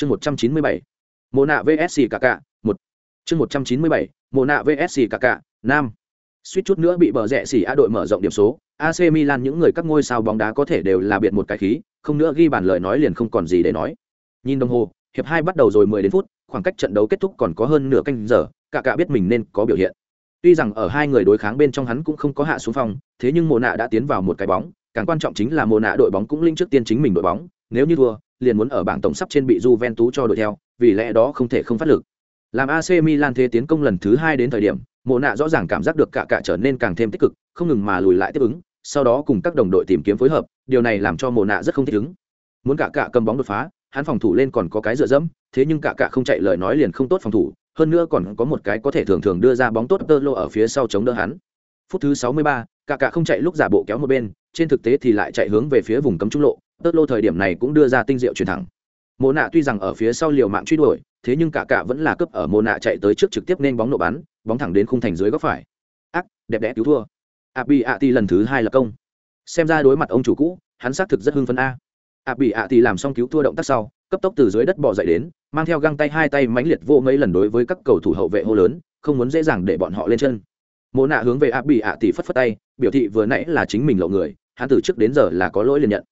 chương một trăm chín mươi bảy mồ nạ vsc cả cả một. Chương một trăm chín mươi bảy mồ nạ vsc cả cả nam. Suýt chút nữa bị bờ rẽ xỉ a đội mở rộng điểm số ac milan những người các ngôi sao bóng đá có thể đều là biệt một cái khí, không nữa ghi bản lời nói liền không còn gì để nói. Nhìn đồng hồ, hiệp hai bắt đầu rồi mười đến phút, khoảng cách trận đấu kết thúc còn có hơn nửa canh giờ cả cả biết mình nên có biểu hiện. Tuy rằng ở hai người đối kháng bên trong hắn cũng không có hạ xuống phòng, thế nhưng mồ nạ đã tiến vào một cái bóng, càng quan trọng chính là mồ nạ đội bóng cũng linh trước tiên chính mình đội bóng, nếu như thua liền muốn ở bảng tổng sắp trên bị Juventus cho đội theo, vì lẽ đó không thể không phát lực. Làm AC Milan thế tiến công lần thứ hai đến thời điểm, Mộ nạ rõ ràng cảm giác được cả cả trở nên càng thêm tích cực, không ngừng mà lùi lại tiếp ứng, sau đó cùng các đồng đội tìm kiếm phối hợp, điều này làm cho Mộ nạ rất không thích ứng. Muốn cả cả cầm bóng đột phá, hắn phòng thủ lên còn có cái dựa dẫm, thế nhưng cả cả không chạy lời nói liền không tốt phòng thủ, hơn nữa còn có một cái có thể thường thường đưa ra bóng tốt tơ lô ở phía sau chống đỡ hắn. Phút thứ 63, cả cả không chạy lúc giả bộ kéo một bên, trên thực tế thì lại chạy hướng về phía vùng cấm trung lộ, tớt lô thời điểm này cũng đưa ra tinh diệu chuyển thẳng. Mộ nạ tuy rằng ở phía sau liều mạng truy đuổi, thế nhưng cả cả vẫn là cấp ở Mộ nạ chạy tới trước trực tiếp nên bóng nổ bắn, bóng thẳng đến khung thành dưới góc phải. Ác, đẹp đẽ cứu thua. Abi ti lần thứ hai là công. Xem ra đối mặt ông chủ cũ, hắn xác thực rất hưng phấn a. Abi ti làm xong cứu thua động tác sau, cấp tốc từ dưới đất bò dậy đến, mang theo găng tay hai tay mãnh liệt vô mấy lần đối với các cầu thủ hậu vệ hô lớn, không muốn dễ dàng để bọn họ lên chân. Mộ nạ hướng về Abi ti phất phất tay, biểu thị vừa nãy là chính mình lộ người, hắn từ trước đến giờ là có lỗi liền nhận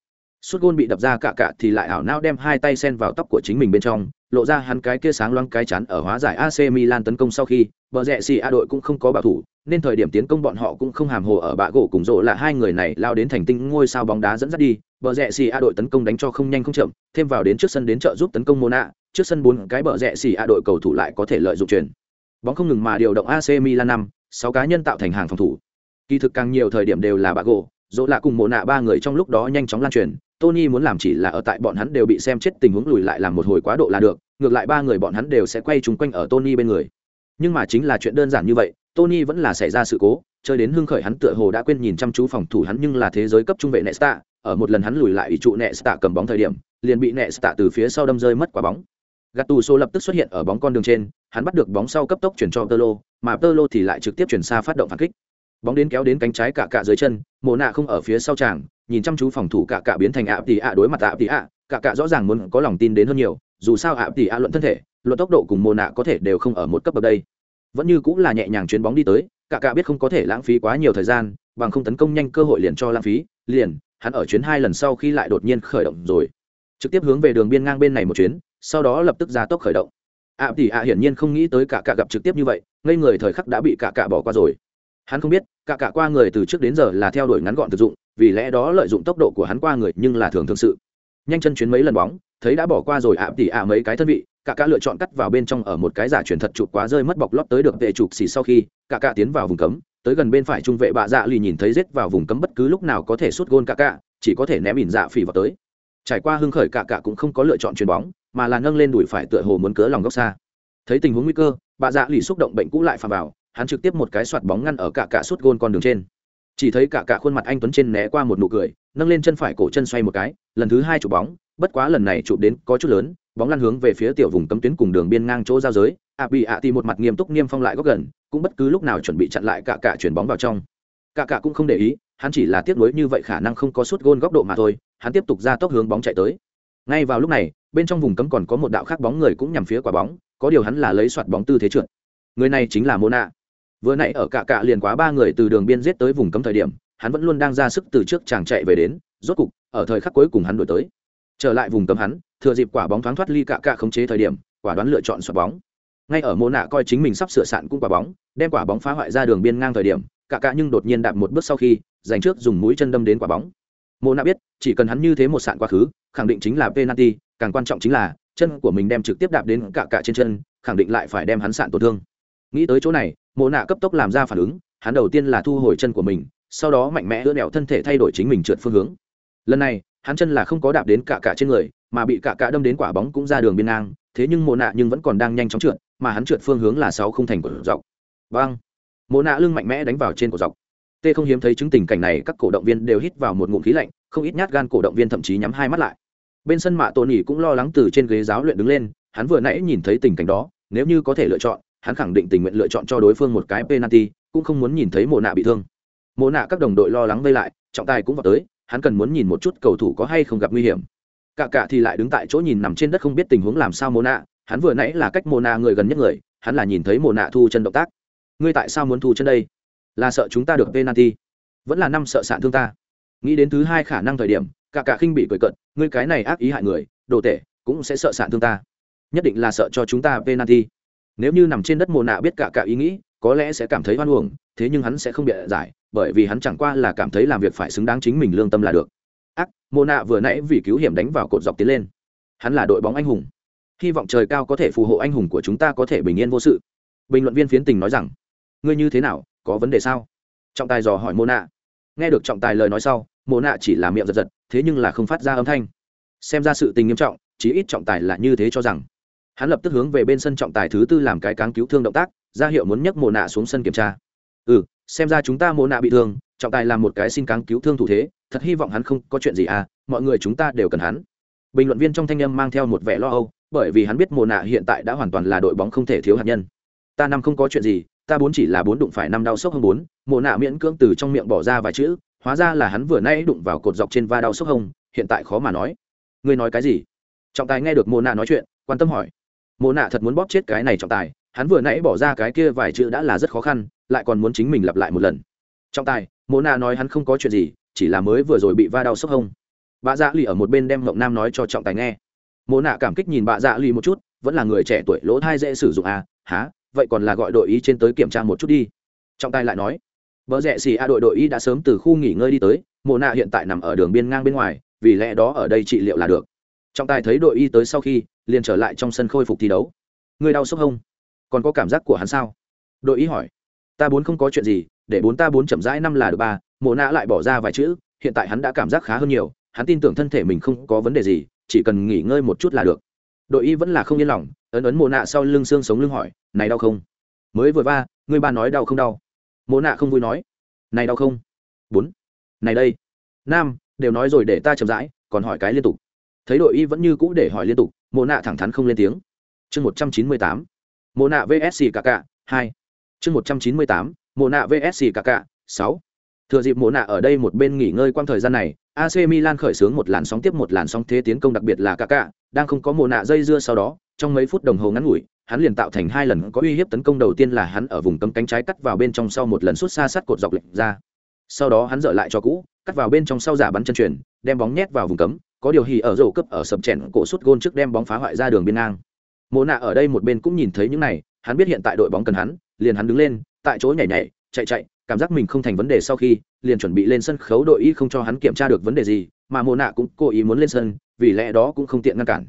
suốt gôn bị đập ra cả cả thì lại ảo não đem hai tay sen vào tóc của chính mình bên trong, lộ ra hắn cái kia sáng loáng cái chắn ở hóa giải AC Milan tấn công sau khi, bờ rẽ xì a đội cũng không có bảo thủ, nên thời điểm tiến công bọn họ cũng không hàm hồ ở bạ gỗ cùng rộ là hai người này lao đến thành tinh ngôi sao bóng đá dẫn dắt đi, bờ rẽ xì a đội tấn công đánh cho không nhanh không chậm, thêm vào đến trước sân đến trợ giúp tấn công Mona, trước sân bốn cái bờ rẽ xì a đội cầu thủ lại có thể lợi dụng chuyển bóng không ngừng mà điều động AC Milan năm, sáu cá nhân tạo thành hàng phòng thủ. Kỳ thực càng nhiều thời điểm đều là bạ gỗ dỗ lạ cùng mộ nạ ba người trong lúc đó nhanh chóng lan truyền tony muốn làm chỉ là ở tại bọn hắn đều bị xem chết tình huống lùi lại làm một hồi quá độ là được ngược lại ba người bọn hắn đều sẽ quay chung quanh ở tony bên người. Nhưng mà chính là chuyện đơn giản như vậy tony vẫn là xảy ra sự cố chơi đến hưng khởi hắn tựa hồ đã quên nhìn chăm chú phòng thủ hắn nhưng là thế giới cấp trung vệ nesta ở một lần hắn lùi lại ủy trụ nesta cầm bóng thời điểm liền bị nesta từ phía sau đâm rơi mất quả bóng. Gattuso lập tức xuất hiện ở bóng con đường trên, hắn bắt được bóng sau cấp tốc chuyển cho Tolo, mà Tolo thì lại trực tiếp chuyển xa phát động phản kích bóng đến kéo đến cánh trái cả cả dưới chân mồ nạ không ở phía sau chàng, nhìn chăm chú phòng thủ cả cả biến thành ạ tỷ ạ đối mặt ạ tỷ ạ cả cả rõ ràng muốn có lòng tin đến hơn nhiều, dù sao ạ tỷ ạ luận thân thể, luận tốc độ cùng mồ nạ có thể đều không ở một cấp bậc đây. Vẫn như cũng là nhẹ nhàng chuyến bóng đi tới cả cả biết không có thể lãng phí quá nhiều thời gian, bằng không tấn công nhanh cơ hội liền cho lãng phí, liền, hắn ở chuyến hai lần sau khi lại đột nhiên khởi động rồi. Trực tiếp hướng về đường biên ngang bên này một chuyến, sau đó lập tức ra tốc khởi động. ạ tỷ ạ hiển nhiên không nghĩ tới cả cả gặp trực tiếp như vậy, ngây người thời khắc đã bị cả cả bỏ qua rồi hắn không biết, cả cả qua người từ trước đến giờ là theo đuổi ngắn gọn thực dụng, vì lẽ đó lợi dụng tốc độ của hắn qua người nhưng là thường thường sự. Nhanh chân chuyến mấy lần bóng, thấy đã bỏ qua rồi ạ tỉ ạ mấy cái thân vị, cả cả lựa chọn cắt vào bên trong ở một cái giả chuyển thật chụp quá rơi mất bọc lót tới được vệ chụp xì sau khi, cả cả tiến vào vùng cấm, tới gần bên phải trung vệ bạ dạ lì nhìn thấy rết vào vùng cấm bất cứ lúc nào có thể sút gôn cả cả, chỉ có thể ném ỉn dạ phỉ vào tới. Trải qua hưng khởi cả cả cũng không có lựa chọn chuyền bóng, mà là nâng lên đùi phải tựa hồ muốn cớ lòng góc xa. Thấy tình huống nguy cơ, bạ dạ lì xúc động bệnh cũ lại phà vào hắn trực tiếp một cái soạt bóng ngăn ở cả cả suốt gôn con đường trên. Chỉ thấy cả cả khuôn mặt anh tuấn trên né qua một nụ cười, nâng lên chân phải cổ chân xoay một cái, lần thứ hai chụp bóng, bất quá lần này chụp đến có chút lớn, bóng lăn hướng về phía tiểu vùng cấm tuyến cùng đường biên ngang chỗ giao giới. Ạ bị ạ thì một mặt nghiêm túc niêm phong lại góc gần, cũng bất cứ lúc nào chuẩn bị chặn lại cả cả chuyển bóng vào trong. Cả cả cũng không để ý, hắn chỉ là tiếc nuối như vậy khả năng không có suốt gôn góc độ mà thôi, hắn tiếp tục ra tốc hướng bóng chạy tới. Ngay vào lúc này, bên trong vùng cấm còn có một đạo khác bóng người cũng nhằm phía quả bóng, có điều hắn là lấy soạt bóng tư thế trượt. Người này chính là mona vừa nãy ở cạ cạ liền quá ba người từ đường biên giết tới vùng cấm thời điểm, hắn vẫn luôn đang ra sức từ trước chàng chạy về đến, rốt cục, ở thời khắc cuối cùng hắn đổi tới. Trở lại vùng cấm hắn, thừa dịp quả bóng thoáng thoát ly cạ cạ khống chế thời điểm, quả đoán lựa chọn xoạt bóng. Ngay ở mô nạ coi chính mình sắp sửa sạn cũng quả bóng, đem quả bóng phá hoại ra đường biên ngang thời điểm cạ cạ nhưng đột nhiên đạp một bước sau khi, giành trước dùng mũi chân đâm đến quả bóng. Mô nạ biết, chỉ cần hắn như thế một sạn quá khứ, khẳng định chính là penalty, càng quan trọng chính là, chân của mình đem trực tiếp đạp đến cạ cạ trên chân, khẳng định lại phải đem hắn sạn tổn thương nghĩ tới chỗ này, mộ nạ cấp tốc làm ra phản ứng, hắn đầu tiên là thu hồi chân của mình, sau đó mạnh mẽ ưa nẹo thân thể thay đổi chính mình trượt phương hướng. Lần này, hắn chân là không có đạp đến cả cả trên người, mà bị cả cả đâm đến quả bóng cũng ra đường biên ngang, thế nhưng mộ nạ nhưng vẫn còn đang nhanh chóng trượt, mà hắn trượt phương hướng là sáu không thành của dọc. Vâng mộ nạ lưng mạnh mẽ đánh vào trên cổ dọc. Tê không hiếm thấy chứng tình cảnh này, các cổ động viên đều hít vào một ngụm khí lạnh, không ít nhát gan cổ động viên thậm chí nhắm hai mắt lại. Bên sân mạ tổ nhỉ cũng lo lắng từ trên ghế giáo luyện đứng lên, hắn vừa nãy nhìn thấy tình cảnh đó, nếu như có thể lựa chọn hắn khẳng định tình nguyện lựa chọn cho đối phương một cái penalty, cũng không muốn nhìn thấy Mộ nạ bị thương. Mộ nạ các đồng đội lo lắng vây lại, trọng tài cũng vào tới, hắn cần muốn nhìn một chút cầu thủ có hay không gặp nguy hiểm. cả cả thì lại đứng tại chỗ nhìn nằm trên đất không biết tình huống làm sao Mộ nạ hắn vừa nãy là cách Mộ nạ người gần nhất người hắn là nhìn thấy Mộ nạ thu chân động tác. Ngươi tại sao muốn thu chân đây? Là sợ chúng ta được penalty? Vẫn là năm sợ sạn thương ta? Nghĩ đến thứ hai khả năng thời điểm cả cả khinh bị cười cận ngươi cái này ác ý hại người đồ tệ cũng sẽ sợ sạn thương ta. Nhất định là sợ cho chúng ta penalty nếu như nằm trên đất mồ nạ biết cả cả ý nghĩ, có lẽ sẽ cảm thấy hoan uổng, thế nhưng hắn sẽ không bịa giải, bởi vì hắn chẳng qua là cảm thấy làm việc phải xứng đáng chính mình lương tâm là được. Ác mồ nạ vừa nãy vì cứu hiểm đánh vào cột dọc tiến lên. Hắn là đội bóng anh hùng. Hy vọng trời cao có thể phù hộ anh hùng của chúng ta có thể bình yên vô sự. Bình luận viên phiến tình nói rằng, ngươi như thế nào, có vấn đề sao? Trọng tài dò hỏi mô nạ. Nghe được trọng tài lời nói sau mô nạ chỉ là miệng giật giật, thế nhưng là không phát ra âm thanh. Xem ra sự tình nghiêm trọng, chí ít trọng tài là như thế cho rằng hắn lập tức hướng về bên sân trọng tài thứ tư làm cái cáng cứu thương động tác, ra hiệu muốn nhấc mồ nạ xuống sân kiểm tra. Ừ xem ra chúng ta mồ nạ bị thương, trọng tài làm một cái xin cáng cứu thương thủ thế, thật hy vọng hắn không có chuyện gì à mọi người chúng ta đều cần hắn. Bình luận viên trong thanh âm mang theo một vẻ lo âu, bởi vì hắn biết mồ nạ hiện tại đã hoàn toàn là đội bóng không thể thiếu hạt nhân. Ta năm không có chuyện gì, ta bốn chỉ là bốn đụng phải năm đau sốc hơn bốn mồ nạ miễn cưỡng từ trong miệng bỏ ra vài chữ, hóa ra là hắn vừa nay đụng vào cột dọc trên va đau sốc hông, hiện tại khó mà nói. Ngươi nói cái gì? Trọng tài nghe được mồ nạ nói chuyện, quan tâm hỏi. Mộ nạ thật muốn bóp chết cái này trọng tài, hắn vừa nãy bỏ ra cái kia vài chữ đã là rất khó khăn, lại còn muốn chính mình lặp lại một lần. Trọng tài, Mộ nạ nói hắn không có chuyện gì, chỉ là mới vừa rồi bị va đau sốc hông. Bà dạ lì ở một bên đem mộng nam nói cho trọng tài nghe. Mộ nạ cảm kích nhìn bà dạ lì một chút, vẫn là người trẻ tuổi lỗ thai dễ sử dụng à há vậy còn là gọi đội ý trên tới kiểm tra một chút đi. Trọng tài lại nói vợ rẽ xì a đội đội y đã sớm từ khu nghỉ ngơi đi tới, Mộ nạ hiện tại nằm ở đường biên ngang bên ngoài, vì lẽ đó ở đây trị liệu là được. Trọng tài thấy đội y tới sau khi liền trở lại trong sân khôi phục thi đấu. Người đau sốc không còn có cảm giác của hắn sao? Đội y hỏi. Ta bốn không có chuyện gì, để bốn ta bốn chậm rãi năm là được ba, mộ nạ lại bỏ ra vài chữ, hiện tại hắn đã cảm giác khá hơn nhiều, hắn tin tưởng thân thể mình không có vấn đề gì, chỉ cần nghỉ ngơi một chút là được. Đội y vẫn là không yên lòng, ấn ấn mộ nạ sau lưng xương sống lưng hỏi, này đau không? Mới vừa va người ba nói đau không đau? Mộ nạ không vui nói, này đau không? Bốn. Này đây. Nam, đều nói rồi để ta chậm rãi, còn hỏi cái liên tục. Thấy đội y vẫn như cũ để hỏi liên tục mộ nạ thẳng thắn không lên tiếng. Chương một trăm chín mươi tám mồ nạ vsc kk hai. Chương một trăm chín mươi tám mồ nạ vsc kk sáu. Thừa dịp mộ nạ ở đây một bên nghỉ ngơi quang thời gian này ac milan khởi xướng một làn sóng tiếp một làn sóng thế tiến công đặc biệt là kk đang không có mồ nạ dây dưa sau đó, trong mấy phút đồng hồ ngắn ngủi, hắn liền tạo thành hai lần có uy hiếp tấn công đầu tiên là hắn ở vùng cấm cánh trái cắt vào bên trong sau một lần sút xa sát cột dọc lệch ra. Sau đó hắn dở lại cho cũ, cắt vào bên trong sau giả bắn chân truyền, đem bóng nhét vào vùng cấm có điều hì ở rổ cấp ở sập chèn cổ sút gôn trước đem bóng phá hoại ra đường biên ngang. Mồ nạ ở đây một bên cũng nhìn thấy những này, hắn biết hiện tại đội bóng cần hắn, liền hắn đứng lên, tại chỗ nhảy nhảy, chạy chạy, cảm giác mình không thành vấn đề sau khi, liền chuẩn bị lên sân khấu đội y không cho hắn kiểm tra được vấn đề gì, mà mồ nạ cũng cố ý muốn lên sân, vì lẽ đó cũng không tiện ngăn cản.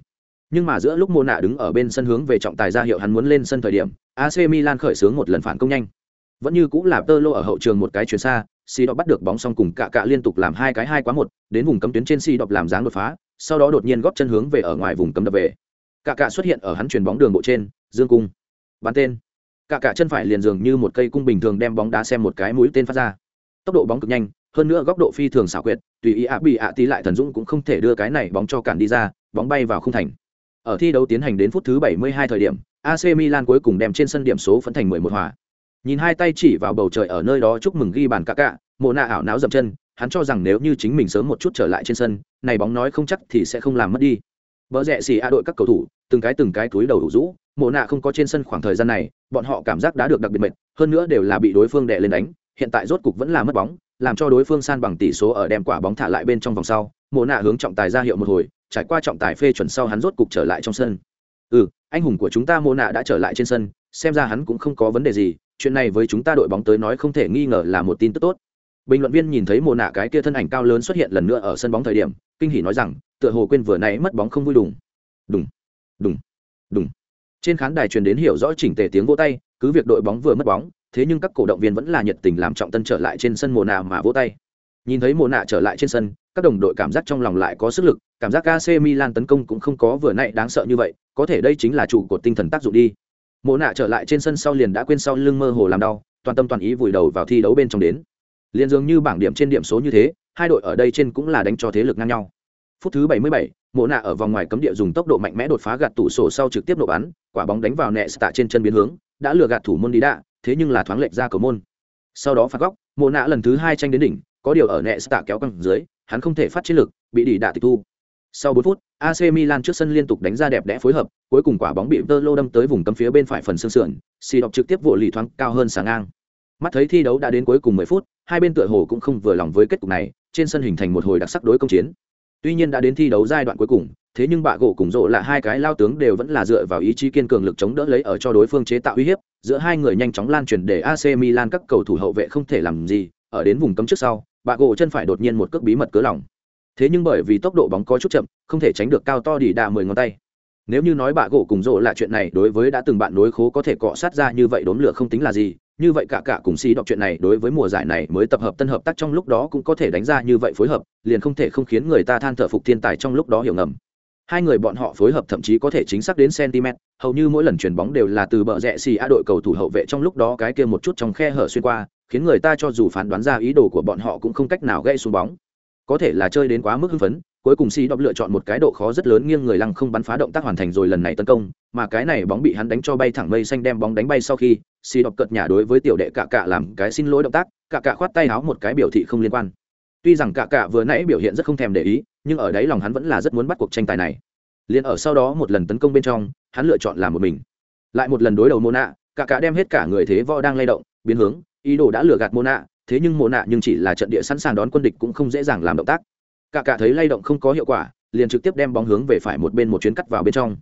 Nhưng mà giữa lúc mồ nạ đứng ở bên sân hướng về trọng tài ra hiệu hắn muốn lên sân thời điểm ac milan khởi xướng một lần phản công nhanh. Vẫn như cũng là tơ lô ở hậu trường một cái chuyển xa si đọc bắt được bóng xong cùng cạ cạ liên tục làm hai cái hai quá một, đến vùng cấm tuyến trên si đọc làm dáng đột phá, sau đó đột nhiên góp chân hướng về ở ngoài vùng cấm đập về. Cạ cạ xuất hiện ở hắn chuyền bóng đường bộ trên, dương cung. Bắn tên. Cạ cạ chân phải liền dường như một cây cung bình thường đem bóng đá xem một cái mũi tên phát ra. Tốc độ bóng cực nhanh, hơn nữa góc độ phi thường xảo quyệt, tùy ý ạ bị ạ tí lại thần dũng cũng không thể đưa cái này bóng cho cản đi ra, bóng bay vào không thành. Ở thi đấu tiến hành đến phút thứ 72 thời điểm AC Milan cuối cùng đem trên sân điểm số phấn thành 11 hòa nhìn hai tay chỉ vào bầu trời ở nơi đó chúc mừng ghi bàn cả cả, Mộ nạ ảo não dậm chân, hắn cho rằng nếu như chính mình sớm một chút trở lại trên sân, này bóng nói không chắc thì sẽ không làm mất đi. Vợ rẽ xì a đội các cầu thủ, từng cái từng cái túi đầu đủ rũ, Mộ nạ không có trên sân khoảng thời gian này, bọn họ cảm giác đã được đặc biệt mệt, hơn nữa đều là bị đối phương đè lên đánh, hiện tại rốt cục vẫn là mất bóng, làm cho đối phương san bằng tỷ số ở đem quả bóng thả lại bên trong vòng sau, Mộ nạ hướng trọng tài ra hiệu một hồi, trải qua trọng tài phê chuẩn sau hắn rốt cục trở lại trong sân. Ừ anh hùng của chúng ta Mộ nạ đã trở lại trên sân, xem ra hắn cũng không có vấn đề gì chuyện này với chúng ta đội bóng tới nói không thể nghi ngờ là một tin tức tốt. Bình luận viên nhìn thấy mồ nạ cái kia thân ảnh cao lớn xuất hiện lần nữa ở sân bóng thời điểm, kinh hỉ nói rằng, tựa hồ quên vừa nãy mất bóng không vui đùng. Đùng đùng đùng. Trên khán đài truyền đến hiểu rõ chỉnh tề tiếng vỗ tay, cứ việc đội bóng vừa mất bóng, thế nhưng các cổ động viên vẫn là nhiệt tình làm trọng tân trở lại trên sân mồ nạ mà vỗ tay. Nhìn thấy mồ nạ trở lại trên sân, các đồng đội cảm giác trong lòng lại có sức lực, cảm giác AC Milan tấn công cũng không có vừa nãy đáng sợ như vậy, có thể đây chính là trụ cột tinh thần tác dụng đi mộ nạ trở lại trên sân sau liền đã quên sau lưng mơ hồ làm đau toàn tâm toàn ý vùi đầu vào thi đấu bên trong đến. Liền dường như bảng điểm trên điểm số như thế hai đội ở đây trên cũng là đánh cho thế lực ngang nhau. Phút thứ 77, mộ nạ ở vòng ngoài cấm địa dùng tốc độ mạnh mẽ đột phá gạt tủ sổ sau trực tiếp nổ bắn quả bóng đánh vào nẹ tạ trên chân biến hướng đã lừa gạt thủ môn đi đạ thế nhưng là thoáng lệch ra cầu môn. Sau đó phạt góc mộ nạ lần thứ hai tranh đến đỉnh có điều ở nẹ tạ kéo căng dưới hắn không thể phát chiến lực bị đi đạ tịch thu. Sau 4 phút AC Milan trước sân liên tục đánh ra đẹp đẽ phối hợp, cuối cùng quả bóng bị Tơ đâm tới vùng cấm phía bên phải phần xương sườn, xì đọc trực tiếp vụ lì thoáng cao hơn sáng ngang. Mắt thấy thi đấu đã đến cuối cùng 10 phút, hai bên tựa hồ cũng không vừa lòng với kết cục này, trên sân hình thành một hồi đặc sắc đối công chiến. Tuy nhiên đã đến thi đấu giai đoạn cuối cùng, thế nhưng bạ gỗ cùng rộ là hai cái lao tướng đều vẫn là dựa vào ý chí kiên cường lực chống đỡ lấy ở cho đối phương chế tạo uy hiếp, giữa hai người nhanh chóng lan truyền để AC Milan các cầu thủ hậu vệ không thể làm gì, ở đến vùng cấm trước sau, bạ gỗ chân phải đột nhiên một cước bí mật cớ lòng. Thế nhưng bởi vì tốc độ bóng có chút chậm, không thể tránh được cao to đi đà mười ngón tay. Nếu như nói bạ gỗ cùng rộ là chuyện này đối với đã từng bạn đối khố có thể cọ sát ra như vậy đốn lửa không tính là gì, như vậy cả cả cùng xí đọc chuyện này đối với mùa giải này mới tập hợp tân hợp tác trong lúc đó cũng có thể đánh ra như vậy phối hợp liền không thể không khiến người ta than thở phục thiên tài trong lúc đó hiểu ngầm hai người bọn họ phối hợp thậm chí có thể chính xác đến cm hầu như mỗi lần chuyền bóng đều là từ bờ rẽ xì a đội cầu thủ hậu vệ trong lúc đó cái kia một chút trong khe hở xuyên qua khiến người ta cho dù phán đoán ra ý đồ của bọn họ cũng không cách nào gây xuống bóng có thể là chơi đến quá mức hưng phấn, cuối cùng si đọc lựa chọn một cái độ khó rất lớn nghiêng người lăng không bắn phá động tác hoàn thành rồi lần này tấn công, mà cái này bóng bị hắn đánh cho bay thẳng mây xanh đem bóng đánh bay sau khi si đọc cợt nhà đối với tiểu đệ cạ cạ làm cái xin lỗi động tác, cạ cạ khoát tay áo một cái biểu thị không liên quan. Tuy rằng cạ cạ vừa nãy biểu hiện rất không thèm để ý, nhưng ở đấy lòng hắn vẫn là rất muốn bắt cuộc tranh tài này. Liền ở sau đó một lần tấn công bên trong, hắn lựa chọn làm một mình. Lại một lần đối đầu mô nạ cạ cạ đem hết cả người thế võ đang lay động, biến hướng, ý đồ đã lừa gạt mô nạ thế nhưng Mộ nạ nhưng chỉ là trận địa sẵn sàng đón quân địch cũng không dễ dàng làm động tác. Cả cả thấy lay động không có hiệu quả, liền trực tiếp đem bóng hướng về phải một bên một chuyến cắt vào bên trong.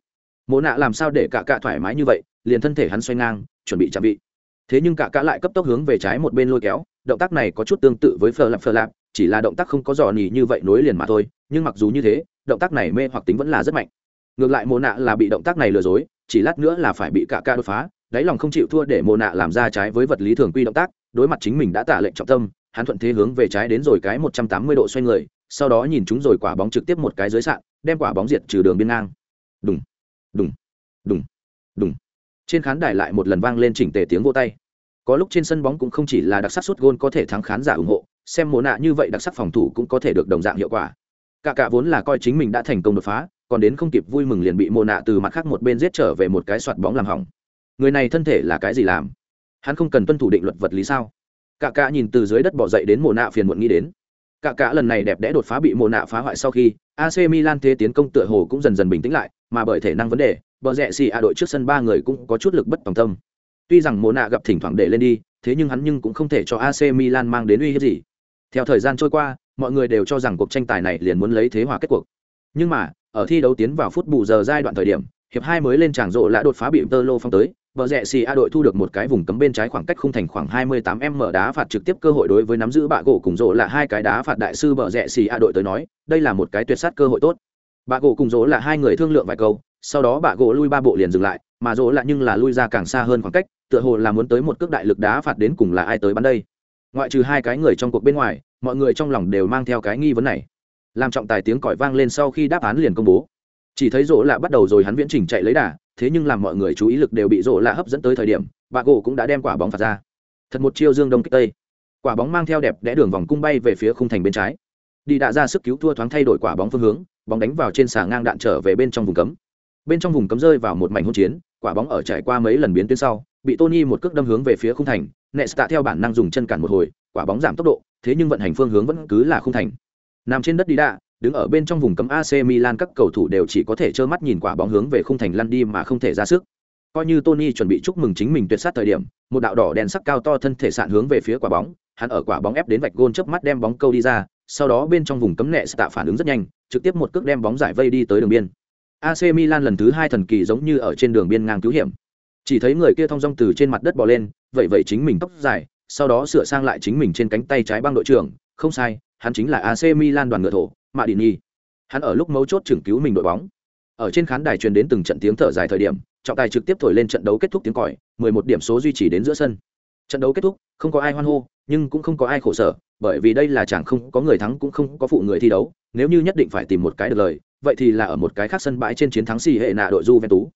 Mộ nạ làm sao để cả cả thoải mái như vậy, liền thân thể hắn xoay ngang, chuẩn bị chạm vị. Thế nhưng cả cả lại cấp tốc hướng về trái một bên lôi kéo, động tác này có chút tương tự với phờ lạp phờ lạp, chỉ là động tác không có dò nỉ như vậy nối liền mà thôi, nhưng mặc dù như thế, động tác này mê hoặc tính vẫn là rất mạnh. Ngược lại mộ nạ là bị động tác này lừa dối, chỉ lát nữa là phải bị cả ca đột phá đáy lòng không chịu thua để mồ nạ làm ra trái với vật lý thường quy động tác, đối mặt chính mình đã tả lệnh trọng tâm, hắn thuận thế hướng về trái đến rồi cái một trăm tám mươi độ xoay người, sau đó nhìn chúng rồi quả bóng trực tiếp một cái dưới sạn, đem quả bóng diệt trừ đường biên ngang. Đùng đùng đùng đùng. Trên khán đài lại một lần vang lên chỉnh tề tiếng vô tay. Có lúc trên sân bóng cũng không chỉ là đặc sắc suốt gôn có thể thắng khán giả ủng hộ, xem mồ nạ như vậy đặc sắc phòng thủ cũng có thể được đồng dạng hiệu quả. Cả cả vốn là coi chính mình đã thành công đột phá, còn đến không kịp vui mừng liền bị mồ nạ từ mặt khác một bên giết trở về một cái soạt bóng làm hỏng người này thân thể là cái gì làm hắn không cần tuân thủ định luật vật lý sao cả cả nhìn từ dưới đất bỏ dậy đến mồ nạ phiền muộn nghĩ đến cả cả lần này đẹp đẽ đột phá bị mồ nạ phá hoại sau khi AC Milan thế tiến công tựa hồ cũng dần dần bình tĩnh lại, mà bởi thể năng vấn đề, bờ rẽ xì a đội trước sân ba người cũng có chút lực bất tòng tâm. Tuy rằng mồ nạ gặp thỉnh thoảng để lên đi, thế nhưng hắn nhưng cũng không thể cho AC Milan mang đến uy hiếp gì. Theo thời gian trôi qua, mọi người đều cho rằng cuộc tranh tài này liền muốn lấy thế hòa kết cuộc. Nhưng mà, ở thi đấu tiến vào phút bù giờ giai đoạn thời điểm, hiệp hai mới lên tràng rộ lại đột phá bị Tơ Lô phong tới, Bờ rẽ xì A đội thu được một cái vùng cấm bên trái khoảng cách khung thành khoảng 28m đá phạt trực tiếp cơ hội đối với nắm giữ bạ gỗ cùng rỗ là hai cái đá phạt đại sư bờ rẽ xì A đội tới nói, đây là một cái tuyệt sát cơ hội tốt. Bạ gỗ cùng rỗ là hai người thương lượng vài câu, sau đó bạ gỗ lui ba bộ liền dừng lại, mà rỗ là nhưng là lui ra càng xa hơn khoảng cách, tựa hồ là muốn tới một cước đại lực đá phạt đến cùng là ai tới bắn đây. Ngoại trừ hai cái người trong cuộc bên ngoài, mọi người trong lòng đều mang theo cái nghi vấn này. Làm trọng tài tiếng còi vang lên sau khi đáp án liền công bố. Chỉ thấy rỗ là bắt đầu rồi hắn viễn trình chạy lấy đà, thế nhưng làm mọi người chú ý lực đều bị rổ lạ hấp dẫn tới thời điểm, bà gỗ cũng đã đem quả bóng phạt ra. Thật một chiêu dương đông kích tây. Quả bóng mang theo đẹp đẽ đường vòng cung bay về phía khung thành bên trái. Đi đã ra sức cứu thua thoáng thay đổi quả bóng phương hướng, bóng đánh vào trên xà ngang đạn trở về bên trong vùng cấm. Bên trong vùng cấm rơi vào một mảnh hỗn chiến, quả bóng ở trải qua mấy lần biến tuyến sau, bị tony một cước đâm hướng về phía khung thành nesta theo bản năng dùng chân cản một hồi, quả bóng giảm tốc độ, thế nhưng vận hành phương hướng vẫn cứ là khung thành. Nằm trên đất đi đạ đứng ở bên trong vùng cấm AC Milan các cầu thủ đều chỉ có thể trơ mắt nhìn quả bóng hướng về khung thành lăn đi mà không thể ra sức. Coi như Tony chuẩn bị chúc mừng chính mình tuyệt sát thời điểm, một đạo đỏ đen sắc cao to thân thể sạn hướng về phía quả bóng, hắn ở quả bóng ép đến vạch gôn chớp mắt đem bóng câu đi ra, sau đó bên trong vùng cấm nệ tạo phản ứng rất nhanh, trực tiếp một cước đem bóng giải vây đi tới đường biên. AC Milan lần thứ hai thần kỳ giống như ở trên đường biên ngang cứu hiểm. Chỉ thấy người kia thong dong từ trên mặt đất bò lên, vậy vậy chính mình tóc dài, sau đó sửa sang lại chính mình trên cánh tay trái băng đội trưởng, không sai, hắn chính là AC Milan đoàn ngựa thổ, mạ đi nhi. Hắn ở lúc mấu chốt chừng cứu mình đội bóng. Ở trên khán đài truyền đến từng trận tiếng thở dài thời điểm trọng tài trực tiếp thổi lên trận đấu kết thúc tiếng còi 11 điểm số duy trì đến giữa sân. Trận đấu kết thúc không có ai hoan hô nhưng cũng không có ai khổ sở bởi vì đây là chẳng không có người thắng cũng không có phụ người thi đấu nếu như nhất định phải tìm một cái được lời vậy thì là ở một cái khác sân bãi trên chiến thắng xì hệ nạ đội Juventus.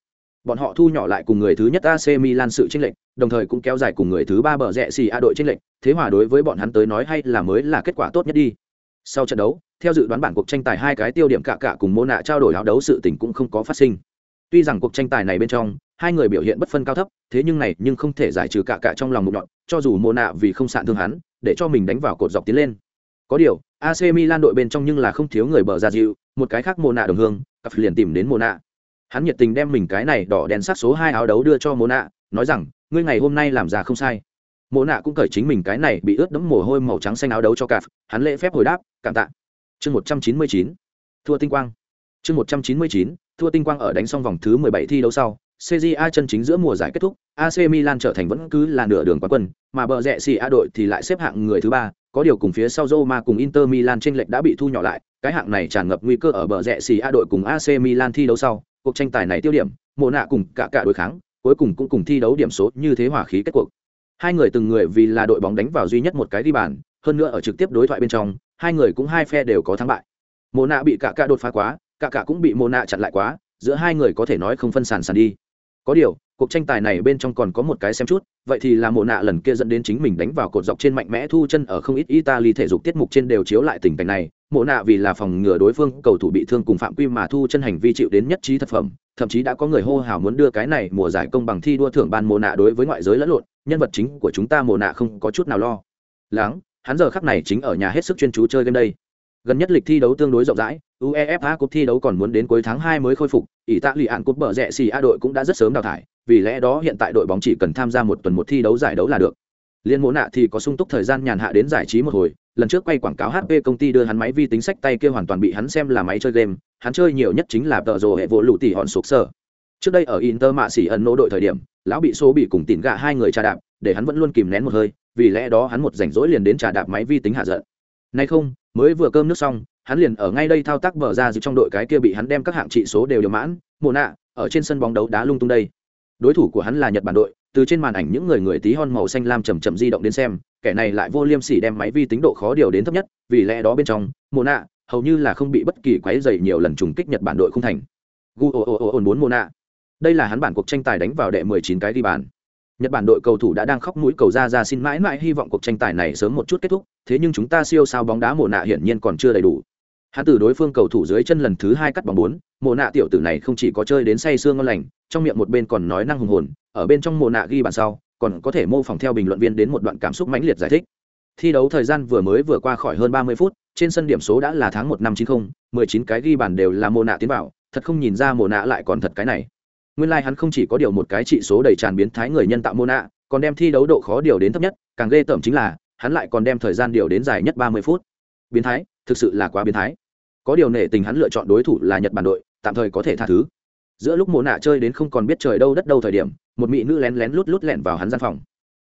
Bọn họ thu nhỏ lại cùng người thứ nhất AC Milan sự chênh lệch, đồng thời cũng kéo dài cùng người thứ ba bờ rẽ xì A đội chênh lệch, thế hòa đối với bọn hắn tới nói hay là mới là kết quả tốt nhất đi. Sau trận đấu, theo dự đoán bản cuộc tranh tài hai cái tiêu điểm cả cả cùng mô nạ trao đổi áo đấu sự tình cũng không có phát sinh. Tuy rằng cuộc tranh tài này bên trong, hai người biểu hiện bất phân cao thấp, thế nhưng này nhưng không thể giải trừ cả cả trong lòng một nhọn, cho dù mô nạ vì không sạn thương hắn, để cho mình đánh vào cột dọc tiến lên. Có điều AC Milan đội bên trong nhưng là không thiếu người bờ ra dịu, một cái khác mô nạ đồng hương, cặp liền tìm đến mô nạ hắn nhiệt tình đem mình cái này đỏ đen sắc số hai áo đấu đưa cho mô nạ nói rằng, ngươi ngày hôm nay làm ra không sai. Mồ nạ cũng cởi chính mình cái này bị ướt đẫm mồ hôi màu trắng xanh áo đấu cho cặp hắn lễ phép hồi đáp, cảm tạ chương một trăm chín mươi chín thua tinh quang chương một trăm chín mươi chín thua tinh quang ở đánh xong vòng thứ mười bảy thi đấu sau CJA chân chính giữa mùa giải kết thúc, AC Milan trở thành vẫn cứ là nửa đường quán quân, mà bờ rẽ xì A đội thì lại xếp hạng người thứ ba, có điều cùng phía sau Roma cùng Inter Milan chênh lệch đã bị thu nhỏ lại, cái hạng này tràn ngập nguy cơ ở bờ rẽ xì A đội cùng AC Milan thi đấu sau, cuộc tranh tài này tiêu điểm, mồ nạ cùng cả cả đối kháng, cuối cùng cũng cùng thi đấu điểm số như thế hỏa khí kết cuộc. Hai người từng người vì là đội bóng đánh vào duy nhất một cái đi bàn, hơn nữa ở trực tiếp đối thoại bên trong, hai người cũng hai phe đều có thắng bại. Mồ nạ bị cả cả đột phá quá, cả cả cũng bị mồ nạ chặn lại quá, giữa hai người có thể nói không phân sàn sàn đi. Có điều cuộc tranh tài này bên trong còn có một cái xem chút vậy thì là mộ nạ lần kia dẫn đến chính mình đánh vào cột dọc trên mạnh mẽ thu chân ở không ít italy thể dục tiết mục trên đều chiếu lại tình cảnh này. Mộ nạ vì là phòng ngừa đối phương cầu thủ bị thương cùng phạm quy mà thu chân hành vi chịu đến nhất trí thập phẩm thậm chí đã có người hô hào muốn đưa cái này mùa giải công bằng thi đua thưởng ban mộ nạ đối với ngoại giới lẫn lộn nhân vật chính của chúng ta mộ nạ không có chút nào lo. Lắng hắn giờ khắc này chính ở nhà hết sức chuyên chú chơi game đây. Gần nhất lịch thi đấu tương đối rộng rãi, uefa Cúp thi đấu còn muốn đến cuối tháng hai mới khôi phục ỷ tạ lì ạn cúp bờ rẽ xì a đội cũng đã rất sớm đào thải, vì lẽ đó hiện tại đội bóng chỉ cần tham gia một tuần một thi đấu giải đấu là được. Liên mỗ nạ thì có sung túc thời gian nhàn hạ đến giải trí một hồi, lần trước quay quảng cáo hp công ty đưa hắn máy vi tính sách tay kia hoàn toàn bị hắn xem là máy chơi game, hắn chơi nhiều nhất chính là tờ rồ hệ vỗ lụ tỉ hòn sụp sở trước đây ở inter mạ xỉ ẩn nô đội thời điểm, lão bị số bị cùng tỉn gạ hai người trà đạp để hắn vẫn luôn kìm nén một hơi, vì lẽ đó hắn một rảnh rỗi liền đến trà đạp máy vi tính hạ giận. Nay không, mới vừa cơm nước xong, hắn liền ở ngay đây thao tác bờ ra dự trong đội cái kia bị hắn đem các hạng trị số đều điều mãn mồ nạ, ở trên sân bóng đấu đá lung tung đây. Đối thủ của hắn là nhật bản đội, từ trên màn ảnh những người người tí hon màu xanh lam chầm chậm di động đến xem, kẻ này lại vô liêm sỉ đem máy vi tính độ khó điều đến thấp nhất, vì lẽ đó bên trong mồ nạ, hầu như là không bị bất kỳ quấy dày nhiều lần trùng kích nhật bản đội không thành. Gu ồ ồ ồ ồn bốn mồ nạ. Đây là hắn bản cuộc tranh tài đánh vào đệ mười chín cái ghi bàn. Nhật Bản đội cầu thủ đã đang khóc mũi cầu ra ra xin mãi mãi hy vọng cuộc tranh tài này sớm một chút kết thúc, thế nhưng chúng ta siêu sao bóng đá mồ nạ hiển nhiên còn chưa đầy đủ. Hắn từ đối phương cầu thủ dưới chân lần thứ hai cắt bóng bốn, mồ nạ tiểu tử này không chỉ có chơi đến say xương ngon lành, trong miệng một bên còn nói năng hùng hồn, ở bên trong mồ nạ ghi bàn sau, còn có thể mô phỏng theo bình luận viên đến một đoạn cảm xúc mãnh liệt giải thích. Thi đấu thời gian vừa mới vừa qua khỏi hơn 30 phút, trên sân điểm số đã là tháng 1 năm 90, 19 cái ghi bàn đều là mồ nạ tiến vào, thật không nhìn ra mồ nạ lại còn thật cái này nguyên lai like hắn không chỉ có điều một cái trị số đầy tràn biến thái người nhân tạo mô nạ còn đem thi đấu độ khó điều đến thấp nhất, càng ghê tởm chính là, hắn lại còn đem thời gian điều đến dài nhất ba mươi phút. Biến thái, thực sự là quá biến thái. Có điều nể tình hắn lựa chọn đối thủ là nhật bản đội, tạm thời có thể tha thứ. Giữa lúc mô nạ chơi đến không còn biết trời đâu đất đâu thời điểm, một mỹ nữ lén lén lút lút lẹn vào hắn gian phòng.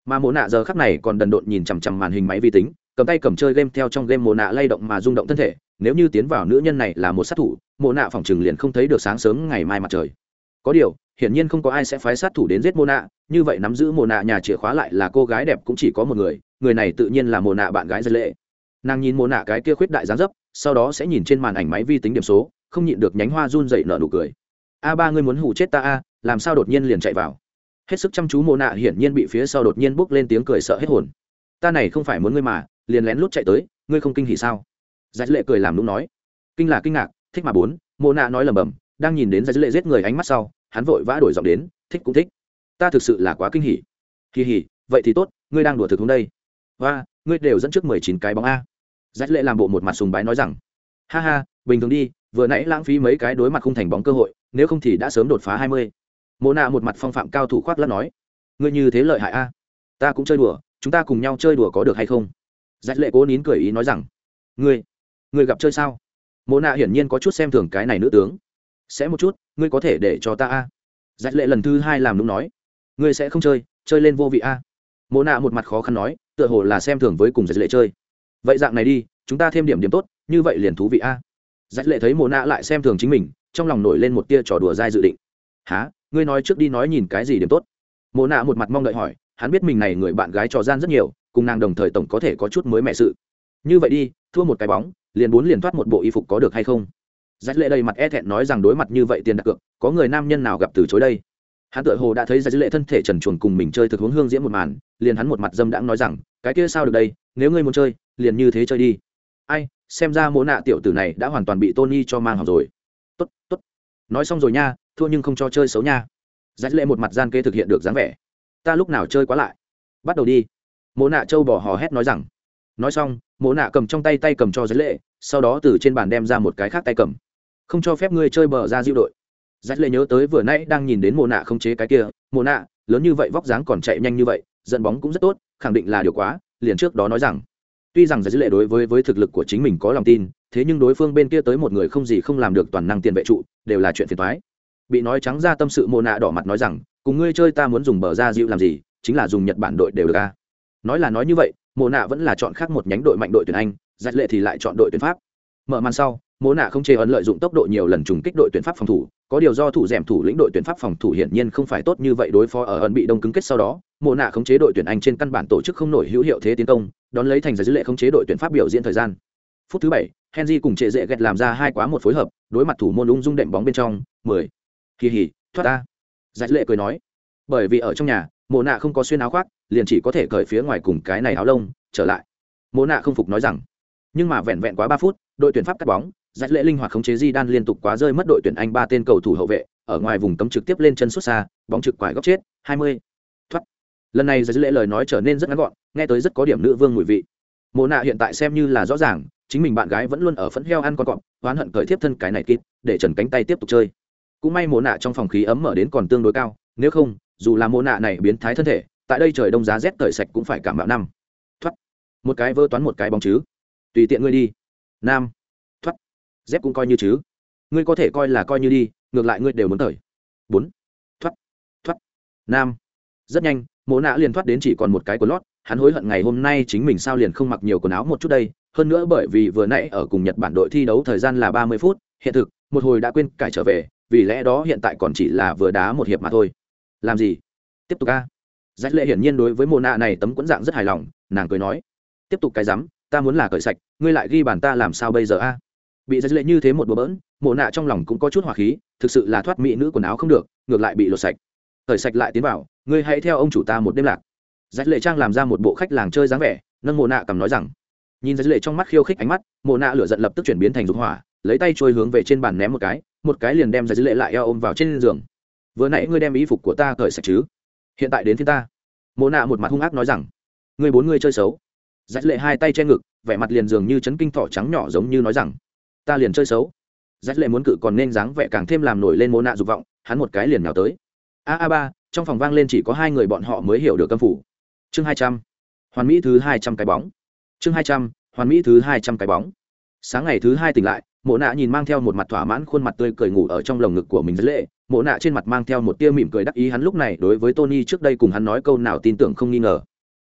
Mà mô nạ giờ khắc này còn đần độn nhìn chằm chằm màn hình máy vi tính, cầm tay cầm chơi game theo trong game mô nạ lay động mà rung động thân thể, nếu như tiến vào nữ nhân này là một sát thủ mô nạ phòng chừng liền không thấy được sáng sớm ngày mai mặt trời có điều, hiển nhiên không có ai sẽ phái sát thủ đến giết mô nạ như vậy nắm giữ mồ nạ nhà chìa khóa lại là cô gái đẹp cũng chỉ có một người người này tự nhiên là mồ nạ bạn gái dân lệ nàng nhìn mồ nạ cái kia khuyết đại gián dấp, sau đó sẽ nhìn trên màn ảnh máy vi tính điểm số, không nhịn được nhánh hoa run dậy nở nụ cười. A ba, ngươi muốn hủ chết ta a, làm sao đột nhiên liền chạy vào? Hết sức chăm chú mồ nạ hiển nhiên bị phía sau đột nhiên bốc lên tiếng cười sợ hết hồn. Ta này không phải muốn ngươi mà, liền lén lút chạy tới, ngươi không kinh hỉ sao? Giải lệ cười làm lúc nói. Kinh là kinh ngạc, thích mà bốn mồ nạ nói lầm bầm đang nhìn đến giải lệ giết người ánh mắt sau, hắn vội vã đổi giọng đến, thích cũng thích. Ta thực sự là quá kinh hỉ. Kỳ hỉ, vậy thì tốt, ngươi đang đùa thực đúng đây. Và ngươi đều dẫn trước mười chín cái bóng a. Dắt lệ làm bộ một mặt sùng bái nói rằng, ha ha, bình thường đi, vừa nãy lãng phí mấy cái đối mặt không thành bóng cơ hội, nếu không thì đã sớm đột phá hai mươi. Mộ nạ một mặt phong phạm cao thủ khoác lắc nói, ngươi như thế lợi hại a. Ta cũng chơi đùa, chúng ta cùng nhau chơi đùa có được hay không? Dắt lệ cố nín cười ý nói rằng, ngươi ngươi gặp chơi sao? Mộ nạ hiển nhiên có chút xem thường cái này nữ tướng sẽ một chút, ngươi có thể để cho ta a. Dạy lệ lần thứ hai làm đúng nói, ngươi sẽ không chơi chơi lên vô vị a. Mộ nạ một mặt khó khăn nói, tựa hồ là xem thường với cùng dạy lệ chơi. Vậy dạng này đi, chúng ta thêm điểm điểm tốt, như vậy liền thú vị a. Dạy lệ thấy mộ nạ lại xem thường chính mình, trong lòng nổi lên một tia trò đùa dai dự định. Há ngươi nói trước đi nói nhìn cái gì điểm tốt? Mộ nạ một mặt mong đợi hỏi, hắn biết mình này người bạn gái trò gian rất nhiều, cùng nàng đồng thời tổng có thể có chút mới mẹ sự. Như vậy đi, thua một cái bóng, liền bốn liền thoát một bộ y phục có được hay không? Giải lệ đầy mặt e thẹn nói rằng đối mặt như vậy tiền đặt cược, có người nam nhân nào gặp từ chối đây? Hắn tựa hồ đã thấy Giải lệ thân thể trần truồng cùng mình chơi thực hướng hương diễm một màn, liền hắn một mặt dâm đãng nói rằng, cái kia sao được đây, nếu ngươi muốn chơi, liền như thế chơi đi. Ai, xem ra mỗ nạ tiểu tử này đã hoàn toàn bị Tony cho mang học rồi. Tốt, tốt. Nói xong rồi nha, thua nhưng không cho chơi xấu nha. Giải lệ một mặt gian kê thực hiện được dáng vẻ. Ta lúc nào chơi quá lại. Bắt đầu đi. Mỗ nạ châu bò hò hét nói rằng. Nói xong, mỗ nạ cầm trong tay tay cầm cho giới lệ, sau đó từ trên bàn đem ra một cái khác tay cầm không cho phép ngươi chơi bờ ra diệu đội. Dắt lệ nhớ tới vừa nãy đang nhìn đến mồ nạ không chế cái kia mồ nạ, lớn như vậy vóc dáng còn chạy nhanh như vậy dẫn bóng cũng rất tốt, khẳng định là điều quá, liền trước đó nói rằng, tuy rằng giải dữ lệ đối với với thực lực của chính mình có lòng tin, thế nhưng đối phương bên kia tới một người không gì không làm được toàn năng tiền vệ trụ, đều là chuyện phiền toái. Bị nói trắng ra tâm sự mồ nạ đỏ mặt nói rằng, cùng ngươi chơi ta muốn dùng bờ ra dịu làm gì, chính là dùng nhật bản đội đều được a nói là nói như vậy mồ nạ vẫn là chọn khác một nhánh đội mạnh đội tuyển anh giải lệ thì lại chọn đội tuyển pháp. Mở màn sau Mô nạ không chê ấn lợi dụng tốc độ nhiều lần trùng kích đội tuyển pháp phòng thủ, có điều do thủ dẻm thủ lĩnh đội tuyển pháp phòng thủ hiển nhiên không phải tốt như vậy đối phó ở ấn bị đông cứng kết sau đó Mô nạ khống chế đội tuyển anh trên căn bản tổ chức không nổi hữu hiệu thế tiến công, đón lấy thành giải dữ lệ khống chế đội tuyển pháp biểu diễn thời gian. Phút thứ bảy, henry cùng trệ dễ ghét làm ra hai quá một phối hợp, đối mặt thủ môn lung dung đệm bóng bên trong, mười. Kỳ hỉ, thoát ta giải dữ lệ cười nói. Bởi vì ở trong nhà mô nạ không có xuyên áo khoác, liền chỉ có thể cởi phía ngoài cùng cái này áo lông, trở lại. Mô nạ không phục nói rằng. Nhưng mà vẹn vẹn quá ba phút đội tuyển pháp cắt bóng, giải lễ linh hoạt khống chế di đan liên tục quá rơi mất đội tuyển anh ba tên cầu thủ hậu vệ, ở ngoài vùng cấm trực tiếp lên chân xuất xa, bóng trực quải góc chết, hai mươi. Thoát. Lần này giải lễ lời nói trở nên rất ngắn gọn, nghe tới rất có điểm nữ vương mùi vị. Mồ nạ hiện tại xem như là rõ ràng, chính mình bạn gái vẫn luôn ở phẫn heo ăn con cọp, oán hận cởi tiếp thân cái này kít, để trần cánh tay tiếp tục chơi. Cũng may mồ nạ trong phòng khí ấm mở đến còn tương đối cao, nếu không, dù là mồ nạ này biến thái thân thể, tại đây trời đông giá rét cởi sạch cũng phải cảm bạo năm. Thoát. Một cái vơ toán một cái bóng chứ. Tùy tiện ngươi đi nam. Thoát. Dép cũng coi như chứ. Ngươi có thể coi là coi như đi, ngược lại ngươi đều muốn thời. Bốn. Thoát. Thoát. Nam. Rất nhanh, mộ nạ liền thoát đến chỉ còn một cái của lót. Hắn hối hận ngày hôm nay chính mình sao liền không mặc nhiều quần áo một chút đây. Hơn nữa bởi vì vừa nãy ở cùng nhật bản đội thi đấu thời gian là ba mươi phút, hiện thực, một hồi đã quên cải trở về, vì lẽ đó hiện tại còn chỉ là vừa đá một hiệp mà thôi. Làm gì? Tiếp tục a. Rách lệ hiển nhiên đối với mộ nạ này tấm quẫn dạng rất hài lòng, nàng cười nói. Tiếp tục cái rắm ta muốn là cởi sạch, ngươi lại ghi bàn ta làm sao bây giờ a? Bị giải lệ như thế một bữa bỡn, mộ nạ trong lòng cũng có chút hỏa khí, thực sự là thoát mỹ nữ quần áo không được, ngược lại bị lột sạch. Cởi sạch lại tiến vào, ngươi hãy theo ông chủ ta một đêm lạc. Giải lệ trang làm ra một bộ khách làng chơi dáng vẻ, nâng mộ nạ cầm nói rằng. Nhìn giải lệ trong mắt khiêu khích ánh mắt, mộ nạ lửa giận lập tức chuyển biến thành dục hỏa, lấy tay trôi hướng về trên bàn ném một cái một cái liền đem giải lệ lại eo ôm vào trên giường. Vừa nãy ngươi đem y phục của ta cởi sạch chứ? Hiện tại đến phía ta. Mộ nạ một mặt hung ác nói rằng. Ngươi bốn ngươi chơi xấu giải lệ hai tay che ngực, vẻ mặt liền dường như chấn kinh thỏ trắng nhỏ giống như nói rằng, ta liền chơi xấu. Giải lệ muốn cự còn nên dáng vẻ càng thêm làm nổi lên mô nạ dục vọng, hắn một cái liền nào tới. A a ba, trong phòng vang lên chỉ có hai người bọn họ mới hiểu được âm phủ. Chương hai trăm. Hoàn mỹ thứ hai trăm cái bóng. Chương hai trăm, hoàn mỹ thứ hai trăm cái bóng. Sáng ngày thứ hai tỉnh lại, mộ nạ nhìn mang theo một mặt thỏa mãn khuôn mặt tươi cười ngủ ở trong lồng ngực của mình rất lệ. Mộ nạ trên mặt mang theo một tia mỉm cười đắc ý, hắn lúc này đối với tony trước đây cùng hắn nói câu nào tin tưởng không nghi ngờ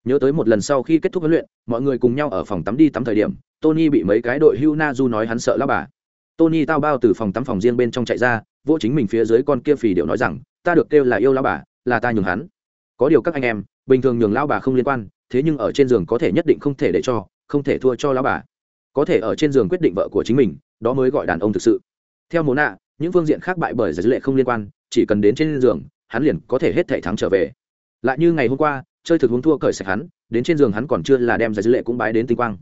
nhớ tới một lần sau khi kết thúc huấn luyện, mọi người cùng nhau ở phòng tắm đi tắm thời điểm, tony bị mấy cái đội hưu na du nói hắn sợ lao bà. Tony tao bao từ phòng tắm phòng riêng bên trong chạy ra, vô chính mình phía dưới con kia phì điệu nói rằng, ta được kêu là yêu lao bà, là ta nhường hắn. Có điều các anh em, bình thường nhường lao bà không liên quan, thế nhưng ở trên giường có thể nhất định không thể để cho, không thể thua cho lao bà. Có thể ở trên giường quyết định vợ của chính mình, đó mới gọi đàn ông thực sự. Theo mồ nạ, những phương diện khác bại bởi giải dữ lệ không liên quan, chỉ cần đến trên giường, hắn liền có thể hết thể thắng trở về. Lại như ngày hôm qua chơi thực huống thua cởi sạch hắn đến trên giường hắn còn chưa là đem giải dữ lệ cũng bái đến tinh quang.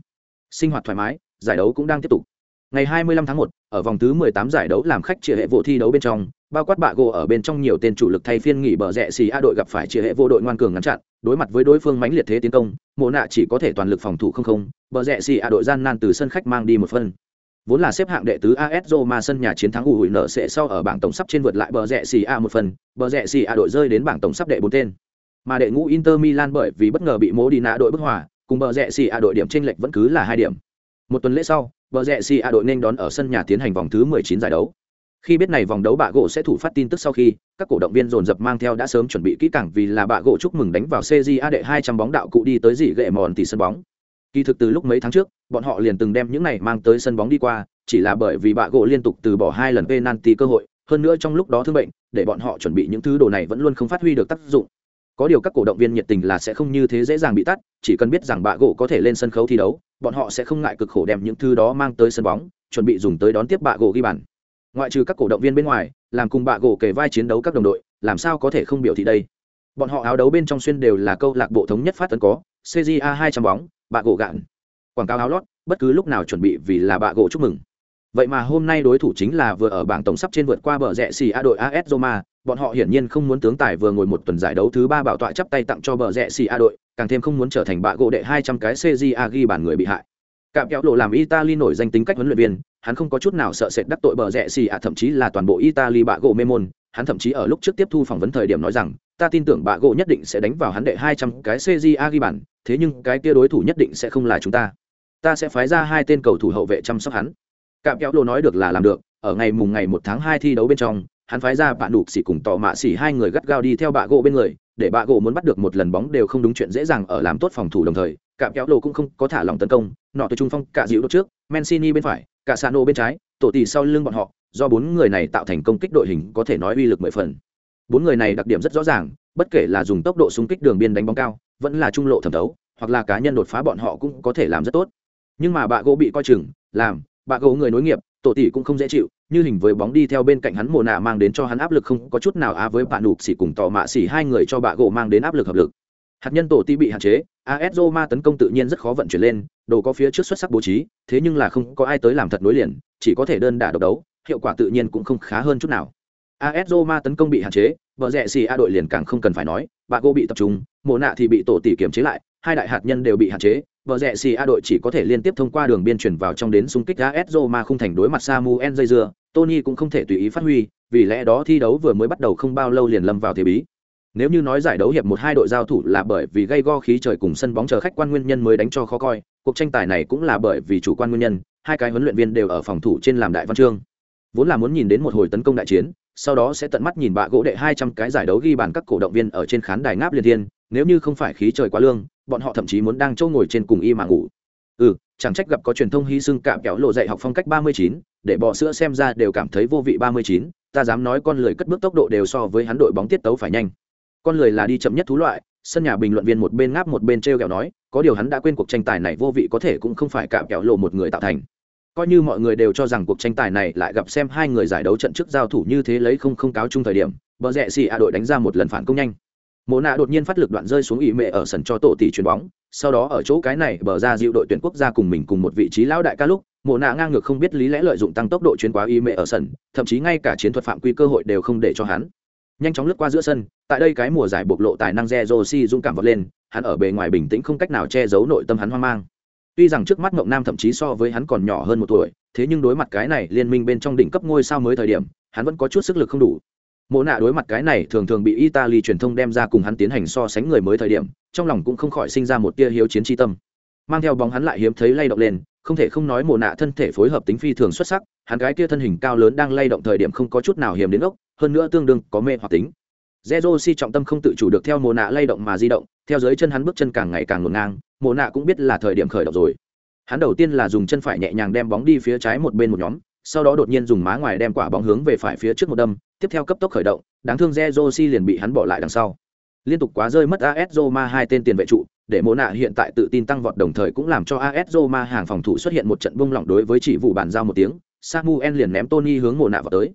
Sinh hoạt thoải mái giải đấu cũng đang tiếp tục. Ngày 25 tháng 1, ở vòng thứ 18 giải đấu làm khách chia hệ vụ thi đấu bên trong bao quát bạ gỗ ở bên trong nhiều tên chủ lực thay phiên nghỉ bờ rẽ xì a đội gặp phải chia hệ vô đội ngoan cường ngăn chặn đối mặt với đối phương mãnh liệt thế tiến công mộ nạ chỉ có thể toàn lực phòng thủ không không bờ rẽ xì a đội gian nan từ sân khách mang đi một phân. Vốn là xếp hạng đệ tứ AS Roma sân nhà chiến thắng ủ hủi nở sẽ sau ở bảng tổng sắp trên vượt lại bờ rẽ xì a một phần bờ rẽ xì a đội rơi đến bảng tổng sắp đệ bốn tên mà đệ ngũ Inter Milan bởi vì bất ngờ bị mố đi nạ đội bức hòa, cùng bờ rẹ xì a đội điểm chênh lệch vẫn cứ là hai điểm. Một tuần lễ sau, bờ rẹ xì a đội nên đón ở sân nhà tiến hành vòng thứ 19 giải đấu. Khi biết này vòng đấu bạ gỗ sẽ thủ phát tin tức sau khi, các cổ động viên dồn dập mang theo đã sớm chuẩn bị kỹ càng vì là bạ gỗ chúc mừng đánh vào CJA đệ 200 bóng đạo cụ đi tới dị gệ mòn tỷ sân bóng. Kỳ thực từ lúc mấy tháng trước, bọn họ liền từng đem những này mang tới sân bóng đi qua, chỉ là bởi vì bạ gỗ liên tục từ bỏ hai lần penalty cơ hội, hơn nữa trong lúc đó thương bệnh, để bọn họ chuẩn bị những thứ đồ này vẫn luôn không phát huy được tác dụng có điều các cổ động viên nhiệt tình là sẽ không như thế dễ dàng bị tắt, chỉ cần biết rằng bạ gỗ có thể lên sân khấu thi đấu, bọn họ sẽ không ngại cực khổ đem những thứ đó mang tới sân bóng, chuẩn bị dùng tới đón tiếp bạ gỗ ghi bàn. Ngoại trừ các cổ động viên bên ngoài, làm cùng bạ gỗ kề vai chiến đấu các đồng đội, làm sao có thể không biểu thị đây? Bọn họ áo đấu bên trong xuyên đều là câu lạc bộ thống nhất phát tấn có cja hai trăm bóng, bạ gỗ gạn. Quảng cáo áo lót, bất cứ lúc nào chuẩn bị vì là bạ gỗ chúc mừng. Vậy mà hôm nay đối thủ chính là vừa ở bảng tổng sắp trên vượt qua bờ rẽ xì a đội as roma bọn họ hiển nhiên không muốn tướng tài vừa ngồi một tuần giải đấu thứ ba bảo tọa chắp tay tặng cho bờ rẽ xì a đội, càng thêm không muốn trở thành bạ gỗ đệ hai trăm cái cja ghi bản người bị hại. Cạm kéo lộ làm italy nổi danh tính cách huấn luyện viên, hắn không có chút nào sợ sệt đắc tội bờ rẽ xì a, thậm chí là toàn bộ italy bạ gỗ mê môn. Hắn thậm chí ở lúc trước tiếp thu phỏng vấn thời điểm nói rằng, ta tin tưởng bạ gỗ nhất định sẽ đánh vào hắn đệ hai trăm cái cja ghi bản, thế nhưng cái kia đối thủ nhất định sẽ không là chúng ta. Ta sẽ phái ra hai tên cầu thủ hậu vệ chăm sóc hắn. Cạm kéo lộ nói được là làm được, ở ngày mùng ngày một tháng hai thi đấu bên trong hắn phái ra bạn đục xỉ cùng tỏ mạ xỉ hai người gắt gao đi theo bạ gỗ bên người, để bạ gỗ muốn bắt được một lần bóng đều không đúng chuyện dễ dàng ở làm tốt phòng thủ đồng thời, cả kéo lộ cũng không có thả lòng tấn công, nọ từ trung phong, cả dịu đốt trước, mancini bên phải, cả sano bên trái, tổ tỷ sau lưng bọn họ, do bốn người này tạo thành công kích đội hình có thể nói uy lực mười phần. Bốn người này đặc điểm rất rõ ràng, bất kể là dùng tốc độ xung kích đường biên đánh bóng cao, vẫn là trung lộ thẩm thấu, hoặc là cá nhân đột phá bọn họ cũng có thể làm rất tốt. Nhưng mà bạ gỗ bị coi chừng, làm, bạ gỗ người nối nghiệp tổ tỷ cũng không dễ chịu, như hình với bóng đi theo bên cạnh hắn mồ nạ mang đến cho hắn áp lực không có chút nào á với bạn nụp xỉ cùng tò mạ xỉ hai người cho bạ gỗ mang đến áp lực hợp lực. Hạt nhân tổ tỷ bị hạn chế as roma tấn công tự nhiên rất khó vận chuyển lên, đồ có phía trước xuất sắc bố trí, thế nhưng là không có ai tới làm thật nối liền, chỉ có thể đơn đả độc đấu, hiệu quả tự nhiên cũng không khá hơn chút nào. As roma tấn công bị hạn chế, vợ rẽ xì a đội liền càng không cần phải nói bà gỗ bị tập trung mồ nạ thì bị tổ tỷ kiểm chế lại, hai đại hạt nhân đều bị hạn chế vợ rẽ xì a đội chỉ có thể liên tiếp thông qua đường biên chuyển vào trong đến xung kích as roma không thành đối mặt samuel dây dưa. Tony cũng không thể tùy ý phát huy, vì lẽ đó thi đấu vừa mới bắt đầu không bao lâu liền lâm vào thế bí. Nếu như nói giải đấu hiệp một hai đội giao thủ là bởi vì gây go khí trời cùng sân bóng chờ khách quan nguyên nhân mới đánh cho khó coi, cuộc tranh tài này cũng là bởi vì chủ quan nguyên nhân, hai cái huấn luyện viên đều ở phòng thủ trên làm đại văn chương. Vốn là muốn nhìn đến một hồi tấn công đại chiến, sau đó sẽ tận mắt nhìn bạ gỗ đệ hai trăm cái giải đấu ghi bàn các cổ động viên ở trên khán đài ngáp liên thiên, nếu như không phải khí trời quá lương bọn họ thậm chí muốn đang chỗ ngồi trên cùng y mà ngủ. Ừ chẳng trách gặp có truyền thông hy sinh cạm kéo lộ dạy học phong cách ba mươi chín, để bọ sữa xem ra đều cảm thấy vô vị ba mươi chín, ta dám nói con lười cất bước tốc độ đều so với hắn đội bóng tiết tấu phải nhanh. Con lười là đi chậm nhất thú loại, sân nhà bình luận viên một bên ngáp một bên t r e o kẹo nói, có điều hắn đã quên cuộc tranh tài này vô vị có thể cũng không phải cạm kẹo lộ một người tạo thành. Coi như mọi người đều cho rằng cuộc tranh tài này lại gặp xem hai người giải đấu trận trước giao thủ như thế lấy không không cáo chung thời điểm, bờ rẽ xì a đội đánh ra một lần phản công nhanh mộ nạ đột nhiên phát lực đoạn rơi xuống ỉ mệ ở sân cho tổ tỷ chuyền bóng. Sau đó ở chỗ cái này bờ ra dịu đội tuyển quốc gia cùng mình cùng một vị trí lão đại ca lúc, mộ nạ ngang ngược không biết lý lẽ lợi dụng tăng tốc độ chuyến quá y mệ ở sân, thậm chí ngay cả chiến thuật phạm quy cơ hội đều không để cho hắn. Nhanh chóng lướt qua giữa sân, tại đây cái mùa giải bộc lộ tài năng re josi dũng cảm vọt lên, hắn ở bề ngoài bình tĩnh không cách nào che giấu nội tâm hắn hoang mang. Tuy rằng trước mắt mộng nam thậm chí so với hắn còn nhỏ hơn một tuổi, thế nhưng đối mặt cái này liên minh bên trong đỉnh cấp ngôi sao mới thời điểm, hắn vẫn có chút sức lực không đủ mộ nạ đối mặt cái này thường thường bị italy truyền thông đem ra cùng hắn tiến hành so sánh người mới thời điểm, trong lòng cũng không khỏi sinh ra một tia hiếu chiến tri tâm. Mang theo bóng hắn lại hiếm thấy lay động lên, không thể không nói mộ nạ thân thể phối hợp tính phi thường xuất sắc, hắn gái kia thân hình cao lớn đang lay động thời điểm không có chút nào hiểm đến ốc, hơn nữa tương đương có mê hoặc tính. Zezo si trọng tâm không tự chủ được theo mồ nạ lay động mà di động, theo dưới chân hắn bước chân càng ngày càng ngổn ngang mồ nạ cũng biết là thời điểm khởi động rồi. Hắn đầu tiên là dùng chân phải nhẹ nhàng đem bóng đi phía trái một bên một nhóm sau đó đột nhiên dùng má ngoài đem quả bóng hướng về phải phía trước một đâm, tiếp theo cấp tốc khởi động, đáng thương Zerosi liền bị hắn bỏ lại đằng sau. Liên tục quá rơi mất AS Roma hai tên tiền vệ trụ, để Mộ nạ hiện tại tự tin tăng vọt đồng thời cũng làm cho AS Roma hàng phòng thủ xuất hiện một trận bung lỏng đối với chỉ vụ bàn giao một tiếng, Samuel liền ném Tony hướng Mộ nạ vào tới.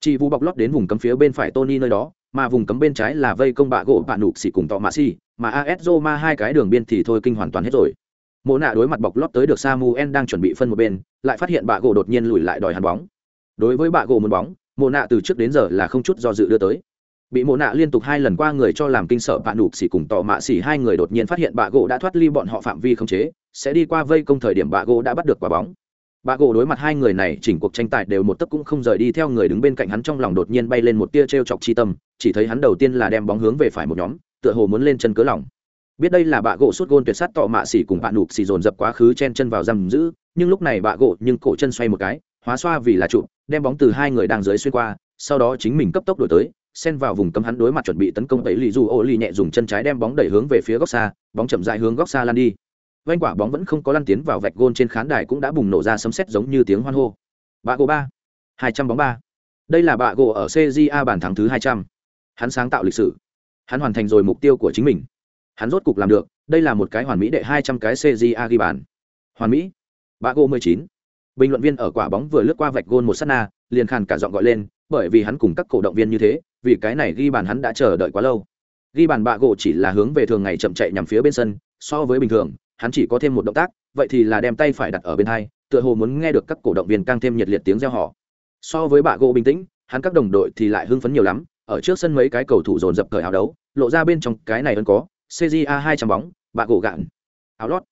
Chỉ vụ bọc lót đến vùng cấm phía bên phải Tony nơi đó, mà vùng cấm bên trái là vây công bạ gỗ bạn nụ xỉ cùng tọ mạ xỉ mà as roma hai cái đường biên thì thôi kinh hoàn toàn hết rồi. Mộ nạ đối mặt bọc lót tới được samuel đang chuẩn bị phân một bên lại phát hiện bạ gỗ đột nhiên lùi lại đòi hắn bóng. Đối với bạ gỗ muốn bóng mồ nạ từ trước đến giờ là không chút do dự đưa tới. Bị mồ nạ liên tục hai lần qua người cho làm kinh sợ bạn nụp xỉ cùng tọ mạ xỉ hai người đột nhiên phát hiện bạ gỗ đã thoát ly bọn họ phạm vi không chế, sẽ đi qua vây công thời điểm bạ gỗ đã bắt được quả bóng. Bạ gỗ đối mặt hai người này, chỉnh cuộc tranh tài đều một tấc cũng không rời đi theo người đứng bên cạnh hắn trong lòng đột nhiên bay lên một tia t chọc chi tâm, chỉ thấy hắn đầu tiên là đem bóng hướng về phải một nhóm, tựa hồ muốn lên chân cớ lòng. Biết đây là bạ gỗ suốt gôn tuyệt sát tọ mạ xỉ cùng bạn nụp xỉ dồn dập quá khứ chen chân vào giam giữ nhưng lúc này bạ gỗ nhưng cổ chân xoay một cái, hóa xoa vì là trụ, đem bóng từ hai người đang dưới xuyên qua, sau đó chính mình cấp tốc đổi tới, xen vào vùng cấm hắn đối mặt chuẩn bị tấn công tẩy lì dù ô lì nhẹ dùng chân trái đem bóng đẩy hướng về phía góc xa, bóng chậm dại hướng góc xa lan đi. Vanh quả bóng vẫn không có lăn tiến vào vạch gôn trên khán đài cũng đã bùng nổ ra sấm sét giống như tiếng hoan hô. Bạ gỗ ba, hai trăm bóng ba. Đây là bạ gỗ ở cja bàn thắng thứ hai trăm. Hắn sáng tạo lịch sử. Hắn hoàn thành rồi mục tiêu của chính mình. Hắn rốt cục làm được, đây là một cái hoàn mỹ đệ hai trăm cái cja ghi bàn. Hoàn mỹ bạ gỗ mười chín. Bình luận viên ở quả bóng vừa lướt qua vạch gôn một s á t na, liền khàn cả giọng gọi lên, bởi vì hắn cùng các cổ động viên như thế, vì cái này ghi bàn hắn đã chờ đợi quá lâu. Ghi bàn bạ gỗ chỉ là hướng về thường ngày chậm chạy nhằm phía bên sân, so với bình thường, hắn chỉ có thêm một động tác, vậy thì là đem tay phải đặt ở bên hai, tựa hồ muốn nghe được các cổ động viên càng thêm nhiệt liệt tiếng reo họ so với bạ gỗ bình tĩnh, hắn các đồng đội thì lại hưng phấn nhiều lắm, ở trước sân mấy cái cầu thủ dồn dập cởi áo đấu, lộ ra bên trong cái này hơn có cja hai trăm bóng bạ gỗ gạn. Áo lót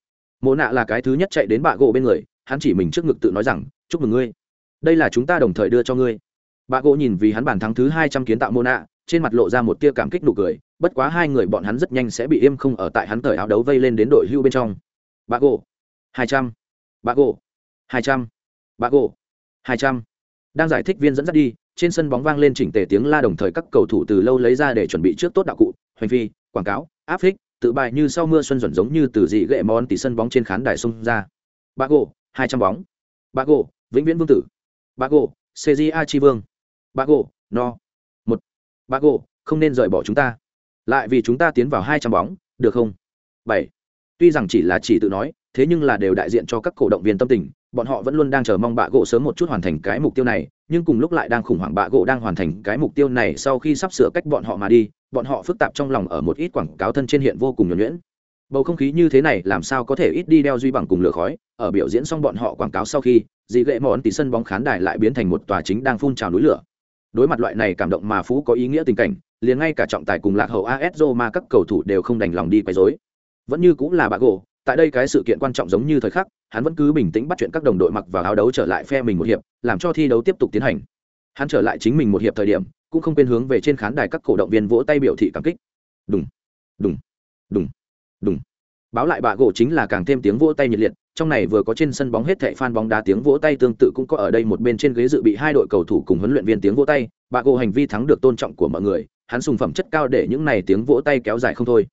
mộ nạ là cái thứ nhất chạy đến bạ gỗ bên người, hắn chỉ mình trước ngực tự nói rằng, chúc mừng ngươi. Đây là chúng ta đồng thời đưa cho ngươi. Bạ gỗ nhìn vì hắn bàn thắng thứ hai trăm kiến tạo mộ nạ, trên mặt lộ ra một tia cảm kích nụ cười, bất quá hai người bọn hắn rất nhanh sẽ bị im không ở tại hắn thời áo đấu vây lên đến đội hưu bên trong. Bạ gỗ. Hai trăm. Bạ gỗ. Hai trăm. Bạ gỗ. Hai trăm. Đang giải thích viên dẫn dắt đi, trên sân bóng vang lên chỉnh tề tiếng la đồng thời các cầu thủ từ lâu lấy ra để chuẩn bị trước tốt đạo cụ hoành phi quảng cáo, áp phích tự bài như sau mưa xuân dần giống như từ dị gậy món tỷ sân bóng trên khán đài sông ra. Bago, gỗ hai trăm bóng. Bago, gỗ vĩnh viễn vương tử. Bago, gỗ cja chi vương. Bago, gỗ no. Một. Bago, gỗ không nên rời bỏ chúng ta. Lại vì chúng ta tiến vào hai trăm bóng được không? Bảy. Tuy rằng chỉ là chỉ tự nói thế nhưng là đều đại diện cho các cổ động viên tâm tình, bọn họ vẫn luôn đang chờ mong bạ gỗ sớm một chút hoàn thành cái mục tiêu này, nhưng cùng lúc lại đang khủng hoảng bạ gỗ đang hoàn thành cái mục tiêu này sau khi sắp sửa cách bọn họ mà đi, bọn họ phức tạp trong lòng ở một ít quảng cáo thân trên hiện vô cùng nhuẩn nhuyễn. Bầu không khí như thế này làm sao có thể ít đi đeo duy bằng cùng lửa khói, ở biểu diễn xong bọn họ quảng cáo sau khi dị gậy món tỷ sân bóng khán đài lại biến thành một tòa chính đang phun trào núi lửa. Đối mặt loại này cảm động mà phú có ý nghĩa tình cảnh, liền ngay cả trọng tài cùng lạc hậu as mà các cầu thủ đều không đành lòng đi quấy rối. Vẫn như cũng là bà gỗ tại đây cái sự kiện quan trọng giống như thời khắc, hắn vẫn cứ bình tĩnh bắt chuyện các đồng đội mặc vào áo đấu trở lại phe mình một hiệp, làm cho thi đấu tiếp tục tiến hành. Hắn trở lại chính mình một hiệp thời điểm, cũng không quên hướng về trên khán đài các cổ động viên vỗ tay biểu thị cảm kích. Đúng đúng đúng đúng báo lại bạ gỗ chính là càng thêm tiếng vỗ tay nhiệt liệt, trong này vừa có trên sân bóng hết thệ fan bóng đá tiếng vỗ tay tương tự cũng có ở đây một bên trên ghế dự bị hai đội cầu thủ cùng huấn luyện viên tiếng vỗ tay, bạ gỗ hành vi thắng được tôn trọng của mọi người, hắn sùng phẩm chất cao để những này tiếng vỗ tay kéo dài không thôi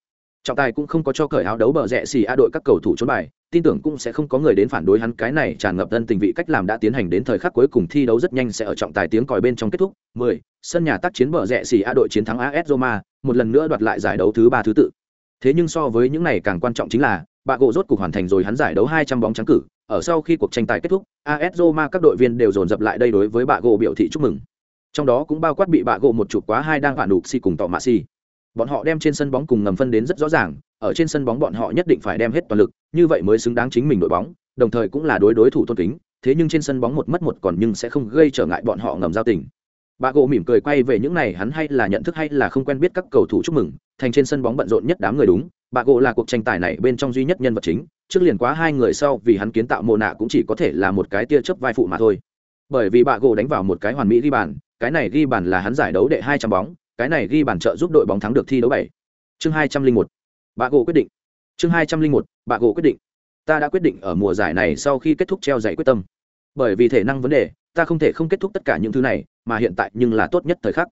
trọng tài cũng không có cho cởi áo đấu bờ rẽ xì a đội các cầu thủ trốn bài, tin tưởng cũng sẽ không có người đến phản đối hắn. Cái này tràn ngập thân tình vị cách làm đã tiến hành đến thời khắc cuối cùng thi đấu rất nhanh sẽ ở trọng tài tiếng còi bên trong kết thúc. 10. sân nhà tác chiến bờ rẽ xì a đội chiến thắng AS Roma, một lần nữa đoạt lại giải đấu thứ ba thứ tự. Thế nhưng so với những này càng quan trọng chính là bạ gỗ rốt cuộc hoàn thành rồi hắn giải đấu 200 bóng trắng cử. Ở sau khi cuộc tranh tài kết thúc AS Roma các đội viên đều dồn dập lại đây đối với bạ gỗ biểu thị chúc mừng. Trong đó cũng bao quát bị bạ gỗ một chụp quá hai đang phản đục si cùng tỏ mạ si bọn họ đem trên sân bóng cùng ngầm phân đến rất rõ ràng, ở trên sân bóng bọn họ nhất định phải đem hết toàn lực, như vậy mới xứng đáng chính mình đội bóng, đồng thời cũng là đối đối thủ tôn kính, thế nhưng trên sân bóng một mất một còn nhưng sẽ không gây trở ngại bọn họ ngầm giao tình. Bà gỗ mỉm cười quay về những này, hắn hay là nhận thức hay là không quen biết các cầu thủ chúc mừng, thành trên sân bóng bận rộn nhất đám người đúng, bà gỗ là cuộc tranh tài này bên trong duy nhất nhân vật chính, trước liền quá hai người sau vì hắn kiến tạo mồ nạ cũng chỉ có thể là một cái tia chớp vai phụ mà thôi. Bởi vì bà gỗ đánh vào một cái hoàn mỹ ghi bàn, cái này ghi bàn là hắn giải đấu đệ hai trăm bóng cái này ghi bàn trợ giúp đội bóng thắng được thi đấu bảy. Chương hai trăm linh một. Bà gỗ quyết định. Chương hai trăm linh một bà gỗ quyết định. Ta đã quyết định ở mùa giải này sau khi kết thúc treo giải quyết tâm. Bởi vì thể năng vấn đề, ta không thể không kết thúc tất cả những thứ này, mà hiện tại nhưng là tốt nhất thời khắc.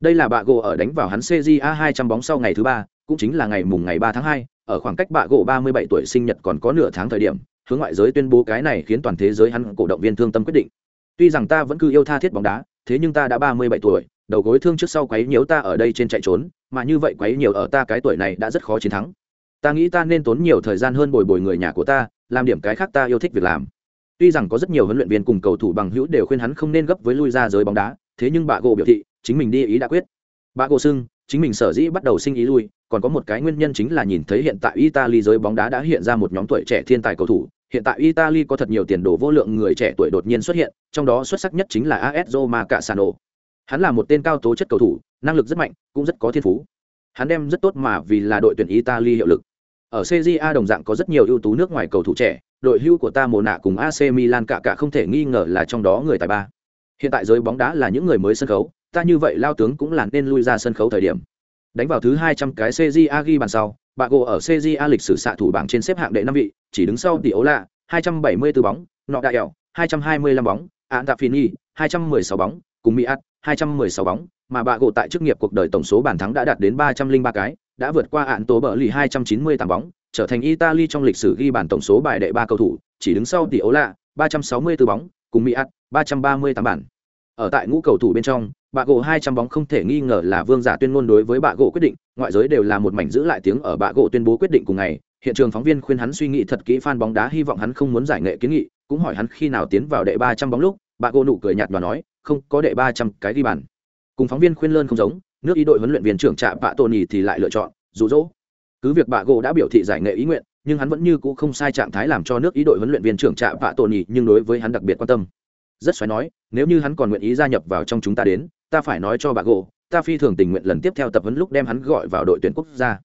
Đây là bạ gỗ ở đánh vào hắn cja hai trăm bóng sau ngày thứ ba, cũng chính là ngày mùng ngày ba tháng hai, ở khoảng cách bạ gỗ ba mươi bảy tuổi sinh nhật còn có nửa tháng thời điểm, hướng ngoại giới tuyên bố cái này khiến toàn thế giới hắn cổ động viên thương tâm quyết định. Tuy rằng ta vẫn cứ yêu tha thiết bóng đá thế nhưng ta đã ba mươi bảy tuổi, đầu gối thương trước sau quấy nhiễu ta ở đây trên chạy trốn, mà như vậy quấy nhiều ở ta cái tuổi này đã rất khó chiến thắng. Ta nghĩ ta nên tốn nhiều thời gian hơn bồi bồi người nhà của ta, làm điểm cái khác ta yêu thích việc làm. Tuy rằng có rất nhiều huấn luyện viên cùng cầu thủ bằng hữu đều khuyên hắn không nên gấp với lui ra giới bóng đá, thế nhưng bà gỗ biểu thị, chính mình đi ý đã quyết. Bà gỗ xưng, chính mình sở dĩ bắt đầu sinh ý lui, còn có một cái nguyên nhân chính là nhìn thấy hiện tại italy giới bóng đá đã hiện ra một nhóm tuổi trẻ thiên tài cầu thủ hiện tại italy có thật nhiều tiền đồ vô lượng người trẻ tuổi đột nhiên xuất hiện, trong đó xuất sắc nhất chính là as roma Cassano. hắn là một tên cao tố chất cầu thủ, năng lực rất mạnh, cũng rất có thiên phú. Hắn đem rất tốt mà vì là đội tuyển italy hiệu lực. Ở cja đồng dạng có rất nhiều ưu tú nước ngoài cầu thủ trẻ, đội hưu của ta mồ nạ cùng ac milan cả cả không thể nghi ngờ là trong đó người tài ba. Hiện tại giới bóng đá là những người mới sân khấu, ta như vậy lao tướng cũng là nên lui ra sân khấu thời điểm. Đánh vào thứ hai trăm cái cja ghi bàn sau bà gỗ ở cja lịch sử xạ thủ bảng trên xếp hạng đệ năm vị chỉ đứng sau tỷ ấu lạ hai trăm bảy mươi 274 bóng nọ đại ẻo hai trăm hai mươi lăm bóng an tạp fini hai trăm mười sáu bóng cùng mỹ ắt hai trăm mười sáu bóng mà bà gỗ tại chức nghiệp cuộc đời tổng số bàn thắng đã đạt đến ba trăm linh ba cái đã vượt qua ạn tố bờ lì 298 bóng, trở thành Italy trong lịch sử ghi bàn tổng số bài đệ ba cầu thủ, chỉ đứng sau tỷ ố lạ, 364 bóng, cùng Miat, 338 bản. Ở tại ngũ cầu thủ bên trong, bạ gỗ 200 bóng không thể nghi ngờ là vương giả tuyên ngôn đối với bạ gỗ quyết định, ngoại giới đều là một mảnh giữ lại tiếng ở bạ gỗ tuyên bố quyết định cùng ngày. Hiện trường phóng viên khuyên hắn suy nghĩ thật kỹ fan bóng đá hy vọng hắn không muốn giải nghệ kiến nghị, cũng hỏi hắn khi nào tiến vào đệ 300 bóng lúc, bạ gỗ nụ cười nhạt và nói, không, có đệ 300 cái ghi bàn. Cùng phóng viên khuyên lơn không giống, nước ý đội huấn luyện viên trưởng trạ bạ tổ nhì thì lại lựa chọn rụ rỗ cứ việc bạ gỗ đã biểu thị giải nghệ ý nguyện nhưng hắn vẫn như cũ không sai trạng thái làm cho nước ý đội huấn luyện viên trưởng trạ bạ tổ nhì nhưng đối với hắn đặc biệt quan tâm rất xoáy nói nếu như hắn còn nguyện ý gia nhập vào trong chúng ta đến ta phải nói cho bà gỗ ta phi thường tình nguyện lần tiếp theo tập huấn lúc đem hắn gọi vào đội tuyển quốc gia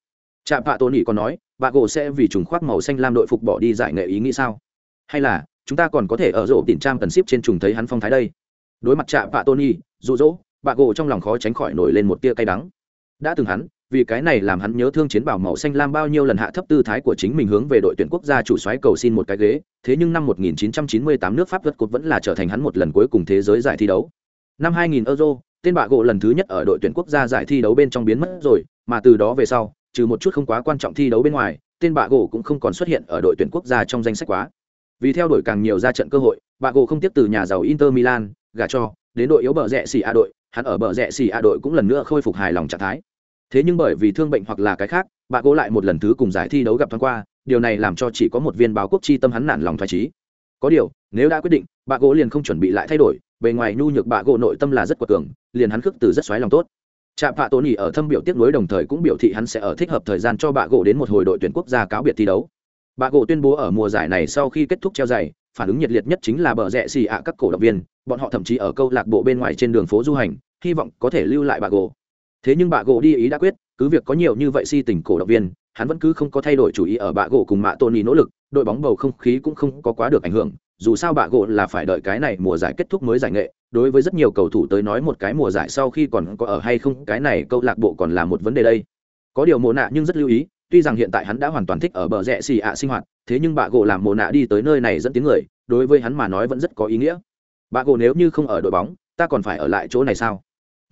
Trạm Bạ Tôn ý còn nói, bà gỗ sẽ vì trùng khoác màu xanh lam đội phục bỏ đi giải nghệ ý nghĩ sao? Hay là chúng ta còn có thể ở rổ tiền trang tần ship trên trùng thấy hắn phong thái đây? Đối mặt Trạm Bạ Tôn ý dụ dỗ, bà gỗ trong lòng khó tránh khỏi nổi lên một tia cay đắng. Đã từng hắn, vì cái này làm hắn nhớ thương chiến bảo màu xanh lam bao nhiêu lần hạ thấp tư thái của chính mình hướng về đội tuyển quốc gia chủ soái cầu xin một cái ghế, thế nhưng năm 1998 nước Pháp vượt cột vẫn là trở thành hắn một lần cuối cùng thế giới giải thi đấu. Năm 2000 Euro, tên bạ gỗ lần thứ nhất ở đội tuyển quốc gia giải thi đấu bên trong biến mất rồi, mà từ đó về sau, trừ một chút không quá quan trọng thi đấu bên ngoài, tên bạ gỗ cũng không còn xuất hiện ở đội tuyển quốc gia trong danh sách quá. Vì theo đuổi càng nhiều ra trận cơ hội, bạ gỗ không tiếp từ nhà giàu Inter Milan, gả cho, đến đội yếu bờ rẽ xì A đội, hắn ở bờ rẽ xì A đội cũng lần nữa khôi phục hài lòng trạng thái thế nhưng bởi vì thương bệnh hoặc là cái khác bạ gỗ lại một lần thứ cùng giải thi đấu gặp thoáng qua điều này làm cho chỉ có một viên báo quốc chi tâm hắn nản lòng thoải trí có điều nếu đã quyết định bạ gỗ liền không chuẩn bị lại thay đổi bề ngoài nhu nhược bạ gỗ nội tâm là rất quật cường, liền hắn khước từ rất xoáy lòng tốt. Trạm phạ tony ở thâm biểu tiếp nối đồng thời cũng biểu thị hắn sẽ ở thích hợp thời gian cho bạ gỗ đến một hồi đội tuyển quốc gia cáo biệt thi đấu. Bạ gỗ tuyên bố ở mùa giải này sau khi kết thúc treo giày, phản ứng nhiệt liệt nhất chính là bờ rẽ xì ạ các cổ động viên, bọn họ thậm chí ở câu lạc bộ bên ngoài trên đường phố du hành, hy vọng có thể lưu lại bạ gỗ. Thế nhưng bạ gỗ đi ý đã quyết, cứ việc có nhiều như vậy si tình cổ động viên, hắn vẫn cứ không có thay đổi chủ ý ở bạ gỗ cùng mạ tony nỗ lực, đội bóng bầu không khí cũng không có quá được ảnh hưởng dù sao bạ gỗ là phải đợi cái này mùa giải kết thúc mới giải nghệ, đối với rất nhiều cầu thủ tới nói một cái mùa giải sau khi còn có ở hay không, cái này câu lạc bộ còn là một vấn đề đây. Có điều mồ nạ nhưng rất lưu ý, tuy rằng hiện tại hắn đã hoàn toàn thích ở bờ rẽ xì ạ sinh hoạt, thế nhưng bạ gỗ làm mồ nạ đi tới nơi này dẫn tiếng người, đối với hắn mà nói vẫn rất có ý nghĩa. Bạ gỗ nếu như không ở đội bóng, ta còn phải ở lại chỗ này sao?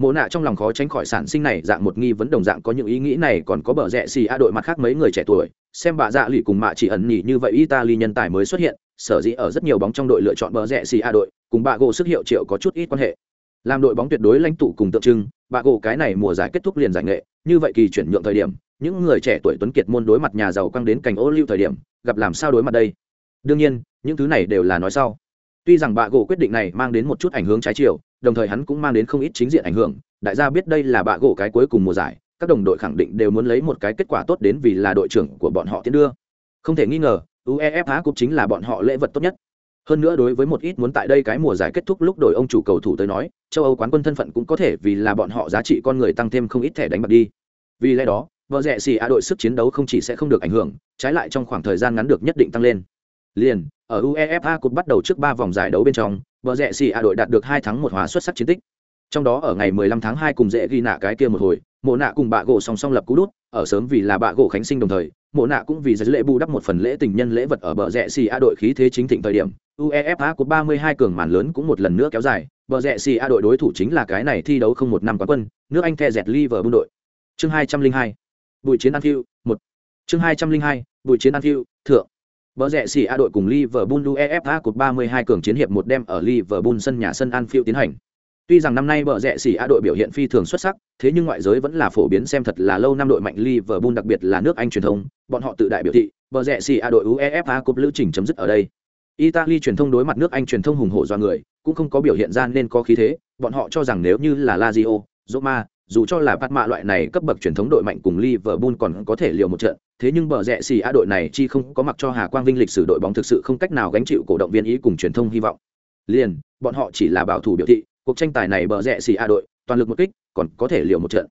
Mộ nạ trong lòng khó tránh khỏi sản sinh này, dạng một nghi vấn đồng dạng có những ý nghĩ này còn có bờ rẽ xì a đội mặt khác mấy người trẻ tuổi. Xem bà dạ lì cùng mạ chỉ ẩn nhỉ như vậy, italy nhân tài mới xuất hiện, sở dĩ ở rất nhiều bóng trong đội lựa chọn bờ rẽ xì a đội, cùng bà gỗ sức hiệu triệu có chút ít quan hệ. Làm đội bóng tuyệt đối lãnh tụ cùng tượng trưng, bà gỗ cái này mùa giải kết thúc liền giải nghệ, như vậy kỳ chuyển nhượng thời điểm, những người trẻ tuổi tuấn kiệt môn đối mặt nhà giàu quăng đến cành ô lưu thời điểm, gặp làm sao đối mặt đây? Đương nhiên, những thứ này đều là nói sau. Tuy rằng bà gỗ quyết định này mang đến một chút ảnh hưởng trái chiều đồng thời hắn cũng mang đến không ít chính diện ảnh hưởng. Đại gia biết đây là bạ gỗ cái cuối cùng mùa giải, các đồng đội khẳng định đều muốn lấy một cái kết quả tốt đến vì là đội trưởng của bọn họ tiến đưa. Không thể nghi ngờ, uefa cup chính là bọn họ lễ vật tốt nhất. Hơn nữa đối với một ít muốn tại đây cái mùa giải kết thúc lúc đổi ông chủ cầu thủ tới nói, châu âu quán quân thân phận cũng có thể vì là bọn họ giá trị con người tăng thêm không ít thẻ đánh bạc đi. Vì lẽ đó, vợ rẻ xì a đội sức chiến đấu không chỉ sẽ không được ảnh hưởng, trái lại trong khoảng thời gian ngắn được nhất định tăng lên. Liền, ở uefa cup bắt đầu trước ba vòng giải đấu bên trong vợ rẽ xì a đội đạt được hai thắng một hòa xuất sắc chiến tích. Trong đó ở ngày 15 tháng 2 cùng dễ ghi nạ cái kia một hồi, mộ nạ cùng bạ gỗ song song lập cú đút, ở sớm vì là bạ gỗ khánh sinh đồng thời, mộ nạ cũng vì giới lễ bù đắp một phần lễ tình nhân lễ vật ở bờ rẽ xì a đội khí thế chính thịnh thời điểm, uefa của 32 cường màn lớn cũng một lần nữa kéo dài, bờ rẽ xì a đội đối thủ chính là cái này thi đấu không một năm quán quân, nước anh the dẹt liverpool đội. Chương 202 buổi chiến anfield một. Chương 202 buổi chiến anfield thượng. Bờ rẽ xỉ A đội cùng Liverpool UEFA Cup 32 cường chiến hiệp một đêm ở Liverpool sân nhà sân Anfield tiến hành. Tuy rằng năm nay bờ rẽ xỉ A đội biểu hiện phi thường xuất sắc, thế nhưng ngoại giới vẫn là phổ biến xem thật là lâu năm đội mạnh Liverpool đặc biệt là nước Anh truyền thông, bọn họ tự đại biểu thị, bờ rẽ xỉ A đội UEFA Cup lữ trình chấm dứt ở đây. Italy truyền thông đối mặt nước Anh truyền thông hùng hổ do người, cũng không có biểu hiện ra nên có khí thế, bọn họ cho rằng nếu như là Lazio, Roma, dù cho là bắt mạ loại này cấp bậc truyền thống đội mạnh cùng Liverpool còn có thể liều một trận, thế nhưng bờ rẽ xì a đội này chi không có mặc cho Hà Quang Vinh lịch sử đội bóng thực sự không cách nào gánh chịu cổ động viên ý cùng truyền thông hy vọng. Liền, bọn họ chỉ là bảo thủ biểu thị, cuộc tranh tài này bờ rẽ xì a đội, toàn lực một kích, còn có thể liều một trận.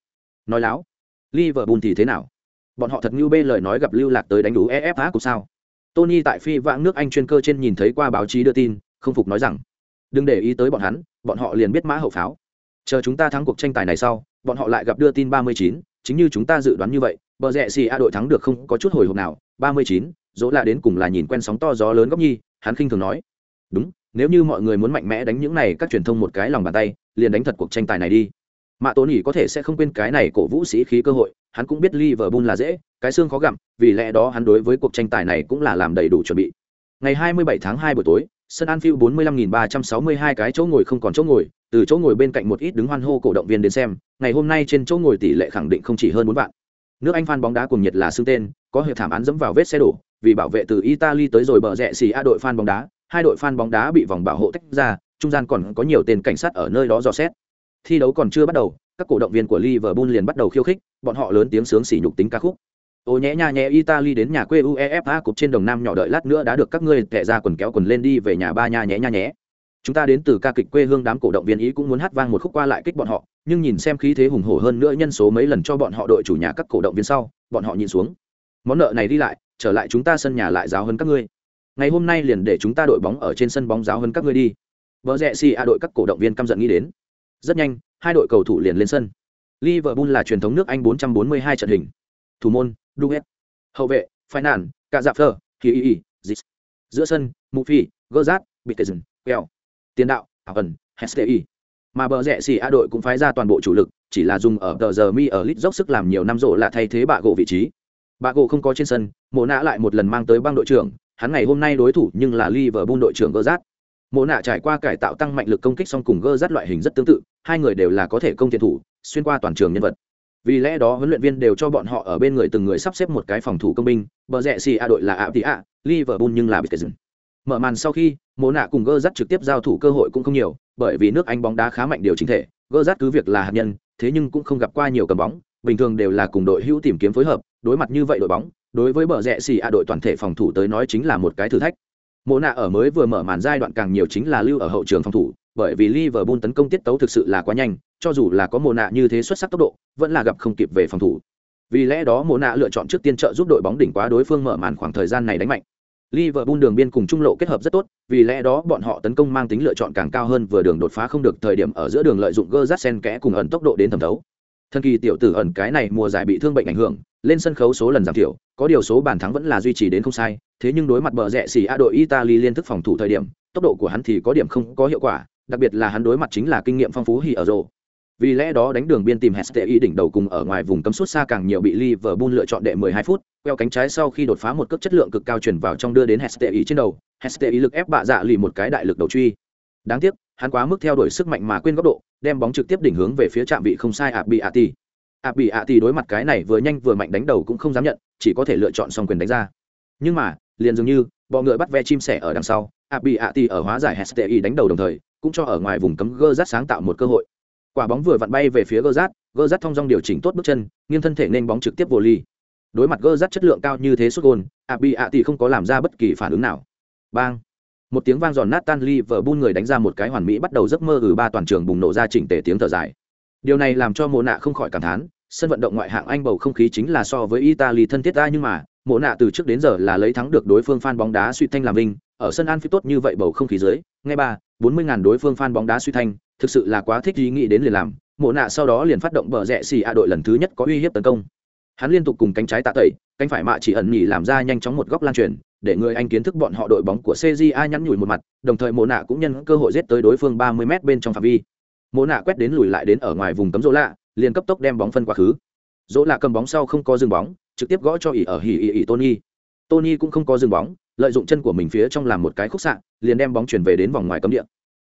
Nói láo, Liverpool thì thế nào? Bọn họ thật như bê lời nói gặp lưu lạc tới đánh đủ EFA của sao? Tony tại phi vãng nước Anh chuyên cơ trên nhìn thấy qua báo chí đưa tin, không phục nói rằng, đừng để ý tới bọn hắn, bọn họ liền biết mã hậu pháo. Chờ chúng ta thắng cuộc tranh tài này sau, bọn họ lại gặp đưa tin 39, chính như chúng ta dự đoán như vậy, bờ rẽ xì a đội thắng được không có chút hồi hộp nào, 39, dỗ là đến cùng là nhìn quen sóng to gió lớn góc nhi, hắn khinh thường nói. Đúng, nếu như mọi người muốn mạnh mẽ đánh những này các truyền thông một cái lòng bàn tay, liền đánh thật cuộc tranh tài này đi. Mạ Tốn ỉ có thể sẽ không quên cái này cổ vũ sĩ khí cơ hội, hắn cũng biết Liverpool là dễ, cái xương khó gặm, vì lẽ đó hắn đối với cuộc tranh tài này cũng là làm đầy đủ chuẩn bị. Ngày 27 tháng 2 buổi tối, sân Anfield 45.362 cái chỗ ngồi không còn chỗ ngồi, từ chỗ ngồi bên cạnh một ít đứng hoan hô cổ động viên đến xem, ngày hôm nay trên chỗ ngồi tỷ lệ khẳng định không chỉ hơn 4 vạn. Nước Anh fan bóng đá cùng nhiệt là xưng tên, có hiệp thảm án dẫm vào vết xe đổ, vì bảo vệ từ Italy tới rồi bờ rẽ xì A đội fan bóng đá, hai đội fan bóng đá bị vòng bảo hộ tách ra, trung gian còn có nhiều tên cảnh sát ở nơi đó dò xét. Thi đấu còn chưa bắt đầu, các cổ động viên của Liverpool liền bắt đầu khiêu khích, bọn họ lớn tiếng sướng sỉ nhục tính ca khúc. Ô nhẽ nha nhẽ Italy đến nhà quê UEFA cục trên đồng nam nhỏ đợi lát nữa đã được các ngươi tệ ra quần kéo quần lên đi về nhà ba nha nhẽ nha nhẽ chúng ta đến từ ca kịch quê hương đám cổ động viên ý cũng muốn hát vang một khúc qua lại kích bọn họ, nhưng nhìn xem khí thế hùng hổ hơn nữa nhân số mấy lần cho bọn họ đội chủ nhà các cổ động viên sau, bọn họ nhìn xuống. Món nợ này đi lại, trở lại chúng ta sân nhà lại giáo hơn các ngươi. Ngày hôm nay liền để chúng ta đội bóng ở trên sân bóng giáo hơn các ngươi đi. Vợ rẽ xì a đội các cổ động viên căm giận nghĩ đến. Rất nhanh, hai đội cầu thủ liền lên sân. Liverpool là truyền thống nước anh 442 trận hình. Thủ môn duet hậu vệ phái nản cả dạp thơ kỳ y giữa sân mù phi gơ rát bị tê dừng kèo tiền đạo hảo ẩn hsti mà bờ rẽ xì a đội cũng phái ra toàn bộ chủ lực, chỉ là dùng ở tờ giờ mi ở lit dốc sức làm nhiều năm rộ là thay thế bạ gỗ vị trí. Bạ gỗ không có trên sân, mộ nạ lại một lần mang tới băng đội trưởng, hắn ngày hôm nay đối thủ nhưng là liverpool đội trưởng gozat mộ nạ trải qua cải tạo tăng mạnh lực công kích song cùng gơ rát loại hình rất tương tự, hai người đều là có thể công thiện thủ, xuyên qua toàn trường nhân vật. Vì lẽ đó huấn luyện viên đều cho bọn họ ở bên người từng người sắp xếp một cái phòng thủ công binh, bờ rẽ xì a đội là ạ tị ạ, liverpool nhưng là bị kể dừng mở màn sau khi mộ nạ cùng gơ rắt trực tiếp giao thủ cơ hội cũng không nhiều bởi vì nước anh bóng đá khá mạnh điều chính thể gơ rắt cứ việc là hạt nhân thế nhưng cũng không gặp qua nhiều cầm bóng bình thường đều là cùng đội hữu tìm kiếm phối hợp đối mặt như vậy đội bóng đối với bờ rẽ xì a đội toàn thể phòng thủ tới nói chính là một cái thử thách mộ nạ ở mới vừa mở màn giai đoạn càng nhiều chính là lưu ở hậu trường phòng thủ bởi vì Liverpool tấn công tiết tấu thực sự là quá nhanh, cho dù là có mộ nạ như thế xuất sắc tốc độ, vẫn là gặp không kịp về phòng thủ. Vì lẽ đó mộ nạ lựa chọn trước tiên trợ giúp đội bóng đỉnh quá đối phương mở màn khoảng thời gian này đánh mạnh. Liverpool đường biên cùng trung lộ kết hợp rất tốt, vì lẽ đó bọn họ tấn công mang tính lựa chọn càng cao hơn vừa đường đột phá không được thời điểm ở giữa đường lợi dụng Gerrard kẽ cùng ẩn tốc độ đến thẩm thấu. Thân kỳ tiểu tử ẩn cái này mùa giải bị thương bệnh ảnh hưởng, lên sân khấu số lần giảm thiểu, có điều số bàn thắng vẫn là duy trì đến không sai, thế nhưng đối mặt bờ rẹ xỉ A đội Italy liên thức phòng thủ thời điểm, tốc độ của hắn thì có điểm không có hiệu quả, đặc biệt là hắn đối mặt chính là kinh nghiệm phong phú hì ở rồ. Vì lẽ đó đánh đường biên tìm Hestey đỉnh đầu cùng ở ngoài vùng cấm suốt xa càng nhiều bị Liverpool lựa chọn đệ 12 phút, queo cánh trái sau khi đột phá một cước chất lượng cực cao chuyển vào trong đưa đến Hestei trên đầu, Hestei lực ép bạ dạ lì một cái đại lực đầu truy. Đáng tiếc, hắn quá mức theo đuổi sức mạnh mà quên góc độ, đem bóng trực tiếp đỉnh hướng về phía trạm vị không sai Abi bị ạ Ati đối mặt cái này vừa nhanh vừa mạnh đánh đầu cũng không dám nhận, chỉ có thể lựa chọn song quyền đánh ra. Nhưng mà, liền dường như, bọ ngựa bắt ve chim sẻ ở đằng sau, Abi Ati ở hóa giải Hestei đánh đầu đồng thời, cũng cho ở ngoài vùng cấm gơ rát sáng tạo một cơ hội quả bóng vừa vặn bay về phía gơ rát gơ rát thong dong điều chỉnh tốt bước chân nghiêng thân thể nên bóng trực tiếp vô ly đối mặt gơ rắt chất lượng cao như thế xuất gôn, ạ bị ạ thì không có làm ra bất kỳ phản ứng nào. Bang. Một tiếng vang giòn nát tan ly vờ bun người đánh ra một cái hoàn mỹ bắt đầu giấc mơ ừ ba toàn trường bùng nổ ra chỉnh tề tiếng thở dài. Điều này làm cho mộ nạ không khỏi cảm thán, sân vận động ngoại hạng anh bầu không khí chính là so với italy thân thiết ta nhưng mà mộ nạ từ trước đến giờ là lấy thắng được đối phương fan bóng đá suy thanh làm vinh, ở sân an phi tốt như vậy bầu không khí dưới, ngay ba, bốn mươi ngàn đối phương fan bóng đá suy thanh, thực sự là quá thích ý nghĩ đến liền làm. Mộ nạ sau đó liền phát động bờ rẽ xì a đội lần thứ nhất có uy hiếp tấn công hắn liên tục cùng cánh trái tạ tẩy, cánh phải mạ chỉ ẩn nhỉ làm ra nhanh chóng một góc lan truyền, để người anh kiến thức bọn họ đội bóng của cja nhắn nhủi một mặt, đồng thời mộ nạ cũng nhân cơ hội giết tới đối phương ba mươi m bên trong phạm vi. Mộ nạ quét đến lùi lại đến ở ngoài vùng cấm rỗ lạ, liền cấp tốc đem bóng phân quá khứ. Dỗ lạ cầm bóng sau không có dừng bóng, trực tiếp gõ cho ỉ ở hỉ ỉ ỉ tony. Tony cũng không có dừng bóng, lợi dụng chân của mình phía trong làm một cái khúc xạ, liền đem bóng chuyển về đến vòng ngoài cấm địa.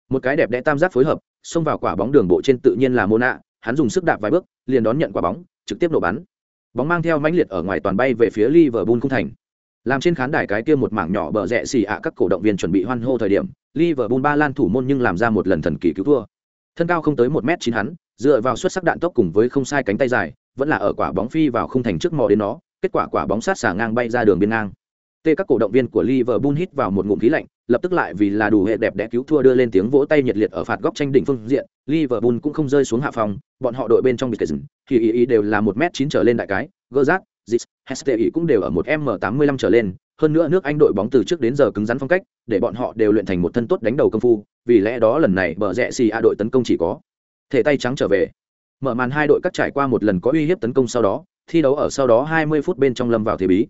Một cái đẹp đẽ tam giác phối hợp, xông vào quả bóng đường bộ trên tự nhiên là mô nạ, hắn dùng sức đạp vài bước, liền đón nhận quả bóng, trực tiếp nổ bắn bóng mang theo mãnh liệt ở ngoài toàn bay về phía Liverpool không thành. Làm trên khán đài cái kia một mảng nhỏ bờ rẽ xì ạ, các cổ động viên chuẩn bị hoan hô thời điểm, Liverpool ba lan thủ môn nhưng làm ra một lần thần kỳ cứu thua. Thân cao không tới một m chín hắn, dựa vào xuất sắc đạn tốc cùng với không sai cánh tay dài, vẫn là ở quả bóng phi vào khung thành trước mò đến nó, kết quả quả bóng sát xả ngang bay ra đường biên ngang tê các cổ động viên của Liverpool hít vào một ngụm khí lạnh lập tức lại vì là đủ hệ đẹp đẽ cứu thua đưa lên tiếng vỗ tay nhiệt liệt ở phạt góc tranh đỉnh phương diện Liverpool cũng không rơi xuống hạ phòng bọn họ đội bên trong bị kể dừng thì ý ý đều là một m chín trở lên đại cái Gerrard, Zis, Hestey cũng đều ở một m tám mươi lăm trở lên hơn nữa nước Anh đội bóng từ trước đến giờ cứng rắn phong cách để bọn họ đều luyện thành một thân tốt đánh đầu công phu vì lẽ đó lần này bờ rẽ xì a đội tấn công chỉ có thể tay trắng trở về. Mở màn hai đội cắt trải qua một lần có uy hiếp tấn công sau đó thi đấu ở sau đó 20 phút bên trong lâm vào thế bí.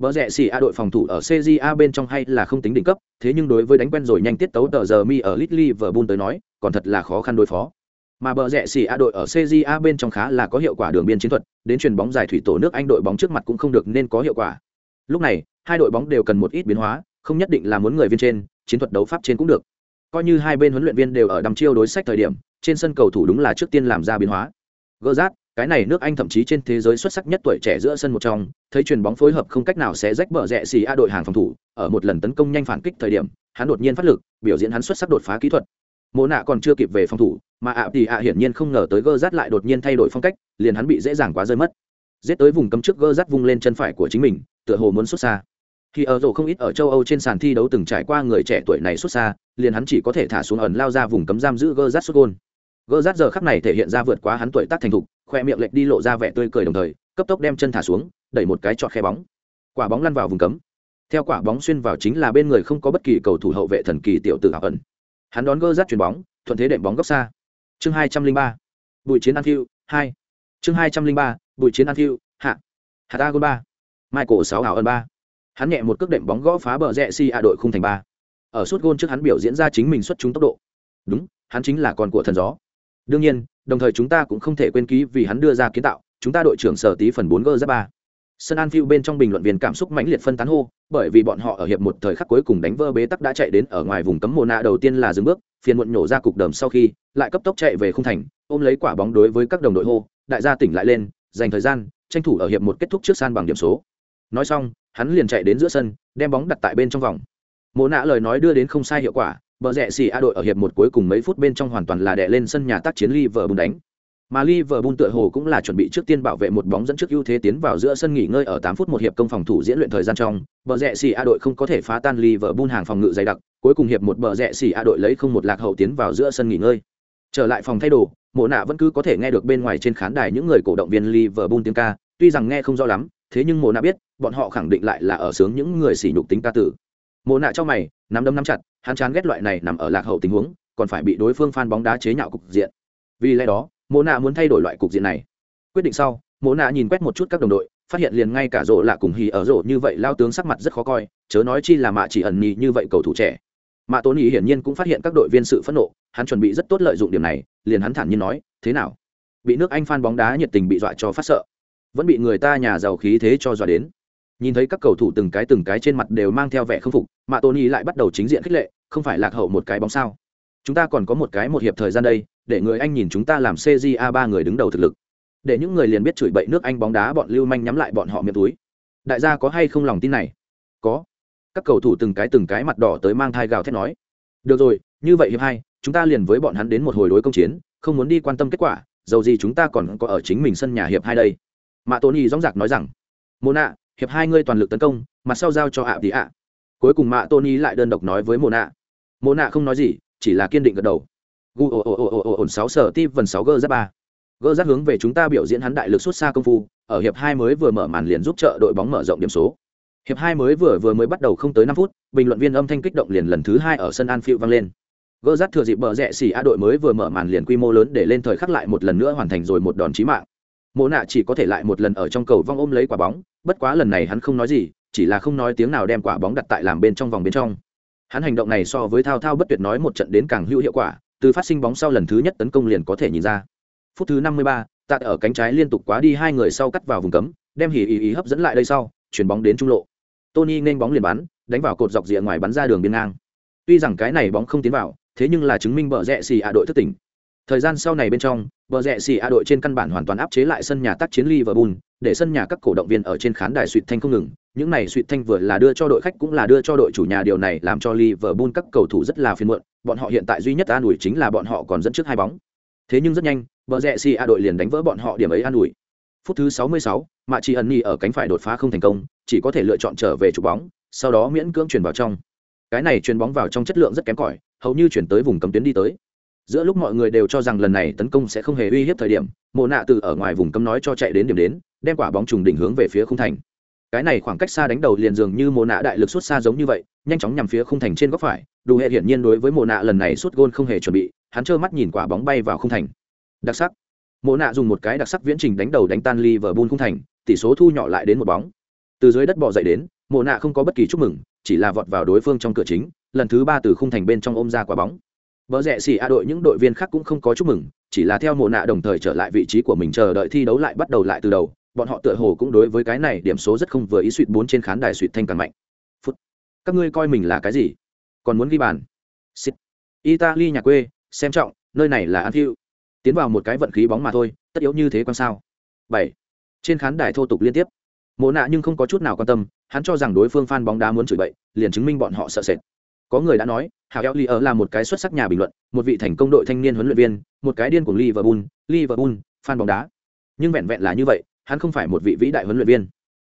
Bờ rẽ xỉ A đội phòng thủ ở CJA bên trong hay là không tính đỉnh cấp, thế nhưng đối với đánh quen rồi nhanh tiết tấu tờ giờ mi ở Litly Liverpool tới nói, còn thật là khó khăn đối phó. Mà bờ rẽ xỉ A đội ở CJA bên trong khá là có hiệu quả đường biên chiến thuật, đến chuyền bóng dài thủy tổ nước Anh đội bóng trước mặt cũng không được nên có hiệu quả. Lúc này, hai đội bóng đều cần một ít biến hóa, không nhất định là muốn người viên trên, chiến thuật đấu pháp trên cũng được. Coi như hai bên huấn luyện viên đều ở đăm chiêu đối sách thời điểm, trên sân cầu thủ đúng là trước tiên làm ra biến hóa. Gerrard, cái này nước Anh thậm chí trên thế giới xuất sắc nhất tuổi trẻ giữa sân một trong, thấy chuyền bóng phối hợp không cách nào sẽ rách bờ rẽ xì a đội hàng phòng thủ, ở một lần tấn công nhanh phản kích thời điểm, hắn đột nhiên phát lực, biểu diễn hắn xuất sắc đột phá kỹ thuật. Mộ nạ còn chưa kịp về phòng thủ, mà ạ thì ạ hiển nhiên không ngờ tới gơ rát lại đột nhiên thay đổi phong cách, liền hắn bị dễ dàng quá rơi mất. Giết tới vùng cấm trước gơ rát vung lên chân phải của chính mình, tựa hồ muốn xuất xa. Khi ở rổ không ít ở châu Âu trên sàn thi đấu từng trải qua người trẻ tuổi này xuất xa, liền hắn chỉ có thể thả xuống ẩn lao ra vùng cấm giam giữ gơ rát xuất gôn gơ rát giờ khắc này thể hiện ra vượt quá hắn tuổi tác thành thục, khoe miệng lệch đi lộ ra vẻ tươi cười đồng thời, cấp tốc đem chân thả xuống, đẩy một cái trọt khe bóng. Quả bóng lăn vào vùng cấm. Theo quả bóng xuyên vào chính là bên người không có bất kỳ cầu thủ hậu vệ thần kỳ tiểu tử hảo ẩn hắn đón gơ rát chuyền bóng, thuận thế đệm bóng góc xa. Chương hai trăm linh ba. Bùi chiến an thiêu, hai. Chương hai trăm linh ba bùi chiến an thiêu, hạ. Hạ ta gôn ba. Michael sáu hảo ẩn ba. Hắn nhẹ một cước đệm bóng gõ phá bờ rẽ si a đội khung thành ba. Ở suốt gôn trước hắn biểu diễn ra chính mình xuất chúng tốc độ. Đúng, hắn chính là con của thần gió đương nhiên, đồng thời chúng ta cũng không thể quên ký vì hắn đưa ra kiến tạo, chúng ta đội trưởng sở tí phần bốn g giáp ba. Sân an phiêu bên trong bình luận viên cảm xúc mãnh liệt phân tán hô, bởi vì bọn họ ở hiệp một thời khắc cuối cùng đánh vỡ bế tắc đã chạy đến ở ngoài vùng cấm mồ nạ đầu tiên là dừng bước, phiền muộn nhổ ra cục đờm sau khi, lại cấp tốc chạy về khung thành, ôm lấy quả bóng đối với các đồng đội hô, đại gia tỉnh lại lên, dành thời gian, tranh thủ ở hiệp một kết thúc trước san bằng điểm số. Nói xong, hắn liền chạy đến giữa sân, đem bóng đặt tại bên trong vòng. Mồ nạ lời nói đưa đến không sai hiệu quả bờ rẽ xì a đội ở hiệp một cuối cùng mấy phút bên trong hoàn toàn là đè lên sân nhà tác chiến Liverpool đánh mà Liverpool tựa hồ cũng là chuẩn bị trước tiên bảo vệ một bóng dẫn trước ưu thế tiến vào giữa sân nghỉ ngơi ở 8 phút một hiệp công phòng thủ diễn luyện thời gian trong, bờ rẽ xì A đội không có thể phá tan Liverpool hàng phòng ngự dày đặc, cuối cùng hiệp một bờ rẽ xì A đội lấy không một lạc hậu tiến vào giữa sân nghỉ ngơi. Trở lại phòng thay đồ, Mộ Nạ vẫn cứ có thể nghe được bên ngoài trên khán đài những người cổ động viên Liverpool tiếng ca, tuy rằng nghe không rõ lắm, thế nhưng Mộ Nạ biết, bọn họ khẳng định lại là ở sướng những người sỉ nhục tính ca tử mồ Nạ cho mày, nắm đấm nắm chặt, hắn chán ghét loại này nằm ở lạc hậu tình huống, còn phải bị đối phương phan bóng đá chế nhạo cục diện. Vì lẽ đó, mồ nạ muốn thay đổi loại cục diện này. Quyết định sau mồ nạ nhìn quét một chút các đồng đội phát hiện liền ngay cả rổ lạ cùng hì ở rổ như vậy lao tướng sắc mặt rất khó coi chớ nói chi là mạ chỉ ẩn nhì như vậy cầu thủ trẻ. Mạ tốn nhì hiển nhiên cũng phát hiện các đội viên sự phẫn nộ hắn chuẩn bị rất tốt lợi dụng điểm này liền hắn thản nhiên nói thế nào? Bị nước anh phan bóng đá nhiệt tình bị dọa cho phát sợ. Vẫn bị người ta nhà giàu khí thế cho dọa đến nhìn thấy các cầu thủ từng cái từng cái trên mặt đều mang theo vẻ k phục, mà tony lại bắt đầu chính diện khích lệ, không phải lạc hậu một cái bóng sao? Chúng ta còn có một cái một hiệp thời gian đây, để người anh nhìn chúng ta làm cja ba người đứng đầu thực lực. Để những người liền biết chửi bậy nước anh bóng đá bọn lưu manh nhắm lại bọn họ miệng túi. Đại gia có hay không lòng tin này? Có. Các cầu thủ từng cái từng cái mặt đỏ tới mang thai gào thét nói. Được rồi, như vậy hiệp hai, chúng ta liền với bọn hắn đến một hồi đối công chiến, không muốn đi quan tâm kết quả, dầu gì chúng ta còn có ở chính mình sân nhà hiệp hai đây. Mà tony dóng dạc nói rằng mô nạ hiệp hai ngươi toàn lực tấn công, mặt sau giao cho ạ tỉ ạ. Cuối cùng mạ tony lại đơn độc nói với mồ nạ mồ nạ không nói gì, chỉ là kiên định gật đầu. Gu ồ ồ ồ ồ ồ sáu sở ti vần sáu gơ giáp ba. Gơ giáp hướng về chúng ta biểu diễn hắn đại lực xuất xa công phu, ở hiệp hai mới vừa mở màn liền giúp trợ đội bóng mở rộng điểm số. Hiệp hai mới vừa vừa mới bắt đầu không tới năm phút, bình luận viên âm thanh kích động liền lần thứ hai ở sân an phiêu vang lên. Gơ giáp thừa dịp bờ rẽ xỉ a đội mới vừa mở màn liền quy mô lớn để lên thời khắc lại một lần nữa hoàn thành rồi một đòn chí mạng mộ nạ chỉ có thể lại một lần ở trong cầu vong ôm lấy quả bóng bất quá lần này hắn không nói gì chỉ là không nói tiếng nào đem quả bóng đặt tại làm bên trong vòng bên trong. Hắn hành động này so với thao thao bất tuyệt nói một trận đến càng hữu hiệu quả từ phát sinh bóng sau lần thứ nhất tấn công liền có thể nhìn ra. Phút thứ năm mươi ba, tạ ở cánh trái liên tục quá đi hai người sau cắt vào vùng cấm đem hỉ ý ý hấp dẫn lại đây sau chuyển bóng đến trung lộ. Tony nên bóng liền bắn đánh vào cột dọc rìa ngoài bắn ra đường biên ngang. Tuy rằng cái này bóng không tiến vào thế nhưng là chứng minh bờ rẽ xì ạ đội thất tỉnh thời gian sau này bên trong bờ rẹ xì A đội trên căn bản hoàn toàn áp chế lại sân nhà tác chiến liverpool để sân nhà các cổ động viên ở trên khán đài suỵt thanh không ngừng. Những này suỵt thanh vừa là đưa cho đội khách cũng là đưa cho đội chủ nhà điều này làm cho liverpool các cầu thủ rất là phiền muộn. Bọn họ hiện tại duy nhất an ủi chính là bọn họ còn dẫn trước hai bóng. Thế nhưng rất nhanh bờ rẹ xì a đội liền đánh vỡ bọn họ điểm ấy an ủi. Phút thứ 66, mạ Chỉ ẩn nhì ở cánh phải đột phá không thành công chỉ có thể lựa chọn trở về chụp bóng sau đó miễn cưỡng chuyển vào trong. Cái này chuyền bóng vào trong chất lượng rất kém cỏi hầu như chuyển tới vùng cấm tuyến đi tới giữa lúc mọi người đều cho rằng lần này tấn công sẽ không hề uy hiếp thời điểm, mộ nạ từ ở ngoài vùng cấm nói cho chạy đến điểm đến, đem quả bóng trùng đỉnh hướng về phía khung thành. Cái này khoảng cách xa đánh đầu liền dường như mộ nạ đại lực xuất xa giống như vậy, nhanh chóng nhằm phía khung thành trên góc phải, đủ hệ hiển nhiên đối với mộ nạ lần này suốt gôn không hề chuẩn bị, hắn trơ mắt nhìn quả bóng bay vào khung thành. Đặc sắc. Mộ nạ dùng một cái đặc sắc viễn trình đánh đầu đánh tan liverpool khung thành, tỷ số thu nhỏ lại đến một bóng. Từ dưới đất bỏ dậy đến, mộ nạ không có bất kỳ chúc mừng, chỉ là vọt vào đối phương trong cửa chính, lần thứ ba từ khung thành bên trong ôm ra quả bóng. Bờ rẽ xỉ A đội những đội viên khác cũng không có chúc mừng, chỉ là theo mùa nạ đồng thời trở lại vị trí của mình chờ đợi thi đấu lại bắt đầu lại từ đầu, bọn họ tựa hồ cũng đối với cái này điểm số rất không vừa ý suýt bốn trên khán đài suýt thanh càng mạnh. Phút. Các ngươi coi mình là cái gì? Còn muốn ghi bàn? Xịt. Italy nhà quê, xem trọng, nơi này là Anfield. Tiến vào một cái vận khí bóng mà thôi, tất yếu như thế quan sao? Bảy. Trên khán đài thô tục liên tiếp. Mộ nạ nhưng không có chút nào quan tâm, hắn cho rằng đối phương fan bóng đá muốn chửi bậy, liền chứng minh bọn họ sợ sệt có người đã nói, hào eo li ở là một cái xuất sắc nhà bình luận, một vị thành công đội thanh niên huấn luyện viên, một cái điên của liverpool liverpool, fan bóng đá. Nhưng vẹn vẹn là như vậy, hắn không phải một vị vĩ đại huấn luyện viên.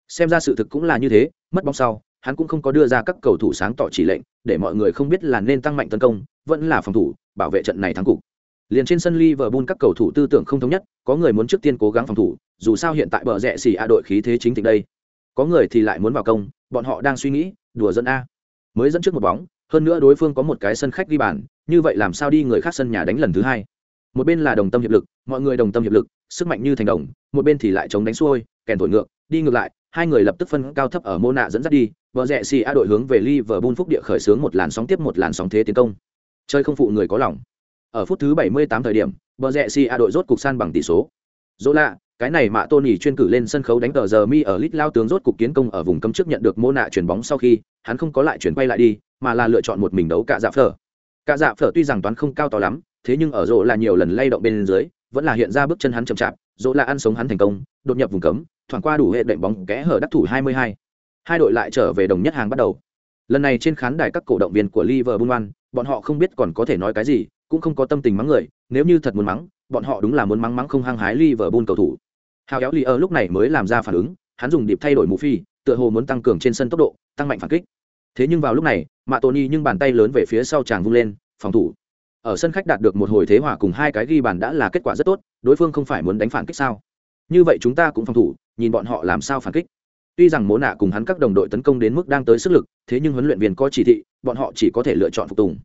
Xem ra sự thực cũng là như thế, mất bóng sau, hắn cũng không có đưa ra các cầu thủ sáng tỏ chỉ lệnh, để mọi người không biết là nên tăng mạnh tấn công, vẫn là phòng thủ, bảo vệ trận này thắng cục. Liền trên sân Liverpool các cầu thủ tư tưởng không thống nhất, có người muốn trước tiên cố gắng phòng thủ, dù sao hiện tại bờ rẽ xì a đội khí thế chính thịnh đây. Có người thì lại muốn vào công, bọn họ đang suy nghĩ, đùa dẫn a. Mới dẫn trước một bóng hơn nữa đối phương có một cái sân khách ghi bàn, như vậy làm sao đi người khác sân nhà đánh lần thứ hai? Một bên là đồng tâm hiệp lực, mọi người đồng tâm hiệp lực, sức mạnh như thành đồng, một bên thì lại chống đánh xuôi, kèn thổi ngược, đi ngược lại, hai người lập tức phân cao thấp ở mô nạ dẫn dắt đi, vợ rẽ xì a đội hướng về Liverpool phúc địa khởi xướng một làn sóng tiếp một làn sóng thế tiến công. Chơi không phụ người có lòng. Ở phút thứ 78 thời điểm, vợ rẽ xì a đội rốt cục san bằng tỷ số. Dỗ lạ cái này mạ tôn nhì chuyên cử lên sân khấu đánh tờ giờ mi ở lit lao tướng rốt cục kiến công ở vùng cấm trước nhận được mô nạ chuyển bóng sau khi, hắn không có lại chuyển quay lại đi, mà là lựa chọn một mình đấu cả dạ phở. Cả dạ phở tuy rằng toán không cao to lắm, thế nhưng ở rộ là nhiều lần lay động bên dưới, vẫn là hiện ra bước chân hắn chậm chạp rộ là ăn sống hắn thành công, đột nhập vùng cấm, thoảng qua đủ hệ đệm bóng kẽ hở đắc thủ 22. hai đội lại trở về đồng nhất hàng bắt đầu. Lần này trên khán đài các cổ động viên của liverpool one, bọn họ không biết còn có thể nói cái gì, cũng không có tâm tình mắng người, nếu như thật muốn mắng, bọn họ đúng là muốn mắng mắng không hăng hái liverpool cầu thủ hào éo li ở lúc này mới làm ra phản ứng, hắn dùng điệp thay đổi mù phi, tựa hồ muốn tăng cường trên sân tốc độ, tăng mạnh phản kích. Thế nhưng vào lúc này, mạ tony nhưng bàn tay lớn về phía sau chàng vung lên, phòng thủ. Ở sân khách đạt được một hồi thế hòa cùng hai cái ghi bàn đã là kết quả rất tốt, đối phương không phải muốn đánh phản kích sao? Như vậy chúng ta cũng phòng thủ, nhìn bọn họ làm sao phản kích. Tuy rằng mố nạ cùng hắn các đồng đội tấn công đến mức đang tới sức lực, thế nhưng huấn luyện viên có chỉ thị, bọn họ chỉ có thể lựa chọn phục tùng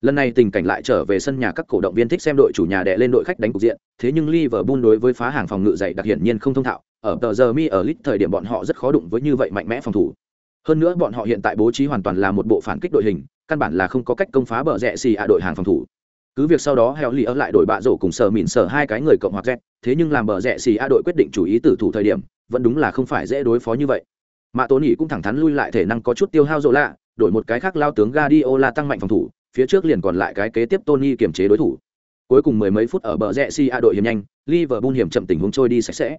lần này tình cảnh lại trở về sân nhà các cổ động viên thích xem đội chủ nhà đè lên đội khách đánh cục diện, thế nhưng liverpool đối với phá hàng phòng ngự dày đặc hiển nhiên không thông thạo, ở tờ giờ mi ở lit thời điểm bọn họ rất khó đụng với như vậy mạnh mẽ phòng thủ. Hơn nữa bọn họ hiện tại bố trí hoàn toàn là một bộ phản kích đội hình, căn bản là không có cách công phá bờ rẽ xì à đội hàng phòng thủ. Cứ việc sau đó heo lì ở lại đội bạ rổ cùng sờ mịn sờ hai cái người cộng hoặc z, thế nhưng làm bờ rẽ xì à đội quyết định chủ ý tử thủ thời điểm, vẫn đúng là không phải dễ đối phó như vậy. Mạ tố nỉ cũng thẳng thắn lui lại thể năng có chút tiêu hao rộ lạ, đổi một cái khác lao tướng Guardiola tăng mạnh phòng thủ phía trước liền còn lại cái kế tiếp Tony kiềm chế đối thủ. Cuối cùng mười mấy phút ở bờ rẽ si a đội hiểm nhanh, Liverpool hiểm chậm tình huống trôi đi sạch sẽ.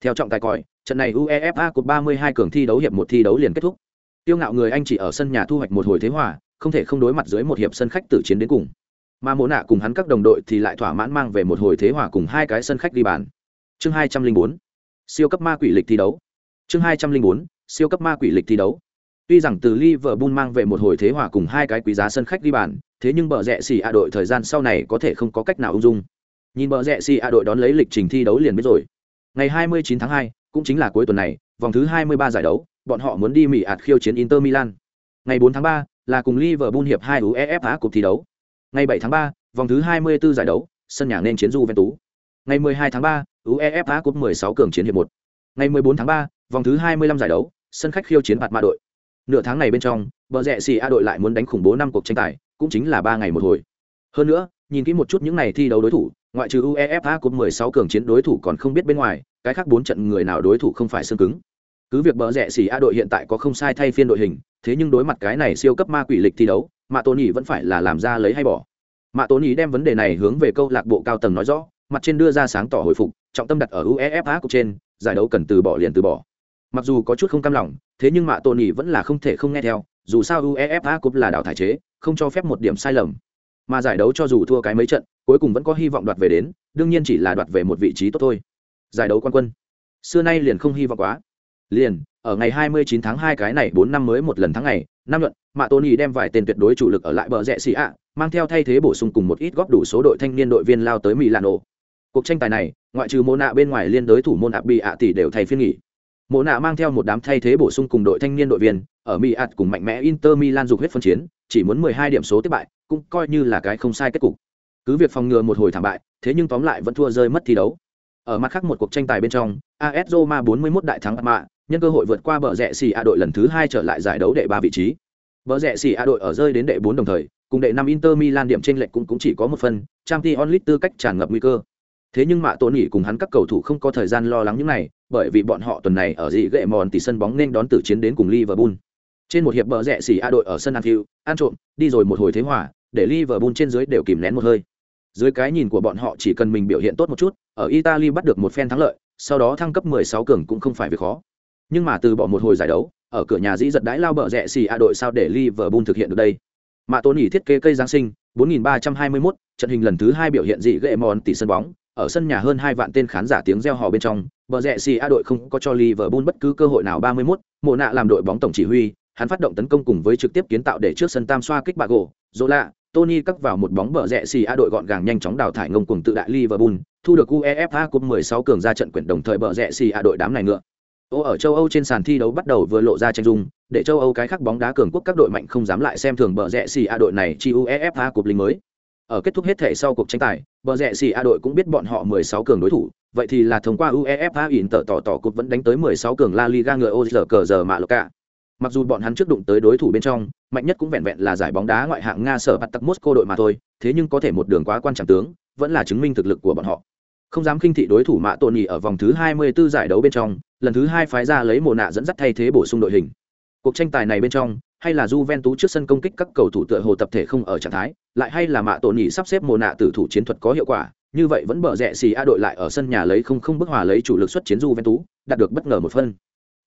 Theo trọng tài còi, trận này UEFA Cup 32 cường thi đấu hiệp một thi đấu liền kết thúc. Tiêu ngạo người anh chỉ ở sân nhà thu hoạch một hồi thế hòa, không thể không đối mặt dưới một hiệp sân khách tử chiến đến cùng. Mà mộ nạ cùng hắn các đồng đội thì lại thỏa mãn mang về một hồi thế hòa cùng hai cái sân khách đi bàn. Chương hai trăm linh bốn, siêu cấp ma quỷ lịch thi đấu. Chương hai trăm linh bốn, siêu cấp ma quỷ lịch thi đấu tuy rằng từ liverpool mang về một hồi thế hòa cùng hai cái quý giá sân khách đi bàn thế nhưng bờ rẹ xì a đội thời gian sau này có thể không có cách nào ung dung nhìn bờ rẹ xì a đội đón lấy lịch trình thi đấu liền biết rồi ngày 29 tháng 2, cũng chính là cuối tuần này vòng thứ 23 giải đấu bọn họ muốn đi mỹ ạt khiêu chiến inter milan ngày 4 tháng 3, là cùng liverpool hiệp hai uefa cuộc thi đấu ngày 7 tháng 3, vòng thứ 24 giải đấu, sân nhà nên chiến Juventus. Ngày 12 tháng 3, UEFA Cup 16 cường chiến hiệp 1. Ngày 14 tháng 3, vòng thứ 25 giải đấu, sân khách khiêu chiến bạt Ma đội. Nửa tháng này bên trong, bờ rẽ xì A đội lại muốn đánh khủng bố năm cuộc tranh tài, cũng chính là ba ngày một hồi. Hơn nữa, nhìn kỹ một chút những này thi đấu đối thủ, ngoại trừ UEFA Cup 16 cường chiến đối thủ còn không biết bên ngoài, cái khác bốn trận người nào đối thủ không phải xương cứng. Cứ việc bờ rẽ xì A đội hiện tại có không sai thay phiên đội hình, thế nhưng đối mặt cái này siêu cấp ma quỷ lịch thi đấu, mạ tôn nhì vẫn phải là làm ra lấy hay bỏ mạ tôn nhì đem vấn đề này hướng về câu lạc bộ cao tầng nói rõ mặt trên đưa ra sáng tỏ hồi phục trọng tâm đặt ở uefa cúp trên giải đấu cần từ bỏ liền từ bỏ mặc dù có chút không cam lòng, thế nhưng mạ tôn nỉ vẫn là không thể không nghe theo, dù sao uefa cũng là đảo thải chế, không cho phép một điểm sai lầm. Mà giải đấu cho dù thua cái mấy trận, cuối cùng vẫn có hy vọng đoạt về đến, đương nhiên chỉ là đoạt về một vị trí tốt thôi. Giải đấu quan quân. Xưa nay liền không hy vọng quá. Liền, ở ngày 29 tháng 2 cái này 4 năm mới một lần tháng ngày, năm luận, mạ tony đem vài tên tuyệt đối chủ lực ở lại bờ rẽ xì ạ, mang theo thay thế bổ sung cùng một ít góp đủ số đội thanh niên đội viên lao tới milano. Cuộc tranh tài này, ngoại trừ mô nạ bên ngoài liên đối thủ môn ạ bị ạ tỷ đều thay phiên nghỉ mộ nạ mang theo một đám thay thế bổ sung cùng đội thanh niên đội viên ở mỹ ạt cùng mạnh mẽ inter milan dục huyết phân chiến chỉ muốn 12 điểm số tiếp bại cũng coi như là cái không sai kết cục. Cứ việc phòng ngừa một hồi thảm bại thế nhưng tóm lại vẫn thua rơi mất thi đấu. Ở mặt khác một cuộc tranh tài bên trong AS Roma 41 đại thắng mạ nhân cơ hội vượt qua bờ rẽ xì a đội lần thứ hai trở lại giải đấu đệ ba vị trí. Bờ rẽ xì a đội ở rơi đến đệ bốn đồng thời cùng đệ năm inter milan điểm trên lệch cũng, cũng chỉ có một phần trang t onlit tư cách tràn ngập nguy cơ. Thế nhưng mạ tôn nghỉ cùng hắn các cầu thủ không có thời gian lo lắng những này bởi vì bọn họ tuần này ở dị gệ mòn tỷ sân bóng nên đón tử chiến đến cùng liverpool. Trên một hiệp bờ rẽ xỉ a đội ở sân anfield ăn trộm đi rồi một hồi thế hòa để liverpool trên dưới đều kìm nén một hơi. Dưới cái nhìn của bọn họ chỉ cần mình biểu hiện tốt một chút ở italy bắt được một phen thắng lợi sau đó thăng cấp 16 cường cũng không phải việc khó. Nhưng mà từ bỏ một hồi giải đấu ở cửa nhà dĩ giật đãi lao bờ rẽ xì a đội sao để liverpool thực hiện được đây? Mà tony thiết kế cây giáng sinh 4321, trận hình lần thứ hai biểu hiện dị ghệ mòn tỷ sân bóng ở sân nhà hơn hai vạn tên khán giả tiếng reo hò bên trong bờ rẽ xì a đội không có cho liverpool bất cứ cơ hội nào 31, mộ nạ làm đội bóng tổng chỉ huy hắn phát động tấn công cùng với trực tiếp kiến tạo để trước sân tam xoa kích bạc gỗ Zola, lạ tony cắt vào một bóng bờ rẽ xì a đội gọn gàng nhanh chóng đào thải ngông cùng tự đại liverpool thu được uefa cup 16 cường ra trận quyển đồng thời bờ rẽ xì a đội đám này ngựa. Ô ở châu âu trên sàn thi đấu bắt đầu vừa lộ ra tranh dung để châu âu cái khác bóng đá cường quốc các đội mạnh không dám lại xem thường bờ rẽ xì a đội này chi uefa cup lính mới ở kết thúc hết thể sau cuộc tranh tài, bờ rẽ xì a đội cũng biết bọn họ 16 cường đối thủ. Vậy thì là thông qua uefa ỉn tờ tỏ tỏ cục vẫn đánh tới 16 cường la liga người ô cờ giờ mà lộc cả mặc dù bọn hắn trước đụng tới đối thủ bên trong, mạnh nhất cũng vẹn vẹn là giải bóng đá ngoại hạng nga sở bạt tắc Moscow đội mà thôi, thế nhưng có thể một đường quá quan trọng tướng, vẫn là chứng minh thực lực của bọn họ. Không dám khinh thị đối thủ mạ tôn nhì ở vòng thứ 24 giải đấu bên trong, lần thứ hai phái ra lấy mồ nạ dẫn dắt thay thế bổ sung đội hình. Cuộc tranh tài này bên trong hay là Juventus trước sân công kích các cầu thủ tựa hồ tập thể không ở trạng thái, lại hay là Mạ Tổ Nhĩ sắp xếp mồ nạ tử thủ chiến thuật có hiệu quả, như vậy vẫn bở rẹ xì A đội lại ở sân nhà lấy không không bức hòa lấy chủ lực xuất chiến Juventus, đạt được bất ngờ một phân.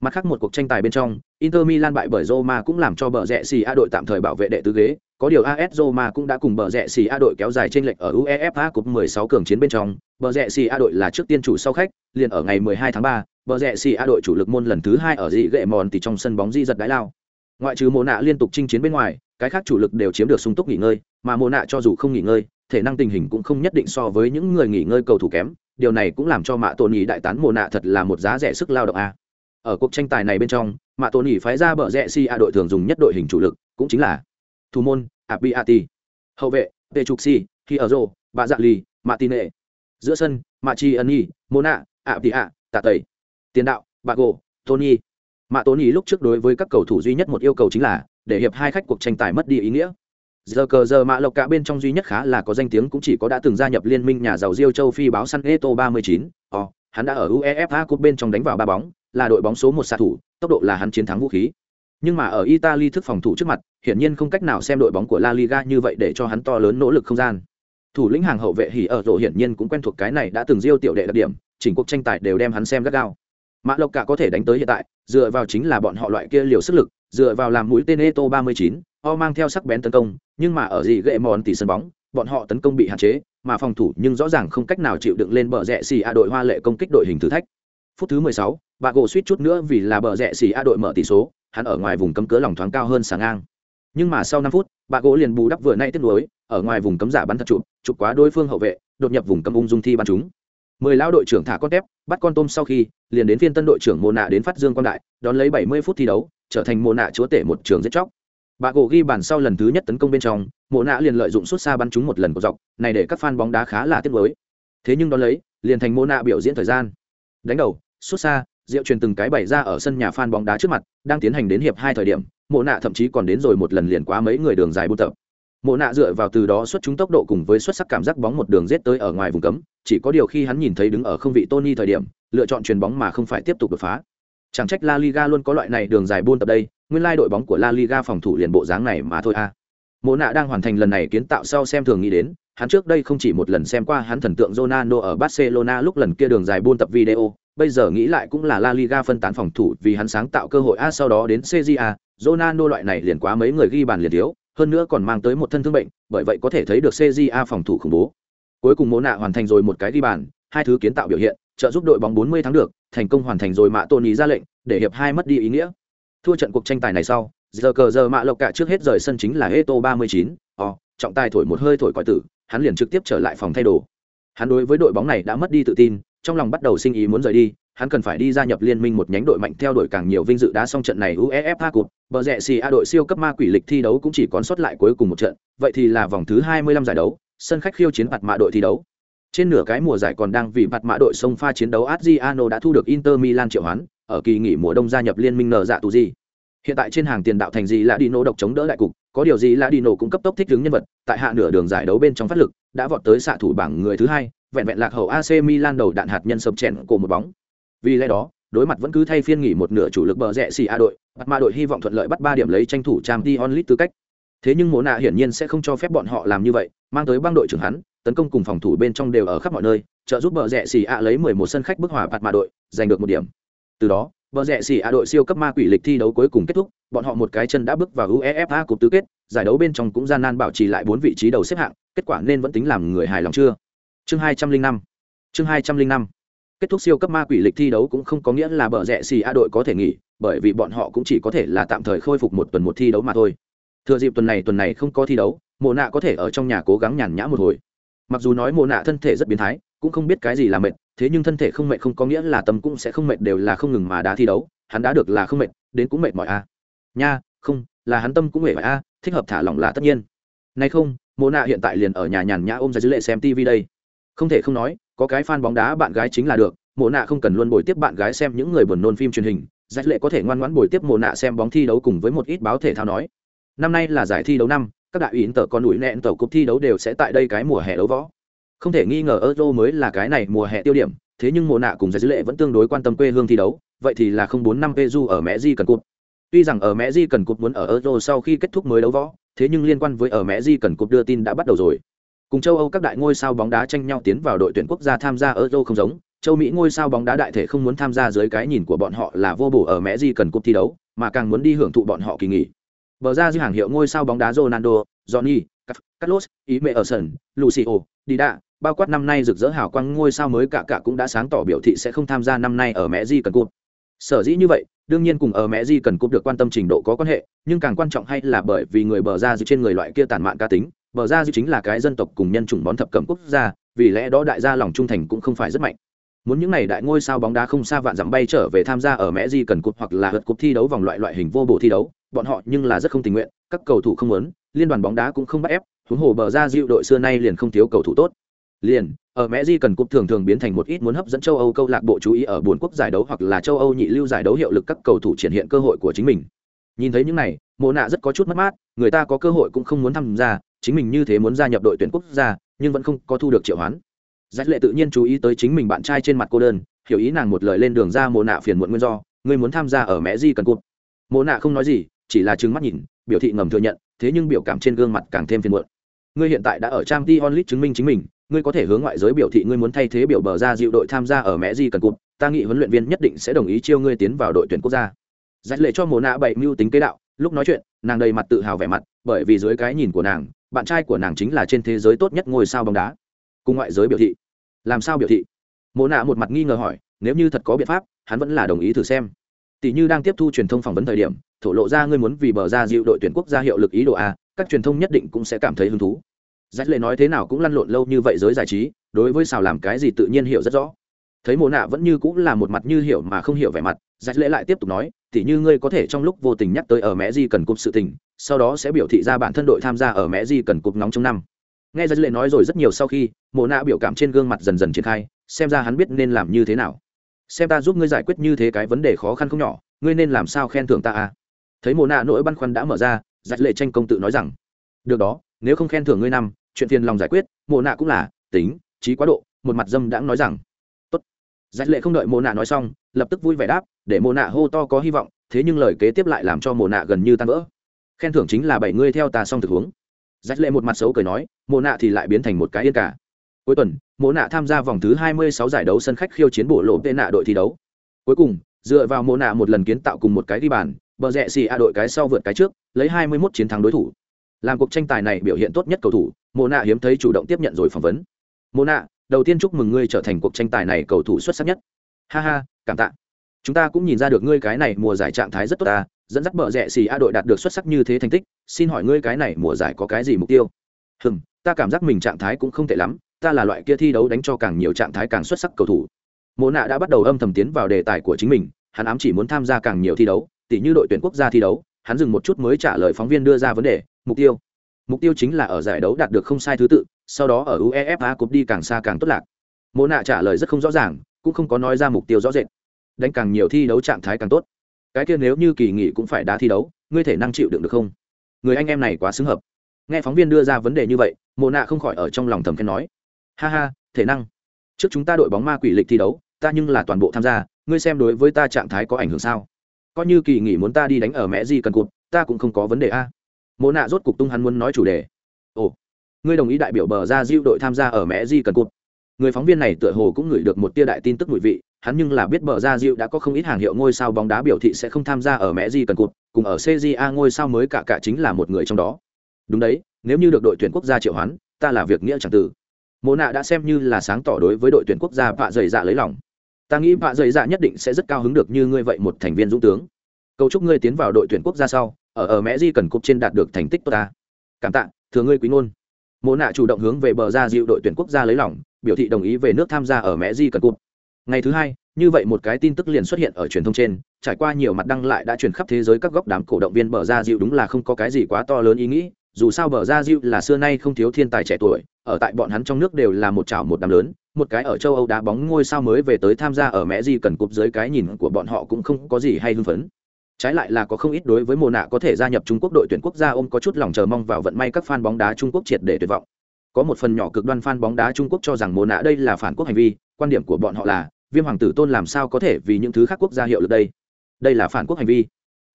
Mặt khác một cuộc tranh tài bên trong, Inter Milan bại bởi Roma cũng làm cho bờ rẽ xì A đội tạm thời bảo vệ đệ tứ ghế, có điều AS Roma cũng đã cùng bờ rẽ xì A đội kéo dài chênh lệch ở UEFA Cup 16 cường chiến bên trong, bờ rẽ xì A đội là trước tiên chủ sau khách, liền ở ngày 12 tháng 3, bờ rẽ xì A đội chủ lực môn lần thứ 2 ở dị gệ mòn thì trong sân bóng di giật đái lao. Ngoại trừ mồ nạ liên tục chinh chiến bên ngoài, cái khác chủ lực đều chiếm được sung túc nghỉ ngơi, mà mồ nạ cho dù không nghỉ ngơi, thể năng tình hình cũng không nhất định so với những người nghỉ ngơi cầu thủ kém, điều này cũng làm cho Mạ tổn nhì đại tán mồ nạ thật là một giá rẻ sức lao động a. Ở cuộc tranh tài này bên trong mạ tổn nhì phái ra bờ rẽ si a đội thường dùng nhất đội hình chủ lực cũng chính là thủ môn abiati hậu vệ tê trục si khi ở rô bà dạ lì mạ tin nệ giữa sân mạ chi ân nhi mô nạ ạ tị ạ tạ tẩy tiền đạo bà gỗ tony mạ tốn nỉ lúc trước đối với các cầu thủ duy nhất một yêu cầu chính là để hiệp hai khách cuộc tranh tài mất đi ý nghĩa giờ cờ giờ mạ lộc cả bên trong duy nhất khá là có danh tiếng cũng chỉ có đã từng gia nhập liên minh nhà giàu diêu châu phi báo săn eto 39. Oh, hắn đã ở uefa cup bên trong đánh vào ba bóng là đội bóng số một xạ thủ, tốc độ là hắn chiến thắng vũ khí. Nhưng mà ở Italy thức phòng thủ trước mặt, hiển nhiên không cách nào xem đội bóng của La Liga như vậy để cho hắn to lớn nỗ lực không gian. Thủ lĩnh hàng hậu vệ hỉ ở rổ hiển nhiên cũng quen thuộc cái này đã từng diêu tiểu đệ đặc điểm, chỉnh cuộc tranh tài đều đem hắn xem gắt gao. Mã Lộc cả có thể đánh tới hiện tại, dựa vào chính là bọn họ loại kia liều sức lực, dựa vào làm mũi tên Eto 39, o mang theo sắc bén tấn công, nhưng mà ở gì gệ mòn tỷ sân bóng, bọn họ tấn công bị hạn chế, mà phòng thủ nhưng rõ ràng không cách nào chịu đựng lên bờ rẽ xì a đội hoa lệ công kích đội hình thử thách. Phút thứ 16, bà gỗ suýt chút nữa vì là bờ rẽ xì a đội mở tỷ số hắn ở ngoài vùng cấm cớ lòng thoáng cao hơn sáng ngang nhưng mà sau 5 phút bà gỗ liền bù đắp vừa nay tiếc nuối, ở ngoài vùng cấm giả bắn thật chụp chụp quá đối phương hậu vệ đột nhập vùng cấm ung dung thi bắn chúng mười lao đội trưởng thả con tép, bắt con tôm sau khi, liền đến phiên tân đội trưởng mồ nạ đến phát dương quan đại, đón lấy bảy mươi phút thi đấu, trở thành mồ nạ chúa tể một trường giết chóc. Bà gỗ ghi bàn sau lần thứ nhất tấn công bên trong mồ nạ liền lợi dụng suốt xa bắn chúng một lần của dọc, này để các fan bóng đá khá là tiếc mới thế nhưng đón lấy, liền thành mồ nạ biểu diễn thời gian. Đánh đầu, suốt xa, diệu truyền từng cái bày ra ở sân nhà fan bóng đá trước mặt, đang tiến hành đến hiệp hai thời điểm, mộ nạ thậm chí còn đến rồi một lần liền quá mấy người đường dài buôn tập mộ nạ dựa vào từ đó xuất chúng tốc độ cùng với xuất sắc cảm giác bóng một đường rết tới ở ngoài vùng cấm chỉ có điều khi hắn nhìn thấy đứng ở không vị tony thời điểm lựa chọn chuyền bóng mà không phải tiếp tục đột phá chẳng trách la liga luôn có loại này đường dài buôn tập đây nguyên lai đội bóng của la liga phòng thủ liền bộ dáng này mà thôi a à. mộ nạ đang hoàn thành lần này kiến tạo sau xem thường nghĩ đến hắn trước đây không chỉ một lần xem qua hắn thần tượng Ronaldo ở Barcelona lúc lần kia đường dài buôn tập video, bây giờ nghĩ lại cũng là La Liga phân tán phòng thủ vì hắn sáng tạo cơ hội a sau đó đến CJA, Ronaldo loại này liền quá mấy người ghi bàn liền thiếu, hơn nữa còn mang tới một thân thương bệnh, bởi vậy có thể thấy được CJA phòng thủ khủng bố. Cuối cùng Mộ nạ hoàn thành rồi một cái ghi bàn, hai thứ kiến tạo biểu hiện, trợ giúp đội bóng 40 thắng được, thành công hoàn thành rồi mạ Tony ra lệnh, để hiệp hai mất đi ý nghĩa. Thua trận cuộc tranh tài này sau, giờ cờ giờ mạ lộc cả trước hết rời sân chính là Eto 39, ồ, trọng tài thổi một hơi thổi còi tử, hắn liền trực tiếp trở lại phòng thay đồ. Hắn đối với đội bóng này đã mất đi tự tin, trong lòng bắt đầu sinh ý muốn rời đi, hắn cần phải đi gia nhập liên minh một nhánh đội mạnh theo đuổi càng nhiều vinh dự đá xong trận này UEFA Cup, bờ rẹ xì A đội siêu cấp ma quỷ lịch thi đấu cũng chỉ còn sót lại cuối cùng một trận, vậy thì là vòng thứ 25 giải đấu, sân khách khiêu chiến mặt mạ đội thi đấu. Trên nửa cái mùa giải còn đang vì mặt mạ đội sông pha chiến đấu Adriano đã thu được Inter Milan triệu hoán, ở kỳ nghỉ mùa đông gia nhập liên minh nở dạ tù gì. Hiện tại trên hàng tiền đạo thành gì là Dino độc chống đỡ đại cục, có điều gì là Dino cũng cấp tốc thích ứng nhân vật, tại hạ nửa đường giải đấu bên trong phát lực, đã vọt tới xạ thủ bảng người thứ hai, vẹn vẹn lạc hậu AC Milan đầu đạn hạt nhân sập chèn cổ một bóng. Vì lẽ đó, đối mặt vẫn cứ thay phiên nghỉ một nửa chủ lực bờ rẽ xì A đội, bắt ma đội hy vọng thuận lợi bắt ba điểm lấy tranh thủ trang t onlit tư cách. Thế nhưng mồ nạ hiển nhiên sẽ không cho phép bọn họ làm như vậy, mang tới băng đội trưởng hắn, tấn công cùng phòng thủ bên trong đều ở khắp mọi nơi, trợ giúp bờ rẽ xì A lấy 11 sân khách bức hòa bắt ma đội, giành được một điểm. Từ đó, bờ rẽ xì A đội siêu cấp ma quỷ lịch thi đấu cuối cùng kết thúc, bọn họ một cái chân đã bước vào UEFA cục tứ kết, giải đấu bên trong cũng gian nan bảo trì lại bốn vị trí đầu xếp hạng, kết quả nên vẫn tính làm người hài lòng chưa? chương hai trăm linh năm chương hai trăm linh năm kết thúc siêu cấp ma quỷ lịch thi đấu cũng không có nghĩa là bờ rẽ xì a đội có thể nghỉ, bởi vì bọn họ cũng chỉ có thể là tạm thời khôi phục một tuần một thi đấu mà thôi. Thừa dịp tuần này tuần này không có thi đấu, mộ nạ có thể ở trong nhà cố gắng nhàn nhã một hồi. Mặc dù nói mộ nạ thân thể rất biến thái, cũng không biết cái gì là mệt, thế nhưng thân thể không mệt không có nghĩa là tâm cũng sẽ không mệt đều là không ngừng mà đã thi đấu, hắn đã được là không mệt, đến cũng mệt mỏi a nha, không, là hắn tâm cũng mệt mỏi a thích hợp thả lỏng là tất nhiên. Nay không, mộ nạ hiện tại liền ở nhà nhàn nhã ôm ra dữ lệ xem tv đây. Không thể không nói có cái fan bóng đá bạn gái chính là được, mộ nạ không cần luôn bồi tiếp bạn gái xem những người buồn nôn phim truyền hình, giải lệ có thể ngoan ngoãn bồi tiếp mộ nạ xem bóng thi đấu cùng với một ít báo thể thao nói. Năm nay là giải thi đấu năm, các đại ủy tờ con đuổi nẹn tàu cúp thi đấu đều sẽ tại đây cái mùa hè đấu võ. Không thể nghi ngờ euro mới là cái này mùa hè tiêu điểm, thế nhưng mộ nạ cùng giải lệ vẫn tương đối quan tâm quê hương thi đấu, vậy thì là không bốn năm peju ở mẹ di cần cụt. Tuy rằng ở mẹ di cần cụt muốn ở euro sau khi kết thúc mới đấu võ, thế nhưng liên quan với ở mẹ di cần cụt đưa tin đã bắt đầu rồi cùng châu âu các đại ngôi sao bóng đá tranh nhau tiến vào đội tuyển quốc gia tham gia euro không giống. Châu mỹ ngôi sao bóng đá đại thể không muốn tham gia dưới cái nhìn của bọn họ là vô bổ ở mẹ di cần cúp thi đấu, mà càng muốn đi hưởng thụ bọn họ kỳ nghỉ. Bờ ra dư hàng hiệu ngôi sao bóng đá ronaldo, johnny carlos, ý mẹ ở sân lucio dida bao quát năm nay rực rỡ hào quang ngôi sao mới cả cả cũng đã sáng tỏ biểu thị sẽ không tham gia năm nay ở mẹ di cần cúp sở dĩ như vậy, đương nhiên cùng ở mẹ di cần cúp được quan tâm trình độ có quan hệ, nhưng càng quan trọng hay là bởi vì người bờ ra dư trên người loại kia tàn mạn cá tính bờ ra dư chính là cái dân tộc cùng nhân chủng bón thập cẩm quốc gia, vì lẽ đó đại gia lòng trung thành cũng không phải rất mạnh. Muốn những này đại ngôi sao bóng đá không xa vạn dặm bay trở về tham gia ở mẹ di cần cụt hoặc là hớt cúp thi đấu vòng loại loại hình vô bổ thi đấu, bọn họ nhưng là rất không tình nguyện, các cầu thủ không muốn, liên đoàn bóng đá cũng không bắt ép, huống hồ bờ ra dịu đội xưa nay liền không thiếu cầu thủ tốt. Liền, ở mẹ di cần cúp thường thường biến thành một ít muốn hấp dẫn châu âu câu lạc bộ chú ý ở bốn quốc giải đấu hoặc là châu âu nhị lưu giải đấu hiệu lực các cầu thủ triển hiện cơ hội của chính mình. Nhìn thấy những này, mộ nạ rất có chút mất mát, người ta có cơ hội cũng không muốn tham gia chính mình như thế muốn gia nhập đội tuyển quốc gia, nhưng vẫn không có thu được triệu hoán. Giải lệ tự nhiên chú ý tới chính mình bạn trai trên mặt cô đơn, hiểu ý nàng một lời lên đường ra mộ nạ phiền muộn nguyên do, ngươi muốn tham gia ở mẹ di cần cụt. Mộ nạ không nói gì, chỉ là trừng mắt nhìn, biểu thị ngầm thừa nhận, thế nhưng biểu cảm trên gương mặt càng thêm phiền muộn. Ngươi hiện tại đã ở trang t onlit chứng minh chính mình, ngươi có thể hướng ngoại giới biểu thị ngươi muốn thay thế biểu bờ ra dịu đội tham gia ở mẹ di cần cụt, ta nghĩ huấn luyện viên nhất định sẽ đồng ý chiêu ngươi tiến vào đội tuyển quốc gia. Giải lệ cho mồ nạ bảy mưu tính kế đạo, lúc nói chuyện, nàng đầy mặt tự hào vẻ mặt, bởi vì dưới cái nhìn của nàng bạn trai của nàng chính là trên thế giới tốt nhất ngôi sao bóng đá. Cùng ngoại giới biểu thị. Làm sao biểu thị? Mộ nạ một mặt nghi ngờ hỏi, nếu như thật có biện pháp, hắn vẫn là đồng ý thử xem. Tỷ như đang tiếp thu truyền thông phỏng vấn thời điểm, thổ lộ ra ngươi muốn vì bờ ra dịu đội tuyển quốc gia hiệu lực ý đồ a, các truyền thông nhất định cũng sẽ cảm thấy hứng thú. Rách lệ nói thế nào cũng lăn lộn lâu như vậy giới giải trí, đối với xào làm cái gì tự nhiên hiểu rất rõ. Thấy mồ nạ vẫn như cũng là một mặt như hiểu mà không hiểu vẻ mặt rách lệ lại tiếp tục nói tỉ như ngươi có thể trong lúc vô tình nhắc tới ở mẹ di cần cụp sự tình sau đó sẽ biểu thị ra bản thân đội tham gia ở mẹ di cần cục nóng trong năm. Nghe ra lệ nói rồi rất nhiều sau khi, Mộ nạ biểu cảm trên gương mặt dần dần triển khai, xem ra hắn biết nên làm như thế nào. Xem ta giúp ngươi giải quyết như thế cái vấn đề khó khăn không nhỏ, ngươi nên làm sao khen thưởng ta à? Thấy Mộ nạ nỗi băn khoăn đã mở ra giặt lệ tranh công tự nói rằng, được đó, nếu không khen thưởng ngươi năm, chuyện phiền lòng giải quyết, Mộ nạ cũng là, tính, trí quá độ, một mặt dâm đãng nói rằng, tốt. Giặt lệ không đợi Mộ nạ nói xong, lập tức vui vẻ đáp, để Mộ nạ hô to có hy vọng, thế nhưng lời kế tiếp lại làm cho Mộ nạ gần như tan vỡ khen thưởng chính là bảy ngươi theo ta xong thực huống. Rách lệ một mặt xấu cười nói, Mộ nạ thì lại biến thành một cái yên cả. Cuối tuần, Mộ nạ tham gia vòng thứ hai mươi sáu giải đấu sân khách khiêu chiến bộ lộ tên nạ đội thi đấu. Cuối cùng, dựa vào Mộ nạ một lần kiến tạo cùng một cái đi bàn, bờ rẽ xì a đội cái sau vượt cái trước, lấy hai mươi 21 chiến thắng đối thủ. Làm cuộc tranh tài này biểu hiện tốt nhất cầu thủ, Mộ nạ hiếm thấy chủ động tiếp nhận rồi phỏng vấn. Mộ nạ, đầu tiên chúc mừng ngươi trở thành cuộc tranh tài này cầu thủ xuất sắc nhất. Ha ha, cảm tạ chúng ta cũng nhìn ra được ngươi cái này mùa giải trạng thái rất tốt ta, dẫn dắt bờ rẽ xì a đội đạt được xuất sắc như thế thành tích, xin hỏi ngươi cái này mùa giải có cái gì mục tiêu? Hừm, ta cảm giác mình trạng thái cũng không tệ lắm, ta là loại kia thi đấu đánh cho càng nhiều trạng thái càng xuất sắc cầu thủ. Mộ nạ đã bắt đầu âm thầm tiến vào đề tài của chính mình, hắn ám chỉ muốn tham gia càng nhiều thi đấu, tỉ như đội tuyển quốc gia thi đấu, hắn dừng một chút mới trả lời phóng viên đưa ra vấn đề, mục tiêu. Mục tiêu chính là ở giải đấu đạt được không sai thứ tự, sau đó ở uefa cục đi càng xa càng tốt lạc. Mộ nạ trả lời rất không rõ ràng, cũng không có nói ra mục tiêu rõ rệt đánh càng nhiều thi đấu trạng thái càng tốt. Cái kia nếu như kỳ nghỉ cũng phải đá thi đấu, ngươi thể năng chịu đựng được không? Người anh em này quá xứng hợp. Nghe phóng viên đưa ra vấn đề như vậy, mộ nạ không khỏi ở trong lòng thầm khen nói. Ha ha, thể năng. Trước chúng ta đội bóng ma quỷ lịch thi đấu, ta nhưng là toàn bộ tham gia, ngươi xem đối với ta trạng thái có ảnh hưởng sao? Coi như kỳ nghỉ muốn ta đi đánh ở mẹ gì cần cụt, ta cũng không có vấn đề a. Mộ nạ rốt cục tung hắn muốn nói chủ đề. Ồ, ngươi đồng ý đại biểu bờ ra diêu đội tham gia ở mẹ di cần cụt. Người phóng viên này tựa hồ cũng gửi được một tia đại tin tức mùi vị hắn nhưng là biết bờ ra diệu đã có không ít hàng hiệu ngôi sao bóng đá biểu thị sẽ không tham gia ở mẹ di cần cụt, cùng ở cja ngôi sao mới cả cả chính là một người trong đó. Đúng đấy, nếu như được đội tuyển quốc gia triệu hoán, ta là việc nghĩa chẳng từ. Mộ nạ đã xem như là sáng tỏ đối với đội tuyển quốc gia vạ dày dạ lấy lòng. Ta nghĩ vạ dày dạ nhất định sẽ rất cao hứng được như ngươi vậy một thành viên dũng tướng. Cầu chúc ngươi tiến vào đội tuyển quốc gia sau, ở ở mẹ di cần cúp trên đạt được thành tích tốt ta. Cảm tạ, thừa ngươi quý ngôn. Mộ nạ chủ động hướng về bờ ra dịu đội tuyển quốc gia lấy lòng, biểu thị đồng ý về nước tham gia ở mẹ di cần cúp ngày thứ hai, như vậy một cái tin tức liền xuất hiện ở truyền thông trên, trải qua nhiều mặt đăng lại đã truyền khắp thế giới các góc đám cổ động viên bờ ra dịu đúng là không có cái gì quá to lớn ý nghĩ, dù sao bờ ra dịu là xưa nay không thiếu thiên tài trẻ tuổi, ở tại bọn hắn trong nước đều là một chảo một đám lớn, một cái ở châu âu đá bóng ngôi sao mới về tới tham gia ở mẹ di cần cúp dưới cái nhìn của bọn họ cũng không có gì hay hưng phấn. Trái lại là có không ít đối với mồ nạ có thể gia nhập trung quốc đội tuyển quốc gia ôm có chút lòng chờ mong vào vận may các fan bóng đá trung quốc triệt để tuyệt vọng. Có một phần nhỏ cực đoan fan bóng đá trung quốc cho rằng mồ nạ đây là phản quốc hành vi quan điểm của bọn họ là, viêm hoàng tử tôn làm sao có thể vì những thứ khác quốc gia hiệu lực đây? Đây là phản quốc hành vi.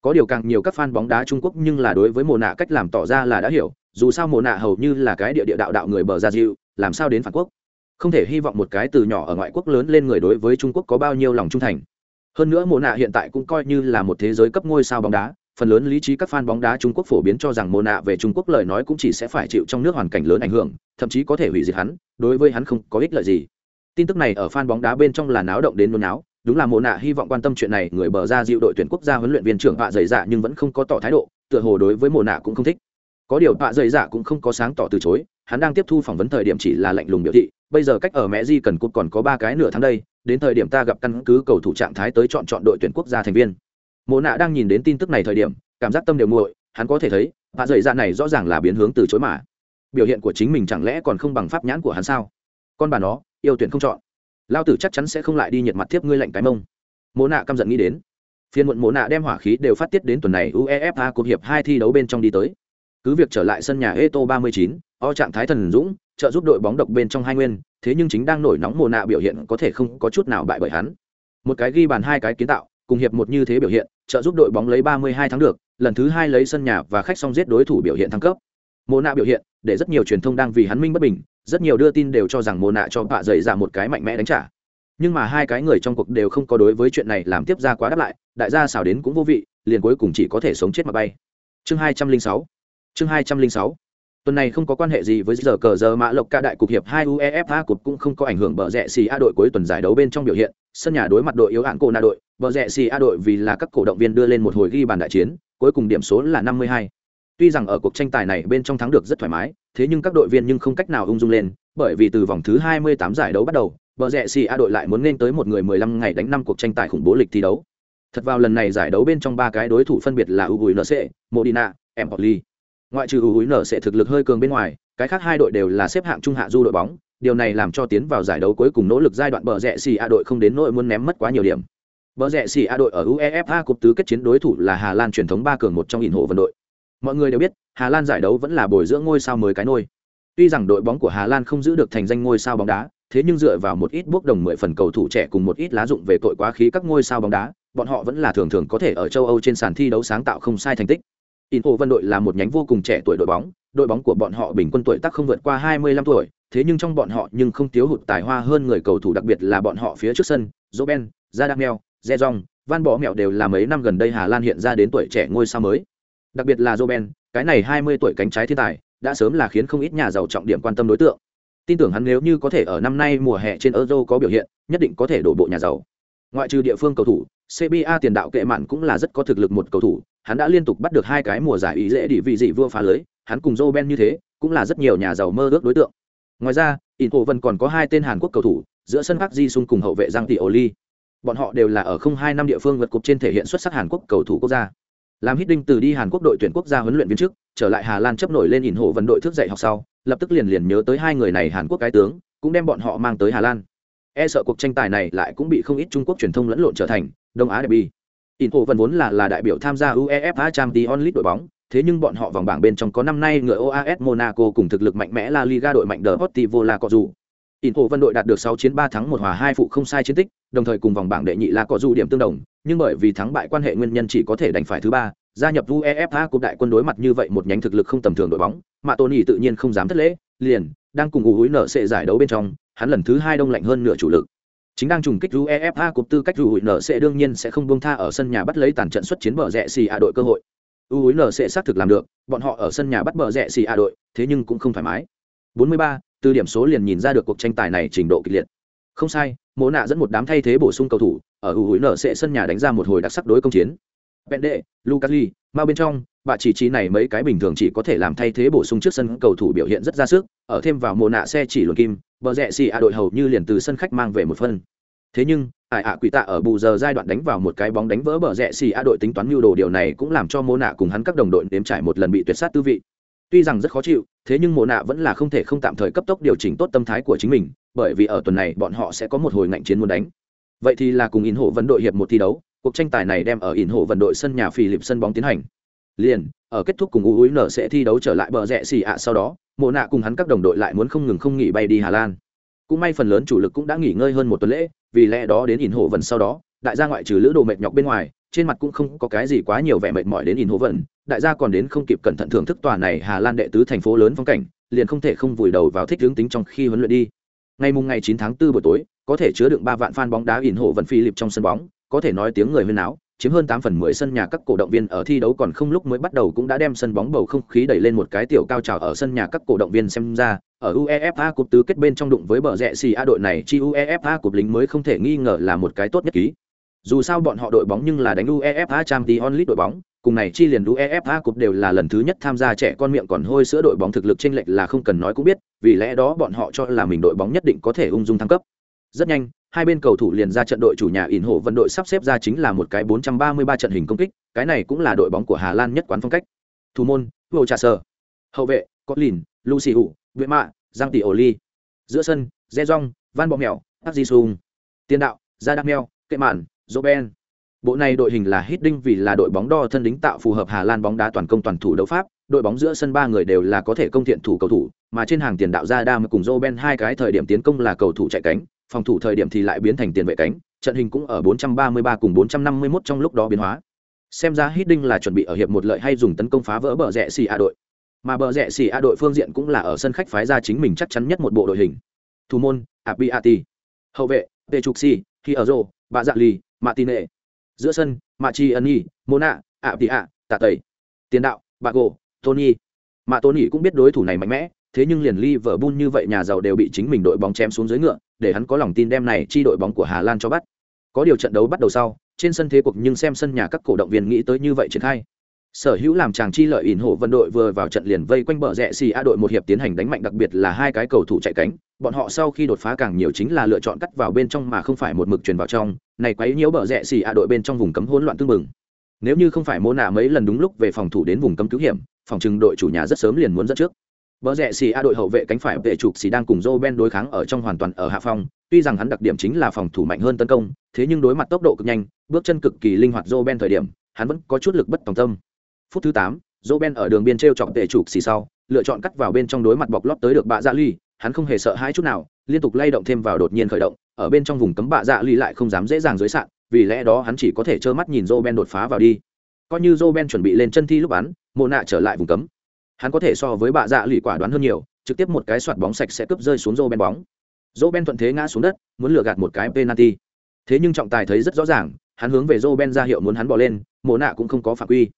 Có điều càng nhiều các fan bóng đá trung quốc nhưng là đối với mồ nạ cách làm tỏ ra là đã hiểu, dù sao mồ nạ hầu như là cái địa địa đạo đạo người bờ ra dịu, làm sao đến phản quốc? Không thể hy vọng một cái từ nhỏ ở ngoại quốc lớn lên người đối với trung quốc có bao nhiêu lòng trung thành. Hơn nữa mồ nạ hiện tại cũng coi như là một thế giới cấp ngôi sao bóng đá, phần lớn lý trí các fan bóng đá trung quốc phổ biến cho rằng mồ nạ về trung quốc lời nói cũng chỉ sẽ phải chịu trong nước hoàn cảnh lớn ảnh hưởng, thậm chí có thể hủy diệt hắn, đối với hắn không có ích lợi gì tin tức này ở fan bóng đá bên trong là náo động đến nôn náo, đúng là mồ nạ hy vọng quan tâm chuyện này, người bờ ra dịu đội tuyển quốc gia huấn luyện viên trưởng họa dày dạ nhưng vẫn không có tỏ thái độ, tựa hồ đối với mồ nạ cũng không thích. Có điều họa dày dạ cũng không có sáng tỏ từ chối, hắn đang tiếp thu phỏng vấn thời điểm chỉ là lạnh lùng biểu thị, bây giờ cách ở mẹ di cần cút còn có ba cái nửa tháng đây, đến thời điểm ta gặp căn cứ cầu thủ trạng thái tới chọn chọn đội tuyển quốc gia thành viên. Mộ nạ đang nhìn đến tin tức này thời điểm, cảm giác tâm đều nguội hắn có thể thấy, họa dày dạ này rõ ràng là biến hướng từ chối mà. Biểu hiện của chính mình chẳng lẽ còn không bằng pháp nhãn của hắn sao? Con bà nó yêu tuyển không chọn. Lao tử chắc chắn sẽ không lại đi nhiệt mặt tiếp ngươi lạnh cái mông. Mộ nạ căm giận nghĩ đến. Phiên muộn mộ nạ đem hỏa khí đều phát tiết đến tuần này uefa cuộc hiệp hai thi đấu bên trong đi tới. Cứ việc trở lại sân nhà eto 39, o trạng thái thần dũng trợ giúp đội bóng độc bên trong hai nguyên thế nhưng chính đang nổi nóng mồ nạ biểu hiện có thể không có chút nào bại bởi hắn. Một cái ghi bàn hai cái kiến tạo cùng hiệp một như thế biểu hiện trợ giúp đội bóng lấy 32 tháng được lần thứ hai lấy sân nhà và khách song giết đối thủ biểu hiện thăng cấp. Mô nạ biểu hiện, để rất nhiều truyền thông đang vì hắn minh bất bình, rất nhiều đưa tin đều cho rằng Mô nạ cho bạ dày ra dạ một cái mạnh mẽ đánh trả. Nhưng mà hai cái người trong cuộc đều không có đối với chuyện này làm tiếp ra quá đáp lại, đại gia xào đến cũng vô vị, liền cuối cùng chỉ có thể sống chết mà bay. Chương 206 chương 206 tuần này không có quan hệ gì với giờ cờ giờ mã lộc ca đại cục hiệp hai uefa cục cũng không có ảnh hưởng bờ rẽ xì a đội cuối tuần giải đấu bên trong biểu hiện, sân nhà đối mặt đội yếu hạn cổ na đội, bờ rẽ xì a đội vì là các cổ động viên đưa lên một hồi ghi bàn đại chiến, cuối cùng điểm số là năm mươi hai tuy rằng ở cuộc tranh tài này bên trong thắng được rất thoải mái, thế nhưng các đội viên nhưng không cách nào ung dung lên, bởi vì từ vòng thứ hai mươi tám giải đấu bắt đầu, bờ rẽ xì a đội lại muốn nên tới một người mười lăm ngày đánh năm cuộc tranh tài khủng bố lịch thi đấu. Thật vào lần này giải đấu bên trong ba cái đối thủ phân biệt là uguinc modina empoli. Ngoại trừ ủ nở thực lực hơi cường bên ngoài, cái khác hai đội đều là xếp hạng trung hạ du đội bóng, điều này làm cho tiến vào giải đấu cuối cùng nỗ lực giai đoạn bờ rẽ xì a đội không đến nỗi muốn ném mất quá nhiều điểm. Bờ rẽ xì a đội ở uefa Cup tứ kết chiến đối thủ là hà lan truyền thống ba cường một trong ỉn hộ vận đội mọi người đều biết hà lan giải đấu vẫn là bồi dưỡng ngôi sao mới cái nôi tuy rằng đội bóng của hà lan không giữ được thành danh ngôi sao bóng đá thế nhưng dựa vào một ít bước đồng mười phần cầu thủ trẻ cùng một ít lá dụng về tội quá khí các ngôi sao bóng đá bọn họ vẫn là thường thường có thể ở châu âu trên sàn thi đấu sáng tạo không sai thành tích in hồ vân đội là một nhánh vô cùng trẻ tuổi đội bóng đội bóng của bọn họ bình quân tuổi tác không vượt qua 25 tuổi thế nhưng trong bọn họ nhưng không thiếu hụt tài hoa hơn người cầu thủ đặc biệt là bọn họ phía trước sân Roben, Zadamel, Zezong, Van Bỏ Mẹo đều là mấy năm gần đây Hà Lan hiện ra đến tuổi trẻ ngôi sao mới. Đặc biệt là Roben, cái này 20 tuổi cánh trái thiên tài, đã sớm là khiến không ít nhà giàu trọng điểm quan tâm đối tượng. Tin tưởng hắn nếu như có thể ở năm nay mùa hè trên Euro có biểu hiện, nhất định có thể đổ bộ nhà giàu. Ngoại trừ địa phương cầu thủ, CBA tiền đạo kệ mạn cũng là rất có thực lực một cầu thủ, hắn đã liên tục bắt được hai cái mùa giải ý dễ đi vị dị vua phá lưới, hắn cùng Joe Ben như thế, cũng là rất nhiều nhà giàu mơ ước đối tượng. Ngoài ra, In Hồ Vân còn có hai tên Hàn Quốc cầu thủ, giữa sân Park Ji Sung cùng hậu vệ Giang Tỷ Oli. Bọn họ đều là ở không hai năm địa phương vượt cục trên thể hiện xuất sắc Hàn Quốc cầu thủ quốc gia. Làm hít đinh từ đi Hàn Quốc đội tuyển quốc gia huấn luyện viên trước, trở lại Hà Lan chấp nổi lên ỉn hộ vận đội thức dậy học sau, lập tức liền liền nhớ tới hai người này Hàn Quốc cái tướng, cũng đem bọn họ mang tới Hà Lan. E sợ cuộc tranh tài này lại cũng bị không ít Trung Quốc truyền thông lẫn lộn trở thành Đông Á derby. Hộ vận vốn là là đại biểu tham gia UEFA Champions League đội bóng, thế nhưng bọn họ vòng bảng bên trong có năm nay ngựa OAS Monaco cùng thực lực mạnh mẽ La Liga đội mạnh Deportivo La Coruña. Inter vân đội đạt được 6 chiến 3 thắng 1 hòa 2 phụ không sai chiến tích, đồng thời cùng vòng bảng đệ nhị là có dù điểm tương đồng, nhưng bởi vì thắng bại quan hệ nguyên nhân chỉ có thể đành phải thứ ba, gia nhập UEFA cúp đại quân đối mặt như vậy một nhánh thực lực không tầm thường đội bóng, mà Tony tự nhiên không dám thất lễ, liền đang cùng úi nợ sẽ giải đấu bên trong, hắn lần thứ hai đông lạnh hơn nửa chủ lực chính đang trùng kích uefa cúp tư cách hụi nở sẽ đương nhiên sẽ không buông tha ở sân nhà bắt lấy tàn trận xuất chiến bờ rẽ xì a đội cơ hội hụi nở sẽ xác thực làm được bọn họ ở sân nhà bắt bờ rẽ xì a đội thế nhưng cũng không thoải mái 43, từ điểm số liền nhìn ra được cuộc tranh tài này trình độ kịch liệt không sai mỗ nạ dẫn một đám thay thế bổ sung cầu thủ ở hụi nở sẽ sân nhà đánh ra một hồi đặc sắc đối công chiến Pende, Lucas Lee, mao bên trong, bà chỉ trí này mấy cái bình thường chỉ có thể làm thay thế bổ sung trước sân cầu thủ biểu hiện rất ra sức, ở thêm vào mồ nạ xe chỉ luồn kim, bờ rẽ xì a đội hầu như liền từ sân khách mang về một phân. Thế nhưng, ải ạ quỷ tạ ở bù giờ giai đoạn đánh vào một cái bóng đánh vỡ bờ rẽ xì a đội tính toán mưu đồ điều này cũng làm cho mồ nạ cùng hắn các đồng đội nếm trải một lần bị tuyệt sát tư vị. Tuy rằng rất khó chịu, thế nhưng Mộ nạ vẫn là không thể không tạm thời cấp tốc điều chỉnh tốt tâm thái của chính mình, bởi vì ở tuần này bọn họ sẽ có một hồi ngạnh chiến muốn đánh. Vậy thì là cùng in hộ vận đội hiệp một thi đấu, cuộc tranh tài này đem ở in hộ vận đội sân nhà Philip sân bóng tiến hành. Liền, ở kết thúc cùng U U N sẽ thi đấu trở lại bờ rẽ xì ạ sau đó, Mộ nạ cùng hắn các đồng đội lại muốn không ngừng không nghỉ bay đi Hà Lan. Cũng may phần lớn chủ lực cũng đã nghỉ ngơi hơn một tuần lễ, vì lẽ đó đến in hộ vận sau đó, đại gia ngoại trừ lữ đồ mệt nhọc bên ngoài, trên mặt cũng không có cái gì quá nhiều vẻ mệt mỏi đến in hố vận, đại gia còn đến không kịp cẩn thận thưởng thức tòa này Hà Lan đệ tứ thành phố lớn phong cảnh, liền không thể không vùi đầu vào thích hướng tính trong khi huấn luyện đi. Ngày mùng ngày 9 tháng 4 buổi tối, có thể chứa đựng 3 vạn fan bóng đá in hộ vận Philip trong sân bóng, có thể nói tiếng người huyên áo chiếm hơn 8 phần 10 sân nhà các cổ động viên ở thi đấu còn không lúc mới bắt đầu cũng đã đem sân bóng bầu không khí đẩy lên một cái tiểu cao trào ở sân nhà các cổ động viên xem ra, ở UEFA cúp tứ kết bên trong đụng với bờ rẹ xì A đội này chi UEFA cúp lính mới không thể nghi ngờ là một cái tốt nhất ký. Dù sao bọn họ đội bóng nhưng là đánh UEFA Champions League đội bóng, cùng này chi liền UEFA Cup đều là lần thứ nhất tham gia trẻ con miệng còn hôi sữa đội bóng thực lực chênh lệch là không cần nói cũng biết, vì lẽ đó bọn họ cho là mình đội bóng nhất định có thể ung dung thăng cấp. Rất nhanh, hai bên cầu thủ liền ra trận đội chủ nhà ỉn hộ vận đội sắp xếp ra chính là một cái 433 trận hình công kích, cái này cũng là đội bóng của Hà Lan nhất quán phong cách. Thủ môn, Vô Trà Sở. Hậu vệ, Cotlin, Luciu, Nguyễn Mạ, Giang Tỷ Oli. Giữa sân, Zezong, Van Bọ Mèo, Sung. Tiền đạo, Gia Đắc Mèo, Kệ Mạn, Robben. Bộ này đội hình là hit đinh vì là đội bóng đo thân đính tạo phù hợp Hà Lan bóng đá toàn công toàn thủ đấu pháp, đội bóng giữa sân ba người đều là có thể công thiện thủ cầu thủ, mà trên hàng tiền đạo ra Đam cùng Robben hai cái thời điểm tiến công là cầu thủ chạy cánh, phòng thủ thời điểm thì lại biến thành tiền vệ cánh, trận hình cũng ở 433 cùng 451 trong lúc đó biến hóa. Xem ra Hiddink là chuẩn bị ở hiệp một lợi hay dùng tấn công phá vỡ bờ rẽ xì A đội. Mà bờ rẽ xì A đội phương diện cũng là ở sân khách phái ra chính mình chắc chắn nhất một bộ đội hình. Thủ môn, Abiati. Hậu vệ, Pechuxi, Hiero, bà Dạ Lì, nệ Giữa sân, Matianni, Mona, ạ thì ạ, Tạ Tẩy. Tiền đạo, Bago, Tony. Mà Tony cũng biết đối thủ này mạnh mẽ, thế nhưng liền Liverpool như vậy nhà giàu đều bị chính mình đội bóng chém xuống dưới ngựa, để hắn có lòng tin đem này chi đội bóng của Hà Lan cho bắt. Có điều trận đấu bắt đầu sau, trên sân thế cuộc nhưng xem sân nhà các cổ động viên nghĩ tới như vậy triển khai. Sở hữu làm chàng chi lợi ỉn hộ vận đội vừa vào trận liền vây quanh bờ rẽ xì a đội một hiệp tiến hành đánh mạnh đặc biệt là hai cái cầu thủ chạy cánh, bọn họ sau khi đột phá càng nhiều chính là lựa chọn cắt vào bên trong mà không phải một mực truyền vào trong, này quấy nhiễu bờ rẽ xì a đội bên trong vùng cấm hỗn loạn tương mừng. Nếu như không phải mô nạ mấy lần đúng lúc về phòng thủ đến vùng cấm cứu hiểm, phòng trừng đội chủ nhà rất sớm liền muốn dẫn trước. Bờ rẽ xì A đội hậu vệ cánh phải vệ trục xì đang cùng Joe Ben đối kháng ở trong hoàn toàn ở hạ phong, tuy rằng hắn đặc điểm chính là phòng thủ mạnh hơn tấn công, thế nhưng đối mặt tốc độ cực nhanh, bước chân cực kỳ linh hoạt Joe Ben thời điểm, hắn vẫn có chút lực bất tòng tâm. Phút thứ 8, Joe Ben ở đường biên treo chọc tệ trục xì sau, lựa chọn cắt vào bên trong đối mặt bọc lót tới được bạ dạ ly, hắn không hề sợ hãi chút nào, liên tục lay động thêm vào đột nhiên khởi động, ở bên trong vùng cấm bạ dạ ly lại không dám dễ dàng dưới sạn, vì lẽ đó hắn chỉ có thể trơ mắt nhìn Joe Ben đột phá vào đi. Coi như Joe Ben chuẩn bị lên chân thi lúc bắn, mồ nạ trở lại vùng cấm, hắn có thể so với bạ dạ Ly quả đoán hơn nhiều trực tiếp một cái soạt bóng sạch sẽ cướp rơi xuống rô ben bóng. Rô ben thuận thế ngã xuống đất muốn lừa gạt một cái penalty. Thế nhưng trọng tài thấy rất rõ ràng hắn hướng về rô ben ra hiệu muốn hắn bỏ lên mồ nạ cũng không có phạm quy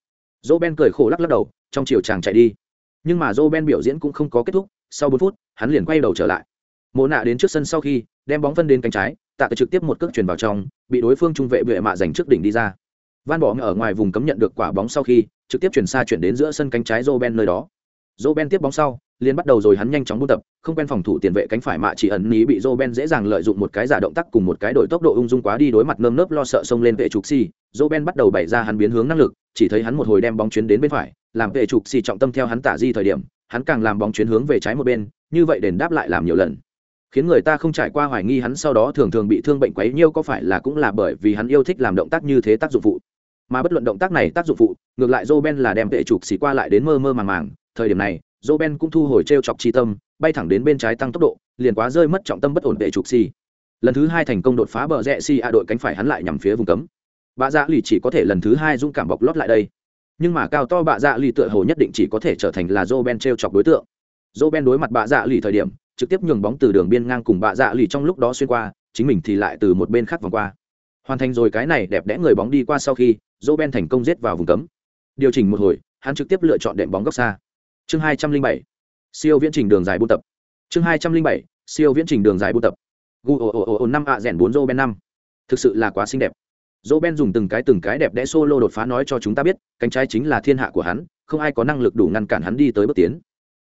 rô ben cười khổ lắc lắc đầu trong chiều chàng chạy đi. Nhưng mà rô ben biểu diễn cũng không có kết thúc sau bốn phút hắn liền quay đầu trở lại. Mộ nạ đến trước sân sau khi đem bóng phân đến cánh trái tạ trực tiếp một cước chuyển vào trong bị đối phương trung vệ bệ mạ giành trước đỉnh đi ra. Van bỏ ở ngoài vùng cấm nhận được quả bóng sau khi trực tiếp chuyển xa chuyển đến giữa sân cánh trái Roben nơi đó. Roben tiếp bóng sau, liền bắt đầu rồi hắn nhanh chóng buôn tập, không quen phòng thủ tiền vệ cánh phải mạ chỉ ẩn ní bị Roben dễ dàng lợi dụng một cái giả động tác cùng một cái đổi tốc độ ung dung quá đi đối mặt nơm nớp lo sợ xông lên vệ trục si, ben bắt đầu bày ra hắn biến hướng năng lực, chỉ thấy hắn một hồi đem bóng chuyến đến bên phải, làm vệ trục xì trọng tâm theo hắn tả di thời điểm, hắn càng làm bóng chuyến hướng về trái một bên, như vậy đền đáp lại làm nhiều lần. Khiến người ta không trải qua hoài nghi hắn sau đó thường thường bị thương bệnh quấy nhiêu có phải là cũng là bởi vì hắn yêu thích làm động tác như thế tác dụng phụ. Mà bất luận động tác này tác dụng phụ ngược lại joe ben là đem vệ trục xì qua lại đến mơ mơ màng màng. Thời điểm này joe ben cũng thu hồi t r e o chọc chi tâm bay thẳng đến bên trái tăng tốc độ liền quá rơi mất trọng tâm bất ổn vệ trục xì. Lần thứ hai thành công đột phá bờ rẽ xì a đội cánh phải hắn lại nhằm phía vùng cấm bà dạ lì chỉ có thể lần thứ hai dũng cảm bọc lót lại đây. Nhưng mà cao to bà dạ lì tựa hồ nhất định chỉ có thể trở thành là joe ben t r e o chọc đối tượng. Joe ben đối mặt bà dạ lì thời điểm, trực tiếp nhường bóng từ đường biên ngang cùng bà dạ lì trong lúc đó xuyên qua, chính mình thì lại từ một bên khác vòng qua. Hoàn thành rồi cái này đẹp đẽ người bóng đi qua sau khi joe ben thành công giết vào vùng cấm. Điều chỉnh một hồi, hắn trực tiếp lựa chọn đệm bóng góc xa. Chương hai trăm linh bảy. Siêu viễn trình đường dài buôn tập. Chương hai trăm linh bảy. Siêu viễn trình đường dài buôn tập. Gu ồ ồ ồ năm a rèn bốn joe ben năm. Thực sự là quá xinh đẹp dỗ ben dùng từng cái từng cái đẹp đẽ solo đột phá nói cho chúng ta biết, cánh trái chính là thiên hạ của hắn, không ai có năng lực đủ ngăn cản hắn đi tới bước tiến.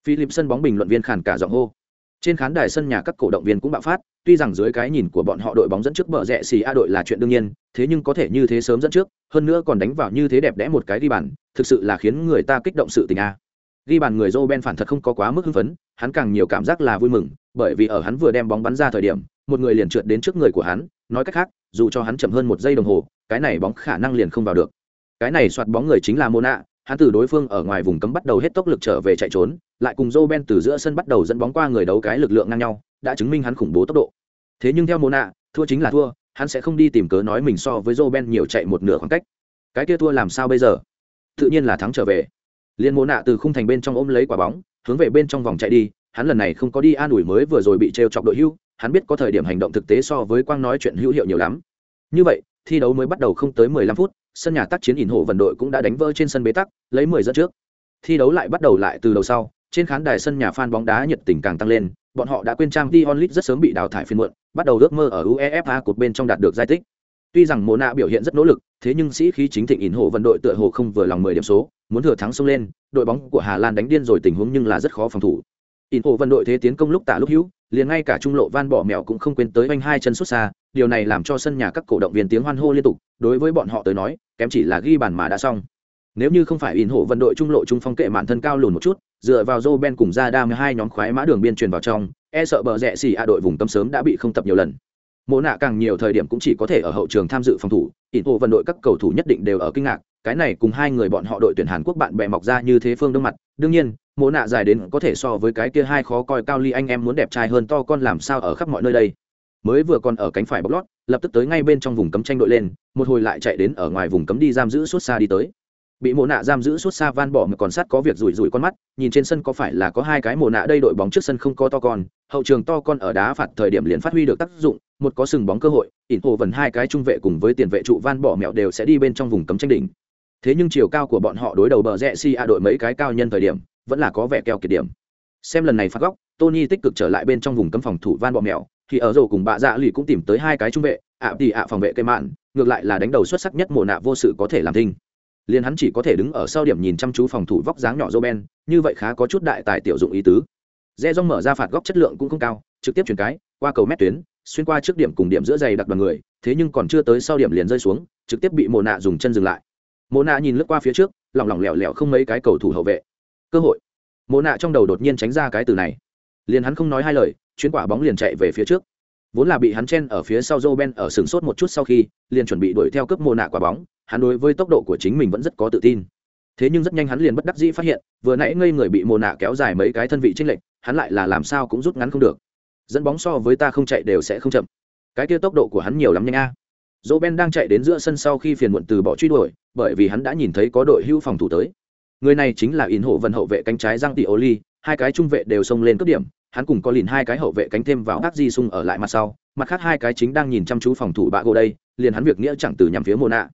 Philip sân bóng bình luận viên khàn cả giọng hô. Trên khán đài sân nhà các cổ động viên cũng bạo phát, tuy rằng dưới cái nhìn của bọn họ đội bóng dẫn trước bờ rẽ xì a đội là chuyện đương nhiên, thế nhưng có thể như thế sớm dẫn trước, hơn nữa còn đánh vào như thế đẹp đẽ một cái ghi bàn, thực sự là khiến người ta kích động sự tình a. Ghi bàn người joe ben phản thật không có quá mức hưng phấn, hắn càng nhiều cảm giác là vui mừng, bởi vì ở hắn vừa đem bóng bắn ra thời điểm, một người liền trượt đến trước người của hắn nói cách khác, dù cho hắn chậm hơn một giây đồng hồ, cái này bóng khả năng liền không vào được. Cái này soạt bóng người chính là mona, hắn từ đối phương ở ngoài vùng cấm bắt đầu hết tốc lực trở về chạy trốn, lại cùng joe ben từ giữa sân bắt đầu dẫn bóng qua người đấu cái lực lượng ngang nhau, đã chứng minh hắn khủng bố tốc độ. Thế nhưng theo mona, thua chính là thua, hắn sẽ không đi tìm cớ nói mình so với joe ben nhiều chạy một nửa khoảng cách. Cái kia thua làm sao bây giờ? Tự nhiên là thắng trở về. Liên mô nạ từ khung thành bên trong ôm lấy quả bóng, hướng về bên trong vòng chạy đi, hắn lần này không có đi an ủi mới vừa rồi bị t chọc đội hưu hắn biết có thời điểm hành động thực tế so với quang nói chuyện hữu hiệu nhiều lắm. Như vậy, thi đấu mới bắt đầu không tới 15 phút, sân nhà tác chiến ỉn hộ vận đội cũng đã đánh vỡ trên sân bế tắc, lấy 10 dẫn trước. Thi đấu lại bắt đầu lại từ đầu sau, trên khán đài sân nhà fan bóng đá nhiệt tình càng tăng lên, bọn họ đã quên trang t onlit rất sớm bị đào thải phiên muộn, bắt đầu ước mơ ở uefa cột bên trong đạt được giải tích tuy rằng mồ nạ biểu hiện rất nỗ lực, thế nhưng sĩ khí chính thịnh ỉn hộ vận đội tựa hồ không vừa lòng 10 điểm số, muốn thừa thắng xông lên, đội bóng của hà lan đánh điên rồi tình huống nhưng là rất khó phòng thủ. Ỉn hộ vận đội thế tiến công lúc tạ lúc hữu liền ngay cả trung lộ van bỏ mèo cũng không quên tới oanh hai chân xuất xa, điều này làm cho sân nhà các cổ động viên tiếng hoan hô liên tục, đối với bọn họ tới nói, kém chỉ là ghi bàn mà đã xong. Nếu như không phải ỉn hộ vận đội trung lộ trung phong kệ mạn thân cao lùn một chút, dựa vào joe ben cùng ra đam hai nhóm khoái mã đường biên truyền vào trong e sợ bờ rẽ xì a đội vùng tâm sớm đã bị không tập nhiều lần. Mỗ nạ càng nhiều thời điểm cũng chỉ có thể ở hậu trường tham dự phòng thủ, ỉn hộ vận đội các cầu thủ nhất định đều ở kinh ngạc, cái này cùng hai người bọn họ đội tuyển hàn quốc bạn bè mọc ra như thế phương đông mặt, đương nhiên mỗ nạ dài đến có thể so với cái kia hai khó coi cao ly anh em muốn đẹp trai hơn to con làm sao ở khắp mọi nơi đây. Mới vừa còn ở cánh phải bóc lót, lập tức tới ngay bên trong vùng cấm tranh đội lên, một hồi lại chạy đến ở ngoài vùng cấm đi giam giữ suốt xa đi tới. Bị mộ nạ giam giữ suốt xa van bỏ mà còn sát có việc rủi rủi con mắt, nhìn trên sân có phải là có hai cái mộ nạ đây đội bóng trước sân không có to con, hậu trường to con ở đá phạt thời điểm liền phát huy được tác dụng, một có sừng bóng cơ hội, ỉn hồ vần hai cái trung vệ cùng với tiền vệ trụ van bỏ mẹo đều sẽ đi bên trong vùng cấm tranh đỉnh. Thế nhưng chiều cao của bọn họ đối đầu bờ rẽ si a đội mấy cái cao nhân thời điểm vẫn là có vẻ keo kiệt điểm xem lần này phạt góc tony tích cực trở lại bên trong vùng cấm phòng thủ van bọ mèo thì ở rổ cùng bạ dạ lì cũng tìm tới hai cái trung vệ ạ thì ạ phòng vệ cây mạn ngược lại là đánh đầu xuất sắc nhất mồ nạ vô sự có thể làm thinh liền hắn chỉ có thể đứng ở sau điểm nhìn chăm chú phòng thủ vóc dáng nhỏ Roben, như vậy khá có chút đại tài tiểu dụng ý tứ. Rẽ rong mở ra phạt góc chất lượng cũng không cao, trực tiếp chuyển cái, qua cầu mét tuyến, xuyên qua trước điểm cùng điểm giữa dày đặc đoàn người, thế nhưng còn chưa tới sau điểm liền rơi xuống, trực tiếp bị Mộ Nạ dùng chân dừng lại. Mộ Nạ nhìn lướt qua phía trước, lòng lỏng lẻo lẻo không mấy cái cầu thủ hậu vệ. Cơ hội. Mộ Nạ trong đầu đột nhiên tránh ra cái từ này. Liền hắn không nói hai lời, chuyến quả bóng liền chạy về phía trước. Vốn là bị hắn chen ở phía sau Roben ở sừng sốt một chút sau khi, liền chuẩn bị đuổi theo cướp Mộ Nạ quả bóng, hắn đối với tốc độ của chính mình vẫn rất có tự tin thế nhưng rất nhanh hắn liền bất đắc dĩ phát hiện vừa nãy ngây người bị mồ nạ kéo dài mấy cái thân vị tranh lệch hắn lại là làm sao cũng rút ngắn không được dẫn bóng so với ta không chạy đều sẽ không chậm cái kia tốc độ của hắn nhiều lắm nhanh a dỗ ben đang chạy đến giữa sân sau khi phiền muộn từ bỏ truy đuổi bởi vì hắn đã nhìn thấy có đội hưu phòng thủ tới người này chính là in hộ vận hậu vệ cánh trái giang tỷ ô ly, hai cái trung vệ đều xông lên cướp điểm, hắn cùng có lìn hai cái hậu vệ cánh thêm vào ác di sung ở lại mặt sau, mặt khác hai cái chính đang nhìn chăm chú phòng thủ bạ gỗ đây, liền hắn việc nghĩa chẳng từ nhằm phía mồ nạ.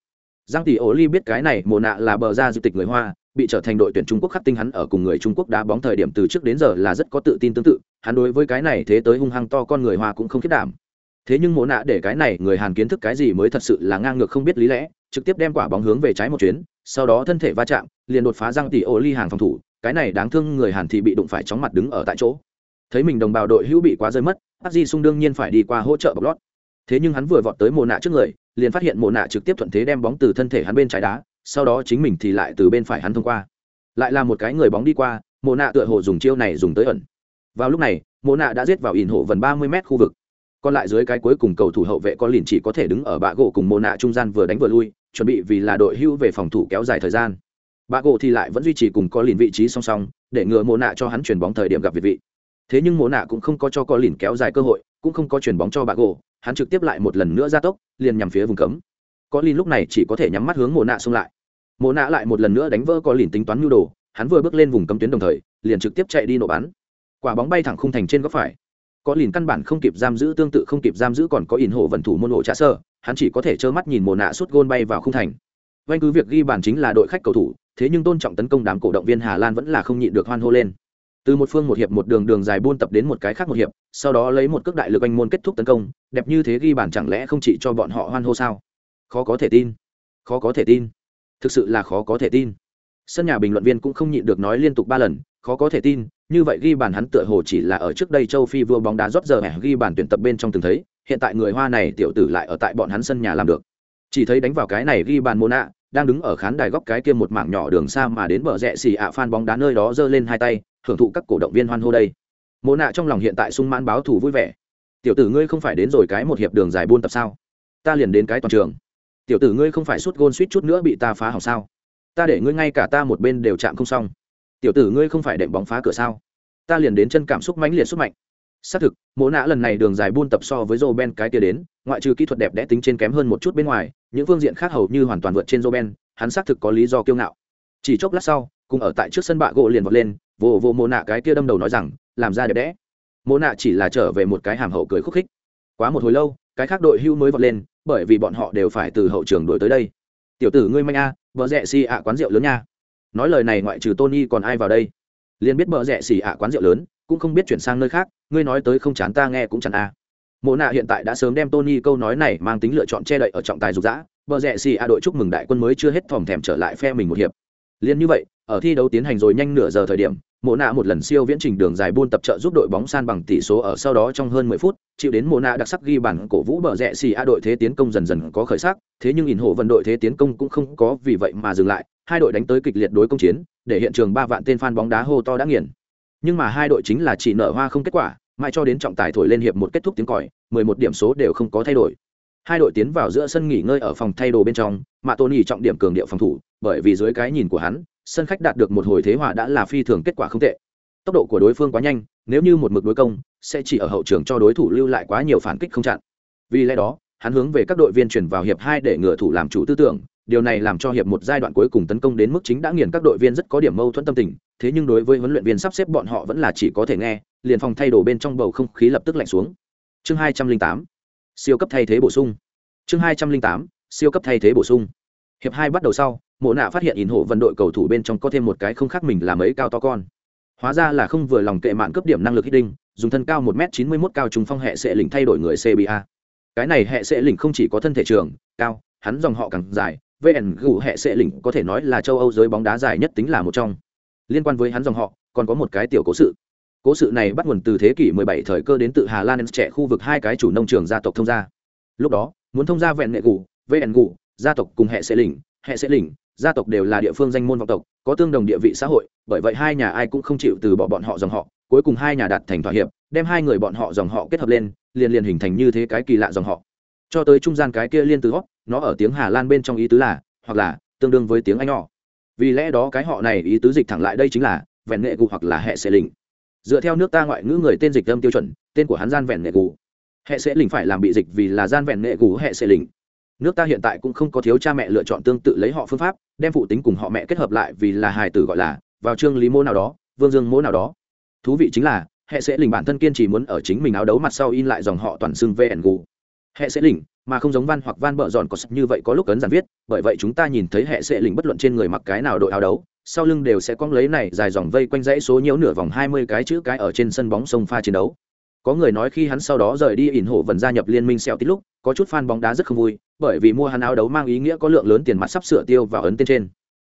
Giang tỷ ô ly biết cái này mồ nạ là bờ ra du tịch người hoa, bị trở thành đội tuyển trung quốc khắc tinh hắn ở cùng người trung quốc đá bóng thời điểm từ trước đến giờ là rất có tự tin tương tự, hắn đối với cái này thế tới hung hăng to con người hoa cũng không khiết đảm. Thế nhưng mồ nạ để cái này người hàn kiến thức cái gì mới thật sự là ngang ngược không biết lý lẽ, trực tiếp đem quả bóng hướng về trái một chuyến sau đó thân thể va chạm, liền đột phá răng tỷ ô ly hàng phòng thủ, cái này đáng thương người hàn thì bị đụng phải chóng mặt đứng ở tại chỗ. Thấy mình đồng bào đội hữu bị quá rơi mất ác di sung đương nhiên phải đi qua hỗ trợ bọc lót. Thế nhưng hắn vừa vọt tới mồ nạ trước người, liền phát hiện mồ nạ trực tiếp thuận thế đem bóng từ thân thể hắn bên trái đá, sau đó chính mình thì lại từ bên phải hắn thông qua. Lại là một cái người bóng đi qua mồ nạ tựa hồ dùng chiêu này dùng tới ẩn. Vào lúc này mồ nạ đã giết vào ỉn hộ gần ba mươi mét khu vực. Còn lại dưới cái cuối cùng cầu thủ hậu vệ có liền chỉ có thể đứng ở bạ gỗ cùng mồ nạ trung gian vừa đánh vừa lui chuẩn bị vì là đội hưu về phòng thủ kéo dài thời gian. Bà gỗ thì lại vẫn duy trì cùng có lìn vị trí song song, để ngừa mồ nạ cho hắn chuyển bóng thời điểm gặp việt vị. Thế nhưng mồ nạ cũng không có cho có lìn kéo dài cơ hội, cũng không có chuyển bóng cho bà gỗ, hắn trực tiếp lại một lần nữa ra tốc, liền nhằm phía vùng cấm. Có lìn lúc này chỉ có thể nhắm mắt hướng mồ nạ xông lại. Mồ nạ lại một lần nữa đánh vỡ có lìn tính toán nhu đồ, hắn vừa bước lên vùng cấm tuyến đồng thời, liền trực tiếp chạy đi nổ bắn. Quả bóng bay thẳng khung thành trên góc phải có lìn căn bản không kịp giam giữ, tương tự không kịp giam giữ còn có ỉn hộ vận thủ môn hộ trả sơ, hắn chỉ có thể trơ mắt nhìn mồ nạ suốt gôn bay vào khung thành. Vanh cứ việc ghi bàn chính là đội khách cầu thủ, thế nhưng tôn trọng tấn công đám cổ động viên hà lan vẫn là không nhịn được hoan hô lên. Từ một phương một hiệp một đường đường dài buôn tập đến một cái khác một hiệp, sau đó lấy một cước đại lực anh môn kết thúc tấn công, đẹp như thế ghi bàn chẳng lẽ không chỉ cho bọn họ hoan hô sao? Khó có thể tin. Khó có thể tin. Thực sự là khó có thể tin. Sân nhà bình luận viên cũng không nhịn được nói liên tục ba lần khó có thể tin, như vậy ghi bàn hắn tựa hồ chỉ là ở trước đây châu phi vua bóng đá rót giờ hẻ ghi bàn tuyển tập bên trong từng thấy, hiện tại người hoa này tiểu tử lại ở tại bọn hắn sân nhà làm được. Chỉ thấy đánh vào cái này ghi bàn môn ạ đang đứng ở khán đài góc cái kia một mảng nhỏ đường xa mà đến bờ rẽ xì ạ phan bóng đá nơi đó giơ lên hai tay, hưởng thụ các cổ động viên hoan hô đây. Mộ nạ trong lòng hiện tại sung mãn báo thù vui vẻ. Tiểu tử ngươi không phải đến rồi cái một hiệp đường dài buôn tập sao? Ta liền đến cái toàn trường. Tiểu tử ngươi không phải suốt gôn suýt chút nữa bị ta phá hỏng sao? Ta để ngươi ngay cả ta một bên đều chạm không xong tiểu tử ngươi không phải đệm bóng phá cửa sao? Ta liền đến chân cảm xúc mãnh liệt xúc mạnh. Xác thực, mộ Nã lần này đường dài buôn tập so với joe ben cái kia đến, ngoại trừ kỹ thuật đẹp đẽ tính trên kém hơn một chút bên ngoài, những phương diện khác hầu như hoàn toàn vượt trên joe ben, hắn xác thực có lý do kiêu ngạo. Chỉ chốc lát sau, cùng ở tại trước sân bạ gỗ liền vọt lên vồ vồ mộ nạ cái kia đâm đầu nói rằng, làm ra đẹp đẽ. Mộ nạ chỉ là trở về một cái hàm hậu cười khúc khích. Quá một hồi lâu, cái khác đội hưu mới vọt lên, bởi vì bọn họ đều phải từ hậu trường đổi tới đây. Tiểu tử ngươi manh a, vợ rẽ si ạ quán rượu lớn nha nói lời này ngoại trừ tony còn ai vào đây liền biết bợ rẻ xì ạ quán rượu lớn, cũng không biết chuyển sang nơi khác, ngươi nói tới không chán ta nghe cũng chẳng a à. mộ nạ hiện tại đã sớm đem tony câu nói này mang tính lựa chọn che đậy ở trọng tài dục dã, bợ rẽ xì ạ đội chúc mừng đại quân mới chưa hết thòm thèm trở lại phe mình một hiệp liền như vậy, ở thi đấu tiến hành rồi nhanh nửa giờ thời điểm, mộ nạ một lần siêu viễn trình đường dài buôn tập trợ giúp đội bóng san bằng tỷ số ở sau đó trong hơn 10 phút, chịu đến mộ nạ đặc sắc ghi bản cổ vũ bờ rẽ xì a đội thế tiến công dần dần có khởi sắc, thế nhưng ỉn hộ vận đội thế tiến công cũng không có vì vậy mà dừng lại hai đội đánh tới kịch liệt đối công chiến, để hiện trường ba vạn tên fan bóng đá hô to đã nghiền. Nhưng mà hai đội chính là chỉ nở hoa không kết quả, mãi cho đến trọng tài thổi lên hiệp một kết thúc tiếng còi 11 điểm số đều không có thay đổi. Hai đội tiến vào giữa sân nghỉ ngơi ở phòng thay đồ bên trong, mà tony trọng điểm cường điệu phòng thủ, bởi vì dưới cái nhìn của hắn, sân khách đạt được một hồi thế hòa đã là phi thường kết quả không tệ. Tốc độ của đối phương quá nhanh, nếu như một mực đối công, sẽ chỉ ở hậu trường cho đối thủ lưu lại quá nhiều phản kích không chặn. Vì lẽ đó, hắn hướng về các đội viên chuyển vào hiệp hai để ngừa thủ làm chủ tư tưởng điều này làm cho hiệp một giai đoạn cuối cùng tấn công đến mức chính đã nghiền các đội viên rất có điểm mâu thuẫn tâm tình, thế nhưng đối với huấn luyện viên sắp xếp bọn họ vẫn là chỉ có thể nghe, liền phòng thay đồ bên trong bầu không khí lập tức lạnh xuống. Chương hai trăm linh tám, siêu cấp thay thế bổ sung. Chương hai trăm linh tám, siêu cấp thay thế bổ sung. Hiệp hai bắt đầu sau, mộ nạ phát hiện ỉn hộ vận đội cầu thủ bên trong có thêm một cái không khác mình là mấy cao to con. Hóa ra là không vừa lòng kệ mạng cấp điểm năng lực hít đinh dùng thân cao một m chín mươi mốt cao trùng phong hệ sẽ lĩnh thay đổi người cba cái này hệ sẽ lĩnh không chỉ có thân thể trường, cao, hắn dòng họ càng dài vn gù hệ sẽ lĩnh có thể nói là châu âu giới bóng đá dài nhất tính là một trong. Liên quan với hắn dòng họ, còn có một cái tiểu cố sự. Cố sự này bắt nguồn từ thế kỷ 17 thời cơ đến từ hà lan trẻ khu vực hai cái chủ nông trường gia tộc thông gia. Lúc đó, muốn thông gia vẹn nghệ gù vn gù gia tộc cùng hệ sẽ lĩnh hệ sẽ lĩnh gia tộc đều là địa phương danh môn vọng tộc, có tương đồng địa vị xã hội, bởi vậy hai nhà ai cũng không chịu từ bỏ bọn họ dòng họ, cuối cùng hai nhà đạt thành thỏa hiệp, đem hai người bọn họ dòng họ kết hợp lên, liền liền hình thành như thế cái kỳ lạ dòng họ. Cho tới trung gian cái kia liên từ hót nó ở tiếng hà lan bên trong ý tứ là, hoặc là, tương đương với tiếng anh nhỏ vì lẽ đó cái họ này ý tứ dịch thẳng lại đây chính là, vẹn nghệ cụ hoặc là hệ sẽ lình dựa theo nước ta ngoại ngữ người tên dịch âm tiêu chuẩn, tên của hắn gian vẹn nghệ cụ. Hệ sẽ lình phải làm bị dịch vì là gian vẹn nghệ cụ hệ sẽ lình nước ta hiện tại cũng không có thiếu cha mẹ lựa chọn tương tự lấy họ phương pháp, đem phụ tính cùng họ mẹ kết hợp lại vì là hài tử gọi là, vào chương lý mô nào đó, vương dương mô nào đó. Thú vị chính là, hệ sẽ lình bản thân kiên trì muốn ở chính mình áo đấu mặt sau in lại dòng họ toàn xưng vn gù hệ sẽ lình mà không giống van hoặc van bợ giòn có như vậy có lúc cấn giản viết bởi vậy chúng ta nhìn thấy hệ sẽ lình bất luận trên người mặc cái nào đội áo đấu sau lưng đều sẽ cong lấy này dài dòng vây quanh dãy số nhiễu nửa vòng hai mươi cái chữ cái ở trên sân bóng sông pha chiến đấu có người nói khi hắn sau đó rời đi ỉn hộ vần gia nhập liên minh xeo tít lúc có chút fan bóng đá rất không vui bởi vì mua hắn áo đấu mang ý nghĩa có lượng lớn tiền mặt sắp sửa tiêu vào ấn tên trên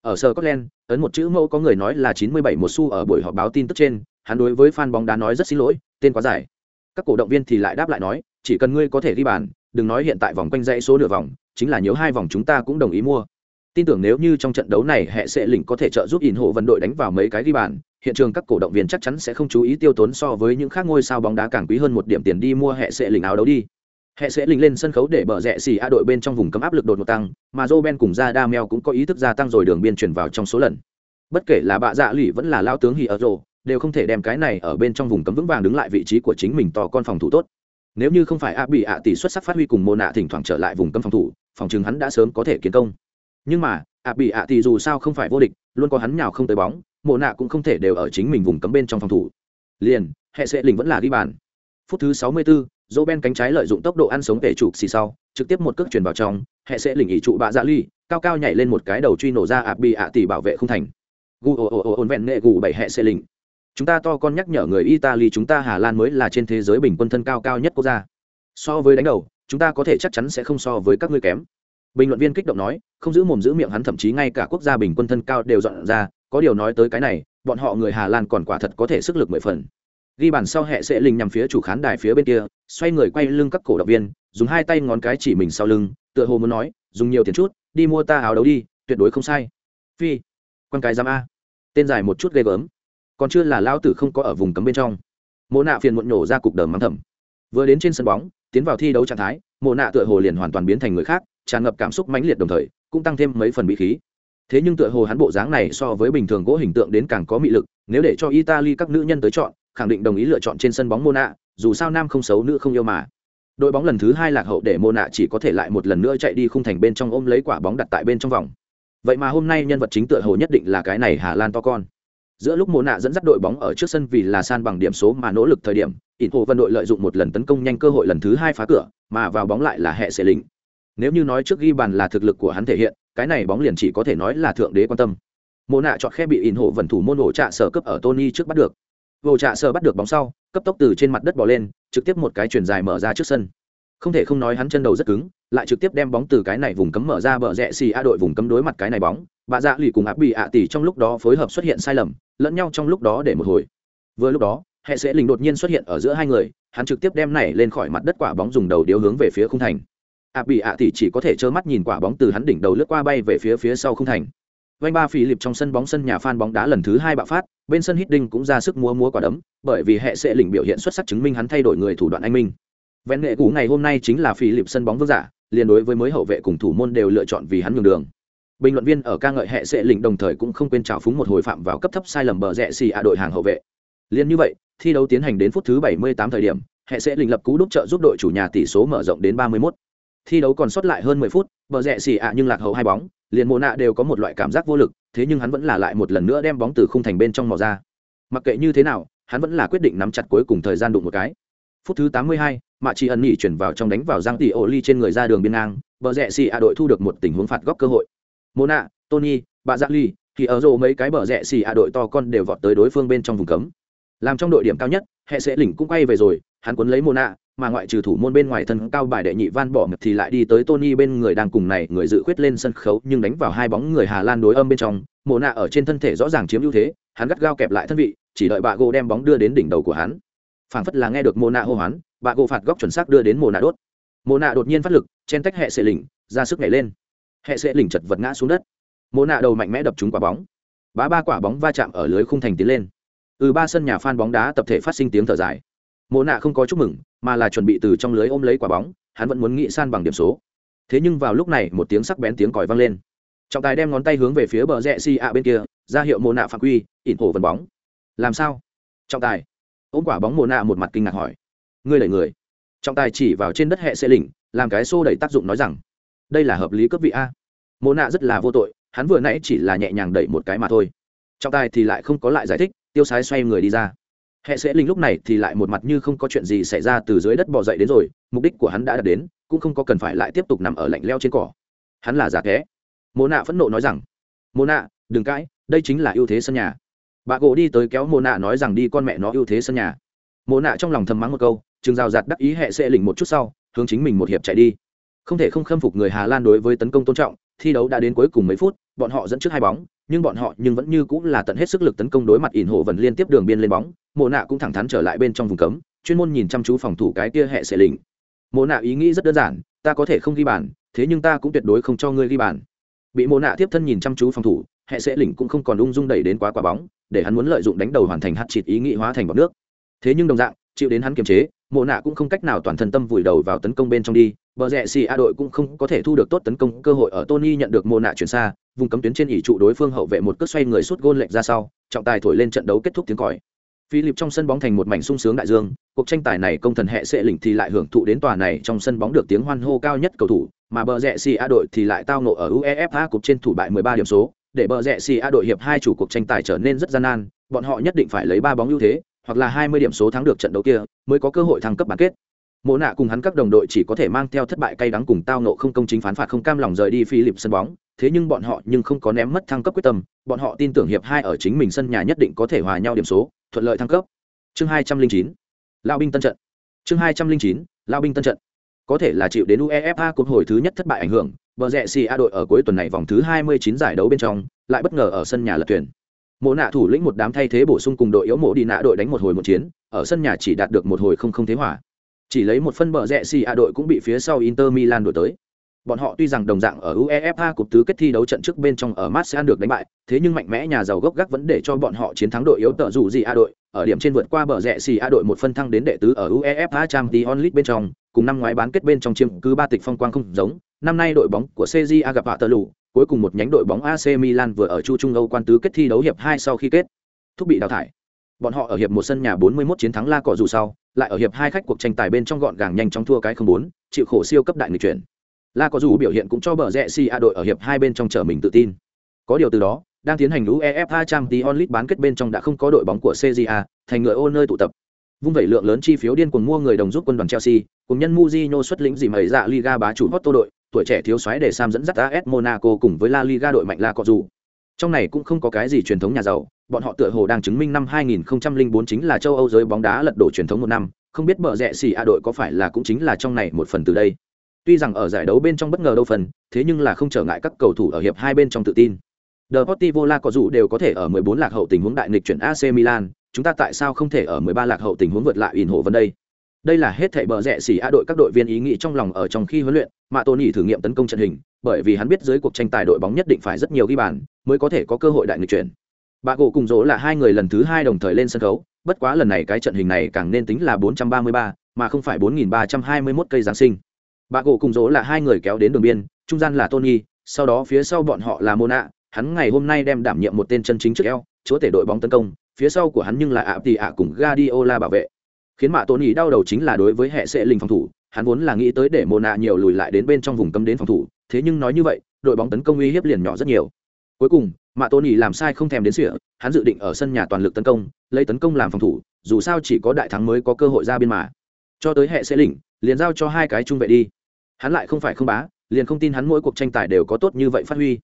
ở Scotland, ấn một chữ mẫu có người nói là chín mươi bảy một xu ở buổi họp báo tin tức trên, hắn đối với fan bóng đá nói rất xin lỗi, tên quá dài. Các cổ động viên thì lại đáp lại nói, chỉ cần ngươi có thể ghi bàn, đừng nói hiện tại vòng quanh dãy số nửa vòng, chính là nhớ hai vòng chúng ta cũng đồng ý mua. Tin tưởng nếu như trong trận đấu này hệ sẽ lĩnh có thể trợ giúp ỉn hộ vận đội đánh vào mấy cái ghi bàn, hiện trường các cổ động viên chắc chắn sẽ không chú ý tiêu tốn so với những khác ngôi sao bóng đá càng quý hơn một điểm tiền đi mua hệ sẽ lĩnh áo đấu đi. Hệ sẽ lĩnh lên sân khấu để bờ rẽ xì a đội bên trong vùng cấm áp lực đột ngột tăng mà joe ben cùng ra đa cũng có ý thức gia tăng rồi đường biên chuyển vào trong số lần. Bất kể là bạ dạ lì vẫn là lao tướng hì ở rồ đều không thể đem cái này ở bên trong vùng cấm vững vàng đứng lại vị trí của chính mình to con phòng thủ tốt nếu như không phải a bị ạ tỷ xuất sắc phát huy cùng mô nạ thỉnh thoảng trở lại vùng cấm phòng thủ phòng chừng hắn đã sớm có thể kiến công. Nhưng mà a bị ạ tỷ dù sao không phải vô địch luôn có hắn nhào không tới bóng mộ nạ cũng không thể đều ở chính mình vùng cấm bên trong phòng thủ. Liền hệ sẽ lình vẫn là ghi bàn. Phút thứ 64, dỗ ben cánh trái lợi dụng tốc độ ăn sống tể chụp xì sau trực tiếp một cước chuyển vào trong hệ sẽ lình ý trụ bạ dạ ly cao cao nhảy lên một cái đầu truy nổ ra ạp bị ạ tỷ bảo vệ không thành. Gù ồ ồ ồ ồn vẹn nghệ gù bảy hệ sẽ lình chúng ta to con nhắc nhở người italy chúng ta hà lan mới là trên thế giới bình quân thân cao cao nhất quốc gia. So với đánh đầu, chúng ta có thể chắc chắn sẽ không so với các ngươi kém. Bình luận viên kích động nói, không giữ mồm giữ miệng hắn thậm chí ngay cả quốc gia bình quân thân cao đều dọn ra, có điều nói tới cái này, bọn họ người hà lan còn quả thật có thể sức lực mười phần. Ghi bàn sau hệ sẽ linh nhằm phía chủ khán đài phía bên kia, xoay người quay lưng các cổ động viên, dùng hai tay ngón cái chỉ mình sau lưng, tựa hồ muốn nói, dùng nhiều tiền chút, đi mua ta áo đấu đi, tuyệt đối không sai. Phi quan cái giam a. Tên dài một chút ghê gớm còn chưa là lao tử không có ở vùng cấm bên trong. Mộ nạ phiền muộn nhổ ra cục đờm mắng thầm. Vừa đến trên sân bóng, tiến vào thi đấu trạng thái, mộ nạ tựa hồ liền hoàn toàn biến thành người khác, tràn ngập cảm xúc mãnh liệt đồng thời, cũng tăng thêm mấy phần bị khí. Thế nhưng tựa hồ hắn bộ dáng này so với bình thường gỗ hình tượng đến càng có mị lực, nếu để cho italy các nữ nhân tới chọn, khẳng định đồng ý lựa chọn trên sân bóng mona dù sao nam không xấu, nữ không yêu mà. Đội bóng lần thứ hai lạc hậu để mona chỉ có thể lại một lần nữa chạy đi khung thành bên trong ôm lấy quả bóng đặt tại bên trong vòng. Vậy mà hôm nay nhân vật chính tựa hồ nhất định là cái này hà lan to con giữa lúc mồ nạ dẫn dắt đội bóng ở trước sân vì là san bằng điểm số mà nỗ lực thời điểm ít hồ vân đội lợi dụng một lần tấn công nhanh cơ hội lần thứ hai phá cửa, mà vào bóng lại là hệ sẽ lính nếu như nói trước ghi bàn là thực lực của hắn thể hiện, cái này bóng liền chỉ có thể nói là thượng đế quan tâm. Mồ nạ chọn khe bị in hồ vần thủ môn ổ trạ sở cấp ở tony trước bắt được. Ổ trạ sở bắt được bóng sau, cấp tốc từ trên mặt đất bỏ lên, trực tiếp một cái chuyền dài mở ra trước sân. Không thể không nói hắn chân đầu rất cứng, lại trực tiếp đem bóng từ cái này vùng cấm mở ra bờ rẽ xì a đội vùng cấm đối mặt cái này bóng. Bà dạ lì cùng áp bị ạ tỷ trong lúc đó phối hợp xuất hiện sai lầm lẫn nhau trong lúc đó để một hồi vừa lúc đó hệ sẽ linh đột nhiên xuất hiện ở giữa hai người hắn trực tiếp đem này lên khỏi mặt đất quả bóng dùng đầu điếu hướng về phía khung thành ạ bị ạ thì chỉ có thể trơ mắt nhìn quả bóng từ hắn đỉnh đầu lướt qua bay về phía phía sau khung thành vanh ba phi lịp trong sân bóng sân nhà phan bóng đá lần thứ hai bạo phát, bên sân hít đinh cũng ra sức múa múa quả đấm, bởi vì hệ sẽ linh biểu hiện xuất sắc chứng minh hắn thay đổi người thủ đoạn anh minh. Vén nghệ cũ ngày hôm nay chính là phi lịp sân bóng vương giả, liền đối với mới hậu vệ cùng thủ môn đều lựa chọn vì hắn nhường đường. Bình luận viên ở ca ngợi hệ sẽ lĩnh đồng thời cũng không quên chào phúng một hồi phạm vào cấp thấp sai lầm bờ rẽ xì a đội hàng hậu vệ. Liên như vậy, thi đấu tiến hành đến phút thứ 78 thời điểm, hệ sẽ lĩnh lập cú đúc trợ giúp đội chủ nhà tỷ số mở rộng đến 31. Thi đấu còn sót lại hơn 10 phút, bờ rẽ xì a nhưng lạc hậu hai bóng, liền mồ nạ đều có một loại cảm giác vô lực, thế nhưng hắn vẫn là lại một lần nữa đem bóng từ khung thành bên trong mò ra. Mặc kệ như thế nào, hắn vẫn là quyết định nắm chặt cuối cùng thời gian đụng một cái. Phút thứ 82, mạ chỉ ẩn nhỉ chuyển vào trong đánh vào giang tỷ ô ly trên người ra đường biên ngang bờ rẽ xì a đội thu được một tình huống phạt góc cơ hội mona tony bà dạ ly thì ở rổ mấy cái bờ rẽ xì a đội to con đều vọt tới đối phương bên trong vùng cấm. Làm trong đội điểm cao nhất hệ sẽ lỉnh cũng quay về rồi hắn cuốn lấy mona mà ngoại trừ thủ môn bên ngoài thân cao bài đệ nhị van bỏ ngực thì lại đi tới Tony bên người đang cùng này người dự khuyết lên sân khấu nhưng đánh vào hai bóng người Hà Lan đối âm bên trong, Mona ở trên thân thể rõ ràng chiếm ưu thế, hắn gắt gao kẹp lại thân vị, chỉ đợi bà gỗ đem bóng đưa đến đỉnh đầu của hắn. Phản phất là nghe được Mona hô hoán, bà gỗ phạt góc chuẩn xác đưa đến Mona đốt. Mona đột nhiên phát lực chen tách hệ sệ lỉnh ra sức nhảy lên hệ sẽ lỉnh chật vật ngã xuống đất. Mô nạ đầu mạnh mẽ đập trúng quả bóng. Bá ba quả bóng va chạm ở lưới khung thành tiến lên. Ừ ba sân nhà phan bóng đá tập thể phát sinh tiếng thở dài. Mô nạ không có chúc mừng, mà là chuẩn bị từ trong lưới ôm lấy quả bóng, hắn vẫn muốn nghĩ san bằng điểm số. Thế nhưng vào lúc này, một tiếng sắc bén tiếng còi vang lên. Trọng tài đem ngón tay hướng về phía bờ rẽ si ạ bên kia, ra hiệu mô nạ phạm quy, ỉn hổ vần bóng. Làm sao? Trọng tài. Ôm quả bóng mô nạ một mặt kinh ngạc hỏi. Ngươi đẩy người. Trọng tài chỉ vào trên đất hệ xe lỉnh, làm cái xô đẩy tác dụng nói rằng đây là hợp lý cấp vị a. Mô nạ rất là vô tội, hắn vừa nãy chỉ là nhẹ nhàng đẩy một cái mà thôi. Trọng tài thì lại không có lại giải thích, tiêu sái xoay người đi ra. Hệ sẽ linh lúc này thì lại một mặt như không có chuyện gì xảy ra từ dưới đất bò dậy đến rồi, mục đích của hắn đã đạt đến, cũng không có cần phải lại tiếp tục nằm ở lạnh leo trên cỏ. Hắn là giả thế mô nạ phẫn nộ nói rằng mô nạ, đừng cãi, đây chính là ưu thế sân nhà. Bà gỗ đi tới kéo mô nạ nói rằng, đi con mẹ nó ưu thế sân nhà. Mô nạ trong lòng thầm mắng một câu, chừng rào rạt đắc ý hệ sẽ linh một chút sau, hướng chính mình một hiệp chạy đi không thể không khâm phục người hà lan đối với tấn công tôn trọng, thi đấu đã đến cuối cùng mấy phút, bọn họ dẫn trước hai bóng, nhưng bọn họ nhưng vẫn như cũng là tận hết sức lực tấn công đối mặt ỉn hộ vần liên tiếp đường biên lên bóng, mộ nạ cũng thẳng thắn trở lại bên trong vùng cấm, chuyên môn nhìn chăm chú phòng thủ cái kia hệ sẽ lỉnh mộ nạ ý nghĩ rất đơn giản, ta có thể không ghi bàn, thế nhưng ta cũng tuyệt đối không cho ngươi ghi bàn. Bị mộ nạ tiếp thân nhìn chăm chú phòng thủ, hệ sẽ lỉnh cũng không còn ung dung đẩy đến quá quả bóng, để hắn muốn lợi dụng đánh đầu hoàn thành hạt chịt ý nghĩ hóa thành bọt nước. Thế nhưng đồng dạng, chịu đến hắn kiềm chế mộ nạ cũng không cách nào toàn thân tâm vùi đầu vào tấn công bên trong đi bờ rẽ xì a đội cũng không có thể thu được tốt tấn công cơ hội ở tony nhận được mộ nạ chuyển xa vùng cấm tuyến trên ỉ trụ đối phương hậu vệ một cước xoay người suốt gôn lệch ra sau trọng tài thổi lên trận đấu kết thúc tiếng còi. Philip trong sân bóng thành một mảnh sung sướng đại dương, cuộc tranh tài này công thần hệ sẽ lĩnh thì lại hưởng thụ đến tòa này trong sân bóng được tiếng hoan hô cao nhất cầu thủ, mà bờ rẽ xì A đội thì lại tao ngộ ở UEFA cục trên thủ bại 13 điểm số, để bờ rẽ xì A đội hiệp hai chủ cuộc tranh tài trở nên rất gian nan, bọn họ nhất định phải lấy ba bóng ưu thế, hoặc là 20 điểm số thắng được trận đấu kia, mới có cơ hội thăng cấp bán kết. Mộ nạ cùng hắn các đồng đội chỉ có thể mang theo thất bại cay đắng cùng tao nộ không công chính phán phạt không cam lòng rời đi Philip sân bóng, thế nhưng bọn họ nhưng không có ném mất thăng cấp quyết tâm, bọn họ tin tưởng hiệp hai ở chính mình sân nhà nhất định có thể hòa nhau điểm số, thuận lợi thăng cấp. Chương 209. Lão binh tân trận. Chương 209. Lão binh tân trận. có thể là chịu đến uefa cuộc hồi thứ nhất thất bại ảnh hưởng bờ rẽ xì a đội ở cuối tuần này vòng thứ 29 giải đấu bên trong lại bất ngờ ở sân nhà lật thuyền mộ nạ thủ lĩnh một đám thay thế bổ sung cùng đội yếu mộ đi nạ đội đánh một hồi một chiến, ở sân nhà chỉ đạt được một hồi không không thế hỏa chỉ lấy một phân bờ rẽ xì a đội cũng bị phía sau inter milan đổi tới. Bọn họ tuy rằng đồng dạng ở uefa cục tứ kết thi đấu trận trước bên trong ở marseille được đánh bại, thế nhưng mạnh mẽ nhà giàu gốc gác vẫn để cho bọn họ chiến thắng đội yếu tợ dù gì a đội, ở điểm trên vượt qua bờ rẽ xì a đội một phân thăng đến đệ tứ ở uefa champions league bên trong, cùng năm ngoái bán kết bên trong chiếm cứ ba tịch phong quang không giống. Năm nay đội bóng của CJA gặp hạ tờ lù cuối cùng một nhánh đội bóng AC Milan vừa ở Chu Trung Âu quan tứ kết thi đấu hiệp hai sau khi kết thúc bị đào thải. Bọn họ ở hiệp một sân nhà 41 chiến thắng La Cọ dù sau, lại ở hiệp hai khách cuộc tranh tài bên trong gọn gàng nhanh chóng thua cái không bốn, chịu khổ siêu cấp đại nghịch chuyển. La Cọ dù biểu hiện cũng cho bờ rẽ si a đội ở hiệp hai bên trong trở mình tự tin. Có điều từ đó, đang tiến hành UEFA Champions League bán kết bên trong đã không có đội bóng của CJA, thành người ô nơi tụ tập. Vung vẩy lượng lớn chi phiếu điên cuồng mua người đồng giúp quân đoàn Chelsea, cùng nhân Mujinho xuất lĩnh gì mời dạ Liga bá chủ Porto đội, tuổi trẻ thiếu soái để Sam dẫn dắt AS Monaco cùng với La Liga đội mạnh La Cọ dù. Trong này cũng không có cái gì truyền thống nhà giàu, bọn họ tựa hồ đang chứng minh năm 2004 chính là châu Âu giới bóng đá lật đổ truyền thống một năm, không biết bờ rẹ xỉ A đội có phải là cũng chính là trong này một phần từ đây. Tuy rằng ở giải đấu bên trong bất ngờ đâu phần, thế nhưng là không trở ngại các cầu thủ ở hiệp hai bên trong tự tin. Deportivo La Cọ dù đều có thể ở 14 lạc hậu tình huống đại nghịch chuyển AC Milan, chúng ta tại sao không thể ở 13 lạc hậu tình huống vượt lại ỉn hộ vấn đây? Đây là hết thảy bờ rẽ xỉ a đội các đội viên ý nghĩ trong lòng ở trong khi huấn luyện mà tony thử nghiệm tấn công trận hình bởi vì hắn biết dưới cuộc tranh tài đội bóng nhất định phải rất nhiều ghi bàn mới có thể có cơ hội đại nghịch chuyển. Bà gỗ cùng dỗ là hai người lần thứ hai đồng thời lên sân khấu bất quá lần này cái trận hình này càng nên tính là 433, mà không phải 4321 cây giáng sinh. Bà gỗ cùng dỗ là hai người kéo đến đường biên trung gian là tony sau đó phía sau bọn họ là mona hắn ngày hôm nay đem đảm nhiệm một tên chân chính trước eo chúa tể đội bóng tấn công phía sau của hắn nhưng là ạ tì ạ cùng Guardiola bảo vệ khiến mạ tôn ý đau đầu chính là đối với hệ sẽ linh phòng thủ, hắn vốn là nghĩ tới để mồ nạ nhiều lùi lại đến bên trong vùng cấm đến phòng thủ, thế nhưng nói như vậy, đội bóng tấn công uy hiếp liền nhỏ rất nhiều. Cuối cùng, mạ tôn ý làm sai không thèm đến sỉa, hắn dự định ở sân nhà toàn lực tấn công, lấy tấn công làm phòng thủ, dù sao chỉ có đại thắng mới có cơ hội ra biên mà. Cho tới hệ sẽ lỉnh liền giao cho hai cái trung vệ đi. Hắn lại không phải không bá, liền không tin hắn mỗi cuộc tranh tài đều có tốt như vậy phát huy.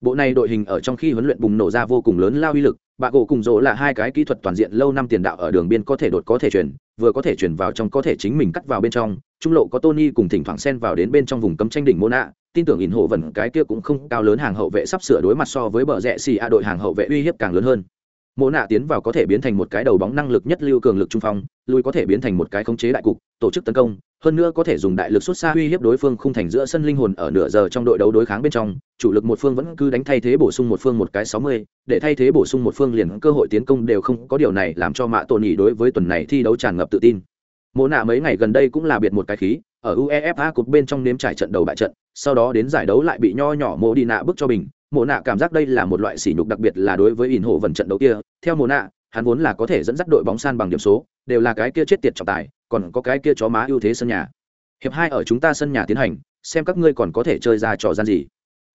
Bộ này đội hình ở trong khi huấn luyện bùng nổ ra vô cùng lớn lao uy lực bạ gỗ cùng rỗ là hai cái kỹ thuật toàn diện lâu năm tiền đạo ở đường biên có thể đột có thể chuyển, vừa có thể chuyển vào trong có thể chính mình cắt vào bên trong. Trung lộ có tony cùng thỉnh thoảng xen vào đến bên trong vùng cấm tranh đỉnh mô nạ tin tưởng ỉn hộ vần cái kia cũng không cao lớn hàng hậu vệ sắp sửa đối mặt so với bờ rẽ xì a đội hàng hậu vệ uy hiếp càng lớn hơn. Mô nạ tiến vào có thể biến thành một cái đầu bóng năng lực nhất lưu cường lực trung phong, lui có thể biến thành một cái khống chế đại cục tổ chức tấn công, hơn nữa có thể dùng đại lực xuất xa uy hiếp đối phương khung thành giữa sân linh hồn ở nửa giờ trong đội đấu đối kháng bên trong, chủ lực một phương vẫn cứ đánh thay thế bổ sung một phương một cái sáu mươi, để thay thế bổ sung một phương liền cơ hội tiến công đều không có điều này làm cho mạ tổ nỉ đối với tuần này thi đấu tràn ngập tự tin. Mộ nạ mấy ngày gần đây cũng là biệt một cái khí, ở uefa cục bên trong nếm trải trận đầu bại trận, sau đó đến giải đấu lại bị nho nhỏ Mộ đi nạ bước cho bình. Mộ nạ cảm giác đây là một loại sỉ nhục đặc biệt là đối với ỉn hộ vần trận đấu kia. Theo mộ nạ, hắn vốn là có thể dẫn dắt đội bóng san bằng điểm số, đều là cái kia chết tiệt trọng tài còn có cái kia chó má ưu thế sân nhà. Hiệp hai ở chúng ta sân nhà tiến hành, xem các ngươi còn có thể chơi ra trò gian gì.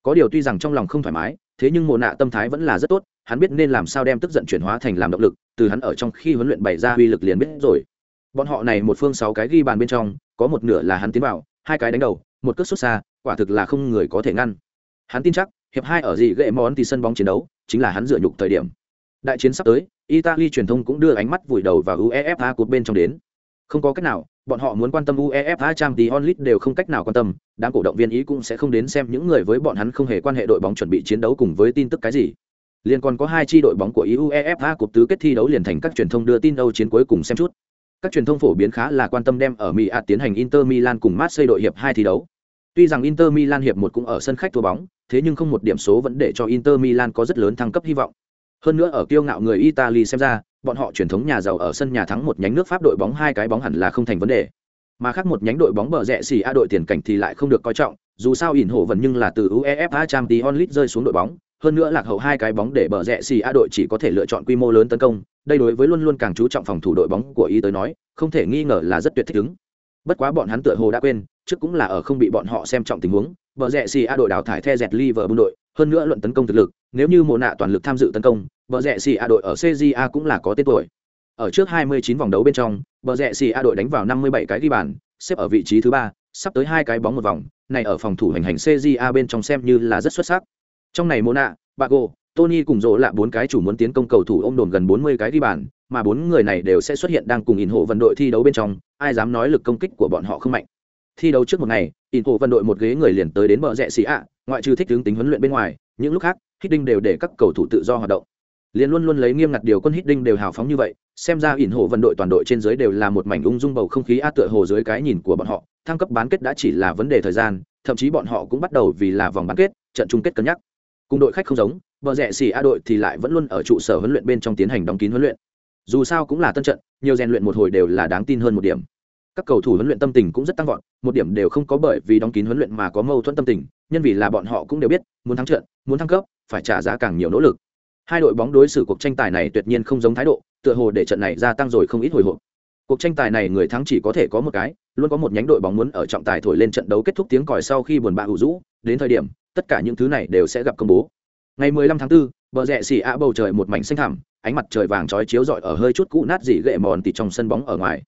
Có điều tuy rằng trong lòng không thoải mái, thế nhưng mộ nạ tâm thái vẫn là rất tốt, hắn biết nên làm sao đem tức giận chuyển hóa thành làm động lực, từ hắn ở trong khi huấn luyện bày ra uy lực liền biết rồi. Bọn họ này một phương sáu cái ghi bàn bên trong, có một nửa là hắn tiến vào, hai cái đánh đầu, một cước xuất xa, quả thực là không người có thể ngăn. Hắn tin chắc, hiệp hai ở gì gậy món thì sân bóng chiến đấu, chính là hắn dựa nhục thời điểm. Đại chiến sắp tới, italy truyền thông cũng đưa ánh mắt vùi đầu vào uefa cột bên trong đến không có cách nào bọn họ muốn quan tâm uefa trang tí onlit đều không cách nào quan tâm đám cổ động viên ý cũng sẽ không đến xem những người với bọn hắn không hề quan hệ đội bóng chuẩn bị chiến đấu cùng với tin tức cái gì. Liên còn có hai chi đội bóng của uefa cột tứ kết thi đấu liền thành các truyền thông đưa tin đâu chiến cuối cùng xem chút. Các truyền thông phổ biến khá là quan tâm đem ở mỹ ạt tiến hành inter milan cùng marseille đội hiệp hai thi đấu. Tuy rằng inter milan hiệp một cũng ở sân khách thua bóng thế nhưng không một điểm số vẫn để cho Inter Milan có rất lớn thăng cấp hy vọng. Hơn nữa ở kiêu ngạo người Italy xem ra, bọn họ truyền thống nhà giàu ở sân nhà thắng một nhánh nước Pháp đội bóng hai cái bóng hẳn là không thành vấn đề. Mà khác một nhánh đội bóng bờ rẽ xì A đội tiền cảnh thì lại không được coi trọng, dù sao ỉn hổ vẫn nhưng là từ UEFA Champions League rơi xuống đội bóng, hơn nữa lạc hậu hai cái bóng để bờ rẽ xì A đội chỉ có thể lựa chọn quy mô lớn tấn công, đây đối với luôn luôn càng chú trọng phòng thủ đội bóng của ý tới nói, không thể nghi ngờ là rất tuyệt thích ứng. Bất quá bọn hắn tựa hồ đã quên, trước cũng là ở không bị bọn họ xem trọng tình huống, bờ rẽ xì a đội đào thải the dẹt liver đội hơn nữa luận tấn công thực lực, nếu như mộ nạ toàn lực tham dự tấn công, bờ rẽ xì a đội ở cja cũng là có tên tuổi. Ở trước 29 vòng đấu bên trong, bờ rẽ xì a đội đánh vào 57 cái ghi bàn, xếp ở vị trí thứ ba, sắp tới hai cái bóng một vòng, này ở phòng thủ hành hành cja bên trong xem như là rất xuất sắc. Trong này mộ nạ, bago, tony cùng rỗ là bốn cái chủ muốn tiến công cầu thủ ôm đồn gần 40 cái ghi bàn, mà bốn người này đều sẽ xuất hiện đang cùng in hộ vận đội thi đấu bên trong, ai dám nói lực công kích của bọn họ không mạnh. Thi đấu trước một ngày, in hộ vận đội một ghế người liền tới đến bờ rẽ xì ạ ngoại trừ thích hướng tính huấn luyện bên ngoài, những lúc khác hít đinh đều để các cầu thủ tự do hoạt động. Liền luôn luôn lấy nghiêm ngặt điều quân hít đinh đều hào phóng như vậy, xem ra ỉn hộ vận đội toàn đội trên dưới đều là một mảnh ung dung bầu không khí a tựa hồ dưới cái nhìn của bọn họ, thăng cấp bán kết đã chỉ là vấn đề thời gian, thậm chí bọn họ cũng bắt đầu vì là vòng bán kết, trận chung kết cân nhắc. Cùng đội khách không giống vợ rẻ xì a đội thì lại vẫn luôn ở trụ sở huấn luyện bên trong tiến hành đóng kín huấn luyện. Dù sao cũng là tân trận, nhiều rèn luyện một hồi đều là đáng tin hơn một điểm. Các cầu thủ huấn luyện tâm tình cũng rất tăng vọt, một điểm đều không có bởi vì đóng kín huấn luyện mà có mâu thuẫn tâm tình nhân vì là bọn họ cũng đều biết muốn thắng trận muốn thăng cấp phải trả giá càng nhiều nỗ lực. Hai đội bóng đối xử cuộc tranh tài này tuyệt nhiên không giống thái độ tựa hồ để trận này gia tăng rồi không ít hồi hộp. Cuộc tranh tài này người thắng chỉ có thể có một cái luôn có một nhánh đội bóng muốn ở trọng tài thổi lên trận đấu kết thúc tiếng còi sau khi buồn bã hữu rũ đến thời điểm tất cả những thứ này đều sẽ gặp công bố. Ngày 15 tháng 4, bờ rẽ xì ạ bầu trời một mảnh xanh thẳm ánh mặt trời vàng chói chiếu rọi ở hơi chút cũ nát dị gệ mòn tịt trong sân bóng ở ngoài.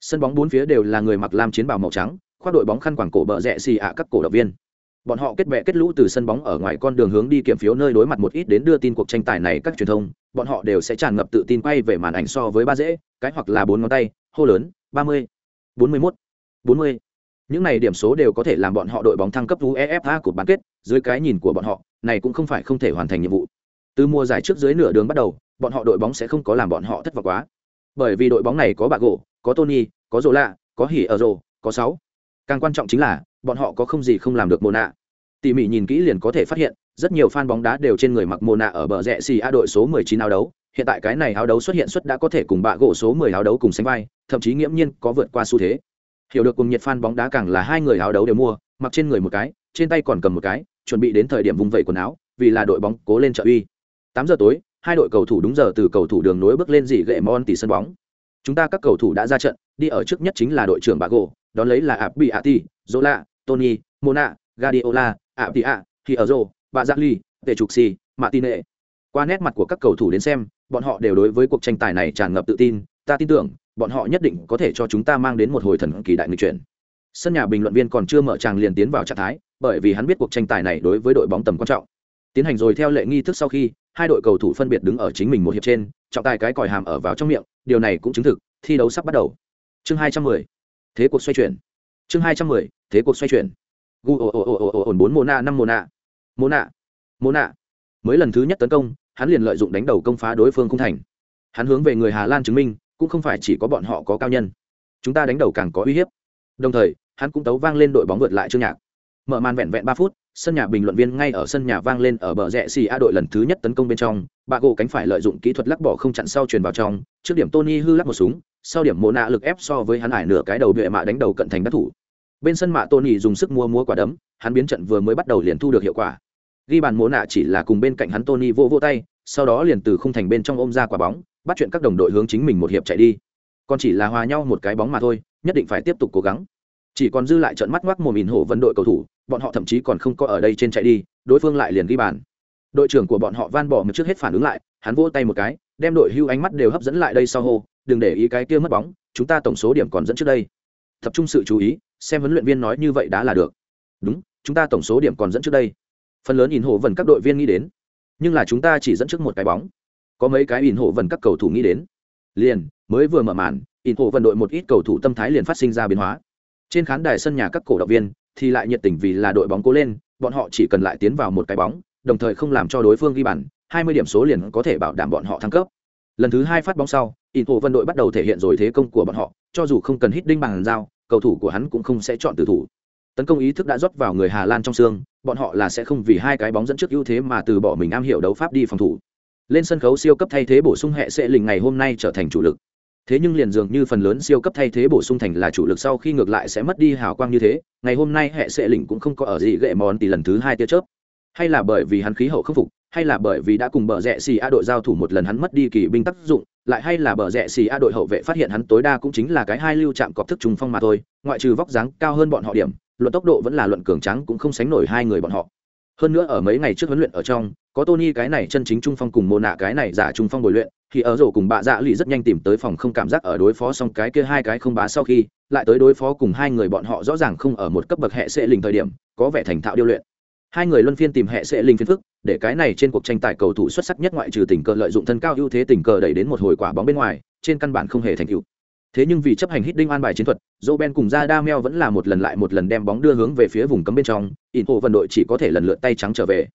Sân bóng bốn phía đều là người mặc lam chiến bào màu trắng khoác đội bóng khăn quàng cổ bờ rẽ xì ạ các cổ động viên bọn họ kết bè kết lũ từ sân bóng ở ngoài con đường hướng đi kiểm phiếu nơi đối mặt một ít đến đưa tin cuộc tranh tài này các truyền thông, bọn họ đều sẽ tràn ngập tự tin quay về màn ảnh so với ba dễ, cái hoặc là bốn ngón tay, hô lớn, ba mươi, bốn mươi mốt, bốn mươi. Những này điểm số đều có thể làm bọn họ đội bóng thăng cấp uefa của bán kết, dưới cái nhìn của bọn họ, này cũng không phải không thể hoàn thành nhiệm vụ. Từ mùa giải trước dưới nửa đường bắt đầu, bọn họ đội bóng sẽ không có làm bọn họ thất vọng quá. Bởi vì đội bóng này có bà gỗ có tony, có rô lạ có hỉ ở rô có sáu. Càng quan trọng chính là, bọn họ có không gì không làm được mồ nạ tỉ mỉ nhìn kỹ liền có thể phát hiện rất nhiều fan bóng đá đều trên người mặc mồ nạ ở bờ rẽ xì a đội số 19 áo đấu. Hiện tại cái này áo đấu xuất hiện suất đã có thể cùng bạ gỗ số 10 áo đấu cùng sánh vai thậm chí nghiễm nhiên có vượt qua xu thế. Hiểu được cùng nhiệt fan bóng đá càng là hai người áo đấu đều mua mặc trên người một cái trên tay còn cầm một cái chuẩn bị đến thời điểm vùng vẩy quần áo vì là đội bóng cố lên trợ uy. Tám giờ tối hai đội cầu thủ đúng giờ từ cầu thủ đường nối bước lên dị gậy mon tỷ sân bóng. Chúng ta các cầu thủ đã ra trận đi ở trước nhất chính là đội trưởng bạ gỗ đón lấy là ạp bị zola tony mona Guardiola, Apia, Hierro, Bà Giác Ly, Tề Trục Xì, Martine. Qua nét mặt của các cầu thủ đến xem, bọn họ đều đối với cuộc tranh tài này tràn ngập tự tin, ta tin tưởng, bọn họ nhất định có thể cho chúng ta mang đến một hồi thần kỳ đại nghịch chuyển. Sân nhà bình luận viên còn chưa mở tràng liền tiến vào trạng thái, bởi vì hắn biết cuộc tranh tài này đối với đội bóng tầm quan trọng. Tiến hành rồi theo lệ nghi thức sau khi, hai đội cầu thủ phân biệt đứng ở chính mình một hiệp trên, trọng tài cái còi hàm ở vào trong miệng, điều này cũng chứng thực, thi đấu sắp bắt đầu. Chương 210. Thế cuộc xoay chuyển. Chương 210. Thế cuộc xoay chuyển gu ồ ồ ồ ồ ồ bốn mô nạ, năm mô nạ. Mô nạ mô nạ. Mới lần thứ nhất tấn công, hắn liền lợi dụng đánh đầu công phá đối phương không thành. Hắn hướng về người hà lan chứng minh, cũng không phải chỉ có bọn họ có cao nhân. Chúng ta đánh đầu càng có uy hiếp. Đồng thời, hắn cũng tấu vang lên đội bóng vượt lại chương nhạc. Mở màn vẹn vẹn ba phút, sân nhà bình luận viên ngay ở sân nhà vang lên ở bờ rẽ xì a đội lần thứ nhất tấn công bên trong. Bà gỗ cánh phải lợi dụng kỹ thuật lắc bỏ không chặn sau truyền vào trong. Trước điểm tony hư lắc một súng, sau điểm mô nạ lực ép so với hắn ải nửa cái đầu bệ mạ đánh đầu cận thành đắc thủ bên sân mạ tony dùng sức mua mua quả đấm, hắn biến trận vừa mới bắt đầu liền thu được hiệu quả. Ghi bàn mố nạ chỉ là cùng bên cạnh hắn tony vô vô tay, sau đó liền từ khung thành bên trong ôm ra quả bóng, bắt chuyện các đồng đội hướng chính mình một hiệp chạy đi. Còn chỉ là hòa nhau một cái bóng mà thôi, nhất định phải tiếp tục cố gắng. Chỉ còn dư lại trận mắt ngoắc mồm ìn hổ vân đội cầu thủ, bọn họ thậm chí còn không có ở đây trên chạy đi, đối phương lại liền ghi bàn. Đội trưởng của bọn họ van bỏ một trước hết phản ứng lại, hắn vỗ tay một cái, đem đội hưu ánh mắt đều hấp dẫn lại đây sau hô, đừng để ý cái kia mất bóng, chúng ta tổng số điểm còn dẫn trước đây. Tập trung sự chú ý xem huấn luyện viên nói như vậy đã là được. Đúng, chúng ta tổng số điểm còn dẫn trước đây. Phần lớn in hộ vần các đội viên nghĩ đến. Nhưng là chúng ta chỉ dẫn trước một cái bóng. Có mấy cái in hộ vần các cầu thủ nghĩ đến. Liền, mới vừa mở màn in hộ vần đội một ít cầu thủ tâm thái liền phát sinh ra biến hóa. Trên khán đài sân nhà các cổ động viên, thì lại nhiệt tình vì là đội bóng cố lên, bọn họ chỉ cần lại tiến vào một cái bóng, đồng thời không làm cho đối phương ghi bàn 20 điểm số liền có thể bảo đảm bọn họ thăng cấp. Lần thứ hai phát bóng sau in hộ vân đội bắt đầu thể hiện rồi thế công của bọn họ, cho dù không cần hít đinh bằng dao cầu thủ của hắn cũng không sẽ chọn từ thủ. Tấn công ý thức đã rót vào người hà lan trong xương, bọn họ là sẽ không vì hai cái bóng dẫn trước ưu thế mà từ bỏ mình am hiểu đấu pháp đi phòng thủ. Lên sân khấu siêu cấp thay thế bổ sung hệ sẽ lình ngày hôm nay trở thành chủ lực. Thế nhưng liền dường như phần lớn siêu cấp thay thế bổ sung thành là chủ lực sau khi ngược lại sẽ mất đi hào quang như thế, ngày hôm nay hệ sẽ lình cũng không có ở gì gệ món tỷ lần thứ hai tia chớp. Hay là bởi vì hắn khí hậu khắc phục, hay là bởi vì đã cùng bờ rẽ xì a đội giao thủ một lần hắn mất đi kỳ binh tác dụng lại hay là bờ rẽ xì a đội hậu vệ phát hiện hắn tối đa cũng chính là cái hai lưu chạm cọp thức trùng phong mà thôi, ngoại trừ vóc dáng cao hơn bọn họ điểm, luận tốc độ vẫn là luận cường trắng cũng không sánh nổi hai người bọn họ. Hơn nữa ở mấy ngày trước huấn luyện ở trong, có tony cái này chân chính trung phong cùng mô nạ cái này giả trung phong bồi luyện, thì ở rổ cùng bạ dạ lì rất nhanh tìm tới phòng không cảm giác ở đối phó xong cái kia hai cái không bá sau khi, lại tới đối phó cùng hai người bọn họ rõ ràng không ở một cấp bậc hệ sẽ lình thời điểm, có vẻ thành thạo điêu luyện hai người luân phiên tìm hệ sẽ linh phiên phức để cái này trên cuộc tranh tài cầu thủ xuất sắc nhất ngoại trừ tình cờ lợi dụng thân cao ưu thế tình cờ đẩy đến một hồi quả bóng bên ngoài trên căn bản không hề thành tựu. Thế nhưng vì chấp hành hít đinh an bài chiến thuật Joe ben cùng ra đa meo vẫn là một lần lại một lần đem bóng đưa hướng về phía vùng cấm bên trong in hộ vận đội chỉ có thể lần lượt tay trắng trở về.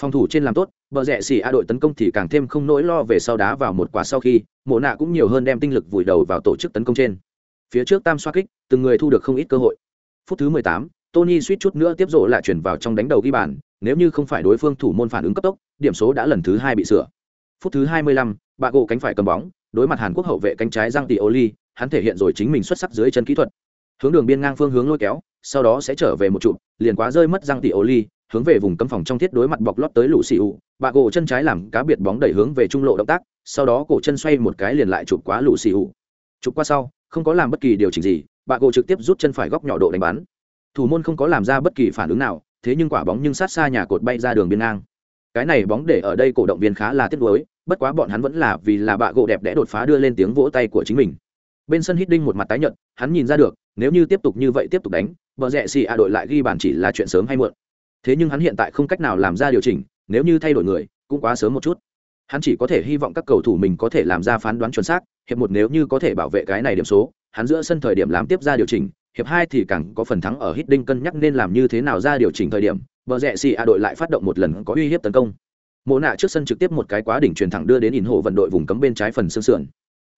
Phòng thủ trên làm tốt bờ rẽ xỉ a đội tấn công thì càng thêm không nỗi lo về sau đá vào một quả sau khi mộ nạ cũng nhiều hơn đem tinh lực vùi đầu vào tổ chức tấn công trên. Phía trước tam xoa kích từng người thu được không ít cơ hội. Phút thứ mười tám, tony suýt chút nữa tiếp rộ lại chuyển vào trong đánh đầu ghi bàn nếu như không phải đối phương thủ môn phản ứng cấp tốc điểm số đã lần thứ hai bị sửa. Phút thứ hai mươi lăm, bạ gỗ cánh phải cầm bóng đối mặt hàn quốc hậu vệ cánh trái giang tỷ oli hắn thể hiện rồi chính mình xuất sắc dưới chân kỹ thuật. Hướng đường biên ngang phương hướng lôi kéo sau đó sẽ trở về một trụ liền quá rơi mất giang tỷ oli hướng về vùng cấm phòng trong thiết đối mặt bọc lót tới lũ xì ụ bạ gỗ chân trái làm cá biệt bóng đẩy hướng về trung lộ động tác sau đó cổ chân xoay một cái liền lại chụp quá lũ xì chụp qua sau không có làm bất kỳ điều chỉnh gì bạ gỗ trực tiếp rút chân phải góc nhỏ độ đánh bắn thủ môn không có làm ra bất kỳ phản ứng nào, thế nhưng quả bóng nhưng sát xa nhà cột bay ra đường biên ngang. Cái này bóng để ở đây cổ động viên khá là tiếc nuối, bất quá bọn hắn vẫn là vì là bạ gỗ đẹp đẽ đột phá đưa lên tiếng vỗ tay của chính mình. Bên sân hít đinh một mặt tái nhợt, hắn nhìn ra được, nếu như tiếp tục như vậy tiếp tục đánh, bờ rẽ xì a đội lại ghi bàn chỉ là chuyện sớm hay muộn. Thế nhưng hắn hiện tại không cách nào làm ra điều chỉnh, nếu như thay đổi người, cũng quá sớm một chút. Hắn chỉ có thể hy vọng các cầu thủ mình có thể làm ra phán đoán chuẩn xác, hiệp một nếu như có thể bảo vệ cái này điểm số, hắn giữa sân thời điểm làm tiếp ra điều chỉnh hiệp hai thì càng có phần thắng ở hít đinh cân nhắc nên làm như thế nào ra điều chỉnh thời điểm, bờ rẽ xì a đội lại phát động một lần có uy hiếp tấn công. Mộ nạ trước sân trực tiếp một cái quá đỉnh truyền thẳng đưa đến in hộ vận đội vùng cấm bên trái phần xương sườn.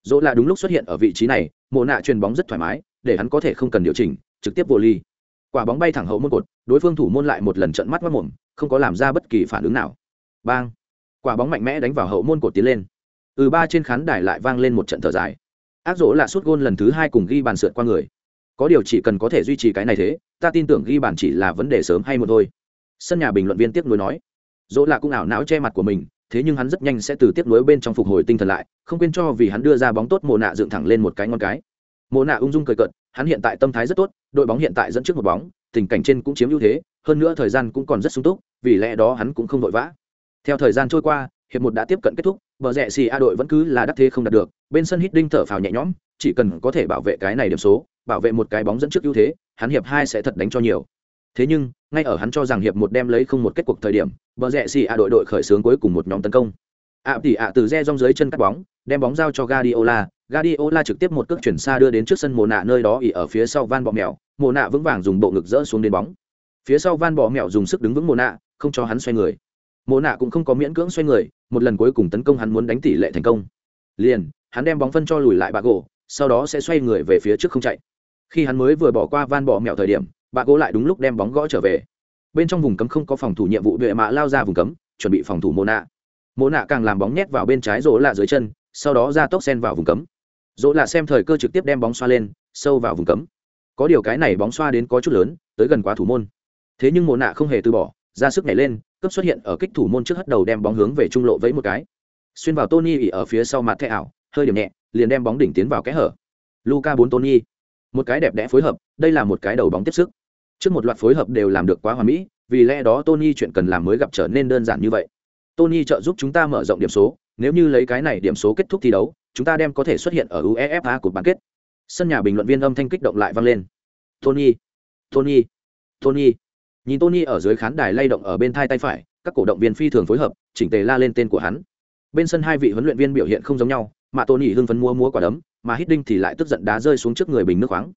Dỗ là đúng lúc xuất hiện ở vị trí này, mộ nạ truyền bóng rất thoải mái, để hắn có thể không cần điều chỉnh, trực tiếp vô ly. Quả bóng bay thẳng hậu môn cột, đối phương thủ môn lại một lần trận mắt mất mồm, không có làm ra bất kỳ phản ứng nào. Bang! Quả bóng mạnh mẽ đánh vào hậu môn cột tiến lên. Ừ ba trên khán đài lại vang lên một trận thở dài. Ác dỗ là suốt gôn lần thứ hai cùng ghi bàn sượt qua người có điều chỉ cần có thể duy trì cái này thế, ta tin tưởng ghi bàn chỉ là vấn đề sớm hay một thôi. Sân nhà bình luận viên tiếp nối nói, dỗ là cũng ảo não che mặt của mình, thế nhưng hắn rất nhanh sẽ từ tiếp nối bên trong phục hồi tinh thần lại, không quên cho vì hắn đưa ra bóng tốt mồ nạ dựng thẳng lên một cái ngon cái. Mồ nạ ung dung cười cợt, hắn hiện tại tâm thái rất tốt, đội bóng hiện tại dẫn trước một bóng, tình cảnh trên cũng chiếm ưu thế, hơn nữa thời gian cũng còn rất sung túc, vì lẽ đó hắn cũng không vội vã. Theo thời gian trôi qua, hiệp một đã tiếp cận kết thúc, bờ rẽ xì a đội vẫn cứ là đắc thế không đạt được, bên sân hít đinh thở phào nhẹ nhõm, chỉ cần có thể bảo vệ cái này điểm số bảo vệ một cái bóng dẫn trước ưu thế hắn hiệp hai sẽ thật đánh cho nhiều thế nhưng ngay ở hắn cho rằng hiệp một đem lấy không một kết cuộc thời điểm bờ rẽ xì a đội đội khởi xướng cuối cùng một nhóm tấn công ạ tỉ ạ từ re rong dưới chân cắt bóng đem bóng giao cho Guardiola, Guardiola trực tiếp một cước chuyển xa đưa đến trước sân Mộ nạ nơi đó ỉ ở phía sau van bọ mèo, Mộ nạ vững vàng dùng bộ ngực rỡ xuống đến bóng. Phía sau van bọ mèo dùng sức đứng vững Mộ nạ, không cho hắn xoay người. Mộ nạ cũng không có miễn cưỡng xoay người, một lần cuối cùng tấn công hắn muốn đánh tỷ lệ thành công. Liền, hắn đem bóng phân cho lùi lại bà gỗ, sau đó sẽ xoay người về phía trước không chạy. Khi hắn mới vừa bỏ qua van bỏ mẹo thời điểm, bà gỗ lại đúng lúc đem bóng gõ trở về. Bên trong vùng cấm không có phòng thủ nhiệm vụ vệ mạ lao ra vùng cấm, chuẩn bị phòng thủ mô nạ. Mô nạ càng làm bóng nhét vào bên trái rỗ lạ dưới chân sau đó ra tốc sen vào vùng cấm. Rỗ lạ xem thời cơ trực tiếp đem bóng xoa lên sâu vào vùng cấm. Có điều cái này bóng xoa đến có chút lớn tới gần quá thủ môn. Thế nhưng mô nạ không hề từ bỏ ra sức nhảy lên cấp xuất hiện ở kích thủ môn trước hất đầu đem bóng hướng về trung lộ vẫy một cái. Xuyên vào tony ỉ ở phía sau mặt thẻ ảo hơi điểm nhẹ liền đem bóng đỉnh tiến vào kẽ hở. Luca bốn tony một cái đẹp đẽ phối hợp đây là một cái đầu bóng tiếp sức trước một loạt phối hợp đều làm được quá hoà mỹ vì lẽ đó tony chuyện cần làm mới gặp trở nên đơn giản như vậy Tony trợ giúp chúng ta mở rộng điểm số, nếu như lấy cái này điểm số kết thúc thi đấu, chúng ta đem có thể xuất hiện ở UEFA của bán kết. Sân nhà bình luận viên âm thanh kích động lại vang lên. Tony, Tony, Tony. Nhìn Tony ở dưới khán đài lay động ở bên thai tay phải, các cổ động viên phi thường phối hợp, chỉnh tề la lên tên của hắn. Bên sân hai vị huấn luyện viên biểu hiện không giống nhau, mà Tony hưng phấn mua mua quả đấm, mà Hiddink thì lại tức giận đá rơi xuống trước người bình nước khoáng.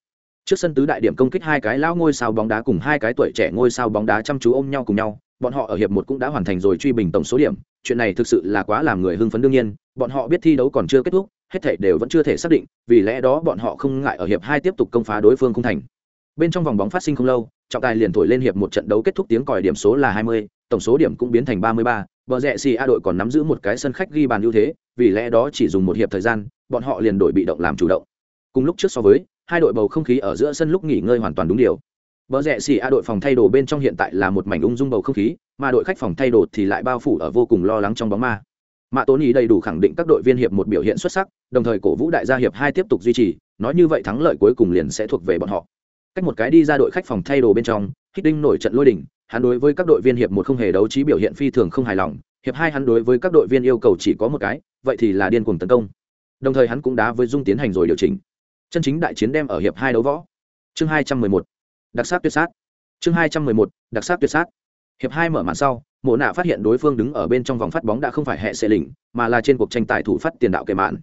Trước sân tứ đại điểm công kích hai cái lão ngôi sao bóng đá cùng hai cái tuổi trẻ ngôi sao bóng đá chăm chú ôm nhau cùng nhau, bọn họ ở hiệp một cũng đã hoàn thành rồi truy bình tổng số điểm chuyện này thực sự là quá làm người hưng phấn đương nhiên bọn họ biết thi đấu còn chưa kết thúc hết thể đều vẫn chưa thể xác định vì lẽ đó bọn họ không ngại ở hiệp hai tiếp tục công phá đối phương không thành bên trong vòng bóng phát sinh không lâu trọng tài liền thổi lên hiệp một trận đấu kết thúc tiếng còi điểm số là 20, tổng số điểm cũng biến thành 33, bờ rẽ xì a đội còn nắm giữ một cái sân khách ghi bàn ưu thế vì lẽ đó chỉ dùng một hiệp thời gian bọn họ liền đổi bị động làm chủ động cùng lúc trước so với hai đội bầu không khí ở giữa sân lúc nghỉ ngơi hoàn toàn đúng điều Bờ rẽ xì A đội phòng thay đồ bên trong hiện tại là một mảnh ung dung bầu không khí, mà đội khách phòng thay đồ thì lại bao phủ ở vô cùng lo lắng trong bóng ma. Mạ Tốn ý đầy đủ khẳng định các đội viên hiệp một biểu hiện xuất sắc, đồng thời cổ vũ đại gia hiệp hai tiếp tục duy trì, nói như vậy thắng lợi cuối cùng liền sẽ thuộc về bọn họ. Cách một cái đi ra đội khách phòng thay đồ bên trong, Hiddink nổi trận lôi đỉnh, hắn đối với các đội viên hiệp một không hề đấu trí biểu hiện phi thường không hài lòng, hiệp hai hắn đối với các đội viên yêu cầu chỉ có một cái, vậy thì là điên cuồng tấn công. Đồng thời hắn cũng đã với dung tiến hành rồi điều chỉnh. Chân chính đại chiến đem ở hiệp hai đấu võ. Chương hai trăm mười một đặc sắc tuyệt sát chương hai trăm mười một đặc sắc tuyệt sát hiệp hai mở màn sau mộ nạ phát hiện đối phương đứng ở bên trong vòng phát bóng đã không phải hệ xệ lỉnh mà là trên cuộc tranh tài thủ phát tiền đạo kề mạn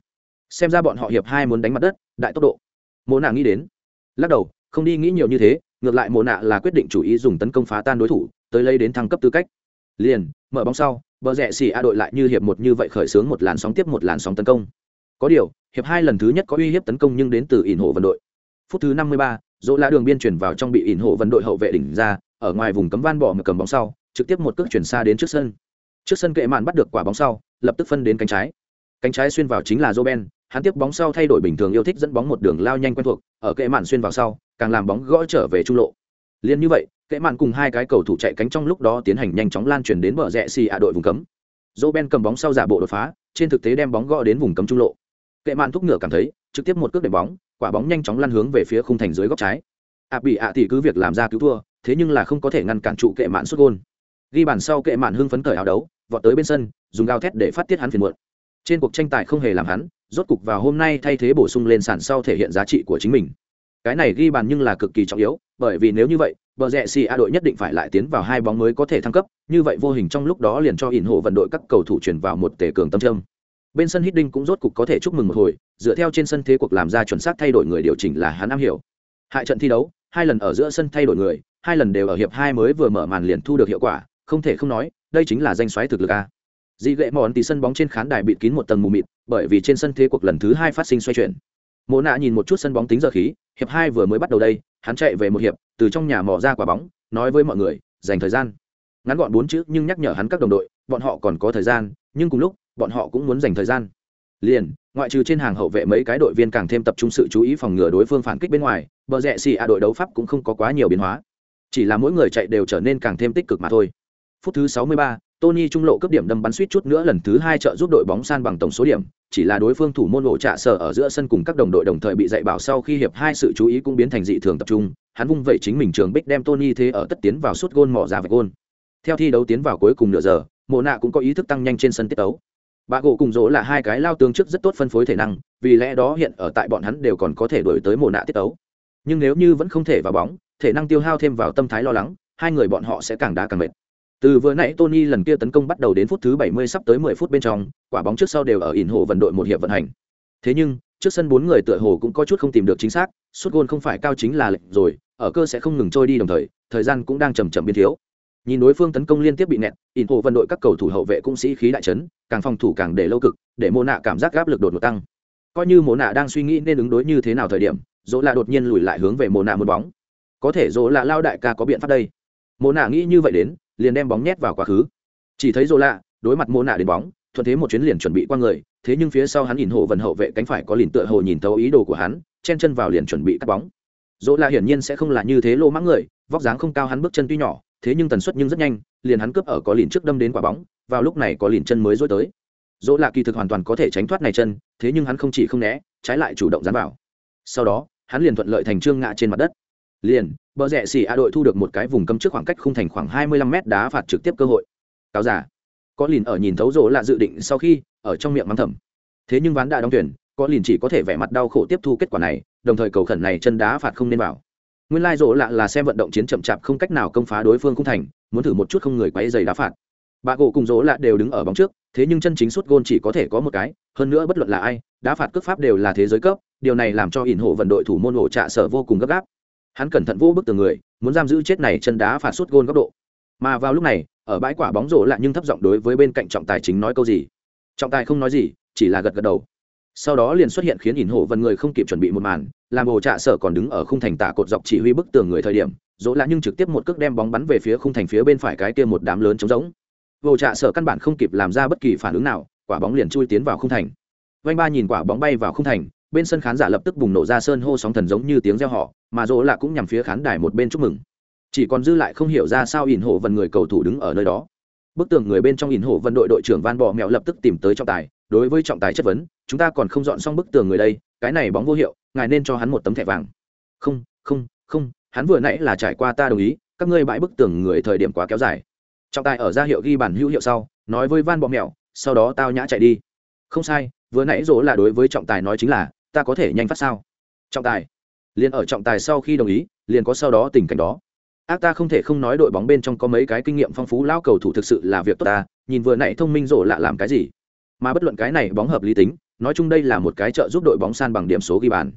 xem ra bọn họ hiệp hai muốn đánh mặt đất đại tốc độ mộ nạ nghĩ đến lắc đầu không đi nghĩ nhiều như thế ngược lại mồ nạ là quyết định chủ ý dùng tấn công phá tan đối thủ tới lấy đến thăng cấp tư cách. Liền mở bóng sau bờ rẽ xì a đội lại như hiệp một như vậy khởi xướng một làn sóng tiếp một làn sóng tấn công. Có điều hiệp hai lần thứ nhất có uy hiếp tấn công nhưng đến từ ỉn hộ vận đội. Phút thứ năm mươi ba dỗ lã đường biên chuyển vào trong bị ỉn hộ vận đội hậu vệ đỉnh ra ở ngoài vùng cấm van bỏ mà cầm bóng sau trực tiếp một cước chuyển xa đến trước sân. Trước sân kệ mạn bắt được quả bóng sau lập tức phân đến cánh trái. Cánh trái xuyên vào chính là Roben, hắn tiếp bóng sau thay đổi bình thường yêu thích dẫn bóng một đường lao nhanh quen thuộc, ở kệ mạn xuyên vào sau, càng làm bóng gõ trở về trung lộ. Liên như vậy, kệ mạn cùng hai cái cầu thủ chạy cánh trong lúc đó tiến hành nhanh chóng lan truyền đến bờ rẽ xì ạ đội vùng cấm. Roben cầm bóng sau giả bộ đột phá, trên thực tế đem bóng gõ đến vùng cấm trung lộ. Kệ mạn thúc ngựa cảm thấy, trực tiếp một cước đệm bóng, quả bóng nhanh chóng lăn hướng về phía khung thành dưới góc trái. ạ bị ạ thì cứ việc làm ra cứu thua, thế nhưng là không có thể ngăn cản trụ kệ mạn sút gôn. Ghi bàn sau kệ mạn hưng phấn cởi áo đấu, vọt tới bên sân, dùng gao thét để phát tiết hắn phiền muộn trên cuộc tranh tài không hề làm hắn rốt cục vào hôm nay thay thế bổ sung lên sàn sau thể hiện giá trị của chính mình cái này ghi bàn nhưng là cực kỳ trọng yếu, bởi vì nếu như vậy, bờ rẽ xì a đội nhất định phải lại tiến vào hai bóng mới có thể thăng cấp, như vậy vô hình trong lúc đó liền cho ỉn hộ vận đội các cầu thủ chuyển vào một tể cường tâm trâm bên sân hít đinh cũng rốt cục có thể chúc mừng một hồi, dựa theo trên sân thế cuộc làm ra chuẩn xác thay đổi người điều chỉnh là hắn am hiểu. Hại trận thi đấu, hai lần ở giữa sân thay đổi người, hai lần đều ở hiệp hai mới vừa mở màn liền thu được hiệu quả, không thể không nói, đây chính là danh xoáy thực lực a. Dị gậy mòn thì sân bóng trên khán đài bịt kín một tầng mù mịt, bởi vì trên sân thế cuộc lần thứ hai phát sinh xoay chuyển mộ nạ nhìn một chút sân bóng tính giờ khí hiệp hai vừa mới bắt đầu đây hắn chạy về một hiệp từ trong nhà mò ra quả bóng nói với mọi người dành thời gian. Ngắn gọn bốn chữ nhưng nhắc nhở hắn các đồng đội bọn họ còn có thời gian nhưng cùng lúc bọn họ cũng muốn dành thời gian. Liền ngoại trừ trên hàng hậu vệ mấy cái đội viên càng thêm tập trung sự chú ý phòng ngừa đối phương phản kích bên ngoài bờ rẽ xì a đội đấu pháp cũng không có quá nhiều biến hóa. Chỉ là mỗi người chạy đều trở nên càng thêm tích cực mà thôi. Phút thứ 63, Tony trung lộ cấp điểm đâm bắn suýt chút nữa lần thứ hai trợ giúp đội bóng san bằng tổng số điểm, chỉ là đối phương thủ môn ổ trả sở ở giữa sân cùng các đồng đội đồng thời bị dạy bảo sau khi hiệp hai sự chú ý cũng biến thành dị thường tập trung, hắn vung vậy chính mình trường bích đem Tony thế ở tất tiến vào suốt gôn mỏ ra vạch gôn. Theo thi đấu tiến vào cuối cùng nửa giờ, Mộ nạ cũng có ý thức tăng nhanh trên sân tiết đấu. Bà gỗ cùng dỗ là hai cái lao tương trước rất tốt phân phối thể năng, vì lẽ đó hiện ở tại bọn hắn đều còn có thể đổi tới Mộ nạ tiết đấu. Nhưng nếu như vẫn không thể vào bóng, thể năng tiêu hao thêm vào tâm thái lo lắng, hai người bọn họ sẽ càng đá càng mệt. Từ vừa nãy Tony lần kia tấn công bắt đầu đến phút thứ 70 sắp tới 10 phút bên trong, quả bóng trước sau đều ở ỉn hồ vận đội một hiệp vận hành. Thế nhưng, trước sân bốn người tựa hồ cũng có chút không tìm được chính xác, suốt gôn không phải cao chính là lệnh rồi, ở cơ sẽ không ngừng trôi đi đồng thời, thời gian cũng đang chậm chậm biến thiếu. Nhìn đối phương tấn công liên tiếp bị nẹt, ỉn hồ vận đội các cầu thủ hậu vệ cũng sĩ khí đại chấn, càng phòng thủ càng để lâu cực, để Mộ nạ cảm giác áp lực đột ngột tăng. Coi như Mộ nạ đang suy nghĩ nên ứng đối như thế nào thời điểm, Dỗ là đột nhiên lùi lại hướng về Mộ nạ một bóng. Có thể Dỗ là lao đại ca có biện pháp đây. Mộ nạ nghĩ như vậy đến, liền đem bóng nhét vào quá khứ. Chỉ thấy rô lạ đối mặt mô nạ đến bóng, thuận thế một chuyến liền chuẩn bị qua người, thế nhưng phía sau hắn nhìn hộ vần hậu vệ cánh phải có liền tựa hồ nhìn thấu ý đồ của hắn, chen chân vào liền chuẩn bị cắt bóng. Dỗ lạ hiển nhiên sẽ không là như thế lô mãng người, vóc dáng không cao hắn bước chân tuy nhỏ, thế nhưng tần suất nhưng rất nhanh, liền hắn cướp ở có liền trước đâm đến quả bóng, vào lúc này có liền chân mới dối tới. Dỗ lạ kỳ thực hoàn toàn có thể tránh thoát này chân, thế nhưng hắn không chỉ không né, trái lại chủ động dán vào. Sau đó, hắn liền thuận lợi thành trương ngã trên mặt đất. Liền bờ rẽ xỉ a đội thu được một cái vùng cấm trước khoảng cách khung thành khoảng 25m đá phạt trực tiếp cơ hội. Cáo giả có lìn ở nhìn thấu rỗ là dự định sau khi, ở trong miệng mắng thầm. Thế nhưng ván đã đóng tuyển, có lìn chỉ có thể vẻ mặt đau khổ tiếp thu kết quả này, đồng thời cầu khẩn này chân đá phạt không nên vào. Nguyên lai rỗ lạ là xem vận động chiến chậm chạp không cách nào công phá đối phương khung thành, muốn thử một chút không người quấy giày đá phạt. Bà gỗ cùng rỗ lạ đều đứng ở bóng trước, thế nhưng chân chính suốt gôn chỉ có thể có một cái, hơn nữa bất luận là ai, đá phạt cước pháp đều là thế giới cấp, điều này làm cho ỉn hộ vận đội thủ môn ổ trạ sở vô cùng gấp gáp hắn cẩn thận vô bức tường người, muốn giam giữ chết này chân đá phạt suốt gôn góc độ. Mà vào lúc này, ở bãi quả bóng rổ lại nhưng thấp giọng đối với bên cạnh trọng tài chính nói câu gì. Trọng tài không nói gì, chỉ là gật gật đầu. Sau đó liền xuất hiện khiến ỉn hộ vần người không kịp chuẩn bị một màn, làm hồ trạ sở còn đứng ở khung thành tả cột dọc chỉ huy bức tường người thời điểm dỗ lạ nhưng trực tiếp một cước đem bóng bắn về phía khung thành phía bên phải cái kia một đám lớn trống rỗng. Hồ trạ sở căn bản không kịp làm ra bất kỳ phản ứng nào, quả bóng liền chui tiến vào khung thành. Vanh ba nhìn quả bóng bay vào khung thành bên sân khán giả lập tức bùng nổ ra sơn hô sóng thần giống như tiếng reo họ mà dỗ là cũng nhằm phía khán đài một bên chúc mừng. Chỉ còn dư lại không hiểu ra sao ỉn hộ vần người cầu thủ đứng ở nơi đó. Bức tường người bên trong ỉn hộ vần đội đội trưởng van bọ mẹo lập tức tìm tới trọng tài, đối với trọng tài chất vấn, chúng ta còn không dọn xong bức tường người đây, cái này bóng vô hiệu, ngài nên cho hắn một tấm thẻ vàng. Không không không, hắn vừa nãy là trải qua ta đồng ý, các ngươi bãi bức tường người thời điểm quá kéo dài. Trọng tài ở ra hiệu ghi bản hữu hiệu sau, nói với van bọ mẹo, sau đó tao nhã chạy đi. Không sai, vừa nãy dỗ là đối với trọng tài nói chính là ta có thể nhanh phát sao? Trọng tài. Liền ở trọng tài sau khi đồng ý, liền có sau đó tình cảnh đó. Ác ta không thể không nói đội bóng bên trong có mấy cái kinh nghiệm phong phú lao cầu thủ thực sự là việc tốt ta, nhìn vừa nãy thông minh rộ lạ làm cái gì? Mà bất luận cái này bóng hợp lý tính, nói chung đây là một cái trợ giúp đội bóng san bằng điểm số ghi bàn.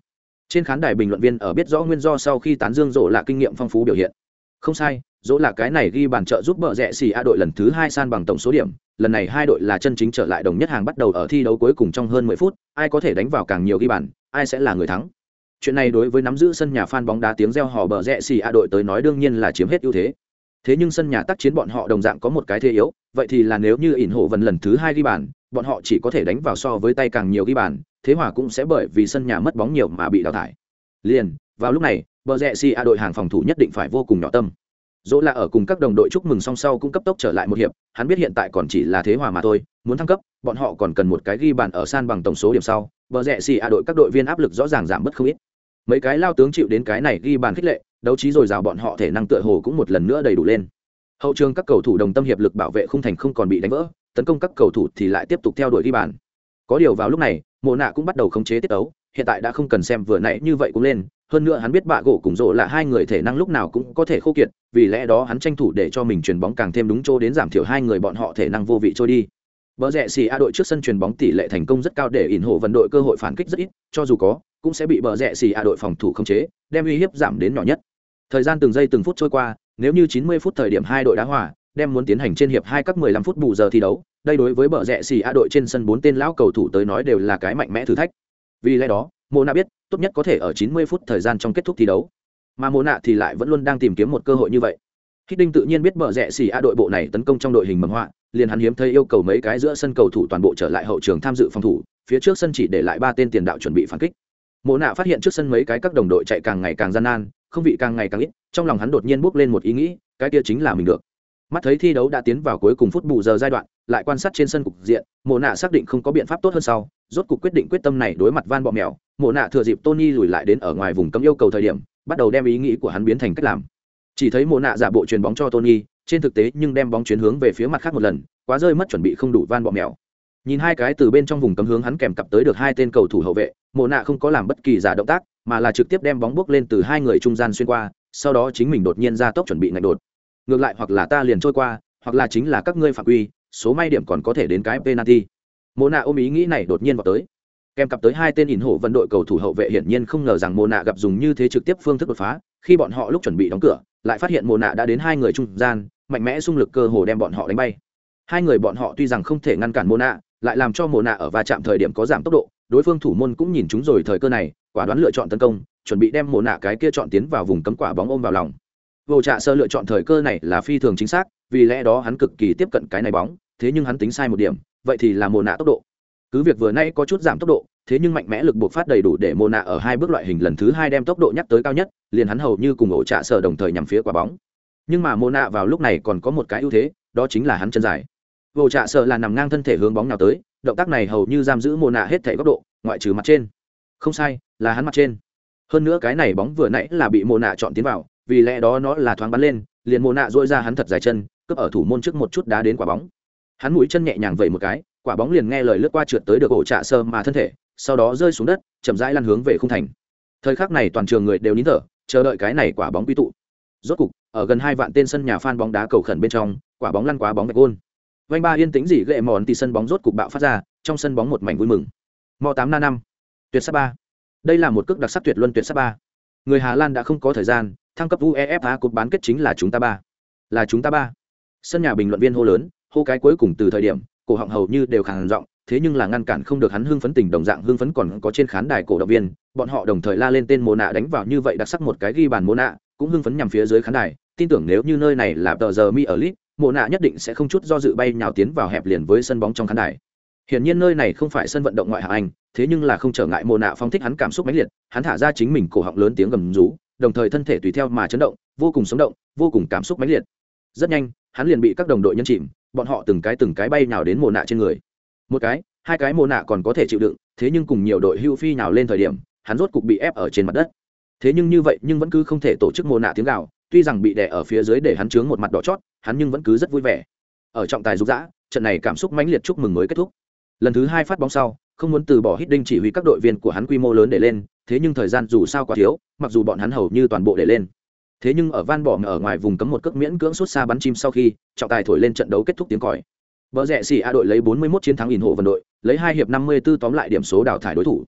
Trên khán đài bình luận viên ở biết rõ nguyên do sau khi tán dương rộ lạ kinh nghiệm phong phú biểu hiện. Không sai dỗ là cái này ghi bàn trợ giúp bờ rẽ xì a đội lần thứ hai san bằng tổng số điểm. Lần này hai đội là chân chính trở lại đồng nhất hàng bắt đầu ở thi đấu cuối cùng trong hơn mười phút. Ai có thể đánh vào càng nhiều ghi bàn, ai sẽ là người thắng. Chuyện này đối với nắm giữ sân nhà fan bóng đá tiếng reo hò bờ rẽ xì a đội tới nói đương nhiên là chiếm hết ưu thế. Thế nhưng sân nhà tác chiến bọn họ đồng dạng có một cái thế yếu, vậy thì là nếu như ỉn hộ vần lần thứ hai ghi bàn, bọn họ chỉ có thể đánh vào so với tay càng nhiều ghi bàn, thế hòa cũng sẽ bởi vì sân nhà mất bóng nhiều mà bị đào thải. Liền, vào lúc này, bờ rẽ xì a đội hàng phòng thủ nhất định phải vô cùng nhỏ tâm dỗ là ở cùng các đồng đội chúc mừng song sau cũng cấp tốc trở lại một hiệp, hắn biết hiện tại còn chỉ là thế hòa mà thôi, muốn thăng cấp, bọn họ còn cần một cái ghi bàn ở san bằng tổng số điểm sau, bờ rẽ xì a đội các đội viên áp lực rõ ràng giảm bớt không ít. Mấy cái lao tướng chịu đến cái này ghi bàn khích lệ, đấu trí dồi dào bọn họ thể năng tựa hồ cũng một lần nữa đầy đủ lên. Hậu trường các cầu thủ đồng tâm hiệp lực bảo vệ khung thành không còn bị đánh vỡ, tấn công các cầu thủ thì lại tiếp tục theo đuổi ghi bàn. Có điều vào lúc này, mộ nạ cũng bắt đầu khống chế tiết tấu hiện tại đã không cần xem vừa nãy như vậy cũng lên hơn nữa hắn biết bạ gỗ cùng rộ là hai người thể năng lúc nào cũng có thể khô kiệt vì lẽ đó hắn tranh thủ để cho mình chuyền bóng càng thêm đúng chỗ đến giảm thiểu hai người bọn họ thể năng vô vị trôi đi Bờ rẽ xì A đội trước sân chuyền bóng tỷ lệ thành công rất cao để ỉn hộ vận đội cơ hội phản kích rất ít, cho dù có, cũng sẽ bị bờ rẽ xì A đội phòng thủ khống chế, đem uy hiếp giảm đến nhỏ nhất. Thời gian từng giây từng phút trôi qua, nếu như 90 phút thời điểm hai đội đá hòa, đem muốn tiến hành trên hiệp hai các 15 phút bù giờ thi đấu, đây đối với bờ rẽ xì A đội trên sân bốn tên lão cầu thủ tới nói đều là cái mạnh mẽ thử thách. Vì lẽ đó, mô nạ biết, tốt nhất có thể ở 90 phút thời gian trong kết thúc thi đấu. Mà mô nạ thì lại vẫn luôn đang tìm kiếm một cơ hội như vậy. Hít Đinh tự nhiên biết bờ rẽ xỉ A đội bộ này tấn công trong đội hình mầm họa, liền hắn hiếm thấy yêu cầu mấy cái giữa sân cầu thủ toàn bộ trở lại hậu trường tham dự phòng thủ, phía trước sân chỉ để lại ba tên tiền đạo chuẩn bị phản kích. Mộ nạ phát hiện trước sân mấy cái các đồng đội chạy càng ngày càng gian nan, không vị càng ngày càng ít, trong lòng hắn đột nhiên bốc lên một ý nghĩ, cái kia chính là mình được. Mắt thấy thi đấu đã tiến vào cuối cùng phút bù giờ giai đoạn, lại quan sát trên sân cục diện, Mộ Na xác định không có biện pháp tốt hơn sau, rốt cục quyết định quyết tâm này đối mặt van bọ mèo, Mộ Na thừa dịp Tony lùi lại đến ở ngoài vùng cấm yêu cầu thời điểm, bắt đầu đem ý nghĩ của hắn biến thành cách làm. Chỉ thấy Mộ nạ giả bộ chuyền bóng cho tony trên thực tế nhưng đem bóng chuyển hướng về phía mặt khác một lần quá rơi mất chuẩn bị không đủ van bọ mèo. Nhìn hai cái từ bên trong vùng cấm hướng hắn kèm cặp tới được hai tên cầu thủ hậu vệ Mộ nạ không có làm bất kỳ giả động tác mà là trực tiếp đem bóng bước lên từ hai người trung gian xuyên qua sau đó chính mình đột nhiên ra tốc chuẩn bị ngạch đột. Ngược lại hoặc là ta liền trôi qua hoặc là chính là các ngươi phạm quy số may điểm còn có thể đến cái penalty. Mồ nạ ôm ý nghĩ này đột nhiên vào tới. Kèm cặp tới hai tên ỉn hộ vận đội cầu thủ hậu vệ hiển nhiên không ngờ rằng mồ nạ gặp dùng như thế trực tiếp phương thức đột phá. Khi bọn họ lúc chuẩn bị đóng cửa, lại phát hiện mồ nạ đã đến hai người trung gian, mạnh mẽ xung lực cơ hồ đem bọn họ đánh bay. Hai người bọn họ tuy rằng không thể ngăn cản mồ nạ, lại làm cho mồ nạ ở va chạm thời điểm có giảm tốc độ. Đối phương thủ môn cũng nhìn chúng rồi thời cơ này, quả đoán lựa chọn tấn công, chuẩn bị đem mồ nạ cái kia chọn tiến vào vùng cấm quả bóng ôm vào lòng. Vô trạ sơ lựa chọn thời cơ này là phi thường chính xác, vì lẽ đó hắn cực kỳ tiếp cận cái này bóng thế nhưng hắn tính sai một điểm, vậy thì là mồ nạ tốc độ. Cứ việc vừa nay có chút giảm tốc độ, thế nhưng mạnh mẽ lực buộc phát đầy đủ để mồ nạ ở hai bước loại hình lần thứ hai đem tốc độ nhắc tới cao nhất, liền hắn hầu như cùng ổ trạ sở đồng thời nhằm phía quả bóng. Nhưng mà mồ nạ vào lúc này còn có một cái ưu thế, đó chính là hắn chân dài. Ổ trạ sở là nằm ngang thân thể hướng bóng nào tới, động tác này hầu như giam giữ mồ nạ hết thể góc độ, ngoại trừ mặt trên. Không sai, là hắn mặt trên. Hơn nữa cái này bóng vừa nãy là bị mồ nạ chọn tiến vào, vì lẽ đó nó là thoáng bắn lên, liền mồ nạ dỗi ra hắn thật dài chân, cướp ở thủ môn trước một chút đá đến quả bóng hắn mũi chân nhẹ nhàng vẩy một cái, quả bóng liền nghe lời lướt qua trượt tới được ổ trạ sơ mà thân thể, sau đó rơi xuống đất, chậm rãi lăn hướng về khung thành. Thời khắc này toàn trường người đều nín thở, chờ đợi cái này quả bóng quy tụ. Rốt cục, ở gần hai vạn tên sân nhà phan bóng đá cầu khẩn bên trong, quả bóng lăn quá bóng gạch gôn. Vanh ba yên tĩnh gì gệ mòn thì sân bóng rốt cục bạo phát ra, trong sân bóng một mảnh vui mừng. Mò tám na năm, tuyệt sắc ba. Đây là một cước đặc sắc tuyệt luân tuyệt sắc ba. Người hà lan đã không có thời gian, thăng cấp uefa cột bán kết chính là chúng ta ba. Là chúng ta ba. Sân nhà bình luận viên hô lớn hô cái cuối cùng từ thời điểm, cổ họng hầu như đều khàn giọng, thế nhưng là ngăn cản không được hắn hưng phấn tình đồng dạng hưng phấn còn có trên khán đài cổ động viên, bọn họ đồng thời la lên tên mồ nạ đánh vào như vậy đặc sắc một cái ghi bàn mồ nạ, cũng hưng phấn nhằm phía dưới khán đài, tin tưởng nếu như nơi này là tờ giờ mi ở lit mồ nạ nhất định sẽ không chút do dự bay nhào tiến vào hẹp liền với sân bóng trong khán đài. Hiển nhiên nơi này không phải sân vận động ngoại hạng anh, thế nhưng là không trở ngại mồ nạ phong thích hắn cảm xúc mãnh liệt, hắn thả ra chính mình cổ họng lớn tiếng gầm rú, đồng thời thân thể tùy theo mà chấn động, vô cùng sống động, vô cùng cảm xúc mãnh liệt. Rất nhanh, hắn liền bị các đồng đội nhân chìm bọn họ từng cái từng cái bay nào đến mồ nạ trên người. Một cái, hai cái mồ nạ còn có thể chịu đựng, thế nhưng cùng nhiều đội hưu phi nào lên thời điểm, hắn rốt cục bị ép ở trên mặt đất. Thế nhưng như vậy, nhưng vẫn cứ không thể tổ chức mồ nạ tiếng gạo tuy rằng bị đè ở phía dưới để hắn chướng một mặt đỏ chót, hắn nhưng vẫn cứ rất vui vẻ. Ở trọng tài dục dã, trận này cảm xúc mãnh liệt chúc mừng mới kết thúc. Lần thứ hai phát bóng sau, không muốn từ bỏ hít đinh chỉ huy các đội viên của hắn quy mô lớn để lên, thế nhưng thời gian dù sao quá thiếu, mặc dù bọn hắn hầu như toàn bộ để lên thế nhưng ở van bỏ ở ngoài vùng cấm một cước miễn cưỡng suốt xa bắn chim sau khi trọng tài thổi lên trận đấu kết thúc tiếng còi. Bờ rẽ xì A đội lấy 41 chiến thắng ỉn hộ vận đội, lấy hai hiệp 54 tóm lại điểm số đào thải đối thủ.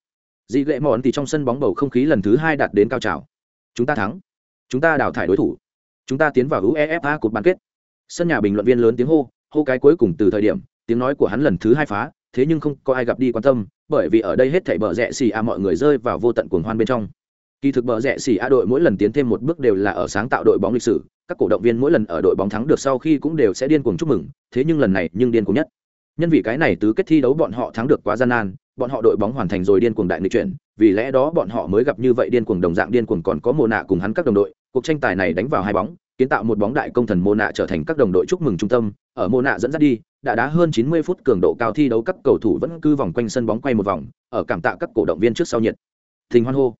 Dị lệ mòn thì trong sân bóng bầu không khí lần thứ hai đạt đến cao trào. Chúng ta thắng. Chúng ta đào thải đối thủ. Chúng ta tiến vào uefa cuộc bán kết. Sân nhà bình luận viên lớn tiếng hô hô cái cuối cùng từ thời điểm tiếng nói của hắn lần thứ hai phá thế nhưng không có ai gặp đi quan tâm bởi vì ở đây hết thảy bờ rẽ xì a mọi người rơi vào vô tận cuồng hoan bên trong kỳ thực bờ rẽ xỉ a đội mỗi lần tiến thêm một bước đều là ở sáng tạo đội bóng lịch sử, các cổ động viên mỗi lần ở đội bóng thắng được sau khi cũng đều sẽ điên cuồng chúc mừng, thế nhưng lần này nhưng điên cuồng nhất. Nhân vì cái này tứ kết thi đấu bọn họ thắng được quá gian nan, bọn họ đội bóng hoàn thành rồi điên cuồng đại nghịch chuyển, vì lẽ đó bọn họ mới gặp như vậy điên cuồng đồng dạng điên cuồng còn có mồ nạ cùng hắn các đồng đội, cuộc tranh tài này đánh vào hai bóng, kiến tạo một bóng đại công thần mô nạ trở thành các đồng đội chúc mừng trung tâm, ở mô nạ dẫn dắt đi, đã đá hơn 90 phút cường độ cao thi đấu các cầu thủ vẫn cứ vòng quanh sân bóng quay một vòng, ở cảm tạ các cổ động viên trước sau nhiệt. Thình hoan hô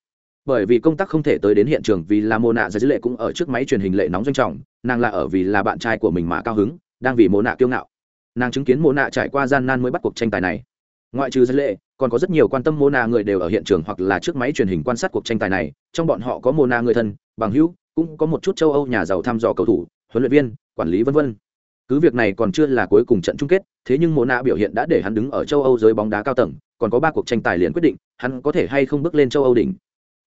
bởi vì công tác không thể tới đến hiện trường vì là mô nạ giải dữ lệ cũng ở trước máy truyền hình lệ nóng doanh trọng, nàng là ở vì là bạn trai của mình mà cao hứng, đang vì mô nạ kiêu ngạo. Nàng chứng kiến mô nạ trải qua gian nan mới bắt cuộc tranh tài này. Ngoại trừ giải lệ còn có rất nhiều quan tâm mô nạ người đều ở hiện trường hoặc là trước máy truyền hình quan sát cuộc tranh tài này, trong bọn họ có mô nạ người thân, bằng hữu, cũng có một chút châu âu nhà giàu thăm dò cầu thủ, huấn luyện viên, quản lý v v cứ việc này còn chưa là cuối cùng trận chung kết, thế nhưng mô nạ biểu hiện đã để hắn đứng ở châu âu giới bóng đá cao tầng, còn có ba cuộc tranh tài liền quyết định, hắn có thể hay không bước lên châu âu đỉnh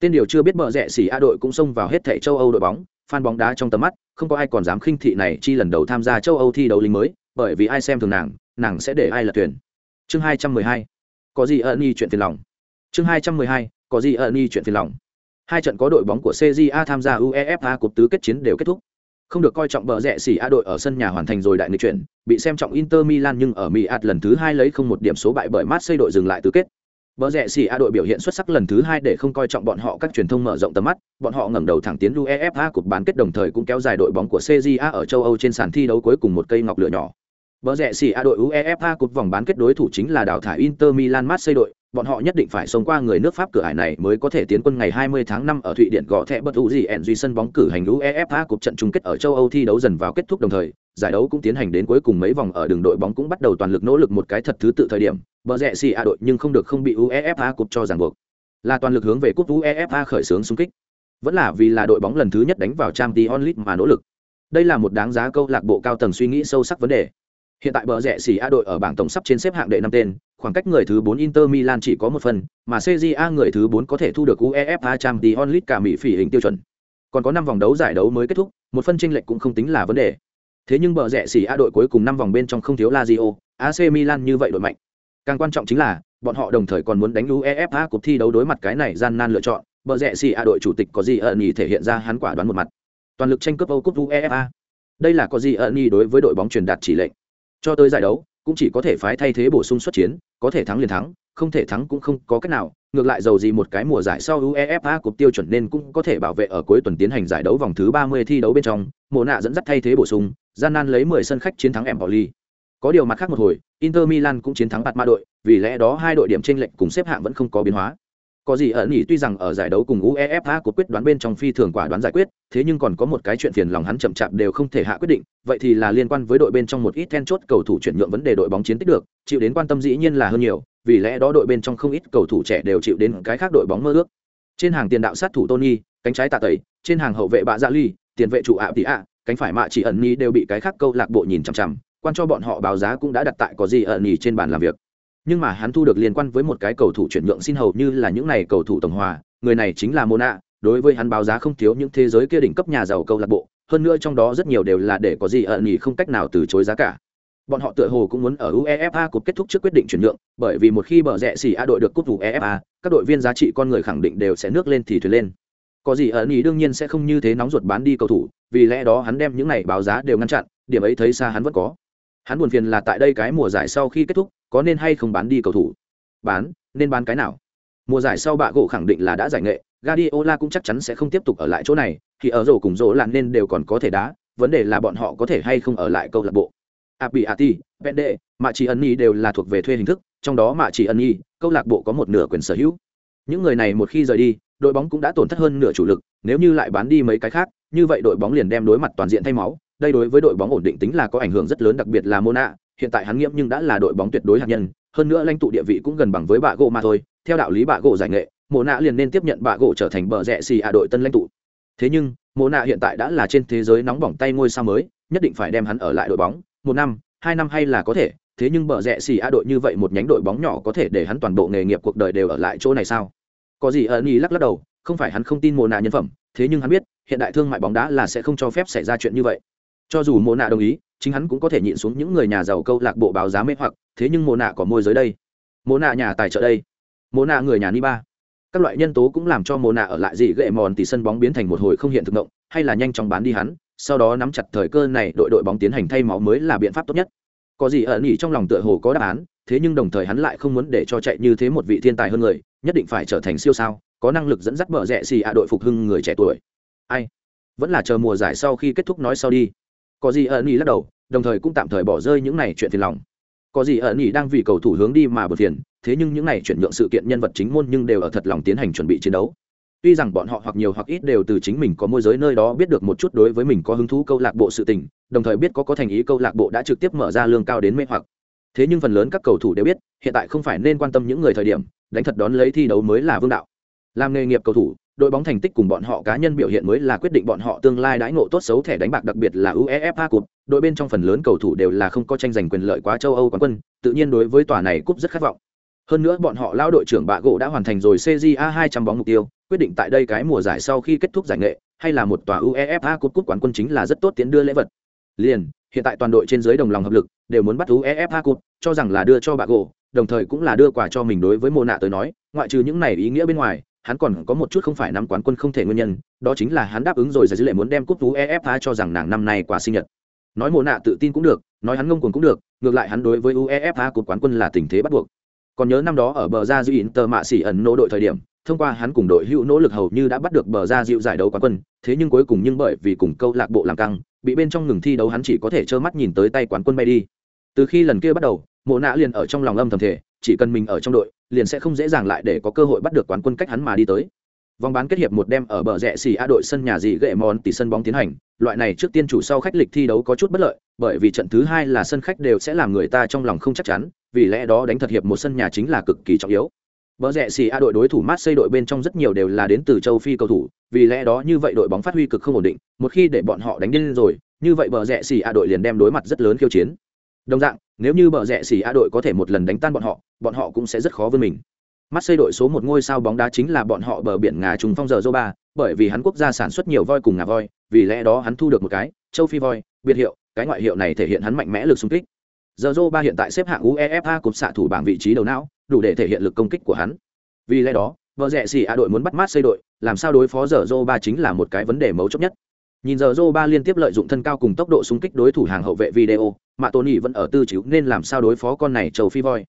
tên điều chưa biết bợ rẽ xỉ a đội cũng xông vào hết thẻ châu âu đội bóng, fan bóng đá trong tầm mắt, không có ai còn dám khinh thị này chi lần đầu tham gia châu âu thi đấu lính mới, bởi vì ai xem thường nàng nàng sẽ để ai là tuyển chương hai trăm mười hai, có gì ẩn y chuyện phiền lòng. Chương hai trăm mười hai, có gì ẩn y chuyện phiền lòng. Hai trận có đội bóng của cja tham gia uefa cúp tứ kết chiến đều kết thúc. Không được coi trọng bờ rẽ xỉ a đội ở sân nhà hoàn thành rồi đại nghịch chuyển, bị xem trọng inter milan nhưng ở mỹ ạt lần thứ hai lấy không một điểm số bại bởi marseille đội dừng lại tứ kết. Bờ rẹ xỉ A đội biểu hiện xuất sắc lần thứ hai để không coi trọng bọn họ các truyền thông mở rộng tầm mắt, bọn họ ngẩng đầu thẳng tiến UEFA cuộc bán kết đồng thời cũng kéo dài đội bóng của CJA ở châu Âu trên sàn thi đấu cuối cùng một cây ngọc lửa nhỏ. Bờ rẹ xỉ A đội UEFA cuộc vòng bán kết đối thủ chính là đào thải Inter Milan Marseille đội, bọn họ nhất định phải sống qua người nước Pháp cửa ải này mới có thể tiến quân ngày 20 tháng 5 ở Thụy Điển gõ thẻ bất hữu gì ẻn duy sân bóng cử hành UEFA cuộc trận chung kết ở châu Âu thi đấu dần vào kết thúc đồng thời, giải đấu cũng tiến hành đến cuối cùng mấy vòng ở đường đội bóng cũng bắt đầu toàn lực nỗ lực một cái thật thứ tự thời điểm, bờ rẹ xì a đội nhưng không được không bị UEFA cuộc cho ràng buộc. Là toàn lực hướng về cúp UEFA khởi xướng xung kích. Vẫn là vì là đội bóng lần thứ nhất đánh vào Champions League mà nỗ lực. Đây là một đáng giá câu lạc bộ cao tầng suy nghĩ sâu sắc vấn đề. Hiện tại bờ rẹ xì A đội ở bảng tổng sắp trên xếp hạng đệ năm tên, khoảng cách người thứ 4 Inter Milan chỉ có một phần, mà CJA người thứ 4 có thể thu được UEFA Champions League cả Mỹ phỉ hình tiêu chuẩn. Còn có 5 vòng đấu giải đấu mới kết thúc, một phân chênh lệch cũng không tính là vấn đề. Thế nhưng bờ rẽ xỉ A đội cuối cùng 5 vòng bên trong không thiếu Lazio, AC Milan như vậy đội mạnh. Càng quan trọng chính là, bọn họ đồng thời còn muốn đánh UEFA cuộc thi đấu đối mặt cái này gian nan lựa chọn, bờ rẽ xỉ A đội chủ tịch có gì ẩn nhì thể hiện ra hắn quả đoán một mặt. Toàn lực tranh cướp Âu cúp UEFA. Đây là có gì ẩn nhì đối với đội bóng truyền đạt chỉ lệnh cho tới giải đấu, cũng chỉ có thể phái thay thế bổ sung xuất chiến, có thể thắng liền thắng, không thể thắng cũng không có cách nào, ngược lại dầu gì một cái mùa giải sau uefa cục tiêu chuẩn nên cũng có thể bảo vệ ở cuối tuần tiến hành giải đấu vòng thứ ba mươi thi đấu bên trong mùa nạ dẫn dắt thay thế bổ sung, gian nan lấy mười sân khách chiến thắng empoli. Có điều mặt khác một hồi, inter milan cũng chiến thắng bạt ma đội, vì lẽ đó hai đội điểm chênh lệch cùng xếp hạng vẫn không có biến hóa có gì ẩn nhỉ tuy rằng ở giải đấu cùng UEFA của quyết đoán bên trong phi thường quả đoán giải quyết, thế nhưng còn có một cái chuyện phiền lòng hắn chậm chạp đều không thể hạ quyết định, vậy thì là liên quan với đội bên trong một ít then chốt cầu thủ chuyển nhượng vấn đề đội bóng chiến tích được, chịu đến quan tâm dĩ nhiên là hơn nhiều, vì lẽ đó đội bên trong không ít cầu thủ trẻ đều chịu đến cái khác đội bóng mơ ước. Trên hàng tiền đạo sát thủ Tony, cánh trái tạ tẩy, trên hàng hậu vệ bạ dạ ly, tiền vệ trụ ạ tỷ ạ, cánh phải mạ chỉ ẩn ni đều bị cái khác câu lạc bộ nhìn chằm chằm, quan cho bọn họ báo giá cũng đã đặt tại có gì ẩn nhì trên bàn làm việc nhưng mà hắn thu được liên quan với một cái cầu thủ chuyển nhượng xin hầu như là những này cầu thủ tổng hòa, người này chính là mona, đối với hắn báo giá không thiếu những thế giới kia đỉnh cấp nhà giàu câu lạc bộ, hơn nữa trong đó rất nhiều đều là để có gì ẩn nhỉ không cách nào từ chối giá cả. Bọn họ tựa hồ cũng muốn ở uefa cuộc kết thúc trước quyết định chuyển nhượng, bởi vì một khi bờ rẽ xỉ a đội được cúp uefa, các đội viên giá trị con người khẳng định đều sẽ nước lên thì thuyền lên. Có gì ẩn nhỉ đương nhiên sẽ không như thế nóng ruột bán đi cầu thủ, vì lẽ đó hắn đem những này báo giá đều ngăn chặn, điểm ấy thấy xa hắn vẫn có. Hắn buồn phiền là tại đây cái mùa giải sau khi kết thúc có nên hay không bán đi cầu thủ? Bán nên bán cái nào? Mùa giải sau bạ gỗ khẳng định là đã giải nghệ Guardiola cũng chắc chắn sẽ không tiếp tục ở lại chỗ này thì ở rổ cùng rổ làn nên đều còn có thể đá vấn đề là bọn họ có thể hay không ở lại câu lạc bộ. Abi Ati, Pende, Mạ Chỉ Ân Nhi đều là thuộc về thuê hình thức, trong đó Mạ Chỉ Ân Nhi, câu lạc bộ có một nửa quyền sở hữu. Những người này một khi rời đi, đội bóng cũng đã tổn thất hơn nửa chủ lực, nếu như lại bán đi mấy cái khác, như vậy đội bóng liền đem đối mặt toàn diện thay máu, đây đối với đội bóng ổn định tính là có ảnh hưởng rất lớn đặc biệt là Mona, hiện tại hắn nghiễm nhưng đã là đội bóng tuyệt đối hạt nhân, hơn nữa lãnh tụ địa vị cũng gần bằng với bạ gỗ mà thôi, theo đạo lý bạ gỗ giải nghệ, Mona liền nên tiếp nhận bạ gỗ trở thành bờ rẽ xì à đội tân lãnh tụ. Thế nhưng, Mona hiện tại đã là trên thế giới nóng bỏng tay ngôi sao mới, nhất định phải đem hắn ở lại đội bóng, một năm, hai năm hay là có thể, thế nhưng bờ rẽ xì a đội như vậy một nhánh đội bóng nhỏ có thể để hắn toàn bộ nghề nghiệp cuộc đời đều ở lại chỗ này sao có gì ẩn ý lắc lắc đầu không phải hắn không tin mồ nạ nhân phẩm thế nhưng hắn biết hiện đại thương mại bóng đá là sẽ không cho phép xảy ra chuyện như vậy cho dù mồ nạ đồng ý chính hắn cũng có thể nhịn xuống những người nhà giàu câu lạc bộ báo giá mê hoặc, thế nhưng mồ nạ có môi giới đây. Mồ nạ nhà tài trợ đây. Mồ nạ người nhà ni ba các loại nhân tố cũng làm cho mồ nạ ở lại dị gệ mòn thì sân bóng biến thành một hồi không hiện thực động, hay là nhanh chóng bán đi hắn, sau đó nắm chặt thời cơ này đội đội bóng tiến hành thay máu mới là biện pháp tốt nhất. Có gì ẩn nhỉ trong lòng tựa hồ có đáp án, thế nhưng đồng thời hắn lại không muốn để cho chạy như thế một vị thiên tài hơn người, nhất định phải trở thành siêu sao, có năng lực dẫn dắt bờ rẽ xì ạ đội phục hưng người trẻ tuổi. Ai? Vẫn là chờ mùa giải sau khi kết thúc nói sau đi có gì ẩn ý lắc đầu, đồng thời cũng tạm thời bỏ rơi những này chuyện phiền lòng. Có gì ẩn ý đang vì cầu thủ hướng đi mà bật phiền, thế nhưng những này chuyển nhượng sự kiện nhân vật chính môn nhưng đều ở thật lòng tiến hành chuẩn bị chiến đấu. Tuy rằng bọn họ hoặc nhiều hoặc ít đều từ chính mình có môi giới nơi đó biết được một chút đối với mình có hứng thú câu lạc bộ sự tình, đồng thời biết có có thành ý câu lạc bộ đã trực tiếp mở ra lương cao đến mê hoặc. Thế nhưng phần lớn các cầu thủ đều biết, hiện tại không phải nên quan tâm những người thời điểm, đánh thật đón lấy thi đấu mới là vương đạo. Làm nghề nghiệp cầu thủ đội bóng thành tích cùng bọn họ cá nhân biểu hiện mới là quyết định bọn họ tương lai đãi ngộ tốt xấu thẻ đánh bạc, đặc biệt là uefa Cup. Đội bên trong phần lớn cầu thủ đều là không có tranh giành quyền lợi quá châu âu quán quân, tự nhiên đối với tòa này cúp rất khát vọng. Hơn nữa bọn họ lao đội trưởng bạ gỗ đã hoàn thành rồi cja 200 bóng mục tiêu, quyết định tại đây cái mùa giải sau khi kết thúc giải nghệ, hay là một tòa uefa Cup cúp quán quân chính là rất tốt tiến đưa lễ vật. Liền, hiện tại toàn đội trên dưới đồng lòng hợp lực, đều muốn bắt uefa Cup, cho rằng là đưa cho bạ gỗ, đồng thời cũng là đưa quà cho mình đối với mô nạ tới nói, ngoại trừ những này ý nghĩa bên ngoài hắn còn có một chút không phải nắm quán quân không thể nguyên nhân, đó chính là hắn đáp ứng rồi giải dữ lệ muốn đem cúp uefa cho rằng nàng năm nay quả sinh nhật. Nói mồ nạ tự tin cũng được, nói hắn ngông cuồng cũng được, ngược lại hắn đối với uefa cúp quán quân là tình thế bắt buộc. Còn nhớ năm đó ở bờ ra dư tờ mạ xỉ ẩn nỗ đội thời điểm, thông qua hắn cùng đội hữu nỗ lực hầu như đã bắt được bờ ra dịu giải đấu quán quân, thế nhưng cuối cùng nhưng bởi vì cùng câu lạc bộ làm căng, bị bên trong ngừng thi đấu hắn chỉ có thể trơ mắt nhìn tới tay quán quân bay đi. Từ khi lần kia bắt đầu, mộ nạ liền ở trong lòng âm thầm thể chỉ cần mình ở trong đội, liền sẽ không dễ dàng lại để có cơ hội bắt được quán quân cách hắn mà đi tới. Vòng bán kết hiệp một đêm ở bờ rẽ xì a đội sân nhà dị gậy món tỷ sân bóng tiến hành. Loại này trước tiên chủ sau khách lịch thi đấu có chút bất lợi, bởi vì trận thứ hai là sân khách đều sẽ làm người ta trong lòng không chắc chắn, vì lẽ đó đánh thật hiệp một sân nhà chính là cực kỳ trọng yếu. Bờ rẽ xì a đội đối thủ mát xây đội bên trong rất nhiều đều là đến từ châu phi cầu thủ, vì lẽ đó như vậy đội bóng phát huy cực không ổn định, một khi để bọn họ đánh điên rồi, như vậy bờ rẽ xì a đội liền đem đối mặt rất lớn khiêu chiến. Đồng dạng nếu như bờ rẽ xỉ a đội có thể một lần đánh tan bọn họ bọn họ cũng sẽ rất khó với mình Marseille đội số một ngôi sao bóng đá chính là bọn họ bờ biển ngà trùng phong giờ ba, bởi vì hắn quốc gia sản xuất nhiều voi cùng ngà voi, vì lẽ đó hắn thu được một cái châu phi voi, biệt hiệu, cái ngoại hiệu này thể hiện hắn mạnh mẽ lực xung kích. Giờ ba hiện tại xếp hạng UEFA cục xạ thủ bảng vị trí đầu não, đủ để thể hiện lực công kích của hắn. Vì lẽ đó, vợ rẻ xỉ a đội muốn bắt Marseille đội, làm sao đối phó giờ ba chính là một cái vấn đề mấu chốt nhất. Nhìn giờ ba liên tiếp lợi dụng thân cao cùng tốc độ xung kích đối thủ hàng hậu vệ video, mà Tony vẫn ở tư chịu nên làm sao đối phó con này trâu phi voi.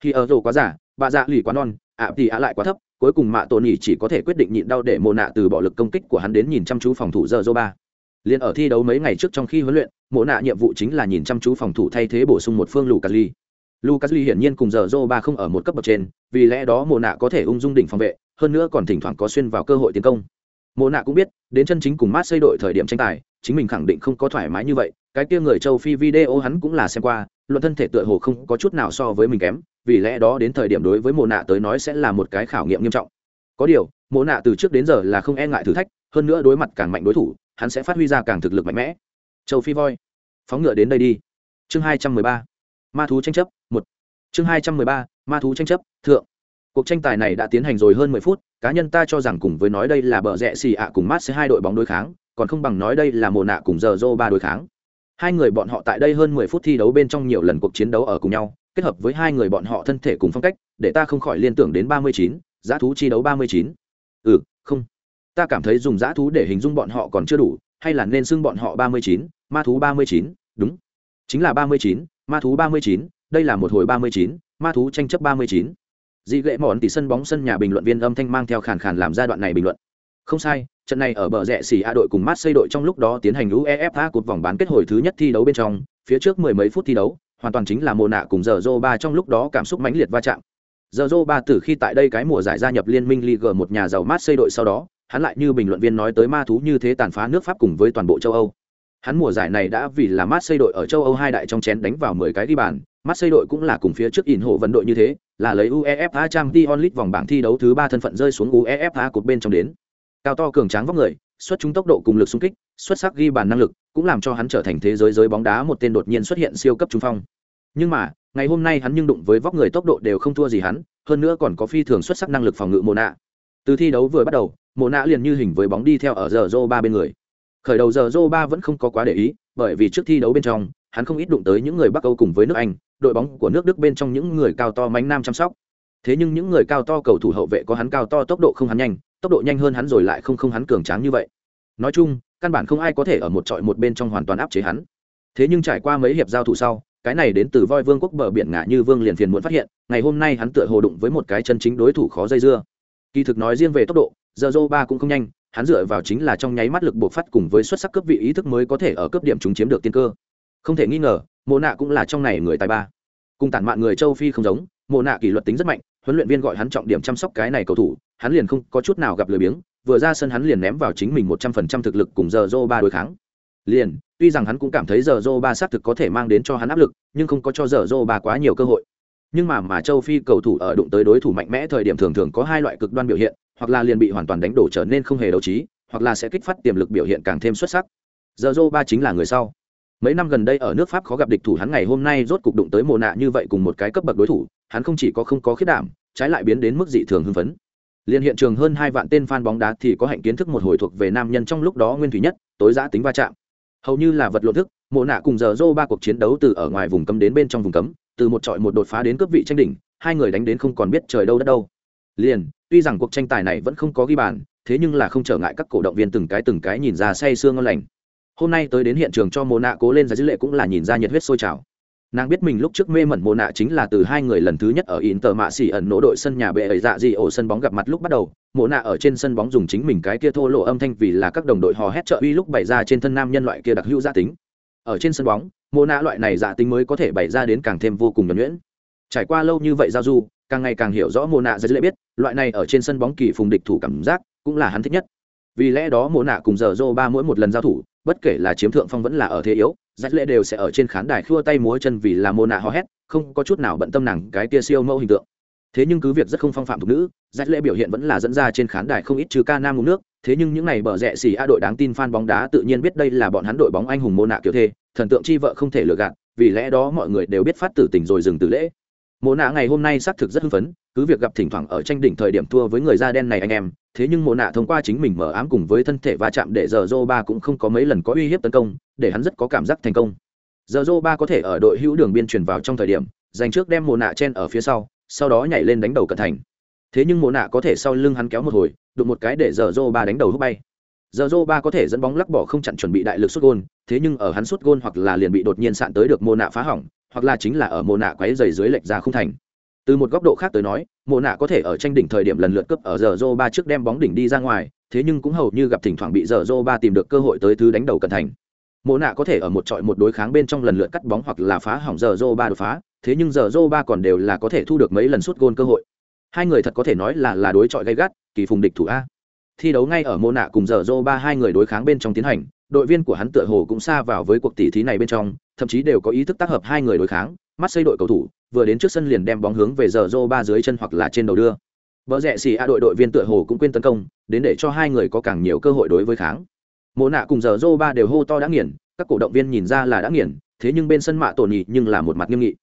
Khi ở rồ quá giả, bà dạ lì quá non, ạ thì ạ lại quá thấp cuối cùng mạ tổ nhì chỉ có thể quyết định nhịn đau để mồ nạ từ bỏ lực công kích của hắn đến nhìn chăm chú phòng thủ giờ dô ba liền ở thi đấu mấy ngày trước trong khi huấn luyện mộ nạ nhiệm vụ chính là nhìn chăm chú phòng thủ thay thế bổ sung một phương lucas lee. Lucas lee hiển nhiên cùng giờ dô ba không ở một cấp bậc trên vì lẽ đó mộ nạ có thể ung dung đỉnh phòng vệ hơn nữa còn thỉnh thoảng có xuyên vào cơ hội tiến công. Mộ nạ cũng biết đến chân chính cùng mát xây đội thời điểm tranh tài chính mình khẳng định không có thoải mái như vậy cái kia người châu phi video hắn cũng là xem qua, luận thân thể tựa hồ không có chút nào so với mình kém, vì lẽ đó đến thời điểm đối với mồ nạ tới nói sẽ là một cái khảo nghiệm nghiêm trọng. Có điều mồ nạ từ trước đến giờ là không e ngại thử thách, hơn nữa đối mặt càng mạnh đối thủ, hắn sẽ phát huy ra càng thực lực mạnh mẽ. Châu phi voi, phóng ngựa đến đây đi. Chương hai trăm mười ba, ma thú tranh chấp, một. Chương hai trăm mười ba, ma thú tranh chấp, thượng. Cuộc tranh tài này đã tiến hành rồi hơn mười phút, cá nhân ta cho rằng cùng với nói đây là bờ rẽ xì ạ cùng mát sẽ hai đội bóng đối kháng, còn không bằng nói đây là mồ nạ cùng giờ dô ba đối kháng hai người bọn họ tại đây hơn mười phút thi đấu bên trong nhiều lần cuộc chiến đấu ở cùng nhau, kết hợp với hai người bọn họ thân thể cùng phong cách, để ta không khỏi liên tưởng đến ba mươi chín giá thú chi đấu ba mươi chín. Ừ không. Ta cảm thấy dùng giá thú để hình dung bọn họ còn chưa đủ, hay là nên xưng bọn họ ba mươi chín, ma thú ba mươi chín, đúng. Chính là ba mươi chín, ma thú ba mươi chín, đây là một hồi ba mươi chín, ma thú tranh chấp ba mươi chín. Dị lệ mòn tỷ sân bóng sân nhà bình luận viên âm thanh mang theo khàn khàn làm giai đoạn này bình luận. Không sai trận này ở bờ rẽ xỉ a đội cùng Marseille đội trong lúc đó tiến hành uefa cột vòng bán kết hồi thứ nhất thi đấu bên trong phía trước mười mấy phút thi đấu hoàn toàn chính là mồ nạ cùng giờ Zô ba trong lúc đó cảm xúc mãnh liệt va chạm. Giờ Zô ba từ khi tại đây cái mùa giải gia nhập liên minh Ligue một nhà giàu Marseille đội sau đó, hắn lại như bình luận viên nói tới ma thú như thế tàn phá nước Pháp cùng với toàn bộ châu Âu. Hắn mùa giải này đã vì là Marseille đội ở châu Âu hai đại trong chén đánh vào 10 cái ghi bàn, Marseille đội cũng là cùng phía trước ỉn hộ vận đội như thế, là lấy UEFA Champions League vòng bảng thi đấu thứ ba thân phận rơi xuống UEFA cột bên trong đến. Cao to cường tráng vóc người, xuất chúng tốc độ cùng lực xung kích, xuất sắc ghi bàn năng lực, cũng làm cho hắn trở thành thế giới giới bóng đá một tên đột nhiên xuất hiện siêu cấp trung phong. Nhưng mà ngày hôm nay hắn nhưng đụng với vóc người tốc độ đều không thua gì hắn hơn nữa còn có phi thường xuất sắc năng lực phòng ngự mồ nạ. Từ thi đấu vừa bắt đầu mồ nạ liền như hình với bóng đi theo ở giờ rô ba bên người. Khởi đầu giờ rô ba vẫn không có quá để ý bởi vì trước thi đấu bên trong hắn không ít đụng tới những người bắc âu cùng với nước anh đội bóng của nước đức bên trong những người cao to mánh nam chăm sóc thế nhưng những người cao to cầu thủ hậu vệ có hắn cao to tốc độ không hắn nhanh, tốc độ nhanh hơn hắn rồi lại không không hắn cường tráng như vậy. Nói chung, căn bản không ai có thể ở một trọi một bên trong hoàn toàn áp chế hắn. Thế nhưng trải qua mấy hiệp giao thủ sau, cái này đến từ voi vương quốc bờ biển ngã như vương liền phiền muốn phát hiện, ngày hôm nay hắn tựa hồ đụng với một cái chân chính đối thủ khó dây dưa. Kỳ thực nói riêng về tốc độ, giờ dô ba cũng không nhanh, hắn dựa vào chính là trong nháy mắt lực buộc phát cùng với xuất sắc cấp vị ý thức mới có thể ở cấp điểm chúng chiếm được tiên cơ. Không thể nghi ngờ mộ nạ cũng là trong này người tài ba. Cùng tản mạn người châu phi không giống mộ nạ kỷ luật tính rất mạnh huấn luyện viên gọi hắn trọng điểm chăm sóc cái này cầu thủ, hắn liền không có chút nào gặp lười biếng, vừa ra sân hắn liền ném vào chính mình một trăm phần trăm thực lực cùng giờ dô ba đối kháng. Liền, tuy rằng hắn cũng cảm thấy giờ dô ba xác thực có thể mang đến cho hắn áp lực, nhưng không có cho giờ dô ba quá nhiều cơ hội. Nhưng mà mà châu phi cầu thủ ở đụng tới đối thủ mạnh mẽ thời điểm thường thường có hai loại cực đoan biểu hiện, hoặc là liền bị hoàn toàn đánh đổ trở nên không hề đấu trí, hoặc là sẽ kích phát tiềm lực biểu hiện càng thêm xuất sắc. Giờ dô ba chính là người sau mấy năm gần đây ở nước pháp khó gặp địch thủ hắn ngày hôm nay rốt cục đụng tới mồ nạ như vậy cùng một cái cấp bậc đối thủ, hắn không chỉ có không có khiết đảm, trái lại biến đến mức dị thường hưng phấn. Liền hiện trường hơn hai vạn tên fan bóng đá thì có hạnh kiến thức một hồi thuộc về nam nhân trong lúc đó nguyên thủy nhất, tối giã tính va chạm. Hầu như là vật lộn thức mộ nạ cùng giờ dô ba cuộc chiến đấu từ ở ngoài vùng cấm đến bên trong vùng cấm, từ một trọi một đột phá đến cướp vị tranh đỉnh, hai người đánh đến không còn biết trời đâu đất đâu. Liền, tuy rằng cuộc tranh tài này vẫn không có ghi bàn, thế nhưng là không trở ngại các cổ động viên từng cái từng cái nhìn ra say sương ngon lành hôm nay tới đến hiện trường cho mồ nạ cố lên ra dữ lệ cũng là nhìn ra nhiệt huyết sôi trào. Nàng biết mình lúc trước mê mẩn mồ nạ chính là từ hai người lần thứ nhất ở in tờ mạ xỉ ẩn nỗ đội sân nhà bệ ấy dạ gì ổ sân bóng gặp mặt lúc bắt đầu. Mồ nạ ở trên sân bóng dùng chính mình cái kia thô lộ âm thanh vì là các đồng đội hò hét trợ uy lúc bày ra trên thân nam nhân loại kia đặc hữu gia tính. Ở trên sân bóng mồ nạ loại này dạ tính mới có thể bày ra đến càng thêm vô cùng nhuẩn nhuyễn. Trải qua lâu như vậy giao du, càng ngày càng hiểu rõ mồ nạ dễ lệ biết, loại này ở trên sân bóng kỳ phùng địch thủ cảm giác cũng là hắn thích nhất. Vì lẽ đó mồ nạ cùng giờ dô ba mỗi một lần giao thủ bất kể là chiếm thượng phong vẫn là ở thế yếu rách lệ đều sẽ ở trên khán đài khua tay múa chân vì là mô nạ hò hét, không có chút nào bận tâm nàng cái tia siêu mẫu hình tượng. Thế nhưng cứ việc rất không phong phạm thuộc nữ rách lệ biểu hiện vẫn là dẫn ra trên khán đài không ít trừ ca nam ngũ nước, thế nhưng những này bờ rẽ xì a đội đáng tin fan bóng đá tự nhiên biết đây là bọn hắn đội bóng anh hùng mô nạ kiểu thê, thần tượng chi vợ không thể lừa gạt, vì lẽ đó mọi người đều biết phát tử tình rồi dừng từ lễ mộ nạ ngày hôm nay xác thực rất hưng phấn, cứ việc gặp thỉnh thoảng ở tranh đỉnh thời điểm thua với người da đen này anh em, thế nhưng mộ nạ thông qua chính mình mở ám cùng với thân thể va chạm để giờ dô ba cũng không có mấy lần có uy hiếp tấn công, để hắn rất có cảm giác thành công. Giờ dô ba có thể ở đội hữu đường biên truyền vào trong thời điểm dành trước đem mộ nạ chen ở phía sau sau đó nhảy lên đánh đầu cận thành. Thế nhưng mộ nạ có thể sau lưng hắn kéo một hồi, đụng một cái để giờ dô ba đánh đầu hút bay. Giờ dô ba có thể dẫn bóng lắc bỏ không chặn chuẩn bị đại lực xuất gôn, thế nhưng ở hắn xuất gôn hoặc là liền bị đột nhiên sạn tới được mô nạ phá hỏng hoặc là chính là ở mộ nạ quấy dày dưới lệch ra không thành. Từ một góc độ khác tới nói, mộ nạ có thể ở tranh đỉnh thời điểm lần lượt cấp ở giờ dô ba trước đem bóng đỉnh đi ra ngoài, thế nhưng cũng hầu như gặp thỉnh thoảng bị giờ dô ba tìm được cơ hội tới thứ đánh đầu cẩn thành. Mộ nạ có thể ở một trọi một đối kháng bên trong lần lượt cắt bóng hoặc là phá hỏng giờ dô ba đột phá, thế nhưng giờ dô ba còn đều là có thể thu được mấy lần sút gôn cơ hội. Hai người thật có thể nói là là đối chọi gay gắt, kỳ phùng địch thủ a. Thi đấu ngay ở mộ nạ cùng giờ dô ba hai người đối kháng bên trong tiến hành đội viên của hắn tựa hồ cũng xa vào với cuộc tỷ thí này bên trong, thậm chí đều có ý thức tác hợp hai người đối kháng, mắt xây đội cầu thủ, vừa đến trước sân liền đem bóng hướng về giờ Zoro ba dưới chân hoặc là trên đầu đưa. Vợ rẹ xì a đội đội viên tựa hồ cũng quên tấn công, đến để cho hai người có càng nhiều cơ hội đối với kháng. Mộ nạ cùng giờ Zoro ba đều hô to đã nghiền, các cổ động viên nhìn ra là đã nghiền, thế nhưng bên sân mạ tổn nhị nhưng là một mặt nghiêm nghị.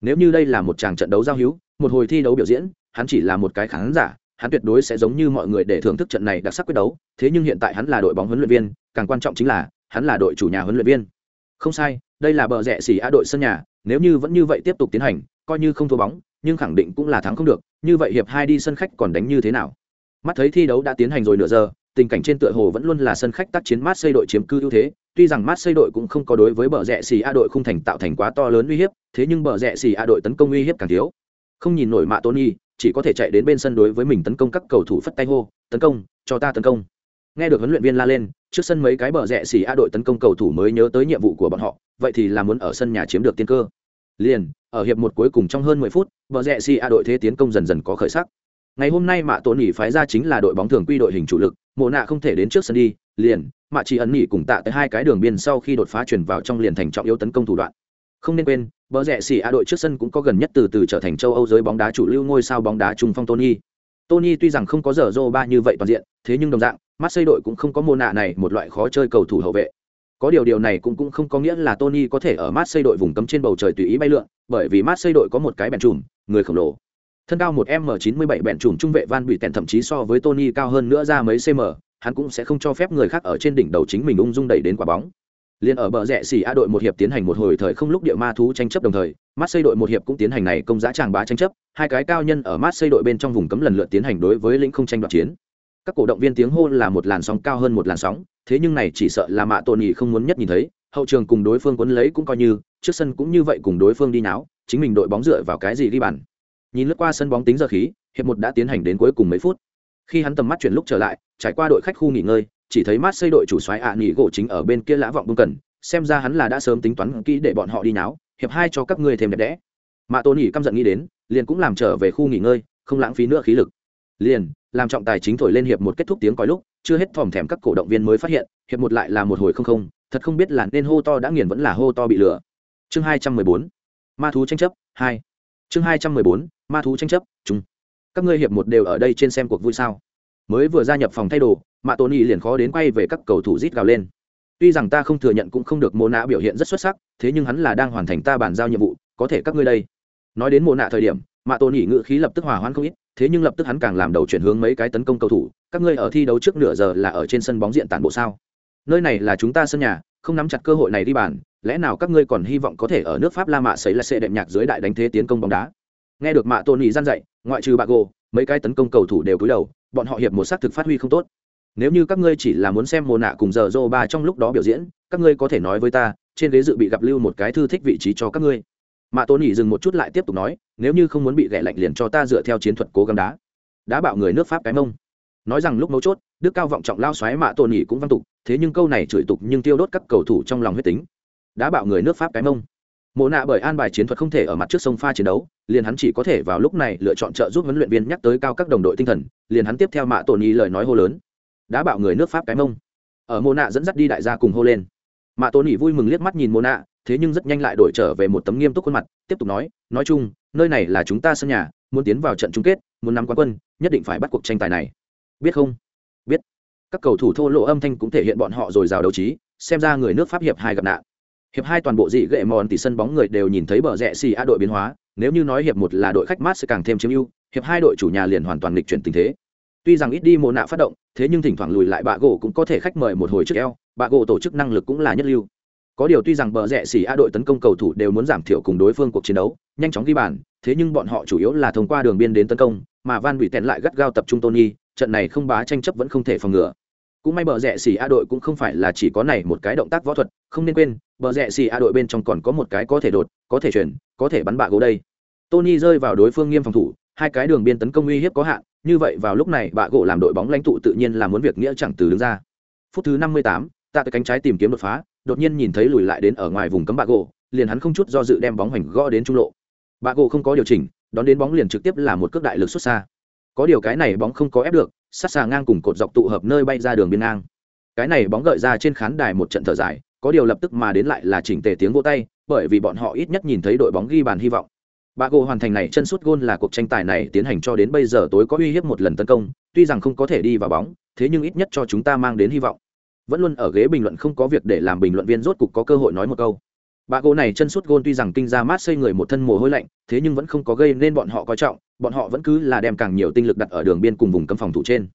Nếu như đây là một tràng trận đấu giao hữu, một hồi thi đấu biểu diễn, hắn chỉ là một cái khán giả hắn tuyệt đối sẽ giống như mọi người để thưởng thức trận này đặc sắc quyết đấu, thế nhưng hiện tại hắn là đội bóng huấn luyện viên, càng quan trọng chính là, hắn là đội chủ nhà huấn luyện viên. Không sai, đây là bờ rẽ xỉ a đội sân nhà, nếu như vẫn như vậy tiếp tục tiến hành, coi như không thua bóng, nhưng khẳng định cũng là thắng không được, như vậy hiệp hai đi sân khách còn đánh như thế nào? Mắt thấy thi đấu đã tiến hành rồi nửa giờ, tình cảnh trên tựa hồ vẫn luôn là sân khách tác chiến mát xây đội chiếm cư ưu thế, tuy rằng mát xây đội cũng không có đối với bờ rẽ xì a đội không thành tạo thành quá to lớn uy hiếp, thế nhưng bờ rẽ xì a đội tấn công uy hiếp càng thiếu không nhìn nổi mạ tony chỉ có thể chạy đến bên sân đối với mình tấn công các cầu thủ phất tay hô, tấn công, cho ta tấn công. Nghe được huấn luyện viên la lên, trước sân mấy cái bờ rẽ xì a đội tấn công cầu thủ mới nhớ tới nhiệm vụ của bọn họ, vậy thì là muốn ở sân nhà chiếm được tiên cơ. Liền, ở hiệp một cuối cùng trong hơn 10 phút, bờ rẽ xì a đội thế tiến công dần dần có khởi sắc. Ngày hôm nay mạ Tôn nỉ phái ra chính là đội bóng thường quy đội hình chủ lực, mộ nạ không thể đến trước sân đi, liền, mạ chỉ ấn nỉ cùng tạ tới hai cái đường biên sau khi đột phá chuyển vào trong liền thành trọng yếu tấn công thủ đoạn không nên quên bờ rẽ xỉ a đội trước sân cũng có gần nhất từ từ trở thành châu âu giới bóng đá chủ lưu ngôi sao bóng đá trung phong tony tony tuy rằng không có giờ rô ba như vậy toàn diện thế nhưng đồng dạng Marseille đội cũng không có mô nạ này một loại khó chơi cầu thủ hậu vệ Có điều điều này cũng cũng không có nghĩa là Tony có thể ở Marseille đội vùng cấm trên bầu trời tùy ý bay lượn, bởi vì Marseille đội có một cái bèn trùm, người khổng lồ. Thân cao một m 97 bèn trùm trung vệ Van bị tèn thậm chí so với Tony cao hơn nữa ra mấy cm, hắn cũng sẽ không cho phép người khác ở trên đỉnh đầu chính mình ung dung đẩy đến quả bóng. Liên ở bờ rẽ xỉ A đội một hiệp tiến hành một hồi thời không lúc địa ma thú tranh chấp đồng thời, Marseille đội một hiệp cũng tiến hành này công giá tràng bá tranh chấp, hai cái cao nhân ở Marseille đội bên trong vùng cấm lần lượt tiến hành đối với lĩnh không tranh đoạt chiến. Các cổ động viên tiếng hô là một làn sóng cao hơn một làn sóng, thế nhưng này chỉ sợ là mạ tôn nghị không muốn nhất nhìn thấy, hậu trường cùng đối phương quấn lấy cũng coi như, trước sân cũng như vậy cùng đối phương đi náo, chính mình đội bóng dựa vào cái gì đi bàn. Nhìn lướt qua sân bóng tính giờ khí, hiệp một đã tiến hành đến cuối cùng mấy phút. Khi hắn tầm mắt chuyển lúc trở lại, trải qua đội khách khu nghỉ ngơi, chỉ thấy mát xây đội chủ soái ạ nghỉ gỗ chính ở bên kia lã vọng bưng cần, xem ra hắn là đã sớm tính toán kỹ để bọn họ đi náo, hiệp hai cho các ngươi thêm đẹp đẽ. mà tôn nghỉ căm giận nghĩ đến, liền cũng làm trở về khu nghỉ ngơi, không lãng phí nữa khí lực. Liền, làm trọng tài chính thổi lên hiệp một kết thúc tiếng còi lúc, chưa hết thòm thèm các cổ động viên mới phát hiện, hiệp một lại là một hồi không không, thật không biết là nên hô to đã nghiền vẫn là hô to bị lửa. Chương hai trăm mười bốn Ma thú tranh chấp hai Chương hai trăm mười bốn Ma thú tranh chấp, chung. Các ngươi hiệp một đều ở đây trên xem cuộc vui sao? Mới vừa gia nhập phòng thay đồ, Mạ Tony liền khó đến quay về các cầu thủ rít gào lên. Tuy rằng ta không thừa nhận cũng không được mô Nạ biểu hiện rất xuất sắc, thế nhưng hắn là đang hoàn thành ta bản giao nhiệm vụ, có thể các ngươi đây. Nói đến mô Nạ thời điểm, Mạ Nhĩ ngự khí lập tức hòa hoãn không ít, thế nhưng lập tức hắn càng làm đầu chuyển hướng mấy cái tấn công cầu thủ, các ngươi ở thi đấu trước nửa giờ là ở trên sân bóng diện tản bộ sao? Nơi này là chúng ta sân nhà, không nắm chặt cơ hội này đi bàn, lẽ nào các ngươi còn hy vọng có thể ở nước Pháp La Mạ xấy là sẽ đệm nhạc dưới đại đánh thế tiến công bóng đá? Nghe được Mạ Tony gian dạy, ngoại trừ Bago, mấy cái tấn công cầu thủ đều cúi đầu, bọn họ hiệp một sát thực phát huy không tốt. Nếu như các ngươi chỉ là muốn xem mồ nạ cùng giờ dô ba trong lúc đó biểu diễn, các ngươi có thể nói với ta, trên ghế dự bị gặp lưu một cái thư thích vị trí cho các ngươi. Mạ tôn nghỉ dừng một chút lại tiếp tục nói, nếu như không muốn bị ghẻ lạnh liền cho ta dựa theo chiến thuật cố gắng đá. Đã bạo người nước pháp cái mông. Nói rằng lúc mấu chốt, đức cao vọng trọng lao xoáy mạ tôn nghỉ cũng văng tục, thế nhưng câu này chửi tục nhưng tiêu đốt các cầu thủ trong lòng huyết tính. Đã bạo người nước pháp cái mông. Mồ nạ bởi an bài chiến thuật không thể ở mặt trước sông pha chiến đấu liền hắn chỉ có thể vào lúc này lựa chọn trợ giúp huấn luyện viên nhắc tới cao các đồng đội tinh thần, liền hắn tiếp theo mạ tổ nghỉ lời nói hô lớn. Đã bạo người nước pháp cái mông. Ở mô nạ dẫn dắt đi đại gia cùng hô lên. Mạ tổ ỉ vui mừng liếc mắt nhìn mô nạ, thế nhưng rất nhanh lại đổi trở về một tấm nghiêm túc khuôn mặt, tiếp tục nói nói chung, nơi này là chúng ta sân nhà, muốn tiến vào trận chung kết, muốn nắm quán quân, nhất định phải bắt cuộc tranh tài này. Biết không? Biết. Các cầu thủ thô lộ âm thanh cũng thể hiện bọn họ dồi dào đấu trí, xem ra người nước pháp hiệp hai gặp nạn hiệp hai toàn bộ dị gệ mòn thì sân bóng người đều nhìn thấy bờ rẽ xì a đội biến hóa, nếu như nói hiệp một là đội khách mát sẽ càng thêm chiếm ưu, hiệp hai đội chủ nhà liền hoàn toàn lịch chuyển tình thế. Tuy rằng ít đi mồ nạ phát động, thế nhưng thỉnh thoảng lùi lại bạ gỗ cũng có thể khách mời một hồi trước eo, bạ gỗ tổ chức năng lực cũng là nhất lưu. Có điều tuy rằng bờ rẽ xì a đội tấn công cầu thủ đều muốn giảm thiểu cùng đối phương cuộc chiến đấu, nhanh chóng ghi bàn, thế nhưng bọn họ chủ yếu là thông qua đường biên đến tấn công, mà van bị tèn lại gắt gao tập trung tony, trận này không bá tranh chấp vẫn không thể phòng ngừa. Cũng may bờ rẽ xì a đội cũng không phải là chỉ có này một cái động tác võ thuật, không nên quên bờ rẽ xì a đội bên trong còn có một cái có thể đột có thể chuyển có thể bắn bạ gỗ đây. Tony rơi vào đối phương nghiêm phòng thủ hai cái đường biên tấn công uy hiếp có hạn như vậy vào lúc này bạ gỗ làm đội bóng lãnh tụ tự nhiên là muốn việc nghĩa chẳng từ đứng ra. Phút thứ năm mươi tám, tạ tới cánh trái tìm kiếm đột phá đột nhiên nhìn thấy lùi lại đến ở ngoài vùng cấm bạ gỗ liền hắn không chút do dự đem bóng hoành gõ đến trung lộ. Bạ gỗ không có điều chỉnh đón đến bóng liền trực tiếp là một cước đại lực xuất xa. Có điều cái này bóng không có ép được sát xà ngang cùng cột dọc tụ hợp nơi bay ra đường biên ngang. Cái này bóng gợi ra trên khán đài một trận thở dài có điều lập tức mà đến lại là chỉnh tề tiếng vỗ tay bởi vì bọn họ ít nhất nhìn thấy đội bóng ghi bàn hy vọng Bà gỗ hoàn thành này chân sút gôn là cuộc tranh tài này tiến hành cho đến bây giờ tối có uy hiếp một lần tấn công, tuy rằng không có thể đi vào bóng, thế nhưng ít nhất cho chúng ta mang đến hy vọng. Vẫn luôn ở ghế bình luận không có việc để làm bình luận viên rốt cục có cơ hội nói một câu. Bà gỗ này chân sút gôn tuy rằng kinh ra mát xây người một thân mồ hôi lạnh, thế nhưng vẫn không có gây nên bọn họ coi trọng, bọn họ vẫn cứ là đem càng nhiều tinh lực đặt ở đường biên cùng vùng cấm phòng thủ trên.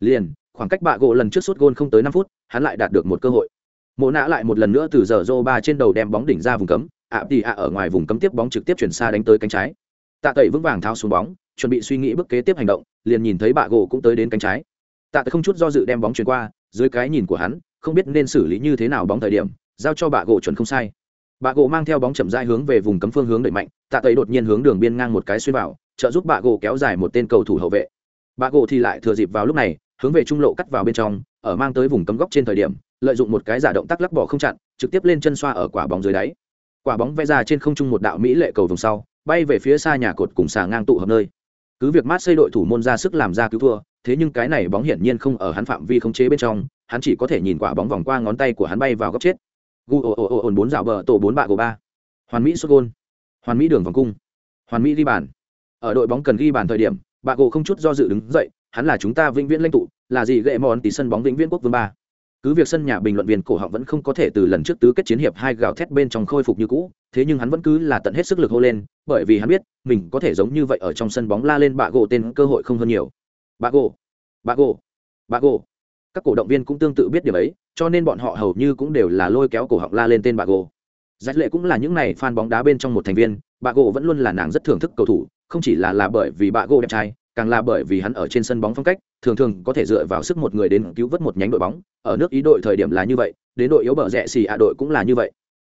Liền, khoảng cách bà gỗ lần trước sút gôn không tới năm phút, hắn lại đạt được một cơ hội. Mộ nã lại một lần nữa từ giờ rô ba trên đầu đem bóng đỉnh ra vùng cấm, ạ tì ạ ở ngoài vùng cấm tiếp bóng trực tiếp chuyển xa đánh tới cánh trái. Tạ tẩy vững vàng thao xuống bóng chuẩn bị suy nghĩ bước kế tiếp hành động liền nhìn thấy bạ gỗ cũng tới đến cánh trái. Tạ tẩy không chút do dự đem bóng chuyển qua dưới cái nhìn của hắn không biết nên xử lý như thế nào bóng thời điểm giao cho bạ gỗ chuẩn không sai. Bạ gỗ mang theo bóng chậm rãi hướng về vùng cấm phương hướng đẩy mạnh tạ tẩy đột nhiên hướng đường biên ngang một cái xuyên vào trợ giúp bạ gỗ kéo dài một tên cầu thủ hậu vệ. Bạ gỗ thì lại thừa dịp vào lúc này hướng về trung lộ cắt vào bên trong, ở mang tới vùng cấm góc trên thời điểm, lợi dụng một cái giả động tác lắc bỏ không chặn, trực tiếp lên chân xoa ở quả bóng dưới đáy. Quả bóng vẽ ra trên không trung một đạo mỹ lệ cầu vòng sau, bay về phía xa nhà cột cùng xà ngang tụ hợp nơi. Cứ việc mát xây đội thủ môn ra sức làm ra cứu thua, thế nhưng cái này bóng hiển nhiên không ở hắn phạm vi khống chế bên trong, hắn chỉ có thể nhìn quả bóng vòng qua ngón tay của hắn bay vào góc chết. Gu ồ ồ ồ ồn bốn dạo bờ tổ bốn bạ gồ ba. Hoàn mỹ xuất gôn. Hoàn mỹ đường vòng cung. Hoàn mỹ ghi bàn. Ở đội bóng cần ghi bàn thời điểm, bạ gồ không chút do dự đứng dậy hắn là chúng ta vĩnh viễn lãnh tụ, là gì gệ mòn tỷ sân bóng vĩnh viễn quốc vương ba. Cứ việc sân nhà bình luận viên cổ họng vẫn không có thể từ lần trước tứ kết chiến hiệp hai gào thét bên trong khôi phục như cũ, thế nhưng hắn vẫn cứ là tận hết sức lực hô lên, bởi vì hắn biết, mình có thể giống như vậy ở trong sân bóng la lên bạ gỗ tên cơ hội không hơn nhiều. Bạ gỗ bạ gỗ bạ gỗ. Các cổ động viên cũng tương tự biết điều ấy, cho nên bọn họ hầu như cũng đều là lôi kéo cổ họng la lên tên bạ gỗ. Giải lệ cũng là những này fan bóng đá bên trong một thành viên, bạ gỗ vẫn luôn là nàng rất thưởng thức cầu thủ, không chỉ là là bởi vì bạ gỗ đẹp trai càng là bởi vì hắn ở trên sân bóng phong cách thường thường có thể dựa vào sức một người đến cứu vớt một nhánh đội bóng. Ở nước ý đội thời điểm là như vậy đến đội yếu bờ rẽ xì ạ đội cũng là như vậy.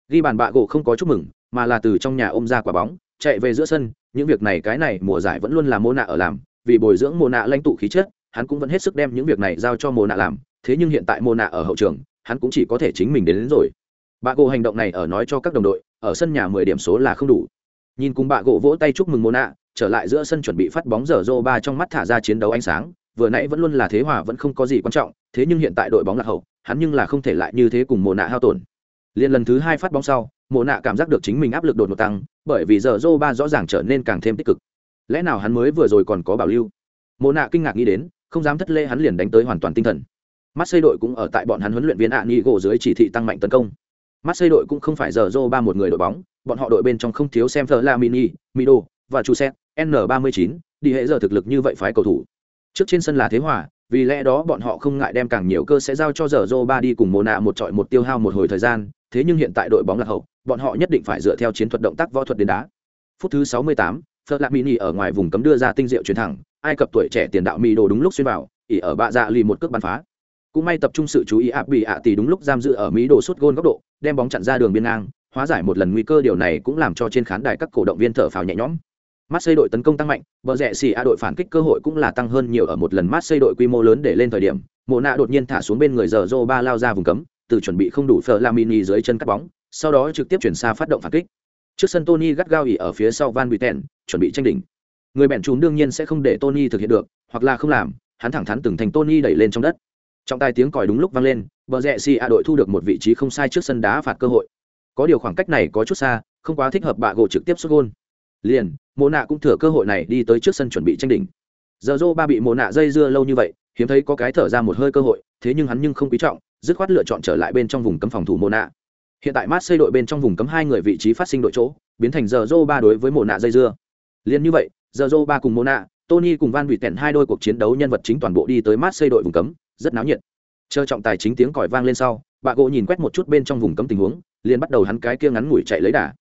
Ghi bàn bạ gỗ không có chúc mừng mà là từ trong nhà ôm ra quả bóng chạy về giữa sân. Những việc này cái này mùa giải vẫn luôn là mô nạ ở làm vì bồi dưỡng mô nạ lãnh tụ khí chất hắn cũng vẫn hết sức đem những việc này giao cho mô nạ làm. Thế nhưng hiện tại mô nạ ở hậu trường hắn cũng chỉ có thể chính mình đến, đến rồi. Bạ gỗ hành động này ở nói cho các đồng đội ở sân nhà mười điểm số là không đủ. Nhìn cùng bạ gỗ vỗ tay chúc mừng mô nạ trở lại giữa sân chuẩn bị phát bóng giờ rô ba trong mắt thả ra chiến đấu ánh sáng, vừa nãy vẫn luôn là thế hòa vẫn không có gì quan trọng, thế nhưng hiện tại đội bóng là hậu, hắn nhưng là không thể lại như thế cùng mồ nạ hao tổn. Liền lần thứ hai phát bóng sau mồ nạ cảm giác được chính mình áp lực đột ngột tăng, bởi vì giờ rô ba rõ ràng trở nên càng thêm tích cực. Lẽ nào hắn mới vừa rồi còn có bảo lưu? Mồ nạ kinh ngạc nghĩ đến, không dám thất lê hắn liền đánh tới hoàn toàn tinh thần. Mắt xây đội cũng ở tại bọn hắn huấn luyện viên ạ nghi gỗ dưới chỉ thị tăng mạnh tấn công. Mắt xây đội cũng không phải giờ rô ba một người đội bóng, bọn họ đội bên trong không thiếu xem thờ la mini mido và chu xét n 39 đi hệ giờ thực lực như vậy phái cầu thủ trước trên sân là thế hòa vì lẽ đó bọn họ không ngại đem càng nhiều cơ sẽ giao cho giờ Zoro ba đi cùng Mộ nạ một trọi một tiêu hao một hồi thời gian, thế nhưng hiện tại đội bóng là hậu, bọn họ nhất định phải dựa theo chiến thuật động tác võ thuật đến đá. Phút thứ 68, Mini ở ngoài vùng cấm đưa ra tinh diệu chuyển thẳng, ai cập tuổi trẻ tiền đạo Mi đồ đúng lúc xuyên vào, ỉ ở bạ dạ lì một cước bắn phá. Cũng may tập trung sự chú ý áp bị ạ tỷ đúng lúc giam giữ ở Mỹ đồ sút gôn góc độ, đem bóng chặn ra đường biên ngang, hóa giải một lần nguy cơ điều này cũng làm cho trên khán đài các cổ động viên thở phào nhẹ nhõm. Marseille đội tấn công tăng mạnh, bờ rẹ xỉ A đội phản kích cơ hội cũng là tăng hơn nhiều ở một lần Marseille đội quy mô lớn để lên thời điểm, Mộ nạ đột nhiên thả xuống bên người giờ ba lao ra vùng cấm, từ chuẩn bị không đủ Flamini dưới chân cắt bóng, sau đó trực tiếp chuyển xa phát động phản kích. Trước sân Tony gắt gao ỉ ở phía sau Van Buiten, chuẩn bị tranh đỉnh. Người bèn trùm đương nhiên sẽ không để Tony thực hiện được, hoặc là không làm, hắn thẳng thắn từng thành Tony đẩy lên trong đất. Trong tai tiếng còi đúng lúc vang lên, bờ rẹ xỉ A đội thu được một vị trí không sai trước sân đá phạt cơ hội. Có điều khoảng cách này có chút xa, không quá thích hợp bạ gỗ trực tiếp sút gol liền mồ nạ cũng thừa cơ hội này đi tới trước sân chuẩn bị tranh đỉnh. Giờ dô ba bị mồ nạ dây dưa lâu như vậy, hiếm thấy có cái thở ra một hơi cơ hội, thế nhưng hắn nhưng không quý trọng, dứt khoát lựa chọn trở lại bên trong vùng cấm phòng thủ mồ nạ. Hiện tại mát xây đội bên trong vùng cấm hai người vị trí phát sinh đội chỗ, biến thành giờ dô ba đối với mồ nạ dây dưa. Liền như vậy, giờ dô ba cùng mồ nạ, tony cùng van bị tẹn hai đôi cuộc chiến đấu nhân vật chính toàn bộ đi tới mát xây đội vùng cấm, rất náo nhiệt. Chờ trọng tài chính tiếng còi vang lên sau bà gỗ nhìn quét một chút bên trong vùng cấm tình huống, liền bắt đầu hắn cái kia ngắn ngủi chạy lấy đà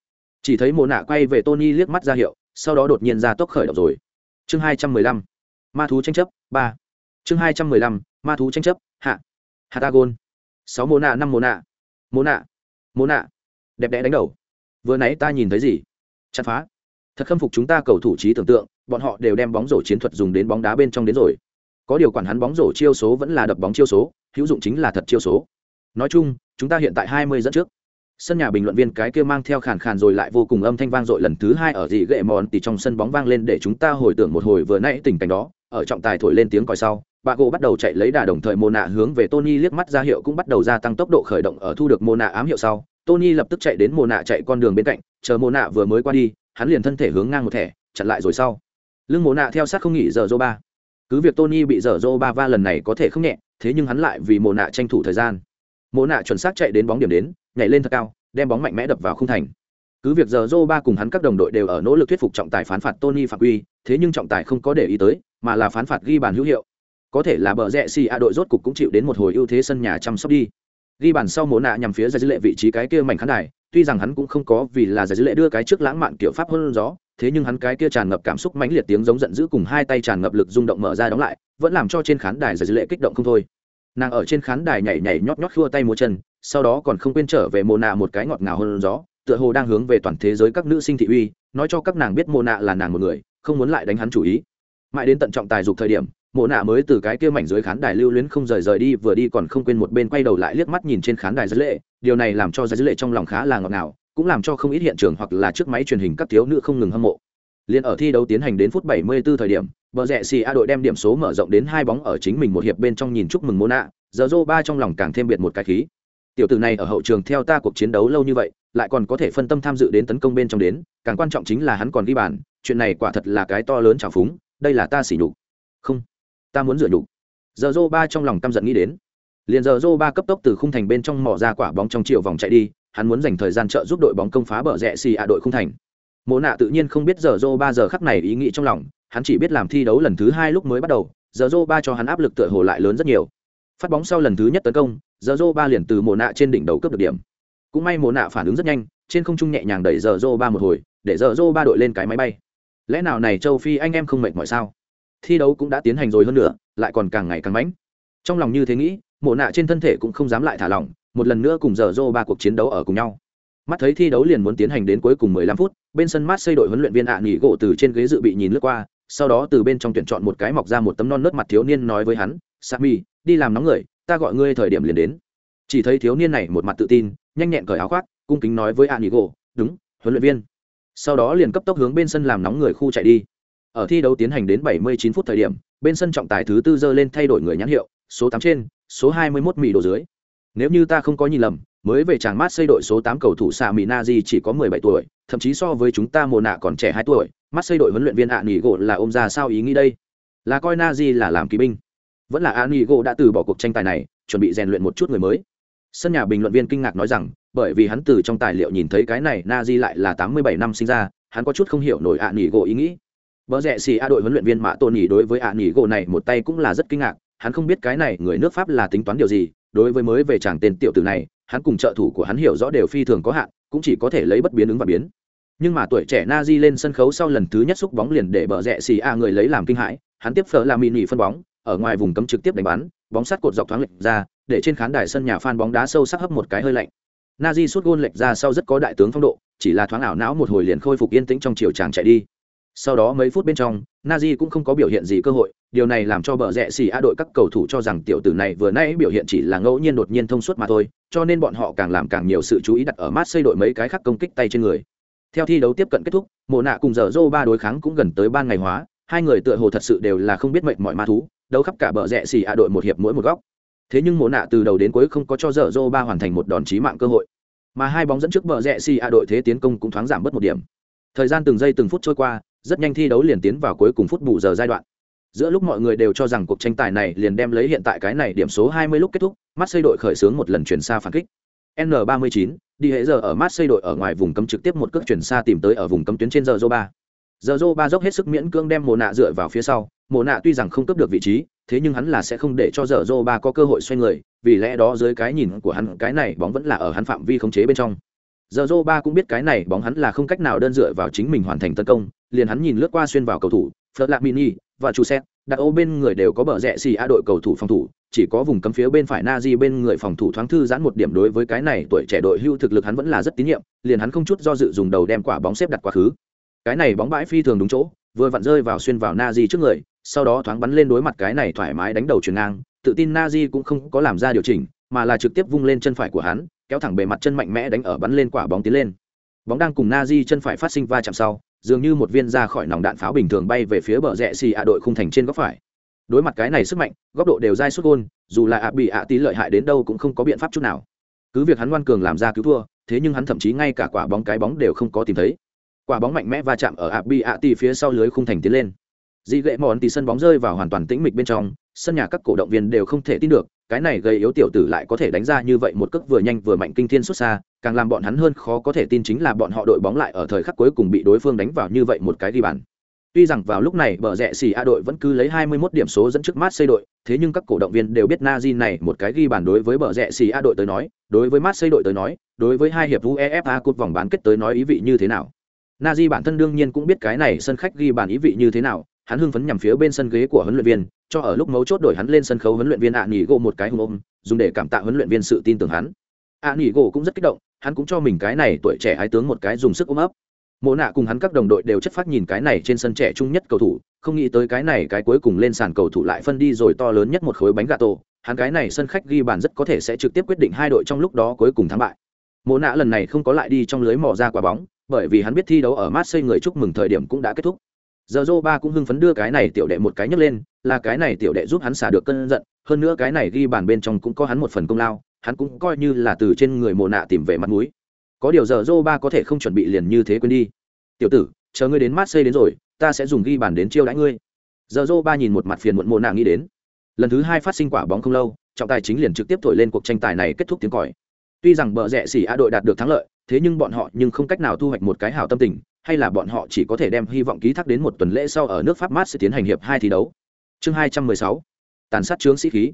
chỉ thấy mồ nạ quay về tony liếc mắt ra hiệu, sau đó đột nhiên ra tốc khởi động rồi. Chương hai trăm mười lăm, ma thú tranh chấp, ba. Chương hai trăm mười lăm, ma thú tranh chấp, hạ. Hatagon. Sáu mồ nạ, năm mồ nạ. Mồ nạ mồ nạ. Đẹp đẽ đánh đầu. Vừa nãy ta nhìn thấy gì? Chặt phá. Thật khâm phục chúng ta cầu thủ trí tưởng tượng, bọn họ đều đem bóng rổ chiến thuật dùng đến bóng đá bên trong đến rồi. Có điều quản hắn bóng rổ chiêu số vẫn là đập bóng chiêu số, hữu dụng chính là thật chiêu số. Nói chung, chúng ta hiện tại hai mươi dẫn trước sân nhà bình luận viên cái kia mang theo khàn khàn rồi lại vô cùng âm thanh vang dội lần thứ hai ở dị gậy mòn tỉ trong sân bóng vang lên để chúng ta hồi tưởng một hồi vừa nãy tình cảnh đó. Ở trọng tài thổi lên tiếng còi sau, bà gỗ bắt đầu chạy lấy đà đồng thời mô nạ hướng về tony liếc mắt ra hiệu cũng bắt đầu gia tăng tốc độ khởi động ở thu được mô nạ ám hiệu sau. Tony lập tức chạy đến mô nạ chạy con đường bên cạnh, chờ mô nạ vừa mới qua đi, hắn liền thân thể hướng ngang một thẻ, chặn lại rồi sau. Lưng mô nạ theo sát không nghỉ giờ dô ba cứ việc tony bị giờ dô ba va lần này có thể không nhẹ, thế nhưng hắn lại vì mô nạ tranh thủ thời gian mô nạ chuẩn xác chạy đến bóng điểm đến nhảy lên thật cao đem bóng mạnh mẽ đập vào khung thành cứ việc giờ Joe ba cùng hắn các đồng đội đều ở nỗ lực thuyết phục trọng tài phán phạt Tony phạm quy, thế nhưng trọng tài không có để ý tới, mà là phán phạt ghi bàn hữu hiệu. Có thể là bờ rẽ xì a đội rốt cục cũng chịu đến một hồi ưu thế sân nhà chăm sóc đi. Ghi bàn sau mồ nạ nhằm phía ra dư lệ vị trí cái kia mảnh khán đài, tuy rằng hắn cũng không có vì là giải dư lệ đưa cái trước lãng mạn kiểu pháp hơn gió, thế nhưng hắn cái kia tràn ngập cảm xúc mãnh liệt tiếng giống giận dữ cùng hai tay tràn ngập lực rung động mở ra đóng lại, vẫn làm cho trên khán đài giải dư lệ kích động không thôi. Nàng ở trên khán đài nhảy nhảy nhót nhót khua tay múa chân, sau đó còn không quên trở về mồ nạ một cái ngọt ngào hơn gió tựa hồ đang hướng về toàn thế giới các nữ sinh thị uy nói cho các nàng biết mồ nạ là nàng một người không muốn lại đánh hắn chủ ý. Mãi đến tận trọng tài dục thời điểm mộ nạ mới từ cái kia mảnh dưới khán đài lưu luyến không rời rời đi vừa đi còn không quên một bên quay đầu lại liếc mắt nhìn trên khán đài giới lệ điều này làm cho giới lệ trong lòng khá là ngọt ngào cũng làm cho không ít hiện trường hoặc là trước máy truyền hình các thiếu nữ không ngừng hâm mộ liên ở thi đấu tiến hành đến phút 74 thời điểm bờ rẽ xì a đội đem điểm số mở rộng đến hai bóng ở chính mình một hiệp bên trong nhìn chúc mừng Mona, giờ dô ba trong lòng càng thêm biệt một cái khí. Tiểu tử này ở hậu trường theo ta cuộc chiến đấu lâu như vậy lại còn có thể phân tâm tham dự đến tấn công bên trong đến càng quan trọng chính là hắn còn ghi bàn chuyện này quả thật là cái to lớn trào phúng đây là ta xỉ nhục. Không ta muốn rửa nhục. Giờ dô ba trong lòng căm giận nghĩ đến. Liền giờ Zô ba cấp tốc từ khung thành bên trong mò ra quả bóng trong chiều vòng chạy đi hắn muốn dành thời gian trợ giúp đội bóng công phá bờ rẽ xì a đội khung thành mộ nạ tự nhiên không biết giờ dô ba giờ khắc này ý nghĩ trong lòng, hắn chỉ biết làm thi đấu lần thứ hai lúc mới bắt đầu, giờ dô ba cho hắn áp lực tựa hồ lại lớn rất nhiều. Phát bóng sau lần thứ nhất tấn công, giờ dô ba liền từ mộ nạ trên đỉnh đầu cướp được điểm. Cũng may mộ nạ phản ứng rất nhanh, trên không trung nhẹ nhàng đẩy giờ dô ba một hồi, để giờ dô ba đội lên cái máy bay. Lẽ nào này châu phi anh em không mệt mỏi sao? Thi đấu cũng đã tiến hành rồi hơn nữa, lại còn càng ngày càng mãnh. Trong lòng như thế nghĩ, mộ nạ trên thân thể cũng không dám lại thả lỏng, một lần nữa cùng giờ dô ba cuộc chiến đấu ở cùng nhau mắt thấy thi đấu liền muốn tiến hành đến cuối cùng 15 phút, bên sân mát xây đội huấn luyện viên ạ à nghỉ gỗ từ trên ghế dự bị nhìn lướt qua, sau đó từ bên trong tuyển chọn một cái mọc ra một tấm non nớt mặt thiếu niên nói với hắn, sami, đi làm nóng người, ta gọi ngươi thời điểm liền đến. Chỉ thấy thiếu niên này một mặt tự tin, nhanh nhẹn cởi áo khoác, cung kính nói với ạ à nghỉ gỗ, đúng, huấn luyện viên. Sau đó liền cấp tốc hướng bên sân làm nóng người khu chạy đi. Ở thi đấu tiến hành đến 79 phút thời điểm, bên sân trọng tài thứ tư dơ lên thay đổi người nhãn hiệu, số 8 trên, số 21 mươi mì đồ dưới. Nếu như ta không có nhìn lầm mới về chàng mát xây đội số 8 cầu thủ xạ mỹ chỉ có 17 tuổi thậm chí so với chúng ta mùa nạ còn trẻ 2 tuổi mát xây đội huấn luyện viên ạ nghỉ gỗ là ôm ra sao ý nghĩ đây? Là coi nazi là làm kỳ binh. Vẫn là ạ nghỉ gỗ đã từ bỏ cuộc tranh tài này chuẩn bị rèn luyện một chút người mới. Sân nhà bình luận viên kinh ngạc nói rằng bởi vì hắn từ trong tài liệu nhìn thấy cái này nazi lại là 87 năm sinh ra hắn có chút không hiểu nổi ạ nghỉ gỗ ý nghĩ. Bờ rẽ xì A đội huấn luyện viên Mã Tôn Nhĩ đối với ạ nghỉ gỗ này một tay cũng là rất kinh ngạc, hắn không biết cái này người nước Pháp là tính toán điều gì, đối với mới về chàng tên tiểu tử này, hắn cùng trợ thủ của hắn hiểu rõ đều phi thường có hạn, cũng chỉ có thể lấy bất biến ứng và biến. Nhưng mà tuổi trẻ Nazi lên sân khấu sau lần thứ nhất xúc bóng liền để bờ rẽ xì A người lấy làm kinh hãi, hắn tiếp phở là mini phân bóng, ở ngoài vùng cấm trực tiếp đánh bắn, bóng sát cột dọc thoáng lệch ra, để trên khán đài sân nhà fan bóng đá sâu sắc hấp một cái hơi lạnh. Nazi sút gôn lệch ra sau rất có đại tướng phong độ, chỉ là thoáng ảo não một hồi liền khôi phục yên tĩnh trong chiều chàng chạy đi sau đó mấy phút bên trong nazi cũng không có biểu hiện gì cơ hội, điều này làm cho bờ rẽ xì a đội các cầu thủ cho rằng tiểu tử này vừa nãy biểu hiện chỉ là ngẫu nhiên đột nhiên thông suốt mà thôi, cho nên bọn họ càng làm càng nhiều sự chú ý đặt ở mát xây đội mấy cái khác công kích tay trên người. Theo thi đấu tiếp cận kết thúc, mộ nạ cùng giờ dô ba đối kháng cũng gần tới ban ngày hóa, hai người tựa hồ thật sự đều là không biết mệnh mọi ma thú, đấu khắp cả bờ rẽ xì a đội một hiệp mỗi một góc. Thế nhưng mộ nạ từ đầu đến cuối không có cho giờ dô ba hoàn thành một đòn chí mạng cơ hội, mà hai bóng dẫn trước bờ rẽ xì a đội thế tiến công cũng thoáng giảm bớt một điểm. Thời gian từng giây từng phút trôi qua rất nhanh thi đấu liền tiến vào cuối cùng phút bù giờ giai đoạn. Giữa lúc mọi người đều cho rằng cuộc tranh tài này liền đem lấy hiện tại cái này điểm số 20 lúc kết thúc, Marseille đội khởi xướng một lần chuyển xa phản kích. N 39 đi hệ giờ ở Marseille đội ở ngoài vùng cấm trực tiếp một cước chuyển xa tìm tới ở vùng cấm tuyến trên giờ ba giờ ba dốc hết sức miễn cưỡng đem mồ nạ dựa vào phía sau. Mồ nạ tuy rằng không cướp được vị trí, thế nhưng hắn là sẽ không để cho giờ ba có cơ hội xoay người, vì lẽ đó dưới cái nhìn của hắn, cái này bóng vẫn là ở hắn phạm vi khống chế bên trong giờ ba cũng biết cái này bóng hắn là không cách nào đơn dựa vào chính mình hoàn thành tấn công, liền hắn nhìn lướt qua xuyên vào cầu thủ phật lạc mini và chu xét đặt ô bên người đều có bờ rẽ xì a đội cầu thủ phòng thủ, chỉ có vùng cấm phía bên phải na di bên người phòng thủ thoáng thư giãn một điểm đối với cái này tuổi trẻ đội hưu thực lực hắn vẫn là rất tín nhiệm, liền hắn không chút do dự dùng đầu đem quả bóng xếp đặt quá khứ. Cái này bóng bãi phi thường đúng chỗ, vừa vặn rơi vào xuyên vào na di trước người, sau đó thoáng bắn lên đối mặt cái này thoải mái đánh đầu chuyền ngang, tự tin na di cũng không có làm ra điều chỉnh mà là trực tiếp vung lên chân phải của hắn, kéo thẳng bề mặt chân mạnh mẽ đánh ở bắn lên quả bóng tiến lên. Bóng đang cùng na di chân phải phát sinh va chạm sau, dường như một viên ra khỏi nòng đạn pháo bình thường bay về phía bờ rẽ xì ạ đội khung thành trên góc phải. Đối mặt cái này sức mạnh, góc độ đều dai suốt gôn, dù là ạ bị ạ tí lợi hại đến đâu cũng không có biện pháp chút nào. Cứ việc hắn ngoan cường làm ra cứu thua, thế nhưng hắn thậm chí ngay cả quả bóng cái bóng đều không có tìm thấy. Quả bóng mạnh mẽ va chạm ở ạ bị ạ tí phía sau lưới khung thành tiến lên. Dị gậy mòn thì sân bóng rơi vào hoàn toàn tĩnh mịch bên trong, sân nhà các cổ động viên đều không thể tin được cái này gây yếu tiểu tử lại có thể đánh ra như vậy một cước vừa nhanh vừa mạnh kinh thiên xuất xa, càng làm bọn hắn hơn khó có thể tin chính là bọn họ đội bóng lại ở thời khắc cuối cùng bị đối phương đánh vào như vậy một cái ghi bàn. Tuy rằng vào lúc này bờ rẽ xì a đội vẫn cứ lấy 21 điểm số dẫn trước mát xây đội, thế nhưng các cổ động viên đều biết Nazi này một cái ghi bàn đối với bờ rẽ xì a đội tới nói, đối với mát xây đội tới nói, đối với hai hiệp uefa cột vòng bán kết tới nói ý vị như thế nào? Nazi bản thân đương nhiên cũng biết cái này sân khách ghi bàn ý vị như thế nào hắn hưng phấn nhằm phía bên sân ghế của huấn luyện viên, cho ở lúc mấu chốt đổi hắn lên sân khấu huấn luyện viên ạ nghỉ gỗ một cái hùng ôm, dùng để cảm tạ huấn luyện viên sự tin tưởng hắn. Ạ nghỉ gỗ cũng rất kích động, hắn cũng cho mình cái này tuổi trẻ ái tướng một cái dùng sức ôm ấp. Mộ nạ cùng hắn các đồng đội đều chất phát nhìn cái này trên sân trẻ trung nhất cầu thủ, không nghĩ tới cái này cái cuối cùng lên sàn cầu thủ lại phân đi rồi to lớn nhất một khối bánh gà tổ. Hắn cái này sân khách ghi bàn rất có thể sẽ trực tiếp quyết định hai đội trong lúc đó cuối cùng thắng bại. Mộ nạ lần này không có lại đi trong lưới mò ra quả bóng, bởi vì hắn biết thi đấu ở Marseille người chúc mừng thời điểm cũng đã kết thúc giờ dô ba cũng hưng phấn đưa cái này tiểu đệ một cái nhấc lên, là cái này tiểu đệ giúp hắn xả được cơn giận, hơn nữa cái này ghi bàn bên trong cũng có hắn một phần công lao, hắn cũng coi như là từ trên người mồ nạ tìm về mặt mũi. Có điều giờ dô ba có thể không chuẩn bị liền như thế quên đi. Tiểu tử, chờ ngươi đến Marseille đến rồi, ta sẽ dùng ghi bàn đến chiêu đãi ngươi. Giờ dô ba nhìn một mặt phiền muộn mồ nạ nghĩ đến. Lần thứ hai phát sinh quả bóng không lâu, trọng tài chính liền trực tiếp thổi lên cuộc tranh tài này kết thúc tiếng còi. Tuy rằng bờ rẽ xỉ a đội đạt được thắng lợi, thế nhưng bọn họ nhưng không cách nào thu hoạch một cái hảo tâm tình hay là bọn họ chỉ có thể đem hy vọng ký thác đến một tuần lễ sau ở nước pháp mát sẽ tiến hành hiệp hai thi đấu? Chương 216 tàn sát chướng sĩ khí.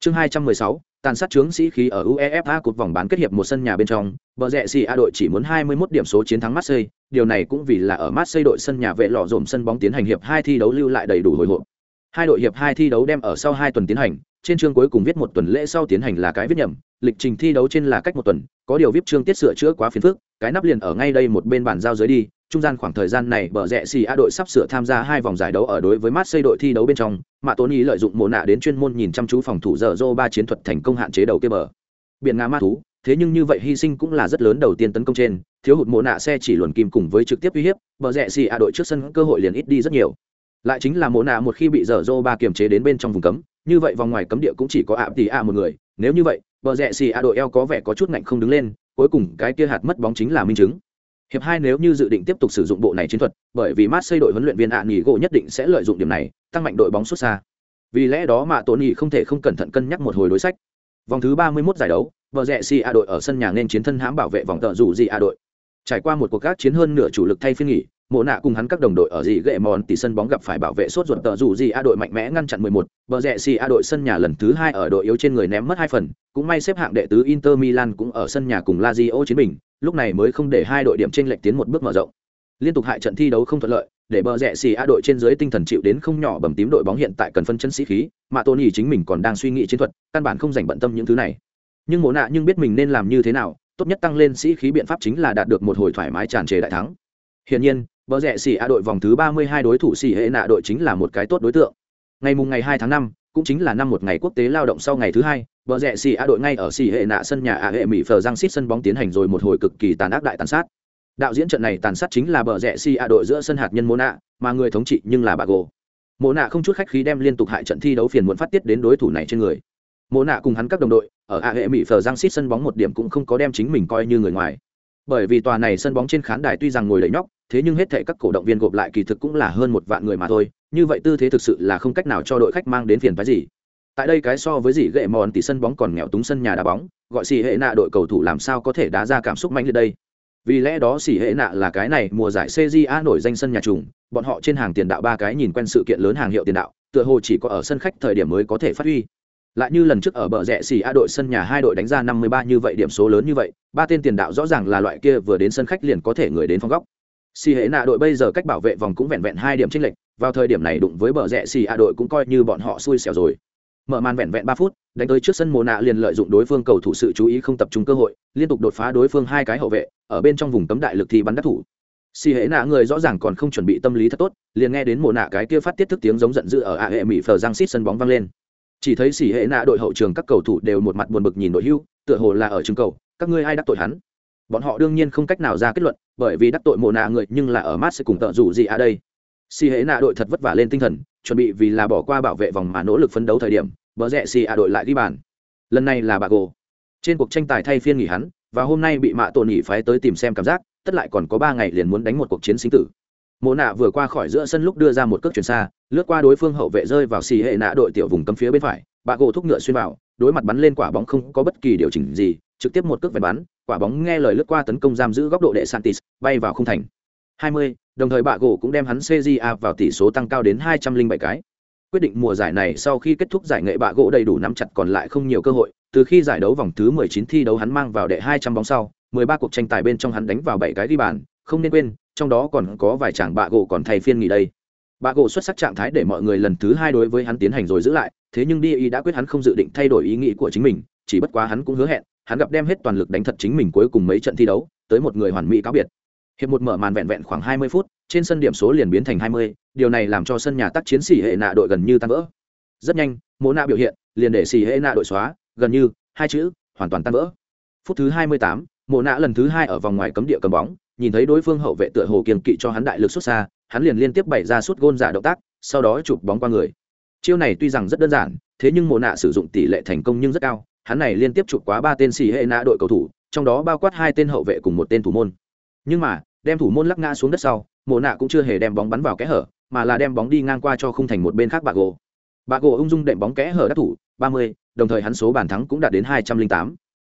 Chương 216 tàn sát chướng sĩ khí ở uefa cột vòng bán kết hiệp một sân nhà bên trong. Bờ rẽ xỉ a đội chỉ muốn 21 điểm số chiến thắng marseille. Điều này cũng vì là ở marseille đội sân nhà vệ lọ dồn sân bóng tiến hành hiệp hai thi đấu lưu lại đầy đủ hồi hộp. Hai đội hiệp hai thi đấu đem ở sau hai tuần tiến hành. Trên chương cuối cùng viết một tuần lễ sau tiến hành là cái viết nhầm. Lịch trình thi đấu trên là cách một tuần. Có điều viết chương tiết sửa chữa quá phiền phức. Cái nắp liền ở ngay đây một bên bàn giao dưới đi trung gian khoảng thời gian này, bờ rẽ xì a đội sắp sửa tham gia hai vòng giải đấu ở đối với Marseille đội thi đấu bên trong. Mà ý lợi dụng mồ nạ đến chuyên môn nhìn chăm chú phòng thủ giờ dô ba chiến thuật thành công hạn chế đầu kia bờ. Biển nga ma thú, thế nhưng như vậy hy sinh cũng là rất lớn đầu tiên tấn công trên. Thiếu hụt mồ nạ xe chỉ luồn kim cùng với trực tiếp uy hiếp, bờ rẽ xì a đội trước sân cơ hội liền ít đi rất nhiều. Lại chính là mồ nạ một khi bị giờ dô ba kiềm chế đến bên trong vùng cấm, như vậy vòng ngoài cấm địa cũng chỉ có ạ tỷ a một người. Nếu như vậy, bờ rẽ xì a đội eo có vẻ có chút ngạnh không đứng lên, cuối cùng cái kia hạt mất bóng chính là minh chứng hiệp hai nếu như dự định tiếp tục sử dụng bộ này chiến thuật bởi vì mát xây đội huấn luyện viên ạ nghỉ gỗ nhất định sẽ lợi dụng điểm này tăng mạnh đội bóng xuất xa. Vì lẽ đó mà tổn nghỉ không thể không cẩn thận cân nhắc một hồi đối sách. Vòng thứ ba mươi 31 giải đấu vợ rẽ si a đội ở sân nhà nên chiến thân hãm bảo vệ vòng tợ rủ gì a đội. Trải qua một cuộc gác chiến hơn nửa chủ lực thay phiên nghỉ mộ nạ cùng hắn các đồng đội ở dị gệ mòn tỷ sân bóng gặp phải bảo vệ sốt ruột tờ dù gì a đội mạnh mẽ ngăn chặn 11, bờ rẽ xì a đội sân nhà lần thứ hai ở đội yếu trên người ném mất hai phần cũng may xếp hạng đệ tứ inter milan cũng ở sân nhà cùng lazio chiến bình lúc này mới không để hai đội điểm trên lệch tiến một bước mở rộng. Liên tục hại trận thi đấu không thuận lợi, để bờ rẽ xì a đội trên dưới tinh thần chịu đến không nhỏ bầm tím đội bóng hiện tại cần phân chân sĩ khí, mà tony chính mình còn đang suy nghĩ chiến thuật, căn bản không dành bận tâm những thứ này. Nhưng mộ nạ nhưng biết mình nên làm như thế nào, tốt nhất tăng lên sĩ khí biện pháp chính là đạt được một hồi thoải mái tràn trề đại thắng. Hiển nhiên, bờ rẽ xì a đội vòng thứ ba mươi hai đối thủ xì hệ nạ đội chính là một cái tốt đối tượng. Ngày mùng ngày hai tháng năm, cũng chính là năm một ngày quốc tế lao động sau ngày thứ hai bờ rẽ xì a đội ngay ở xì hệ nạ sân nhà a hệ mỹ phờ giang xít sân bóng tiến hành rồi một hồi cực kỳ tàn ác đại tàn sát. Đạo diễn trận này tàn sát chính là bờ rẽ xì a đội giữa sân hạt nhân mô nạ mà người thống trị nhưng là bà gồ mô nạ không chút khách khí đem liên tục hại trận thi đấu phiền muốn phát tiết đến đối thủ này trên người. Mô nạ cùng hắn các đồng đội, ở a hệ mỹ phờ giang xít sân bóng một điểm cũng không có đem chính mình coi như người ngoài. Bởi vì tòa này sân bóng trên khán đài tuy rằng ngồi đầy nhóc, thế nhưng hết thảy các cổ động viên gộp lại kỳ thực cũng là hơn một vạn người mà thôi, như vậy tư thế thực sự là không cách nào cho đội khách mang đến phiền phái gì tại đây cái so với gì gệ mòn thì sân bóng còn nghèo túng sân nhà đá bóng, gọi xỉ hệ nạ đội cầu thủ làm sao có thể đá ra cảm xúc mạnh liệt đây? Vì lẽ đó xì hệ nạ là cái này, mùa giải A nổi danh sân nhà trùng, bọn họ trên hàng tiền đạo ba cái nhìn quen sự kiện lớn hàng hiệu tiền đạo, tựa hồ chỉ có ở sân khách thời điểm mới có thể phát huy. Lại như lần trước ở bờ rẽ xì a đội sân nhà hai đội đánh ra năm mươi ba như vậy, điểm số lớn như vậy, ba tên tiền đạo rõ ràng là loại kia vừa đến sân khách liền có thể người đến phong góc. Xì hệ nạ đội bây giờ cách bảo vệ vòng cũng vẹn vẹn hai điểm chênh lệch, vào thời điểm này đụng với bờ rẽ xì a đội cũng coi như bọn họ xui xẻo rồi mở màn vẹn vẹn ba phút, đánh tới trước sân mồ nạ liền lợi dụng đối phương cầu thủ sự chú ý không tập trung cơ hội, liên tục đột phá đối phương hai cái hậu vệ, ở bên trong vùng cấm đại lực thì bắn đắc thủ. Xì hệ nạ người rõ ràng còn không chuẩn bị tâm lý thật tốt, liền nghe đến mồ nạ cái kia phát tiết thức tiếng giống giận dữ ở a hệ mỹ phờ giang xít sân bóng vang lên. Chỉ thấy xì hệ nạ đội hậu trường các cầu thủ đều một mặt buồn bực nhìn đội hưu, tựa hồ là ở trường cầu, các ngươi ai đắc tội hắn? Bọn họ đương nhiên không cách nào ra kết luận, bởi vì đắc tội mồ nạ người nhưng là ở mát sẽ cùng tợ rủ gì ở đây xì hệ nạ đội thật vất vả lên tinh thần chuẩn bị vì là bỏ qua bảo vệ vòng mà nỗ lực phấn đấu thời điểm bờ rẽ xì a đội lại ghi bàn. Lần này là bà gồ. Trên cuộc tranh tài thay phiên nghỉ hắn và hôm nay bị mạ tổn nghỉ phái tới tìm xem cảm giác tất lại còn có ba ngày liền muốn đánh một cuộc chiến sinh tử. Mộ nạ vừa qua khỏi giữa sân lúc đưa ra một cước chuyển xa lướt qua đối phương hậu vệ rơi vào xì hệ nạ đội tiểu vùng cấm phía bên phải bà gỗ thúc ngựa xuyên vào đối mặt bắn lên quả bóng không có bất kỳ điều chỉnh gì trực tiếp một cước về bắn quả bóng nghe lời lướt qua tấn công giam giữ góc độ đệ santis bay vào không thành. 20, đồng thời bạ gỗ cũng đem hắn CJA vào tỷ số tăng cao đến 207 cái. Quyết định mùa giải này sau khi kết thúc giải nghệ bạ gỗ đầy đủ nắm chặt còn lại không nhiều cơ hội, từ khi giải đấu vòng thứ 19 thi đấu hắn mang vào đệ 200 bóng sau 13 cuộc tranh tài bên trong hắn đánh vào 7 cái ghi bàn, không nên quên, trong đó còn có vài chàng bạ gỗ còn thay phiên nghỉ đây. Bạ gỗ xuất sắc trạng thái để mọi người lần thứ hai đối với hắn tiến hành rồi giữ lại, thế nhưng DI đã quyết hắn không dự định thay đổi ý nghĩ của chính mình, chỉ bất quá hắn cũng hứa hẹn, hắn gặp đem hết toàn lực đánh thật chính mình cuối cùng mấy trận thi đấu, tới một người hoàn mỹ cáo biệt hiệp một mở màn vẹn vẹn khoảng 20 phút trên sân điểm số liền biến thành 20, điều này làm cho sân nhà tác chiến sĩ hệ nạ đội gần như tan vỡ. Rất nhanh mộ nạ biểu hiện liền để xì hệ nạ đội xóa gần như hai chữ hoàn toàn tan vỡ. Phút thứ 28, mộ nạ lần thứ hai ở vòng ngoài cấm địa cầm bóng nhìn thấy đối phương hậu vệ tựa hồ kiềm kỵ cho hắn đại lực xuất xa hắn liền liên tiếp bày ra suốt gôn giả động tác sau đó chụp bóng qua người. Chiêu này tuy rằng rất đơn giản thế nhưng mộ nạ sử dụng tỷ lệ thành công nhưng rất cao hắn này liên tiếp chụp quá ba tên xì hệ nạ đội cầu thủ trong đó bao quát hai tên hậu vệ cùng một tên thủ môn nhưng mà đem thủ môn lắc ngã xuống đất sau mộ nạ cũng chưa hề đem bóng bắn vào kẽ hở mà là đem bóng đi ngang qua cho khung thành một bên khác bà gỗ bà gỗ ung dung đệm bóng kẽ hở đắc thủ 30, đồng thời hắn số bàn thắng cũng đạt đến 208.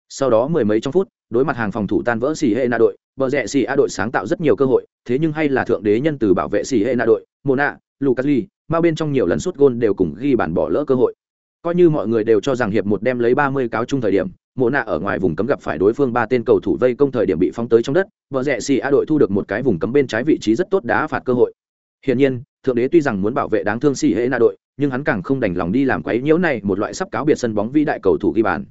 Sau đó mười mấy trong phút, đối mặt hàng phòng thủ tan vỡ xì hệ na đội, bờ rẽ xì a đội sáng tạo rất nhiều cơ hội, thế nhưng hay là thượng đế nhân từ bảo vệ xì hệ na đội, Mona, Lucas Lee, bao bên trong nhiều lần sút gôn đều cùng ghi bàn bỏ lỡ cơ hội. Coi như mọi người đều cho rằng hiệp một đem lấy 30 cáo chung thời điểm, Mộ nạ ở ngoài vùng cấm gặp phải đối phương ba tên cầu thủ vây công thời điểm bị phóng tới trong đất, bờ rẽ xì a đội thu được một cái vùng cấm bên trái vị trí rất tốt đá phạt cơ hội. Hiển nhiên, thượng đế tuy rằng muốn bảo vệ đáng thương xì hệ na đội, nhưng hắn càng không đành lòng đi làm quấy nhiễu này một loại sắp cáo biệt sân bóng vĩ đại cầu thủ ghi bàn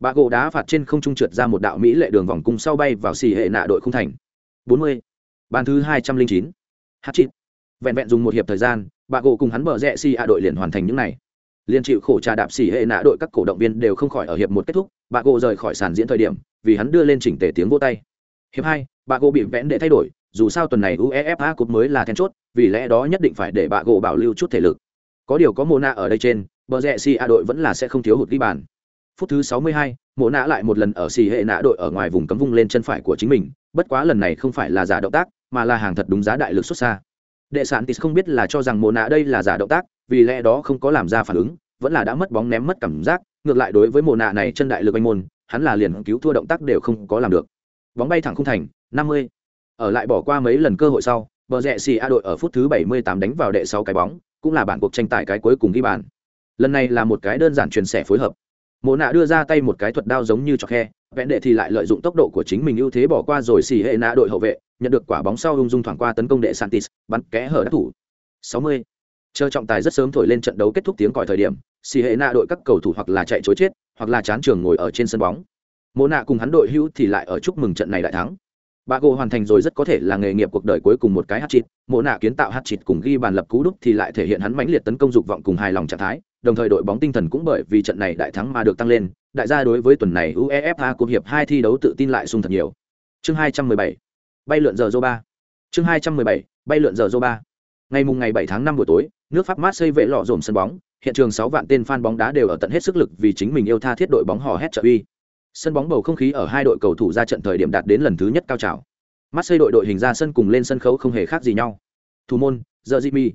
bà gỗ đá phạt trên không trung trượt ra một đạo mỹ lệ đường vòng cung sau bay vào xì hệ nạ đội không thành 40. bàn thứ 209. hát chít vẹn vẹn dùng một hiệp thời gian bà gỗ cùng hắn bờ rẽ xì a đội liền hoàn thành những này liên chịu khổ trà đạp xỉ hệ nạ đội các cổ động viên đều không khỏi ở hiệp một kết thúc bà gỗ rời khỏi sàn diễn thời điểm vì hắn đưa lên chỉnh tề tiếng vô tay. Hiệp hai bà gỗ bị vẽn để thay đổi dù sao tuần này uefa cúp mới là then chốt vì lẽ đó nhất định phải để bà gỗ bảo lưu chút thể lực. Có điều có mona ở đây trên bờ rẽ xì a đội vẫn là sẽ không thiếu hụt ghi bàn. Phút thứ 62, mộ nạ lại một lần ở xì hệ nạ đội ở ngoài vùng cấm vung lên chân phải của chính mình bất quá lần này không phải là giả động tác mà là hàng thật đúng giá đại lực xuất xa đệ sản tis không biết là cho rằng mộ nạ đây là giả động tác, vì lẽ đó không có làm ra phản ứng, vẫn là đã mất bóng ném mất cảm giác, ngược lại đối với mộ nạ này chân đại lực anh môn, hắn là liền cứu thua động tác đều không có làm được. Bóng bay thẳng không thành 50. ở lại bỏ qua mấy lần cơ hội sau, bờ rẽ xì a đội ở phút thứ 78 đánh vào đệ sáu cái bóng, cũng là bản cuộc tranh tài cái cuối cùng ghi bàn. Lần này là một cái đơn giản truyền sẻ phối hợp. Mộ nạ đưa ra tay một cái thuật đao giống như cho khe vẽ đệ thì lại lợi dụng tốc độ của chính mình ưu thế bỏ qua rồi xì hệ nạ đội hậu vệ nhận được quả bóng sau ung dung thoảng qua tấn công đệ santis bắn kẽ hở đắc thủ. 60. chờ trọng tài rất sớm thổi lên trận đấu kết thúc tiếng còi thời điểm xì hệ nạ đội các cầu thủ hoặc là chạy chối chết hoặc là chán trường ngồi ở trên sân bóng. Mộ nạ cùng hắn đội hữu thì lại ở chúc mừng trận này đại thắng. Bà gỗ hoàn thành rồi rất có thể là nghề nghiệp cuộc đời cuối cùng một cái hát chịt mộ nạ kiến tạo hát chịt cùng ghi bàn lập cú đúc thì lại thể hiện hắn mãnh liệt tấn công dục vọng cùng hài lòng trạng thái đồng thời đội bóng tinh thần cũng bởi vì trận này đại thắng mà được tăng lên. Đại gia đối với tuần này uefa cuộc hiệp hai thi đấu tự tin lại sung thật nhiều. Chương 217, bay lượn giờ dô ba. Chương 217, bay lượn giờ dô ba. Ngày mùng ngày 7 tháng 5 buổi tối nước pháp mát xây vệ lọ dồn sân bóng hiện trường sáu vạn tên fan bóng đá đều ở tận hết sức lực vì chính mình yêu tha thiết đội bóng hò hét trợ uy. Sân bóng bầu không khí ở hai đội cầu thủ ra trận thời điểm đạt đến lần thứ nhất cao trào. Marseille đội đội hình ra sân cùng lên sân khấu không hề khác gì nhau. Thủ môn giờ jimmy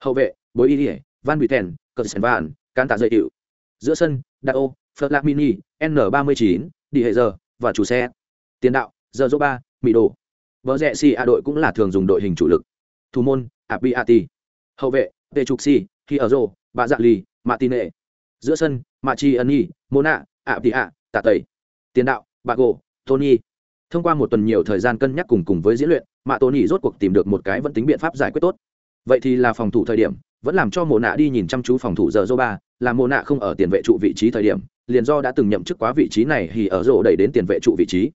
hậu vệ bối y van buten cờ sèn van can tạ dây hiệu giữa sân dao mini n 39 đi hệ giờ và chủ xe tiền đạo giờ dô ba mỹ đồ Bờ rẹ si a đội cũng là thường dùng đội hình chủ lực. Thủ môn abiati. Hậu vệ tê trục si khi ở dạ lì giữa sân machi ân mona abdi tạ tẩy tiền đạo Bago, tony. Thông qua một tuần nhiều thời gian cân nhắc cùng cùng với diễn luyện mạ tony rốt cuộc tìm được một cái vẫn tính biện pháp giải quyết tốt. Vậy thì là phòng thủ thời điểm vẫn làm cho Mộ nạ đi nhìn chăm chú phòng thủ giờ Zoba, làm là nạ không ở tiền vệ trụ vị trí thời điểm liền do đã từng nhậm chức quá vị trí này thì ở rổ đẩy đến tiền vệ trụ vị trí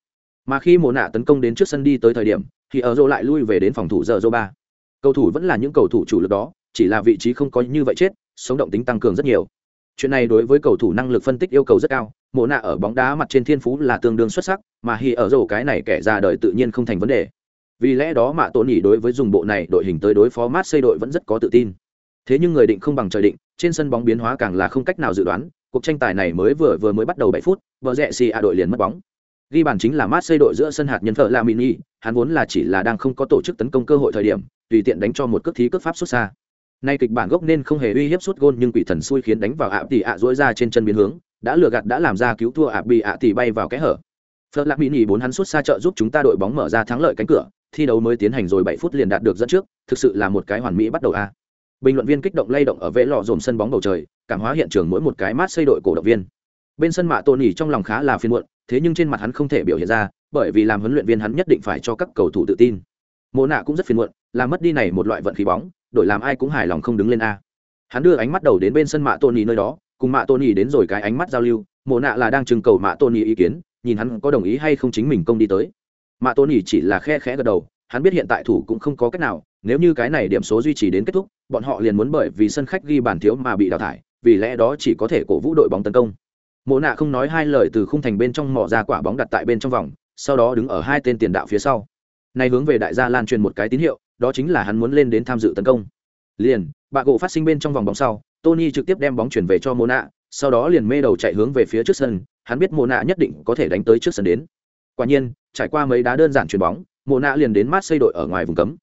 mà khi mồ nạ tấn công đến trước sân đi tới thời điểm, thì ở rô lại lui về đến phòng thủ giờ rô ba. Cầu thủ vẫn là những cầu thủ chủ lực đó, chỉ là vị trí không có như vậy chết, sống động tính tăng cường rất nhiều. Chuyện này đối với cầu thủ năng lực phân tích yêu cầu rất cao, mộ nạ ở bóng đá mặt trên thiên phú là tương đương xuất sắc, mà khi ở rổ cái này kẻ ra đời tự nhiên không thành vấn đề. Vì lẽ đó mà tổ nhỉ đối với dùng bộ này đội hình tới đối phó mát xây đội vẫn rất có tự tin. Thế nhưng người định không bằng trời định, trên sân bóng biến hóa càng là không cách nào dự đoán, cuộc tranh tài này mới vừa vừa mới bắt đầu bảy phút vợ rẽ xì a đội liền mất bóng ghi bàn chính là mát xây đội giữa sân hạt nhân thợ là mini, hắn vốn là chỉ là đang không có tổ chức tấn công cơ hội thời điểm, tùy tiện đánh cho một cước thí cước pháp xuất xa. Nay kịch bản gốc nên không hề uy hiếp suốt gôn nhưng quỷ thần xui khiến đánh vào ạ tỷ ạ dỗi ra trên chân biến hướng, đã lừa gạt đã làm ra cứu thua ạ bị ạ tỷ bay vào kẽ hở. Phật lạc mini bốn hắn suốt xa trợ giúp chúng ta đội bóng mở ra thắng lợi cánh cửa, thi đấu mới tiến hành rồi bảy phút liền đạt được dẫn trước, thực sự là một cái hoàn mỹ bắt đầu a. Bình luận viên kích động lay động ở vệ lò dồn sân bóng bầu trời, cảm hóa hiện trường mỗi một cái mát xây đội cổ động viên. Bên sân mạ tôn nhỉ trong lòng khá là phiền muộn thế nhưng trên mặt hắn không thể biểu hiện ra, bởi vì làm huấn luyện viên hắn nhất định phải cho các cầu thủ tự tin. Mộ nạ cũng rất phiền muộn, làm mất đi này một loại vận khí bóng đội làm ai cũng hài lòng không đứng lên a. Hắn đưa ánh mắt đầu đến bên sân mạ tôn nơi đó, cùng mạ tôn đến rồi cái ánh mắt giao lưu, mộ nạ là đang trưng cầu mạ tôn ý kiến, nhìn hắn có đồng ý hay không chính mình công đi tới. Mạ tôn chỉ là khe khẽ gật đầu, hắn biết hiện tại thủ cũng không có cách nào, nếu như cái này điểm số duy trì đến kết thúc, bọn họ liền muốn bởi vì sân khách ghi bàn thiếu mà bị đào thải, vì lẽ đó chỉ có thể cổ vũ đội bóng tấn công mộ nạ không nói hai lời từ khung thành bên trong mỏ ra quả bóng đặt tại bên trong vòng, sau đó đứng ở hai tên tiền đạo phía sau. Nay hướng về đại gia lan truyền một cái tín hiệu, đó chính là hắn muốn lên đến tham dự tấn công. Liền, bạ gỗ phát sinh bên trong vòng bóng sau, tony trực tiếp đem bóng chuyển về cho mộ nạ, sau đó liền mê đầu chạy hướng về phía trước sân, hắn biết mộ nạ nhất định có thể đánh tới trước sân đến. Quả nhiên, trải qua mấy đá đơn giản chuyền bóng, mộ nạ liền đến mát xây đội ở ngoài vùng cấm.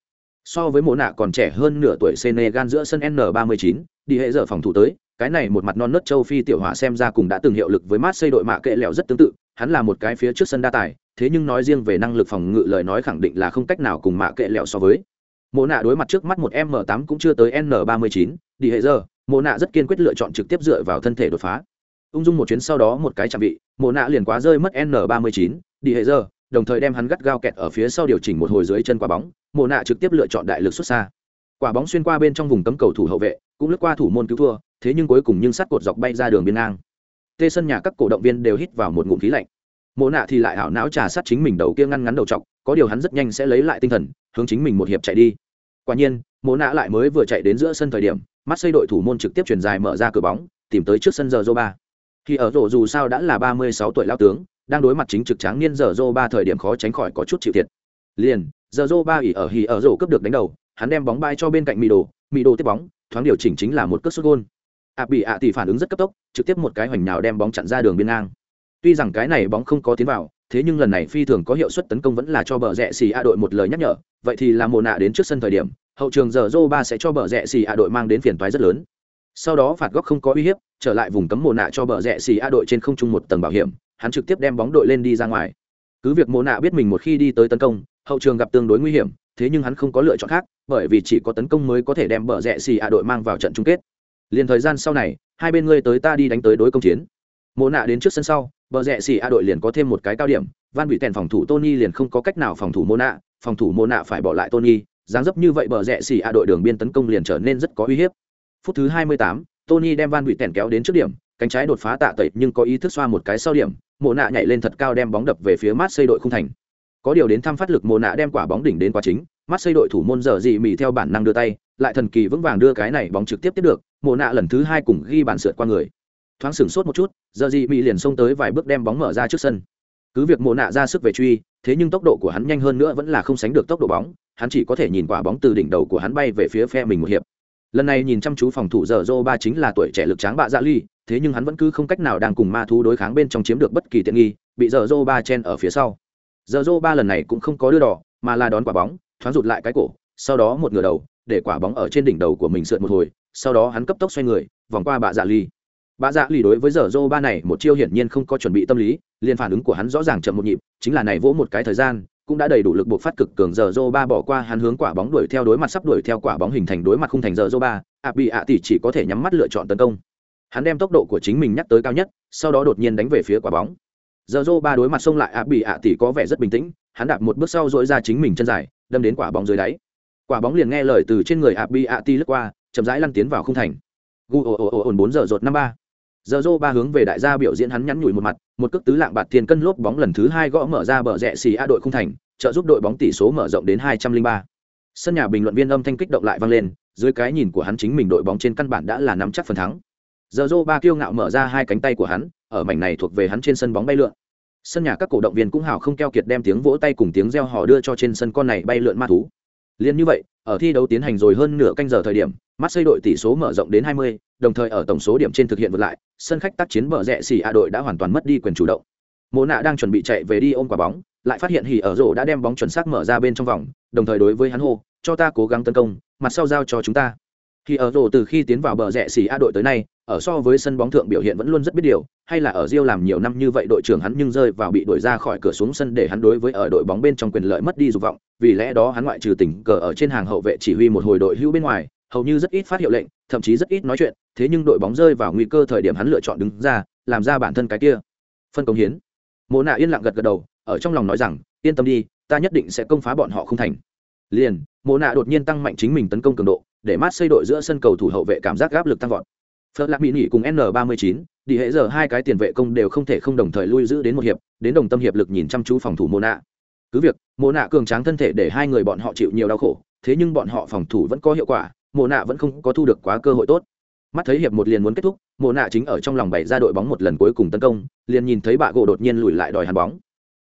So với mộ nạ còn trẻ hơn nửa tuổi senegal giữa sân n 39 đi hệ giờ phòng thủ tới cái này một mặt non nớt châu phi tiểu hỏa xem ra cùng đã từng hiệu lực với mát xây đội mạ kệ lẹo rất tương tự, hắn là một cái phía trước sân đa tài, thế nhưng nói riêng về năng lực phòng ngự lời nói khẳng định là không cách nào cùng mạ kệ lẹo so với. Mộ nạ đối mặt trước mắt một m 8 cũng chưa tới n 39 đi hệ giờ, mộ nạ rất kiên quyết lựa chọn trực tiếp dựa vào thân thể đột phá. Ung dung một chuyến sau đó một cái chạm vị mộ nạ liền quá rơi mất n 39 đi hệ giờ, đồng thời đem hắn gắt gao kẹt ở phía sau điều chỉnh một hồi dưới chân quả bóng. Mộ nạ trực tiếp lựa chọn đại lực xuất xa quả bóng xuyên qua bên trong vùng cấm cầu thủ hậu vệ, cũng lướt qua thủ môn cứu thua, thế nhưng cuối cùng nhưng sắt cột dọc bay ra đường biên ngang. Tê sân nhà các cổ động viên đều hít vào một ngụm khí lạnh. Mộ nạ thì lại ảo não trà sát chính mình đầu kia ngăn ngắn đầu t có điều hắn rất nhanh sẽ lấy lại tinh thần, hướng chính mình một hiệp chạy đi. Quả nhiên, mộ nạ lại mới vừa chạy đến giữa sân thời điểm mắt xây đội thủ môn trực tiếp chuyển dài mở ra cửa bóng, tìm tới trước sân giờ dô ba khi ở rổ dù sao đã là ba mươi sáu tuổi lao tướng, đang đối mặt chính trực tráng niên giờ dô ba thời điểm khó tránh khỏi có chút chịu thiệt. Liền giờ dô ba ỉ ở hì ở rổ cướp được đánh đầu hắn đem bóng bay cho bên cạnh mì đồ mì đồ tiếp bóng, thoáng điều chỉnh chính là một cất xuất gôn. Ạ bị ạ tỷ phản ứng rất cấp tốc, trực tiếp một cái hoành nào đem bóng chặn ra đường biên ngang. Tuy rằng cái này bóng không có tiến vào, thế nhưng lần này phi thường có hiệu suất tấn công vẫn là cho bờ rẽ xì a đội một lời nhắc nhở, vậy thì là mồ nạ đến trước sân thời điểm, hậu trường giờ dô ba sẽ cho bờ rẽ xì a đội mang đến phiền toái rất lớn. Sau đó phạt góc không có uy hiếp, trở lại vùng cấm mồ nạ cho bờ rẽ xì a đội trên không trung một tầng bảo hiểm, hắn trực tiếp đem bóng đội lên đi ra ngoài. Cứ việc mồ nạ biết mình một khi đi tới tấn công, hậu trường gặp tương đối nguy hiểm thế nhưng hắn không có lựa chọn khác bởi vì chỉ có tấn công mới có thể đem bờ rẽ xì a đội mang vào trận chung kết. Liền thời gian sau này hai bên ngươi tới ta đi đánh tới đối công chiến. Mộ nạ đến trước sân sau bờ rẽ xì a đội liền có thêm một cái cao điểm van bị tèn phòng thủ tony liền không có cách nào phòng thủ mộ nạ phòng thủ mộ nạ phải bỏ lại tony dáng dấp như vậy bờ rẽ xì a đội đường biên tấn công liền trở nên rất có uy hiếp. Phút thứ 28, tony đem van bị tèn kéo đến trước điểm cánh trái đột phá tạ tẩy nhưng có ý thức xoa một cái sau điểm mộ nạ nhảy lên thật cao đem bóng đập về phía mát xây đội không thành có điều đến thăm phát lực mồ nạ đem quả bóng đỉnh đến quá chính mắt xây đội thủ môn giờ gì mì theo bản năng đưa tay, lại thần kỳ vững vàng đưa cái này bóng trực tiếp tiếp được mồ nạ lần thứ hai cùng ghi bàn sượt qua người. Thoáng sửng sốt một chút, giờ gì mì liền xông tới vài bước đem bóng mở ra trước sân. Cứ việc mồ nạ ra sức về truy, thế nhưng tốc độ của hắn nhanh hơn nữa vẫn là không sánh được tốc độ bóng, hắn chỉ có thể nhìn quả bóng từ đỉnh đầu của hắn bay về phía phe mình một hiệp. Lần này nhìn chăm chú phòng thủ giờ dô ba chính là tuổi trẻ lực tráng bạ dạ ly, thế nhưng hắn vẫn cứ không cách nào đang cùng ma thú đối kháng bên trong chiếm được bất kỳ tiện nghi, bị giờ dô ba chen ở phía sau giờ dô ba lần này cũng không có đưa đỏ, mà là đón quả bóng, thoáng rụt lại cái cổ, sau đó một ngửa đầu, để quả bóng ở trên đỉnh đầu của mình sượt một hồi, sau đó hắn cấp tốc xoay người, vòng qua bà dạ ly bà dạ ly đối với giờ dô ba này một chiêu hiển nhiên không có chuẩn bị tâm lý, liền phản ứng của hắn rõ ràng chậm một nhịp, chính là này vỗ một cái thời gian, cũng đã đầy đủ lực buộc phát cực cường giờ dô ba bỏ qua hắn hướng quả bóng đuổi theo đối mặt sắp đuổi theo quả bóng hình thành đối mặt khung thành giờ dô ba, ạ bị ạ tỷ chỉ có thể nhắm mắt lựa chọn tấn công. Hắn đem tốc độ của chính mình nhắc tới cao nhất, sau đó đột nhiên đánh về phía quả bóng giờ dô ba đối mặt xông lại ạ, bị ạ tỷ có vẻ rất bình tĩnh, hắn đạp một bước sau dỗi ra chính mình chân dài, đâm đến quả bóng dưới đáy. Quả bóng liền nghe lời từ trên người ạ, bị ạ tỷ lướt qua, chậm rãi lăn tiến vào không thành. Gu ồ ồ ồ ồn bốn giờ rột năm ba. Giờ dô ba hướng về đại gia biểu diễn hắn nhắn nhủi một mặt, một cước tứ lạng bạt tiền cân lốp bóng lần thứ hai gõ mở ra bờ rẽ xì a đội không thành, trợ giúp đội bóng tỷ số mở rộng đến hai trăm linh ba. Sân nhà bình luận viên âm thanh kích động lại vang lên, dưới cái nhìn của hắn chính mình đội bóng trên căn bản đã là nắm chắc phần thắng. Giờ dô ba kiêu ngạo mở ra hai cánh tay của hắn ở mảnh này thuộc về hắn trên sân bóng bay lượn sân nhà các cổ động viên cũng hào không keo kiệt đem tiếng vỗ tay cùng tiếng reo hò đưa cho trên sân con này bay lượn ma thú Liên như vậy, ở thi đấu tiến hành rồi hơn nửa canh giờ thời điểm, Marseille đội tỷ số mở rộng đến 20, đồng thời ở tổng số điểm trên thực hiện vượt lại, sân khách tác chiến bờ rẽ xỉ a đội đã hoàn toàn mất đi quyền chủ động. Mộ nạ đang chuẩn bị chạy về đi ôm quả bóng, lại phát hiện hỉ ở rổ đã đem bóng chuẩn xác mở ra bên trong vòng, đồng thời đối với hắn hô, cho ta cố gắng tấn công, mặt sau giao cho chúng ta. Khi ở rổ từ khi tiến vào bờ rẽ xỉ a đội tới nay, ở so với sân bóng thượng biểu hiện vẫn luôn rất biết điều, hay là ở Rio làm nhiều năm như vậy đội trưởng hắn nhưng rơi vào bị đuổi ra khỏi cửa xuống sân để hắn đối với ở đội bóng bên trong quyền lợi mất đi dục vọng, vì lẽ đó hắn ngoại trừ tỉnh cờ ở trên hàng hậu vệ chỉ huy một hồi đội hữu bên ngoài, hầu như rất ít phát hiệu lệnh, thậm chí rất ít nói chuyện, thế nhưng đội bóng rơi vào nguy cơ thời điểm hắn lựa chọn đứng ra, làm ra bản thân cái kia. Phân công hiến. Mộ nạ yên lặng gật gật đầu, ở trong lòng nói rằng, yên tâm đi, ta nhất định sẽ công phá bọn họ không thành. Liền, Mộ nạ đột nhiên tăng mạnh chính mình tấn công cường độ, để mát xây đội giữa sân cầu thủ hậu vệ cảm giác áp lực tăng vọt. Phật Lạc Mỹ nghỉ cùng N39, đi hệ giờ hai cái tiền vệ công đều không thể không đồng thời lui giữ đến một hiệp, đến đồng tâm hiệp lực nhìn chăm chú phòng thủ Mộ nạ. Cứ việc, Mộ nạ cường tráng thân thể để hai người bọn họ chịu nhiều đau khổ, thế nhưng bọn họ phòng thủ vẫn có hiệu quả, Mộ nạ vẫn không có thu được quá cơ hội tốt. Mắt thấy hiệp một liền muốn kết thúc, Mộ nạ chính ở trong lòng bày ra đội bóng một lần cuối cùng tấn công, liền nhìn thấy bạ gỗ đột nhiên lùi lại đòi hắn bóng.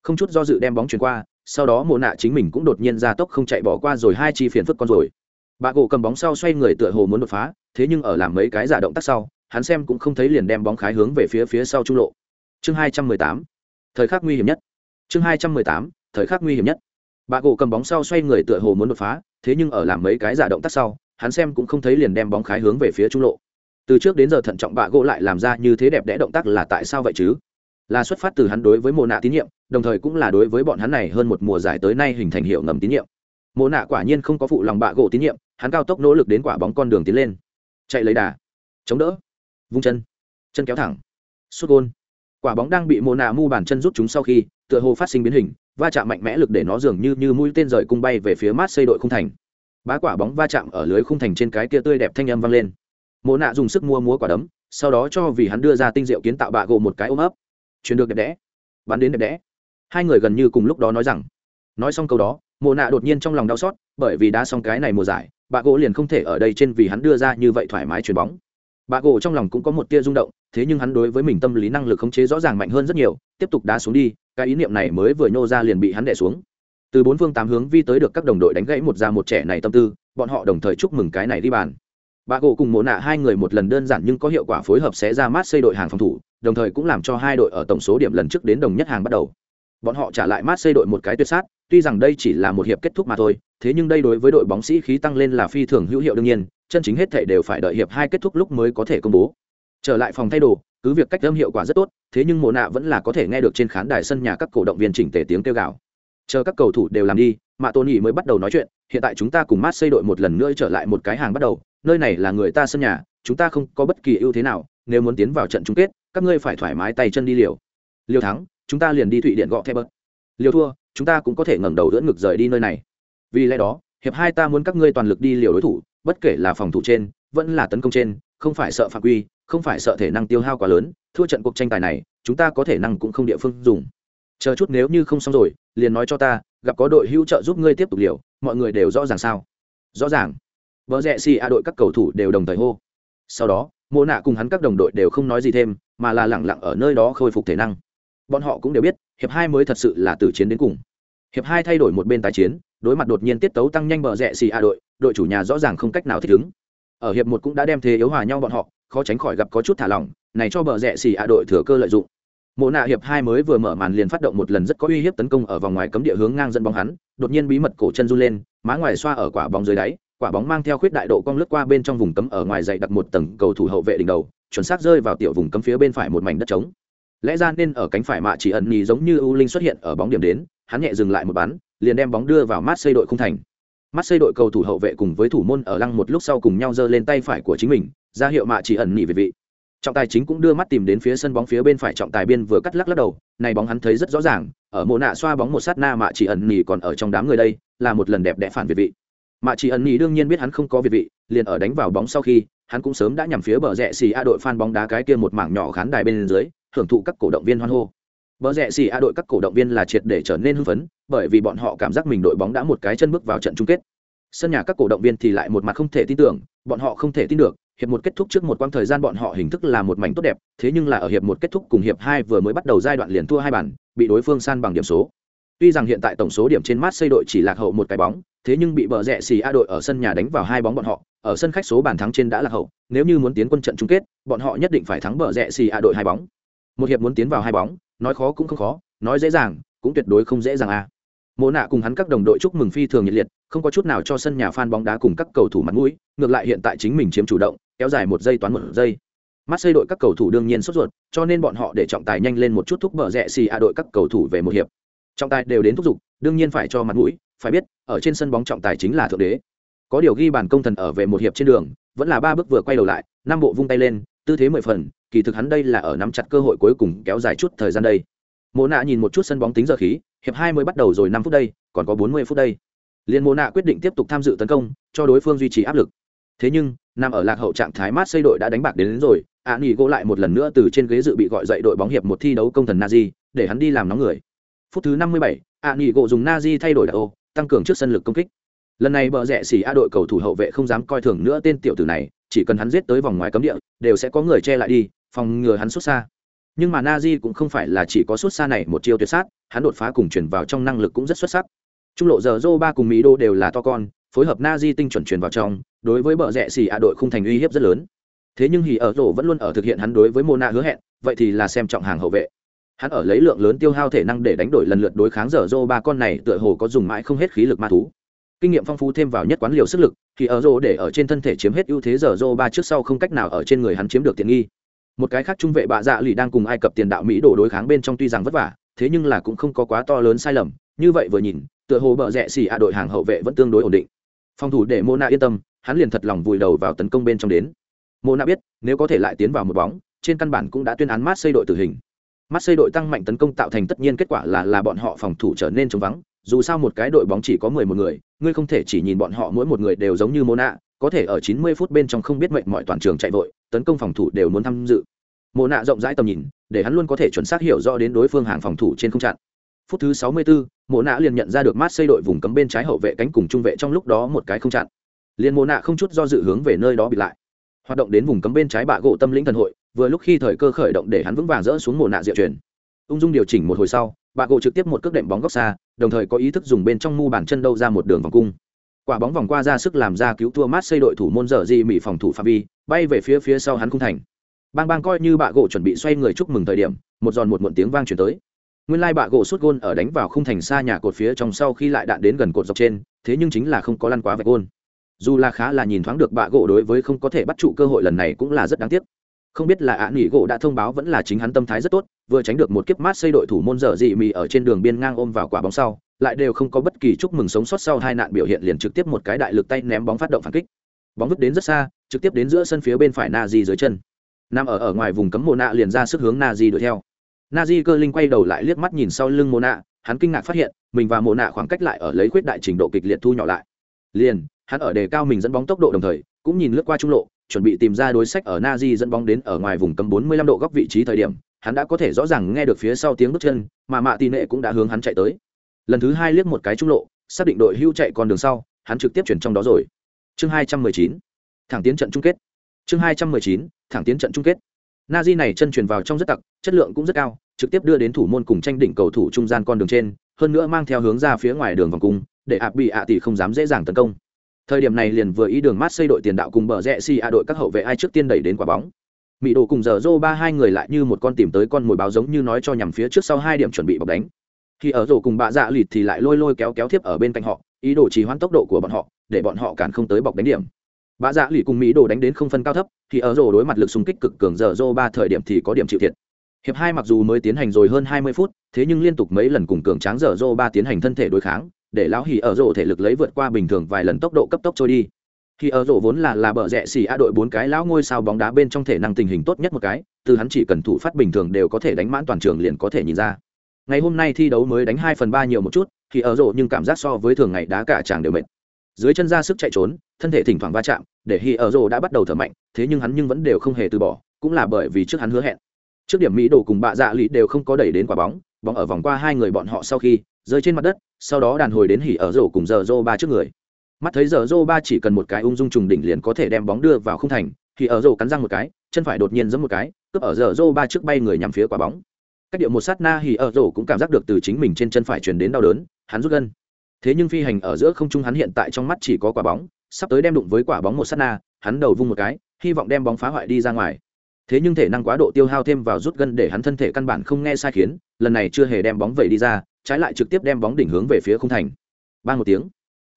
Không chút do dự đem bóng chuyển qua, sau đó Mộ nạ chính mình cũng đột nhiên ra tốc không chạy bỏ qua rồi hai chi phiền phức con rồi bà gỗ cầm bóng sau xoay người tựa hồ muốn đột phá, thế nhưng ở làm mấy cái giả động tác sau, hắn xem cũng không thấy liền đem bóng khái hướng về phía phía sau trung lộ. Chương hai trăm mười tám, thời khắc nguy hiểm nhất. Chương hai trăm mười tám, thời khắc nguy hiểm nhất. Bà gỗ cầm bóng sau xoay người tựa hồ muốn đột phá, thế nhưng ở làm mấy cái giả động tác sau, hắn xem cũng không thấy liền đem bóng khái hướng về phía trung lộ. Từ trước đến giờ thận trọng bà gỗ lại làm ra như thế đẹp đẽ động tác là tại sao vậy chứ? Là xuất phát từ hắn đối với mồ nạ tín nhiệm, đồng thời cũng là đối với bọn hắn này hơn một mùa giải tới nay hình thành hiệu ngầm tín nhiệm. Mồ nạ quả nhiên không có phụ lòng bạ gỗ tín nhiệm, hắn cao tốc nỗ lực đến quả bóng con đường tiến lên. Chạy lấy đà. Chống đỡ. Vung chân. Chân kéo thẳng. Sút gôn. Quả bóng đang bị mồ nạ mu bàn chân rút chúng sau khi, tựa hồ phát sinh biến hình, va chạm mạnh mẽ lực để nó dường như như mũi tên rời cung bay về phía mát xây đội khung thành. Bá quả bóng va chạm ở lưới khung thành trên cái kia tươi đẹp thanh âm vang lên. Mồ nạ dùng sức mua múa quả đấm, sau đó cho vì hắn đưa ra tinh diệu kiến tạo bạ gỗ một cái ôm ấp chuyển được đẹp đẽ bắn đến đẹp đẽ. Hai người gần như cùng lúc đó nói rằng, nói xong câu đó mồ nạ đột nhiên trong lòng đau xót, bởi vì đã xong cái này mùa giải, bà gỗ liền không thể ở đây trên vì hắn đưa ra như vậy thoải mái chuyền bóng. Bà gỗ trong lòng cũng có một tia rung động, thế nhưng hắn đối với mình tâm lý năng lực khống chế rõ ràng mạnh hơn rất nhiều, tiếp tục đá xuống đi, cái ý niệm này mới vừa nhô ra liền bị hắn đẻ xuống. Từ bốn phương tám hướng vi tới được các đồng đội đánh gãy một ra một trẻ này tâm tư, bọn họ đồng thời chúc mừng cái này đi bàn bà gỗ cùng mồ nạ hai người một lần đơn giản nhưng có hiệu quả phối hợp sẽ ra mát xây đội hàng phòng thủ, đồng thời cũng làm cho hai đội ở tổng số điểm lần trước đến đồng nhất hàng bắt đầu. Bọn họ trả lại mát xây đội một cái tuyệt sát, tuy rằng đây chỉ là một hiệp kết thúc mà thôi, thế nhưng đây đối với đội bóng sĩ khí tăng lên là phi thường hữu hiệu đương nhiên, chân chính hết thể đều phải đợi hiệp hai kết thúc lúc mới có thể công bố. Trở lại phòng thay đồ, cứ việc cách âm hiệu quả rất tốt, thế nhưng mồ nạ vẫn là có thể nghe được trên khán đài sân nhà các cổ động viên chỉnh tề tiếng kêu gào. Chờ các cầu thủ đều làm đi, mạ tôn nhỉ mới bắt đầu nói chuyện, hiện tại chúng ta cùng mát xây đội một lần nữa trở lại một cái hàng bắt đầu nơi này là người ta sân nhà, chúng ta không có bất kỳ ưu thế nào, nếu muốn tiến vào trận chung kết, các ngươi phải thoải mái tay chân đi liều. Liều thắng, chúng ta liền đi thụy điện gọ thép bớt. Liều thua, chúng ta cũng có thể ngẩng đầu đỡ ngực rời đi nơi này. Vì lẽ đó, hiệp hai ta muốn các ngươi toàn lực đi liều đối thủ, bất kể là phòng thủ trên, vẫn là tấn công trên, không phải sợ phạm quy, không phải sợ thể năng tiêu hao quá lớn, thua trận cuộc tranh tài này, chúng ta có thể năng cũng không địa phương dùng. Chờ chút nếu như không xong rồi, liền nói cho ta, gặp có đội hữu trợ giúp ngươi tiếp tục liều, mọi người đều rõ ràng sao? Rõ ràng vợ rẽ xì a đội các cầu thủ đều đồng thời hô. Sau đó mô nạ cùng hắn các đồng đội đều không nói gì thêm, mà là lẳng lặng ở nơi đó khôi phục thể năng. Bọn họ cũng đều biết, hiệp hai mới thật sự là từ chiến đến cùng. Hiệp hai thay đổi một bên tái chiến, đối mặt đột nhiên tiết tấu tăng nhanh bờ rẽ xì a đội đội chủ nhà rõ ràng không cách nào thích ứng. Ở hiệp một cũng đã đem thế yếu hòa nhau bọn họ, khó tránh khỏi gặp có chút thả lỏng, này cho bờ rẽ xì a đội thừa cơ lợi dụng. Mộ nạ hiệp hai mới vừa mở màn liền phát động một lần rất có uy hiếp tấn công ở vòng ngoài cấm địa hướng ngang dẫn bóng hắn, đột nhiên bí mật cổ chân run lên, má ngoài xoa ở quả bóng dưới đáy quả bóng mang theo khuyết đại độ cong lướt qua bên trong vùng cấm ở ngoài dậy đặt một tầng cầu thủ hậu vệ đỉnh đầu, chuẩn xác rơi vào tiểu vùng cấm phía bên phải một mảnh đất trống. Lẽ ra nên ở cánh phải mạ chỉ ẩn nhì giống như u linh xuất hiện ở bóng điểm đến, hắn nhẹ dừng lại một bắn, liền đem bóng đưa vào mát xây đội không thành. Mắt xây đội cầu thủ hậu vệ cùng với thủ môn ở lăng một lúc sau cùng nhau giơ lên tay phải của chính mình, ra hiệu mạ chỉ ẩn nhì về vị. Trọng tài chính cũng đưa mắt tìm đến phía sân bóng phía bên phải trọng tài biên vừa cắt lắc lắc đầu, này bóng hắn thấy rất rõ ràng, ở mồ nạ xoa bóng một sát na mạ chỉ ẩn nhì còn ở trong đám người đây, là một lần đẹp đẽ phản về vị mạ chỉ ẩn nhì đương nhiên biết hắn không có việt vị, liền ở đánh vào bóng sau khi, hắn cũng sớm đã nhằm phía bờ rẽ xì a đội phan bóng đá cái kia một mảng nhỏ khán đài bên dưới, hưởng thụ các cổ động viên hoan hô. Bờ rẽ xì a đội các cổ động viên là triệt để trở nên hưng phấn, bởi vì bọn họ cảm giác mình đội bóng đã một cái chân bước vào trận chung kết. Sân nhà các cổ động viên thì lại một mặt không thể tin tưởng, bọn họ không thể tin được, hiệp một kết thúc trước một quãng thời gian bọn họ hình thức là một mảnh tốt đẹp, thế nhưng là ở hiệp một kết thúc cùng hiệp hai vừa mới bắt đầu giai đoạn liền thua hai bàn, bị đối phương san bằng điểm số tuy rằng hiện tại tổng số điểm trên mát xây đội chỉ lạc hậu một cái bóng, thế nhưng bị bờ rẽ xì a đội ở sân nhà đánh vào hai bóng bọn họ, ở sân khách số bàn thắng trên đã lạc hậu, nếu như muốn tiến quân trận chung kết, bọn họ nhất định phải thắng bờ rẽ xì a đội hai bóng. Một hiệp muốn tiến vào hai bóng, nói khó cũng không khó, nói dễ dàng, cũng tuyệt đối không dễ dàng a. À. mộ nạ cùng hắn các đồng đội chúc mừng phi thường nhiệt liệt, không có chút nào cho sân nhà fan bóng đá cùng các cầu thủ mặt mũi, ngược lại hiện tại chính mình chiếm chủ động, kéo dài một giây toán một giây. Mắt xây đội các cầu thủ đương nhiên sốt ruột, cho nên bọn họ để trọng tài nhanh lên một chút thúc bờ rẹ xì a đội các cầu thủ về một hiệp trọng tài đều đến thúc giục đương nhiên phải cho mặt mũi phải biết ở trên sân bóng trọng tài chính là thượng đế. Có điều ghi bàn công thần ở về một hiệp trên đường vẫn là ba bước vừa quay đầu lại năm bộ vung tay lên tư thế mười phần kỳ thực hắn đây là ở nắm chặt cơ hội cuối cùng kéo dài chút thời gian đây. Mộ nạ nhìn một chút sân bóng tính giờ khí hiệp hai mới bắt đầu rồi năm phút đây còn có bốn mươi phút đây. Liên mộ nạ quyết định tiếp tục tham dự tấn công cho đối phương duy trì áp lực. Thế nhưng nằm ở lạc hậu trạng thái mát xây đội đã đánh bạc đến, đến rồi ạ nghỉ gỗ lại một lần nữa từ trên ghế dự bị gọi dậy đội bóng hiệp một thi đấu công thần Na Di, để hắn đi làm nóng người phút thứ năm mươi bảy, ạ nghỉ gỗ dùng nazi thay đổi đặc ô, tăng cường trước sân lực công kích. Lần này bờ rẽ xỉ a đội cầu thủ hậu vệ không dám coi thường nữa tên tiểu tử này, chỉ cần hắn giết tới vòng ngoài cấm địa, đều sẽ có người che lại đi, phòng ngừa hắn xuất xa. Nhưng mà nazi cũng không phải là chỉ có xuất xa này một chiêu tuyệt sát, hắn đột phá cùng chuyển vào trong năng lực cũng rất xuất sắc. Trung lộ giờ Joe ba cùng mỹ đô đều là to con, phối hợp nazi tinh chuẩn truyền vào trong, đối với bờ rẽ xỉ a đội không thành uy hiếp rất lớn. Thế nhưng hỉ ở rổ vẫn luôn ở thực hiện hắn đối với mona hứa hẹn, vậy thì là xem trọng hàng hậu vệ hắn ở lấy lượng lớn tiêu hao thể năng để đánh đổi lần lượt đối kháng giờ dô ba con này tựa hồ có dùng mãi không hết khí lực ma thú. Kinh nghiệm phong phú thêm vào nhất quán liều sức lực, thì ở rô để ở trên thân thể chiếm hết ưu thế giờ dô ba trước sau không cách nào ở trên người hắn chiếm được tiện nghi. Một cái khác trung vệ bạ dạ lì đang cùng ai cập tiền đạo mỹ đổ đối kháng bên trong tuy rằng vất vả, thế nhưng là cũng không có quá to lớn sai lầm, như vậy vừa nhìn, tựa hồ bờ rẽ xỉ a đội hàng hậu vệ vẫn tương đối ổn định. Phòng thủ để mô Na yên tâm, hắn liền thật lòng vùi đầu vào tấn công bên trong đến. Mô Na biết, nếu có thể lại tiến vào một bóng, trên căn bản cũng đã tuyên án mát xây đội tử hình mát xây đội tăng mạnh tấn công tạo thành tất nhiên kết quả là là bọn họ phòng thủ trở nên trống vắng. Dù sao một cái đội bóng chỉ có mười một người ngươi không thể chỉ nhìn bọn họ mỗi một người đều giống như mô nạ có thể ở chín mươi phút bên trong không biết mệnh mọi toàn trường chạy vội tấn công phòng thủ đều muốn tham dự. Mô nạ rộng rãi tầm nhìn để hắn luôn có thể chuẩn xác hiểu rõ đến đối phương hàng phòng thủ trên không chặn phút thứ sáu mươi 64, mộ nạ liền nhận ra được mát xây đội vùng cấm bên trái hậu vệ cánh cùng trung vệ trong lúc đó một cái không chặn. Liền mộ nạ không chút do dự hướng về nơi đó bị lại. Hoạt động đến vùng cấm bên trái bạ gỗ tâm lĩnh thần hội vừa lúc khi thời cơ khởi động để hắn vững vàng rỡ xuống mồ nạ diệu truyền. Ung dung điều chỉnh một hồi sau bạ gỗ trực tiếp một cước đệm bóng góc xa, đồng thời có ý thức dùng bên trong mu bàn chân đâu ra một đường vòng cung. Quả bóng vòng qua ra sức làm ra cứu thua mát xây đội thủ môn dở di mỹ phòng thủ pha vi, bay về phía phía sau hắn không thành. Bang bang coi như bạ gỗ chuẩn bị xoay người chúc mừng thời điểm, một giòn một muộn tiếng vang chuyển tới. Nguyên lai bạ gỗ sút gôn ở đánh vào khung thành xa nhà cột phía trong sau khi lại đạn đến gần cột dọc trên, thế nhưng chính là không có lăn quá vạch gôn. Dù là khá là nhìn thoáng được bạ gỗ đối với không có thể bắt trụ cơ hội lần này cũng là rất đáng tiếc không biết là ạ nghỉ gỗ đã thông báo vẫn là chính hắn tâm thái rất tốt, vừa tránh được một kiếp mát xây đội thủ môn dở dị mì ở trên đường biên ngang ôm vào quả bóng sau, lại đều không có bất kỳ chúc mừng sống sót sau hai nạn biểu hiện liền trực tiếp một cái đại lực tay ném bóng phát động phản kích. Bóng vứt đến rất xa, trực tiếp đến giữa sân phía bên phải na di dưới chân. Nằm ở ở ngoài vùng cấm mồ nạ liền ra sức hướng na di đuổi theo. Na di cơ linh quay đầu lại liếc mắt nhìn sau lưng mồ nạ, hắn kinh ngạc phát hiện, mình và mồ nạ khoảng cách lại ở lấy khuyết đại trình độ kịch liệt thu nhỏ lại. Liền, hắn ở đề cao mình dẫn bóng tốc độ đồng thời, cũng nhìn lướt qua trung lộ chuẩn bị tìm ra đối sách ở Nazi dẫn bóng đến ở ngoài vùng cấm 45 độ góc vị trí thời điểm, hắn đã có thể rõ ràng nghe được phía sau tiếng bước chân, mà mạ tì nệ cũng đã hướng hắn chạy tới. Lần thứ hai liếc một cái trung lộ, xác định đội hưu chạy con đường sau, hắn trực tiếp chuyển trong đó rồi. Chương 219 thẳng tiến trận chung kết. Chương 219 thẳng tiến trận chung kết. Nazi này chân truyền vào trong rất tặc, chất lượng cũng rất cao, trực tiếp đưa đến thủ môn cùng tranh đỉnh cầu thủ trung gian con đường trên, hơn nữa mang theo hướng ra phía ngoài đường vòng cung, để ạp bị ạ tỷ không dám dễ dàng tấn công thời điểm này liền vừa ý đường mát xây đội tiền đạo cùng bờ rẽ si a đội các hậu vệ ai trước tiên đẩy đến quả bóng. Mỹ đồ cùng giờ rô ba hai người lại như một con tìm tới con mồi báo giống như nói cho nhằm phía trước sau hai điểm chuẩn bị bọc đánh. Khi ở rổ cùng bạ dạ lịt thì lại lôi lôi kéo kéo tiếp ở bên cạnh họ, ý đồ trì hoãn tốc độ của bọn họ, để bọn họ cản không tới bọc đánh điểm. Bạ dạ lịt cùng mỹ đồ đánh đến không phân cao thấp thì ở rổ đối mặt lực xung kích cực cường giờ rô ba thời điểm thì có điểm chịu thiệt. Hiệp hai mặc dù mới tiến hành rồi hơn hai mươi phút, thế nhưng liên tục mấy lần cùng cường tráng giờ rô ba tiến hành thân thể đối kháng để lão hỉ ở rổ thể lực lấy vượt qua bình thường vài lần tốc độ cấp tốc trôi đi. Khi ở rổ vốn là là bờ rẽ xì a đội bốn cái lão ngôi sao bóng đá bên trong thể năng tình hình tốt nhất một cái, từ hắn chỉ cần thủ phát bình thường đều có thể đánh mãn toàn trường liền có thể nhìn ra. Ngày hôm nay thi đấu mới đánh hai phần ba nhiều một chút thì ở rổ nhưng cảm giác so với thường ngày đá cả chàng đều mệt. Dưới chân ra sức chạy trốn, thân thể thỉnh thoảng va chạm, để khi ở rổ đã bắt đầu thở mạnh, thế nhưng hắn nhưng vẫn đều không hề từ bỏ, cũng là bởi vì trước hắn hứa hẹn. Trước điểm mỹ đồ cùng bạ dạ lý đều không có đẩy đến quả bóng bóng ở vòng qua hai người bọn họ sau khi rơi trên mặt đất, sau đó đàn hồi đến hỉ ở rổ cùng giờ rô ba trước người. Mắt thấy giờ rô ba chỉ cần một cái ung dung trùng đỉnh liền có thể đem bóng đưa vào không thành thì ở rổ cắn răng một cái, chân phải đột nhiên giẫm một cái, cướp ở giờ rô ba trước bay người nhằm phía quả bóng. Cách điệu một sát na hỉ ở rổ cũng cảm giác được từ chính mình trên chân phải truyền đến đau đớn, hắn rút gân. Thế nhưng phi hành ở giữa không trung hắn hiện tại trong mắt chỉ có quả bóng, sắp tới đem đụng với quả bóng một sát na, hắn đầu vung một cái, hy vọng đem bóng phá hoại đi ra ngoài. Thế nhưng thể năng quá độ tiêu hao thêm vào rút gân để hắn thân thể căn bản không nghe sai khiến, lần này chưa hề đem bóng vẩy đi ra trái lại trực tiếp đem bóng đỉnh hướng về phía không thành. Ba một tiếng,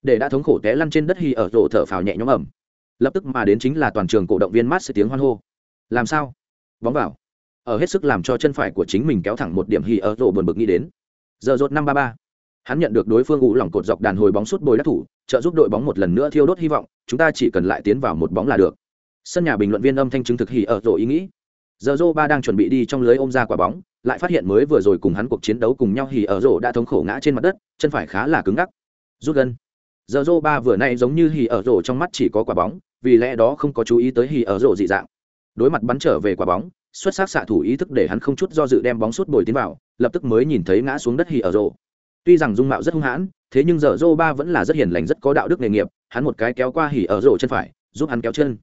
để đã thống khổ té lăn trên đất hy ở rổ thở phào nhẹ nhõm ẩm. Lập tức mà đến chính là toàn trường cổ động viên mát sẽ tiếng hoan hô. Làm sao? Bóng vào. Ở hết sức làm cho chân phải của chính mình kéo thẳng một điểm hy ở rổ buồn bực nghĩ đến. Giờ rột năm ba ba. Hắn nhận được đối phương ủ lỏng cột dọc đàn hồi bóng suốt bồi đắc thủ, trợ giúp đội bóng một lần nữa thiêu đốt hy vọng, chúng ta chỉ cần lại tiến vào một bóng là được. Sân nhà bình luận viên âm thanh chứng thực hỉ ở rổ ý nghĩ giờ rô ba đang chuẩn bị đi trong lưới ôm ra quả bóng, lại phát hiện mới vừa rồi cùng hắn cuộc chiến đấu cùng nhau hỉ ở rổ đã thống khổ ngã trên mặt đất, chân phải khá là cứng ngắc. Rút gân giờ rô ba vừa nay giống như hỉ ở rổ trong mắt chỉ có quả bóng, vì lẽ đó không có chú ý tới hỉ ở rổ dị dạng. Đối mặt bắn trở về quả bóng, xuất sắc xạ thủ ý thức để hắn không chút do dự đem bóng suốt bồi tiến vào, lập tức mới nhìn thấy ngã xuống đất hỉ ở rổ. Tuy rằng dung mạo rất hung hãn, thế nhưng giờ rô ba vẫn là rất hiền lành, rất có đạo đức nghề nghiệp, hắn một cái kéo qua hỉ ở rổ chân phải, giúp hắn kéo chân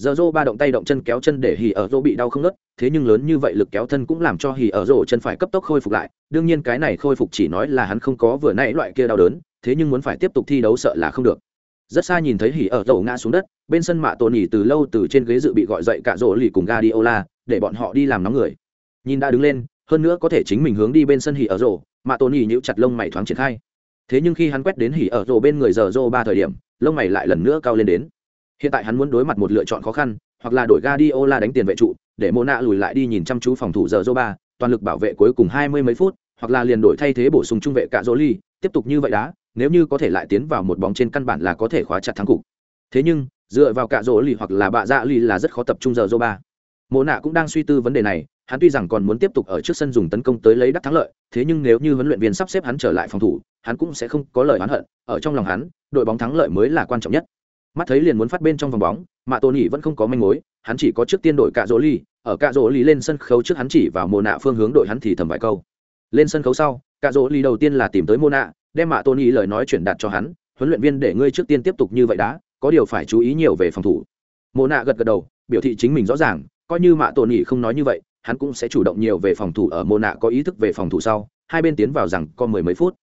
giờ rô ba động tay động chân kéo chân để hỉ ở rô bị đau không nớt thế nhưng lớn như vậy lực kéo thân cũng làm cho hỉ ở rô chân phải cấp tốc khôi phục lại. Đương nhiên cái này khôi phục chỉ nói là hắn không có vừa nãy loại kia đau đớn, thế nhưng muốn phải tiếp tục thi đấu sợ là không được. Rất xa nhìn thấy hỉ ở rô ngã xuống đất, bên sân mạ tổ nhỉ từ lâu từ trên ghế dự bị gọi dậy cả rô lì cùng Guardiola, để bọn họ đi làm nóng người. Nhìn đã đứng lên, hơn nữa có thể chính mình hướng đi bên sân hỉ ở rô mạ tổ nhỉ nhíu chặt lông mày thoáng triển khai. Thế nhưng khi hắn quét đến hỉ ở rô bên người giờ rô ba thời điểm, lông mày lại lần nữa cao lên đến hiện tại hắn muốn đối mặt một lựa chọn khó khăn, hoặc là đổi Guardiola đánh tiền vệ trụ, để mô nạ lùi lại đi nhìn chăm chú phòng thủ giờ rô ba toàn lực bảo vệ cuối cùng hai mươi mấy phút, hoặc là liền đổi thay thế bổ sung trung vệ cả dỗ ly tiếp tục như vậy đá, nếu như có thể lại tiến vào một bóng trên căn bản là có thể khóa chặt thắng cục. Thế nhưng, dựa vào cả dỗ ly hoặc là bạ dạ ly là rất khó tập trung giờ rô ba mô nạ cũng đang suy tư vấn đề này, hắn tuy rằng còn muốn tiếp tục ở trước sân dùng tấn công tới lấy đắc thắng lợi, thế nhưng nếu như huấn luyện viên sắp xếp hắn trở lại phòng thủ, hắn cũng sẽ không có lời oán hận, ở trong lòng hắn, đội bóng thắng lợi mới là quan trọng nhất mắt thấy liền muốn phát bên trong vòng bóng, mà tôn nhị vẫn không có manh mối, hắn chỉ có trước tiên đội cạ rỗ ly ở cạ rỗ ly lên sân khấu trước hắn chỉ vào mồ nạ phương hướng đội hắn thì thầm vài câu. Lên sân khấu sau, cạ rỗ ly đầu tiên là tìm tới mồ nạ, đem mạ tôn nhị lời nói chuyển đạt cho hắn, huấn luyện viên, để ngươi trước tiên tiếp tục như vậy đã, có điều phải chú ý nhiều về phòng thủ. Mồ nạ gật gật đầu, biểu thị chính mình rõ ràng, coi như mạ tôn nhị không nói như vậy, hắn cũng sẽ chủ động nhiều về phòng thủ ở mồ nạ có ý thức về phòng thủ sau, hai bên tiến vào rằng có mười mấy phút.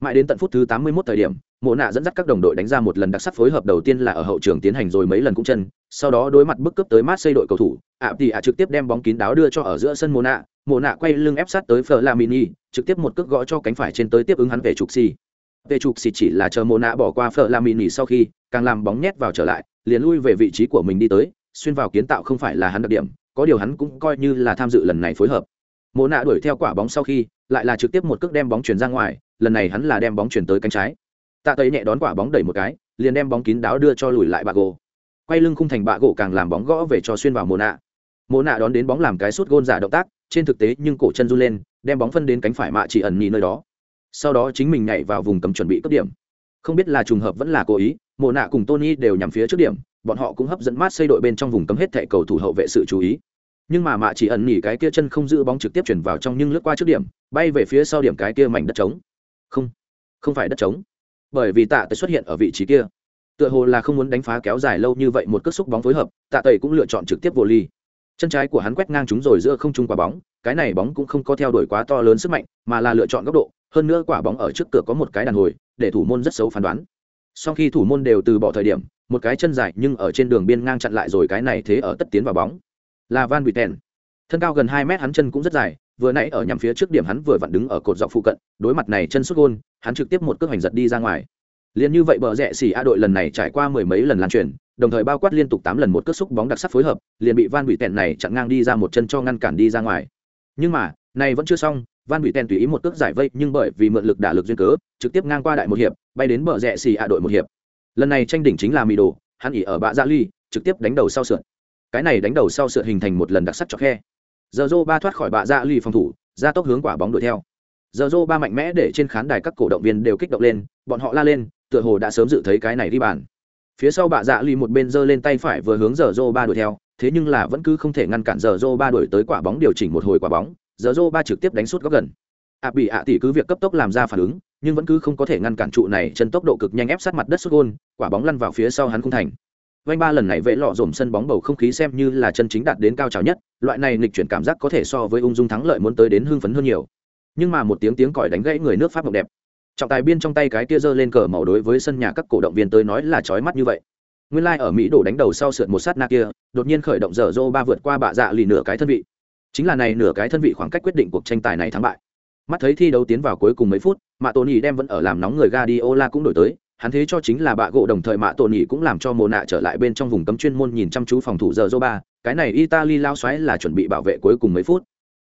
Mãi đến tận phút thứ tám mươi 81 thời điểm mộ nạ dẫn dắt các đồng đội đánh ra một lần đặc sắc phối hợp đầu tiên là ở hậu trường tiến hành rồi mấy lần cũng chân, sau đó đối mặt bức cướp tới mát xây đội cầu thủ, ạ thì ạ trực tiếp đem bóng kín đáo đưa cho ở giữa sân mộ nạ mộ nạ quay lưng ép sát tới phở la mini trực tiếp một cước gõ cho cánh phải trên tới tiếp ứng hắn về trục xì. Về trục xì chỉ là chờ mộ nạ bỏ qua phở la mini sau khi, càng làm bóng nhét vào trở lại, liền lui về vị trí của mình đi tới, xuyên vào kiến tạo không phải là hắn đặc điểm, có điều hắn cũng coi như là tham dự lần này phối hợp. Mộ nạ đuổi theo quả bóng sau khi, lại là trực tiếp một cước đem bóng chuyển ra ngoài, lần này hắn là đem bóng chuyển tới cánh trái tạ tây nhẹ đón quả bóng đẩy một cái, liền đem bóng kín đáo đưa cho lùi lại bạ gỗ. Quay lưng khung thành bạ gỗ càng làm bóng gõ về cho xuyên vào mồ nạ. Mồ nạ đón đến bóng làm cái sút gôn giả động tác, trên thực tế nhưng cổ chân run lên, đem bóng phân đến cánh phải mạ chỉ ẩn nhì nơi đó. Sau đó chính mình nhảy vào vùng cấm chuẩn bị cấp điểm. Không biết là trùng hợp vẫn là cố ý mồ nạ cùng tony đều nhằm phía trước điểm, bọn họ cũng hấp dẫn mát xây đội bên trong vùng cấm hết thẻ cầu thủ hậu vệ sự chú ý. Nhưng mà mạ chỉ ẩn nhỉ cái kia chân không giữ bóng trực tiếp chuyển vào trong nhưng lướt qua trước điểm, bay về phía sau điểm cái kia mảnh đất trống. Không không phải đất trống bởi vì tạ tẩy xuất hiện ở vị trí kia. Tựa hồ là không muốn đánh phá kéo dài lâu như vậy một cất xúc bóng phối hợp, tạ tẩy cũng lựa chọn trực tiếp vô ly. Chân trái của hắn quét ngang chúng rồi giữa không trung quả bóng, cái này bóng cũng không có theo đuổi quá to lớn sức mạnh, mà là lựa chọn góc độ, hơn nữa quả bóng ở trước cửa có một cái đàn hồi, để thủ môn rất xấu phán đoán. Sau khi thủ môn đều từ bỏ thời điểm, một cái chân dài nhưng ở trên đường biên ngang chặn lại rồi cái này thế ở tất tiến vào bóng. Là van Buten. thân cao gần hai mét hắn chân cũng rất dài vừa nãy ở nhằm phía trước điểm hắn vừa vặn đứng ở cột dọc phụ cận, đối mặt này chân xuất gôn, hắn trực tiếp một cước hành giật đi ra ngoài. Liền như vậy bờ rẽ xỉ a đội lần này trải qua mười mấy lần lan truyền, đồng thời bao quát liên tục tám lần một cước xúc bóng đặc sắc phối hợp, liền bị van bị tẹn này chặn ngang đi ra một chân cho ngăn cản đi ra ngoài. Nhưng mà, này vẫn chưa xong, van bị tẹn tùy ý một cước giải vây, nhưng bởi vì mượn lực đả lực duyên cớ, trực tiếp ngang qua đại một hiệp, bay đến bờ rẽ xỉ a đội một hiệp. Lần này tranh đỉnh chính là mì đồ hắn ỉ ở bạ dạ gia ly trực tiếp đánh đầu sau sượn cái này đánh đầu sau sượn hình thành một lần đặc sắc cho khe giờ dô ba thoát khỏi bạ dạ lì phòng thủ ra tốc hướng quả bóng đuổi theo. Giờ dô ba mạnh mẽ để trên khán đài các cổ động viên đều kích động lên, bọn họ la lên, tựa hồ đã sớm dự thấy cái này đi bàn. Phía sau bạ dạ lì một bên giơ lên tay phải vừa hướng giờ dô ba đuổi theo, thế nhưng là vẫn cứ không thể ngăn cản giờ dô ba đuổi tới quả bóng điều chỉnh một hồi quả bóng, giờ dô ba trực tiếp đánh suốt góc gần. À ạ bị ạ tỷ cứ việc cấp tốc làm ra phản ứng, nhưng vẫn cứ không có thể ngăn cản trụ này, chân tốc độ cực nhanh ép sát mặt đất xuất gôn, quả bóng lăn vào phía sau hắn không thành vanh ba lần này vẽ lọ dồn sân bóng bầu không khí xem như là chân chính đạt đến cao trào nhất, loại này nghịch chuyển cảm giác có thể so với ung dung thắng lợi muốn tới đến hưng phấn hơn nhiều. Nhưng mà một tiếng tiếng còi đánh gãy người nước pháp mộng đẹp. Trọng tài biên trong tay cái kia giơ lên cờ màu đối với sân nhà các cổ động viên tới nói là chói mắt như vậy. Nguyên lai ở mỹ đổ đánh đầu sau sượt một sát na kia, đột nhiên khởi động dở dô ba vượt qua bạ dạ lì nửa cái thân vị. Chính là này nửa cái thân vị khoảng cách quyết định cuộc tranh tài này thắng bại. Mắt thấy thi đấu tiến vào cuối cùng mấy phút mà tony nhì đem vẫn ở làm nóng người Guardiola cũng đổi tới hắn thế cho chính là bạ gỗ đồng thời mạ tổ Nhị cũng làm cho mồ nạ trở lại bên trong vùng cấm chuyên môn nhìn chăm chú phòng thủ giờ dô ba. Cái này italy lao xoáy là chuẩn bị bảo vệ cuối cùng mấy phút.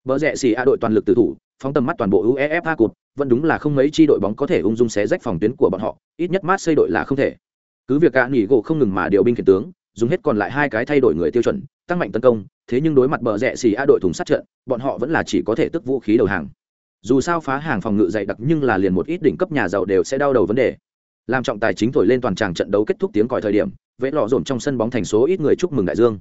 Bờ rẽ xì a đội toàn lực từ thủ, phóng tầm mắt toàn bộ uefa cụt vẫn đúng là không mấy chi đội bóng có thể ung dung xé rách phòng tuyến của bọn họ, ít nhất mát xây đội là không thể. Cứ việc cả nghỉ gỗ không ngừng mà điều binh khiển tướng, dùng hết còn lại hai cái thay đổi người tiêu chuẩn, tăng mạnh tấn công, thế nhưng đối mặt bờ rẽ xì a đội thùng sát trận, bọn họ vẫn là chỉ có thể tức vũ khí đầu hàng. Dù sao phá hàng phòng ngự dày đặc nhưng là liền một ít đỉnh cấp nhà giàu đều sẽ đau đầu vấn đề làm trọng tài chính thổi lên toàn tràng trận đấu kết thúc tiếng còi thời điểm, vẽ lọ dồn trong sân bóng thành số ít người chúc mừng đại dương.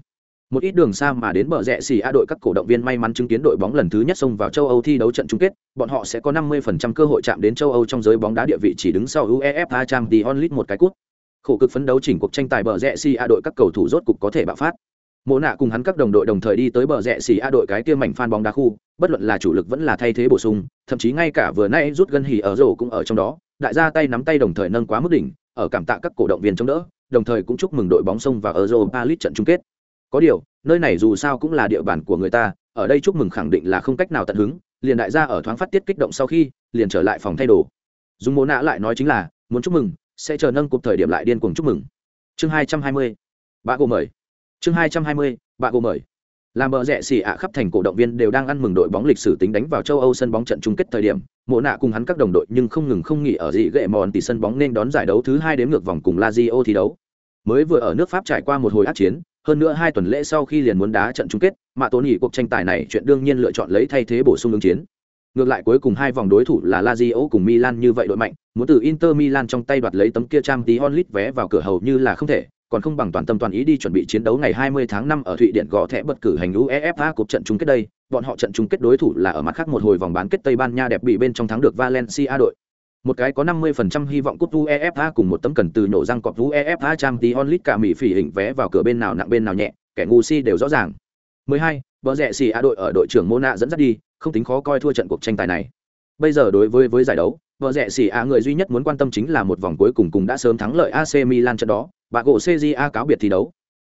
Một ít đường xa mà đến bờ rẽ xì a đội các cổ động viên may mắn chứng kiến đội bóng lần thứ nhất xông vào châu âu thi đấu trận chung kết, bọn họ sẽ có 50% cơ hội chạm đến châu âu trong giới bóng đá địa vị chỉ đứng sau uefa champions league một cái cút khổ cực phấn đấu chỉnh cuộc tranh tài bờ rẽ xì a đội các cầu thủ rốt cục có thể bạo phát mộ nạ cùng hắn các đồng đội đồng thời đi tới bờ rẽ xì a đội cái kia mảnh phan bóng đá khu, bất luận là chủ lực vẫn là thay thế bổ sung, thậm chí ngay cả vừa nay rút gân hỉ ở rổ cũng ở trong đó, đại gia tay nắm tay đồng thời nâng quá mức đỉnh, ở cảm tạ các cổ động viên chống đỡ, đồng thời cũng chúc mừng đội bóng sông và ở rổ ba lít trận chung kết. Có điều, nơi này dù sao cũng là địa bàn của người ta, ở đây chúc mừng khẳng định là không cách nào tận hứng, liền đại gia ở thoáng phát tiết kích động sau khi, liền trở lại phòng thay đồ. Dùng mộ nạ lại nói chính là, muốn chúc mừng, sẽ chờ nâng cục thời điểm lại điên cuồng chúc mừng. Chương hai trăm hai mươi. Ba cô mời chương hai trăm hai mươi bà gỗ mời. Làm bờ rẽ xì ạ khắp thành cổ động viên đều đang ăn mừng đội bóng lịch sử tính đánh vào châu âu sân bóng trận chung kết thời điểm. Mộ nạ cùng hắn các đồng đội nhưng không ngừng không nghỉ ở dị gệ mòn tỷ sân bóng nên đón giải đấu thứ hai đến ngược vòng cùng lazio thi đấu. Mới vừa ở nước pháp trải qua một hồi ác chiến, hơn nữa hai tuần lễ sau khi liền muốn đá trận chung kết, mà tốn nghỉ cuộc tranh tài này chuyện đương nhiên lựa chọn lấy thay thế bổ sung ứng chiến. Ngược lại cuối cùng hai vòng đối thủ là lazio cùng milan như vậy đội mạnh, muốn từ inter milan trong tay đoạt lấy tấm kia Champions League vé vào cửa hầu như là không thể còn không bằng toàn tâm toàn ý đi chuẩn bị chiến đấu ngày 20 tháng 5 ở Thụy Điển gõ thẻ bật cử hành UEFA cuộc trận chung kết đây, bọn họ trận chung kết đối thủ là ở mặt khác một hồi vòng bán kết Tây Ban Nha đẹp bị bên trong thắng được Valencia đội. Một cái có 50% hy vọng cúp UEFA cùng một tấm cần từ nổ răng cọp UEFA Champions League cả Mỹ phỉ hình vé vào cửa bên nào nặng bên nào nhẹ, kẻ ngu si đều rõ ràng. 12, bờ rẻ xì A đội ở đội trưởng Mona dẫn dắt đi, không tính khó coi thua trận cuộc tranh tài này. Bây giờ đối với với giải đấu, vợ rẻ xì A người duy nhất muốn quan tâm chính là một vòng cuối cùng cùng đã sớm thắng lợi AC Milan trận đó, bà gỗ CJA cáo biệt thi đấu.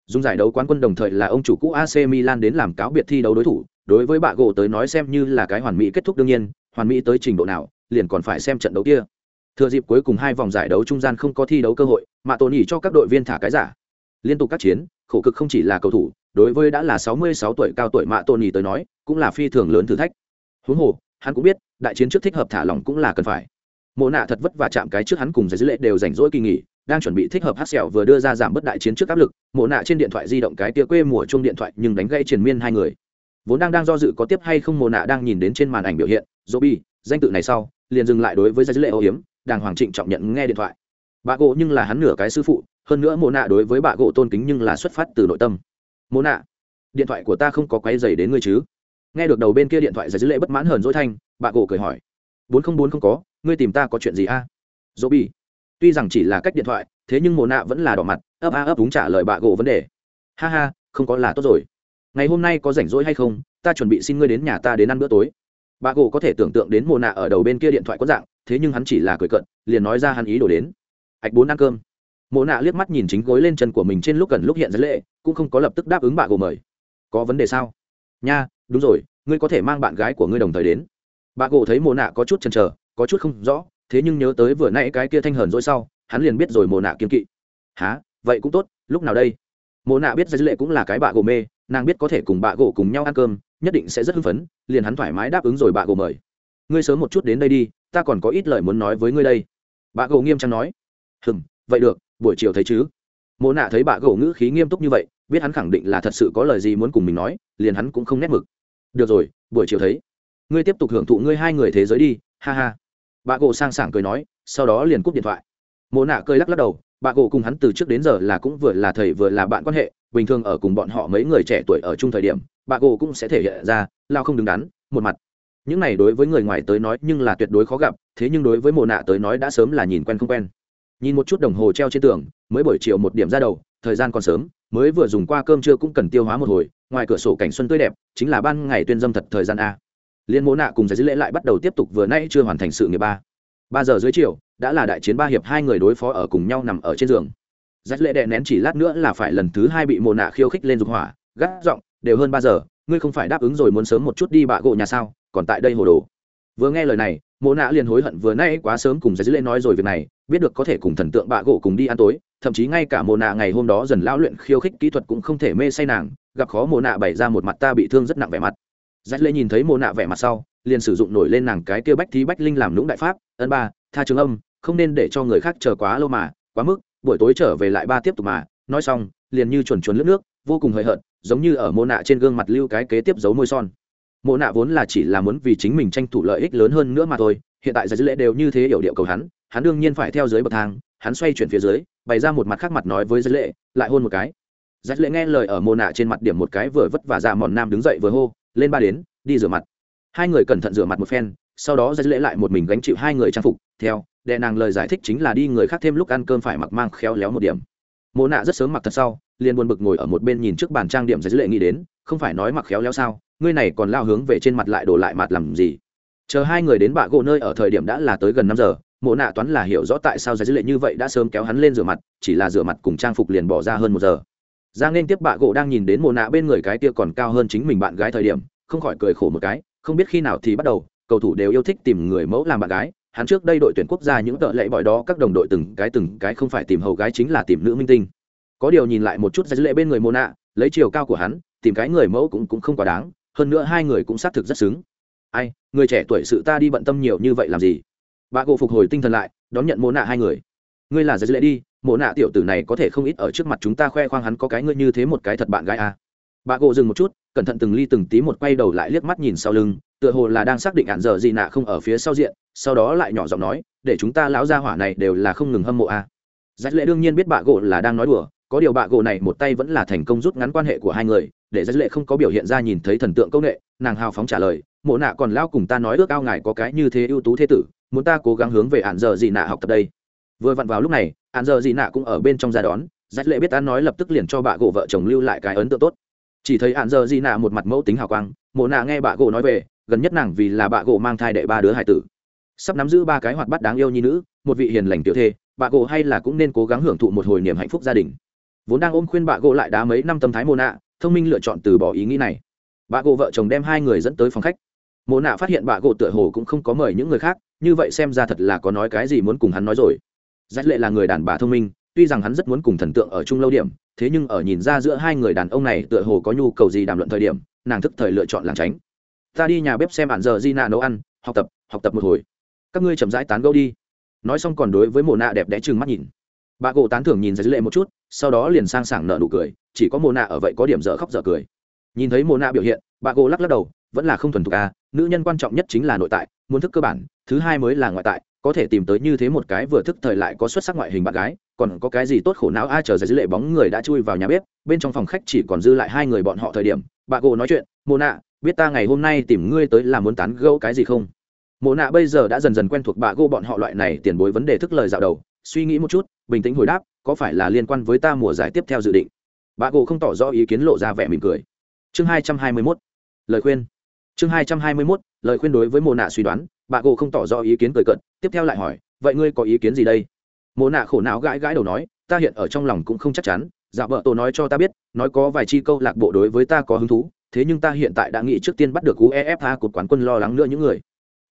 Dùng giải đấu quán quân đồng thời là ông chủ cũ AC Milan đến làm cáo biệt thi đấu đối thủ, đối với bà gỗ tới nói xem như là cái hoàn mỹ kết thúc đương nhiên, hoàn mỹ tới trình độ nào, liền còn phải xem trận đấu kia. Thừa dịp cuối cùng hai vòng giải đấu trung gian không có thi đấu cơ hội, mà tổ nhỉ cho các đội viên thả cái giả. Liên tục các chiến, khổ cực không chỉ là cầu thủ, đối với đã là 66 tuổi cao tuổi mạ tôn nhì tới nói, cũng là phi thường lớn thử thách. Huống hồ, hắn cũng biết, đại chiến trước thích hợp thả lỏng cũng là cần phải. Mộ nạ thật vất vả chạm cái trước hắn cùng giải dữ lệ đều rảnh rỗi kỳ nghỉ, đang chuẩn bị thích hợp hát sẹo vừa đưa ra giảm bớt đại chiến trước áp lực, mộ nạ trên điện thoại di động cái tia quê mùa chung điện thoại nhưng đánh gây triền miên hai người. Vốn đang đang do dự có tiếp hay không mộ nạ đang nhìn đến trên màn ảnh biểu hiện dỗ bi danh tự này sau, liền dừng lại đối với dữ lệ ô hiếm, đàng hoàng trịnh trọng nhận nghe điện thoại. Bà gỗ nhưng là hắn nửa cái sư phụ, hơn nữa mộ nạ đối với bà gỗ tôn kính nhưng là xuất phát từ nội tâm. Mộ nạ, điện thoại của ta không có quấy dày đến ngươi chứ? Nghe được đầu bên kia điện thoại giải dữ lệ bất mãn hờn dỗi thanh, bà gỗ cười hỏi. Bốn không bốn không có, ngươi tìm ta có chuyện gì a? À? dỗ bi tuy rằng chỉ là cách điện thoại, thế nhưng mồ nạ vẫn là đỏ mặt, ấp a ấp đúng trả lời bạ gỗ vấn đề. Ha ha, không có là tốt rồi. Ngày hôm nay có rảnh rỗi hay không, ta chuẩn bị xin ngươi đến nhà ta đến ăn bữa tối. Bà gỗ có thể tưởng tượng đến mồ nạ ở đầu bên kia điện thoại có dạng, thế nhưng hắn chỉ là cười cận liền nói ra hắn ý đồ đến. Ạch bốn ăn cơm. Mồ nạ liếc mắt nhìn chính gối lên chân của mình trên lúc gần lúc hiện dẫn lệ, cũng không có lập tức đáp ứng bà gỗ mời. Có vấn đề sao? Nha, đúng rồi, ngươi có thể mang bạn gái của ngươi đồng thời đến. Bà gỗ thấy mồ nạ có chút chần chờ, có chút không rõ thế nhưng nhớ tới vừa nãy cái kia thanh hờn dỗi sau, hắn liền biết rồi mồ nạ kiên kỵ. Há vậy cũng tốt, lúc nào đây? Mồ nạ biết ra dư lệ cũng là cái bạ gỗ mê, nàng biết có thể cùng bạ gỗ cùng nhau ăn cơm, nhất định sẽ rất hưng phấn, liền hắn thoải mái đáp ứng rồi bạ gỗ mời. Ngươi sớm một chút đến đây đi, ta còn có ít lời muốn nói với ngươi đây. Bạ gỗ nghiêm trang nói. Hừm, vậy được, buổi chiều thấy chứ. Mồ nạ thấy bạ gỗ ngữ khí nghiêm túc như vậy, biết hắn khẳng định là thật sự có lời gì muốn cùng mình nói, liền hắn cũng không nét mực. Được rồi, buổi chiều thấy. Ngươi tiếp tục hưởng thụ ngươi hai người thế giới đi, ha ha bà gỗ sang sảng cười nói, sau đó liền cúp điện thoại. Mồ nạ cười lắc lắc đầu bà gỗ cùng hắn từ trước đến giờ là cũng vừa là thầy vừa là bạn quan hệ, bình thường ở cùng bọn họ mấy người trẻ tuổi ở chung thời điểm bà gỗ cũng sẽ thể hiện ra, lao không đứng đắn, một mặt. Những này đối với người ngoài tới nói nhưng là tuyệt đối khó gặp, thế nhưng đối với mồ nạ tới nói đã sớm là nhìn quen không quen. Nhìn một chút đồng hồ treo trên tường, mới buổi chiều một điểm ra đầu, thời gian còn sớm, mới vừa dùng qua cơm trưa cũng cần tiêu hóa một hồi, ngoài cửa sổ cảnh xuân tươi đẹp, chính là ban ngày tuyên dâm thật thời gian a liên mộ nạ cùng giải dữ lễ lại bắt đầu tiếp tục vừa nay chưa hoàn thành sự nghiệp ba. Ba giờ dưới chiều, đã là đại chiến ba hiệp hai người đối phó ở cùng nhau nằm ở trên giường. Rách lệ đệ nén chỉ lát nữa là phải lần thứ hai bị mô nạ khiêu khích lên dục hỏa, gắt giọng, đều hơn ba giờ, ngươi không phải đáp ứng rồi muốn sớm một chút đi bạ gỗ nhà sao, còn tại đây hồ đồ. Vừa nghe lời này mô nạ liền hối hận vừa nay quá sớm cùng rách lệ nói rồi việc này, biết được có thể cùng thần tượng bạ gỗ cùng đi ăn tối, thậm chí ngay cả mồ nạ ngày hôm đó dần lão luyện khiêu khích kỹ thuật cũng không thể mê say nàng, gặp khó mồ nạ bày ra một mặt ta bị thương rất nặng vẻ mặt rách lệ nhìn thấy mồ nạ vẻ mặt sau, liền sử dụng nổi lên nàng cái kia bách thí bách linh làm lũng đại pháp, ân ba, tha trường âm, không nên để cho người khác chờ quá lâu mà, quá mức, buổi tối trở về lại ba tiếp tục mà. Nói xong, liền như chuẩn chuẩn lướt nước, vô cùng hời hợt, giống như ở mô nạ trên gương mặt lưu cái kế tiếp giấu môi son. Mô nạ vốn là chỉ là muốn vì chính mình tranh thủ lợi ích lớn hơn nữa mà thôi, hiện tại giải dữ lệ đều như thế hiểu điệu cầu hắn hắn đương nhiên phải theo dưới bậc thang, hắn xoay chuyển phía dưới, bày ra một mặt khác mặt nói với giải lệ lại hôn một cái. Giải lệ nghe lời ở mô nạ trên mặt điểm một cái vừa vất vả ra mòn nam đứng dậy vừa hô lên ba đến, đi rửa mặt. Hai người cẩn thận rửa mặt một phen, sau đó giải lệ lại một mình gánh chịu hai người trang phục. Theo đệ nàng lời giải thích chính là đi người khác thêm lúc ăn cơm phải mặc mang khéo léo một điểm. Mộ nạ rất sớm mặc thật sau, liền buồn bực ngồi ở một bên nhìn trước bàn trang điểm giải lệ nghĩ đến, không phải nói mặc khéo léo sao, ngươi này còn lao hướng về trên mặt lại đổ lại mặt làm gì? Chờ hai người đến bạ gỗ nơi ở thời điểm đã là tới gần năm giờ, mộ nạ toán là hiểu rõ tại sao giải lệ như vậy đã sớm kéo hắn lên rửa mặt, chỉ là rửa mặt cùng trang phục liền bỏ ra hơn một giờ giang nên tiếp bạ gỗ đang nhìn đến mồ nạ bên người cái kia còn cao hơn chính mình bạn gái thời điểm, không khỏi cười khổ một cái, không biết khi nào thì bắt đầu, cầu thủ đều yêu thích tìm người mẫu làm bạn gái. Hắn trước đây đội tuyển quốc gia những tợ lệ bỏi đó, các đồng đội từng cái từng cái không phải tìm hầu gái chính là tìm nữ minh tinh. Có điều nhìn lại một chút dư lệ bên người mồ nạ, lấy chiều cao của hắn, tìm cái người mẫu cũng cũng không quá đáng, hơn nữa hai người cũng xác thực rất xứng. Ai, người trẻ tuổi sự ta đi bận tâm nhiều như vậy làm gì? Bà gỗ phục hồi tinh thần lại, đón nhận mồ nạ hai người. Ngươi là dư lệ đi mộ nạ tiểu tử này có thể không ít ở trước mặt chúng ta khoe khoang hắn có cái ngươi như thế một cái thật bạn gái à. bà gộ dừng một chút, cẩn thận từng ly từng tí một quay đầu lại liếc mắt nhìn sau lưng, tựa hồ là đang xác định ạn dở gì nạ không ở phía sau diện, sau đó lại nhỏ giọng nói, để chúng ta lão gia hỏa này đều là không ngừng hâm mộ a à. giải lệ đương nhiên biết bà gộ là đang nói đùa, có điều bà gộ này một tay vẫn là thành công rút ngắn quan hệ của hai người, để giải lệ không có biểu hiện ra nhìn thấy thần tượng công nghệ, nàng hào phóng trả lời, mộ nạ còn lao cùng ta nói ước ao ngài có cái như thế ưu tú thế tử, muốn ta cố gắng hướng về ạn dở gì nạ học tập đây vừa vặn vào lúc này hạn giờ dị nạ cũng ở bên trong ra đón rách lệ biết ta nói lập tức liền cho bà gỗ vợ chồng lưu lại cái ấn tượng tốt. Chỉ thấy hạn giờ dị nạ một mặt mẫu tính hào quang, mộ nạ nghe bà gỗ nói về, gần nhất nàng vì là bà gỗ mang thai đệ ba đứa hải tử. Sắp nắm giữ ba cái hoạt bát đáng yêu nhi nữ, một vị hiền lành tiểu thê, bà gỗ hay là cũng nên cố gắng hưởng thụ một hồi niềm hạnh phúc gia đình. Vốn đang ôm khuyên bà gỗ lại đá mấy năm tâm thái mô nạ, thông minh lựa chọn từ bỏ ý nghĩ này. Bà gỗ vợ chồng đem hai người dẫn tới phòng khách. Mô nạ phát hiện bà gỗ tựa hồ cũng không có mời những người khác, như vậy xem ra thật là có nói cái gì muốn cùng hắn nói rồi giải lệ là người đàn bà thông minh, tuy rằng hắn rất muốn cùng thần tượng ở chung lâu điểm, thế nhưng ở nhìn ra giữa hai người đàn ông này tựa hồ có nhu cầu gì đàm luận thời điểm, nàng thức thời lựa chọn làng tránh. Ta đi nhà bếp xem bạn giờ di nạ nấu ăn, học tập học tập một hồi. Các ngươi chậm rãi tán gẫu đi. Nói xong còn đối với mồ nạ đẹp đẽ chừng mắt nhìn. Bà gỗ tán thưởng nhìn ra lệ một chút, sau đó liền sang sảng nợ nụ cười, chỉ có mồ nạ ở vậy có điểm dở khóc dở cười. Nhìn thấy mồ nạ biểu hiện, bà gỗ lắc lắc đầu, vẫn là không thuần thục à nữ nhân quan trọng nhất chính là nội tại, muốn thức cơ bản, thứ hai mới là ngoại tại có thể tìm tới như thế một cái vừa thức thời lại có xuất sắc ngoại hình bạn gái, còn có cái gì tốt khổ não ai chờ ra dữ lệ bóng người đã chui vào nhà bếp, bên trong phòng khách chỉ còn dư lại hai người bọn họ thời điểm, bà gỗ nói chuyện mồ nạ, biết ta ngày hôm nay tìm ngươi tới là muốn tán gẫu cái gì không? Mồ nạ bây giờ đã dần dần quen thuộc bà gỗ bọn họ loại này tiền bối vấn đề thức lời dạo đầu, suy nghĩ một chút, bình tĩnh hồi đáp, có phải là liên quan với ta mùa giải tiếp theo dự định? Bà gỗ không tỏ rõ ý kiến lộ ra vẻ mỉm cười. Chương hai trăm hai mươi mốt. Lời khuyên chương hai trăm hai mươi mốt, lời khuyên đối với mồ nạ suy đoán, bà gô không tỏ rõ ý kiến cười cận tiếp theo lại hỏi, vậy ngươi có ý kiến gì đây? Mồ nạ khổ não gãi gãi đầu nói, ta hiện ở trong lòng cũng không chắc chắn dạ vợ tổ nói cho ta biết, nói có vài chi câu lạc bộ đối với ta có hứng thú, thế nhưng ta hiện tại đã nghĩ trước tiên bắt được uefa cột quán quân lo lắng nữa những người.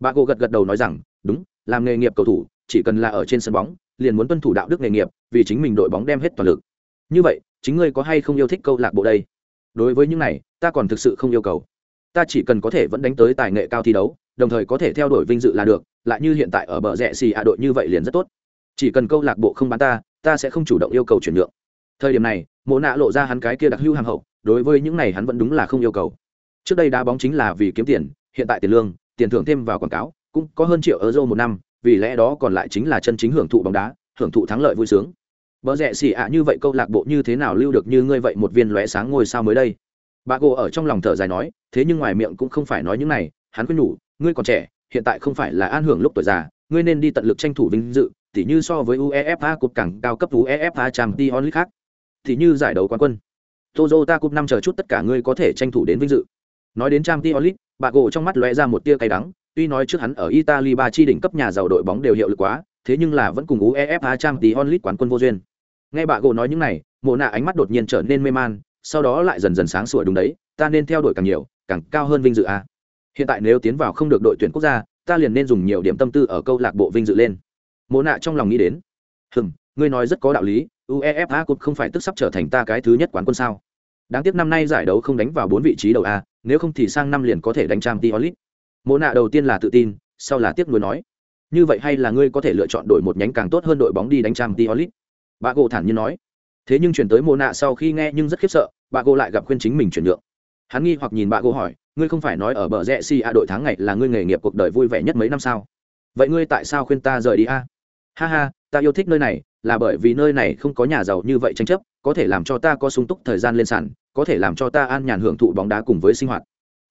Bà gỗ gật gật đầu nói rằng, đúng, làm nghề nghiệp cầu thủ, chỉ cần là ở trên sân bóng, liền muốn tuân thủ đạo đức nghề nghiệp, vì chính mình đội bóng đem hết toàn lực. Như vậy, chính ngươi có hay không yêu thích câu lạc bộ đây? Đối với những này, ta còn thực sự không yêu cầu ta chỉ cần có thể vẫn đánh tới tài nghệ cao thi đấu, đồng thời có thể theo đuổi vinh dự là được, lại như hiện tại ở bờ rẽ xì ạ đội như vậy liền rất tốt. Chỉ cần câu lạc bộ không bán ta ta sẽ không chủ động yêu cầu chuyển nhượng. Thời điểm này, mộ nạ lộ ra hắn cái kia đặc hưu hàng hậu, đối với những này hắn vẫn đúng là không yêu cầu. Trước đây đá bóng chính là vì kiếm tiền, hiện tại tiền lương, tiền thưởng thêm vào quảng cáo, cũng có hơn triệu euro một năm, vì lẽ đó còn lại chính là chân chính hưởng thụ bóng đá, hưởng thụ thắng lợi vui sướng. Bờ rẽ xì ạ như vậy câu lạc bộ như thế nào lưu được như ngươi vậy một viên lóe sáng ngôi sao mới đây? Bà gỗ ở trong lòng thở dài nói thế nhưng ngoài miệng cũng không phải nói những này hắn cứ nhủ ngươi còn trẻ hiện tại không phải là an hưởng lúc tuổi già ngươi nên đi tận lực tranh thủ vinh dự tỉ như so với uefa cục cảng cao cấp uefa champions league khác thì như giải đấu quán quân Toyota Cup năm chờ chút tất cả ngươi có thể tranh thủ đến vinh dự. Nói đến Champions League, bà gỗ trong mắt lóe ra một tia cay đắng, tuy nói trước hắn ở Italy ba chi đỉnh cấp nhà giàu đội bóng đều hiệu lực quá, thế nhưng là vẫn cùng UEFA Champions League quán quân vô duyên. Nghe bà gỗ nói những này, Mộ Nạ ánh mắt đột nhiên trở nên mê man, sau đó lại dần dần sáng sủa đúng đấy, ta nên theo đuổi càng nhiều, càng cao hơn vinh dự a. Hiện tại nếu tiến vào không được đội tuyển quốc gia, ta liền nên dùng nhiều điểm tâm tư ở câu lạc bộ vinh dự lên. Mộ Nạ trong lòng nghĩ đến, hừm, ngươi nói rất có đạo lý, uefa cũng không phải tức sắp trở thành ta cái thứ nhất quán quân sao? Đáng tiếc năm nay giải đấu không đánh vào bốn vị trí đầu a nếu không thì sang năm liền có thể đánh trang t olit mộ nạ đầu tiên là tự tin sau là tiếc nuối nói. Như vậy hay là ngươi có thể lựa chọn đội một nhánh càng tốt hơn đội bóng đi đánh trang t olit bà gộ thản nhiên nói thế nhưng chuyển tới mồ nạ sau khi nghe nhưng rất khiếp sợ, bà gỗ lại gặp khuyên chính mình chuyển nhượng. Hắn nghi hoặc nhìn bà gỗ hỏi, ngươi không phải nói ở bờ rẽ si a đội tháng ngày là ngươi nghề nghiệp cuộc đời vui vẻ nhất mấy năm sao? Vậy ngươi tại sao khuyên ta rời đi a? Ha ha, ta yêu thích nơi này, là bởi vì nơi này không có nhà giàu như vậy tranh chấp, có thể làm cho ta có sung túc thời gian lên sàn, có thể làm cho ta an nhàn hưởng thụ bóng đá cùng với sinh hoạt.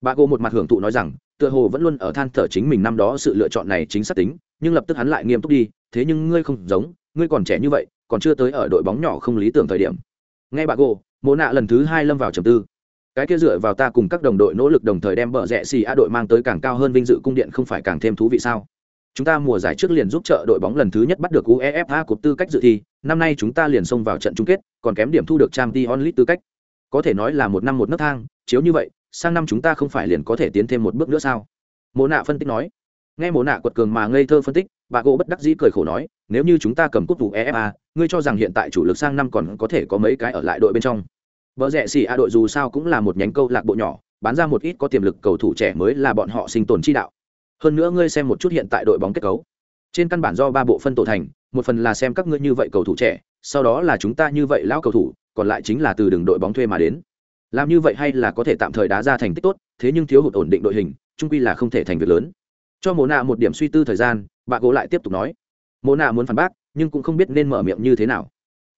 Bà cô một mặt hưởng thụ nói rằng, tựa hồ vẫn luôn ở than thở chính mình năm đó sự lựa chọn này chính xác tính, nhưng lập tức hắn lại nghiêm túc đi, thế nhưng ngươi không giống, ngươi còn trẻ như vậy còn chưa tới ở đội bóng nhỏ không lý tưởng thời điểm ngay bà cô mộ nạ lần thứ hai lâm vào trầm tư cái kia dựa vào ta cùng các đồng đội nỗ lực đồng thời đem bờ rẽ xì a đội mang tới càng cao hơn vinh dự cung điện không phải càng thêm thú vị sao Chúng ta mùa giải trước liền giúp trợ đội bóng lần thứ nhất bắt được UEFA cúp tư cách dự thi, năm nay chúng ta liền xông vào trận chung kết, còn kém điểm thu được Champions League tư cách. Có thể nói là một năm một nấc thang, chiếu như vậy, sang năm chúng ta không phải liền có thể tiến thêm một bước nữa sao? Mộ nạ phân tích nói. Nghe Mộ nạ quật cường mà ngây thơ phân tích, bà gỗ bất đắc dĩ cười khổ nói, nếu như chúng ta cầm cúp vụ efa ngươi cho rằng hiện tại chủ lực sang năm còn có thể có mấy cái ở lại đội bên trong? Vợ rẻ xì a đội dù sao cũng là một nhánh câu lạc bộ nhỏ, bán ra một ít có tiềm lực cầu thủ trẻ mới là bọn họ sinh tồn chi đạo. Hơn nữa ngươi xem một chút hiện tại đội bóng kết cấu. Trên căn bản do ba bộ phân tổ thành, một phần là xem các ngươi như vậy cầu thủ trẻ, sau đó là chúng ta như vậy lão cầu thủ, còn lại chính là từ đường đội bóng thuê mà đến. Làm như vậy hay là có thể tạm thời đá ra thành tích tốt, thế nhưng thiếu hụt ổn định đội hình, trung quy là không thể thành việc lớn cho mồ nạ một điểm suy tư thời gian bà gỗ lại tiếp tục nói. Mồ nạ muốn phản bác nhưng cũng không biết nên mở miệng như thế nào.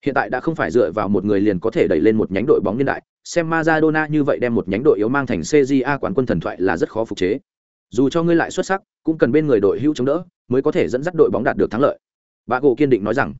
Hiện tại đã không phải dựa vào một người liền có thể đẩy lên một nhánh đội bóng niên đại xem Maradona như vậy đem một nhánh đội yếu mang thành CJA quán quân thần thoại là rất khó phục chế. Dù cho ngươi lại xuất sắc cũng cần bên người đội hữu chống đỡ mới có thể dẫn dắt đội bóng đạt được thắng lợi. Bà gỗ kiên định nói rằng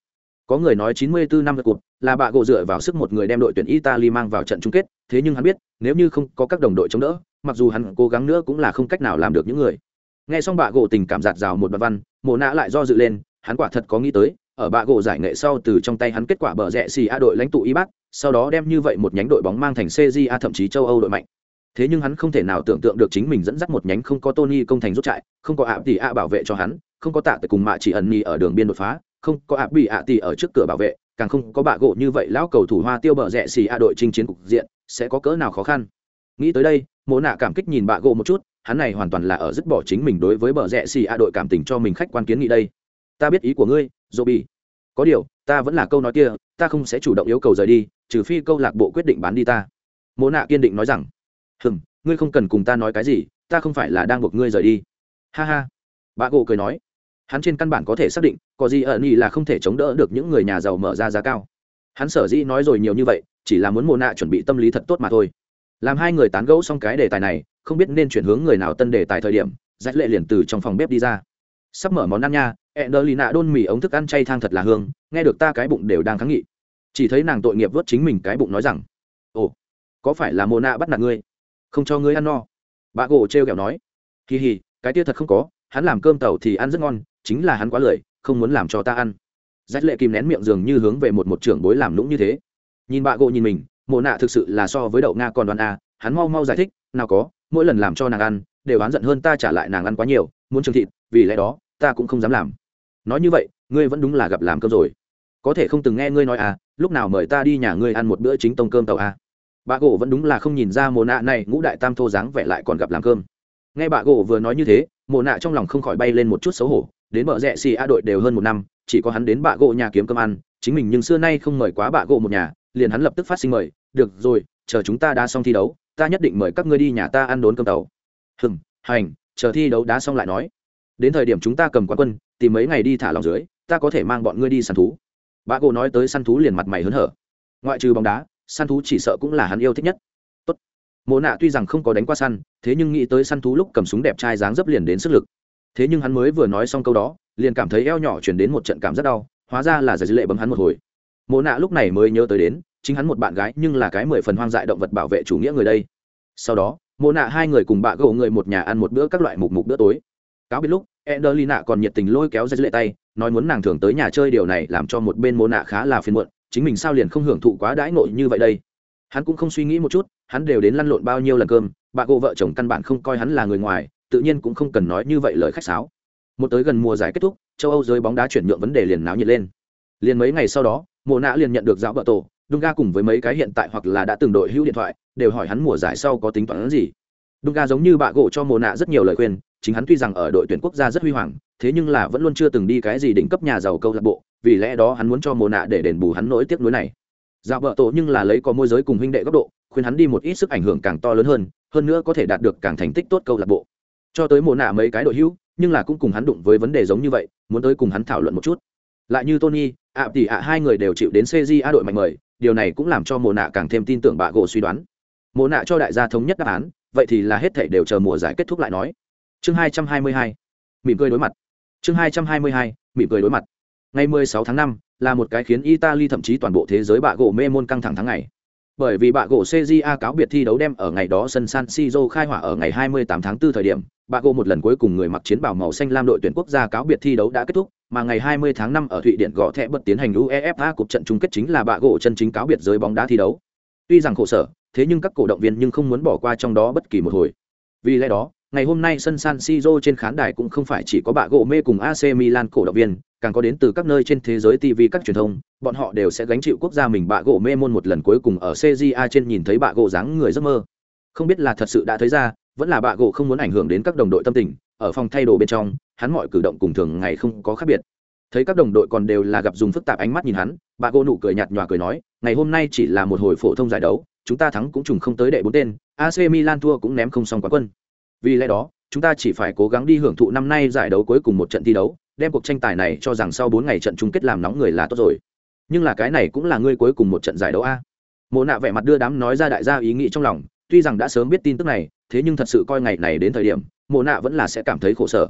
có người nói 94 năm cuộc là bà gỗ dựa vào sức một người đem đội tuyển Italy mang vào trận chung kết, thế nhưng hắn biết, nếu như không có các đồng đội chống đỡ, mặc dù hắn cố gắng nữa cũng là không cách nào làm được những người. Nghe xong bạ gỗ tình cảm giạt rào một đoạn văn, Mộ Nã lại do dự lên, hắn quả thật có nghĩ tới, ở bạ gỗ giải nghệ sau từ trong tay hắn kết quả bờ rẽ xì a đội lãnh tụ y bác, sau đó đem như vậy một nhánh đội bóng mang thành CJA thậm chí châu Âu đội mạnh. Thế nhưng hắn không thể nào tưởng tượng được chính mình dẫn dắt một nhánh không có Tony công thành rút chạy, không có ạ tỷ a bảo vệ cho hắn, không có tạ tại cùng mạ chỉ ẩn nhì ở đường biên đột phá, không có ạ bị ạ tỷ ở trước cửa bảo vệ, càng không có bạ gỗ như vậy lão cầu thủ hoa tiêu bờ rẽ xì a đội chinh chiến cục diện sẽ có cỡ nào khó khăn nghĩ tới đây mộ nạ cảm kích nhìn bạ gỗ một chút hắn này hoàn toàn là ở dứt bỏ chính mình đối với bờ rẽ xì a đội cảm tình cho mình khách quan kiến nghị đây. Ta biết ý của ngươi Robi. có điều, ta vẫn là câu nói kia, ta không sẽ chủ động yêu cầu rời đi, trừ phi câu lạc bộ quyết định bán đi ta. Mỗ nạ kiên định nói rằng, hừm, ngươi không cần cùng ta nói cái gì, ta không phải là đang buộc ngươi rời đi. Ha ha. Bà gỗ cười nói, hắn trên căn bản có thể xác định, có gì ở ý là không thể chống đỡ được những người nhà giàu mở ra giá cao. Hắn sở dĩ nói rồi nhiều như vậy, chỉ là muốn mồ nạ chuẩn bị tâm lý thật tốt mà thôi. Làm hai người tán gẫu xong cái đề tài này không biết nên chuyển hướng người nào tân đề tài thời điểm rách lệ liền từ trong phòng bếp đi ra. Sắp mở món ăn nha ẹn đờ lì nạ đôn mì ống thức ăn chay thang thật là hương, nghe được ta cái bụng đều đang kháng nghị. Chỉ thấy nàng tội nghiệp vớt chính mình cái bụng nói rằng, ồ, có phải là mồ nạ bắt nạt ngươi? Không cho ngươi ăn no. Bà gỗ t r kẹo nói, kỳ hì, cái tia thật không có, hắn làm cơm tàu thì ăn rất ngon, chính là hắn quá lười, không muốn làm cho ta ăn. Rách lệ kìm nén miệng dường như hướng về một một trưởng bối làm lũng như thế. Nhìn bạ gỗ nhìn mình mộ nạ thực sự là so với đậu nga còn đoàn a, hắn mau mau giải thích, nào có mỗi lần làm cho nàng ăn, đều oán giận hơn ta trả lại nàng ăn quá nhiều, muốn trường thịt, vì lẽ đó, ta cũng không dám làm. Nói như vậy, ngươi vẫn đúng là gặp làm cơm rồi. Có thể không từng nghe ngươi nói à lúc nào mời ta đi nhà ngươi ăn một bữa chính tông cơm tàu à? Bà gỗ vẫn đúng là không nhìn ra mồ nạ này ngũ đại tam thô dáng vẻ lại còn gặp làm cơm. Nghe bà gỗ vừa nói như thế mồ nạ trong lòng không khỏi bay lên một chút xấu hổ, đến bờ rẽ xì a đội đều hơn một năm, chỉ có hắn đến bạ gỗ nhà kiếm cơm ăn, chính mình nhưng xưa nay không mời quá bạ gỗ một nhà, liền hắn lập tức phát sinh mời, được rồi, chờ chúng ta đã xong thi đấu ta nhất định mời các ngươi đi nhà ta ăn đốn cơm tàu. Hừng hành, chờ thi đấu đá xong lại nói. Đến thời điểm chúng ta cầm quán quân, tìm mấy ngày đi thả lòng dưới, ta có thể mang bọn ngươi đi săn thú. Bà cô nói tới săn thú liền mặt mày hớn hở. Ngoại trừ bóng đá, săn thú chỉ sợ cũng là hắn yêu thích nhất. Tốt. mộ nạ tuy rằng không có đánh qua săn, thế nhưng nghĩ tới săn thú lúc cầm súng đẹp trai dáng dấp liền đến sức lực. Thế nhưng hắn mới vừa nói xong câu đó, liền cảm thấy eo nhỏ chuyển đến một trận cảm rất đau, hóa ra là giải dư lệ bấm hắn một hồi. Mộ nạ lúc này mới nhớ tới đến chính hắn một bạn gái nhưng là cái mười phần hoang dại động vật bảo vệ chủ nghĩa người đây. Sau đó, mộ nạ hai người cùng bạ gỗ người một nhà ăn một bữa các loại mục mục bữa tối. Cáo biết lúc Enderlina còn nhiệt tình lôi kéo giải lệ tay, nói muốn nàng thường tới nhà chơi điều này làm cho một bên mộ nạ khá là phiền muộn, chính mình sao liền không hưởng thụ quá đãi ngộ như vậy đây? Hắn cũng không suy nghĩ một chút, hắn đều đến lăn lộn bao nhiêu lần cơm, bà cô vợ chồng căn bản không coi hắn là người ngoài, tự nhiên cũng không cần nói như vậy lời khách sáo. Một tới gần mùa giải kết thúc, châu âu giới bóng đá chuyển nhượng vấn đề liền náo nhiệt lên. Liền mấy ngày sau đó, Mộ nạ liền nhận được giáo vợ tổ Dunga cùng với mấy cái hiện tại hoặc là đã từng đội hữu điện thoại, đều hỏi hắn mùa giải sau có tính toán gì. Dunga giống như bạ gỗ cho Mộ nạ rất nhiều lời khuyên, chính hắn tuy rằng ở đội tuyển quốc gia rất huy hoàng, thế nhưng là vẫn luôn chưa từng đi cái gì đỉnh cấp nhà giàu câu lạc bộ, vì lẽ đó hắn muốn cho Mộ nạ để đền bù hắn nỗi tiếc nuối này. Dạ vợ tổ nhưng là lấy có môi giới cùng huynh đệ góc độ, khuyên hắn đi một ít sức ảnh hưởng càng to lớn hơn hơn nữa có thể đạt được càng thành tích tốt câu lạc bộ. Cho tới Mộ nạ mấy cái đội hữu, nhưng là cũng cùng hắn đụng với vấn đề giống như vậy, muốn tới cùng hắn thảo luận một chút. Lại như tony ạ tỷ ạ, hai người đều chịu đến A đội mạnh mời điều này cũng làm cho mùa nạ càng thêm tin tưởng bạ gỗ suy đoán. Mùa nạ cho đại gia thống nhất đáp án vậy thì là hết thể đều chờ mùa giải kết thúc lại nói. Chương hai trăm hai mươi hai mỉm cười đối mặt. Chương hai trăm hai mươi hai mỉm cười đối mặt. Ngày 16 tháng 5, là một cái khiến italy thậm chí toàn bộ thế giới bạ gỗ mê môn căng thẳng tháng ngày. Bởi vì bạ gỗ cja cáo biệt thi đấu đem ở ngày đó sân san siro khai hỏa ở ngày 28 tháng 4 thời điểm bạ gỗ một lần cuối cùng người mặc chiến bào màu xanh lam đội tuyển quốc gia cáo biệt thi đấu đã kết thúc mà ngày 20 tháng 5 ở thụy điển gõ thẻ bật tiến hành uefa cuộc trận chung kết chính là bạ gỗ chân chính cáo biệt giới bóng đá thi đấu tuy rằng khổ sở thế nhưng các cổ động viên nhưng không muốn bỏ qua trong đó bất kỳ một hồi vì lẽ đó ngày hôm nay sân San Siro trên khán đài cũng không phải chỉ có bạ gỗ mê cùng AC Milan cổ động viên, càng có đến từ các nơi trên thế giới TV các truyền thông, bọn họ đều sẽ gánh chịu quốc gia mình bạ gỗ mê môn một lần cuối cùng ở CJA trên nhìn thấy bạ gỗ dáng người giấc mơ. Không biết là thật sự đã thấy ra, vẫn là bạ gỗ không muốn ảnh hưởng đến các đồng đội tâm tình, ở phòng thay đồ bên trong, hắn mọi cử động cùng thường ngày không có khác biệt. Thấy các đồng đội còn đều là gặp dùng phức tạp ánh mắt nhìn hắn, bà gỗ nụ cười nhạt nhòa cười nói, ngày hôm nay chỉ là một hồi phổ thông giải đấu, chúng ta thắng cũng trùng không tới đệ bốn tên, AC Milan thua cũng ném không xong quá quân. Vì lẽ đó, chúng ta chỉ phải cố gắng đi hưởng thụ năm nay giải đấu cuối cùng một trận thi đấu đem cuộc tranh tài này cho rằng sau bốn ngày trận chung kết làm nóng người là tốt rồi nhưng là cái này cũng là ngươi cuối cùng một trận giải đấu a mộ nạ vẻ mặt đưa đám nói ra đại gia ý nghĩ trong lòng tuy rằng đã sớm biết tin tức này, thế nhưng thật sự coi ngày này đến thời điểm, mộ nạ vẫn là sẽ cảm thấy khổ sở.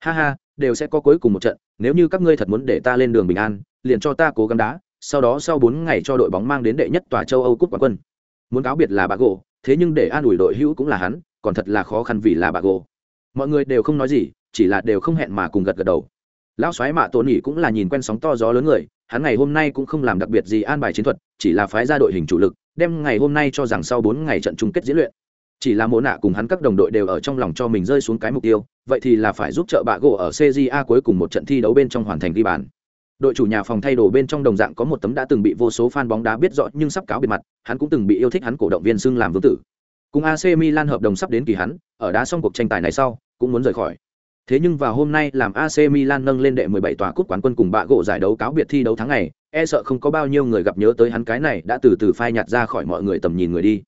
Ha ha, đều sẽ có cuối cùng một trận, nếu như các ngươi thật muốn để ta lên đường bình an, liền cho ta cố gắng đá, sau đó sau bốn ngày cho đội bóng mang đến đệ nhất tòa châu âu cúp quán quân. Muốn cáo biệt là bà gỗ, thế nhưng để an ủi đội hữu cũng là hắn, còn thật là khó khăn vì là bà gỗ. Mọi người đều không nói gì, chỉ là đều không hẹn mà cùng gật gật đầu. Lão soái mạ tổ nhỉ cũng là nhìn quen sóng to gió lớn người, hắn ngày hôm nay cũng không làm đặc biệt gì an bài chiến thuật, chỉ là phái ra đội hình chủ lực đem ngày hôm nay cho rằng sau bốn ngày trận chung kết diễn luyện. Chỉ là mồ nạ cùng hắn các đồng đội đều ở trong lòng cho mình rơi xuống cái mục tiêu vậy thì là phải giúp trợ bạ gỗ ở cja cuối cùng một trận thi đấu bên trong hoàn thành ghi bàn. Đội chủ nhà phòng thay đồ bên trong đồng dạng có một tấm đã từng bị vô số fan bóng đá biết rõ nhưng sắp cáo biệt mặt hắn cũng từng bị yêu thích hắn cổ động viên xưng làm vương tử. Cùng AC Milan hợp đồng sắp đến kỳ hắn, ở đá xong cuộc tranh tài này sau, cũng muốn rời khỏi. Thế nhưng vào hôm nay làm AC Milan nâng lên đệ 17 tòa cúp quán quân cùng bạ gỗ giải đấu cáo biệt thi đấu tháng ngày, e sợ không có bao nhiêu người gặp nhớ tới hắn cái này đã từ từ phai nhạt ra khỏi mọi người tầm nhìn người đi.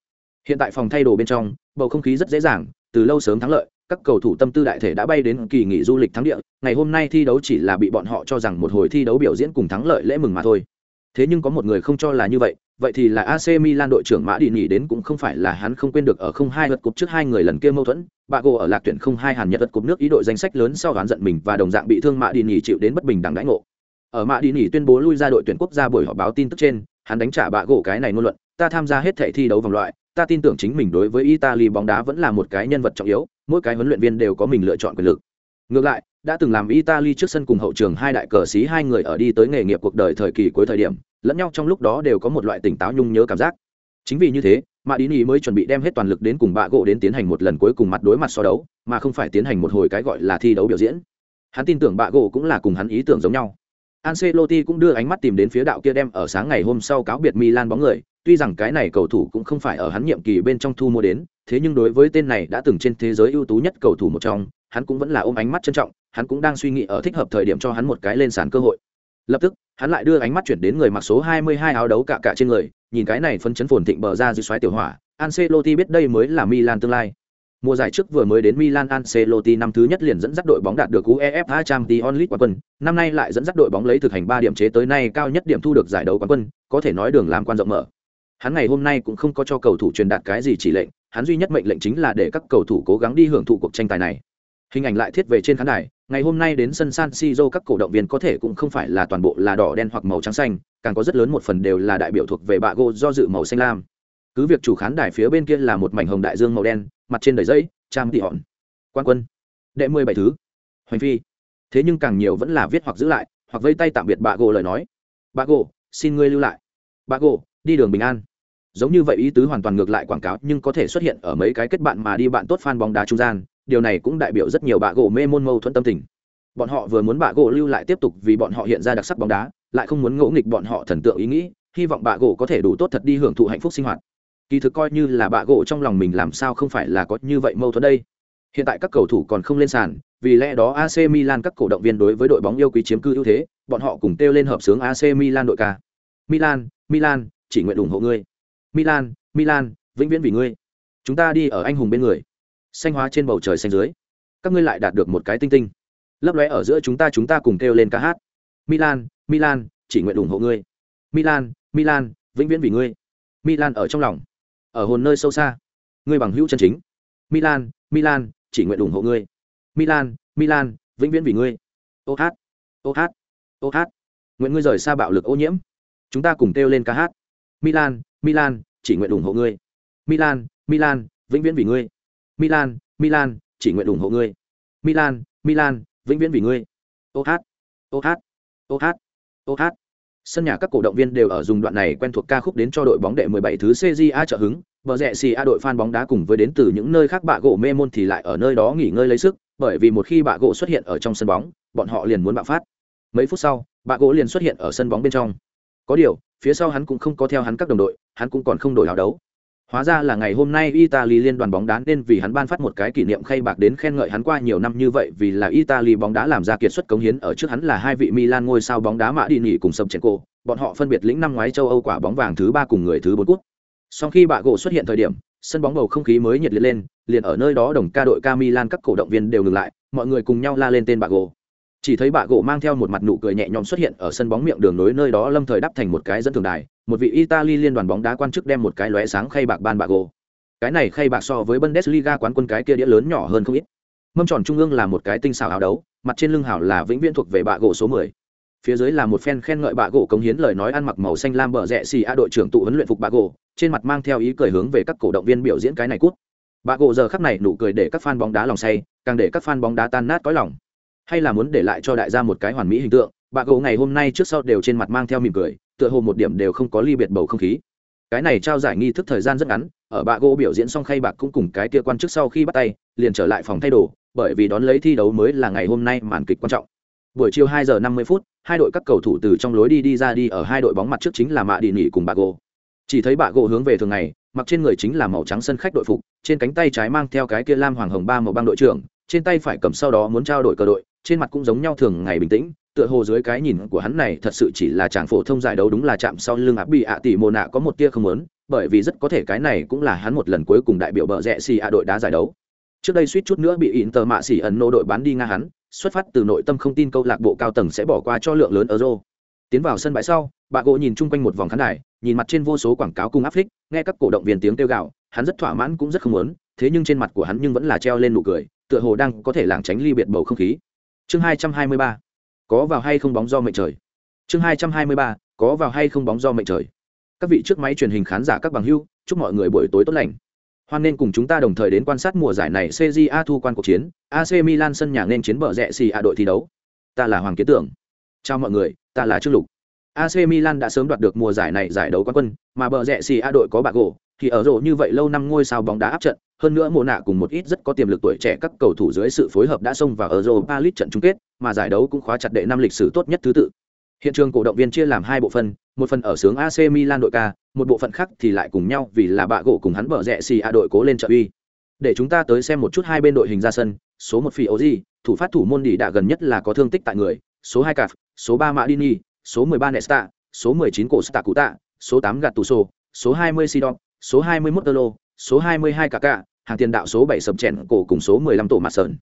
Hiện tại phòng thay đồ bên trong, bầu không khí rất dễ dàng, từ lâu sớm thắng lợi, các cầu thủ tâm tư đại thể đã bay đến kỳ nghỉ du lịch thắng địa, ngày hôm nay thi đấu chỉ là bị bọn họ cho rằng một hồi thi đấu biểu diễn cùng thắng lợi lễ mừng mà thôi. Thế nhưng có một người không cho là như vậy, vậy thì là AC Milan đội trưởng Mã Đi nghỉ đến cũng không phải là hắn không quên được ở không hai lượt cúp trước hai người lần kia mâu thuẫn, bạ gỗ ở lạc tuyển không hai hàn nhật lượt cúp nước ý đội danh sách lớn sau đoán giận mình và đồng dạng bị thương Mã Đi nghỉ chịu đến bất bình đẳng đãi ngộ. Ở Mã Đi nghỉ tuyên bố lui ra đội tuyển quốc gia buổi họp báo tin tức trên, hắn đánh trả bạ gỗ cái này ngôn luận, ta tham gia hết thể thi đấu vòng loại, ta tin tưởng chính mình đối với Italy bóng đá vẫn là một cái nhân vật trọng yếu, mỗi cái huấn luyện viên đều có mình lựa chọn quyền lực. Ngược lại, đã từng làm Italy trước sân cùng hậu trường hai đại cờ sĩ hai người ở đi tới nghề nghiệp cuộc đời thời kỳ cuối thời điểm, lẫn nhau trong lúc đó đều có một loại tỉnh táo nhung nhớ cảm giác. Chính vì như thế mà đi nhì mới chuẩn bị đem hết toàn lực đến cùng bạ gỗ đến tiến hành một lần cuối cùng mặt đối mặt so đấu mà không phải tiến hành một hồi cái gọi là thi đấu biểu diễn. Hắn tin tưởng bạ gỗ cũng là cùng hắn ý tưởng giống nhau. Ancelotti cũng đưa ánh mắt tìm đến phía đạo kia đem ở sáng ngày hôm sau cáo biệt Milan bóng người, tuy rằng cái này cầu thủ cũng không phải ở hắn nhiệm kỳ bên trong thu mua đến, thế nhưng đối với tên này đã từng trên thế giới ưu tú nhất cầu thủ một trong, hắn cũng vẫn là ôm ánh mắt trân trọng, hắn cũng đang suy nghĩ ở thích hợp thời điểm cho hắn một cái lên sàn cơ hội. Lập tức, hắn lại đưa ánh mắt chuyển đến người mặc số 22 áo đấu cả cả trên người, nhìn cái này phân chấn phồn thịnh bờ ra dưới xoáy tiểu hỏa, Ancelotti biết đây mới là Milan tương lai. Mùa giải trước vừa mới đến Milan Ancelotti năm thứ nhất liền dẫn dắt đội bóng đạt được UEFA Champions League quán quân, năm nay lại dẫn dắt đội bóng lấy thực hành 3 điểm chế tới nay cao nhất điểm thu được giải đấu quán quân, có thể nói đường làm quan rộng mở. Hắn ngày hôm nay cũng không có cho cầu thủ truyền đạt cái gì chỉ lệnh, hắn duy nhất mệnh lệnh chính là để các cầu thủ cố gắng đi hưởng thụ cuộc tranh tài này. Hình ảnh lại thiết về trên khán đài, ngày hôm nay đến sân San Siro các cổ động viên có thể cũng không phải là toàn bộ là đỏ đen hoặc màu trắng xanh, càng có rất lớn một phần đều là đại biểu thuộc về bạ gỗ do dự màu xanh lam. Cứ việc chủ khán đài phía bên kia là một mảnh hồng đại dương màu đen, mặt trên đầy dây, trang tị hòn. Quan quân. Đệ mười bảy thứ. Hoành phi. Thế nhưng càng nhiều vẫn là viết hoặc giữ lại, hoặc vây tay tạm biệt bạ gỗ lời nói. Bạ gỗ, xin ngươi lưu lại. Bạ gỗ, đi đường bình an. Giống như vậy ý tứ hoàn toàn ngược lại quảng cáo, nhưng có thể xuất hiện ở mấy cái kết bạn mà đi bạn tốt fan bóng đá trung gian, điều này cũng đại biểu rất nhiều bạ gỗ mê môn mâu thuẫn tâm tình. Bọn họ vừa muốn bạ gỗ lưu lại tiếp tục vì bọn họ hiện ra đặc sắc bóng đá, lại không muốn ngỗ nghịch bọn họ thần tượng ý nghĩ, hy vọng bạ gỗ có thể đủ tốt thật đi hưởng thụ hạnh phúc sinh hoạt. Kỳ thực coi như là bạ gỗ trong lòng mình làm sao không phải là có như vậy mâu thuẫn đây. Hiện tại các cầu thủ còn không lên sàn, vì lẽ đó AC Milan các cổ động viên đối với đội bóng yêu quý chiếm cư ưu thế, bọn họ cùng kêu lên hợp sướng AC Milan đội ca. Milan Milan, chỉ nguyện ủng hộ ngươi. Milan Milan, vĩnh viễn vì ngươi. Chúng ta đi ở anh hùng bên người xanh hóa trên bầu trời xanh dưới. Các ngươi lại đạt được một cái tinh tinh. Lấp lóe ở giữa chúng ta chúng ta cùng kêu lên ca hát. Milan milan, chỉ nguyện ủng hộ ngươi. Milan milan, vĩnh viễn vì ngươi. Milan ở trong lòng, ở hồn nơi sâu xa. Ngươi bằng hữu chân chính. Milan milan, chỉ nguyện ủng hộ ngươi. Milan milan, vĩnh viễn vì ngươi. Ô hát ô hát ô hát. Nguyện ngươi rời xa bạo lực ô nhiễm. Chúng ta cùng kêu lên ca hát. Milan milan, chỉ nguyện ủng hộ ngươi. Milan milan, vĩnh viễn vì ngươi. Milan, Milan, chỉ nguyện ủng hộ ngươi. Milan, Milan, vĩnh viễn vì ngươi. Ô hát, ô hát, ô hát, ô hát. Sân nhà các cổ động viên đều ở dùng đoạn này quen thuộc ca khúc đến cho đội bóng đệ 17 thứ CJA trợ hứng, bờ rẽ xì a đội fan bóng đá cùng với đến từ những nơi khác bạ gỗ mê môn thì lại ở nơi đó nghỉ ngơi lấy sức, bởi vì một khi bạ gỗ xuất hiện ở trong sân bóng, bọn họ liền muốn bạo phát. Mấy phút sau, bạ gỗ liền xuất hiện ở sân bóng bên trong. Có điều, phía sau hắn cũng không có theo hắn các đồng đội, hắn cũng còn không đổi áo đấu. Hóa ra là ngày hôm nay Italy liên đoàn bóng đá nên vì hắn ban phát một cái kỷ niệm khay bạc đến khen ngợi hắn qua nhiều năm như vậy vì là Italy bóng đá làm ra kiệt xuất cống hiến ở trước hắn là hai vị Milan ngôi sao bóng đá mã đi nghỉ cùng sầm trên cổ. bọn họ phân biệt lĩnh năm ngoái châu Âu quả bóng vàng thứ ba cùng người thứ bốn quốc. Sau khi bạ gỗ xuất hiện thời điểm, sân bóng bầu không khí mới nhiệt liệt lên, liền ở nơi đó đồng ca đội ca Milan các cổ động viên đều ngừng lại, mọi người cùng nhau la lên tên bạ gỗ. Chỉ thấy bạ gỗ mang theo một mặt nụ cười nhẹ nhõm xuất hiện ở sân bóng miệng đường nối nơi đó lâm thời đắp thành một cái dẫn thường đài, một vị Italy liên đoàn bóng đá quan chức đem một cái lóe sáng khay bạc ban bạ gỗ. Cái này khay bạc so với bundesliga quán quân cái kia đĩa lớn nhỏ hơn không ít. Mâm tròn trung ương là một cái tinh xảo áo đấu mặt trên lưng hảo là vĩnh viễn thuộc về bạ gỗ số 10. phía dưới là một phen khen ngợi bạ gỗ cống hiến lời nói ăn mặc màu xanh lam bờ rẽ xì a đội trưởng tụ huấn luyện phục bạ gỗ trên mặt mang theo ý cười hướng về các cổ động viên biểu diễn cái này cút. Bạ gỗ giờ khắc này nụ cười để các fan bóng đá lòng say càng để các fan bóng đá tan nát cõi lòng hay là muốn để lại cho đại gia một cái hoàn mỹ hình tượng, bà gỗ ngày hôm nay trước sau đều trên mặt mang theo mỉm cười, tựa hồ một điểm đều không có ly biệt bầu không khí. Cái này trao giải nghi thức thời gian rất ngắn, ở bà gỗ biểu diễn xong khay bạc cũng cùng cái kia quan chức sau khi bắt tay, liền trở lại phòng thay đồ, bởi vì đón lấy thi đấu mới là ngày hôm nay màn kịch quan trọng. Buổi chiều hai giờ năm mươi phút, hai đội các cầu thủ từ trong lối đi đi ra đi ở hai đội bóng mặt trước chính là mạ đi nghỉ cùng bà gỗ chỉ thấy bà gỗ hướng về thường ngày, mặc trên người chính là màu trắng sân khách đội phục, trên cánh tay trái mang theo cái kia lam hoàng hồng ba màu băng đội trưởng, trên tay phải cầm sau đó muốn trao đổi cờ đội trên mặt cũng giống nhau thường ngày bình tĩnh, tựa hồ dưới cái nhìn của hắn này thật sự chỉ là chàng phổ thông giải đấu đúng là chạm sau lưng áp bị ạ tỷ mồ nạ có một tia không lớn bởi vì rất có thể cái này cũng là hắn một lần cuối cùng đại biểu bờ rẽ xì ạ đội đá giải đấu. Trước đây suýt chút nữa bị Inter mạ xỉ ẩn nô đội bán đi nga hắn, xuất phát từ nội tâm không tin câu lạc bộ cao tầng sẽ bỏ qua cho lượng lớn euro. Tiến vào sân bãi sau, bà gỗ nhìn chung quanh một vòng khán đài, nhìn mặt trên vô số quảng cáo cung áp phích, nghe các cổ động viên tiếng kêu gạo hắn rất thỏa mãn cũng rất không muốn, thế nhưng trên mặt của hắn nhưng vẫn là treo lên nụ cười, tựa hồ đang có thể lảng tránh ly biệt bầu không khí chương hai trăm hai mươi ba. Có vào hay không bóng do mệnh trời? Chương hai trăm hai mươi ba. Có vào hay không bóng do mệnh trời? Các vị trước máy truyền hình khán giả các bằng hưu, chúc mọi người buổi tối tốt lành. Hoan nên cùng chúng ta đồng thời đến quan sát mùa giải này cja thu quan cuộc chiến ac milan sân nhà nên chiến bờ rẽ xì a đội thi đấu. Ta là hoàng kiến tưởng. Chào mọi người, ta là trương lục ac milan đã sớm đoạt được mùa giải này giải đấu quán quân mà bờ rẽ xì a đội có bạc gỗ thì ở rổ như vậy lâu năm ngôi sao bóng đá áp trận hơn nữa mùa nạ cùng một ít rất có tiềm lực tuổi trẻ các cầu thủ dưới sự phối hợp đã xông vào Europa League trận chung kết, mà giải đấu cũng khóa chặt đệ năm lịch sử tốt nhất thứ tự. Hiện trường cổ động viên chia làm hai bộ phận, một phần ở sướng AC Milan đội ca, một bộ phận khác thì lại cùng nhau vì là bạ gỗ cùng hắn bờ rẹ xì a đội cố lên trợ uy. Để chúng ta tới xem một chút hai bên đội hình ra sân, số một phi thủ phát thủ môn đỉ đã gần nhất là có thương tích tại người, số hai Caf, số ba Madini, số mười ba Nesta, số mười chín cổ Stacuta, số 8 Gattuso, số hai mươi Sidon, số 21 Tolo, số hai mươi hai Kaká, hàng tiền đạo số 7 sập chèn cổ cùng số mười lăm tổ mặt sơn.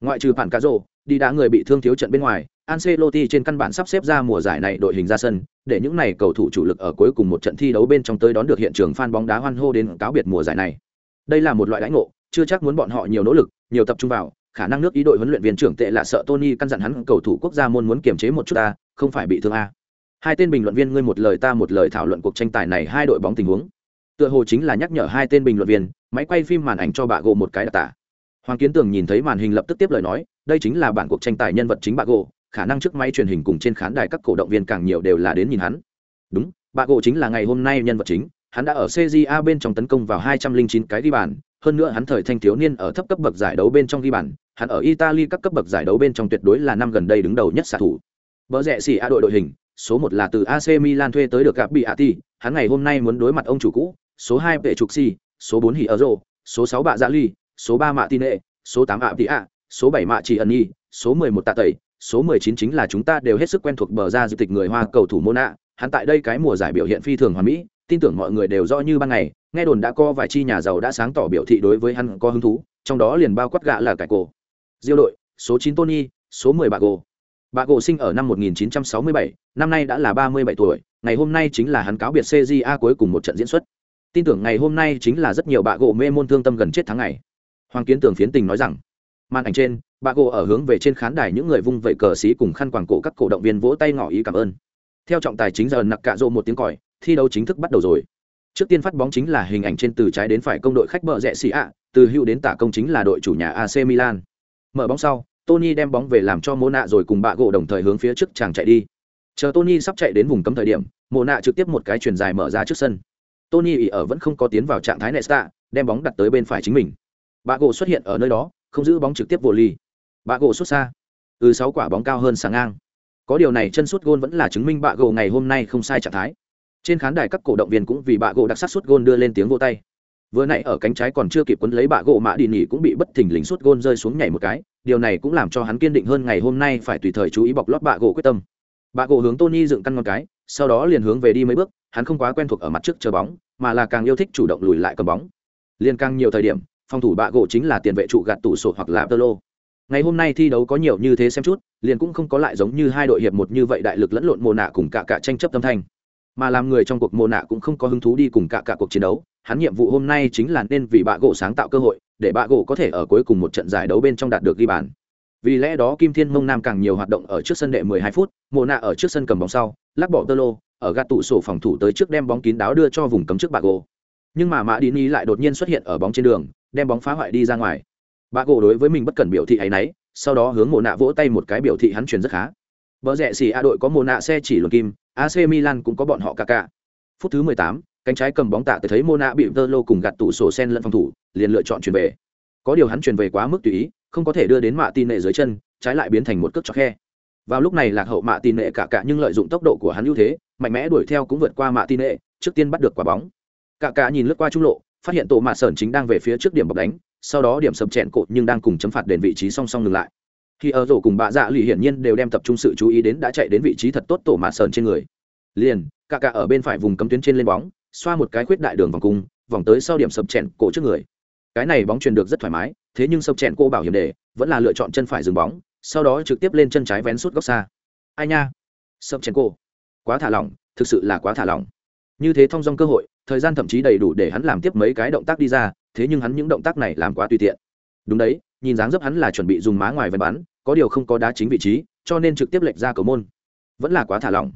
Ngoại trừ bản cá rồ, đi đá người bị thương thiếu trận bên ngoài, Ancelotti trên căn bản sắp xếp ra mùa giải này đội hình ra sân, để những này cầu thủ chủ lực ở cuối cùng một trận thi đấu bên trong tới đón được hiện trường fan bóng đá hoan hô đến cáo biệt mùa giải này. Đây là một loại đãi ngộ, chưa chắc muốn bọn họ nhiều nỗ lực, nhiều tập trung vào, khả năng nước ý đội huấn luyện viên trưởng tệ là sợ Tony căn dặn hắn cầu thủ quốc gia môn muốn kiềm chế một chút ta, không phải bị thương a. Hai tên bình luận viên ngươi một lời ta một lời thảo luận cuộc tranh tài này hai đội bóng tình huống. Tựa hồ chính là nhắc nhở hai tên bình luận viên, máy quay phim màn ảnh cho bà gỗ một cái đặc tả. Hoàng Kiến Tường nhìn thấy màn hình lập tức tiếp lời nói, đây chính là bản cuộc tranh tài nhân vật chính bà gỗ, khả năng trước máy truyền hình cùng trên khán đài các cổ động viên càng nhiều đều là đến nhìn hắn đúng bà gỗ chính là ngày hôm nay nhân vật chính hắn đã ở cja bên trong tấn công vào 209 cái ghi bàn hơn nữa hắn thời thanh thiếu niên ở thấp cấp bậc giải đấu bên trong ghi bàn hắn ở italy các cấp bậc giải đấu bên trong tuyệt đối là năm gần đây đứng đầu nhất xạ thủ Bờ rẽ xỉ A đội đội hình, số một là từ AC Milan thuê tới được gặp hắn ngày hôm nay muốn đối mặt ông chủ cũ, số hai vệ trục si, số bốn Hỉ Euro, số sáu Bạ Dạ Ly, số ba Mạ Tine, số tám Ạ Tị A, số bảy Mạ Chỉ Ân Nhi, số mười một Tạ Tẩy, số 19 chính là chúng ta đều hết sức quen thuộc bờ ra dự tịch người Hoa cầu thủ Mona, hắn tại đây cái mùa giải biểu hiện phi thường hoàn mỹ, tin tưởng mọi người đều rõ như ban ngày, nghe đồn đã có vài chi nhà giàu đã sáng tỏ biểu thị đối với hắn có hứng thú, trong đó liền bao quát gạ là cải cổ. Diêu đội, số 9 Tony, số 10 Bago. Bago sinh ở năm 1967, năm nay đã là 37 tuổi, ngày hôm nay chính là hắn cáo biệt CJA cuối cùng một trận diễn xuất. Tin tưởng ngày hôm nay chính là rất nhiều Bago mê môn thương tâm gần chết tháng ngày. Hoàng Kiến Tường phiến tình nói rằng, màn ảnh trên bà gỗ ở hướng về trên khán đài những người vung vẩy cờ xí cùng khăn quàng cổ các cổ động viên vỗ tay ngỏ ý cảm ơn theo trọng tài chính giờ nặc cạ rộ một tiếng còi thi đấu chính thức bắt đầu rồi trước tiên phát bóng chính là hình ảnh trên từ trái đến phải công đội khách bờ rẽ xì ạ từ hữu đến tả công chính là đội chủ nhà ac milan mở bóng sau, tony đem bóng về làm cho mô nạ rồi cùng bạ gỗ đồng thời hướng phía trước chàng chạy đi. Chờ tony sắp chạy đến vùng cấm thời điểm mồ nạ trực tiếp một cái chuyền dài mở ra trước sân. Tony ỉ ở vẫn không có tiến vào trạng thái nesta đem bóng đặt tới bên phải chính mình. Bạ gỗ xuất hiện ở nơi đó, không giữ bóng trực tiếp vô ly. Bạ gỗ xuất xa. Ừ sáu quả bóng cao hơn sáng ngang. Có điều này chân sút gôn vẫn là chứng minh bạ gỗ ngày hôm nay không sai trạng thái. Trên khán đài các cổ động viên cũng vì bạ gỗ đặc sắc sút gôn đưa lên tiếng vô tay vừa nãy ở cánh trái còn chưa kịp quấn lấy bạ gỗ mã đi nỉ cũng bị bất thình lình suốt gôn rơi xuống nhảy một cái. Điều này cũng làm cho hắn kiên định hơn ngày hôm nay phải tùy thời chú ý bọc lót bạ gỗ quyết tâm. Bạ gỗ hướng tony dựng căn ngon cái, sau đó liền hướng về đi mấy bước, hắn không quá quen thuộc ở mặt trước chờ bóng, mà là càng yêu thích chủ động lùi lại cầm bóng. Liên càng nhiều thời điểm, phòng thủ bạ gỗ chính là tiền vệ trụ gạt tủ sổ hoặc là tơ lô ngày hôm nay thi đấu có nhiều như thế xem chút, liền cũng không có lại giống như hai đội hiệp một như vậy đại lực lẫn lộn mồ nạ cùng cả cả tranh chấp tâm thanh. Mà làm người trong cuộc mồ nạ cũng không có hứng thú đi cùng cả cả cuộc chiến đấu hắn nhiệm vụ hôm nay chính là nên vì bạ gỗ sáng tạo cơ hội để bạ gỗ có thể ở cuối cùng một trận giải đấu bên trong đạt được ghi bàn. Vì lẽ đó kim thiên mông nam càng nhiều hoạt động ở trước sân đệ 12 phút Mộ nạ ở trước sân cầm bóng sau lắc bỏ tơ lô ở gạt tủ sổ phòng thủ tới trước đem bóng kín đáo đưa cho vùng cấm trước bạ gỗ. Nhưng mà mã đi ni lại đột nhiên xuất hiện ở bóng trên đường đem bóng phá hoại đi ra ngoài. Bạ gỗ đối với mình bất cần biểu thị ấy nấy sau đó hướng Mộ nạ vỗ tay một cái biểu thị hắn truyền rất khá. Vợ rẻ xì a đội có Mộ nạ xe chỉ luận kim ac milan cũng có bọn họ cả cả phút thứ 18, cánh trái cầm bóng tạ tới thấy Mona bị tơ lô cùng gạt tủ sổ sen lẫn phòng thủ, liền lựa chọn chuyển về. Có điều hắn chuyển về quá mức tùy ý, không có thể đưa đến mạ tin nệ dưới chân, trái lại biến thành một cước cho khe. Vào lúc này lạc hậu mạ tin nệ cả cả nhưng lợi dụng tốc độ của hắn ưu thế, mạnh mẽ đuổi theo cũng vượt qua mạ tin nệ, trước tiên bắt được quả bóng. Cả cả nhìn lướt qua trung lộ, phát hiện tổ mạ sởn chính đang về phía trước điểm bọc đánh, sau đó điểm sập chẹn cột nhưng đang cùng chấm phạt đền vị trí song song ngừng lại. Khi ở rổ cùng bạ dạ lì hiển nhiên đều đem tập trung sự chú ý đến đã chạy đến vị trí thật tốt tổ mạ sờn trên người. Liền, cả cả ở bên phải vùng cấm tuyến trên lên bóng xoa một cái khuyết đại đường vòng cung, vòng tới sau điểm sập chèn cổ trước người. Cái này bóng truyền được rất thoải mái, thế nhưng sập chèn cô bảo hiểm đề vẫn là lựa chọn chân phải dừng bóng, sau đó trực tiếp lên chân trái vén suốt góc xa. Ai nha? Sập chèn cô quá thả lỏng, thực sự là quá thả lỏng. Như thế thông dong cơ hội, thời gian thậm chí đầy đủ để hắn làm tiếp mấy cái động tác đi ra, thế nhưng hắn những động tác này làm quá tùy tiện. Đúng đấy, nhìn dáng dấp hắn là chuẩn bị dùng má ngoài vén bắn, có điều không có đá chính vị trí, cho nên trực tiếp lệch ra cầu môn. Vẫn là quá thả lỏng.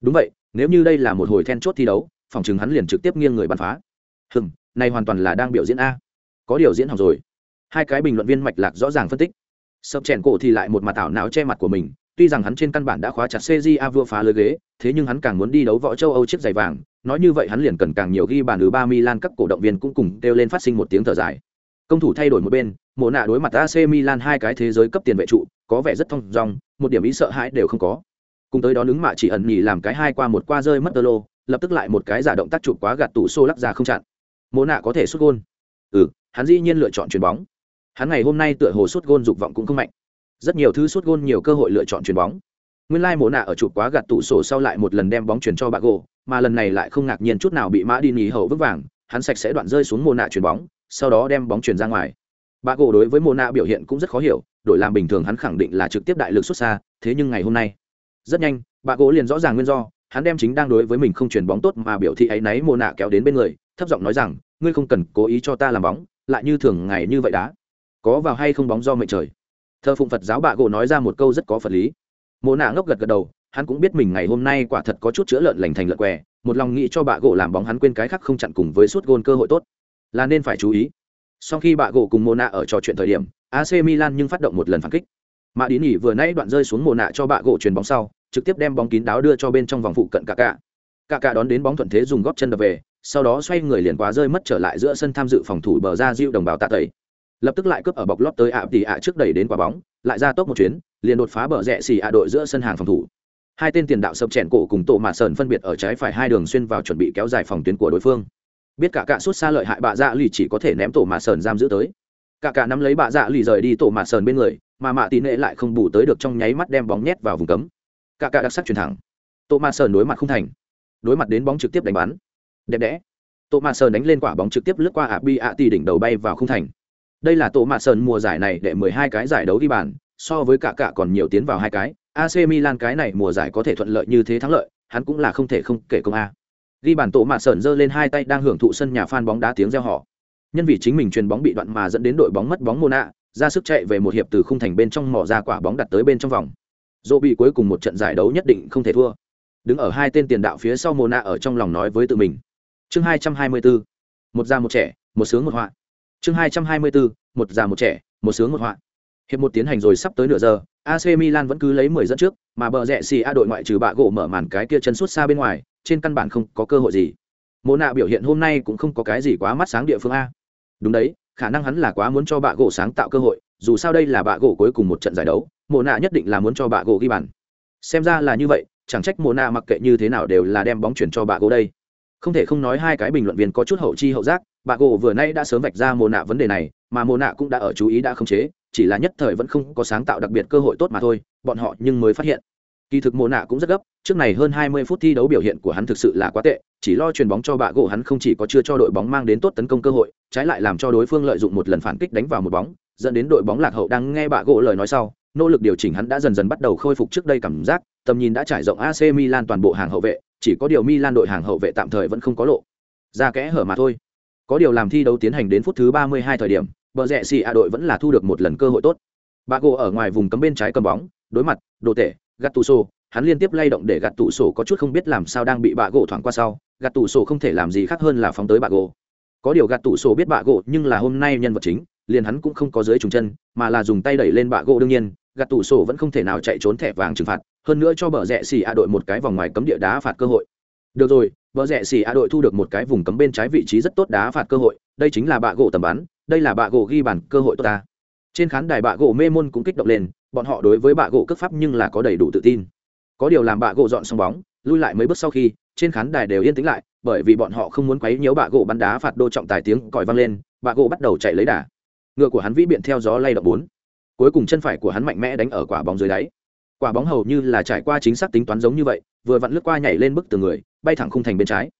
Đúng vậy, nếu như đây là một hồi then chốt thi đấu phòng chừng hắn liền trực tiếp nghiêng người bắn phá hừm này hoàn toàn là đang biểu diễn a có điều diễn học rồi hai cái bình luận viên mạch lạc rõ ràng phân tích sập chèn cổ thì lại một mặt ảo não che mặt của mình tuy rằng hắn trên căn bản đã khóa chặt A vua phá lưới ghế, thế nhưng hắn càng muốn đi đấu võ châu Âu chiếc giày vàng, nói như vậy hắn liền cần càng nhiều ghi bàn ứ ba Milan các cổ động viên cũng cùng kêu lên phát sinh một tiếng thở dài. Công thủ thay đổi một bên, mộ nạ đối mặt AC Milan hai cái thế giới cấp tiền vệ trụ, có vẻ rất thông dong, một điểm ý sợ hãi đều không có. Cùng tới đó đứng mạ chỉ ẩn nhỉ làm cái hai qua một qua rơi mất lô, lập tức lại một cái giả động tác chụp quá gạt tủ xô lắc ra không chặn. Mộ nạ có thể sút gôn. Ừ, hắn dĩ nhiên lựa chọn chuyền bóng. Hắn ngày hôm nay tựa hồ sút gôn dục vọng cũng không mạnh rất nhiều thứ sút gôn nhiều cơ hội lựa chọn chuyền bóng nguyên lai like mồ nạ ở chụp quá gạt tủ sổ sau lại một lần đem bóng chuyển cho bà gỗ mà lần này lại không ngạc nhiên chút nào bị mã đi nghỉ hậu vứt vàng hắn sạch sẽ đoạn rơi xuống mồ nạ chuyền bóng sau đó đem bóng chuyển ra ngoài Bà gỗ đối với mồ nạ biểu hiện cũng rất khó hiểu đổi làm bình thường hắn khẳng định là trực tiếp đại lực xuất xa thế nhưng ngày hôm nay rất nhanh bà gỗ liền rõ ràng nguyên do hắn đem chính đang đối với mình không chuyển bóng tốt mà biểu thị ấy náy mồ nạ kéo đến bên người, thấp giọng nói rằng, ngươi không cần cố ý cho ta làm bóng, lại như thường ngày như vậy đã. có vào hay không bóng do mệnh trời? Thơ phụng phật giáo bạ gỗ nói ra một câu rất có phật lý. Mồ nạ ngốc gật gật đầu, hắn cũng biết mình ngày hôm nay quả thật có chút chữa lợn lành thành lợn què, một lòng nghĩ cho bạ gỗ làm bóng hắn quên cái khác không chặn cùng với suốt gôn cơ hội tốt. Là nên phải chú ý. Sau khi bạ gỗ cùng mồ nạ ở trò chuyện thời điểm ac milan nhưng phát động một lần phản kích. Mạ đi nghỉ vừa nãy đoạn rơi xuống mồ nạ cho bạ gỗ chuyền bóng sau trực tiếp đem bóng kín đáo đưa cho bên trong vòng phụ cận cả cả. Cả cả đón đến bóng thuận thế dùng góp chân đập về, sau đó xoay người liền quá rơi mất trở lại giữa sân tham dự phòng thủ bờ ra diệu đồng bào tạ tẩy. Lập tức lại cướp ở bọc lót tới ạ tỷ ạ trước đẩy đến quả bóng, lại ra tốc một chuyến, liền đột phá bờ rẽ xì ạ đội giữa sân hàng phòng thủ. Hai tên tiền đạo sập chèn cổ cùng tổ mạ sơn phân biệt ở trái phải hai đường xuyên vào chuẩn bị kéo dài phòng tuyến của đối phương. Biết cả cả suốt xa lợi hại bạ dạ lì chỉ có thể ném tổ mạ sơn giam giữ tới. Cả cả nắm lấy bạ dạ lì rời đi tổ mạ sơn bên người, mà mạ tỉ nệ lại không bù tới được trong nháy mắt đem bóng nhét vào vùng cấm cả cả đặc sắc chuyển thẳng. Tô ma sơn đối mặt không thành. Đối mặt đến bóng trực tiếp đánh bắn. Đẹp đẽ. Tô ma sơn đánh lên quả bóng trực tiếp lướt qua ạ bi ạ tỷ đỉnh đầu bay vào không thành. Đây là tô ma sơn mùa giải này để 12 cái giải đấu ghi bàn, so với cả cả còn nhiều tiến vào hai cái. AC Milan cái này mùa giải có thể thuận lợi như thế thắng lợi, hắn cũng là không thể không kể công a. Ghi bàn tổ mạ sơn giơ lên hai tay đang hưởng thụ sân nhà fan bóng đá tiếng reo họ nhân vì chính mình truyền bóng bị đoạn mà dẫn đến đội bóng mất bóng Mona, ra sức chạy về một hiệp từ khung thành bên trong mỏ ra quả bóng đặt tới bên trong vòng dỗ bị cuối cùng một trận giải đấu nhất định không thể thua. Đứng ở hai tên tiền đạo phía sau Mona ở trong lòng nói với tự mình. Chương 224 một già một trẻ một sướng một họa. Chương hai trăm hai mươi bốn một già một trẻ một sướng một họa. Hiệp một tiến hành rồi sắp tới nửa giờ, AC Milan vẫn cứ lấy 10 dẫn trước, mà bờ rẹ xì A đội ngoại trừ bạ gỗ mở màn cái kia chân suốt xa bên ngoài, trên căn bản không có cơ hội gì. mồ nạ biểu hiện hôm nay cũng không có cái gì quá mắt sáng địa phương a. Đúng đấy, khả năng hắn là quá muốn cho bạ gỗ sáng tạo cơ hội, dù sao đây là bạ gỗ cuối cùng một trận giải đấu, Mộ nạ nhất định là muốn cho bạ gỗ ghi bàn. Xem ra là như vậy, chẳng trách Mộ nạ mặc kệ như thế nào đều là đem bóng chuyển cho bạ gỗ đây. Không thể không nói hai cái bình luận viên có chút hậu chi hậu giác, bạ gỗ vừa nay đã sớm vạch ra Mộ nạ vấn đề này, mà Mộ nạ cũng đã ở chú ý đã không chế, chỉ là nhất thời vẫn không có sáng tạo đặc biệt cơ hội tốt mà thôi bọn họ nhưng mới phát hiện kỳ thực mồ nạ cũng rất gấp trước này hơn 20 phút thi đấu biểu hiện của hắn thực sự là quá tệ chỉ lo chuyền bóng cho bạ gỗ hắn không chỉ có chưa cho đội bóng mang đến tốt tấn công cơ hội trái lại làm cho đối phương lợi dụng một lần phản kích đánh vào một bóng dẫn đến đội bóng lạc hậu đang nghe bạ gỗ lời nói sau nỗ lực điều chỉnh hắn đã dần dần bắt đầu khôi phục trước đây cảm giác tầm nhìn đã trải rộng AC Milan toàn bộ hàng hậu vệ chỉ có điều Milan đội hàng hậu vệ tạm thời vẫn không có lộ. Ra kẽ hở mà thôi. Có điều làm thi đấu tiến hành đến phút thứ 32 thời điểm bờ rẽ xì a đội vẫn là thu được một lần cơ hội tốt. Bà gỗ ở ngoài vùng cấm bên trái cầm bóng đối mặt đồ tệ, gạt tù sổ hắn liên tiếp lay động để gạt tù sổ có chút không biết làm sao đang bị bà gỗ thoảng qua sau. Gạt tù sổ không thể làm gì khác hơn là phóng tới bà gỗ có điều gạt tù sổ biết bà gỗ nhưng là hôm nay nhân vật chính liền hắn cũng không có dưới trùng chân mà là dùng tay đẩy lên bà gỗ đương nhiên gạt tủ sổ vẫn không thể nào chạy trốn thẻ vàng trừng phạt, hơn nữa cho bờ rẽ xì a đội một cái vòng ngoài cấm địa đá phạt cơ hội. Được rồi, bờ rẽ xì a đội thu được một cái vùng cấm bên trái vị trí rất tốt đá phạt cơ hội, đây chính là bạ gỗ tầm bắn, đây là bạ gỗ ghi bàn cơ hội tốt ta. Trên khán đài bạ gỗ mê môn cũng kích động lên, bọn họ đối với bạ gỗ cấp pháp nhưng là có đầy đủ tự tin. Có điều làm bạ gỗ dọn xong bóng, lui lại mấy bước sau khi, trên khán đài đều yên tĩnh lại, bởi vì bọn họ không muốn quấy nhiễu bạ gỗ bắn đá phạt đô trọng tài tiếng còi vang lên, bạ gỗ bắt đầu chạy lấy đà. Ngựa của hắn vĩ biện theo gió lay động bốn cuối cùng chân phải của hắn mạnh mẽ đánh ở quả bóng dưới đáy. Quả bóng hầu như là trải qua chính xác tính toán giống như vậy, vừa vặn lướt qua nhảy lên bức từ người, bay thẳng khung thành bên trái.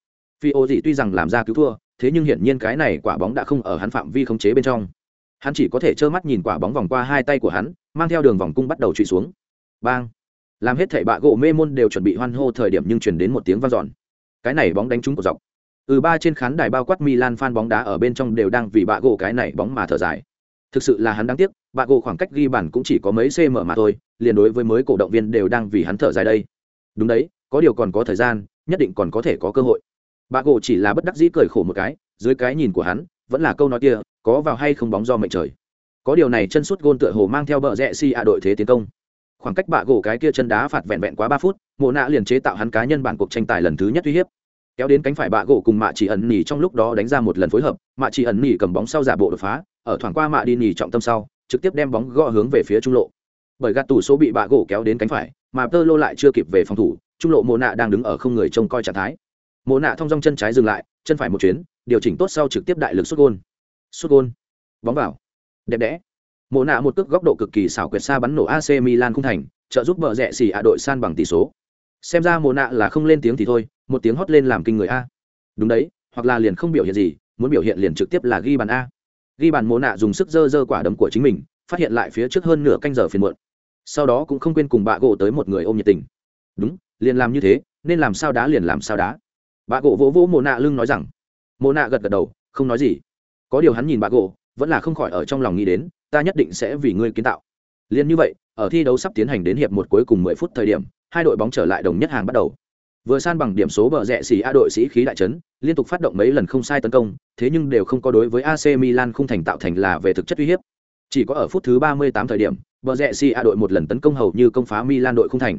Phi ô dị tuy rằng làm ra cứu thua, thế nhưng hiển nhiên cái này quả bóng đã không ở hắn phạm vi khống chế bên trong. Hắn chỉ có thể trơ mắt nhìn quả bóng vòng qua hai tay của hắn, mang theo đường vòng cung bắt đầu trụy xuống. Bang! Làm hết thảy bạ gỗ mê môn đều chuẩn bị hoan hô thời điểm nhưng chuyển đến một tiếng vang dọn. Cái này bóng đánh trúng của dọc. Ừ ba trên khán đài bao quát milan phan bóng đá ở bên trong đều đang vì bạ gỗ cái này bóng mà thở dài thực sự là hắn đáng tiếc, bạ gỗ khoảng cách ghi bản cũng chỉ có mấy cm mà thôi, liền đối với mới cổ động viên đều đang vì hắn thở dài đây. Đúng đấy, có điều còn có thời gian, nhất định còn có thể có cơ hội. Bà gỗ chỉ là bất đắc dĩ cười khổ một cái, dưới cái nhìn của hắn, vẫn là câu nói kia, có vào hay không bóng do mệnh trời. Có điều này chân suốt gôn tựa hồ mang theo bờ rẽ si a đội thế tiến công. Khoảng cách bạ gỗ cái kia chân đá phạt vẹn vẹn quá ba phút, mộ nạ liền chế tạo hắn cá nhân bản cuộc tranh tài lần thứ nhất uy hiếp. Kéo đến cánh phải bạ gỗ cùng mạ chỉ ẩn nỉ trong lúc đó đánh ra một lần phối hợp, mạ chỉ ẩn nỉ cầm bóng sau giả bộ đột phá ở thoảng qua mạ đi nỉ trọng tâm sau, trực tiếp đem bóng gõ hướng về phía trung lộ. Bởi gạt tủ số bị bạ gỗ kéo đến cánh phải, mà tơ lô lại chưa kịp về phòng thủ, trung lộ mộ nạ đang đứng ở không người trông coi trạng thái. Mộ nạ thong dong chân trái dừng lại, chân phải một chuyến, điều chỉnh tốt sau trực tiếp đại lực xuất gôn. Xuất gôn. Bóng vào. Đẹp đẽ. Mộ nạ một cước góc độ cực kỳ xảo quyệt xa bắn nổ ac milan không thành, trợ giúp vợ rẽ xỉ ạ đội san bằng tỷ số. Xem ra mộ nạ là không lên tiếng thì thôi, một tiếng hót lên làm kinh người a. Đúng đấy, hoặc là liền không biểu hiện gì, muốn biểu hiện liền trực tiếp là ghi bàn a ghi bàn mộ nạ dùng sức dơ dơ quả đấm của chính mình, phát hiện lại phía trước hơn nửa canh giờ phiền muộn. Sau đó cũng không quên cùng bạ gỗ tới một người ôm nhiệt tình. Đúng, liền làm như thế, nên làm sao đá liền làm sao đá. Bà gỗ vỗ vỗ mồ nạ lưng nói rằng. Mồ nạ gật gật đầu, không nói gì. Có điều hắn nhìn bà gỗ, vẫn là không khỏi ở trong lòng nghĩ đến, ta nhất định sẽ vì ngươi kiến tạo. Liền như vậy, ở thi đấu sắp tiến hành đến hiệp một cuối cùng mười phút thời điểm, hai đội bóng trở lại đồng nhất hàng bắt đầu vừa san bằng điểm số bờ rẽ xỉ a đội sĩ khí đại trấn liên tục phát động mấy lần không sai tấn công, thế nhưng đều không có đối với ac milan không thành tạo thành là về thực chất uy hiếp. Chỉ có ở phút thứ ba mươi tám thời điểm, bờ rẽ xỉ a đội một lần tấn công hầu như công phá milan đội không thành.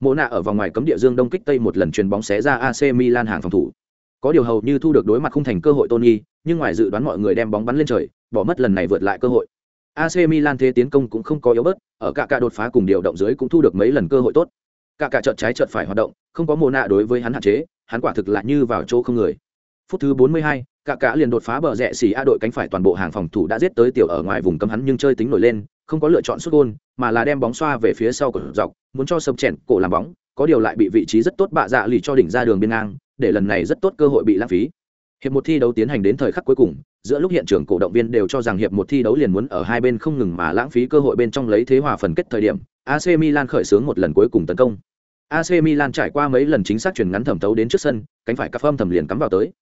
Mộ nạ ở vòng ngoài cấm địa dương đông kích tây một lần chuyền bóng xé ra ac milan hàng phòng thủ. Có điều hầu như thu được đối mặt không thành cơ hội tony, nhưng ngoài dự đoán mọi người đem bóng bắn lên trời, bỏ mất lần này vượt lại cơ hội. Ac milan thế tiến công cũng không có yếu bớt, ở cả cả đột phá cùng điều động dưới cũng thu được mấy lần cơ hội tốt cả cả chợt trái chợt phải hoạt động không có mồ nạ đối với hắn hạn chế hắn quả thực là như vào chỗ không người. Phút thứ 42, cả cả liền đột phá bờ rẽ xỉ a đội cánh phải toàn bộ hàng phòng thủ đã giết tới tiểu ở ngoài vùng cấm hắn nhưng chơi tính nổi lên không có lựa chọn sút gôn mà là đem bóng xoa về phía sau của dọc muốn cho sập chèn cổ làm bóng có điều lại bị vị trí rất tốt bạ dạ lì cho đỉnh ra đường biên ngang để lần này rất tốt cơ hội bị lãng phí. Hiệp một thi đấu tiến hành đến thời khắc cuối cùng giữa lúc hiện trường cổ động viên đều cho rằng hiệp một thi đấu liền muốn ở hai bên không ngừng mà lãng phí cơ hội bên trong lấy thế hòa phần kết thời điểm AC Milan khởi xướng một lần cuối cùng tấn công. AC Milan trải qua mấy lần chính xác chuyển ngắn thẩm tấu đến trước sân, cánh phải cặp âm thầm liền cắm vào tới.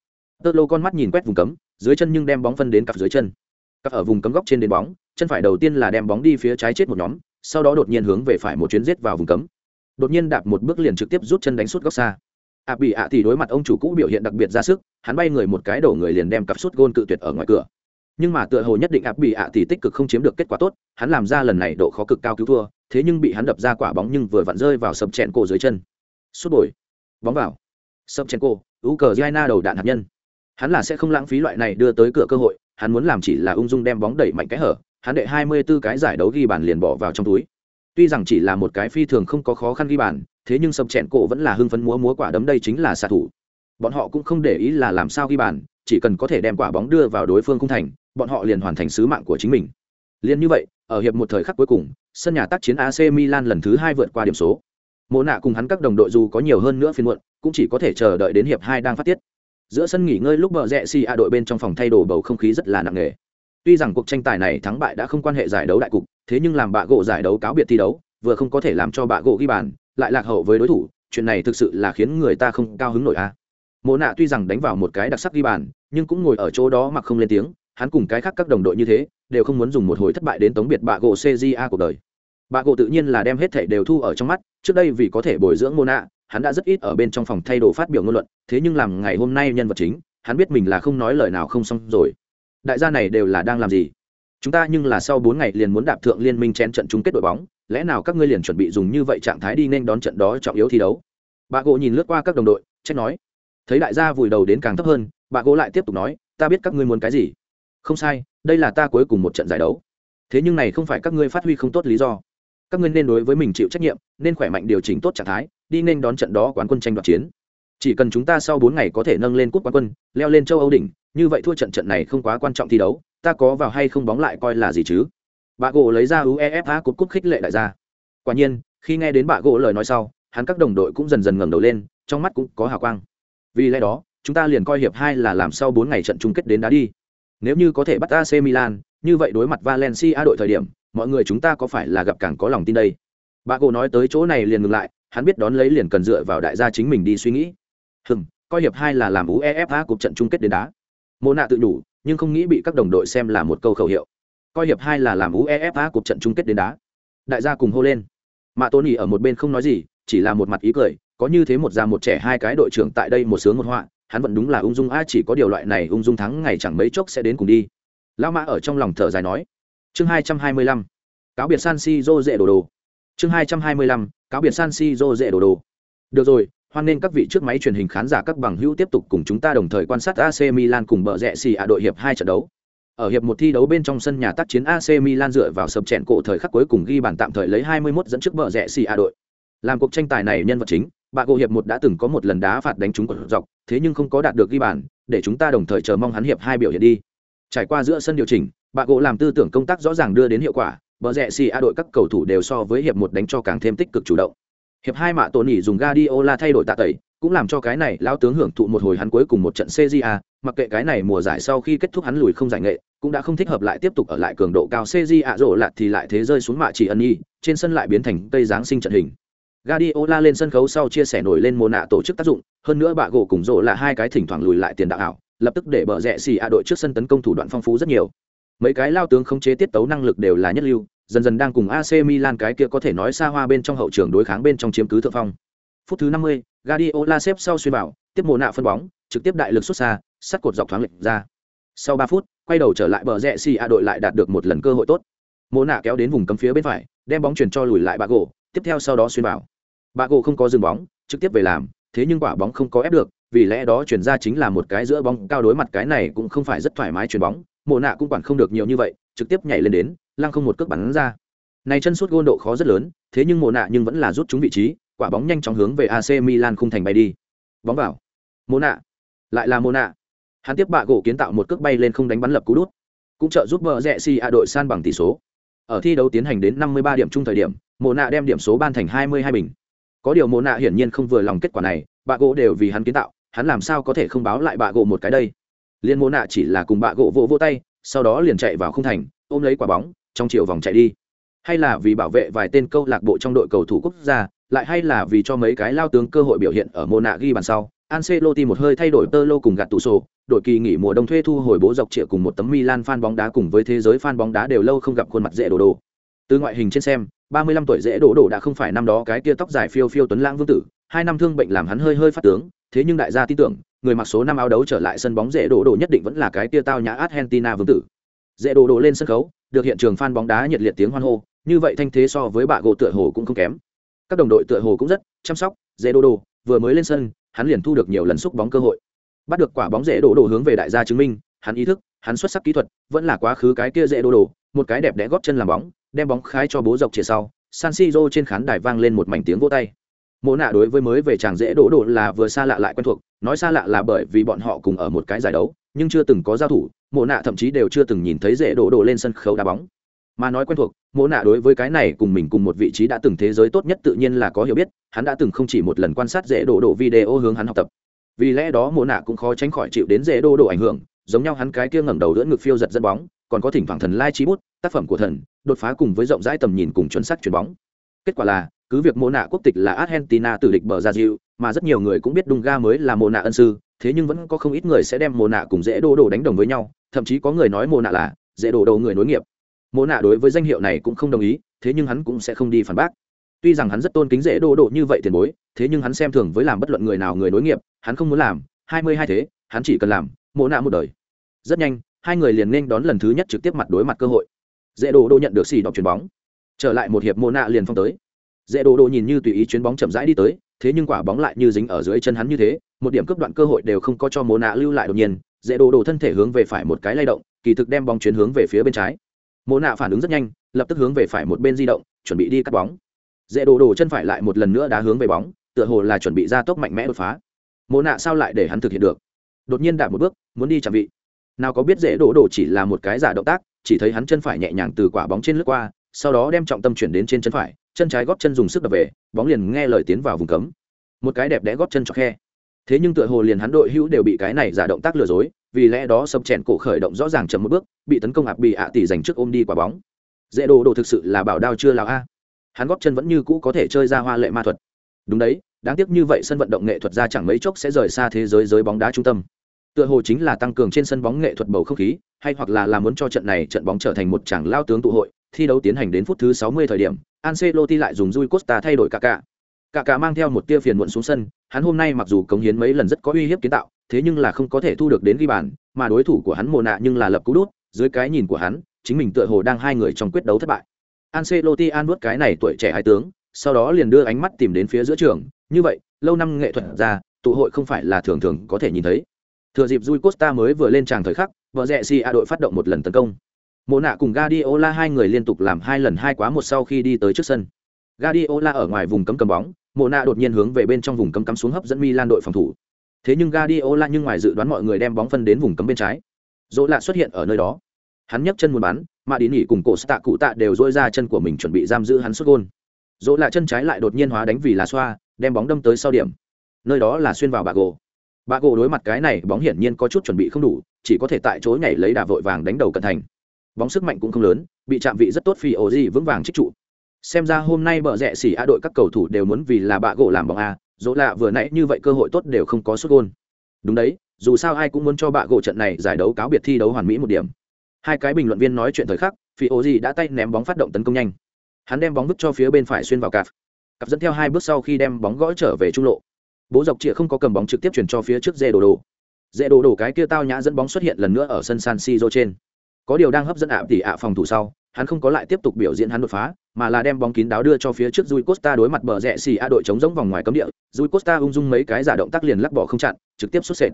Tơ lô con mắt nhìn quét vùng cấm, dưới chân nhưng đem bóng phân đến cặp dưới chân. Cặp ở vùng cấm góc trên đến bóng, chân phải đầu tiên là đem bóng đi phía trái chết một nhóm, sau đó đột nhiên hướng về phải một chuyến giết vào vùng cấm. Đột nhiên đạp một bước liền trực tiếp rút chân đánh sút góc xa. Ạ bị ạ thì đối mặt ông chủ cũ biểu hiện đặc biệt ra sức, hắn bay người một cái đổ người liền đem cặp sút gôn cự tuyệt ở ngoài cửa nhưng mà tựa hồ nhất định áp bị ạ thì tích cực không chiếm được kết quả tốt, hắn làm ra lần này độ khó cực cao cứu thua, thế nhưng bị hắn đập ra quả bóng nhưng vừa vặn rơi vào sập chẹn cổ dưới chân. Suốt bồi. Bóng vào. Sập chẹn cổ u cờ giai đầu đạn hạt nhân. Hắn là sẽ không lãng phí loại này đưa tới cửa cơ hội, hắn muốn làm chỉ là ung dung đem bóng đẩy mạnh cái hở, hắn đệ hai mươi 24 cái giải đấu ghi bàn liền bỏ vào trong túi. Tuy rằng chỉ là một cái phi thường không có khó khăn ghi bàn, thế nhưng sập chẹn cổ vẫn là hưng phấn múa múa quả đấm đây chính là xạ thủ. Bọn họ cũng không để ý là làm sao ghi bàn chỉ cần có thể đem quả bóng đưa vào đối phương khung thành, bọn họ liền hoàn thành sứ mạng của chính mình. Liên như vậy, ở hiệp một thời khắc cuối cùng, sân nhà tác chiến ac milan lần thứ hai vượt qua điểm số. Mộ nạ cùng hắn các đồng đội dù có nhiều hơn nữa phiên muộn, cũng chỉ có thể chờ đợi đến hiệp hai đang phát tiết. Giữa sân nghỉ ngơi lúc bờ rẽ si a đội bên trong phòng thay đồ bầu không khí rất là nặng nề. Tuy rằng cuộc tranh tài này thắng bại đã không quan hệ giải đấu đại cục, thế nhưng làm bạ gỗ giải đấu cáo biệt thi đấu, vừa không có thể làm cho bạ gỗ ghi bàn, lại lạc hậu với đối thủ, chuyện này thực sự là khiến người ta không cao hứng nổi a. à mộ nạ tuy rằng đánh vào một cái đặc sắc ghi bàn, nhưng cũng ngồi ở chỗ đó mà không lên tiếng, hắn cùng cái khác các đồng đội như thế, đều không muốn dùng một hồi thất bại đến tống biệt bạ gỗ cja cuộc đời. Bạ gỗ tự nhiên là đem hết thảy đều thu ở trong mắt, trước đây vì có thể bồi dưỡng mô nạ, hắn đã rất ít ở bên trong phòng thay đồ phát biểu ngôn luận, thế nhưng làm ngày hôm nay nhân vật chính, hắn biết mình là không nói lời nào không xong rồi. Đại gia này đều là đang làm gì? Chúng ta nhưng là sau bốn ngày liền muốn đạp thượng liên minh chen trận chung kết đội bóng, lẽ nào các ngươi liền chuẩn bị dùng như vậy trạng thái đi nên đón trận đó trọng yếu thi đấu? Bà gỗ nhìn lướt qua các đồng đội, trách nói thấy đại gia vùi đầu đến càng thấp hơn, bà gỗ lại tiếp tục nói, ta biết các ngươi muốn cái gì. Không sai, đây là ta cuối cùng một trận giải đấu. Thế nhưng này không phải các ngươi phát huy không tốt lý do. Các ngươi nên đối với mình chịu trách nhiệm, nên khỏe mạnh điều chỉnh tốt trạng thái, đi nên đón trận đó quán quân tranh đoạt chiến. Chỉ cần chúng ta sau bốn ngày có thể nâng lên cúp quán quân, leo lên châu âu đỉnh, như vậy thua trận trận này không quá quan trọng thi đấu, ta có vào hay không bóng lại coi là gì chứ? Bà gỗ lấy ra uefa cúp cúp khích lệ đại gia. Quả nhiên, khi nghe đến bà gỗ lời nói sau, hắn các đồng đội cũng dần dần ngẩng đầu lên, trong mắt cũng có hào quang vì lẽ đó chúng ta liền coi hiệp hai là làm sau bốn ngày trận chung kết đến đá đi nếu như có thể bắt AC Milan, như vậy đối mặt Valencia đội thời điểm, mọi người chúng ta có phải là gặp càng có lòng tin đây? Bà cô nói tới chỗ này liền ngừng lại, hắn biết đón lấy liền cần dựa vào đại gia chính mình đi suy nghĩ. Hừm, coi hiệp hai là làm UEFA cuộc trận chung kết đến đá. Mô nạ tự đủ, nhưng không nghĩ bị các đồng đội xem là một câu khẩu hiệu. Coi hiệp hai là làm UEFA cuộc trận chung kết đến đá. Đại gia cùng hô lên. Mạ Tony ở một bên không nói gì, chỉ là một mặt ý cười, có như thế một già một trẻ hai cái đội trưởng tại đây một sướng một họa, hắn vẫn đúng là ung dung a chỉ có điều loại này ung dung thắng ngày chẳng mấy chốc sẽ đến cùng đi lao mã ở trong lòng thở dài nói chương hai trăm hai mươi lăm cáo biệt san si dô dễ đồ đồ chương hai trăm hai mươi lăm cáo biệt san si dô dễ đồ đồ được rồi hoan nghênh các vị trước máy truyền hình khán giả các bằng hữu tiếp tục cùng chúng ta đồng thời quan sát AC Milan cùng bờ rẽ xì ạ đội hiệp hai trận đấu. Ở hiệp một thi đấu bên trong sân nhà tác chiến AC Milan dựa vào sập chèn cổ thời khắc cuối cùng ghi bàn tạm thời lấy 21 dẫn trước bờ rẽ xì ạ đội. Làm cuộc tranh tài này nhân vật chính, bà gỗ hiệp một đã từng có một lần đá phạt đánh trúng cột dọc thế nhưng không có đạt được ghi bàn để chúng ta đồng thời chờ mong hắn hiệp hai biểu hiện đi trải qua giữa sân điều chỉnh bà gỗ làm tư tưởng công tác rõ ràng đưa đến hiệu quả bờ rẽ xì a đội các cầu thủ đều so với hiệp một đánh cho càng thêm tích cực chủ động hiệp hai mạ tổ nỉ dùng la thay đổi tạ tẩy cũng làm cho cái này lao tướng hưởng thụ một hồi hắn cuối cùng một trận CJA, mặc kệ cái này mùa giải sau khi kết thúc hắn lùi không giải nghệ, cũng đã không thích hợp lại tiếp tục ở lại cường độ cao CJA rổ lạt thì lại thế rơi xuống mạ chỉ ân y, trên sân lại biến thành cây dáng sinh trận hình. Guardiola lên sân khấu sau chia sẻ nổi lên mô nạ tổ chức tác dụng, hơn nữa bạ gỗ cùng rổ là hai cái thỉnh thoảng lùi lại tiền đạo ảo, lập tức để bờ rẽ xì a đội trước sân tấn công thủ đoạn phong phú rất nhiều. Mấy cái lao tướng không chế tiết tấu năng lực đều là nhất lưu, dần dần đang cùng AC Milan cái kia có thể nói xa hoa bên trong hậu trường đối kháng bên trong chiếm cứ thượng phong. Phút thứ 50, Guardiola xếp sau xuyên bảo tiếp mồ nạ phân bóng, trực tiếp đại lực xuất xa, sắt cột dọc thoáng lệch ra. Sau 3 phút, quay đầu trở lại bờ rẽ xì a đội lại đạt được một lần cơ hội tốt. Mồ nạ kéo đến vùng cấm phía bên phải, đem bóng chuyển cho lùi lại bạ gỗ, tiếp theo sau đó xuyên bảo bà gỗ không có dừng bóng, trực tiếp về làm, thế nhưng quả bóng không có ép được, vì lẽ đó chuyển ra chính là một cái giữa bóng cao đối mặt cái này cũng không phải rất thoải mái chuyền bóng, mộ nạ cũng quản không được nhiều như vậy, trực tiếp nhảy lên đến, lăng không một cước bắn ra. Này chân suốt gôn độ khó rất lớn, thế nhưng mộ nạ nhưng vẫn là rút trúng vị trí, quả bóng nhanh chóng hướng về AC Milan khung thành bay đi. Bóng vào. Mộ nạ. Lại là mộ nạ. Hắn tiếp bạ gỗ kiến tạo một cước bay lên không đánh bắn lập cú đút. Cũng trợ giúp vợ rẽ si a đội san bằng tỷ số. Ở thi đấu tiến hành đến 53 điểm chung thời điểm, mộ nạ đem điểm số ban thành 22 bình có điều mộ nạ hiển nhiên không vừa lòng kết quả này bạ gỗ đều vì hắn kiến tạo hắn làm sao có thể không báo lại bạ gỗ một cái đây liên mộ nạ chỉ là cùng bạ gỗ vỗ vỗ tay sau đó liền chạy vào không thành ôm lấy quả bóng trong chiều vòng chạy đi hay là vì bảo vệ vài tên câu lạc bộ trong đội cầu thủ quốc gia lại hay là vì cho mấy cái lao tướng cơ hội biểu hiện ở mộ nạ ghi bàn sau Ancelotti một hơi thay đổi tơ lô cùng gạt tủ sổ, đội kỳ nghỉ mùa đông thuê thu hồi bố dọc trịa cùng một tấm Milan fan bóng đá cùng với thế giới fan bóng đá đều lâu không gặp khuôn mặt dễ đồ đồ. Từ ngoại hình trên xem, 35 tuổi dễ đổ đổ đã không phải năm đó cái kia tóc dài phiêu phiêu tuấn lãng vương tử, hai năm thương bệnh làm hắn hơi hơi phát tướng, thế nhưng đại gia tin tưởng, người mặc số năm áo đấu trở lại sân bóng dễ đổ đổ nhất định vẫn là cái kia tao nhã Argentina vương tử. dễ đổ đổ lên sân khấu được hiện trường fan bóng đá nhiệt liệt tiếng hoan hô như vậy thanh thế so với bạ gỗ tựa hồ cũng không kém các đồng đội tựa hồ cũng rất chăm sóc dễ đổ đổ, vừa mới lên sân hắn liền thu được nhiều lần xúc bóng cơ hội bắt được quả bóng dễ đổ đổ hướng về đại gia chứng minh hắn ý thức hắn xuất sắc kỹ thuật vẫn là quá khứ cái kia dễ đổ đổ, một cái đẹp đẽ góp chân làm bóng đem bóng khai cho bố dọc chìa sau, san siro trên khán đài vang lên một mảnh tiếng vỗ tay. Mộ nạ đối với mới về chàng dễ đổ đổ là vừa xa lạ lại quen thuộc, nói xa lạ là bởi vì bọn họ cùng ở một cái giải đấu, nhưng chưa từng có giao thủ, mộ nạ thậm chí đều chưa từng nhìn thấy dễ đổ đổ lên sân khấu đá bóng. Mà nói quen thuộc, mộ nạ đối với cái này cùng mình cùng một vị trí đã từng thế giới tốt nhất tự nhiên là có hiểu biết, hắn đã từng không chỉ một lần quan sát dễ đổ đổ video hướng hắn học tập. Vì lẽ đó mộ nạ cũng khó tránh khỏi chịu đến dễ đổ đổ ảnh hưởng, giống nhau hắn cái kia ngẩng đầu đỡ ngực phiêu giật dẫn bóng, còn có thỉnh thoảng thần lai trí bút, tác phẩm của thần đột phá cùng với rộng rãi tầm nhìn cùng chuẩn xác chuyền bóng. Kết quả là, cứ việc mô nạ quốc tịch là argentina từ địch bờ ra diệu mà rất nhiều người cũng biết Dunga mới là mô nạ ân sư, thế nhưng vẫn có không ít người sẽ đem mô nạ cùng dễ đồ đồ đánh đồng với nhau, thậm chí có người nói mô nạ là dễ đồ đồ người nối nghiệp. Mô nạ đối với danh hiệu này cũng không đồng ý, thế nhưng hắn cũng sẽ không đi phản bác. Tuy rằng hắn rất tôn kính dễ đồ đồ như vậy tiền bối, thế nhưng hắn xem thường với làm bất luận người nào người nối nghiệp, hắn không muốn làm, hai mươi hai thế, hắn chỉ cần làm mô nạ một đời. Rất nhanh, hai người liền nên đón lần thứ nhất trực tiếp mặt đối mặt cơ hội dễ đồ Đô nhận được xì đọc chuyền bóng. Trở lại một hiệp mô nạ liền phong tới. Dễ đồ Đô nhìn như tùy ý chuyến bóng chậm rãi đi tới, thế nhưng quả bóng lại như dính ở dưới chân hắn như thế, một điểm cướp đoạn cơ hội đều không có cho mô nạ lưu lại đột nhiên. Dễ đồ đồ thân thể hướng về phải một cái lay động, kỳ thực đem bóng chuyến hướng về phía bên trái. Mô nạ phản ứng rất nhanh, lập tức hướng về phải một bên di động, chuẩn bị đi cắt bóng. Dễ đồ đồ chân phải lại một lần nữa đá hướng về bóng, tựa hồ là chuẩn bị ra tốc mạnh mẽ đột phá. Mô nạ sao lại để hắn thực hiện được? Đột nhiên đạp một bước, muốn đi chạm vị nào có biết dễ đổ đổ chỉ là một cái giả động tác, chỉ thấy hắn chân phải nhẹ nhàng từ quả bóng trên lướt qua, sau đó đem trọng tâm chuyển đến trên chân phải, chân trái góp chân dùng sức đập về, bóng liền nghe lời tiến vào vùng cấm. Một cái đẹp đẽ góp chân cho khe. Thế nhưng tựa hồ liền hắn đội hữu đều bị cái này giả động tác lừa dối, vì lẽ đó sập chèn cổ khởi động rõ ràng chậm một bước, bị tấn công ạp bị ạ tỷ dành trước ôm đi quả bóng. Dễ đồ đồ thực sự là bảo đao chưa lào a. Hắn góp chân vẫn như cũ có thể chơi ra hoa lệ ma thuật. Đúng đấy, đáng tiếc như vậy sân vận động nghệ thuật ra chẳng mấy chốc sẽ rời xa thế giới giới bóng đá trung tâm tựa hồ chính là tăng cường trên sân bóng nghệ thuật bầu không khí hay hoặc là làm muốn cho trận này trận bóng trở thành một tràng lao tướng tụ hội thi đấu tiến hành đến phút thứ 60 thời điểm Ancelotti lại dùng Rui Costa thay đổi Kaká. Kaká mang theo một tia phiền muộn xuống sân, hắn hôm nay mặc dù cống hiến mấy lần rất có uy hiếp kiến tạo, thế nhưng là không có thể thu được đến ghi bàn, mà đối thủ của hắn mồ nạ nhưng là lập cú đút, dưới cái nhìn của hắn, chính mình tựa hồ đang hai người trong quyết đấu thất bại. Ancelotti an nuốt cái này tuổi trẻ hai tướng, sau đó liền đưa ánh mắt tìm đến phía giữa trường, như vậy, lâu năm nghệ thuật ra, tụ hội không phải là thường thường có thể nhìn thấy. Thừa dịp Rui Costa mới vừa lên tràng thời khắc, vợ rẹ si a đội phát động một lần tấn công. Mộ nạ cùng Guardiola hai người liên tục làm hai lần hai quá một sau khi đi tới trước sân. Guardiola ở ngoài vùng cấm cầm bóng, Mộ nạ đột nhiên hướng về bên trong vùng cấm cắm xuống hấp dẫn Milan đội phòng thủ. Thế nhưng Guardiola nhưng ngoài dự đoán mọi người đem bóng phân đến vùng cấm bên trái. Dỗ lạ xuất hiện ở nơi đó. Hắn nhấc chân muốn bắn, mà đi nghỉ cùng cổ Stạ cụ tạ đều dỗi ra chân của mình chuẩn bị giam giữ hắn sút gôn. Dỗ lạ chân trái lại đột nhiên hóa đánh vì là xoa, đem bóng đâm tới sau điểm. Nơi đó là xuyên vào bạc gỗ. Bà gỗ đối mặt cái này, bóng hiển nhiên có chút chuẩn bị không đủ, chỉ có thể tại chỗ nhảy lấy đà vội vàng đánh đầu cận thành. Bóng sức mạnh cũng không lớn bị chạm vị rất tốt phi ổ gì vững vàng trích trụ. Xem ra hôm nay bờ rẽ xỉ a đội các cầu thủ đều muốn vì là bà gỗ làm bóng a dỗ lạ vừa nãy như vậy cơ hội tốt đều không có xuất gôn. Đúng đấy dù sao ai cũng muốn cho bà gỗ trận này giải đấu cáo biệt thi đấu hoàn mỹ một điểm. Hai cái bình luận viên nói chuyện thời khắc phi ổ gì đã tay ném bóng phát động tấn công nhanh. Hắn đem bóng vứt cho phía bên phải xuyên vào cạp. cặp dẫn theo hai bước sau khi đem bóng gõ trở về trung lộ bố dọc chĩa không có cầm bóng trực tiếp chuyển cho phía trước dê đồ đồ. Dê đồ đồ cái kia tao nhã dẫn bóng xuất hiện lần nữa ở sân san siro trên. Có điều đang hấp dẫn ạ tỉ ạ phòng thủ sau, hắn không có lại tiếp tục biểu diễn hắn đột phá, mà là đem bóng kín đáo đưa cho phía trước Rui Costa đối mặt bờ rẽ xì a đội chống giống vòng ngoài cấm địa. Rui Costa ung dung mấy cái giả động tác liền lắc bỏ không chặn, trực tiếp xuất sệt.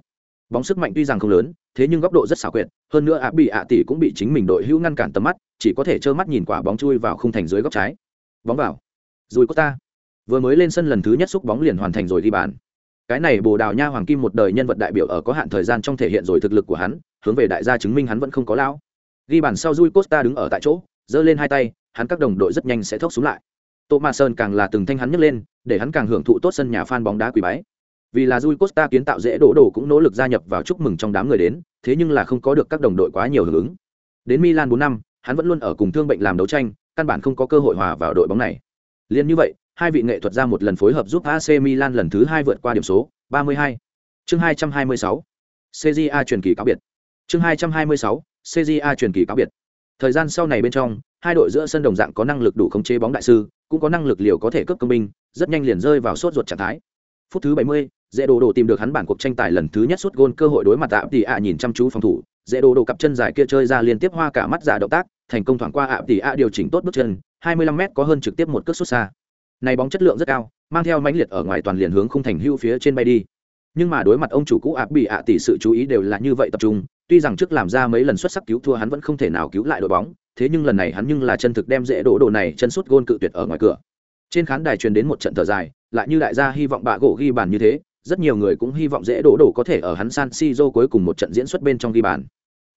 Bóng sức mạnh tuy rằng không lớn, thế nhưng góc độ rất xảo quyệt, hơn nữa ạ bị ạ tỷ cũng bị chính mình đội hữu ngăn cản tầm mắt, chỉ có thể trơ mắt nhìn quả bóng chui vào khung thành dưới góc trái. Bóng vào. Rui Costa vừa mới lên sân lần thứ nhất xúc bóng liền hoàn thành rồi ghi bàn cái này bồ đào nha hoàng kim một đời nhân vật đại biểu ở có hạn thời gian trong thể hiện rồi thực lực của hắn hướng về đại gia chứng minh hắn vẫn không có lão ghi bàn sau Rui Costa đứng ở tại chỗ, giơ lên hai tay, hắn các đồng đội rất nhanh sẽ thốc xuống lại. Thomas càng là từng thanh hắn nhấc lên, để hắn càng hưởng thụ tốt sân nhà fan bóng đá quý bái. Vì là Rui Costa kiến tạo dễ đổ đổ cũng nỗ lực gia nhập vào chúc mừng trong đám người đến, thế nhưng là không có được các đồng đội quá nhiều hưởng ứng. Đến Milan 4 năm, hắn vẫn luôn ở cùng thương bệnh làm đấu tranh, căn bản không có cơ hội hòa vào đội bóng này. Liên như vậy, hai vị nghệ thuật ra một lần phối hợp giúp AC Milan lần thứ hai vượt qua điểm số 32. Chương 226. CJA truyền kỳ cáo biệt. Chương 226. CJA truyền kỳ cáo biệt. Thời gian sau này bên trong, hai đội giữa sân đồng dạng có năng lực đủ khống chế bóng đại sư, cũng có năng lực liều có thể cướp công binh, rất nhanh liền rơi vào sốt ruột trạng thái. Phút thứ 70, Dễ Đồ Đồ tìm được hắn bản cuộc tranh tài lần thứ nhất sút gôn cơ hội đối mặt tạm tỷ ạ nhìn chăm chú phòng thủ, dễ đồ đồ cặp chân dài kia chơi ra liên tiếp hoa cả mắt giả động tác thành công thoảng qua ạ tỷ ạ điều chỉnh tốt bước chân 25 m có hơn trực tiếp một cước xuất xa này bóng chất lượng rất cao, mang theo mãnh liệt ở ngoài toàn liền hướng khung thành hưu phía trên bay đi. Nhưng mà đối mặt ông chủ cũ áp bị ạ tỷ sự chú ý đều là như vậy tập trung, tuy rằng trước làm ra mấy lần xuất sắc cứu thua hắn vẫn không thể nào cứu lại đội bóng, thế nhưng lần này hắn nhưng là chân thực đem dễ đổ đồ này chân suốt gôn cự tuyệt ở ngoài cửa. Trên khán đài truyền đến một trận thở dài, lại như đại gia hy vọng bạ gỗ ghi bàn như thế, rất nhiều người cũng hy vọng dễ đổ đổ có thể ở hắn san siro cuối cùng một trận diễn xuất bên trong ghi bàn.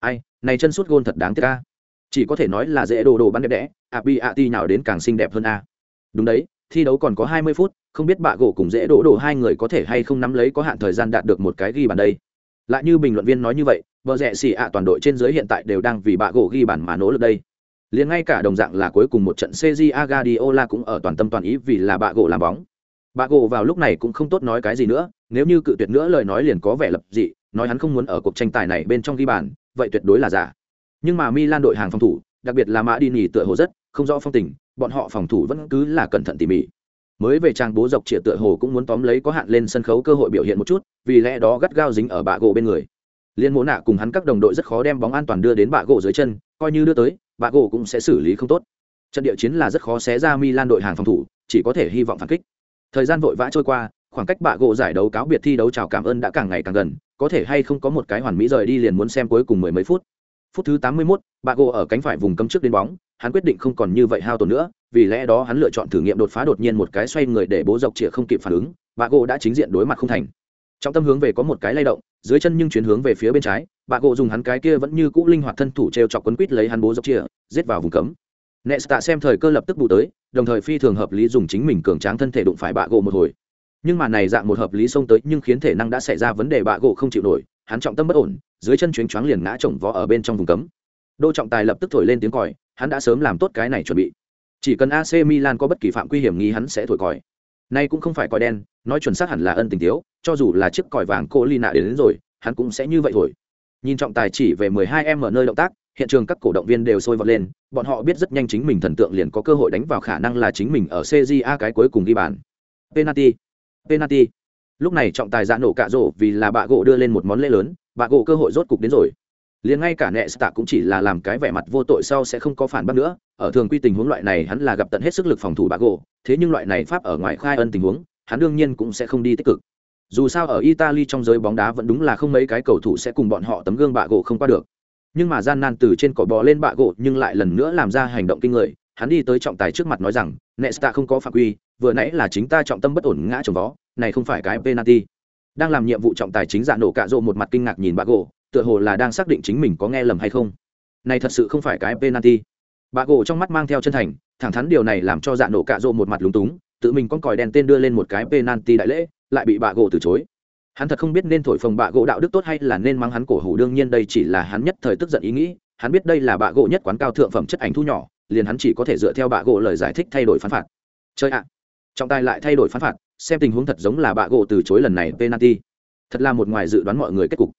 Ai, này chân suốt gôn thật đáng tiếc ca chỉ có thể nói là dễ đổ đổ bắn đẹp đẽ, ạ bị ạ ti nào đến càng xinh đẹp hơn a. Đúng đấy thi đấu còn có hai mươi phút, không biết bạ gỗ cùng dễ đổ đổ hai người có thể hay không nắm lấy có hạn thời gian đạt được một cái ghi bàn đây. Lại như bình luận viên nói như vậy, vợ rẻ xỉ ạ toàn đội trên giới hiện tại đều đang vì bạ gỗ ghi bàn mà nỗ lực đây. Liền ngay cả đồng dạng là cuối cùng một trận CJ Guardiola cũng ở toàn tâm toàn ý vì là bạ gỗ làm bóng. Bạ gỗ vào lúc này cũng không tốt nói cái gì nữa, nếu như cự tuyệt nữa lời nói liền có vẻ lập dị, nói hắn không muốn ở cuộc tranh tài này bên trong ghi bàn, vậy tuyệt đối là giả. Nhưng mà Milan đội hàng phòng thủ, đặc biệt là mã đi nỉ tựa hồ rất không rõ phong tình bọn họ phòng thủ vẫn cứ là cẩn thận tỉ mỉ. Mới về trang bố dọc trịa tựa hồ cũng muốn tóm lấy có hạn lên sân khấu cơ hội biểu hiện một chút, vì lẽ đó gắt gao dính ở bạ gỗ bên người. Liên mộ nạ cùng hắn các đồng đội rất khó đem bóng an toàn đưa đến bạ gỗ dưới chân, coi như đưa tới, bạ gỗ cũng sẽ xử lý không tốt. Trận địa chiến là rất khó xé ra milan đội hàng phòng thủ, chỉ có thể hy vọng phản kích. Thời gian vội vã trôi qua, khoảng cách bạ gỗ giải đấu cáo biệt thi đấu chào cảm ơn đã càng ngày càng gần, có thể hay không có một cái hoàn mỹ rời đi liền muốn xem cuối cùng mười mấy phút phút thứ tám mươi 81, Bago ở cánh phải vùng cấm trước đến bóng hắn quyết định không còn như vậy hao tổn nữa vì lẽ đó hắn lựa chọn thử nghiệm đột phá đột nhiên một cái xoay người để bố dọc chĩa không kịp phản ứng Bago đã chính diện đối mặt không thành. Trọng tâm hướng về có một cái lay động dưới chân nhưng chuyển hướng về phía bên trái Bago dùng hắn cái kia vẫn như cũ linh hoạt thân thủ trêu chọc quấn quýt lấy hắn bố dọc chĩa giết vào vùng cấm. Nesta xem thời cơ lập tức bù tới đồng thời phi thường hợp lý dùng chính mình cường tráng thân thể đụng phải bạ gỗ một hồi. Nhưng mà này dạng một hợp lý xông tới nhưng khiến thể năng đã xảy ra vấn đề bạ gỗ không chịu nổi hắn trọng tâm bất ổn dưới chân chuyến choáng liền ngã chồng vó ở bên trong vùng cấm đô trọng tài lập tức thổi lên tiếng còi hắn đã sớm làm tốt cái này chuẩn bị chỉ cần AC Milan có bất kỳ phạm quy hiểm nghi hắn sẽ thổi còi. Nay cũng không phải còi đen, nói chuẩn xác hẳn là ân tình thiếu, cho dù là chiếc còi vàng cô Lina đến, đến rồi, hắn cũng sẽ như vậy thổi. Nhìn trọng tài chỉ về 12m ở nơi động tác, hiện trường các cổ động viên đều sôi vọt lên, bọn họ biết rất nhanh chính mình thần tượng liền có cơ hội đánh vào khả năng là chính mình ở CJA cái cuối cùng ghi bàn. Penalty. Penalty. Lúc này trọng tài dạ nổ cạ rổ vì là bạ gỗ đưa lên một món lễ lớn, Bà gỗ cơ hội rốt cục đến rồi. Liền ngay cả nệ tạ cũng chỉ là làm cái vẻ mặt vô tội sau sẽ không có phản bác nữa. Ở thường quy tình huống loại này hắn là gặp tận hết sức lực phòng thủ bà gỗ, thế nhưng loại này pháp ở ngoài khai ân tình huống, hắn đương nhiên cũng sẽ không đi tích cực. Dù sao ở italy trong giới bóng đá vẫn đúng là không mấy cái cầu thủ sẽ cùng bọn họ tấm gương bạ gỗ không qua được. Nhưng mà gian nan từ trên cỏ bò lên bạ gỗ nhưng lại lần nữa làm ra hành động kinh người. Hắn đi tới trọng tài trước mặt nói rằng, nesta không có phạm quy, vừa nãy là chính ta trọng tâm bất ổn ngã trồng vó, này không phải cái penalty đang làm nhiệm vụ trọng tài chính dạ nổ cạ rộ một mặt kinh ngạc nhìn bà gỗ, tựa hồ là đang xác định chính mình có nghe lầm hay không. Này thật sự không phải cái penalty. Bà gỗ trong mắt mang theo chân thành, thẳng thắn điều này làm cho dạ nổ cạ rộ một mặt lúng túng, tự mình con còi đèn tên đưa lên một cái penalty đại lễ, lại bị bà gỗ từ chối. Hắn thật không biết nên thổi phồng bà gỗ đạo đức tốt hay là nên mang hắn cổ hủ, đương nhiên đây chỉ là hắn nhất thời tức giận ý nghĩ, hắn biết đây là bà gỗ nhất quán cao thượng phẩm chất ảnh thu nhỏ, liền hắn chỉ có thể dựa theo bà gỗ lời giải thích thay đổi phán phạt. Chơi ạ. Trọng tài lại thay đổi phán phạt xem tình huống thật giống là bạ gỗ từ chối lần này penalty. Thật là một ngoài dự đoán mọi người kết cục.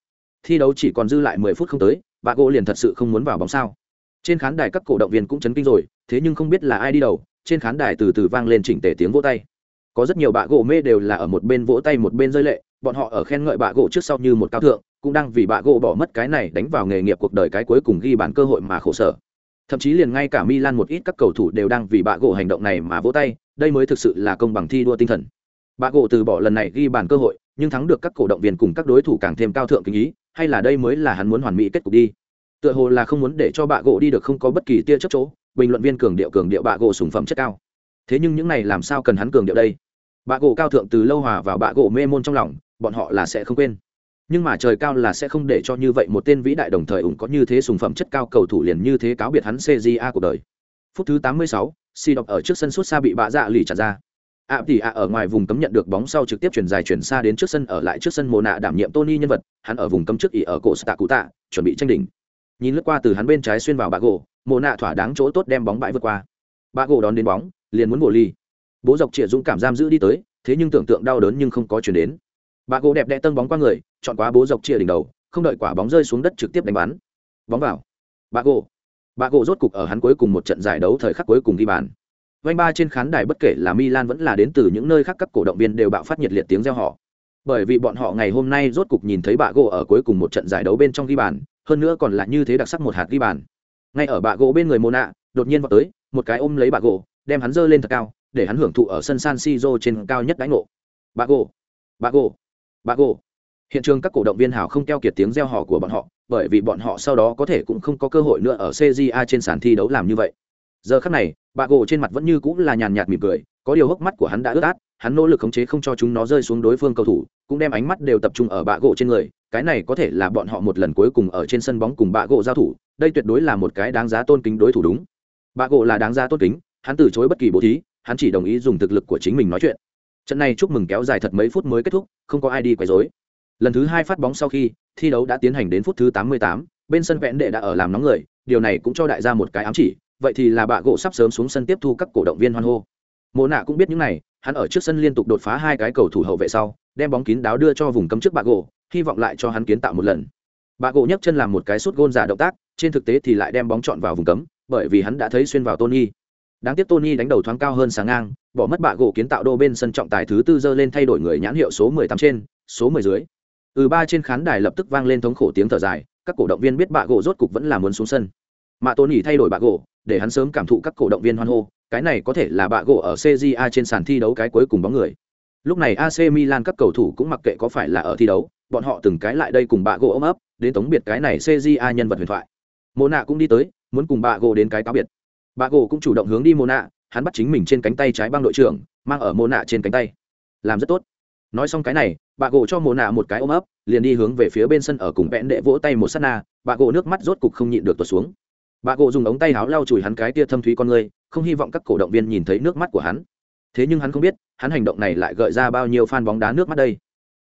Thi đấu chỉ còn dư lại mười phút không tới, bạ gỗ liền thật sự không muốn vào bóng sao. Trên khán đài các cổ động viên cũng chấn kinh rồi, thế nhưng không biết là ai đi đầu, trên khán đài từ từ vang lên chỉnh tề tiếng vỗ tay. Có rất nhiều bạ gỗ mê đều là ở một bên vỗ tay một bên rơi lệ, bọn họ ở khen ngợi bạ gỗ trước sau như một cao thượng, cũng đang vì bạ gỗ bỏ mất cái này đánh vào nghề nghiệp cuộc đời cái cuối cùng ghi bàn cơ hội mà khổ sở. Thậm chí liền ngay cả milan một ít các cầu thủ đều đang vì bạ gỗ hành động này mà vỗ tay, đây mới thực sự là công bằng thi đua tinh thần. Bà gỗ từ bỏ lần này ghi bàn cơ hội nhưng thắng được các cổ động viên cùng các đối thủ càng thêm cao thượng kính ý hay là đây mới là hắn muốn hoàn mỹ kết cục đi? Tựa hồ là không muốn để cho bà gỗ đi được không có bất kỳ tia chấp chỗ bình luận viên cường điệu cường điệu bà gỗ sùng phẩm chất cao. Thế nhưng những này làm sao cần hắn cường điệu đây? Bà gỗ cao thượng từ lâu hòa vào bà gỗ mê môn trong lòng bọn họ là sẽ không quên. Nhưng mà trời cao là sẽ không để cho như vậy một tên vĩ đại đồng thời ủng có như thế sùng phẩm chất cao cầu thủ liền như thế cáo biệt hắn cja cuộc đời. Phút thứ 86, si đọc ở trước sân suốt xa bị bạ dạ lì trả ra ạ thì ạ ở ngoài vùng cấm nhận được bóng sau trực tiếp chuyển dài chuyển xa đến trước sân, ở lại trước sân mồ nạ đảm nhiệm tony nhân vật, hắn ở vùng cấm trước ỉ ở cổ stạ cụ tạ chuẩn bị tranh đỉnh. Nhìn lướt qua từ hắn bên trái xuyên vào bà gỗ mồ nạ thỏa đáng chỗ tốt đem bóng bãi vượt qua. Bà gỗ đón đến bóng, liền muốn bổ ly. Bố dọc trịa dũng cảm giam giữ đi tới, thế nhưng tưởng tượng đau đớn nhưng không có chuyển đến. Bà gỗ đẹp đẽ tân bóng qua người, chọn quá bố dọc trịa đỉnh đầu, không đợi quả bóng rơi xuống đất trực tiếp đánh bắn. Bóng vào. Bà gỗ Bà gỗ rốt cục ở hắn cuối cùng một trận giải đấu thời khắc cuối cùng ghi bàn. Vành ba trên khán đài bất kể là Milan vẫn là đến từ những nơi khác các cổ động viên đều bạo phát nhiệt liệt tiếng reo hò. Bởi vì bọn họ ngày hôm nay rốt cục nhìn thấy bạ gỗ ở cuối cùng một trận giải đấu bên trong ghi bàn, hơn nữa còn là như thế đặc sắc một hạt ghi bàn. Ngay ở bạ gỗ bên người Mona, đột nhiên vọt tới một cái ôm lấy bạ gỗ đem hắn dơ lên thật cao để hắn hưởng thụ ở sân san siro trên cao nhất đánh ngộ. Bạ gỗ bạ gỗ bạ gỗ. Hiện trường các cổ động viên hào không keo kiệt tiếng reo hò của bọn họ bởi vì bọn họ sau đó có thể cũng không có cơ hội nữa ở cja trên sàn thi đấu làm như vậy giờ khắc này bạ gỗ trên mặt vẫn như cũng là nhàn nhạt mỉm cười có điều hốc mắt của hắn đã ướt át hắn nỗ lực khống chế không cho chúng nó rơi xuống đối phương cầu thủ cũng đem ánh mắt đều tập trung ở bạ gỗ trên người cái này có thể là bọn họ một lần cuối cùng ở trên sân bóng cùng bạ gỗ giao thủ đây tuyệt đối là một cái đáng giá tôn kính đối thủ đúng. Bạ gỗ là đáng giá tôn kính hắn từ chối bất kỳ bố thí hắn chỉ đồng ý dùng thực lực của chính mình nói chuyện. Trận này chúc mừng kéo dài thật mấy phút mới kết thúc không có ai đi quấy rối. Lần thứ hai phát bóng sau khi thi đấu đã tiến hành đến phút thứ 88, bên sân vẽn đệ đã ở làm nóng người điều này cũng cho đại gia một cái ám chỉ vậy thì là bạ gỗ sắp sớm xuống sân tiếp thu các cổ động viên hoan hô. Mồ nạ cũng biết những này, hắn ở trước sân liên tục đột phá hai cái cầu thủ hậu vệ sau, đem bóng kín đáo đưa cho vùng cấm trước bạ gỗ, hy vọng lại cho hắn kiến tạo một lần. Bạ gỗ nhấc chân làm một cái sút gôn giả động tác, trên thực tế thì lại đem bóng chọn vào vùng cấm, bởi vì hắn đã thấy xuyên vào tony. Đáng tiếc tony đánh đầu thoáng cao hơn sáng ngang, bỏ mất bạ gỗ kiến tạo đô bên sân trọng tài thứ tư dơ lên thay đổi người nhãn hiệu số 18 trên, số 10 dưới. Ừ ba trên khán đài lập tức vang lên thống khổ tiếng thở dài, các cổ động viên biết bạ gỗ rốt cục vẫn là muốn xuống sân. Mạ tony thay đổi bạ gỗ để hắn sớm cảm thụ các cổ động viên hoan hô, cái này có thể là bạ gỗ ở cja trên sàn thi đấu cái cuối cùng bóng người. Lúc này ac milan các cầu thủ cũng mặc kệ có phải là ở thi đấu, bọn họ từng cái lại đây cùng bạ gỗ ôm ấp, đến tống biệt cái này cja nhân vật huyền thoại. Mô nạ cũng đi tới, muốn cùng bạ gỗ đến cái cáo biệt. Bạ gỗ cũng chủ động hướng đi mô nạ, hắn bắt chính mình trên cánh tay trái băng đội trưởng, mang ở mô nạ trên cánh tay. Làm rất tốt. Nói xong cái này bà gỗ cho mồ nạ một cái ôm ấp, liền đi hướng về phía bên sân ở cùng vẽn đệ vỗ tay một s á t na bà gỗ nước mắt rốt cục không nhịn được tuột xuống bà gộ dùng ống tay áo lau chùi hắn cái tia thâm thúy con người không hy vọng các cổ động viên nhìn thấy nước mắt của hắn. Thế nhưng hắn không biết, hắn hành động này lại gợi ra bao nhiêu fan bóng đá nước mắt đây.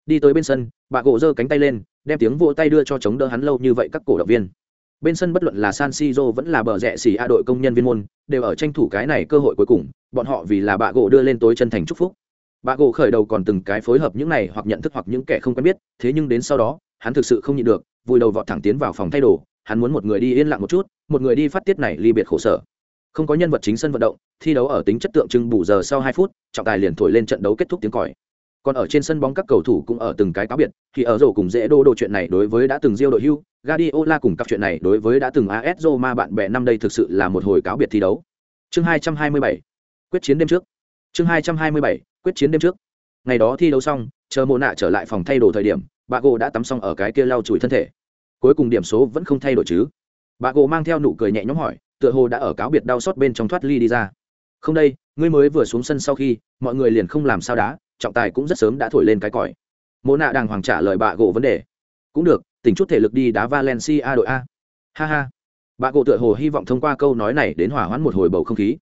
Đi tới bên sân, bà gộ giơ cánh tay lên, đem tiếng vỗ tay đưa cho chống đỡ hắn lâu như vậy các cổ động viên. Bên sân bất luận là san siro vẫn là bờ rẽ xỉ a đội công nhân viên môn, đều ở tranh thủ cái này cơ hội cuối cùng, bọn họ vì là bạ gỗ đưa lên tối chân thành chúc phúc. Bạ gỗ khởi đầu còn từng cái phối hợp những này hoặc nhận thức hoặc những kẻ không quen biết, thế nhưng đến sau đó, hắn thực sự không nhịn được, vùi đầu vọt thẳng tiến vào phòng thay đồ hắn muốn một người đi yên lặng một chút, một người đi phát tiết này ly biệt khổ sở. Không có nhân vật chính sân vận động, thi đấu ở tính chất tượng trưng bù giờ sau hai phút, trọng tài liền thổi lên trận đấu kết thúc tiếng còi. Còn ở trên sân bóng các cầu thủ cũng ở từng cái cáo biệt, thì ở rổ cùng dễ đô đồ chuyện này đối với đã từng diêu đội hưu, Guardiola cùng các chuyện này đối với đã từng AS Roma bạn bè năm đây thực sự là một hồi cáo biệt thi đấu. Chương 227 quyết chiến đêm trước. Chương 227 quyết chiến đêm trước. Ngày đó thi đấu xong, chờ mộ nạ trở lại phòng thay đồ thời điểm bà gô đã tắm xong ở cái kia lau chùi thân thể cuối cùng điểm số vẫn không thay đổi chứ. Bà gỗ mang theo nụ cười nhẹ nhõm hỏi, tựa hồ đã ở cáo biệt đau xót bên trong thoát ly đi ra. Không đây, ngươi mới vừa xuống sân sau khi, mọi người liền không làm sao đá, trọng tài cũng rất sớm đã thổi lên cái còi. Mô nạ đàng hoàng trả lời bà gỗ vấn đề. Cũng được, tỉnh chút thể lực đi đá valencia đội a. Ha ha. Bà gỗ tựa hồ hy vọng thông qua câu nói này đến hỏa hoãn một hồi bầu không khí.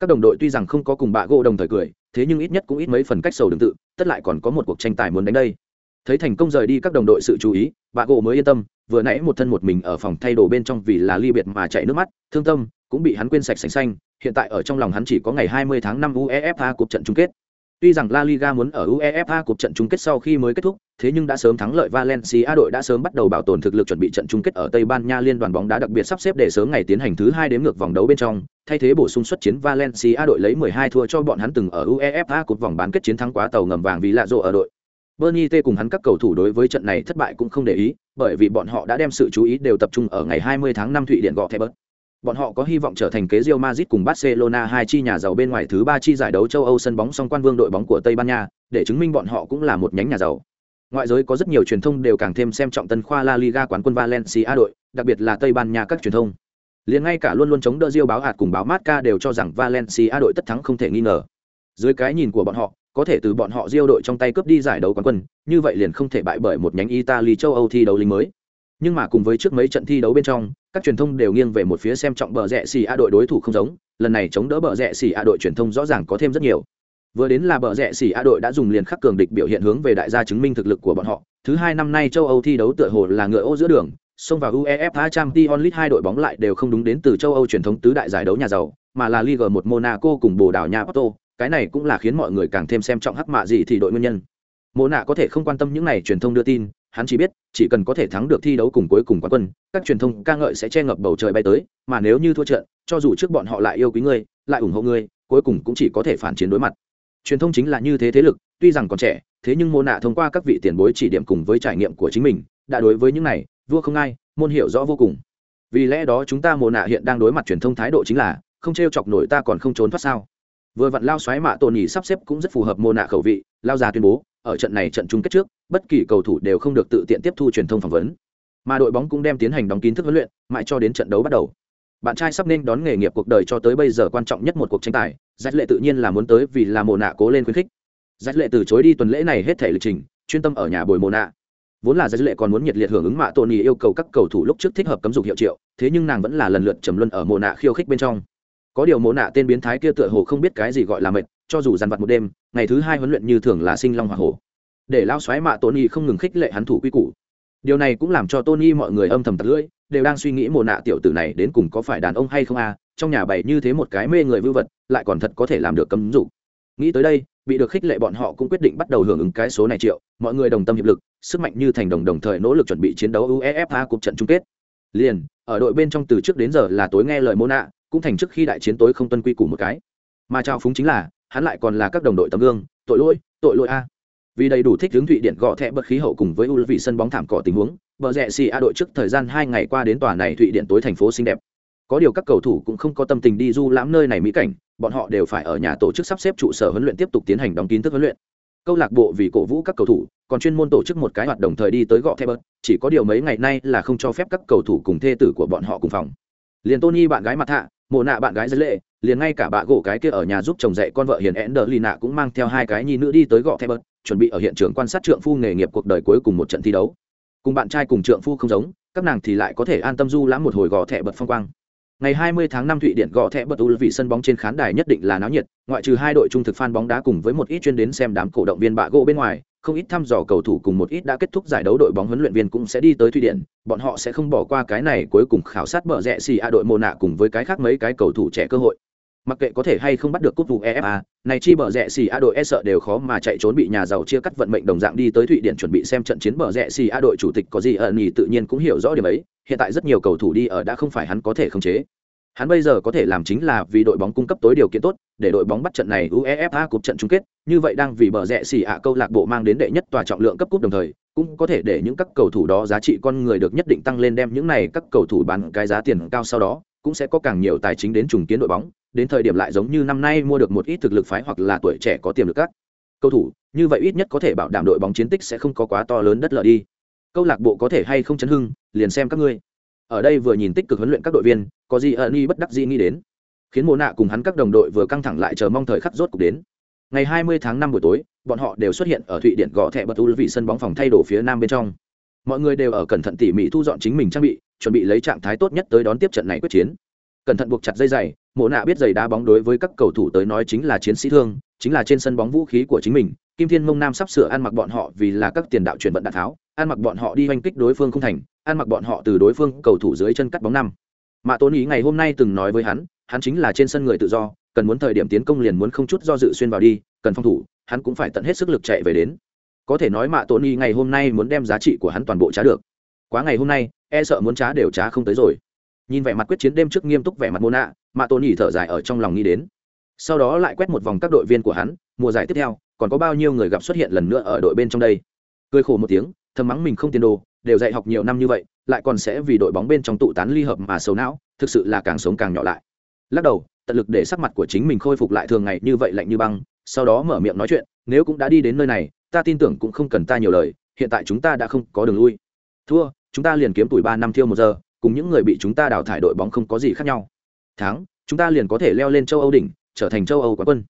Các đồng đội tuy rằng không có cùng bà gỗ đồng thời cười, thế nhưng ít nhất cũng ít mấy phần cách sầu tương tự, tất lại còn có một cuộc tranh tài muốn đánh đây thấy thành công rời đi các đồng đội sự chú ý bà gỗ mới yên tâm vừa nãy một thân một mình ở phòng thay đồ bên trong vì là ly biệt mà chạy nước mắt thương tâm cũng bị hắn quên sạch sành xanh hiện tại ở trong lòng hắn chỉ có ngày 20 tháng 5 UEFA cuộc trận chung kết Tuy rằng La Liga muốn ở UEFA cuộc trận chung kết sau khi mới kết thúc, thế nhưng đã sớm thắng lợi Valencia đội đã sớm bắt đầu bảo tồn thực lực chuẩn bị trận chung kết ở Tây Ban Nha liên đoàn bóng đá đặc biệt sắp xếp để sớm ngày tiến hành thứ hai đếm ngược vòng đấu bên trong, thay thế bổ sung xuất chiến Valencia đội lấy 12 thua cho bọn hắn từng ở UEFA cuộc vòng bán kết chiến thắng quá tàu ngầm vàng vì lạ rộ ở đội. Bernie T cùng hắn các cầu thủ đối với trận này thất bại cũng không để ý, bởi vì bọn họ đã đem sự chú ý đều tập trung ở ngày 20 tháng 5 Thụy Điển gọ thẻ bớt. Bọn họ có hy vọng trở thành kế Real Madrid cùng Barcelona hai chi nhà giàu bên ngoài thứ ba chi giải đấu châu Âu sân bóng song quan vương đội bóng của Tây Ban Nha, để chứng minh bọn họ cũng là một nhánh nhà giàu. Ngoại giới có rất nhiều truyền thông đều càng thêm xem trọng tân khoa La Liga quán quân Valencia đội, đặc biệt là Tây Ban Nha các truyền thông. Liền ngay cả luôn luôn chống đỡ Real báo hạt cùng báo Marca đều cho rằng Valencia đội tất thắng không thể nghi ngờ. Dưới cái nhìn của bọn họ, có thể từ bọn họ diêu đội trong tay cướp đi giải đấu quán quân, như vậy liền không thể bại bởi một nhánh Italy châu Âu thi đấu lính mới. Nhưng mà cùng với trước mấy trận thi đấu bên trong, các truyền thông đều nghiêng về một phía xem trọng bờ rẽ xì a đội đối thủ không giống lần này chống đỡ bờ rẽ xì a đội truyền thông rõ ràng có thêm rất nhiều. Vừa đến là bờ rẽ xì a đội đã dùng liền khắc cường địch biểu hiện hướng về đại gia chứng minh thực lực của bọn họ. Thứ hai năm nay châu âu thi đấu tựa hồ là ngựa ô giữa đường xông vào uefa champions league hai đội bóng lại đều không đúng đến từ châu âu truyền thống tứ đại giải đấu nhà giàu mà là liga một monaco cùng bồ đào nha porto cái này cũng là khiến mọi người càng thêm xem trọng hắc mạ gì thì đội nguyên nhân. Mộ nạ có thể không quan tâm những này truyền thông đưa tin, hắn chỉ biết, chỉ cần có thể thắng được thi đấu cùng cuối cùng quán quân, các truyền thông ca ngợi sẽ che ngập bầu trời bay tới, mà nếu như thua trận, cho dù trước bọn họ lại yêu quý ngươi, lại ủng hộ ngươi, cuối cùng cũng chỉ có thể phản chiến đối mặt. Truyền thông chính là như thế thế lực, tuy rằng còn trẻ, thế nhưng mô nạ thông qua các vị tiền bối chỉ điểm cùng với trải nghiệm của chính mình, đã đối với những này, vua không ai, môn hiểu rõ vô cùng. Vì lẽ đó chúng ta mô nạ hiện đang đối mặt truyền thông thái độ chính là, không t r e o chọc nổi ta còn không trốn thoát sao? Vừa vặn lao xoáy mạ tôn nhì sắp xếp cũng rất phù hợp mô nạ khẩu vị, lao già tuyên bố, ở trận này trận chung kết trước, bất kỳ cầu thủ đều không được tự tiện tiếp thu truyền thông phỏng vấn. Mà đội bóng cũng đem tiến hành đóng kín thức huấn luyện, mãi cho đến trận đấu bắt đầu. Bạn trai sắp nên đón nghề nghiệp cuộc đời cho tới bây giờ quan trọng nhất một cuộc tranh tài giải lệ tự nhiên là muốn tới vì là mồ nạ cố lên khuyến khích. Giải lệ từ chối đi tuần lễ này hết thể lịch trình, chuyên tâm ở nhà bồi mồ nạ. Vốn là giải lệ còn muốn nhiệt liệt hưởng ứng mạ tôn yêu cầu các cầu thủ lúc trước thích hợp cấm dục hiệu triệu, thế nhưng nàng vẫn là lần lượt trầm luân ở mồ nạ khiêu khích bên trong có điều mộ nạ tên biến thái kia tựa hồ không biết cái gì gọi là mệt, cho dù dằn vặt một đêm, ngày thứ hai huấn luyện như thường là sinh long hoa hổ. Để lao xoáy mạ tony không ngừng khích lệ hắn thủ quy củ. Điều này cũng làm cho tony mọi người âm thầm tật lưỡi, đều đang suy nghĩ mồ nạ tiểu tử này đến cùng có phải đàn ông hay không a, trong nhà bày như thế một cái mê người vưu vật, lại còn thật có thể làm được cấm dụ. Nghĩ tới đây, bị được khích lệ bọn họ cũng quyết định bắt đầu hưởng ứng cái số này triệu, mọi người đồng tâm hiệp lực, sức mạnh như thành đồng đồng thời nỗ lực chuẩn bị chiến đấu uefa cuộc trận chung kết. Liền, ở đội bên trong từ trước đến giờ là tối nghe lời mô nạ cũng thành trước khi đại chiến tối không tuân quy củ một cái. Mà trao phúng chính là, hắn lại còn là các đồng đội tấm gương, tội lỗi tội lỗi a. Vì đầy đủ thích hướng thụy điện gõ thẹ bật khí hậu cùng với u vị sân bóng thảm cỏ tình huống vợ rẽ xì a đội trước thời gian hai ngày qua đến tòa này thụy điện tối thành phố xinh đẹp. Có điều các cầu thủ cũng không có tâm tình đi du lãm nơi này mỹ cảnh, bọn họ đều phải ở nhà tổ chức sắp xếp trụ sở huấn luyện tiếp tục tiến hành đóng kín thức huấn luyện. Câu lạc bộ vì cổ vũ các cầu thủ, còn chuyên môn tổ chức một cái hoạt động thời đi tới gọ thép bớt chỉ có điều mấy ngày nay là không cho phép các cầu thủ cùng thê tử của bọn họ cùng phòng. Liền tony bạn gái mặt hạ mộ nạ bạn gái giới lệ liền ngay cả bà gỗ cái kia ở nhà giúp chồng dạy con vợ hiền én đờ lì nạ cũng mang theo hai cái nhi nữ đi tới gọ thép bớt chuẩn bị ở hiện trường quan sát trượng phu nghề nghiệp cuộc đời cuối cùng một trận thi đấu. Cùng bạn trai cùng trượng phu không giống các nàng thì lại có thể an tâm du lãm một hồi gò thẻ bật phong quang. Ngày 20 tháng 5 Thụy Điển gõ thẻ bật ul vị sân bóng trên khán đài nhất định là náo nhiệt, ngoại trừ hai đội trung thực fan bóng đá cùng với một ít chuyên đến xem đám cổ động viên bạ gỗ bên ngoài, không ít thăm dò cầu thủ cùng một ít đã kết thúc giải đấu đội bóng huấn luyện viên cũng sẽ đi tới Thụy Điển, bọn họ sẽ không bỏ qua cái này cuối cùng khảo sát bờ rẽ xì a đội mồ nạ cùng với cái khác mấy cái cầu thủ trẻ cơ hội. Mặc kệ có thể hay không bắt được cúp vụ EFA, này chi bờ rẽ xì a đội e sợ đều khó mà chạy trốn bị nhà giàu chia cắt vận mệnh đồng dạng đi tới Thụy Điển chuẩn bị xem trận chiến bờ rẽ xì a đội chủ tịch có gì ẩn nhì tự nhiên cũng hiểu rõ điểm ấy, hiện tại rất nhiều cầu thủ đi ở đã không phải hắn có thể khống chế hắn bây giờ có thể làm chính là vì đội bóng cung cấp tối điều kiện tốt, để đội bóng bắt trận này uefa cúp trận chung kết, như vậy đang vì bờ rẽ xỉ ạ câu lạc bộ mang đến đệ nhất tòa trọng lượng cấp cúp đồng thời, cũng có thể để những các cầu thủ đó giá trị con người được nhất định tăng lên đem những này các cầu thủ bán cái giá tiền cao sau đó, cũng sẽ có càng nhiều tài chính đến trùng kiến đội bóng, đến thời điểm lại giống như năm nay mua được một ít thực lực phái hoặc là tuổi trẻ có tiềm lực các cầu thủ, như vậy ít nhất có thể bảo đảm đội bóng chiến tích sẽ không có quá to lớn đất lợi đi. Câu lạc bộ có thể hay không chấn hưng, liền xem các ngươi ở đây vừa nhìn tích cực huấn luyện các đội viên, có gì ẩn y bất đắc dĩ nghĩ đến. Khiến mồ nạ cùng hắn các đồng đội vừa căng thẳng lại chờ mong thời khắc rốt cục đến. Ngày 20 tháng 5 buổi tối, bọn họ đều xuất hiện ở thụy điện gõ thẻ bật ul vị sân bóng phòng thay đổi phía nam bên trong. Mọi người đều ở cẩn thận tỉ mỉ thu dọn chính mình trang bị, chuẩn bị lấy trạng thái tốt nhất tới đón tiếp trận này quyết chiến. Cẩn thận buộc chặt dây giày, mộ nạ biết giày đá bóng đối với các cầu thủ tới nói chính là chiến sĩ thương, chính là trên sân bóng vũ khí của chính mình kim thiên mông nam sắp sửa ăn mặc bọn họ vì là các tiền đạo chuyển vận đạn tháo, ăn mặc bọn họ đi oanh kích đối phương không thành, ăn mặc bọn họ từ đối phương cầu thủ dưới chân cắt bóng năm. Mạ tôn ý ngày hôm nay từng nói với hắn hắn chính là trên sân người tự do, cần muốn thời điểm tiến công liền muốn không chút do dự xuyên vào đi, cần phòng thủ, hắn cũng phải tận hết sức lực chạy về đến. Có thể nói mạ tôn ý ngày hôm nay muốn đem giá trị của hắn toàn bộ trá được. Quá ngày hôm nay e sợ muốn trá đều trá không tới rồi. Nhìn vẻ mặt quyết chiến đêm trước nghiêm túc vẻ mặt mô nạ mạ tôn ý thở dài ở trong lòng nghĩ đến. Sau đó lại quét một vòng các đội viên của hắn, mùa giải tiếp theo còn có bao nhiêu người gặp xuất hiện lần nữa ở đội bên trong đây? Cười khổ một tiếng, thầm mắng mình không tiền đồ, đều dạy học nhiều năm như vậy, lại còn sẽ vì đội bóng bên trong tụ tán ly hợp mà xấu não, thực sự là càng sống càng nhỏ lại. Lắc đầu, tận lực để sắc mặt của chính mình khôi phục lại thường ngày như vậy lạnh như băng, sau đó mở miệng nói chuyện, nếu cũng đã đi đến nơi này, ta tin tưởng cũng không cần ta nhiều lời, hiện tại chúng ta đã không có đường lui. Thua, chúng ta liền kiếm tuổi ba năm thiêu một giờ, cùng những người bị chúng ta đào thải đội bóng không có gì khác nhau. Thắng, chúng ta liền có thể leo lên châu âu đỉnh, trở thành châu âu quán quân.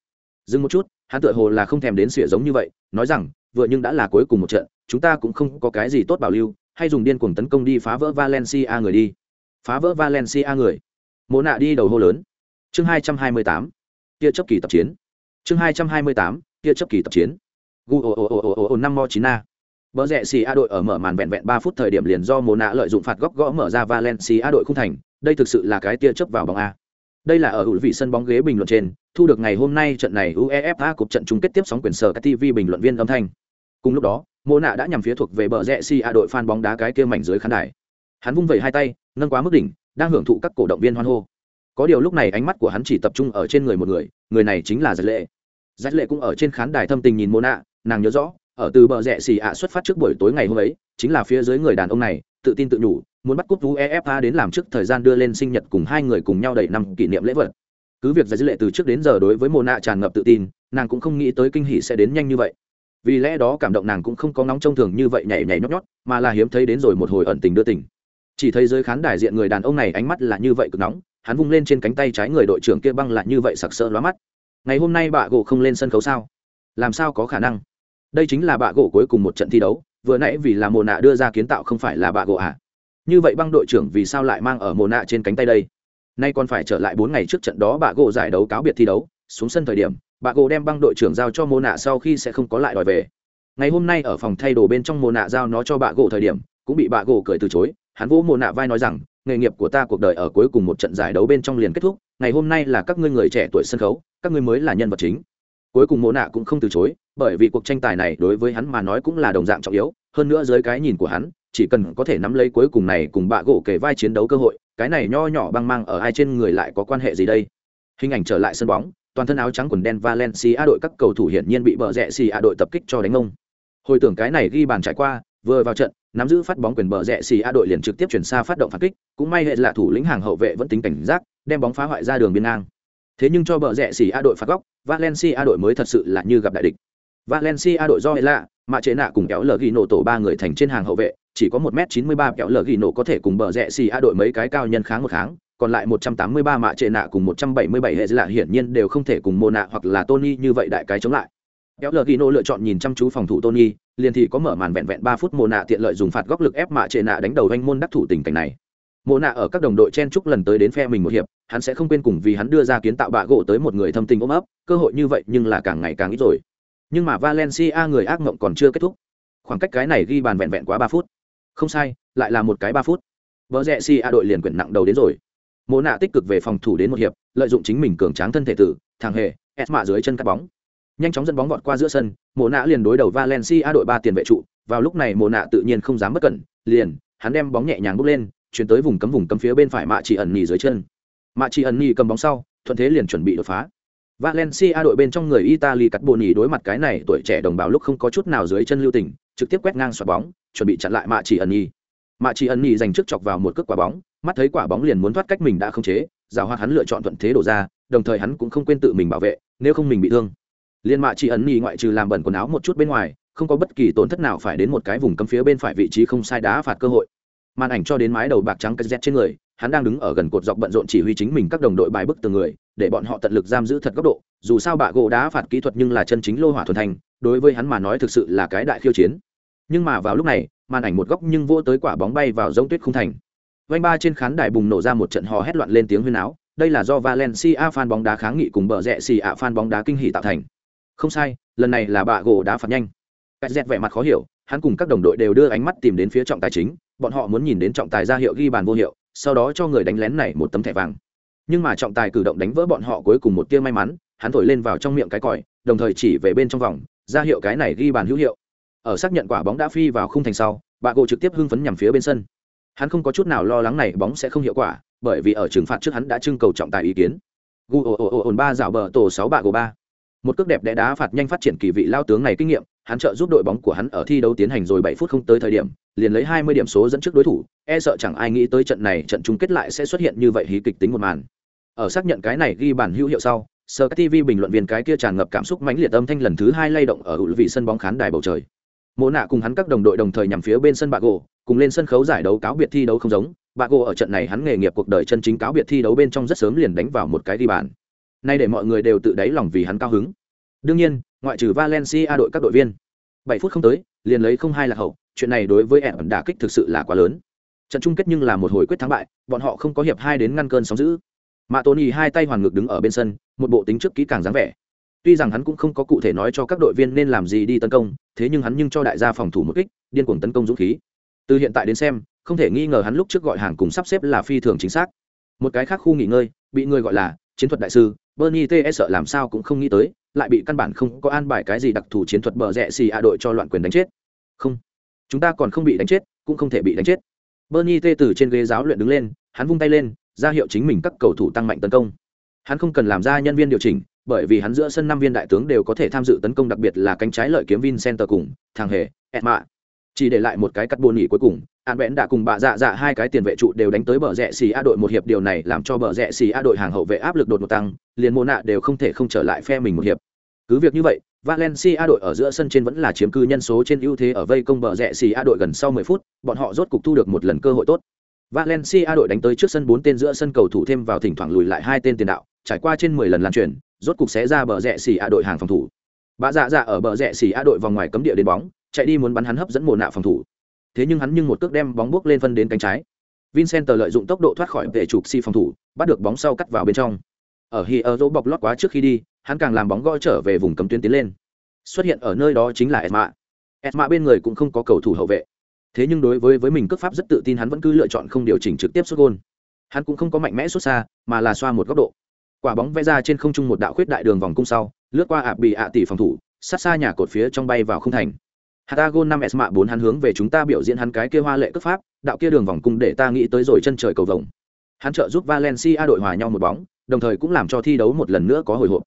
Dừng một chút hắn tựa hồ là không thèm đến sỉa giống như vậy nói rằng vừa nhưng đã là cuối cùng một trận chúng ta cũng không có cái gì tốt bảo lưu hay dùng điên cuồng tấn công đi phá vỡ valencia người đi. Phá vỡ valencia người. Mộ nạ đi đầu hô lớn. Chương hai trăm hai mươi tám. Tia chấp kỳ tập chiến. Chương hai trăm hai mươi tám. Tia chấp kỳ tập chiến. Gu ồ ồ ồ ồ ồ năm mo chín a Bờ rẽ xì A đội ở mở màn vẹn vẹn ba phút thời điểm liền do Mộ nạ lợi dụng phạt góc gõ mở ra Valencia đội khung thành, đây thực sự là cái tia chớp vào bóng a. Đây là ở hữu vị sân bóng ghế bình luận trên, thu được ngày hôm nay trận này UEFA cúp trận chung kết tiếp sóng quyền sở các TV bình luận viên âm thanh. Cùng lúc đó, Mộ nạ đã nhằm phía thuộc về bờ rẽ si A đội fan bóng đá cái kia mảnh dưới khán đài. Hắn vung vẩy hai tay, nâng quá mức đỉnh, đang hưởng thụ các cổ động viên hoan hô. Có điều lúc này ánh mắt của hắn chỉ tập trung ở trên người một người, người này chính là Dật Lệ. Dật Lệ cũng ở trên khán đài thâm tình nhìn Mộ nạ, nàng nhớ rõ, ở từ bờ rẽ xì ạ xuất phát trước buổi tối ngày hôm ấy chính là phía dưới người đàn ông này tự tin tự nhủ muốn bắt cúp uefa đến làm trước thời gian đưa lên sinh nhật cùng hai người cùng nhau đầy năm kỷ niệm lễ vật. Cứ việc giải dữ lệ từ trước đến giờ đối với mồ nạ tràn ngập tự tin, nàng cũng không nghĩ tới kinh hỷ sẽ đến nhanh như vậy. Vì lẽ đó cảm động nàng cũng không có nóng trông thường như vậy nhảy nhảy nhót nhót, mà là hiếm thấy đến rồi một hồi ẩn tình đưa tình. Chỉ thấy dưới khán đài diện người đàn ông này ánh mắt là như vậy cực nóng, hắn vung lên trên cánh tay trái người đội trưởng kia băng lại như vậy sặc sỡ lóa mắt. Ngày hôm nay bạ gỗ không lên sân khấu sao? Làm sao có khả năng? Đây chính là bạ gỗ cuối cùng một trận thi đấu, vừa nãy vì là mồ nạ đưa ra kiến tạo không phải là bạ gỗ à? Như vậy băng đội trưởng vì sao lại mang ở mồ nạ trên cánh tay đây? Nay còn phải trở lại bốn ngày trước trận đó bà gỗ giải đấu cáo biệt thi đấu, xuống sân thời điểm, bà gỗ đem băng đội trưởng giao cho mồ nạ sau khi sẽ không có lại đòi về. Ngày hôm nay ở phòng thay đồ bên trong mồ nạ giao nó cho bà gỗ thời điểm, cũng bị bà gỗ cười từ chối. Hắn vỗ mồ nạ vai nói rằng, nghề nghiệp của ta cuộc đời ở cuối cùng một trận giải đấu bên trong liền kết thúc, ngày hôm nay là các ngươi người trẻ tuổi sân khấu, các ngươi mới là nhân vật chính. Cuối cùng mồ nạ cũng không từ chối bởi vì cuộc tranh tài này đối với hắn mà nói cũng là đồng dạng trọng yếu, hơn nữa dưới cái nhìn của hắn, chỉ cần có thể nắm lấy cuối cùng này cùng bạ gỗ kể vai chiến đấu cơ hội, cái này nho nhỏ băng mang ở ai trên người lại có quan hệ gì đây? Hình ảnh trở lại sân bóng, toàn thân áo trắng quần đen valencia đội các cầu thủ hiển nhiên bị bờ rẽ xì a đội tập kích cho đánh ông hồi tưởng cái này ghi bàn trải qua, vừa vào trận, nắm giữ phát bóng quyền bờ rẽ xì a đội liền trực tiếp chuyển xa phát động phản kích, cũng may hệ là thủ lĩnh hàng hậu vệ vẫn tính cảnh giác, đem bóng phá hoại ra đường biên ngang. Thế nhưng cho bờ rẽ xì a đội phạt góc, valencia đội mới thật sự là như gặp đại địch valencia đội do hệ mà mạ chế nạ cùng kéo lờ ghi nổ tổ ba người thành trên hàng hậu vệ chỉ có 1m93 kéo lờ ghi nổ có thể cùng bờ rẽ xì a đội mấy cái cao nhân kháng một kháng còn lại một trăm tám mươi ba mạ trệ nạ cùng một trăm bảy mươi bảy hệ là hiển nhiên đều không thể cùng mô nạ hoặc là Tony như vậy đại cái chống lại. Kéo lờ Gino lựa chọn nhìn chăm chú phòng thủ Tony, liền thì có mở màn vẹn vẹn ba phút mô nạ tiện lợi dùng phạt góc lực ép mạ trệ nạ đánh đầu anh môn đắc thủ tình cảnh này. Mô nạ ở các đồng đội chen chúc lần tới đến phe mình một hiệp, hắn sẽ không quên cùng vì hắn đưa ra kiến tạo bạ gỗ tới một người thâm tình ôm ấp, cơ hội như vậy nhưng là càng ngày càng ít rồi. Nhưng mà Valencia người ác mộng còn chưa kết thúc. Khoảng cách cái này ghi bàn vẹn vẹn quá ba phút. Không sai, lại là một cái ba phút. Vợ rẽ si a đội liền quyển nặng đầu đến rồi mộ nạ tích cực về phòng thủ đến một hiệp lợi dụng chính mình cường tráng thân thể tử thằng hề ép mạ dưới chân cắt bóng nhanh chóng dẫn bóng vọt qua giữa sân mộ nạ liền đối đầu valencia đội ba tiền vệ trụ vào lúc này mộ nạ tự nhiên không dám bất cẩn liền hắn đem bóng nhẹ nhàng bước lên chuyển tới vùng cấm vùng cấm phía bên phải mạ chỉ ẩn nhì dưới chân mạ chỉ ẩn nhì cầm bóng sau thuận thế liền chuẩn bị đột phá valencia đội bên trong người italy cắt bộ nhỉ đối mặt cái này, tuổi trẻ đồng bào lúc không có chút nào dưới chân lưu tình, trực tiếp quét ngang xoạc bóng, chuẩn bị chặn lại mạ chỉ ẩn nhỉ. mạ chỉ ẩn nhỉ giành trước chọc vào một cước quả bóng, mắt thấy quả bóng liền muốn thoát cách mình đã không chế giảo hoạt hắn lựa chọn thuận thế đổ ra, đồng thời hắn cũng không quên tự mình bảo vệ, nếu không mình bị thương liên mạ chỉ ẩn nhỉ ngoại trừ làm bẩn quần áo một chút bên ngoài, không có bất kỳ tổn thất nào phải đến một cái vùng cấm phía bên phải vị trí không sai đá phạt cơ hội màn ảnh cho đến mái đầu bạc trắng cái trên người hắn đang đứng ở gần cột dọc bận rộn chỉ huy chính mình các đồng đội bài bức từng người, để bọn họ tận lực giam giữ thật góc độ, dù sao bạ gỗ đá phạt kỹ thuật nhưng là chân chính lô hỏa thuần thành, đối với hắn mà nói thực sự là cái đại khiêu chiến. Nhưng mà vào lúc này, màn ảnh một góc nhưng vô tới quả bóng bay vào giống tuyết không thành. Vanh ba trên khán đài bùng nổ ra một trận hò hét loạn lên tiếng huyên áo đây là do valencia fan bóng đá kháng nghị cùng bờ rẽ xì ạ fan bóng đá kinh hỉ tạo thành. Không sai, lần này là bạ gỗ đá phạt nhanh. Cách dẹt vẻ mặt khó hiểu, hắn cùng các đồng đội đều đưa ánh mắt tìm đến phía trọng tài chính, bọn họ muốn nhìn đến trọng tài ra hiệu ghi bàn vô hiệu sau đó cho người đánh lén này một tấm thẻ vàng. Nhưng mà trọng tài cử động đánh vỡ bọn họ cuối cùng một tia may mắn, hắn thổi lên vào trong miệng cái còi, đồng thời chỉ về bên trong vòng, ra hiệu cái này ghi bàn hữu hiệu. Ở xác nhận quả bóng đã phi vào khung thành sau, bà gỗ trực tiếp hưng phấn nhằm phía bên sân. Hắn không có chút nào lo lắng này bóng sẽ không hiệu quả, bởi vì ở trừng phạt trước hắn đã trưng cầu trọng tài ý kiến. Gu ồ ồ ồ ồn ba dạo bờ tổ sáu bà gỗ ba. Một cước đẹp đẽ đá phạt nhanh phát triển kỳ vị lao tướng này kinh nghiệm hắn trợ giúp đội bóng của hắn ở thi đấu tiến hành rồi bảy phút không tới thời điểm, liền lấy hai mươi điểm số dẫn trước đối thủ e sợ chẳng ai nghĩ tới trận này trận chung kết lại sẽ xuất hiện như vậy hí kịch tính một màn. Ở xác nhận cái này ghi bản hữu hiệu sau sơ tv bình luận viên cái kia tràn ngập cảm xúc mãnh liệt âm thanh lần thứ hai lay động ở ủ vị sân bóng khán đài bầu trời. Mộ nạ cùng hắn các đồng đội đồng thời nhằm phía bên sân bạc gỗ, cùng lên sân khấu giải đấu cáo biệt thi đấu không giống. Bạc gỗ ở trận này hắn nghề nghiệp cuộc đời chân chính cáo biệt thi đấu bên trong rất sớm liền đánh vào một cái đi bàn. Nay để mọi người đều tự đáy lòng vì hắn cao hứng. Đương nhiên ngoại trừ valencia đội các đội viên. 7 phút không tới, liền lấy không hai là hậu, chuyện này đối với ẻn đả kích thực sự là quá lớn. Trận chung kết nhưng là một hồi quyết thắng bại, bọn họ không có hiệp hai đến ngăn cơn sóng dữ. Mà tony hai tay hoàn ngực đứng ở bên sân, một bộ tính trước kỹ càng dáng vẻ. Tuy rằng hắn cũng không có cụ thể nói cho các đội viên nên làm gì đi tấn công, thế nhưng hắn nhưng cho đại gia phòng thủ một kích, điên cuồng tấn công dũng khí. Từ hiện tại đến xem, không thể nghi ngờ hắn lúc trước gọi hàng cùng sắp xếp là phi thường chính xác. Một cái khác khu nghỉ ngơi, bị người gọi là chiến thuật đại sư, bernie t e sợ làm sao cũng không nghĩ tới lại bị căn bản không có an bài cái gì đặc thù chiến thuật bờ rẽ xì a đội cho loạn quyền đánh chết. Không, chúng ta còn không bị đánh chết, cũng không thể bị đánh chết. Bernie tê từ trên ghế giáo luyện đứng lên, hắn vung tay lên, ra hiệu chính mình các cầu thủ tăng mạnh tấn công. Hắn không cần làm ra nhân viên điều chỉnh, bởi vì hắn giữa sân năm viên đại tướng đều có thể tham dự tấn công đặc biệt là cánh trái lợi kiếm vincenter cùng thằng hề, Edma. chỉ để lại một cái cắt bồn nỉ cuối cùng, an bẽn đã cùng bà dạ dạ hai cái tiền vệ trụ đều đánh tới bờ rẽ xì a đội một hiệp điều này làm cho bờ rẽ xì a đội hàng hậu vệ áp lực đột ngột tăng, liền mô nạ đều không thể không trở lại phe mình một hiệp cứ việc như vậy, valencia đội ở giữa sân trên vẫn là chiếm cư nhân số trên ưu thế ở vây công bờ rẽ xì a đội gần sau 10 phút, bọn họ rốt cục thu được một lần cơ hội tốt. Valencia đội đánh tới trước sân bốn tên giữa sân cầu thủ thêm vào thỉnh thoảng lùi lại hai tên tiền đạo, trải qua trên 10 lần lan truyền, rốt cục sẽ ra bờ rẽ xì a đội hàng phòng thủ. Bà dạ dạ ở bờ rẽ xì a đội vòng ngoài cấm địa đến bóng, chạy đi muốn bắn hắn hấp dẫn mồ nạ phòng thủ. Thế nhưng hắn nhưng một cước đem bóng bước lên phân đến cánh trái. Vincent lợi dụng tốc độ thoát khỏi vệ trục si phòng thủ, bắt được bóng sau cắt vào bên trong. Ở hi ở bọc lót quá trước khi đi hắn càng làm bóng gõ trở về vùng cấm tuyến tiến lên. Xuất hiện ở nơi đó chính là esma. Esma bên người cũng không có cầu thủ hậu vệ. Thế nhưng đối với với mình cước pháp rất tự tin hắn vẫn cứ lựa chọn không điều chỉnh trực tiếp xuất gôn. Hắn cũng không có mạnh mẽ xuất xa mà là xoa một góc độ. Quả bóng vẽ ra trên không trung một đạo khuyết đại đường vòng cung sau lướt qua ạ bị ạ tỷ phòng thủ sát xa nhà cột phía trong bay vào không thành. Hatagon năm Esma bốn hắn hướng về chúng ta biểu diễn hắn cái kia hoa lệ cước pháp, đạo kia đường vòng cung để ta nghĩ tới rồi chân trời cầu vồng. Hắn trợ giúp Valencia đội hòa nhau một bóng, đồng thời cũng làm cho thi đấu một lần nữa có hồi hộp.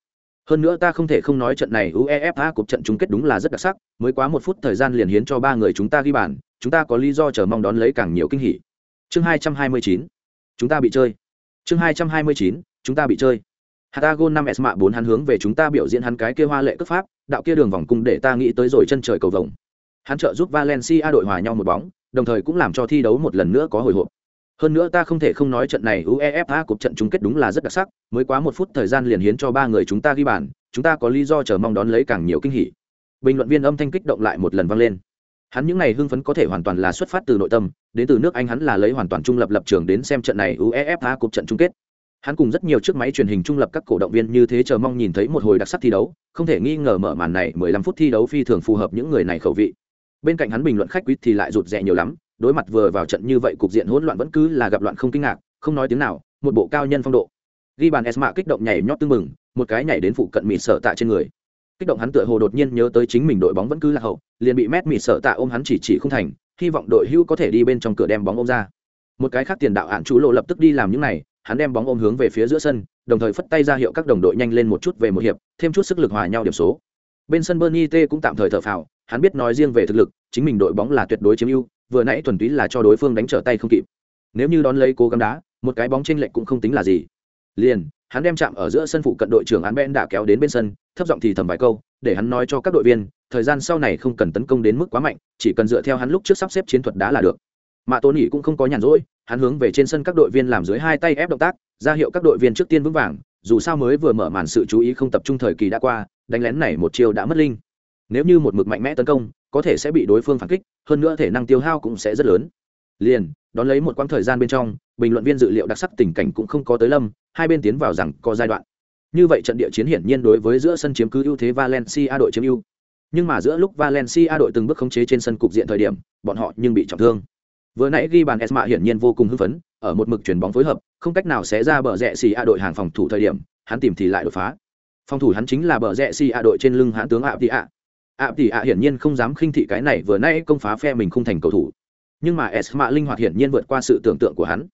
Hơn nữa ta không thể không nói trận này UEFA cuộc trận chung kết đúng là rất đặc sắc, mới quá một phút thời gian liền hiến cho ba người chúng ta ghi bàn, chúng ta có lý do chờ mong đón lấy càng nhiều kinh hỉ. Chương 229. Chúng ta bị chơi. Chương 229. Chúng ta bị chơi. Hatagon năm Esma bốn hắn hướng về chúng ta biểu diễn hắn cái kia hoa lệ cấp pháp, đạo kia đường vòng cung để ta nghĩ tới rồi chân trời cầu vồng. Hắn trợ giúp Valencia đội hòa nhau một bóng, đồng thời cũng làm cho thi đấu một lần nữa có hồi hộp. Hơn nữa ta không thể không nói trận này UEFA cuộc trận chung kết đúng là rất đặc sắc, mới quá một phút thời gian liền hiến cho ba người chúng ta ghi bàn, chúng ta có lý do chờ mong đón lấy càng nhiều kinh hỉ. Bình luận viên âm thanh kích động lại một lần vang lên. Hắn những ngày hưng phấn có thể hoàn toàn là xuất phát từ nội tâm, đến từ nước Anh hắn là lấy hoàn toàn trung lập lập trường đến xem trận này UEFA cuộc trận chung kết. Hắn cùng rất nhiều chiếc máy truyền hình trung lập các cổ động viên như thế chờ mong nhìn thấy một hồi đặc sắc thi đấu, không thể nghi ngờ mở màn này 15 phút thi đấu phi thường phù hợp những người này khẩu vị bên cạnh hắn bình luận khách quý thì lại rụt rè nhiều lắm đối mặt vừa vào trận như vậy, cục diện hỗn loạn vẫn cứ là gặp loạn không kinh ngạc, không nói tiếng nào, một bộ cao nhân phong độ. Ghi bàn esma kích động nhảy nhót tưng mừng một cái nhảy đến phụ cận mịt sợ tạ trên người. Kích động hắn tựa hồ đột nhiên nhớ tới chính mình đội bóng vẫn cứ là hậu, liền bị mét mịt sợ tạ ôm hắn chỉ chỉ không thành, hy vọng đội hưu có thể đi bên trong cửa đem bóng ôm ra. Một cái khác tiền đạo hạn chú lộ lập tức đi làm những này, hắn đem bóng ôm hướng về phía giữa sân, đồng thời phất tay ra hiệu các đồng đội nhanh lên một chút về một hiệp, thêm chút sức lực hòa nhau điểm số. Bên sân bernie t cũng tạm thời thở phào, hắn biết nói riêng về thực lực, chính mình đội bóng là tuyệt đối chiếm ưu vừa nãy thuần túy là cho đối phương đánh trở tay không kịp. Nếu như đón lấy cố gắng đá, một cái bóng trên lệch cũng không tính là gì. Liền, hắn đem chạm ở giữa sân phụ cận đội trưởng án ben đã kéo đến bên sân, thấp giọng thì thầm vài câu, để hắn nói cho các đội viên, thời gian sau này không cần tấn công đến mức quá mạnh, chỉ cần dựa theo hắn lúc trước sắp xếp chiến thuật đá là được. Mạ tôn ỉ cũng không có nhàn rỗi, hắn hướng về trên sân các đội viên làm dưới hai tay ép động tác, ra hiệu các đội viên trước tiên vững vàng, dù sao mới vừa mở màn sự chú ý không tập trung thời kỳ đã qua, đánh lén này một chiều đã mất linh. Nếu như một mực mạnh mẽ tấn công có thể sẽ bị đối phương phản kích, hơn nữa thể năng tiêu hao cũng sẽ rất lớn. Liền, đón lấy một quãng thời gian bên trong, bình luận viên dự liệu đặc sắc tình cảnh cũng không có tới lâm, hai bên tiến vào rằng có giai đoạn. Như vậy trận địa chiến hiển nhiên đối với giữa sân chiếm cứ ưu thế valencia đội chiếm ưu. Nhưng mà giữa lúc valencia đội từng bước khống chế trên sân cục diện thời điểm, bọn họ nhưng bị trọng thương. Vừa nãy ghi bàn esma hiển nhiên vô cùng hưng phấn, ở một mực chuyển bóng phối hợp, không cách nào sẽ ra bờ rẽ xì a đội hàng phòng thủ thời điểm, hắn tìm thì lại đột phá. Phòng thủ hắn chính là bờ rẽ xì a đội trên lưng hãn tướng ạ tị ạ ạ tỷ ạ hiển nhiên không dám khinh thị cái này, vừa nãy công phá phe mình không thành cầu thủ. Nhưng mà esma linh hoạt hiển nhiên vượt qua sự tưởng tượng của hắn.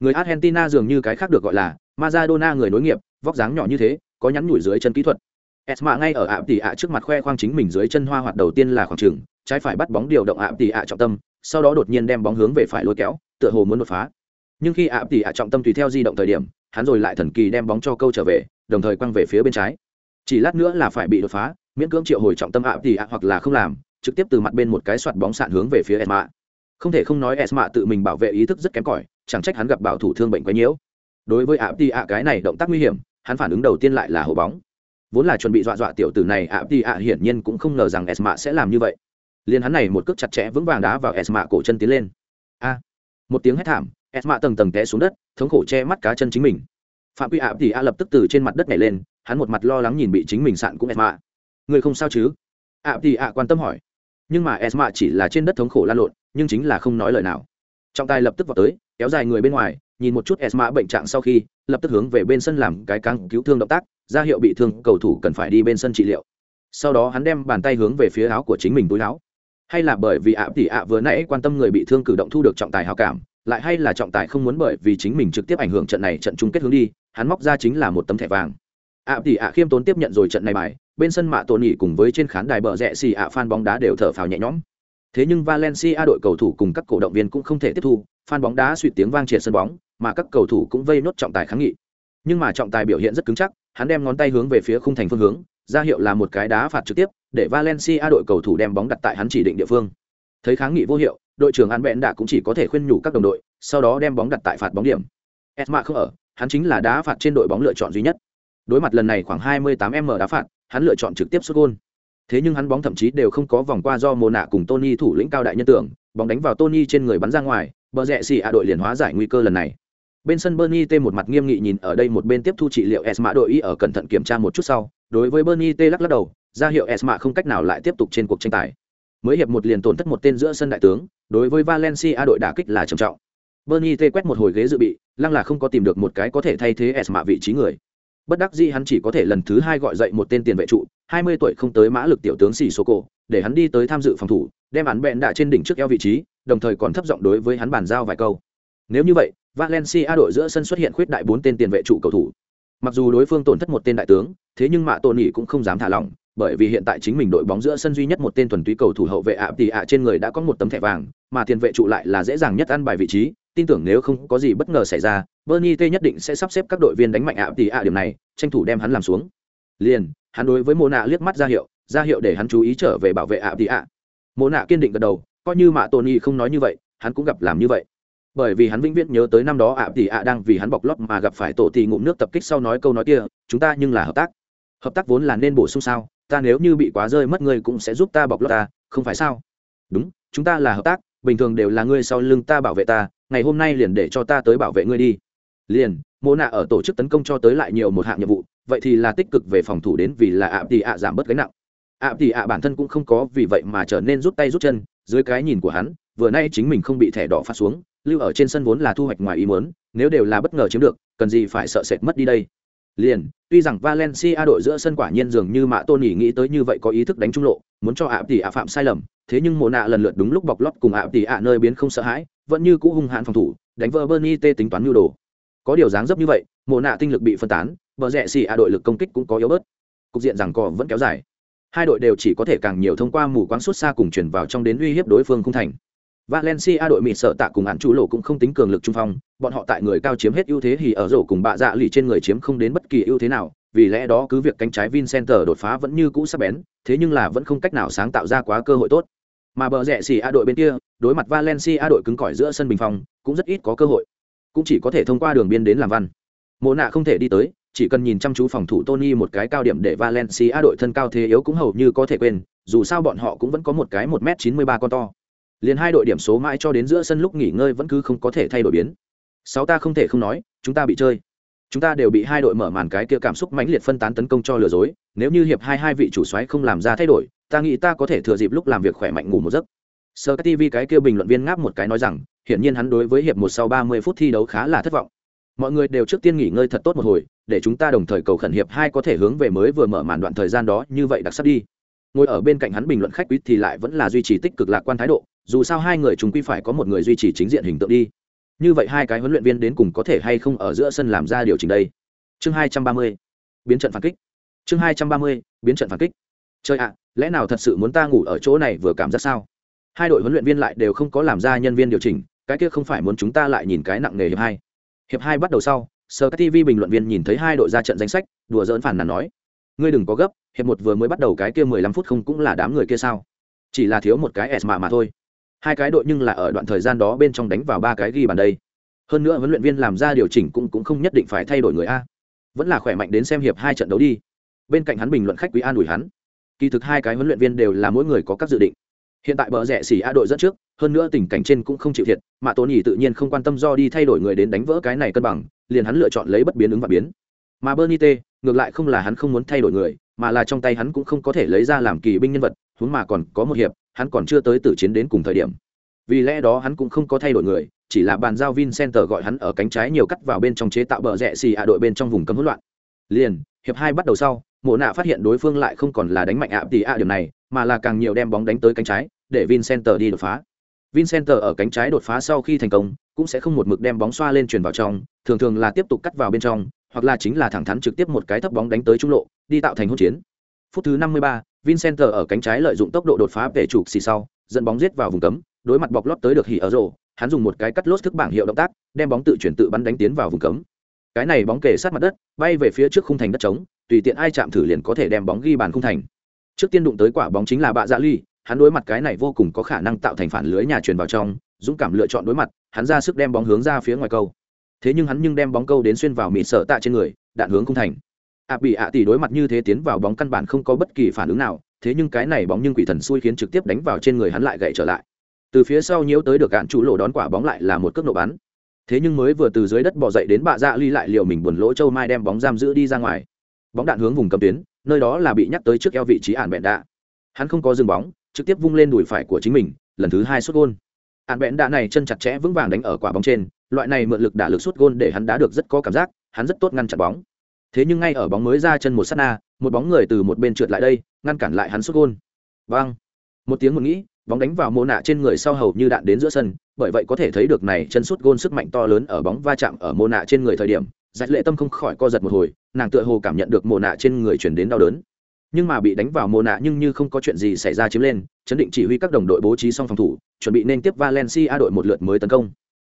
Người argentina dường như cái khác được gọi là Maradona người nối nghiệp, vóc dáng nhỏ như thế, có nhắn nhủi dưới chân kỹ thuật. Esma ngay ở ạ tỷ ạ trước mặt khoe khoang chính mình dưới chân hoa hoạt đầu tiên là khoảng trừng trái phải bắt bóng điều động ạ tỷ ạ trọng tâm, sau đó đột nhiên đem bóng hướng về phải lôi kéo, tựa hồ muốn đột phá. Nhưng khi ạ tỷ ạ trọng tâm tùy theo di động thời điểm, hắn rồi lại thần kỳ đem bóng cho câu trở về, đồng thời quăng về phía bên trái. Chỉ lát nữa là phải bị đột phá miễn cưỡng triệu hồi trọng tâm ạ thì ạ hoặc là không làm, trực tiếp từ mặt bên một cái soạt bóng sạn hướng về phía esma. Không thể không nói esma tự mình bảo vệ ý thức rất kém cỏi, chẳng trách hắn gặp bảo thủ thương bệnh quấy nhiễu. Đối với ạ thì ạ cái này động tác nguy hiểm, hắn phản ứng đầu tiên lại là hổ bóng. Vốn là chuẩn bị dọa dọa tiểu tử này, ạ thì ạ hiển nhiên cũng không ngờ rằng esma sẽ làm như vậy. Liền hắn này một cước chặt chẽ vững vàng đá vào esma cổ chân tiến lên. A! Một tiếng hét thảm, esma tầng tầng té xuống đất, thống khổ che mắt cá chân chính mình. Phạm quy ạ thì ạ lập tức từ trên mặt đất nhảy lên, hắn một mặt lo lắng nhìn bị chính mình sạn cũng esma người không sao chứ? Ạ thì a quan tâm hỏi. Nhưng mà esma chỉ là trên đất thống khổ lan lộn, nhưng chính là không nói lời nào. Trọng tài lập tức vào tới, kéo dài người bên ngoài, nhìn một chút esma bệnh trạng sau khi, lập tức hướng về bên sân làm cái căng cứu thương động tác, ra hiệu bị thương cầu thủ cần phải đi bên sân trị liệu. Sau đó hắn đem bàn tay hướng về phía áo của chính mình túi áo. Hay là bởi vì ạ tỷ ạ vừa nãy quan tâm người bị thương cử động thu được trọng tài hào cảm, lại hay là trọng tài không muốn bởi vì chính mình trực tiếp ảnh hưởng trận này trận chung kết hướng đi, hắn móc ra chính là một tấm thẻ vàng ạ tỷ ạ khiêm tốn tiếp nhận rồi trận này bài bên sân mạ tổn nhị cùng với trên khán đài bờ rẽ xì ạ phan bóng đá đều thở phào nhẹ nhõm Thế nhưng Valencia đội cầu thủ cùng các cổ động viên cũng không thể tiếp thu, fan bóng đá suy tiếng vang triệt sân bóng, mà các cầu thủ cũng vây nốt trọng tài kháng nghị. Nhưng mà trọng tài biểu hiện rất cứng chắc, hắn đem ngón tay hướng về phía khung thành phương hướng, ra hiệu là một cái đá phạt trực tiếp, để Valencia đội cầu thủ đem bóng đặt tại hắn chỉ định địa phương. Thấy kháng nghị vô hiệu, đội trưởng An bẹn đã cũng chỉ có thể khuyên nhủ các đồng đội, sau đó đem bóng đặt tại phạt bóng điểm. Esma không ở, hắn chính là đá phạt trên đội bóng lựa chọn duy nhất. Đối mặt lần này khoảng 28m đá phạt, hắn lựa chọn trực tiếp sút gôn. Thế nhưng hắn bóng thậm chí đều không có vòng qua do Mộ nạ cùng Tony thủ lĩnh cao đại nhân tưởng, bóng đánh vào Tony trên người bắn ra ngoài, bờ rẽ xì a đội liền hóa giải nguy cơ lần này. Bên sân Bernie T một mặt nghiêm nghị nhìn ở đây một bên tiếp thu trị liệu Esma đội ý ở cẩn thận kiểm tra một chút sau, đối với Bernie T lắc lắc đầu, ra hiệu Esma không cách nào lại tiếp tục trên cuộc tranh tài. Mới hiệp một liền tổn thất một tên giữa sân đại tướng, đối với Valencia đội đả kích là trầm trọng. Bernie T quét một hồi ghế dự bị, lăng là không có tìm được một cái có thể thay thế Esma vị trí người. Bất đắc dĩ hắn chỉ có thể lần thứ hai gọi dậy một tên tiền vệ trụ, 20 tuổi không tới mã lực tiểu tướng xì số cổ, để hắn đi tới tham dự phòng thủ, đem hắn bẹn đạ trên đỉnh trước eo vị trí, đồng thời còn thấp giọng đối với hắn bàn giao vài câu. Nếu như vậy, Valencia đội giữa sân xuất hiện khuyết đại bốn tên tiền vệ trụ cầu thủ. Mặc dù đối phương tổn thất một tên đại tướng, thế nhưng Mạ Tôn Nghị cũng không dám thả lỏng, bởi vì hiện tại chính mình đội bóng giữa sân duy nhất một tên thuần túy cầu thủ hậu vệ ạ tỷ ạ trên người đã có một tấm thẻ vàng, mà tiền vệ trụ lại là dễ dàng nhất ăn bài vị trí, tin tưởng nếu không có gì bất ngờ xảy ra, Bernie T nhất định sẽ sắp xếp các đội viên đánh mạnh ạ tỷ ạ điểm này, tranh thủ đem hắn làm xuống. Liền, hắn đối với Mộ nạ liếc mắt ra hiệu, ra hiệu để hắn chú ý trở về bảo vệ ạ tỷ ạ. Mộ nạ kiên định gật đầu, coi như Mạ Tony không nói như vậy, hắn cũng gặp làm như vậy. Bởi vì hắn vĩnh viễn nhớ tới năm đó ạ tỷ ạ đang vì hắn bọc lót mà gặp phải tổ tỷ ngụm nước tập kích sau nói câu nói kia, chúng ta nhưng là hợp tác. Hợp tác vốn là nên bổ sung sao, ta nếu như bị quá rơi mất ngươi cũng sẽ giúp ta bọc lót ta, không phải sao? Đúng, chúng ta là hợp tác, bình thường đều là ngươi sau lưng ta bảo vệ ta, ngày hôm nay liền để cho ta tới bảo vệ ngươi đi. Liền mô nạ ở tổ chức tấn công cho tới lại nhiều một hạng nhiệm vụ, vậy thì là tích cực về phòng thủ đến vì là ạ tỷ ạ giảm bớt gánh nặng. ạ tỷ ạ bản thân cũng không có vì vậy mà trở nên rút tay rút chân, dưới cái nhìn của hắn, vừa nay chính mình không bị thẻ đỏ phát xuống, lưu ở trên sân vốn là thu hoạch ngoài ý muốn, nếu đều là bất ngờ chiếm được, cần gì phải sợ sệt mất đi đây? Liền, tuy rằng valencia đội giữa sân quả nhiên dường như mạ tôn nghỉ nghĩ tới như vậy có ý thức đánh trung lộ, muốn cho ạ tỷ ạ phạm sai lầm, thế nhưng mồ nạ lần lượt đúng lúc bọc lót cùng ạ tỷ ạ nơi biến không sợ hãi, vẫn như cũ hung hãn phòng thủ, đánh vỡ bernie tê tính toán nhu đồ. Có điều dáng dấp như vậy mồ nạ tinh lực bị phân tán, bờ rẽ xì ạ đội lực công kích cũng có yếu bớt. Cục diện rằng cò vẫn kéo dài. Hai đội đều chỉ có thể càng nhiều thông qua mù quáng suốt xa cùng chuyển vào trong đến uy hiếp đối phương không thành. Valencia đội mịt sợ tạ cùng án chủ lộ cũng không tính cường lực trung phong, bọn họ tại người cao chiếm hết ưu thế thì ở rổ cùng bạ dạ lì trên người chiếm không đến bất kỳ ưu thế nào, vì lẽ đó cứ việc cánh trái Vincenter đột phá vẫn như cũ sắc bén, thế nhưng là vẫn không cách nào sáng tạo ra quá cơ hội tốt. Mà bờ rẽ xỉ A đội bên kia, đối mặt Valencia đội cứng cỏi giữa sân bình phòng, cũng rất ít có cơ hội, cũng chỉ có thể thông qua đường biên đến làm văn. Mộ nạ không thể đi tới, chỉ cần nhìn chăm chú phòng thủ Tony một cái cao điểm để Valencia đội thân cao thế yếu cũng hầu như có thể quên, dù sao bọn họ cũng vẫn có một cái một m chín mươi ba con to liền hai đội điểm số mãi cho đến giữa sân lúc nghỉ ngơi vẫn cứ không có thể thay đổi biến. Sáu ta không thể không nói, chúng ta bị chơi. Chúng ta đều bị hai đội mở màn cái kia cảm xúc mãnh liệt phân tán tấn công cho lừa dối. Nếu như hiệp hai hai vị chủ xoáy không làm ra thay đổi, ta nghĩ ta có thể thừa dịp lúc làm việc khỏe mạnh ngủ một giấc. Sơ tv cái kia bình luận viên ngáp một cái nói rằng, hiển nhiên hắn đối với hiệp một sau ba mươi phút thi đấu khá là thất vọng. Mọi người đều trước tiên nghỉ ngơi thật tốt một hồi, để chúng ta đồng thời cầu khẩn hiệp hai có thể hướng về mới vừa mở màn đoạn thời gian đó như vậy đặc sắc đi. Ngồi ở bên cạnh hắn bình luận khách quý thì lại vẫn là duy trì tích cực lạc quan thái độ dù sao hai người chúng quy phải có một người duy trì chính diện hình tượng đi. Như vậy hai cái huấn luyện viên đến cùng có thể hay không ở giữa sân làm ra điều chỉnh đây? Chương hai trăm ba mươi, biến trận phản kích. Chương hai trăm ba mươi, biến trận phản kích. Chơi ạ, lẽ nào thật sự muốn ta ngủ ở chỗ này vừa cảm giác sao? Hai đội huấn luyện viên lại đều không có làm ra nhân viên điều chỉnh, cái kia không phải muốn chúng ta lại nhìn cái nặng nề hiệp hai. Hiệp hai bắt đầu sau sơ các tv bình luận viên nhìn thấy hai đội ra trận danh sách, đùa dỡn phản nản nói, ngươi đừng có gấp, hiệp một vừa mới bắt đầu cái kia mười lăm phút không cũng là đám người kia sao? Chỉ là thiếu một cái s mà mà thôi hai cái đội nhưng là ở đoạn thời gian đó bên trong đánh vào ba cái ghi bàn đây. Hơn nữa huấn luyện viên làm ra điều chỉnh cũng cũng không nhất định phải thay đổi người a. Vẫn là khỏe mạnh đến xem hiệp hai trận đấu đi. Bên cạnh hắn bình luận khách quý an ủi hắn. Kỳ thực hai cái huấn luyện viên đều là mỗi người có các dự định. Hiện tại bờ rẽ xỉ a đội dẫn trước, hơn nữa tình cảnh trên cũng không chịu thiệt, mà tốn nhì tự nhiên không quan tâm do đi thay đổi người đến đánh vỡ cái này cân bằng, liền hắn lựa chọn lấy bất biến ứng và biến. Mà bernie t ngược lại không là hắn không muốn thay đổi người, mà là trong tay hắn cũng không có thể lấy ra làm kỳ binh nhân vật, huống mà còn có một hiệp hắn còn chưa tới tử chiến đến cùng thời điểm. Vì lẽ đó hắn cũng không có thay đổi người chỉ là bàn giao Vincenter gọi hắn ở cánh trái nhiều cắt vào bên trong chế tạo bờ rẽ xì ạ đội bên trong vùng cấm hỗn loạn. Liền hiệp hai bắt đầu sau mộ nạ phát hiện đối phương lại không còn là đánh mạnh ạ tỷ ạ điểm này mà là càng nhiều đem bóng đánh tới cánh trái để Vincenter đi đột phá. Vincenter ở cánh trái đột phá sau khi thành công cũng sẽ không một mực đem bóng xoa lên truyền vào trong thường thường là tiếp tục cắt vào bên trong hoặc là chính là thẳng thắn trực tiếp một cái thấp bóng đánh tới trung lộ đi tạo thành hỗn chiến. Phút thứ 53, Vincent ở cánh trái lợi dụng tốc độ đột phá về chủ xì sau, dẫn bóng giết vào vùng cấm đối mặt bọc lót tới được hỉ ở rổ hắn dùng một cái cắt lốt thức bảng hiệu động tác đem bóng tự chuyển tự bắn đánh tiến vào vùng cấm. Cái này bóng kề sát mặt đất bay về phía trước khung thành đất trống tùy tiện ai chạm thử liền có thể đem bóng ghi bàn khung thành. Trước tiên đụng tới quả bóng chính là bạ dạ ly hắn đối mặt cái này vô cùng có khả năng tạo thành phản lưới nhà truyền vào trong dũng cảm lựa chọn đối mặt hắn ra sức đem bóng hướng ra phía ngoài cầu. thế nhưng hắn nhưng đem bóng câu đến xuyên vào mịt sợ tạ trên người đạn hướng khung thành ạ bị ạ tỷ đối mặt như thế tiến vào bóng căn bản không có bất kỳ phản ứng nào, thế nhưng cái này bóng nhưng quỷ thần xui khiến trực tiếp đánh vào trên người hắn lại gậy trở lại. Từ phía sau nhiễu tới được cạn chủ lộ đón quả bóng lại là một cước nổ bắn. Thế nhưng mới vừa từ dưới đất bỏ dậy đến bạ dạ ly lại liều mình buồn lỗ châu mai đem bóng giam giữ đi ra ngoài. Bóng đạn hướng vùng cầm tuyến, nơi đó là bị nhắc tới trước eo vị trí ản bẹn đạ. Hắn không có dừng bóng, trực tiếp vung lên đùi phải của chính mình, lần thứ hai xuất gôn. Ản bẹn đạ này chân chặt chẽ vững vàng đánh ở quả bóng trên, loại này mượn lực đả lực xuất gôn để hắn đá được rất có cảm giác, hắn rất tốt ngăn chặn bóng thế nhưng ngay ở bóng mới ra chân một sát na, một bóng người từ một bên trượt lại đây, ngăn cản lại hắn xuất gôn. Vang. Một tiếng một nghĩ, bóng đánh vào mô nạ trên người sau hầu như đạn đến giữa sân, bởi vậy có thể thấy được này chân sút gôn sức mạnh to lớn ở bóng va chạm ở mô nạ trên người thời điểm, dạch lệ tâm không khỏi co giật một hồi, nàng tựa hồ cảm nhận được mô nạ trên người chuyển đến đau đớn. Nhưng mà bị đánh vào mô nạ nhưng như không có chuyện gì xảy ra chiếm lên, chấn định chỉ huy các đồng đội bố trí xong phòng thủ, chuẩn bị nên tiếp valencia đội một lượt mới tấn công.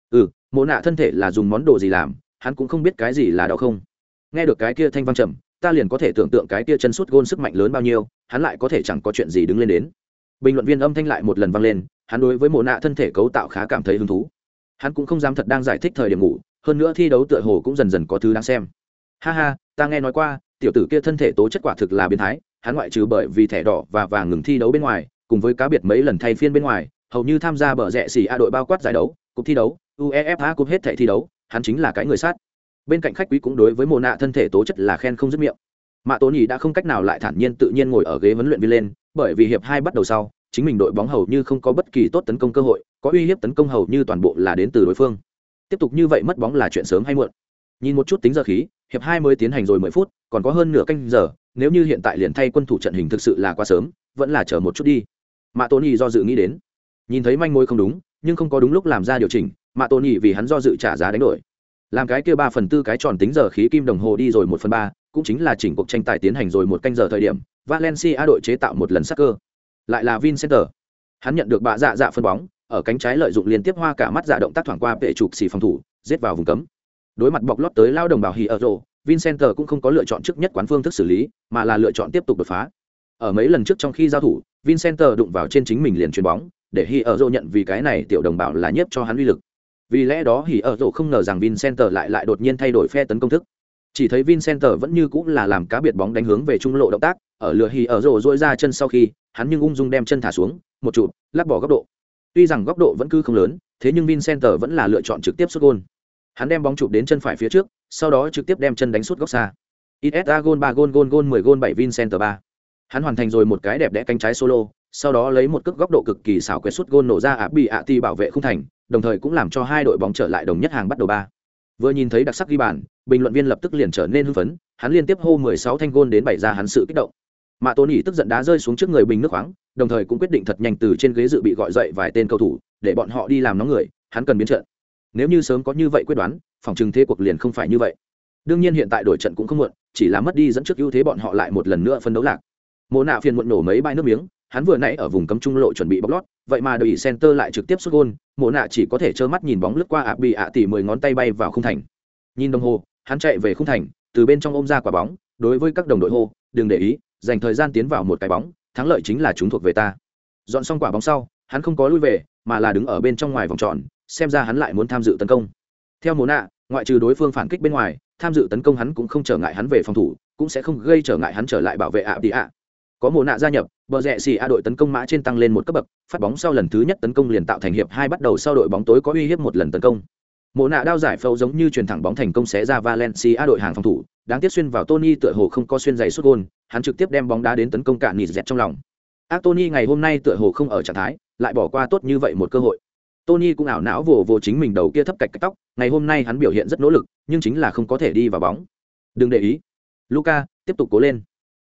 Ừ mô nạ thân thể là dùng món đồ gì làm, hắn cũng không biết cái gì là đau không nghe được cái kia thanh văng trầm, ta liền có thể tưởng tượng cái kia chân sút gôn sức mạnh lớn bao nhiêu, hắn lại có thể chẳng có chuyện gì đứng lên đến. Bình luận viên âm thanh lại một lần vang lên, hắn đối với mồ nạ thân thể cấu tạo khá cảm thấy hứng thú. Hắn cũng không dám thật đang giải thích thời điểm ngủ, hơn nữa thi đấu tựa hồ cũng dần dần có thứ đáng xem. Ha ha, ta nghe nói qua, tiểu tử kia thân thể tố chất quả thực là biến thái, hắn ngoại trừ bởi vì thẻ đỏ và vàng ngừng thi đấu bên ngoài, cùng với cá biệt mấy lần thay phiên bên ngoài, hầu như tham gia bờ rẽ xỉ a đội bao quát giải đấu cục thi đấu, uefa cúp hết thẻ thi đấu, hắn chính là cái người sát bên cạnh khách quý cũng đối với mồ nạ thân thể tố chất là khen không dứt miệng. Mạ tố nhì đã không cách nào lại thản nhiên tự nhiên ngồi ở ghế huấn luyện viên lên, bởi vì hiệp hai bắt đầu sau, chính mình đội bóng hầu như không có bất kỳ tốt tấn công cơ hội, có uy hiếp tấn công hầu như toàn bộ là đến từ đối phương. Tiếp tục như vậy mất bóng là chuyện sớm hay muộn. Nhìn một chút tính giờ khí, hiệp hai mới tiến hành rồi mười phút, còn có hơn nửa canh giờ, nếu như hiện tại liền thay quân thủ trận hình thực sự là quá sớm, vẫn là chờ một chút đi. Mạ tôn nhì do dự nghĩ đến. Nhìn thấy manh mối không đúng, nhưng không có đúng lúc làm ra điều chỉnh, mạ tôn nhì vì hắn do dự trả giá đánh đổi làm cái kia ba phần tư cái tròn tính giờ khí kim đồng hồ đi rồi một phần ba, cũng chính là chỉnh cuộc tranh tài tiến hành rồi một canh giờ thời điểm, valencia đội chế tạo một lần sắc cơ. Lại là vincenter. Hắn nhận được bạ dạ dạ phân bóng, ở cánh trái lợi dụng liên tiếp hoa cả mắt dạ động tác thoảng qua vệ chụp xì phòng thủ, giết vào vùng cấm. Đối mặt bọc lót tới lao đồng bào hì ở rộ vincenter cũng không có lựa chọn trước nhất quán phương thức xử lý, mà là lựa chọn tiếp tục đột phá. Ở mấy lần trước trong khi giao thủ, vincenter đụng vào trên chính mình liền chuyền bóng, để hì ở rộ nhận vì cái này tiểu đồng bào là nhất cho hắn uy lực vì lẽ đó hì ở rộ không ngờ rằng vincenter lại lại đột nhiên thay đổi phe tấn công thức. Chỉ thấy vincenter vẫn như cũng là làm cá biệt bóng đánh hướng về trung lộ động tác, ở lửa hì ở rổ dỗi ra chân sau khi, hắn nhưng ung dung đem chân thả xuống, một chụp, lắc bỏ góc độ. Tuy rằng góc độ vẫn cứ không lớn, thế nhưng vincenter vẫn là lựa chọn trực tiếp xuất gôn. Hắn đem bóng chụp đến chân phải phía trước, sau đó trực tiếp đem chân đánh suốt góc xa. Isa gôn ba gôn gôn gôn mười gôn bảy vincenter ba. Hắn hoàn thành rồi một cái đẹp đẽ cánh trái solo sau đó lấy một cước góc độ cực kỳ xảo quyệt suốt gôn nổ ra ạ bị ạ ti bảo vệ không thành, đồng thời cũng làm cho hai đội bóng trở lại đồng nhất hàng bắt đầu ba. Vừa nhìn thấy đặc sắc ghi bàn, bình luận viên lập tức liền trở nên hưng phấn, hắn liên tiếp hô 16 thanh gôn đến bày ra hắn sự kích động. Mạ tôn ỉ tức giận đá rơi xuống trước người bình nước khoáng, đồng thời cũng quyết định thật nhanh từ trên ghế dự bị gọi dậy vài tên cầu thủ, để bọn họ đi làm nóng người, hắn cần biến trận. Nếu như sớm có như vậy quyết đoán, phòng trừng thế cuộc liền không phải như vậy. Đương nhiên hiện tại đổi trận cũng không muộn, chỉ là mất đi dẫn trước ưu thế bọn họ lại một lần nữa phân đấu lạc. Mồ nạ phiền muộn nổ mấy bãi nước miếng hắn vừa nãy ở vùng cấm trung lộ chuẩn bị bóc lót, vậy mà đội center lại trực tiếp xuất gôn, Mộ nạ chỉ có thể trơ mắt nhìn bóng lướt qua ạ bị ạ tỉ mười ngón tay bay vào không thành. Nhìn đồng hồ, hắn chạy về khung thành, từ bên trong ôm ra quả bóng, đối với các đồng đội hô, đừng để ý, dành thời gian tiến vào một cái bóng, thắng lợi chính là chúng thuộc về ta. Dọn xong quả bóng sau, hắn không có lui về, mà là đứng ở bên trong ngoài vòng tròn, xem ra hắn lại muốn tham dự tấn công. Theo mồ nạ, ngoại trừ đối phương phản kích bên ngoài, tham dự tấn công hắn cũng không trở ngại hắn về phòng thủ, cũng sẽ không gây trở ngại hắn trở lại bảo vệ ạ đi ạ. Có mồ nạ gia nhập bờ rẽ xì a đội tấn công mã trên tăng lên một cấp bậc, phát bóng sau lần thứ nhất tấn công liền tạo thành hiệp hai bắt đầu sau đội bóng tối có uy hiếp một lần tấn công. Mộ nạ đao giải phẫu giống như truyền thẳng bóng thành công xé ra valencia đội hàng phòng thủ, đáng tiếc xuyên vào tony tựa hồ không có xuyên giày xuất gôn, hắn trực tiếp đem bóng đá đến tấn công cả nịt dẹt trong lòng. Ác tony ngày hôm nay tựa hồ không ở trạng thái, lại bỏ qua tốt như vậy một cơ hội. Tony cũng ảo não vồ vồ chính mình đầu kia thấp cạch cạch tóc, ngày hôm nay hắn biểu hiện rất nỗ lực, nhưng chính là không có thể đi vào bóng. Đừng để ý. Luca tiếp tục cố lên.